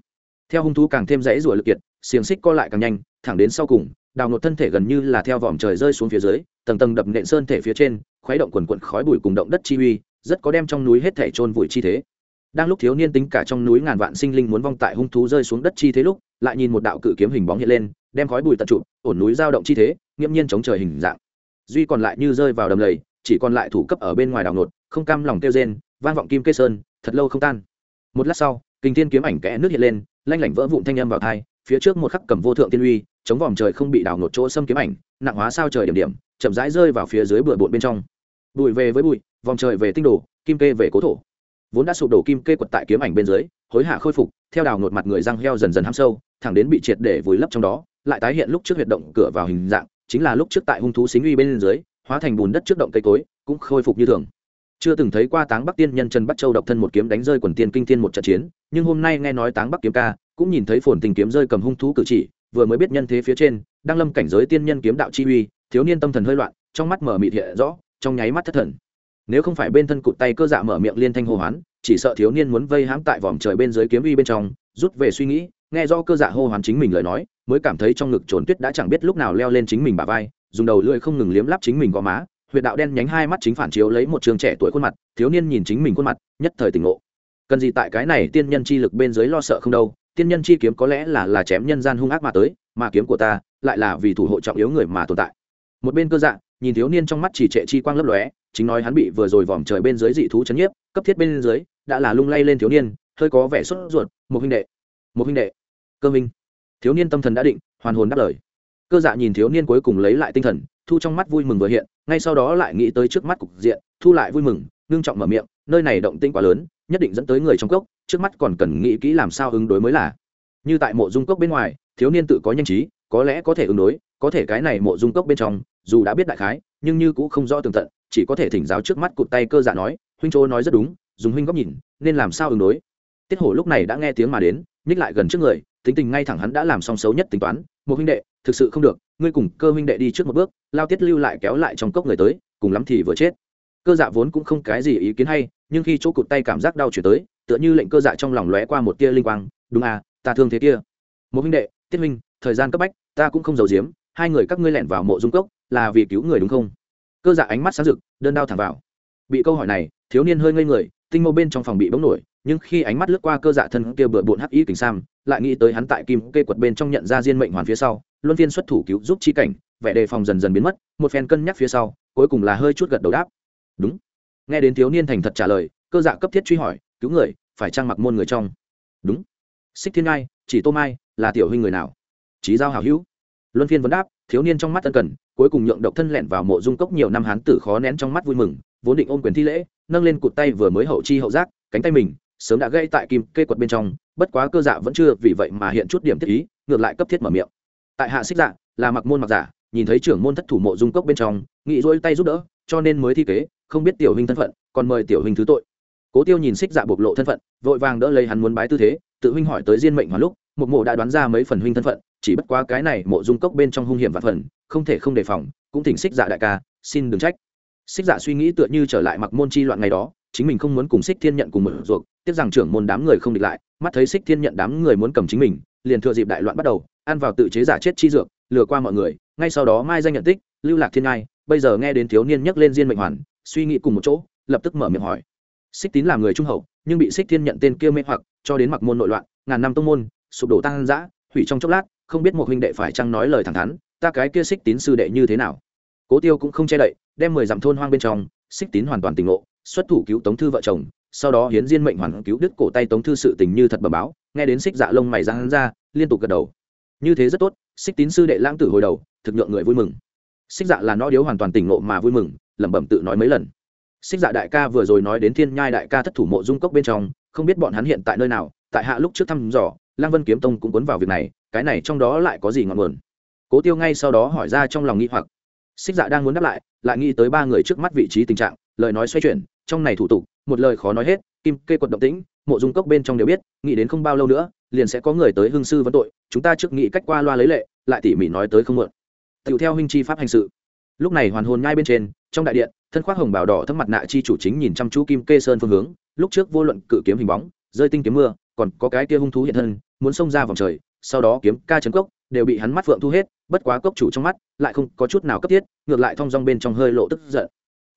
Theo hung thú càng thêm rẽ ruột lực kiệt xiềng xích co lại càng nhanh, thẳng đến sau cùng, đào nột thân thể gần như là theo vòm trời rơi xuống phía dưới, tầng tầng đập nện sơn thể phía trên, khuấy động quần quận khói bụi cùng động đất chi uy, rất có đem trong núi hết thể trôn vùi chi thế đang lúc thiếu niên tính cả trong núi ngàn vạn sinh linh muốn vong tại hung thú rơi xuống đất chi thế lúc, lại nhìn một đạo cự kiếm hình bóng hiện lên, đem khói bụi tận trụ, ổn núi giao động chi thế, nghiễm nhiên chống trời hình dạng. Duy còn lại như rơi vào đầm lầy, chỉ còn lại thủ cấp ở bên ngoài đảo nột không cam lòng tiêu rên, vang vọng kim kê sơn, thật lâu không tan. Một lát sau kinh thiên kiếm ảnh kẽ nước hiện lên, lanh lảnh vỡ vụn thanh âm vào thai phía trước một khắc cầm vô thượng tiên uy, chống vòm trời không bị đảo nột chỗ xâm kiếm ảnh, nặng hóa sao trời điểm điểm, chậm rãi rơi vào phía dưới bừa bộn bên trong. Bụi về với bụi, vòng trời về tinh đồ, kim kê về cố thổ vốn đã sụp đổ kim kê quật tại kiếm ảnh bên dưới, hối hả khôi phục, theo đào ngột mặt người răng heo dần dần hăm sâu, thẳng đến bị triệt để vùi lấp trong đó, lại tái hiện lúc trước huyệt động cửa vào hình dạng, chính là lúc trước tại hung thú xính uy bên dưới, hóa thành bùn đất trước động cây cối, cũng khôi phục như thường. Chưa từng thấy qua táng bắc tiên nhân trần bắc châu độc thân một kiếm đánh rơi quần tiên kinh thiên một trận chiến, nhưng hôm nay nghe nói táng bắc kiếm ca, cũng nhìn thấy phồn tình kiếm rơi cầm hung thú cử chỉ, vừa mới biết nhân thế phía trên, đang lâm cảnh giới tiên nhân kiếm đạo chi uy, thiếu niên tâm thần hơi loạn, trong mắt mở mịt hiện rõ, trong nháy mắt thất thần nếu không phải bên thân cụt tay cơ dạ mở miệng liên thanh hô hoán, chỉ sợ thiếu niên muốn vây hãm tại vòm trời bên dưới kiếm uy bên trong, rút về suy nghĩ, nghe do cơ dạ hô hoán chính mình lời nói, mới cảm thấy trong ngực trồn tuyết đã chẳng biết lúc nào leo lên chính mình bà vai, dùng đầu lưỡi không ngừng liếm lắp chính mình gò má, huyệt đạo đen nhánh hai mắt chính phản chiếu lấy một trường trẻ tuổi khuôn mặt, thiếu niên nhìn chính mình khuôn mặt, nhất thời tỉnh ngộ. Cần gì tại cái này tiên nhân chi lực bên dưới lo sợ không đâu, tiên nhân chi kiếm có lẽ là là chém nhân gian hung ác mà tới, mà kiếm của ta lại là vì thủ hộ trọng yếu người mà tồn tại. Một bên cơ dạ nhìn thiếu niên trong mắt chỉ trệ chi quang lấp lóe chính nói hắn bị vừa rồi vòm trời bên dưới dị thú chấn nhiếp, cấp thiết bên dưới, đã là lung lay lên thiếu niên, hơi có vẻ sốt ruột, một huynh đệ, một huynh đệ. Cơ minh. Thiếu niên tâm thần đã định, hoàn hồn đáp lời. Cơ dạ nhìn thiếu niên cuối cùng lấy lại tinh thần, thu trong mắt vui mừng vừa hiện, ngay sau đó lại nghĩ tới trước mắt cục diện, thu lại vui mừng, ngưng trọng mở miệng, nơi này động tĩnh quá lớn, nhất định dẫn tới người trong cốc, trước mắt còn cần nghĩ kỹ làm sao ứng đối mới là. Như tại mộ dung cốc bên ngoài, thiếu niên tự có nhanh trí, có lẽ có thể ứng đối, có thể cái này mộ dung cốc bên trong, dù đã biết đại khái nhưng như cũng không rõ tường tận, chỉ có thể thỉnh giáo trước mắt cụt tay cơ dạ nói, huynh chỗ nói rất đúng, dùng huynh góc nhìn, nên làm sao ứng đối? Tiết hổ lúc này đã nghe tiếng mà đến, nhích lại gần trước người, tính tình ngay thẳng hắn đã làm xong xấu nhất tính toán, một huynh đệ, thực sự không được, ngươi cùng cơ huynh đệ đi trước một bước, lao tiết lưu lại kéo lại trong cốc người tới, cùng lắm thì vừa chết. Cơ dạ vốn cũng không cái gì ý kiến hay, nhưng khi chỗ cụt tay cảm giác đau chuyển tới, tựa như lệnh cơ dạ trong lòng lóe qua một tia linh quang, đúng à ta thương thế kia. Một huynh đệ, tiết huynh, thời gian cấp bách, ta cũng không giàu giếm, hai người các ngươi lẻn vào mộ dung cốc là vì cứu người đúng không? Cơ dạ ánh mắt sáng rực, đơn đao thẳng vào. Bị câu hỏi này, thiếu niên hơi ngây người, tinh mâu bên trong phòng bị bỗng nổi, nhưng khi ánh mắt lướt qua cơ dạ thân kia bừa bộn hắc ý kình sam, lại nghĩ tới hắn tại kim kê quật bên trong nhận ra diên mệnh hoàn phía sau, luân phiên xuất thủ cứu giúp chi cảnh, vẻ đề phòng dần dần biến mất, một phen cân nhắc phía sau, cuối cùng là hơi chút gật đầu đáp. Đúng. Nghe đến thiếu niên thành thật trả lời, cơ dạ cấp thiết truy hỏi, cứu người, phải trang mặc môn người trong. Đúng. Xích thiên ngai, chỉ tô mai, là tiểu huynh người nào? Trí giao hảo hữu. Luân phiên vấn đáp thiếu niên trong mắt tân cần, cuối cùng nhượng độc thân lẹn vào mộ dung cốc nhiều năm hán tử khó nén trong mắt vui mừng, vốn định ôm quyền thi lễ, nâng lên cụt tay vừa mới hậu chi hậu giác, cánh tay mình, sớm đã gây tại kim kê quật bên trong, bất quá cơ dạ vẫn chưa vì vậy mà hiện chút điểm thiết ý, ngược lại cấp thiết mở miệng. Tại hạ xích dạ là mặc môn mặc giả, nhìn thấy trưởng môn thất thủ mộ dung cốc bên trong nghị dỗi tay giúp đỡ, cho nên mới thi kế, không biết tiểu hình thân phận, còn mời tiểu hình thứ tội. Cố tiêu nhìn xích dạ bộc lộ thân phận, vội vàng đỡ lấy hắn muốn bái tư thế, tự huynh hỏi tới diên mệnh hoàn lúc một mộ đã đoán ra mấy phần huynh thân phận chỉ bất quá cái này mộ dung cốc bên trong hung hiểm vạn phần, không thể không đề phòng, cũng thỉnh xích dạ đại ca, xin đừng trách. Xích dạ suy nghĩ tựa như trở lại mặc môn chi loạn ngày đó, chính mình không muốn cùng xích thiên nhận cùng mở ruột, tiếc rằng trưởng môn đám người không địch lại, mắt thấy xích thiên nhận đám người muốn cầm chính mình, liền thừa dịp đại loạn bắt đầu, ăn vào tự chế giả chết chi dược, lừa qua mọi người, ngay sau đó mai danh nhận tích, lưu lạc thiên ngai, bây giờ nghe đến thiếu niên nhắc lên diên mệnh hoàn, suy nghĩ cùng một chỗ, lập tức mở miệng hỏi. Xích tín là người trung hậu, nhưng bị xích thiên nhận tên kia mê hoặc, cho đến mặc môn nội loạn, ngàn năm tông môn, sụp đổ tăng dã hủy trong chốc lát không biết một huynh đệ phải chăng nói lời thẳng thắn, ta cái kia xích tín sư đệ như thế nào? Cố tiêu cũng không che đậy, đem mười dặm thôn hoang bên trong, xích tín hoàn toàn tỉnh ngộ, xuất thủ cứu tống thư vợ chồng, sau đó hiến diên mệnh hoàn cứu đứt cổ tay tống thư sự tình như thật bẩm báo, nghe đến xích dạ lông mày ra hắn ra, liên tục gật đầu. Như thế rất tốt, xích tín sư đệ lãng tử hồi đầu, thực nhượng người vui mừng. Xích dạ là nó điếu hoàn toàn tỉnh ngộ mà vui mừng, lẩm bẩm tự nói mấy lần. Xích dạ đại ca vừa rồi nói đến thiên nhai đại ca thất thủ mộ dung cốc bên trong, không biết bọn hắn hiện tại nơi nào, tại hạ lúc trước thăm dò lang vân kiếm tông cũng cuốn vào việc này cái này trong đó lại có gì ngọn nguồn? Cố tiêu ngay sau đó hỏi ra trong lòng nghi hoặc. Xích dạ đang muốn đáp lại lại nghĩ tới ba người trước mắt vị trí tình trạng, lời nói xoay chuyển, trong này thủ tục, một lời khó nói hết, kim kê quật động tĩnh, mộ dung cốc bên trong đều biết, nghĩ đến không bao lâu nữa, liền sẽ có người tới hương sư vấn tội, chúng ta trước nghĩ cách qua loa lấy lệ, lại tỉ mỉ nói tới không mượn tựu theo huynh chi pháp hành sự. Lúc này hoàn hồn nhai bên trên, trong đại điện, thân khoác hồng bào đỏ thấp mặt nạ chi chủ chính nhìn chăm chú kim kê sơn phương hướng, lúc trước vô luận cự kiếm hình bóng, rơi tinh kiếm mưa, còn có cái kia hung thú hiện thân, muốn xông ra vòng trời sau đó kiếm ca chấn cốc, đều bị hắn mắt phượng thu hết, bất quá cốc chủ trong mắt lại không có chút nào cấp thiết, ngược lại thong dong bên trong hơi lộ tức giận.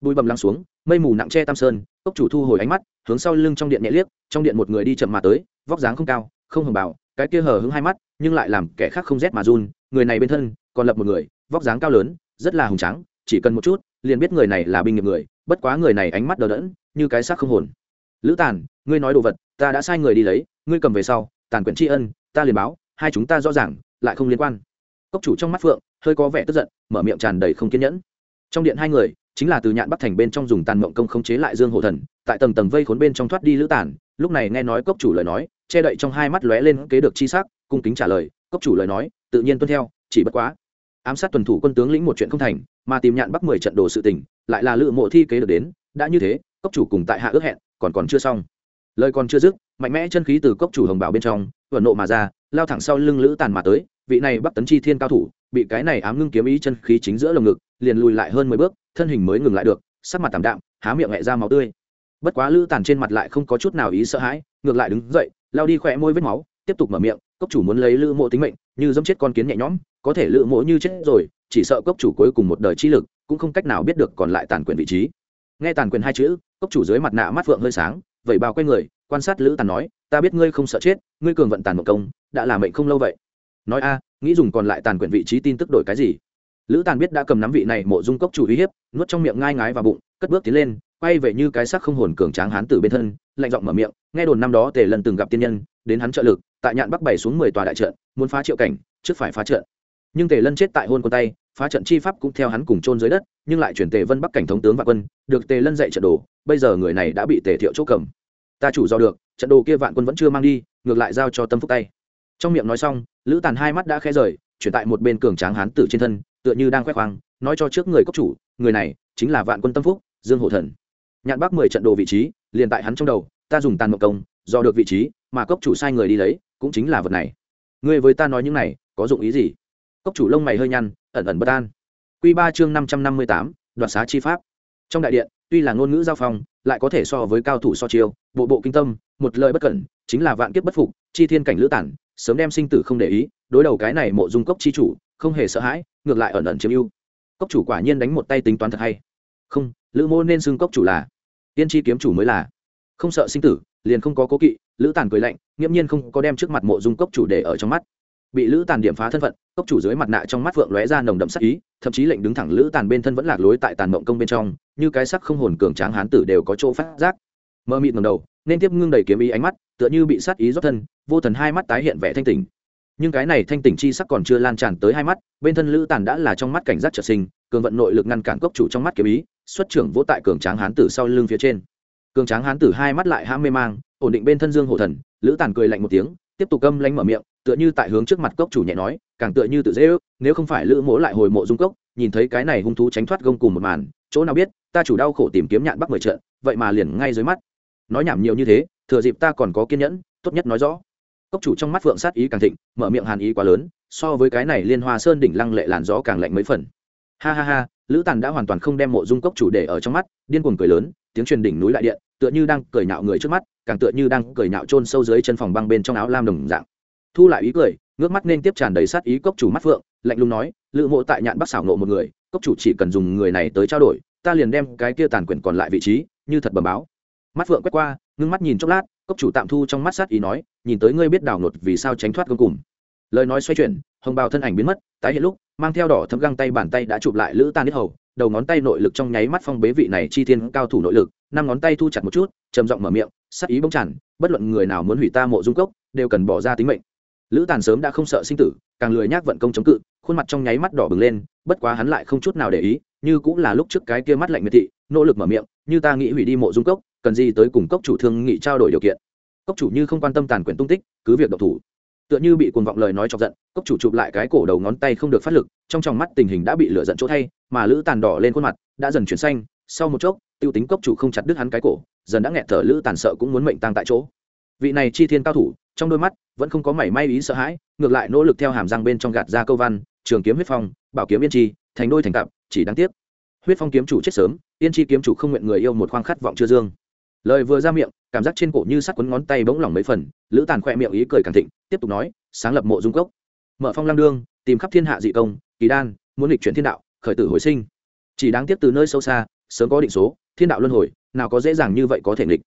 Bụi bầm lắng xuống, mây mù nặng che tam sơn, cốc chủ thu hồi ánh mắt, hướng sau lưng trong điện nhẹ liếc, trong điện một người đi chậm mà tới, vóc dáng không cao, không hồng bảo cái kia hờ hứng hai mắt, nhưng lại làm kẻ khác không rét mà run, người này bên thân còn lập một người, vóc dáng cao lớn, rất là hùng trắng chỉ cần một chút, liền biết người này là binh nghiệp người, bất quá người này ánh mắt đờ đẫn, như cái xác không hồn. Lữ tàn, ngươi nói đồ vật, ta đã sai người đi lấy, ngươi cầm về sau, tàn quyển tri ân, ta liền báo hai chúng ta rõ ràng, lại không liên quan. Cốc chủ trong mắt phượng, hơi có vẻ tức giận, mở miệng tràn đầy không kiên nhẫn. Trong điện hai người, chính là từ nhạn bắc thành bên trong dùng tàn mộng công khống chế lại dương hồ thần, tại tầng tầng vây khốn bên trong thoát đi lữ tàn lúc này nghe nói cốc chủ lời nói, che đậy trong hai mắt lóe lên kế được chi sắc, cung kính trả lời, cốc chủ lời nói, tự nhiên tuân theo, chỉ bất quá, ám sát tuần thủ quân tướng lĩnh một chuyện không thành, mà tìm nhạn bắc mười trận đồ sự tình, lại là lự mộ thi kế được đến, đã như thế, cốc chủ cùng tại hạ ước hẹn, còn còn chưa xong. Lời còn chưa dứt, mạnh mẽ chân khí từ cốc chủ hồng bảo bên trong vẩn nộ mà ra lao thẳng sau lưng lữ tàn mà tới, vị này bắc tấn chi thiên cao thủ, bị cái này ám ngưng kiếm ý chân khí chính giữa lồng ngực, liền lùi lại hơn mười bước, thân hình mới ngừng lại được, sắc mặt tảm đạm, há miệng hẹ ra máu tươi. Bất quá lữ tàn trên mặt lại không có chút nào ý sợ hãi, ngược lại đứng dậy, lao đi khỏe môi vết máu, tiếp tục mở miệng, cốc chủ muốn lấy lữ mộ tính mệnh, như dẫm chết con kiến nhẹ nhõm, có thể lữ mộ như chết rồi, chỉ sợ cốc chủ cuối cùng một đời chi lực, cũng không cách nào biết được còn lại tàn quyền vị trí. Nghe tàn quyền hai chữ, cốc chủ dưới mặt nạ mắt phượng hơi sáng vậy bao quay người, quan sát lữ tàn nói, ta biết ngươi không sợ chết, ngươi cường vận tàn một công đã là mệnh không lâu vậy. Nói a, nghĩ dùng còn lại tàn quyền vị trí tin tức đổi cái gì? Lữ tàn biết đã cầm nắm vị này mộ dung cốc chủ uy hiếp, nuốt trong miệng ngai ngái vào bụng, cất bước tiến lên, quay về như cái sắc không hồn cường tráng hán tử bên thân, lạnh giọng mở miệng, nghe đồn năm đó tề lần từng gặp tiên nhân, đến hắn trợ lực, tại nhạn bắc bảy xuống mười tòa đại trận, muốn phá triệu cảnh, trước phải phá trận. Nhưng tề lân chết tại hôn quân tay, phá trận chi pháp cũng theo hắn cùng chôn dưới đất, nhưng lại chuyển tề vân bắc cảnh thống tướng vạn quân, được tề lân dạy trận đồ, bây giờ người này đã bị tề thiệu chỗ cầm. Ta chủ do được, trận đồ kia vạn quân vẫn chưa mang đi, ngược lại giao cho tâm phúc tay trong miệng nói xong, lữ tàn hai mắt đã khẽ rời, chuyển tại một bên cường tráng hán tử trên thân, tựa như đang khoe khoang, nói cho trước người cốc chủ, người này chính là vạn quân tâm phúc, dương hổ thần. Nhạn bác mười trận đồ vị trí, liền tại hắn trong đầu, ta dùng tàn mộng công, do được vị trí, mà cốc chủ sai người đi lấy, cũng chính là vật này. Ngươi với ta nói những này, có dụng ý gì? Cốc chủ lông mày hơi nhăn, ẩn ẩn bất an. Q ba chương năm trăm năm mươi tám, đoạt xá chi pháp. Trong đại điện, tuy là ngôn ngữ giao phong, lại có thể so với cao thủ so chiêu, bộ bộ kinh tâm, một lời bất cẩn, chính là vạn kiếp bất phục, chi thiên cảnh lữ tản sớm đem sinh tử không để ý, đối đầu cái này mộ dung cốc chi chủ, không hề sợ hãi, ngược lại ẩn ẩn chiếm ưu. Cốc chủ quả nhiên đánh một tay tính toán thật hay. Không, lữ mô nên xưng cốc chủ là. Tiên tri kiếm chủ mới là. Không sợ sinh tử, liền không có cố kỵ, lữ tàn cười lạnh, nghiễm nhiên không có đem trước mặt mộ dung cốc chủ để ở trong mắt. Bị lữ tàn điểm phá thân phận, cốc chủ dưới mặt nạ trong mắt phượng lóe ra nồng đậm sắc ý, thậm chí lệnh đứng thẳng lữ tàn bên thân vẫn lạc lối tại tàn mộng công bên trong, như cái sắc không hồn cường tráng hán tử đều có chỗ phát giác. Mơ mịt ngầm đầu, nên tiếp ngưng đầy kiếm ý ánh mắt tựa như bị sát ý rót thân, vô thần hai mắt tái hiện vẻ thanh tỉnh. Nhưng cái này thanh tỉnh chi sắc còn chưa lan tràn tới hai mắt, bên thân lữ tàn đã là trong mắt cảnh giác trợ sinh, cường vận nội lực ngăn cản cốc chủ trong mắt kiếm ý, xuất trưởng vỗ tại cường tráng hán tử sau lưng phía trên. Cường tráng hán tử hai mắt lại hãm mê mang, ổn định bên thân dương hổ thần, lữ tàn cười lạnh một tiếng, tiếp tục câm lanh mở miệng, tựa như tại hướng trước mặt cốc chủ nhẹ nói, càng tựa như tự dễ ước, nếu không phải lữ mỗ lại hồi mộ dung cốc, nhìn thấy cái này hung thú tránh thoát gông cùng một màn, chỗ nào biết, ta chủ đau khổ tìm kiếm nhạn bắc mười trận, vậy mà liền ngay dưới mắt. Nói nhảm nhiều như thế thừa dịp ta còn có kiên nhẫn, tốt nhất nói rõ. Cốc chủ trong mắt phượng sát ý càng thịnh, mở miệng hàn ý quá lớn, so với cái này liên hoa sơn đỉnh lăng lệ làn gió càng lạnh mấy phần. Ha ha ha, lữ tàn đã hoàn toàn không đem mộ dung cốc chủ để ở trong mắt, điên cuồng cười lớn, tiếng truyền đỉnh núi đại điện, tựa như đang cười nhạo người trước mắt, càng tựa như đang cười nhạo trôn sâu dưới chân phòng băng bên trong áo lam đồng dạng. Thu lại ý cười, ngước mắt nên tiếp tràn đầy sát ý cốc chủ mắt phượng, lạnh lùng nói, lữ mộ tại nhạn bắc xảo nộ một người, cốc chủ chỉ cần dùng người này tới trao đổi, ta liền đem cái kia tàn quyền còn lại vị trí, như thật bẩm báo mắt phượng quét qua, ngưng mắt nhìn chốc lát, cốc chủ tạm thu trong mắt sát ý nói, nhìn tới ngươi biết đảo nột vì sao tránh thoát gông cùng. Lời nói xoay chuyển, hồng bào thân ảnh biến mất, tái hiện lúc, mang theo đỏ thấm găng tay bàn tay đã chụp lại lữ tan hết hầu, đầu ngón tay nội lực trong nháy mắt phong bế vị này chi thiên cao thủ nội lực, năm ngón tay thu chặt một chút, trầm giọng mở miệng sắc ý bỗng tràn, bất luận người nào muốn hủy ta mộ dung cốc, đều cần bỏ ra tính mệnh. Lữ tàn sớm đã không sợ sinh tử, càng lười nhác vận công chống cự, khuôn mặt trong nháy mắt đỏ bừng lên, bất quá hắn lại không chút nào để ý, như cũng là lúc trước cái kia mắt lạnh miệt thị, nỗ lực mở miệng, như ta nghĩ hủy đi mộ dung cốc cần gì tới cùng cốc chủ thương nghị trao đổi điều kiện. Cốc chủ như không quan tâm tàn quyền tung tích, cứ việc độc thủ. Tựa như bị cuồng vọng lời nói chọc giận, cốc chủ chụp lại cái cổ đầu ngón tay không được phát lực, trong tròng mắt tình hình đã bị lửa giận chỗ thay, mà lữ tàn đỏ lên khuôn mặt, đã dần chuyển xanh, sau một chốc, tiêu tính cốc chủ không chặt đứt hắn cái cổ, dần đã nghẹt thở lữ tàn sợ cũng muốn mệnh tăng tại chỗ. Vị này chi thiên cao thủ, trong đôi mắt, vẫn không có mảy may ý sợ hãi, ngược lại nỗ lực theo hàm răng bên trong gạt ra câu văn, trường kiếm huyết phong, bảo kiếm yên chi, thành đôi thành cặp chỉ đáng tiếc. Huyết phong kiếm chủ chết sớm, yên chi kiếm chủ không nguyện người yêu một khoang khát vọng chưa dương lời vừa ra miệng, cảm giác trên cổ như sắt quấn ngón tay bỗng lỏng mấy phần, lữ tàn khoe miệng ý cười càng thịnh, tiếp tục nói, sáng lập mộ dung cốc. Mở phong lang đương tìm khắp thiên hạ dị công, kỳ đan, muốn lịch chuyển thiên đạo, khởi tử hồi sinh. Chỉ đáng tiếc từ nơi sâu xa, sớm có định số, thiên đạo luân hồi, nào có dễ dàng như vậy có thể nghịch.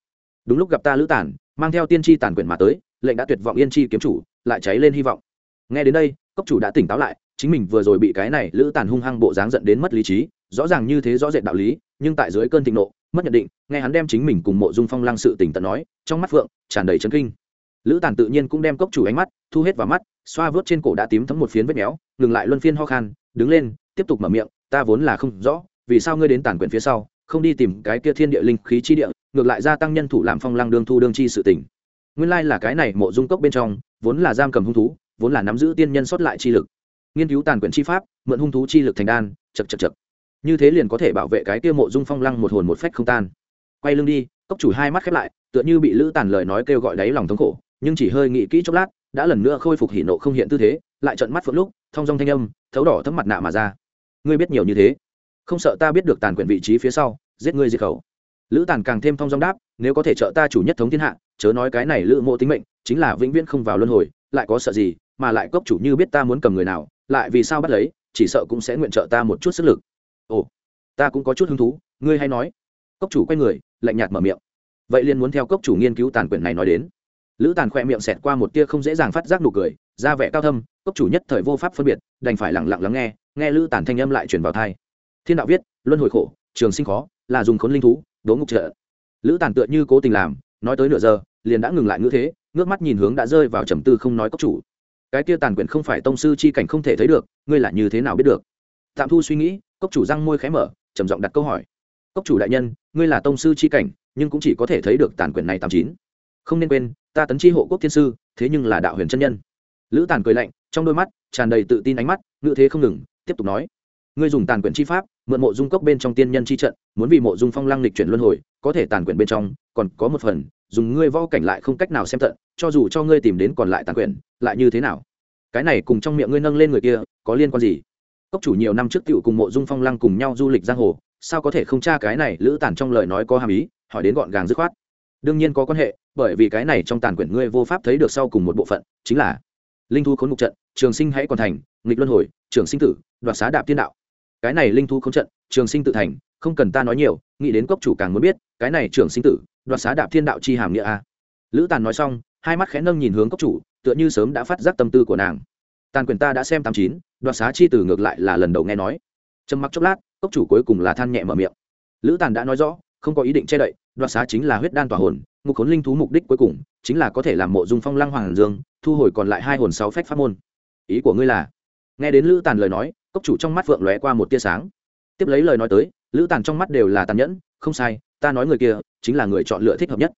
Đúng lúc gặp ta lữ tản mang theo tiên tri tàn quyển mà tới, lệnh đã tuyệt vọng yên chi kiếm chủ, lại cháy lên hy vọng. Nghe đến đây, cốc chủ đã tỉnh táo lại, chính mình vừa rồi bị cái này lữ tàn hung hăng bộ dáng giận đến mất lý trí, rõ ràng như thế rõ rệt đạo lý, nhưng tại dưới cơn thịnh nộ mất nhận định, nghe hắn đem chính mình cùng mộ dung phong lăng sự tỉnh tận nói, trong mắt phượng, tràn đầy chấn kinh. Lữ tàn tự nhiên cũng đem cốc chủ ánh mắt, thu hết vào mắt, xoa vớt trên cổ đã tím thấm một phiến vết méo, ngừng lại luân phiên ho khan, đứng lên, tiếp tục mở miệng, ta vốn là không rõ, vì sao ngươi đến tàn quyển phía sau, không đi tìm cái kia thiên địa linh khí chi địa, ngược lại gia tăng nhân thủ làm phong lăng đương thu đương chi sự tỉnh nguyên lai là cái này mộ dung cốc bên trong, vốn là giam cầm hung thú, vốn là nắm giữ tiên nhân sót lại chi lực. Nghiên cứu tàn quyển chi pháp, mượn hung thú chi lực thành đan chật chật chật như thế liền có thể bảo vệ cái kia mộ dung phong lăng một hồn một phách không tan. Quay lưng đi, cốc chủ hai mắt khép lại, tựa như bị lữ tàn lời nói kêu gọi đáy lòng thống khổ, nhưng chỉ hơi nghĩ kỹ chốc lát, đã lần nữa khôi phục hỉ nộ không hiện tư thế, lại trận mắt phượng lúc, thong dong thanh âm, thấu đỏ thấm mặt nạ mà ra. Ngươi biết nhiều như thế. Không sợ ta biết được tàn quyền vị trí phía sau, giết ngươi diệt khẩu. Lữ tàn càng thêm thong dong đáp, nếu có thể trợ ta chủ nhất thống thiên hạ, chớ nói cái này lữ mộ tính mệnh, chính là vĩnh viễn không vào luân hồi, lại có sợ gì, mà lại cốc chủ như biết ta muốn cầm người nào, lại vì sao bắt lấy, chỉ sợ cũng sẽ nguyện trợ ta một chút sức lực ồ, ta cũng có chút hứng thú, ngươi hay nói. Cốc chủ quay người, lạnh nhạt mở miệng. Vậy liền muốn theo cốc chủ nghiên cứu tàn quyển này nói đến. Lữ tàn khoe miệng xẹt qua một tia không dễ dàng phát giác nụ cười, ra vẻ cao thâm, cốc chủ nhất thời vô pháp phân biệt, đành phải lẳng lặng lắng nghe nghe lữ tàn thanh âm lại chuyển vào thai thiên đạo viết, luân hồi khổ, trường sinh khó, là dùng khốn linh thú, đố ngục trợ. Lữ tàn tựa như cố tình làm, nói tới nửa giờ, liền đã ngừng lại ngữ thế, ngước mắt nhìn hướng đã rơi vào trầm tư không nói cốc chủ. Cái tia tàn quyển không phải tông sư chi cảnh không thể thấy được, ngươi là như thế nào biết được? Tạm thu suy nghĩ cốc chủ răng môi khẽ mở trầm giọng đặt câu hỏi. Cốc chủ đại nhân ngươi là tông sư chi cảnh nhưng cũng chỉ có thể thấy được tàn quyền này tám chín. Không nên quên ta tấn chi hộ quốc thiên sư thế nhưng là đạo huyền chân nhân. Lữ tàn cười lạnh trong đôi mắt tràn đầy tự tin ánh mắt ngự thế không ngừng tiếp tục nói. Ngươi dùng tàn quyển chi pháp mượn mộ dung cốc bên trong tiên nhân chi trận muốn vì mộ dung phong lăng lịch chuyển luân hồi có thể tàn quyền bên trong còn có một phần dùng ngươi vo cảnh lại không cách nào xem tận cho dù cho ngươi tìm đến còn lại tàn quyền, lại như thế nào? Cái này cùng trong miệng ngươi nâng lên người kia có liên quan gì? Cốc chủ nhiều năm trước cựu cùng mộ dung phong lăng cùng nhau du lịch giang hồ, sao có thể không tra cái này lữ tàn trong lời nói có hàm ý, hỏi đến gọn gàng dứt khoát. Đương nhiên có quan hệ, bởi vì cái này trong tàn quyển ngươi vô pháp thấy được sau cùng một bộ phận, chính là linh thu khốn mục trận, trường sinh hãy còn thành, nghịch luân hồi, trường sinh tử, đoạt xá đạp tiên đạo. Cái này linh thu khốn trận, trường sinh tự thành, không cần ta nói nhiều, nghĩ đến cốc chủ càng muốn biết, cái này trường sinh tử, đoạt xá đạp thiên đạo chi hàm nghĩa a. Lữ tàn nói xong, hai mắt khẽ nâng nhìn hướng cốc chủ, tựa như sớm đã phát giác tâm tư của nàng tàn quyền ta đã xem tám chín, đoạt xá chi từ ngược lại là lần đầu nghe nói. Trầm mặc chốc lát, cốc chủ cuối cùng là than nhẹ mở miệng. Lữ tàn đã nói rõ, không có ý định che đậy, đoạt xá chính là huyết đan tỏa hồn, ngục khốn linh thú mục đích cuối cùng, chính là có thể làm mộ dung phong lăng hoàng dương, thu hồi còn lại hai hồn sáu phách pháp môn. Ý của ngươi là? Nghe đến lữ tàn lời nói, cốc chủ trong mắt vượng lóe qua một tia sáng. Tiếp lấy lời nói tới, lữ tàn trong mắt đều là tàn nhẫn, không sai, ta nói người kia, chính là người chọn lựa thích hợp nhất.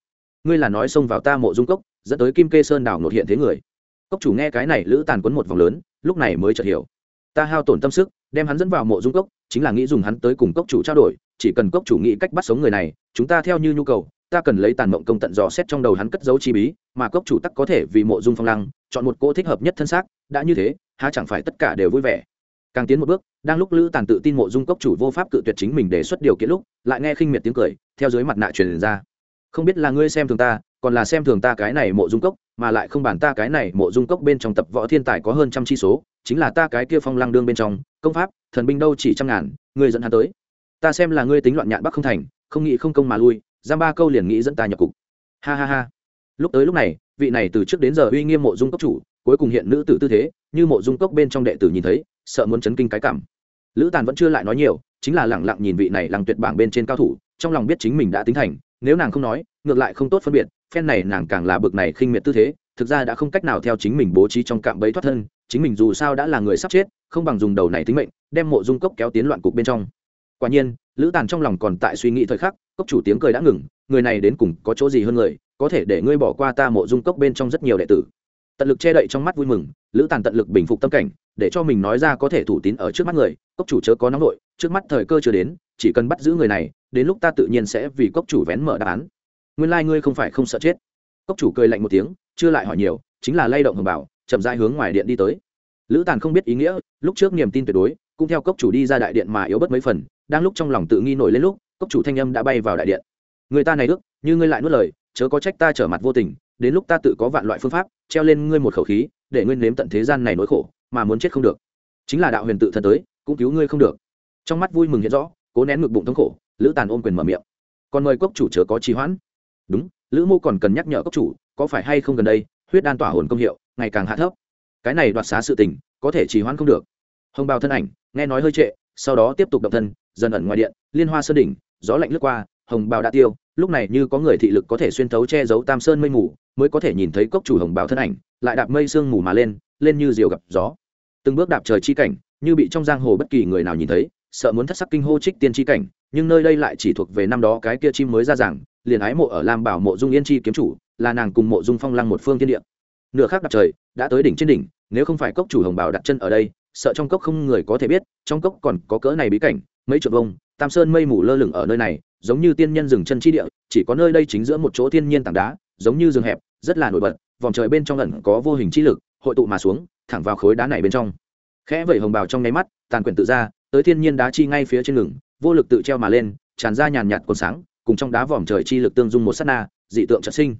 Ngươi là nói xông vào ta mộ dung cốc, dẫn tới kim kê sơn đảo nột hiện thế người cốc chủ nghe cái này lữ tàn quấn một vòng lớn, lúc này mới chợt hiểu. Ta hao tổn tâm sức, đem hắn dẫn vào mộ dung cốc, chính là nghĩ dùng hắn tới cùng cốc chủ trao đổi, chỉ cần cốc chủ nghĩ cách bắt sống người này, chúng ta theo như nhu cầu, ta cần lấy tàn mộng công tận dò xét trong đầu hắn cất dấu chi bí, mà cốc chủ tắc có thể vì mộ dung phong lăng, chọn một cô thích hợp nhất thân xác, đã như thế, há chẳng phải tất cả đều vui vẻ. Càng tiến một bước, đang lúc lữ tàn tự tin mộ dung cốc chủ vô pháp cự tuyệt chính mình đề xuất điều kiện lúc, lại nghe khinh miệt tiếng cười, theo dưới mặt nạ truyền ra. Không biết là ngươi xem thường ta, còn là xem thường ta cái này mộ dung cốc mà lại không bàn ta cái này mộ dung cốc bên trong tập võ thiên tài có hơn trăm chi số, chính là ta cái kia phong lăng đương bên trong, công pháp, thần binh đâu chỉ trăm ngàn ngươi dẫn hắn tới. Ta xem là ngươi tính loạn nhạn bắc không thành, không nghĩ không công mà lui, giam ba câu liền nghĩ dẫn ta nhập cục. Ha ha ha. Lúc tới lúc này, vị này từ trước đến giờ uy nghiêm mộ dung cốc chủ, cuối cùng hiện nữ tử tư thế, như mộ dung cốc bên trong đệ tử nhìn thấy, sợ muốn chấn kinh cái cảm. Lữ tàn vẫn chưa lại nói nhiều, chính là lẳng lặng nhìn vị này lăng tuyệt bảng bên trên cao thủ, trong lòng biết chính mình đã tính thành, nếu nàng không nói ngược lại không tốt phân biệt, phen này nàng càng là bực này khinh miệt tư thế, thực ra đã không cách nào theo chính mình bố trí trong cạm bẫy thoát thân, chính mình dù sao đã là người sắp chết, không bằng dùng đầu này tính mệnh, đem mộ dung cốc kéo tiến loạn cục bên trong. Quả nhiên, lữ tàn trong lòng còn tại suy nghĩ thời khắc, cốc chủ tiếng cười đã ngừng, người này đến cùng có chỗ gì hơn người, có thể để ngươi bỏ qua ta mộ dung cốc bên trong rất nhiều đệ tử. Tận lực che đậy trong mắt vui mừng, lữ tàn tận lực bình phục tâm cảnh, để cho mình nói ra có thể thủ tín ở trước mắt người, cốc chủ chớ có nóng nội trước mắt thời cơ chưa đến, chỉ cần bắt giữ người này, đến lúc ta tự nhiên sẽ vì cốc chủ vén mở đáp án nguyên lai ngươi không phải không sợ chết. Cốc chủ cười lạnh một tiếng, chưa lại hỏi nhiều, chính là lay động hồng bảo, chậm dai hướng ngoài điện đi tới. Lữ tàn không biết ý nghĩa, lúc trước niềm tin tuyệt đối, cũng theo cốc chủ đi ra đại điện mà yếu bớt mấy phần, đang lúc trong lòng tự nghi nổi lên lúc, cốc chủ thanh âm đã bay vào đại điện. Người ta này ước, như ngươi lại nuốt lời, chớ có trách ta trở mặt vô tình, đến lúc ta tự có vạn loại phương pháp, treo lên ngươi một khẩu khí, để ngươi nếm tận thế gian này nỗi khổ, mà muốn chết không được. Chính là đạo huyền tự thân tới, cũng cứu ngươi không được. Trong mắt vui mừng hiện rõ, cố nén ngực bụng thống khổ, lữ tàn ôm quyền mở miệng. Còn mời cốc chủ chớ có trì hoãn đúng, lữ mô còn cần nhắc nhở cốc chủ, có phải hay không gần đây, huyết đan tỏa hồn công hiệu, ngày càng hạ thấp. Cái này đoạt xá sự tình, có thể trì hoãn không được. Hồng bào thân ảnh, nghe nói hơi trệ, sau đó tiếp tục động thân, dần ẩn ngoài điện, liên hoa sơn đỉnh, gió lạnh lướt qua, hồng bào đã tiêu, lúc này như có người thị lực có thể xuyên thấu che giấu tam sơn mây mù, mới có thể nhìn thấy cốc chủ hồng bào thân ảnh, lại đạp mây sương mù mà lên lên như diều gặp gió. Từng bước đạp trời chi cảnh, như bị trong giang hồ bất kỳ người nào nhìn thấy, sợ muốn thất sắc kinh hô trích tiên chi cảnh, nhưng nơi đây lại chỉ thuộc về năm đó cái kia chim mới ra rằng liền ái mộ ở lam bảo mộ dung yên chi kiếm chủ, là nàng cùng mộ dung phong lăng một phương thiên địa. Nửa khác đặt trời, đã tới đỉnh trên đỉnh, nếu không phải cốc chủ hồng bảo đặt chân ở đây, sợ trong cốc không người có thể biết, trong cốc còn có cỡ này bí cảnh, mấy trượng vông, tam sơn mây mù lơ lửng ở nơi này, giống như tiên nhân dừng chân chi địa, chỉ có nơi đây chính giữa một chỗ thiên nhiên tảng đá, giống như rừng hẹp, rất là nổi bật, vòng trời bên trong ẩn có vô hình chi lực, hội tụ mà xuống, thẳng vào khối đá này bên trong. Khẽ vẩy hồng bào trong nháy mắt, tàn quyển tự ra, tới thiên nhiên đá chi ngay phía trên ngừng, vô lực tự treo mà lên, tràn ra nhàn nhạt còn sáng cùng trong đá vòm trời chi lực tương dung một sát na, dị tượng trợ sinh.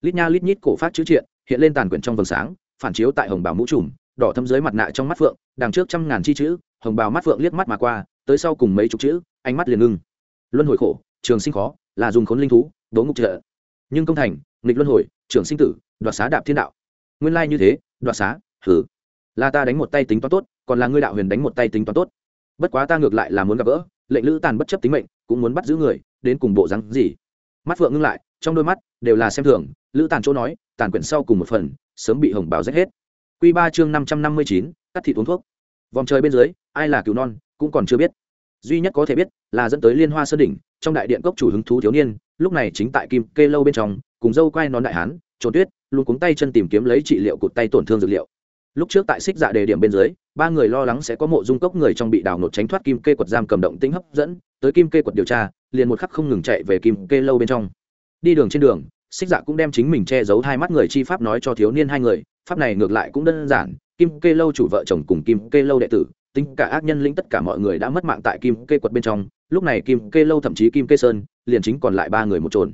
Lít nha lít nhít cổ phát chữ triện, hiện lên tàn quyển trong vầng sáng, phản chiếu tại hồng bào mũ trùm, đỏ thâm dưới mặt nạ trong mắt phượng, đằng trước trăm ngàn chi chữ, hồng bào mắt phượng liếc mắt mà qua, tới sau cùng mấy chục chữ, ánh mắt liền ngưng. Luân hồi khổ, trường sinh khó, là dùng khốn linh thú, đố ngục trợ. Nhưng công thành, nghịch luân hồi, trường sinh tử, đoạt xá đạp thiên đạo. Nguyên lai như thế, đoạt xá hử là ta đánh một tay tính toán tốt, còn là ngươi đạo huyền đánh một tay tính toán tốt. Bất quá ta ngược lại là muốn gặp gỡ, lệnh lữ tàn bất chấp tính mệnh cũng muốn bắt giữ người, đến cùng bộ rắn gì? Mắt phượng ngưng lại, trong đôi mắt đều là xem thường, lữ tàn chỗ nói, tàn quyển sau cùng một phần, sớm bị hồng báo rách hết. Q ba chương năm trăm năm mươi chín, cắt thị uống thuốc. Vòng trời bên dưới, ai là cứu non, cũng còn chưa biết. Duy nhất có thể biết là dẫn tới liên hoa sơn đỉnh, trong đại điện cốc chủ hứng thú thiếu niên, lúc này chính tại kim kê lâu bên trong, cùng dâu quai nón đại hán trốn tuyết, luôn cuống tay chân tìm kiếm lấy trị liệu cụt tay tổn thương dược liệu lúc trước tại xích dạ đề điểm bên dưới, ba người lo lắng sẽ có mộ dung cốc người trong bị đào nột tránh thoát kim kê quật giam cầm động tính hấp dẫn, tới kim kê quật điều tra, liền một khắc không ngừng chạy về kim kê lâu bên trong. Đi đường trên đường, xích dạ cũng đem chính mình che giấu hai mắt người chi pháp nói cho thiếu niên hai người, pháp này ngược lại cũng đơn giản, kim kê lâu chủ vợ chồng cùng kim kê lâu đệ tử, tính cả ác nhân lĩnh tất cả mọi người đã mất mạng tại kim kê quật bên trong, lúc này kim kê lâu thậm chí kim kê sơn, liền chính còn lại ba người một trồn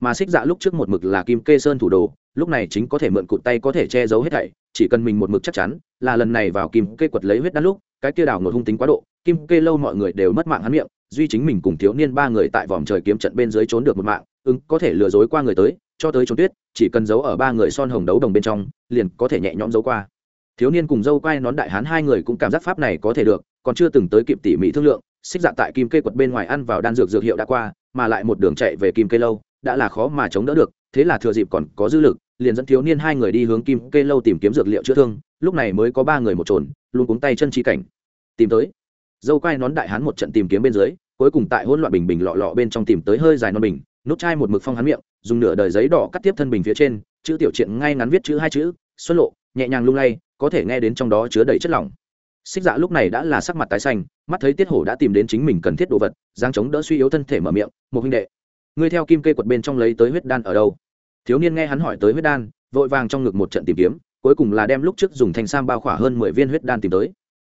mà xích dạ lúc trước một mực là kim kê sơn thủ đồ lúc này chính có thể mượn cụt tay có thể che giấu hết thảy, chỉ cần mình một mực chắc chắn, là lần này vào kim kê quật lấy huyết đan lúc, cái kia đào nột hung tính quá độ, kim kê lâu mọi người đều mất mạng hắn miệng, duy chính mình cùng thiếu niên ba người tại vòm trời kiếm trận bên dưới trốn được một mạng, ứng có thể lừa dối qua người tới, cho tới trốn tuyết, chỉ cần giấu ở ba người son hồng đấu đồng bên trong, liền có thể nhẹ nhõm giấu qua. Thiếu niên cùng dâu quay nón đại hán hai người cũng cảm giác pháp này có thể được, còn chưa từng tới kịp tỉ mỉ thương lượng, xích dạ tại kim kê quật bên ngoài ăn vào đan dược dược hiệu đã qua, mà lại một đường chạy về kim kê lâu, đã là khó mà chống đỡ được thế là thừa dịp còn có dư lực, liền dẫn thiếu niên hai người đi hướng kim kê lâu tìm kiếm dược liệu chữa thương, lúc này mới có ba người một trồn, luôn cuống tay chân chi cảnh. Tìm tới. Dâu quai nón đại hán một trận tìm kiếm bên dưới, cuối cùng tại hỗn loạn bình bình lọ lọ bên trong tìm tới hơi dài non bình, nút chai một mực phong hắn miệng, dùng nửa đời giấy đỏ cắt tiếp thân bình phía trên, chữ tiểu triện ngay ngắn viết chữ hai chữ, xuân lộ, nhẹ nhàng lung lay, có thể nghe đến trong đó chứa đầy chất lỏng. Xích dạ lúc này đã là sắc mặt tái xanh, mắt thấy tiết hổ đã tìm đến chính mình cần thiết đồ vật giang chống đỡ suy yếu thân thể mở miệng một huynh đệ, ngươi theo kim kê quật bên trong lấy tới huyết đan ở đâu? Thiếu niên nghe hắn hỏi tới huyết đan, vội vàng trong ngực một trận tìm kiếm, cuối cùng là đem lúc trước dùng thanh sam bao khỏa hơn mười viên huyết đan tìm tới.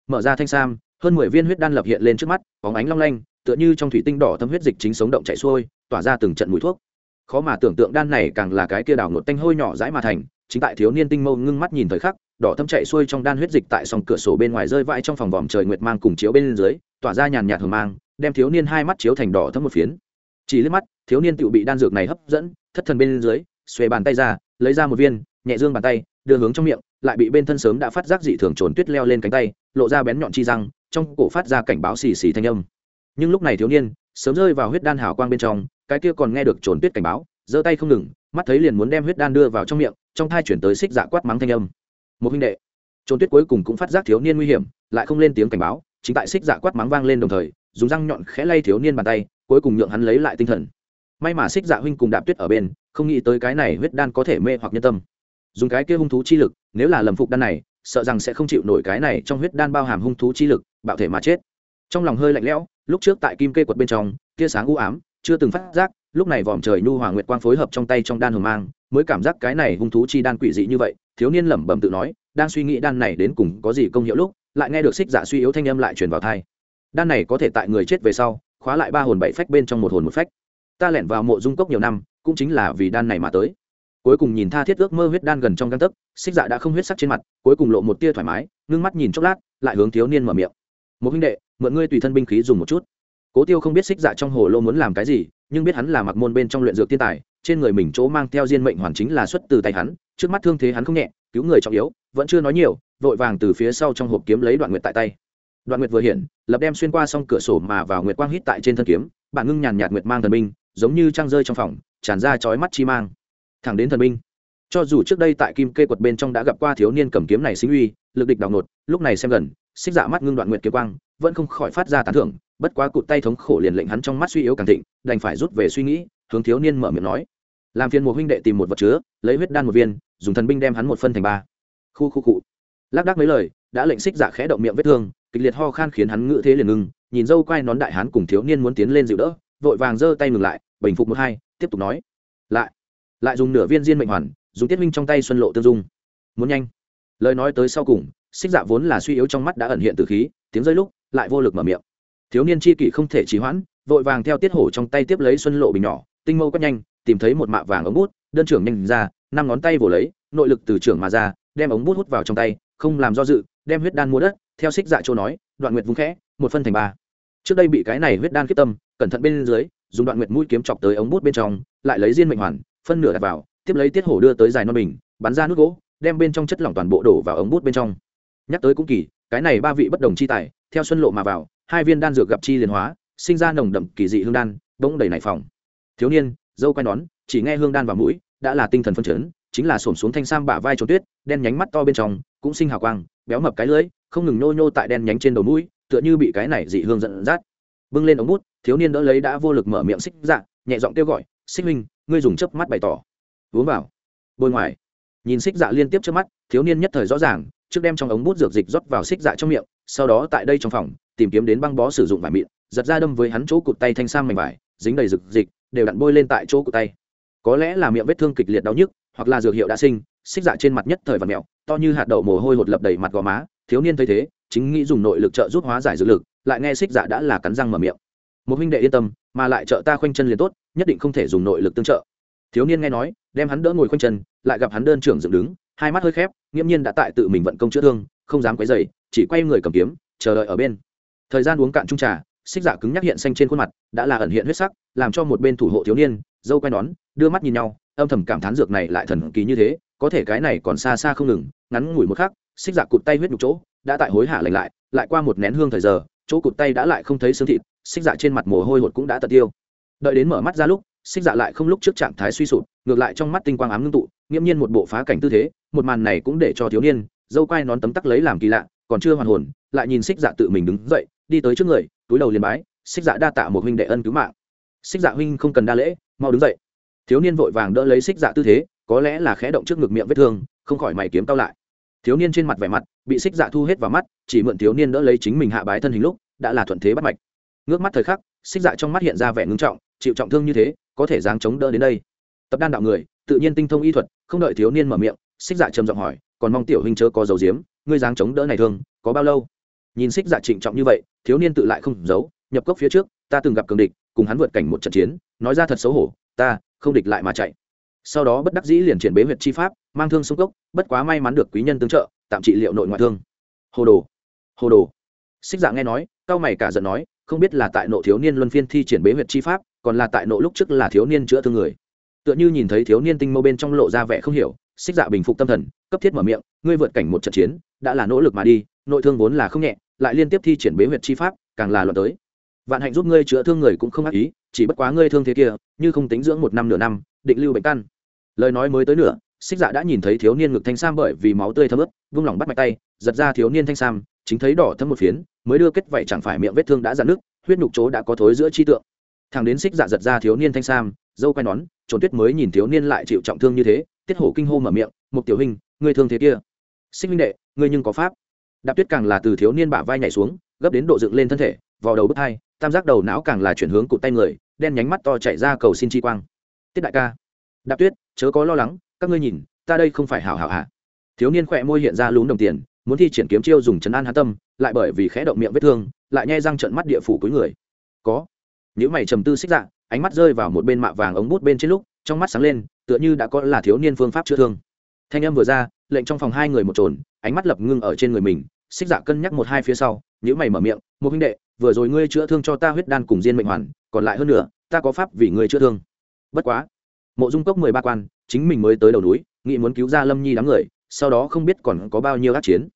Mở ra thanh sam, hơn mười viên huyết đan lập hiện lên trước mắt, bóng ánh long lanh, tựa như trong thủy tinh đỏ thâm huyết dịch chính sống động chạy xuôi, tỏa ra từng trận mùi thuốc. Khó mà tưởng tượng đan này càng là cái kia đào nột tanh hôi nhỏ dãi mà thành, chính tại thiếu niên tinh mâu ngưng mắt nhìn thời khắc, đỏ thâm chạy xuôi trong đan huyết dịch tại sòng cửa sổ bên ngoài rơi vãi trong phòng vòm trời nguyệt mang cùng chiếu bên dưới, tỏa ra nhàn nhạt hờ mang, đem thiếu niên hai mắt chiếu thành đỏ thâm một phiến. Chỉ liếc mắt, thiếu niên tự bị đan dược này hấp dẫn, thất thần bên dưới xuề bàn tay ra, lấy ra một viên, nhẹ dương bàn tay, đưa hướng trong miệng, lại bị bên thân sớm đã phát giác dị thường trốn tuyết leo lên cánh tay, lộ ra bén nhọn chi răng, trong cổ phát ra cảnh báo xì xì thanh âm. Nhưng lúc này thiếu niên, sớm rơi vào huyết đan hào quang bên trong, cái kia còn nghe được trốn tuyết cảnh báo, giơ tay không ngừng, mắt thấy liền muốn đem huyết đan đưa vào trong miệng, trong thai chuyển tới xích dạ quát mắng thanh âm. Một huynh đệ trốn tuyết cuối cùng cũng phát giác thiếu niên nguy hiểm, lại không lên tiếng cảnh báo, chính tại xích dạ quát mắng vang lên đồng thời, dùng răng nhọn khẽ lay thiếu niên bàn tay, cuối cùng nhượng hắn lấy lại tinh thần may mà xích dạ huynh cùng đạp tuyết ở bên, không nghĩ tới cái này huyết đan có thể mê hoặc nhân tâm. Dùng cái kia hung thú chi lực, nếu là lầm phục đan này, sợ rằng sẽ không chịu nổi cái này trong huyết đan bao hàm hung thú chi lực, bạo thể mà chết. Trong lòng hơi lạnh lẽo, lúc trước tại kim kê quật bên trong, tia sáng u ám, chưa từng phát giác, lúc này vòm trời nhu hòa nguyệt quang phối hợp trong tay trong đan hồng mang, mới cảm giác cái này hung thú chi đan quỷ dị như vậy, thiếu niên lẩm bẩm tự nói, đang suy nghĩ đan này đến cùng có gì công hiệu lúc, lại nghe được xích dạ suy yếu thanh âm lại truyền vào thai đan này có thể tại người chết về sau, khóa lại ba hồn bảy phách bên trong một hồn một phách ta lẻn vào mộ dung cốc nhiều năm, cũng chính là vì đan này mà tới. Cuối cùng nhìn tha thiết ước mơ huyết đan gần trong găng tấc, xích dạ đã không huyết sắc trên mặt, cuối cùng lộ một tia thoải mái, ngưng mắt nhìn chốc lát, lại hướng thiếu niên mở miệng. Một huynh đệ, mượn ngươi tùy thân binh khí dùng một chút. Cố tiêu không biết xích dạ trong hồ lô muốn làm cái gì, nhưng biết hắn là mặc môn bên trong luyện dược tiên tài, trên người mình chỗ mang theo diên mệnh hoàn chính là xuất từ tay hắn, trước mắt thương thế hắn không nhẹ, cứu người trọng yếu, vẫn chưa nói nhiều, vội vàng từ phía sau trong hộp kiếm lấy đoạn nguyệt tại tay. Đoạn nguyệt vừa hiện, lập đem xuyên qua xong cửa sổ mà vào nguyệt quang hít tại trên thân kiếm, bản ngưng nhàn nhạt nguyệt mang thần binh giống như trăng rơi trong phòng, tràn ra chói mắt chi mang. Thẳng đến thần binh. Cho dù trước đây tại kim kê quật bên trong đã gặp qua thiếu niên cầm kiếm này sinh uy, lực địch đào nột lúc này xem gần, xích dạ mắt ngưng đoạn nguyệt kiếm quang, vẫn không khỏi phát ra tán thưởng, bất quá cụt tay thống khổ liền lệnh hắn trong mắt suy yếu càng thịnh, đành phải rút về suy nghĩ, hướng thiếu niên mở miệng nói. Làm phiền một huynh đệ tìm một vật chứa, lấy huyết đan một viên, dùng thần binh đem hắn một phân thành ba. Khu khu cụ lác đác mấy lời, đã lệnh xích dạ khẽ động miệng vết thương, kịch liệt ho khan khiến hắn ngự thế liền ngưng, nhìn dâu quai nón đại hán cùng thiếu niên muốn tiến lên dịu đỡ vội vàng giơ tay ngừng lại, bình phục một hai, tiếp tục nói. Lại lại dùng nửa viên diên mệnh hoàn, dùng tiết minh trong tay xuân lộ tương dung. Muốn nhanh. Lời nói tới sau cùng, xích dạ vốn là suy yếu trong mắt đã ẩn hiện từ khí, tiếng rơi lúc, lại vô lực mở miệng. Thiếu niên chi kỷ không thể trì hoãn, vội vàng theo tiết hổ trong tay tiếp lấy xuân lộ bình nhỏ, tinh mâu quét nhanh, tìm thấy một mạ vàng ống bút, đơn trưởng nhanh ra, năm ngón tay vồ lấy, nội lực từ trưởng mà ra, đem ống bút hút vào trong tay, không làm do dự, đem huyết đan mua đất, theo xích dạ châu nói, đoạn nguyệt vung khẽ, một phân thành ba. Trước đây bị cái này huyết đan kiếp tâm cẩn thận bên dưới, dùng đoạn nguyệt mũi kiếm chọc tới ống bút bên trong, lại lấy diên mệnh hoàn, phân nửa đặt vào, tiếp lấy tiết hổ đưa tới dài non bình, bắn ra nút gỗ, đem bên trong chất lỏng toàn bộ đổ vào ống bút bên trong. Nhắc tới cũng kỳ, cái này ba vị bất đồng chi tài, theo xuân lộ mà vào, hai viên đan dược gặp chi liền hóa, sinh ra nồng đậm kỳ dị hương đan, bỗng đầy nảy phòng thiếu niên, dâu quay nón, chỉ nghe hương đan vào mũi, đã là tinh thần phân chấn, chính là xổm xuống thanh sam bả vai trốn tuyết, đen nhánh mắt to bên trong, cũng sinh hào quang, béo mập cái lưỡi, không ngừng nô nhô tại đen nhánh trên đầu mũi, tựa như bị cái này dị hương dẫn dắt bưng lên ống bút, thiếu niên đỡ lấy đã vô lực mở miệng xích dạ nhẹ giọng kêu gọi, xích minh ngươi dùng chớp mắt bày tỏ. Uống vào. Bôi ngoài. Nhìn xích dạ liên tiếp trước mắt, thiếu niên nhất thời rõ ràng, trước đem trong ống bút dược dịch rót vào xích dạ trong miệng, sau đó tại đây trong phòng, tìm kiếm đến băng bó sử dụng vải mịn, giật ra đâm với hắn chỗ cụt tay thanh sang mảnh vải, dính đầy dược dịch, đều đặn bôi lên tại chỗ cụt tay. Có lẽ là miệng vết thương kịch liệt đau nhức, hoặc là dược hiệu đã sinh, xích dạ trên mặt nhất thời và mẹo, to như hạt đậu mồ hôi hột lập đầy mặt gò má, thiếu niên thấy thế chính nghĩ dùng nội lực trợ giúp hóa giải dược lực, lại nghe xích dạ đã là cắn răng mở miệng. Một huynh đệ yên tâm, mà lại trợ ta khoanh chân liền tốt, nhất định không thể dùng nội lực tương trợ. Thiếu niên nghe nói, đem hắn đỡ ngồi khoanh chân, lại gặp hắn đơn trưởng dựng đứng, hai mắt hơi khép, nghiễm nhiên đã tại tự mình vận công chữa thương, không dám quấy dày chỉ quay người cầm kiếm, chờ đợi ở bên. Thời gian uống cạn chung trà, xích dạ cứng nhắc hiện xanh trên khuôn mặt, đã là ẩn hiện huyết sắc, làm cho một bên thủ hộ thiếu niên, dâu quay nón, đưa mắt nhìn nhau, âm thầm cảm thán dược này lại thần kỳ như thế, có thể cái này còn xa xa không ngừng, ngắn ngủi một khắc xích dạ cụt tay huyết nhục chỗ, đã tại hối hả lành lại lại qua một nén hương thời giờ, chỗ cụt tay đã lại không thấy xương thịt, xích dạ trên mặt mồ hôi hột cũng đã tật tiêu. Đợi đến mở mắt ra lúc, xích dạ lại không lúc trước trạng thái suy sụp, ngược lại trong mắt tinh quang ám ngưng tụ, nghiễm nhiên một bộ phá cảnh tư thế, một màn này cũng để cho thiếu niên, dâu quai nón tấm tắc lấy làm kỳ lạ, còn chưa hoàn hồn, lại nhìn xích dạ tự mình đứng dậy, đi tới trước người, túi đầu liền bái, xích dạ đa tạ một huynh đệ ân cứu mạng. Xích dạ huynh không cần đa lễ, mau đứng dậy. Thiếu niên vội vàng đỡ lấy xích dạ tư thế, có lẽ là khẽ động trước ngực miệng vết thương, không khỏi mày kiếm cao lại thiếu niên trên mặt vẻ mặt bị xích dạ thu hết vào mắt, chỉ mượn thiếu niên đỡ lấy chính mình hạ bái thân hình lúc, đã là thuận thế bắt mạch. Ngước mắt thời khắc, xích dạ trong mắt hiện ra vẻ ngưng trọng, chịu trọng thương như thế, có thể dáng chống đỡ đến đây. Tập đan đạo người, tự nhiên tinh thông y thuật, không đợi thiếu niên mở miệng, xích dạ trầm giọng hỏi, còn mong tiểu huynh chớ có dầu diếm, ngươi dáng chống đỡ này thương, có bao lâu? Nhìn xích dạ trịnh trọng như vậy, thiếu niên tự lại không giấu, nhập cốc phía trước, ta từng gặp cường địch, cùng hắn vượt cảnh một trận chiến, nói ra thật xấu hổ, ta, không địch lại mà chạy sau đó bất đắc dĩ liền triển bế huyệt chi pháp, mang thương sông cốc, bất quá may mắn được quý nhân tương trợ, tạm trị liệu nội ngoại thương. Hồ đồ hồ đồ. Xích dạ nghe nói cao mày cả giận nói, không biết là tại nộ thiếu niên luân phiên thi triển bế huyệt chi pháp, còn là tại nộ lúc trước là thiếu niên chữa thương người. Tựa như nhìn thấy thiếu niên tinh mâu bên trong lộ ra vẻ không hiểu, xích dạ bình phục tâm thần, cấp thiết mở miệng, ngươi vượt cảnh một trận chiến, đã là nỗ lực mà đi, nội thương vốn là không nhẹ, lại liên tiếp thi triển bế huyệt chi pháp, càng là loạn tới. Vạn hạnh giúp ngươi chữa thương người cũng không ác ý, chỉ bất quá ngươi thương thế kia, như không tính dưỡng một năm nửa năm, định lưu bệnh căn lời nói mới tới nửa, xích dạ đã nhìn thấy thiếu niên ngực thanh sam bởi vì máu tươi thấm ướt, vung lòng bắt mạch tay, giật ra thiếu niên thanh sam, chính thấy đỏ thấm một phiến, mới đưa kết vậy chẳng phải miệng vết thương đã dạn nước, huyết nhục chỗ đã có thối giữa chi tượng. Thằng đến xích dạ giật ra thiếu niên thanh sam, dâu quay nón trốn tuyết mới nhìn thiếu niên lại chịu trọng thương như thế, tiết hổ kinh hô mở miệng một tiểu hình người thương thế kia. Xích minh đệ, ngươi nhưng có pháp. Đạp tuyết càng là từ thiếu niên bả vai nhảy xuống, gấp đến độ dựng lên thân thể vào đầu bước hai, tam giác đầu não càng là chuyển hướng cụt tay người, đen nhánh mắt to chạy ra cầu xin chi quang. Tiết đại ca đạp tuyết, chớ có lo lắng, các ngươi nhìn, ta đây không phải hảo hảo hạ. Thiếu niên khỏe môi hiện ra lún đồng tiền, muốn thi triển kiếm chiêu dùng chấn an hán tâm, lại bởi vì khẽ động miệng vết thương, lại nhai răng trận mắt địa phủ cuối người. Có. Những mày trầm tư xích dạ ánh mắt rơi vào một bên mạ vàng ống bút bên trên lúc, trong mắt sáng lên, tựa như đã có là thiếu niên phương pháp chữa thương. Thanh âm vừa ra, lệnh trong phòng hai người một trồn, ánh mắt lập ngưng ở trên người mình, xích dạ cân nhắc một hai phía sau những mày mở miệng, một huynh đệ, vừa rồi ngươi chữa thương cho ta huyết đan cùng diên mệnh hoàn, còn lại hơn nữa ta có pháp vì ngươi chữa thương. Bất quá mộ dung cốc mười ba quan, chính mình mới tới đầu núi, nghĩ muốn cứu ra lâm nhi đám người, sau đó không biết còn có bao nhiêu ác chiến.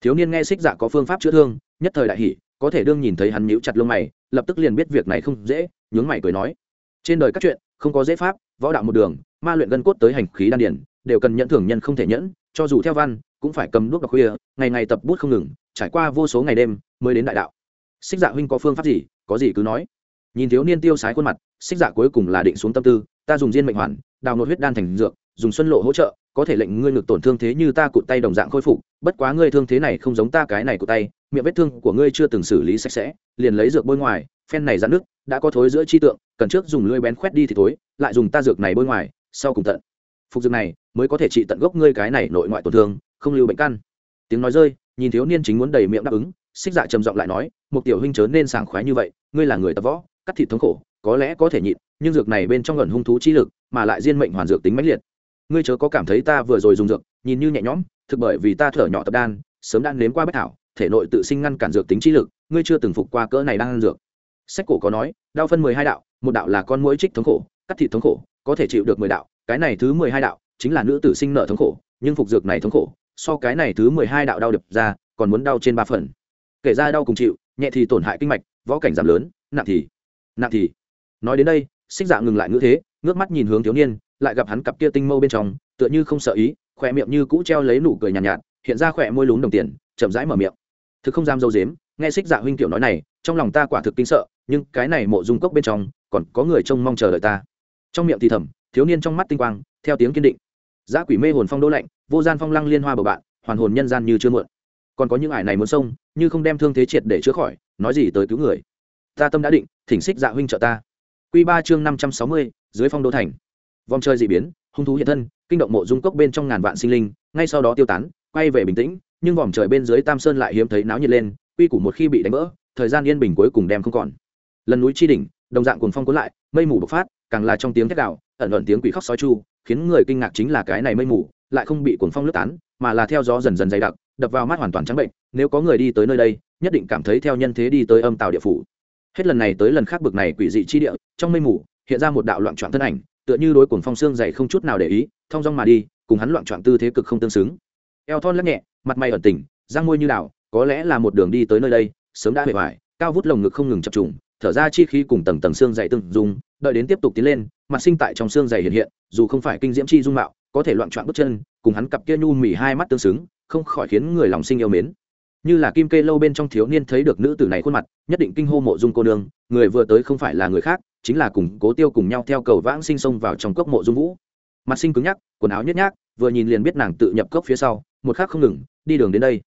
Thiếu niên nghe xích dạ có phương pháp chữa thương, nhất thời đại hỷ có thể đương nhìn thấy hắn nhíu chặt lông mày, lập tức liền biết việc này không dễ, nhướng mày cười nói. Trên đời các chuyện, không có dễ pháp, võ đạo một đường, ma luyện gân cốt tới hành khí đan điển đều cần nhận thưởng nhân không thể nhẫn, cho dù theo văn, cũng phải cầm đuốc đọc khuya, ngày ngày tập bút không ngừng, trải qua vô số ngày đêm mới đến đại đạo. Xích dạ huynh có phương pháp gì, có gì cứ nói nhìn thiếu niên tiêu sái khuôn mặt, xích dạ cuối cùng là định xuống tâm tư, ta dùng diên mệnh hoàn, đào nội huyết đan thành dược, dùng xuân lộ hỗ trợ, có thể lệnh ngươi ngực tổn thương thế như ta cụt tay đồng dạng khôi phục, bất quá ngươi thương thế này không giống ta cái này cụt tay, miệng vết thương của ngươi chưa từng xử lý sạch sẽ, liền lấy dược bôi ngoài, phen này dán nước đã có thối giữa chi tượng, cần trước dùng lưỡi bén khoét đi thì thối, lại dùng ta dược này bôi ngoài, sau cùng tận. Phục dược này mới có thể trị tận gốc ngươi cái này nội ngoại tổn thương, không lưu bệnh căn. Tiếng nói rơi, nhìn thiếu niên chính muốn đầy miệng đáp ứng, xích dạ trầm giọng lại nói một tiểu huynh chớ nên sảng khoái như vậy, ngươi là người tập võ cắt thịt thống khổ, có lẽ có thể nhịn, nhưng dược này bên trong gần hung thú chi lực, mà lại diên mệnh hoàn dược tính mãnh liệt. Ngươi chớ có cảm thấy ta vừa rồi dùng dược, nhìn như nhẹ nhõm, thực bởi vì ta thở nhỏ tập đan, sớm đan nếm qua bất thảo, thể nội tự sinh ngăn cản dược tính trí lực, ngươi chưa từng phục qua cỡ này đang ăn dược. Sách cổ có nói, đao phân mười hai đạo, một đạo là con mũi trích thống khổ, cắt thịt thống khổ, có thể chịu được mười đạo, cái này thứ mười hai đạo chính là nữ tử sinh nợ thống khổ, nhưng phục dược này thống khổ, so cái này thứ mười hai đạo đau đập ra, còn muốn đau trên ba phần. Kể ra đau cùng chịu, nhẹ thì tổn hại kinh mạch, võ cảnh giảm lớn, nặng thì nặng thì nói đến đây xích dạ ngừng lại ngữ thế ngước mắt nhìn hướng thiếu niên lại gặp hắn cặp kia tinh mâu bên trong tựa như không sợ ý khỏe miệng như cũ treo lấy nụ cười nhàn nhạt, nhạt hiện ra khỏe môi lún đồng tiền chậm rãi mở miệng. Thực không dám dâu dếm nghe xích dạ huynh kiểu nói này trong lòng ta quả thực kinh sợ nhưng cái này mộ dung cốc bên trong còn có người trông mong chờ đợi ta. Trong miệng thì thầm thiếu niên trong mắt tinh quang theo tiếng kiên định. Giá quỷ mê hồn phong đô lạnh vô gian phong lăng liên hoa bầu bạn hoàn hồn nhân gian như chưa muộn. Còn có những ải này muốn xông như không đem thương thế triệt để chữa khỏi nói gì tới cứu người. Ta tâm đã định thỉnh xích dạ huynh trợ ta. Q ba chương năm trăm sáu mươi, dưới phong đô thành. Vòng chơi d ị biến, hung thú hiện thân, kinh động mộ dung cốc bên trong ngàn vạn sinh linh, ngay sau đó tiêu tán, quay về bình tĩnh, nhưng vòng trời bên dưới tam sơn lại hiếm thấy náo nhiệt lên, quy củ một khi bị đánh vỡ, thời gian yên bình cuối cùng đem không còn. Lần núi tri đỉnh, đồng dạng cuồng phong cuốn lại, mây mù bộc phát, càng là trong tiếng thét đạo ẩn ẩn tiếng quỷ khóc sói chu, khiến người kinh ngạc chính là cái này mây mù, lại không bị cuồng phong lướt tán, mà là theo gió dần dần dày đặc, đập vào mắt hoàn toàn trắng bệnh, nếu có người đi tới nơi đây, nhất định cảm thấy theo nhân thế đi tới âm tàu địa phủ hết lần này tới lần khác bực này quỷ dị chi địa, trong mây mù, hiện ra một đạo loạn trọn thân ảnh, tựa như đối cuồng phong xương dày không chút nào để ý, thong dong mà đi, cùng hắn loạn trọn tư thế cực không tương xứng. Eo thon lắc nhẹ, mặt mày ẩn tỉnh răng môi như đảo có lẽ là một đường đi tới nơi đây, sớm đã hề hoài, cao vút lồng ngực không ngừng chập trùng, thở ra chi khí cùng tầng tầng xương dày tương dùng đợi đến tiếp tục tiến lên, mặt sinh tại trong xương dày hiện hiện, dù không phải kinh diễm chi dung mạo, có thể loạn trọn bước chân, cùng hắn cặp kia nhu mỉ hai mắt tương xứng, không khỏi khiến người lòng sinh yêu mến như là kim kê lâu bên trong thiếu niên thấy được nữ tử này khuôn mặt, nhất định kinh hô mộ dung cô nương, người vừa tới không phải là người khác, chính là cùng cố tiêu cùng nhau theo cầu vãng sinh sông vào trong cốc mộ dung vũ. Mặt sinh cứng nhắc, quần áo nhét nhác, vừa nhìn liền biết nàng tự nhập cốc phía sau, một khắc không ngừng, đi đường đến đây.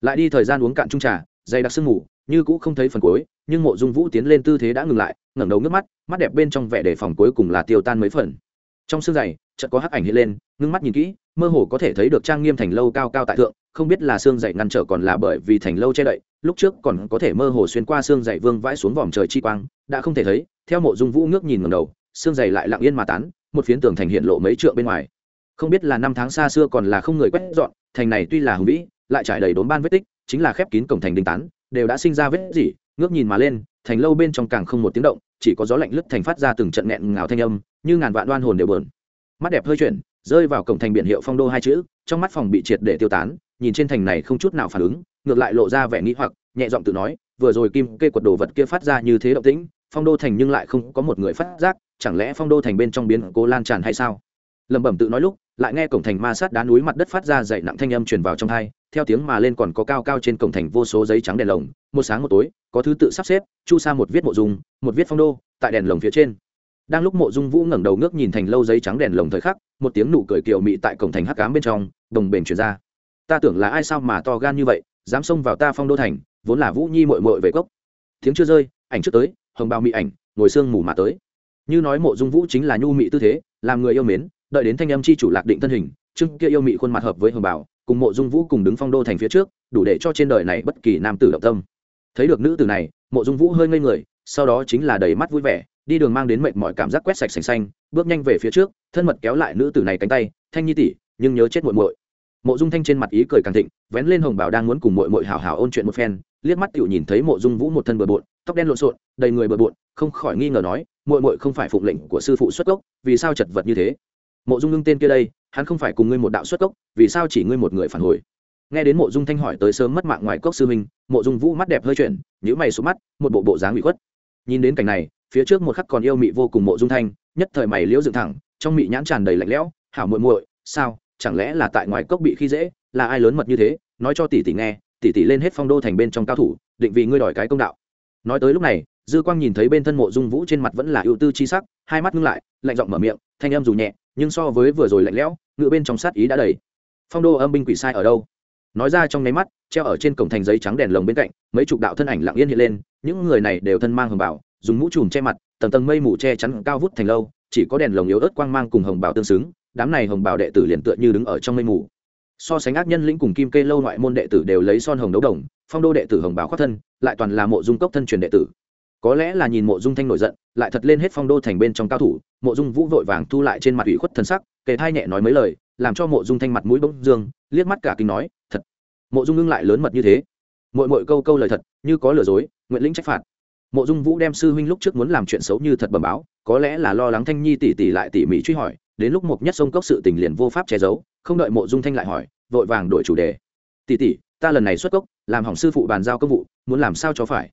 Lại đi thời gian uống cạn trung trà, dày đặc sương ngủ như cũ không thấy phần cuối, nhưng mộ dung vũ tiến lên tư thế đã ngừng lại, ngẩng đầu nước mắt mắt đẹp bên trong vẻ đề phòng cuối cùng là tiêu tan mấy phần trong xương dày, chợt có hắc ảnh hiện lên, ngưng mắt nhìn kỹ, mơ hồ có thể thấy được trang nghiêm thành lâu cao cao tại thượng, không biết là xương dày ngăn trở còn là bởi vì thành lâu che đậy, lúc trước còn có thể mơ hồ xuyên qua xương dày vương vãi xuống vòm trời chi quang, đã không thể thấy, theo mộ dung vũ ngước nhìn ngầm đầu xương dày lại lặng yên mà tán, một phiến tường thành hiện lộ mấy trượng bên ngoài. Không biết là năm tháng xa xưa còn là không người quét dọn, thành này tuy là hùng vĩ, lại trải đầy đốn ban vết tích, chính là khép kín cổng thành đình tán, đều đã sinh ra vết gì ngước nhìn mà lên, thành lâu bên trong càng không một tiếng động chỉ có gió lạnh lướt thành phát ra từng trận nghẹn ngào thanh âm, như ngàn vạn đoan hồn đều bờn mắt đẹp hơi chuyển, rơi vào cổng thành biển hiệu phong đô hai chữ, trong mắt phòng bị triệt để tiêu tán, nhìn trên thành này không chút nào phản ứng, ngược lại lộ ra vẻ nghĩ hoặc, nhẹ giọng tự nói, vừa rồi kim kê quật đồ vật kia phát ra như thế động tĩnh, phong đô thành nhưng lại không có một người phát giác, chẳng lẽ phong đô thành bên trong biến cố lan tràn hay sao? Lẩm bẩm tự nói lúc lại nghe cổng thành ma sát đá núi mặt đất phát ra dậy nặng thanh âm truyền vào trong hai, theo tiếng mà lên còn có cao cao trên cổng thành vô số giấy trắng đèn lồng, một sáng một tối, có thứ tự sắp xếp, chu sa một viết mộ dung, một viết phong đô, tại đèn lồng phía trên. Đang lúc mộ dung vũ ngẩng đầu ngước nhìn thành lâu giấy trắng đèn lồng thời khắc, một tiếng nụ cười kiều mị tại cổng thành hắc cám bên trong, đồng bền truyền ra. Ta tưởng là ai sao mà to gan như vậy, dám xông vào ta phong đô thành, vốn là vũ nhi mội mội về cốc. Tiếng chưa rơi, ảnh trước tới, hồng bao mị ảnh, ngồi sương mù mà tới. Như nói mộ dung vũ chính là nhu mị tư thế, làm người yêu mến đợi đến thanh âm chi chủ lạc định thân hình, trương kia yêu mị khuôn mặt hợp với hồng bảo cùng mộ dung vũ cùng đứng phong đô thành phía trước, đủ để cho trên đời này bất kỳ nam tử động tâm. Thấy được nữ tử này, mộ dung vũ hơi ngây người, sau đó chính là đầy mắt vui vẻ, đi đường mang đến mệt mọi cảm giác quét sạch sành xanh, bước nhanh về phía trước, thân mật kéo lại nữ tử này cánh tay, thanh nhi tỷ, nhưng nhớ chết muội muội. Mộ dung thanh trên mặt ý cười càng thịnh, vén lên hồng bảo đang muốn cùng muội muội hào hào ôn chuyện một phen, liếc mắt tựu nhìn thấy mộ dung vũ một thân bừa bộn, tóc đen lộn xộn, đầy người bừa bộn, không khỏi nghi ngờ nói, muội muội không phải phụng lệnh của sư phụ xuất gốc, vì sao chật vật như thế? Mộ dung ngưng tên kia đây hắn không phải cùng ngươi một đạo xuất cốc, vì sao chỉ ngươi một người phản hồi? Nghe đến mộ dung thanh hỏi tới sớm mất mạng ngoài cốc sư minh mộ dung vũ mắt đẹp hơi chuyển nhữ mày xuống mắt một bộ bộ dáng bị khuất. Nhìn đến cảnh này phía trước một khắc còn yêu mị vô cùng mộ dung thanh nhất thời mày liễu dựng thẳng trong mị nhãn tràn đầy lạnh lẽo hảo muội muội sao? Chẳng lẽ là tại ngoài cốc bị khi dễ? Là ai lớn mật như thế? Nói cho tỷ tỷ nghe tỷ tỷ lên hết phong đô thành bên trong cao thủ định vì ngươi đòi cái công đạo. Nói tới lúc này dư quang nhìn thấy bên thân mộ dung vũ trên mặt vẫn là ưu tư chi sắc hai mắt ngưng lại lạnh giọng mở miệng thanh âm dù nhẹ nhưng so với vừa rồi lạnh lẽo, ngựa bên trong sát ý đã đầy. Phong đô âm binh quỷ sai ở đâu? Nói ra trong nháy mắt, treo ở trên cổng thành giấy trắng đèn lồng bên cạnh, mấy chục đạo thân ảnh lặng yên hiện lên, những người này đều thân mang hồng bảo, dùng mũ trùm che mặt, tầng tầng mây mù che chắn cao vút thành lâu, chỉ có đèn lồng yếu ớt quang mang cùng hồng bảo tương xứng, đám này hồng bảo đệ tử liền tựa như đứng ở trong mây mù. So sánh ác nhân lĩnh cùng kim kê lâu ngoại môn đệ tử đều lấy son hồng đấu đồng, phong đô đệ tử hồng bảo khoác thân, lại toàn là mộ dung cốc thân truyền đệ tử có lẽ là nhìn mộ dung thanh nổi giận, lại thật lên hết phong đô thành bên trong cao thủ, mộ dung vũ vội vàng thu lại trên mặt ủy khuất thân sắc, kề thai nhẹ nói mấy lời, làm cho mộ dung thanh mặt mũi bỗng dương, liếc mắt cả kinh nói, thật. Mộ dung ngưng lại lớn mật như thế. Mỗi mỗi câu câu lời thật, như có lừa dối, nguyện lĩnh trách phạt. Mộ dung vũ đem sư huynh lúc trước muốn làm chuyện xấu như thật bẩm báo, có lẽ là lo lắng thanh nhi tỉ tỉ lại tỉ mỉ truy hỏi, đến lúc mộc nhất sông cốc sự tình liền vô pháp che giấu, không đợi mộ dung thanh lại hỏi, vội vàng đổi chủ đề. Tỉ tỉ ta lần này xuất cốc, làm hỏng sư phụ bàn giao công vụ, muốn làm sao cho phải?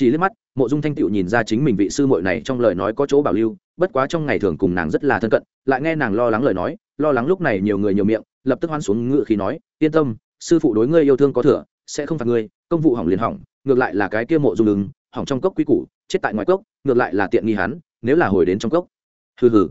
Chỉ liếc mắt, mộ dung thanh tịu nhìn ra chính mình vị sư muội này trong lời nói có chỗ bảo lưu, bất quá trong ngày thường cùng nàng rất là thân cận, lại nghe nàng lo lắng lời nói, lo lắng lúc này nhiều người nhiều miệng, lập tức hoan xuống ngự khi nói, yên tâm, sư phụ đối ngươi yêu thương có thừa, sẽ không phạt ngươi, công vụ hỏng liền hỏng, ngược lại là cái kia mộ dung ứng hỏng trong cốc quy củ, chết tại ngoài cốc, ngược lại là tiện nghi hắn, nếu là hồi đến trong cốc. Hừ hừ.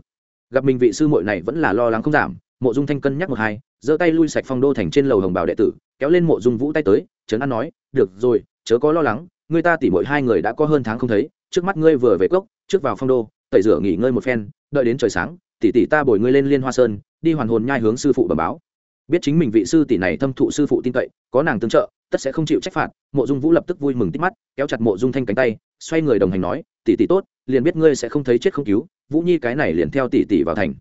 Gặp mình vị sư muội này vẫn là lo lắng không giảm, mộ dung thanh cân nhắc một hai, giơ tay lui sạch phong đô thành trên lầu hồng bảo đệ tử, kéo lên mộ dung vũ tay tới, trấn an nói, được rồi, chớ có lo lắng người ta tỉ mỗi hai người đã có hơn tháng không thấy, trước mắt ngươi vừa về cốc, trước vào phong đô, tẩy rửa nghỉ ngơi một phen, đợi đến trời sáng tỷ tỷ ta bồi ngươi lên liên hoa sơn, đi hoàn hồn nhai hướng sư phụ bẩm báo. Biết chính mình vị sư tỷ này thâm thụ sư phụ tin cậy, có nàng tương trợ, tất sẽ không chịu trách phạt, mộ dung vũ lập tức vui mừng tít mắt, kéo chặt mộ dung thanh cánh tay, xoay người đồng hành nói tỷ tỷ tốt, liền biết ngươi sẽ không thấy chết không cứu, vũ nhi cái này liền theo tỷ tỷ vào thành.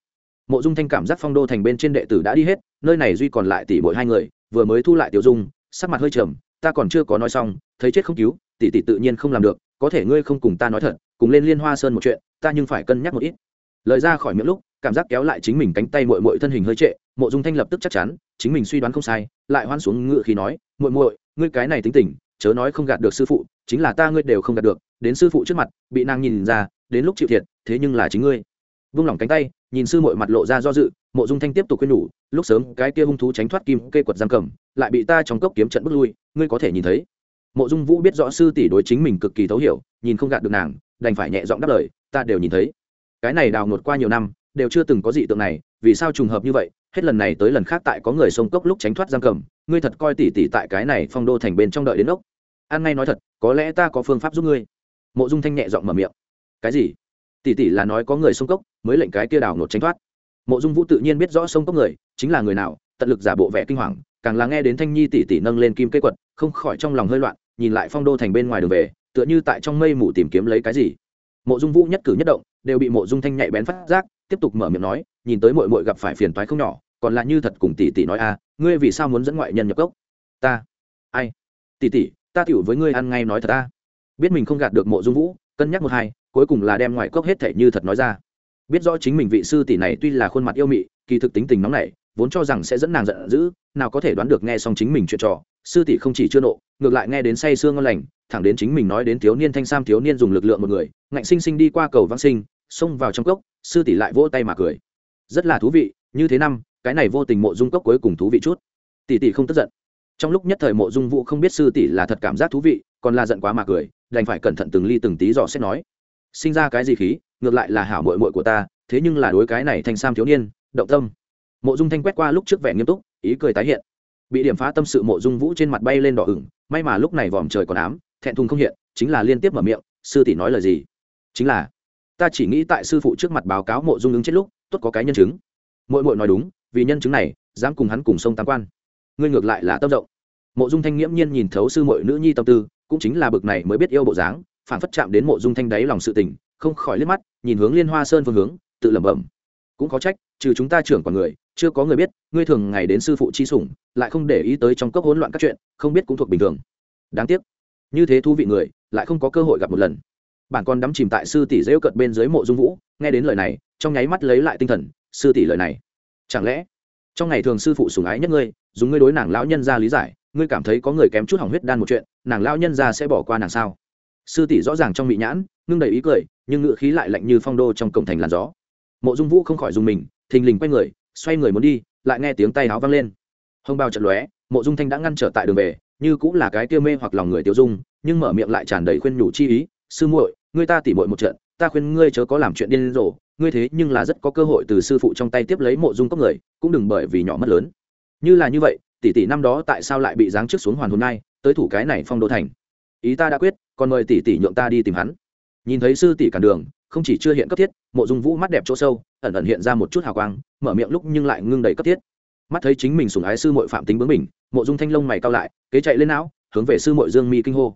Mộ dung thanh cảm giác phong đô thành bên trên đệ tử đã đi hết, nơi này duy còn lại tỷ bội hai người, vừa mới thu lại tiểu dung, sắc mặt hơi trầm, ta còn chưa có nói xong, thấy chết không cứu tỷ tỷ tự nhiên không làm được, có thể ngươi không cùng ta nói thật, cùng lên liên hoa sơn một chuyện, ta nhưng phải cân nhắc một ít. Lời ra khỏi miệng lúc, cảm giác kéo lại chính mình cánh tay mội mội thân hình hơi trệ, mộ dung thanh lập tức chắc chắn, chính mình suy đoán không sai, lại hoan xuống ngựa khi nói mội mội ngươi cái này tính tình, chớ nói không gạt được sư phụ, chính là ta ngươi đều không gạt được, đến sư phụ trước mặt, bị nàng nhìn ra, đến lúc chịu thiệt, thế nhưng là chính ngươi. Vung lỏng cánh tay, nhìn sư mội mặt lộ ra do dự, mộ dung thanh tiếp tục khuyên nhủ, lúc sớm cái kia hung thú tránh thoát kim kê quật giam cầm, lại bị ta trong cốc kiếm trận bước lui, ngươi có thể nhìn thấy mộ dung vũ biết rõ sư tỷ đối chính mình cực kỳ thấu hiểu, nhìn không gạt được nàng, đành phải nhẹ giọng đáp lời, ta đều nhìn thấy. Cái này đào ngột qua nhiều năm, đều chưa từng có dị tượng này, vì sao trùng hợp như vậy? Hết lần này tới lần khác tại có người sông cốc lúc tránh thoát giam cầm, ngươi thật coi tỷ tỷ tại cái này phong đô thành bên trong đợi đến ốc. An ngay nói thật, có lẽ ta có phương pháp giúp ngươi. Mộ dung thanh nhẹ giọng mở miệng. Cái gì? Tỷ tỷ là nói có người sông cốc, mới lệnh cái kia đào nột tránh thoát. Mộ dung vũ tự nhiên biết rõ sông cốc người, chính là người nào, tận lực giả bộ vẻ kinh hoàng càng là nghe đến thanh nhi tỷ tỷ nâng lên kim cây quật, không khỏi trong lòng hơi loạn, nhìn lại phong đô thành bên ngoài đường về, tựa như tại trong mây mù tìm kiếm lấy cái gì. Mộ dung vũ nhất cử nhất động, đều bị mộ dung thanh nhạy bén phát giác, tiếp tục mở miệng nói, nhìn tới mội mội gặp phải phiền toái không nhỏ, còn là như thật cùng tỷ tỷ nói a ngươi vì sao muốn dẫn ngoại nhân nhập cốc? Ta, ai? Tỷ tỷ, ta tiểu với ngươi ăn ngay nói thật ta biết mình không gạt được mộ dung vũ, cân nhắc một hai, cuối cùng là đem ngoại cốc hết thể như thật nói ra. Biết rõ chính mình vị sư tỷ này tuy là khuôn mặt yêu mị, kỳ thực tính tình nóng nảy vốn cho rằng sẽ dẫn nàng giận dữ, nào có thể đoán được nghe xong chính mình chuyện trò. Sư tỷ không chỉ chưa nộ, ngược lại nghe đến say sương ngon lành, thẳng đến chính mình nói đến thiếu niên thanh sam thiếu niên dùng lực lượng một người, ngạnh sinh sinh đi qua cầu vãng sinh, xông vào trong cốc, sư tỷ lại vỗ tay mà cười. Rất là thú vị, như thế năm, cái này vô tình mộ dung cốc cuối cùng thú vị chút. Tỷ tỷ không tức giận. Trong lúc nhất thời mộ dung vũ không biết sư tỷ là thật cảm giác thú vị, còn là giận quá mà cười, đành phải cẩn thận từng ly từng tí dò xét nói. Sinh ra cái gì khí, ngược lại là hảo mội mội của ta, thế nhưng là đối cái này thanh sam thiếu niên, động tâm mộ dung thanh quét qua lúc trước vẻ nghiêm túc, ý cười tái hiện. Bị điểm phá tâm sự mộ dung vũ trên mặt bay lên đỏ ửng, may mà lúc này vòm trời còn ám, thẹn thùng không hiện, chính là liên tiếp mở miệng, sư tỷ nói lời gì? Chính là, ta chỉ nghĩ tại sư phụ trước mặt báo cáo mộ dung ứng chết lúc, tốt có cái nhân chứng. Mỗi mội nói đúng, vì nhân chứng này, dám cùng hắn cùng sông tam quan. Ngươi ngược lại là tâm rộng. Mộ dung thanh nghiễm nhiên nhìn thấu sư mội nữ nhi tâm tư, cũng chính là bực này mới biết yêu bộ dáng phản phất chạm đến mộ dung thanh đáy lòng sự tình, không khỏi liếc mắt, nhìn hướng liên hoa sơn phương hướng, tự lẩm bẩm. Cũng có trách, trừ chúng ta trưởng còn người chưa có người biết, ngươi thường ngày đến sư phụ chi sủng, lại không để ý tới trong cốc hỗn loạn các chuyện, không biết cũng thuộc bình thường. Đáng tiếc. Như thế thú vị người, lại không có cơ hội gặp một lần. Bản con đắm chìm tại sư tỷ dễ cận bên dưới mộ dung vũ, nghe đến lời này, trong nháy mắt lấy lại tinh thần, sư tỷ lời này. Chẳng lẽ, trong ngày thường sư phụ sủng ái nhất ngươi, dùng ngươi đối nàng lão nhân ra lý giải, ngươi cảm thấy có người kém chút hỏng huyết đan một chuyện, nàng lão nhân ra sẽ bỏ qua nàng sao? Sư tỷ rõ ràng trong mị nhãn, ngưng đầy ý cười, nhưng ngựa khí lại lạnh như phong đô trong cổng thành làn gió. Mộ dung vũ không khỏi dùng mình, thình lình quay người xoay người muốn đi lại nghe tiếng tay áo vang lên. Hông bao trận lóe mộ dung thanh đã ngăn trở tại đường về như cũng là cái tiêu mê hoặc lòng người tiêu dung nhưng mở miệng lại tràn đầy khuyên nhủ chi ý sư muội ngươi ta tỉ muội một trận ta khuyên ngươi chớ có làm chuyện điên rồ ngươi thế nhưng là rất có cơ hội từ sư phụ trong tay tiếp lấy mộ dung cốc người cũng đừng bởi vì nhỏ mất lớn. Như là như vậy tỷ tỷ năm đó tại sao lại bị giáng trước xuống hoàn hồn nay, tới thủ cái này phong đô thành? Ý ta đã quyết còn mời tỷ tỷ nhượng ta đi tìm hắn. Nhìn thấy sư tỷ cản đường không chỉ chưa hiện cấp thiết, mộ dung vũ mắt đẹp chỗ sâu, ẩn ẩn hiện ra một chút hào quang, mở miệng lúc nhưng lại ngưng đầy cấp thiết. Mắt thấy chính mình sùng ái sư mội phạm tính bướng mình mộ dung thanh long mày cao lại, kế chạy lên não, hướng về sư mội dương mi kinh hô.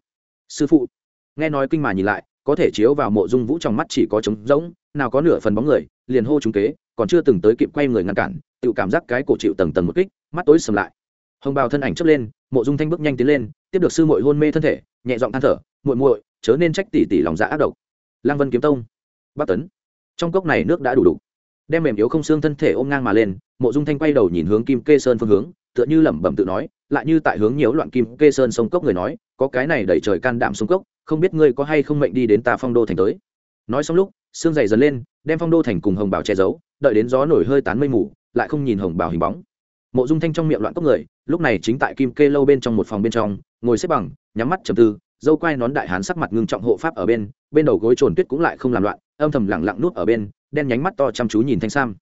Sư phụ, nghe nói kinh mà nhìn lại, có thể chiếu vào mộ dung vũ trong mắt chỉ có trống rỗng, nào có nửa phần bóng người, liền hô chúng kế, còn chưa từng tới kịp quay người ngăn cản, tự cảm giác cái cổ chịu tầng tầng một kích, mắt tối sầm lại. Hồng bào thân ảnh chấp lên, mộ dung thanh bước nhanh tiến lên, tiếp được sư mội hôn mê thân thể, nhẹ giọng than thở, muội muội, chớ nên trách tỷ tỷ lòng dạ ác độc. Lăng vân kiếm tông bắc tấn. Trong cốc này nước đã đủ đủ. Đem mềm yếu không xương thân thể ôm ngang mà lên, mộ dung thanh quay đầu nhìn hướng kim kê sơn phương hướng, tựa như lẩm bẩm tự nói, lại như tại hướng nhiễu loạn kim kê sơn sông cốc người nói, có cái này đẩy trời can đảm sông cốc, không biết ngươi có hay không mệnh đi đến ta phong đô thành tới. Nói xong lúc, xương dày dần lên, đem phong đô thành cùng hồng bảo che giấu, đợi đến gió nổi hơi tán mây mù, lại không nhìn hồng bảo hình bóng. Mộ dung thanh trong miệng loạn cốc người, lúc này chính tại kim kê lâu bên trong một phòng bên trong, ngồi xếp bằng, nhắm mắt trầm tư dâu quai nón đại hán sắc mặt ngưng trọng hộ pháp ở bên bên đầu gối trồn tuyết cũng lại không làm loạn, âm thầm lẳng lặng nuốt ở bên, đen nhánh mắt to chăm chú nhìn thanh sam.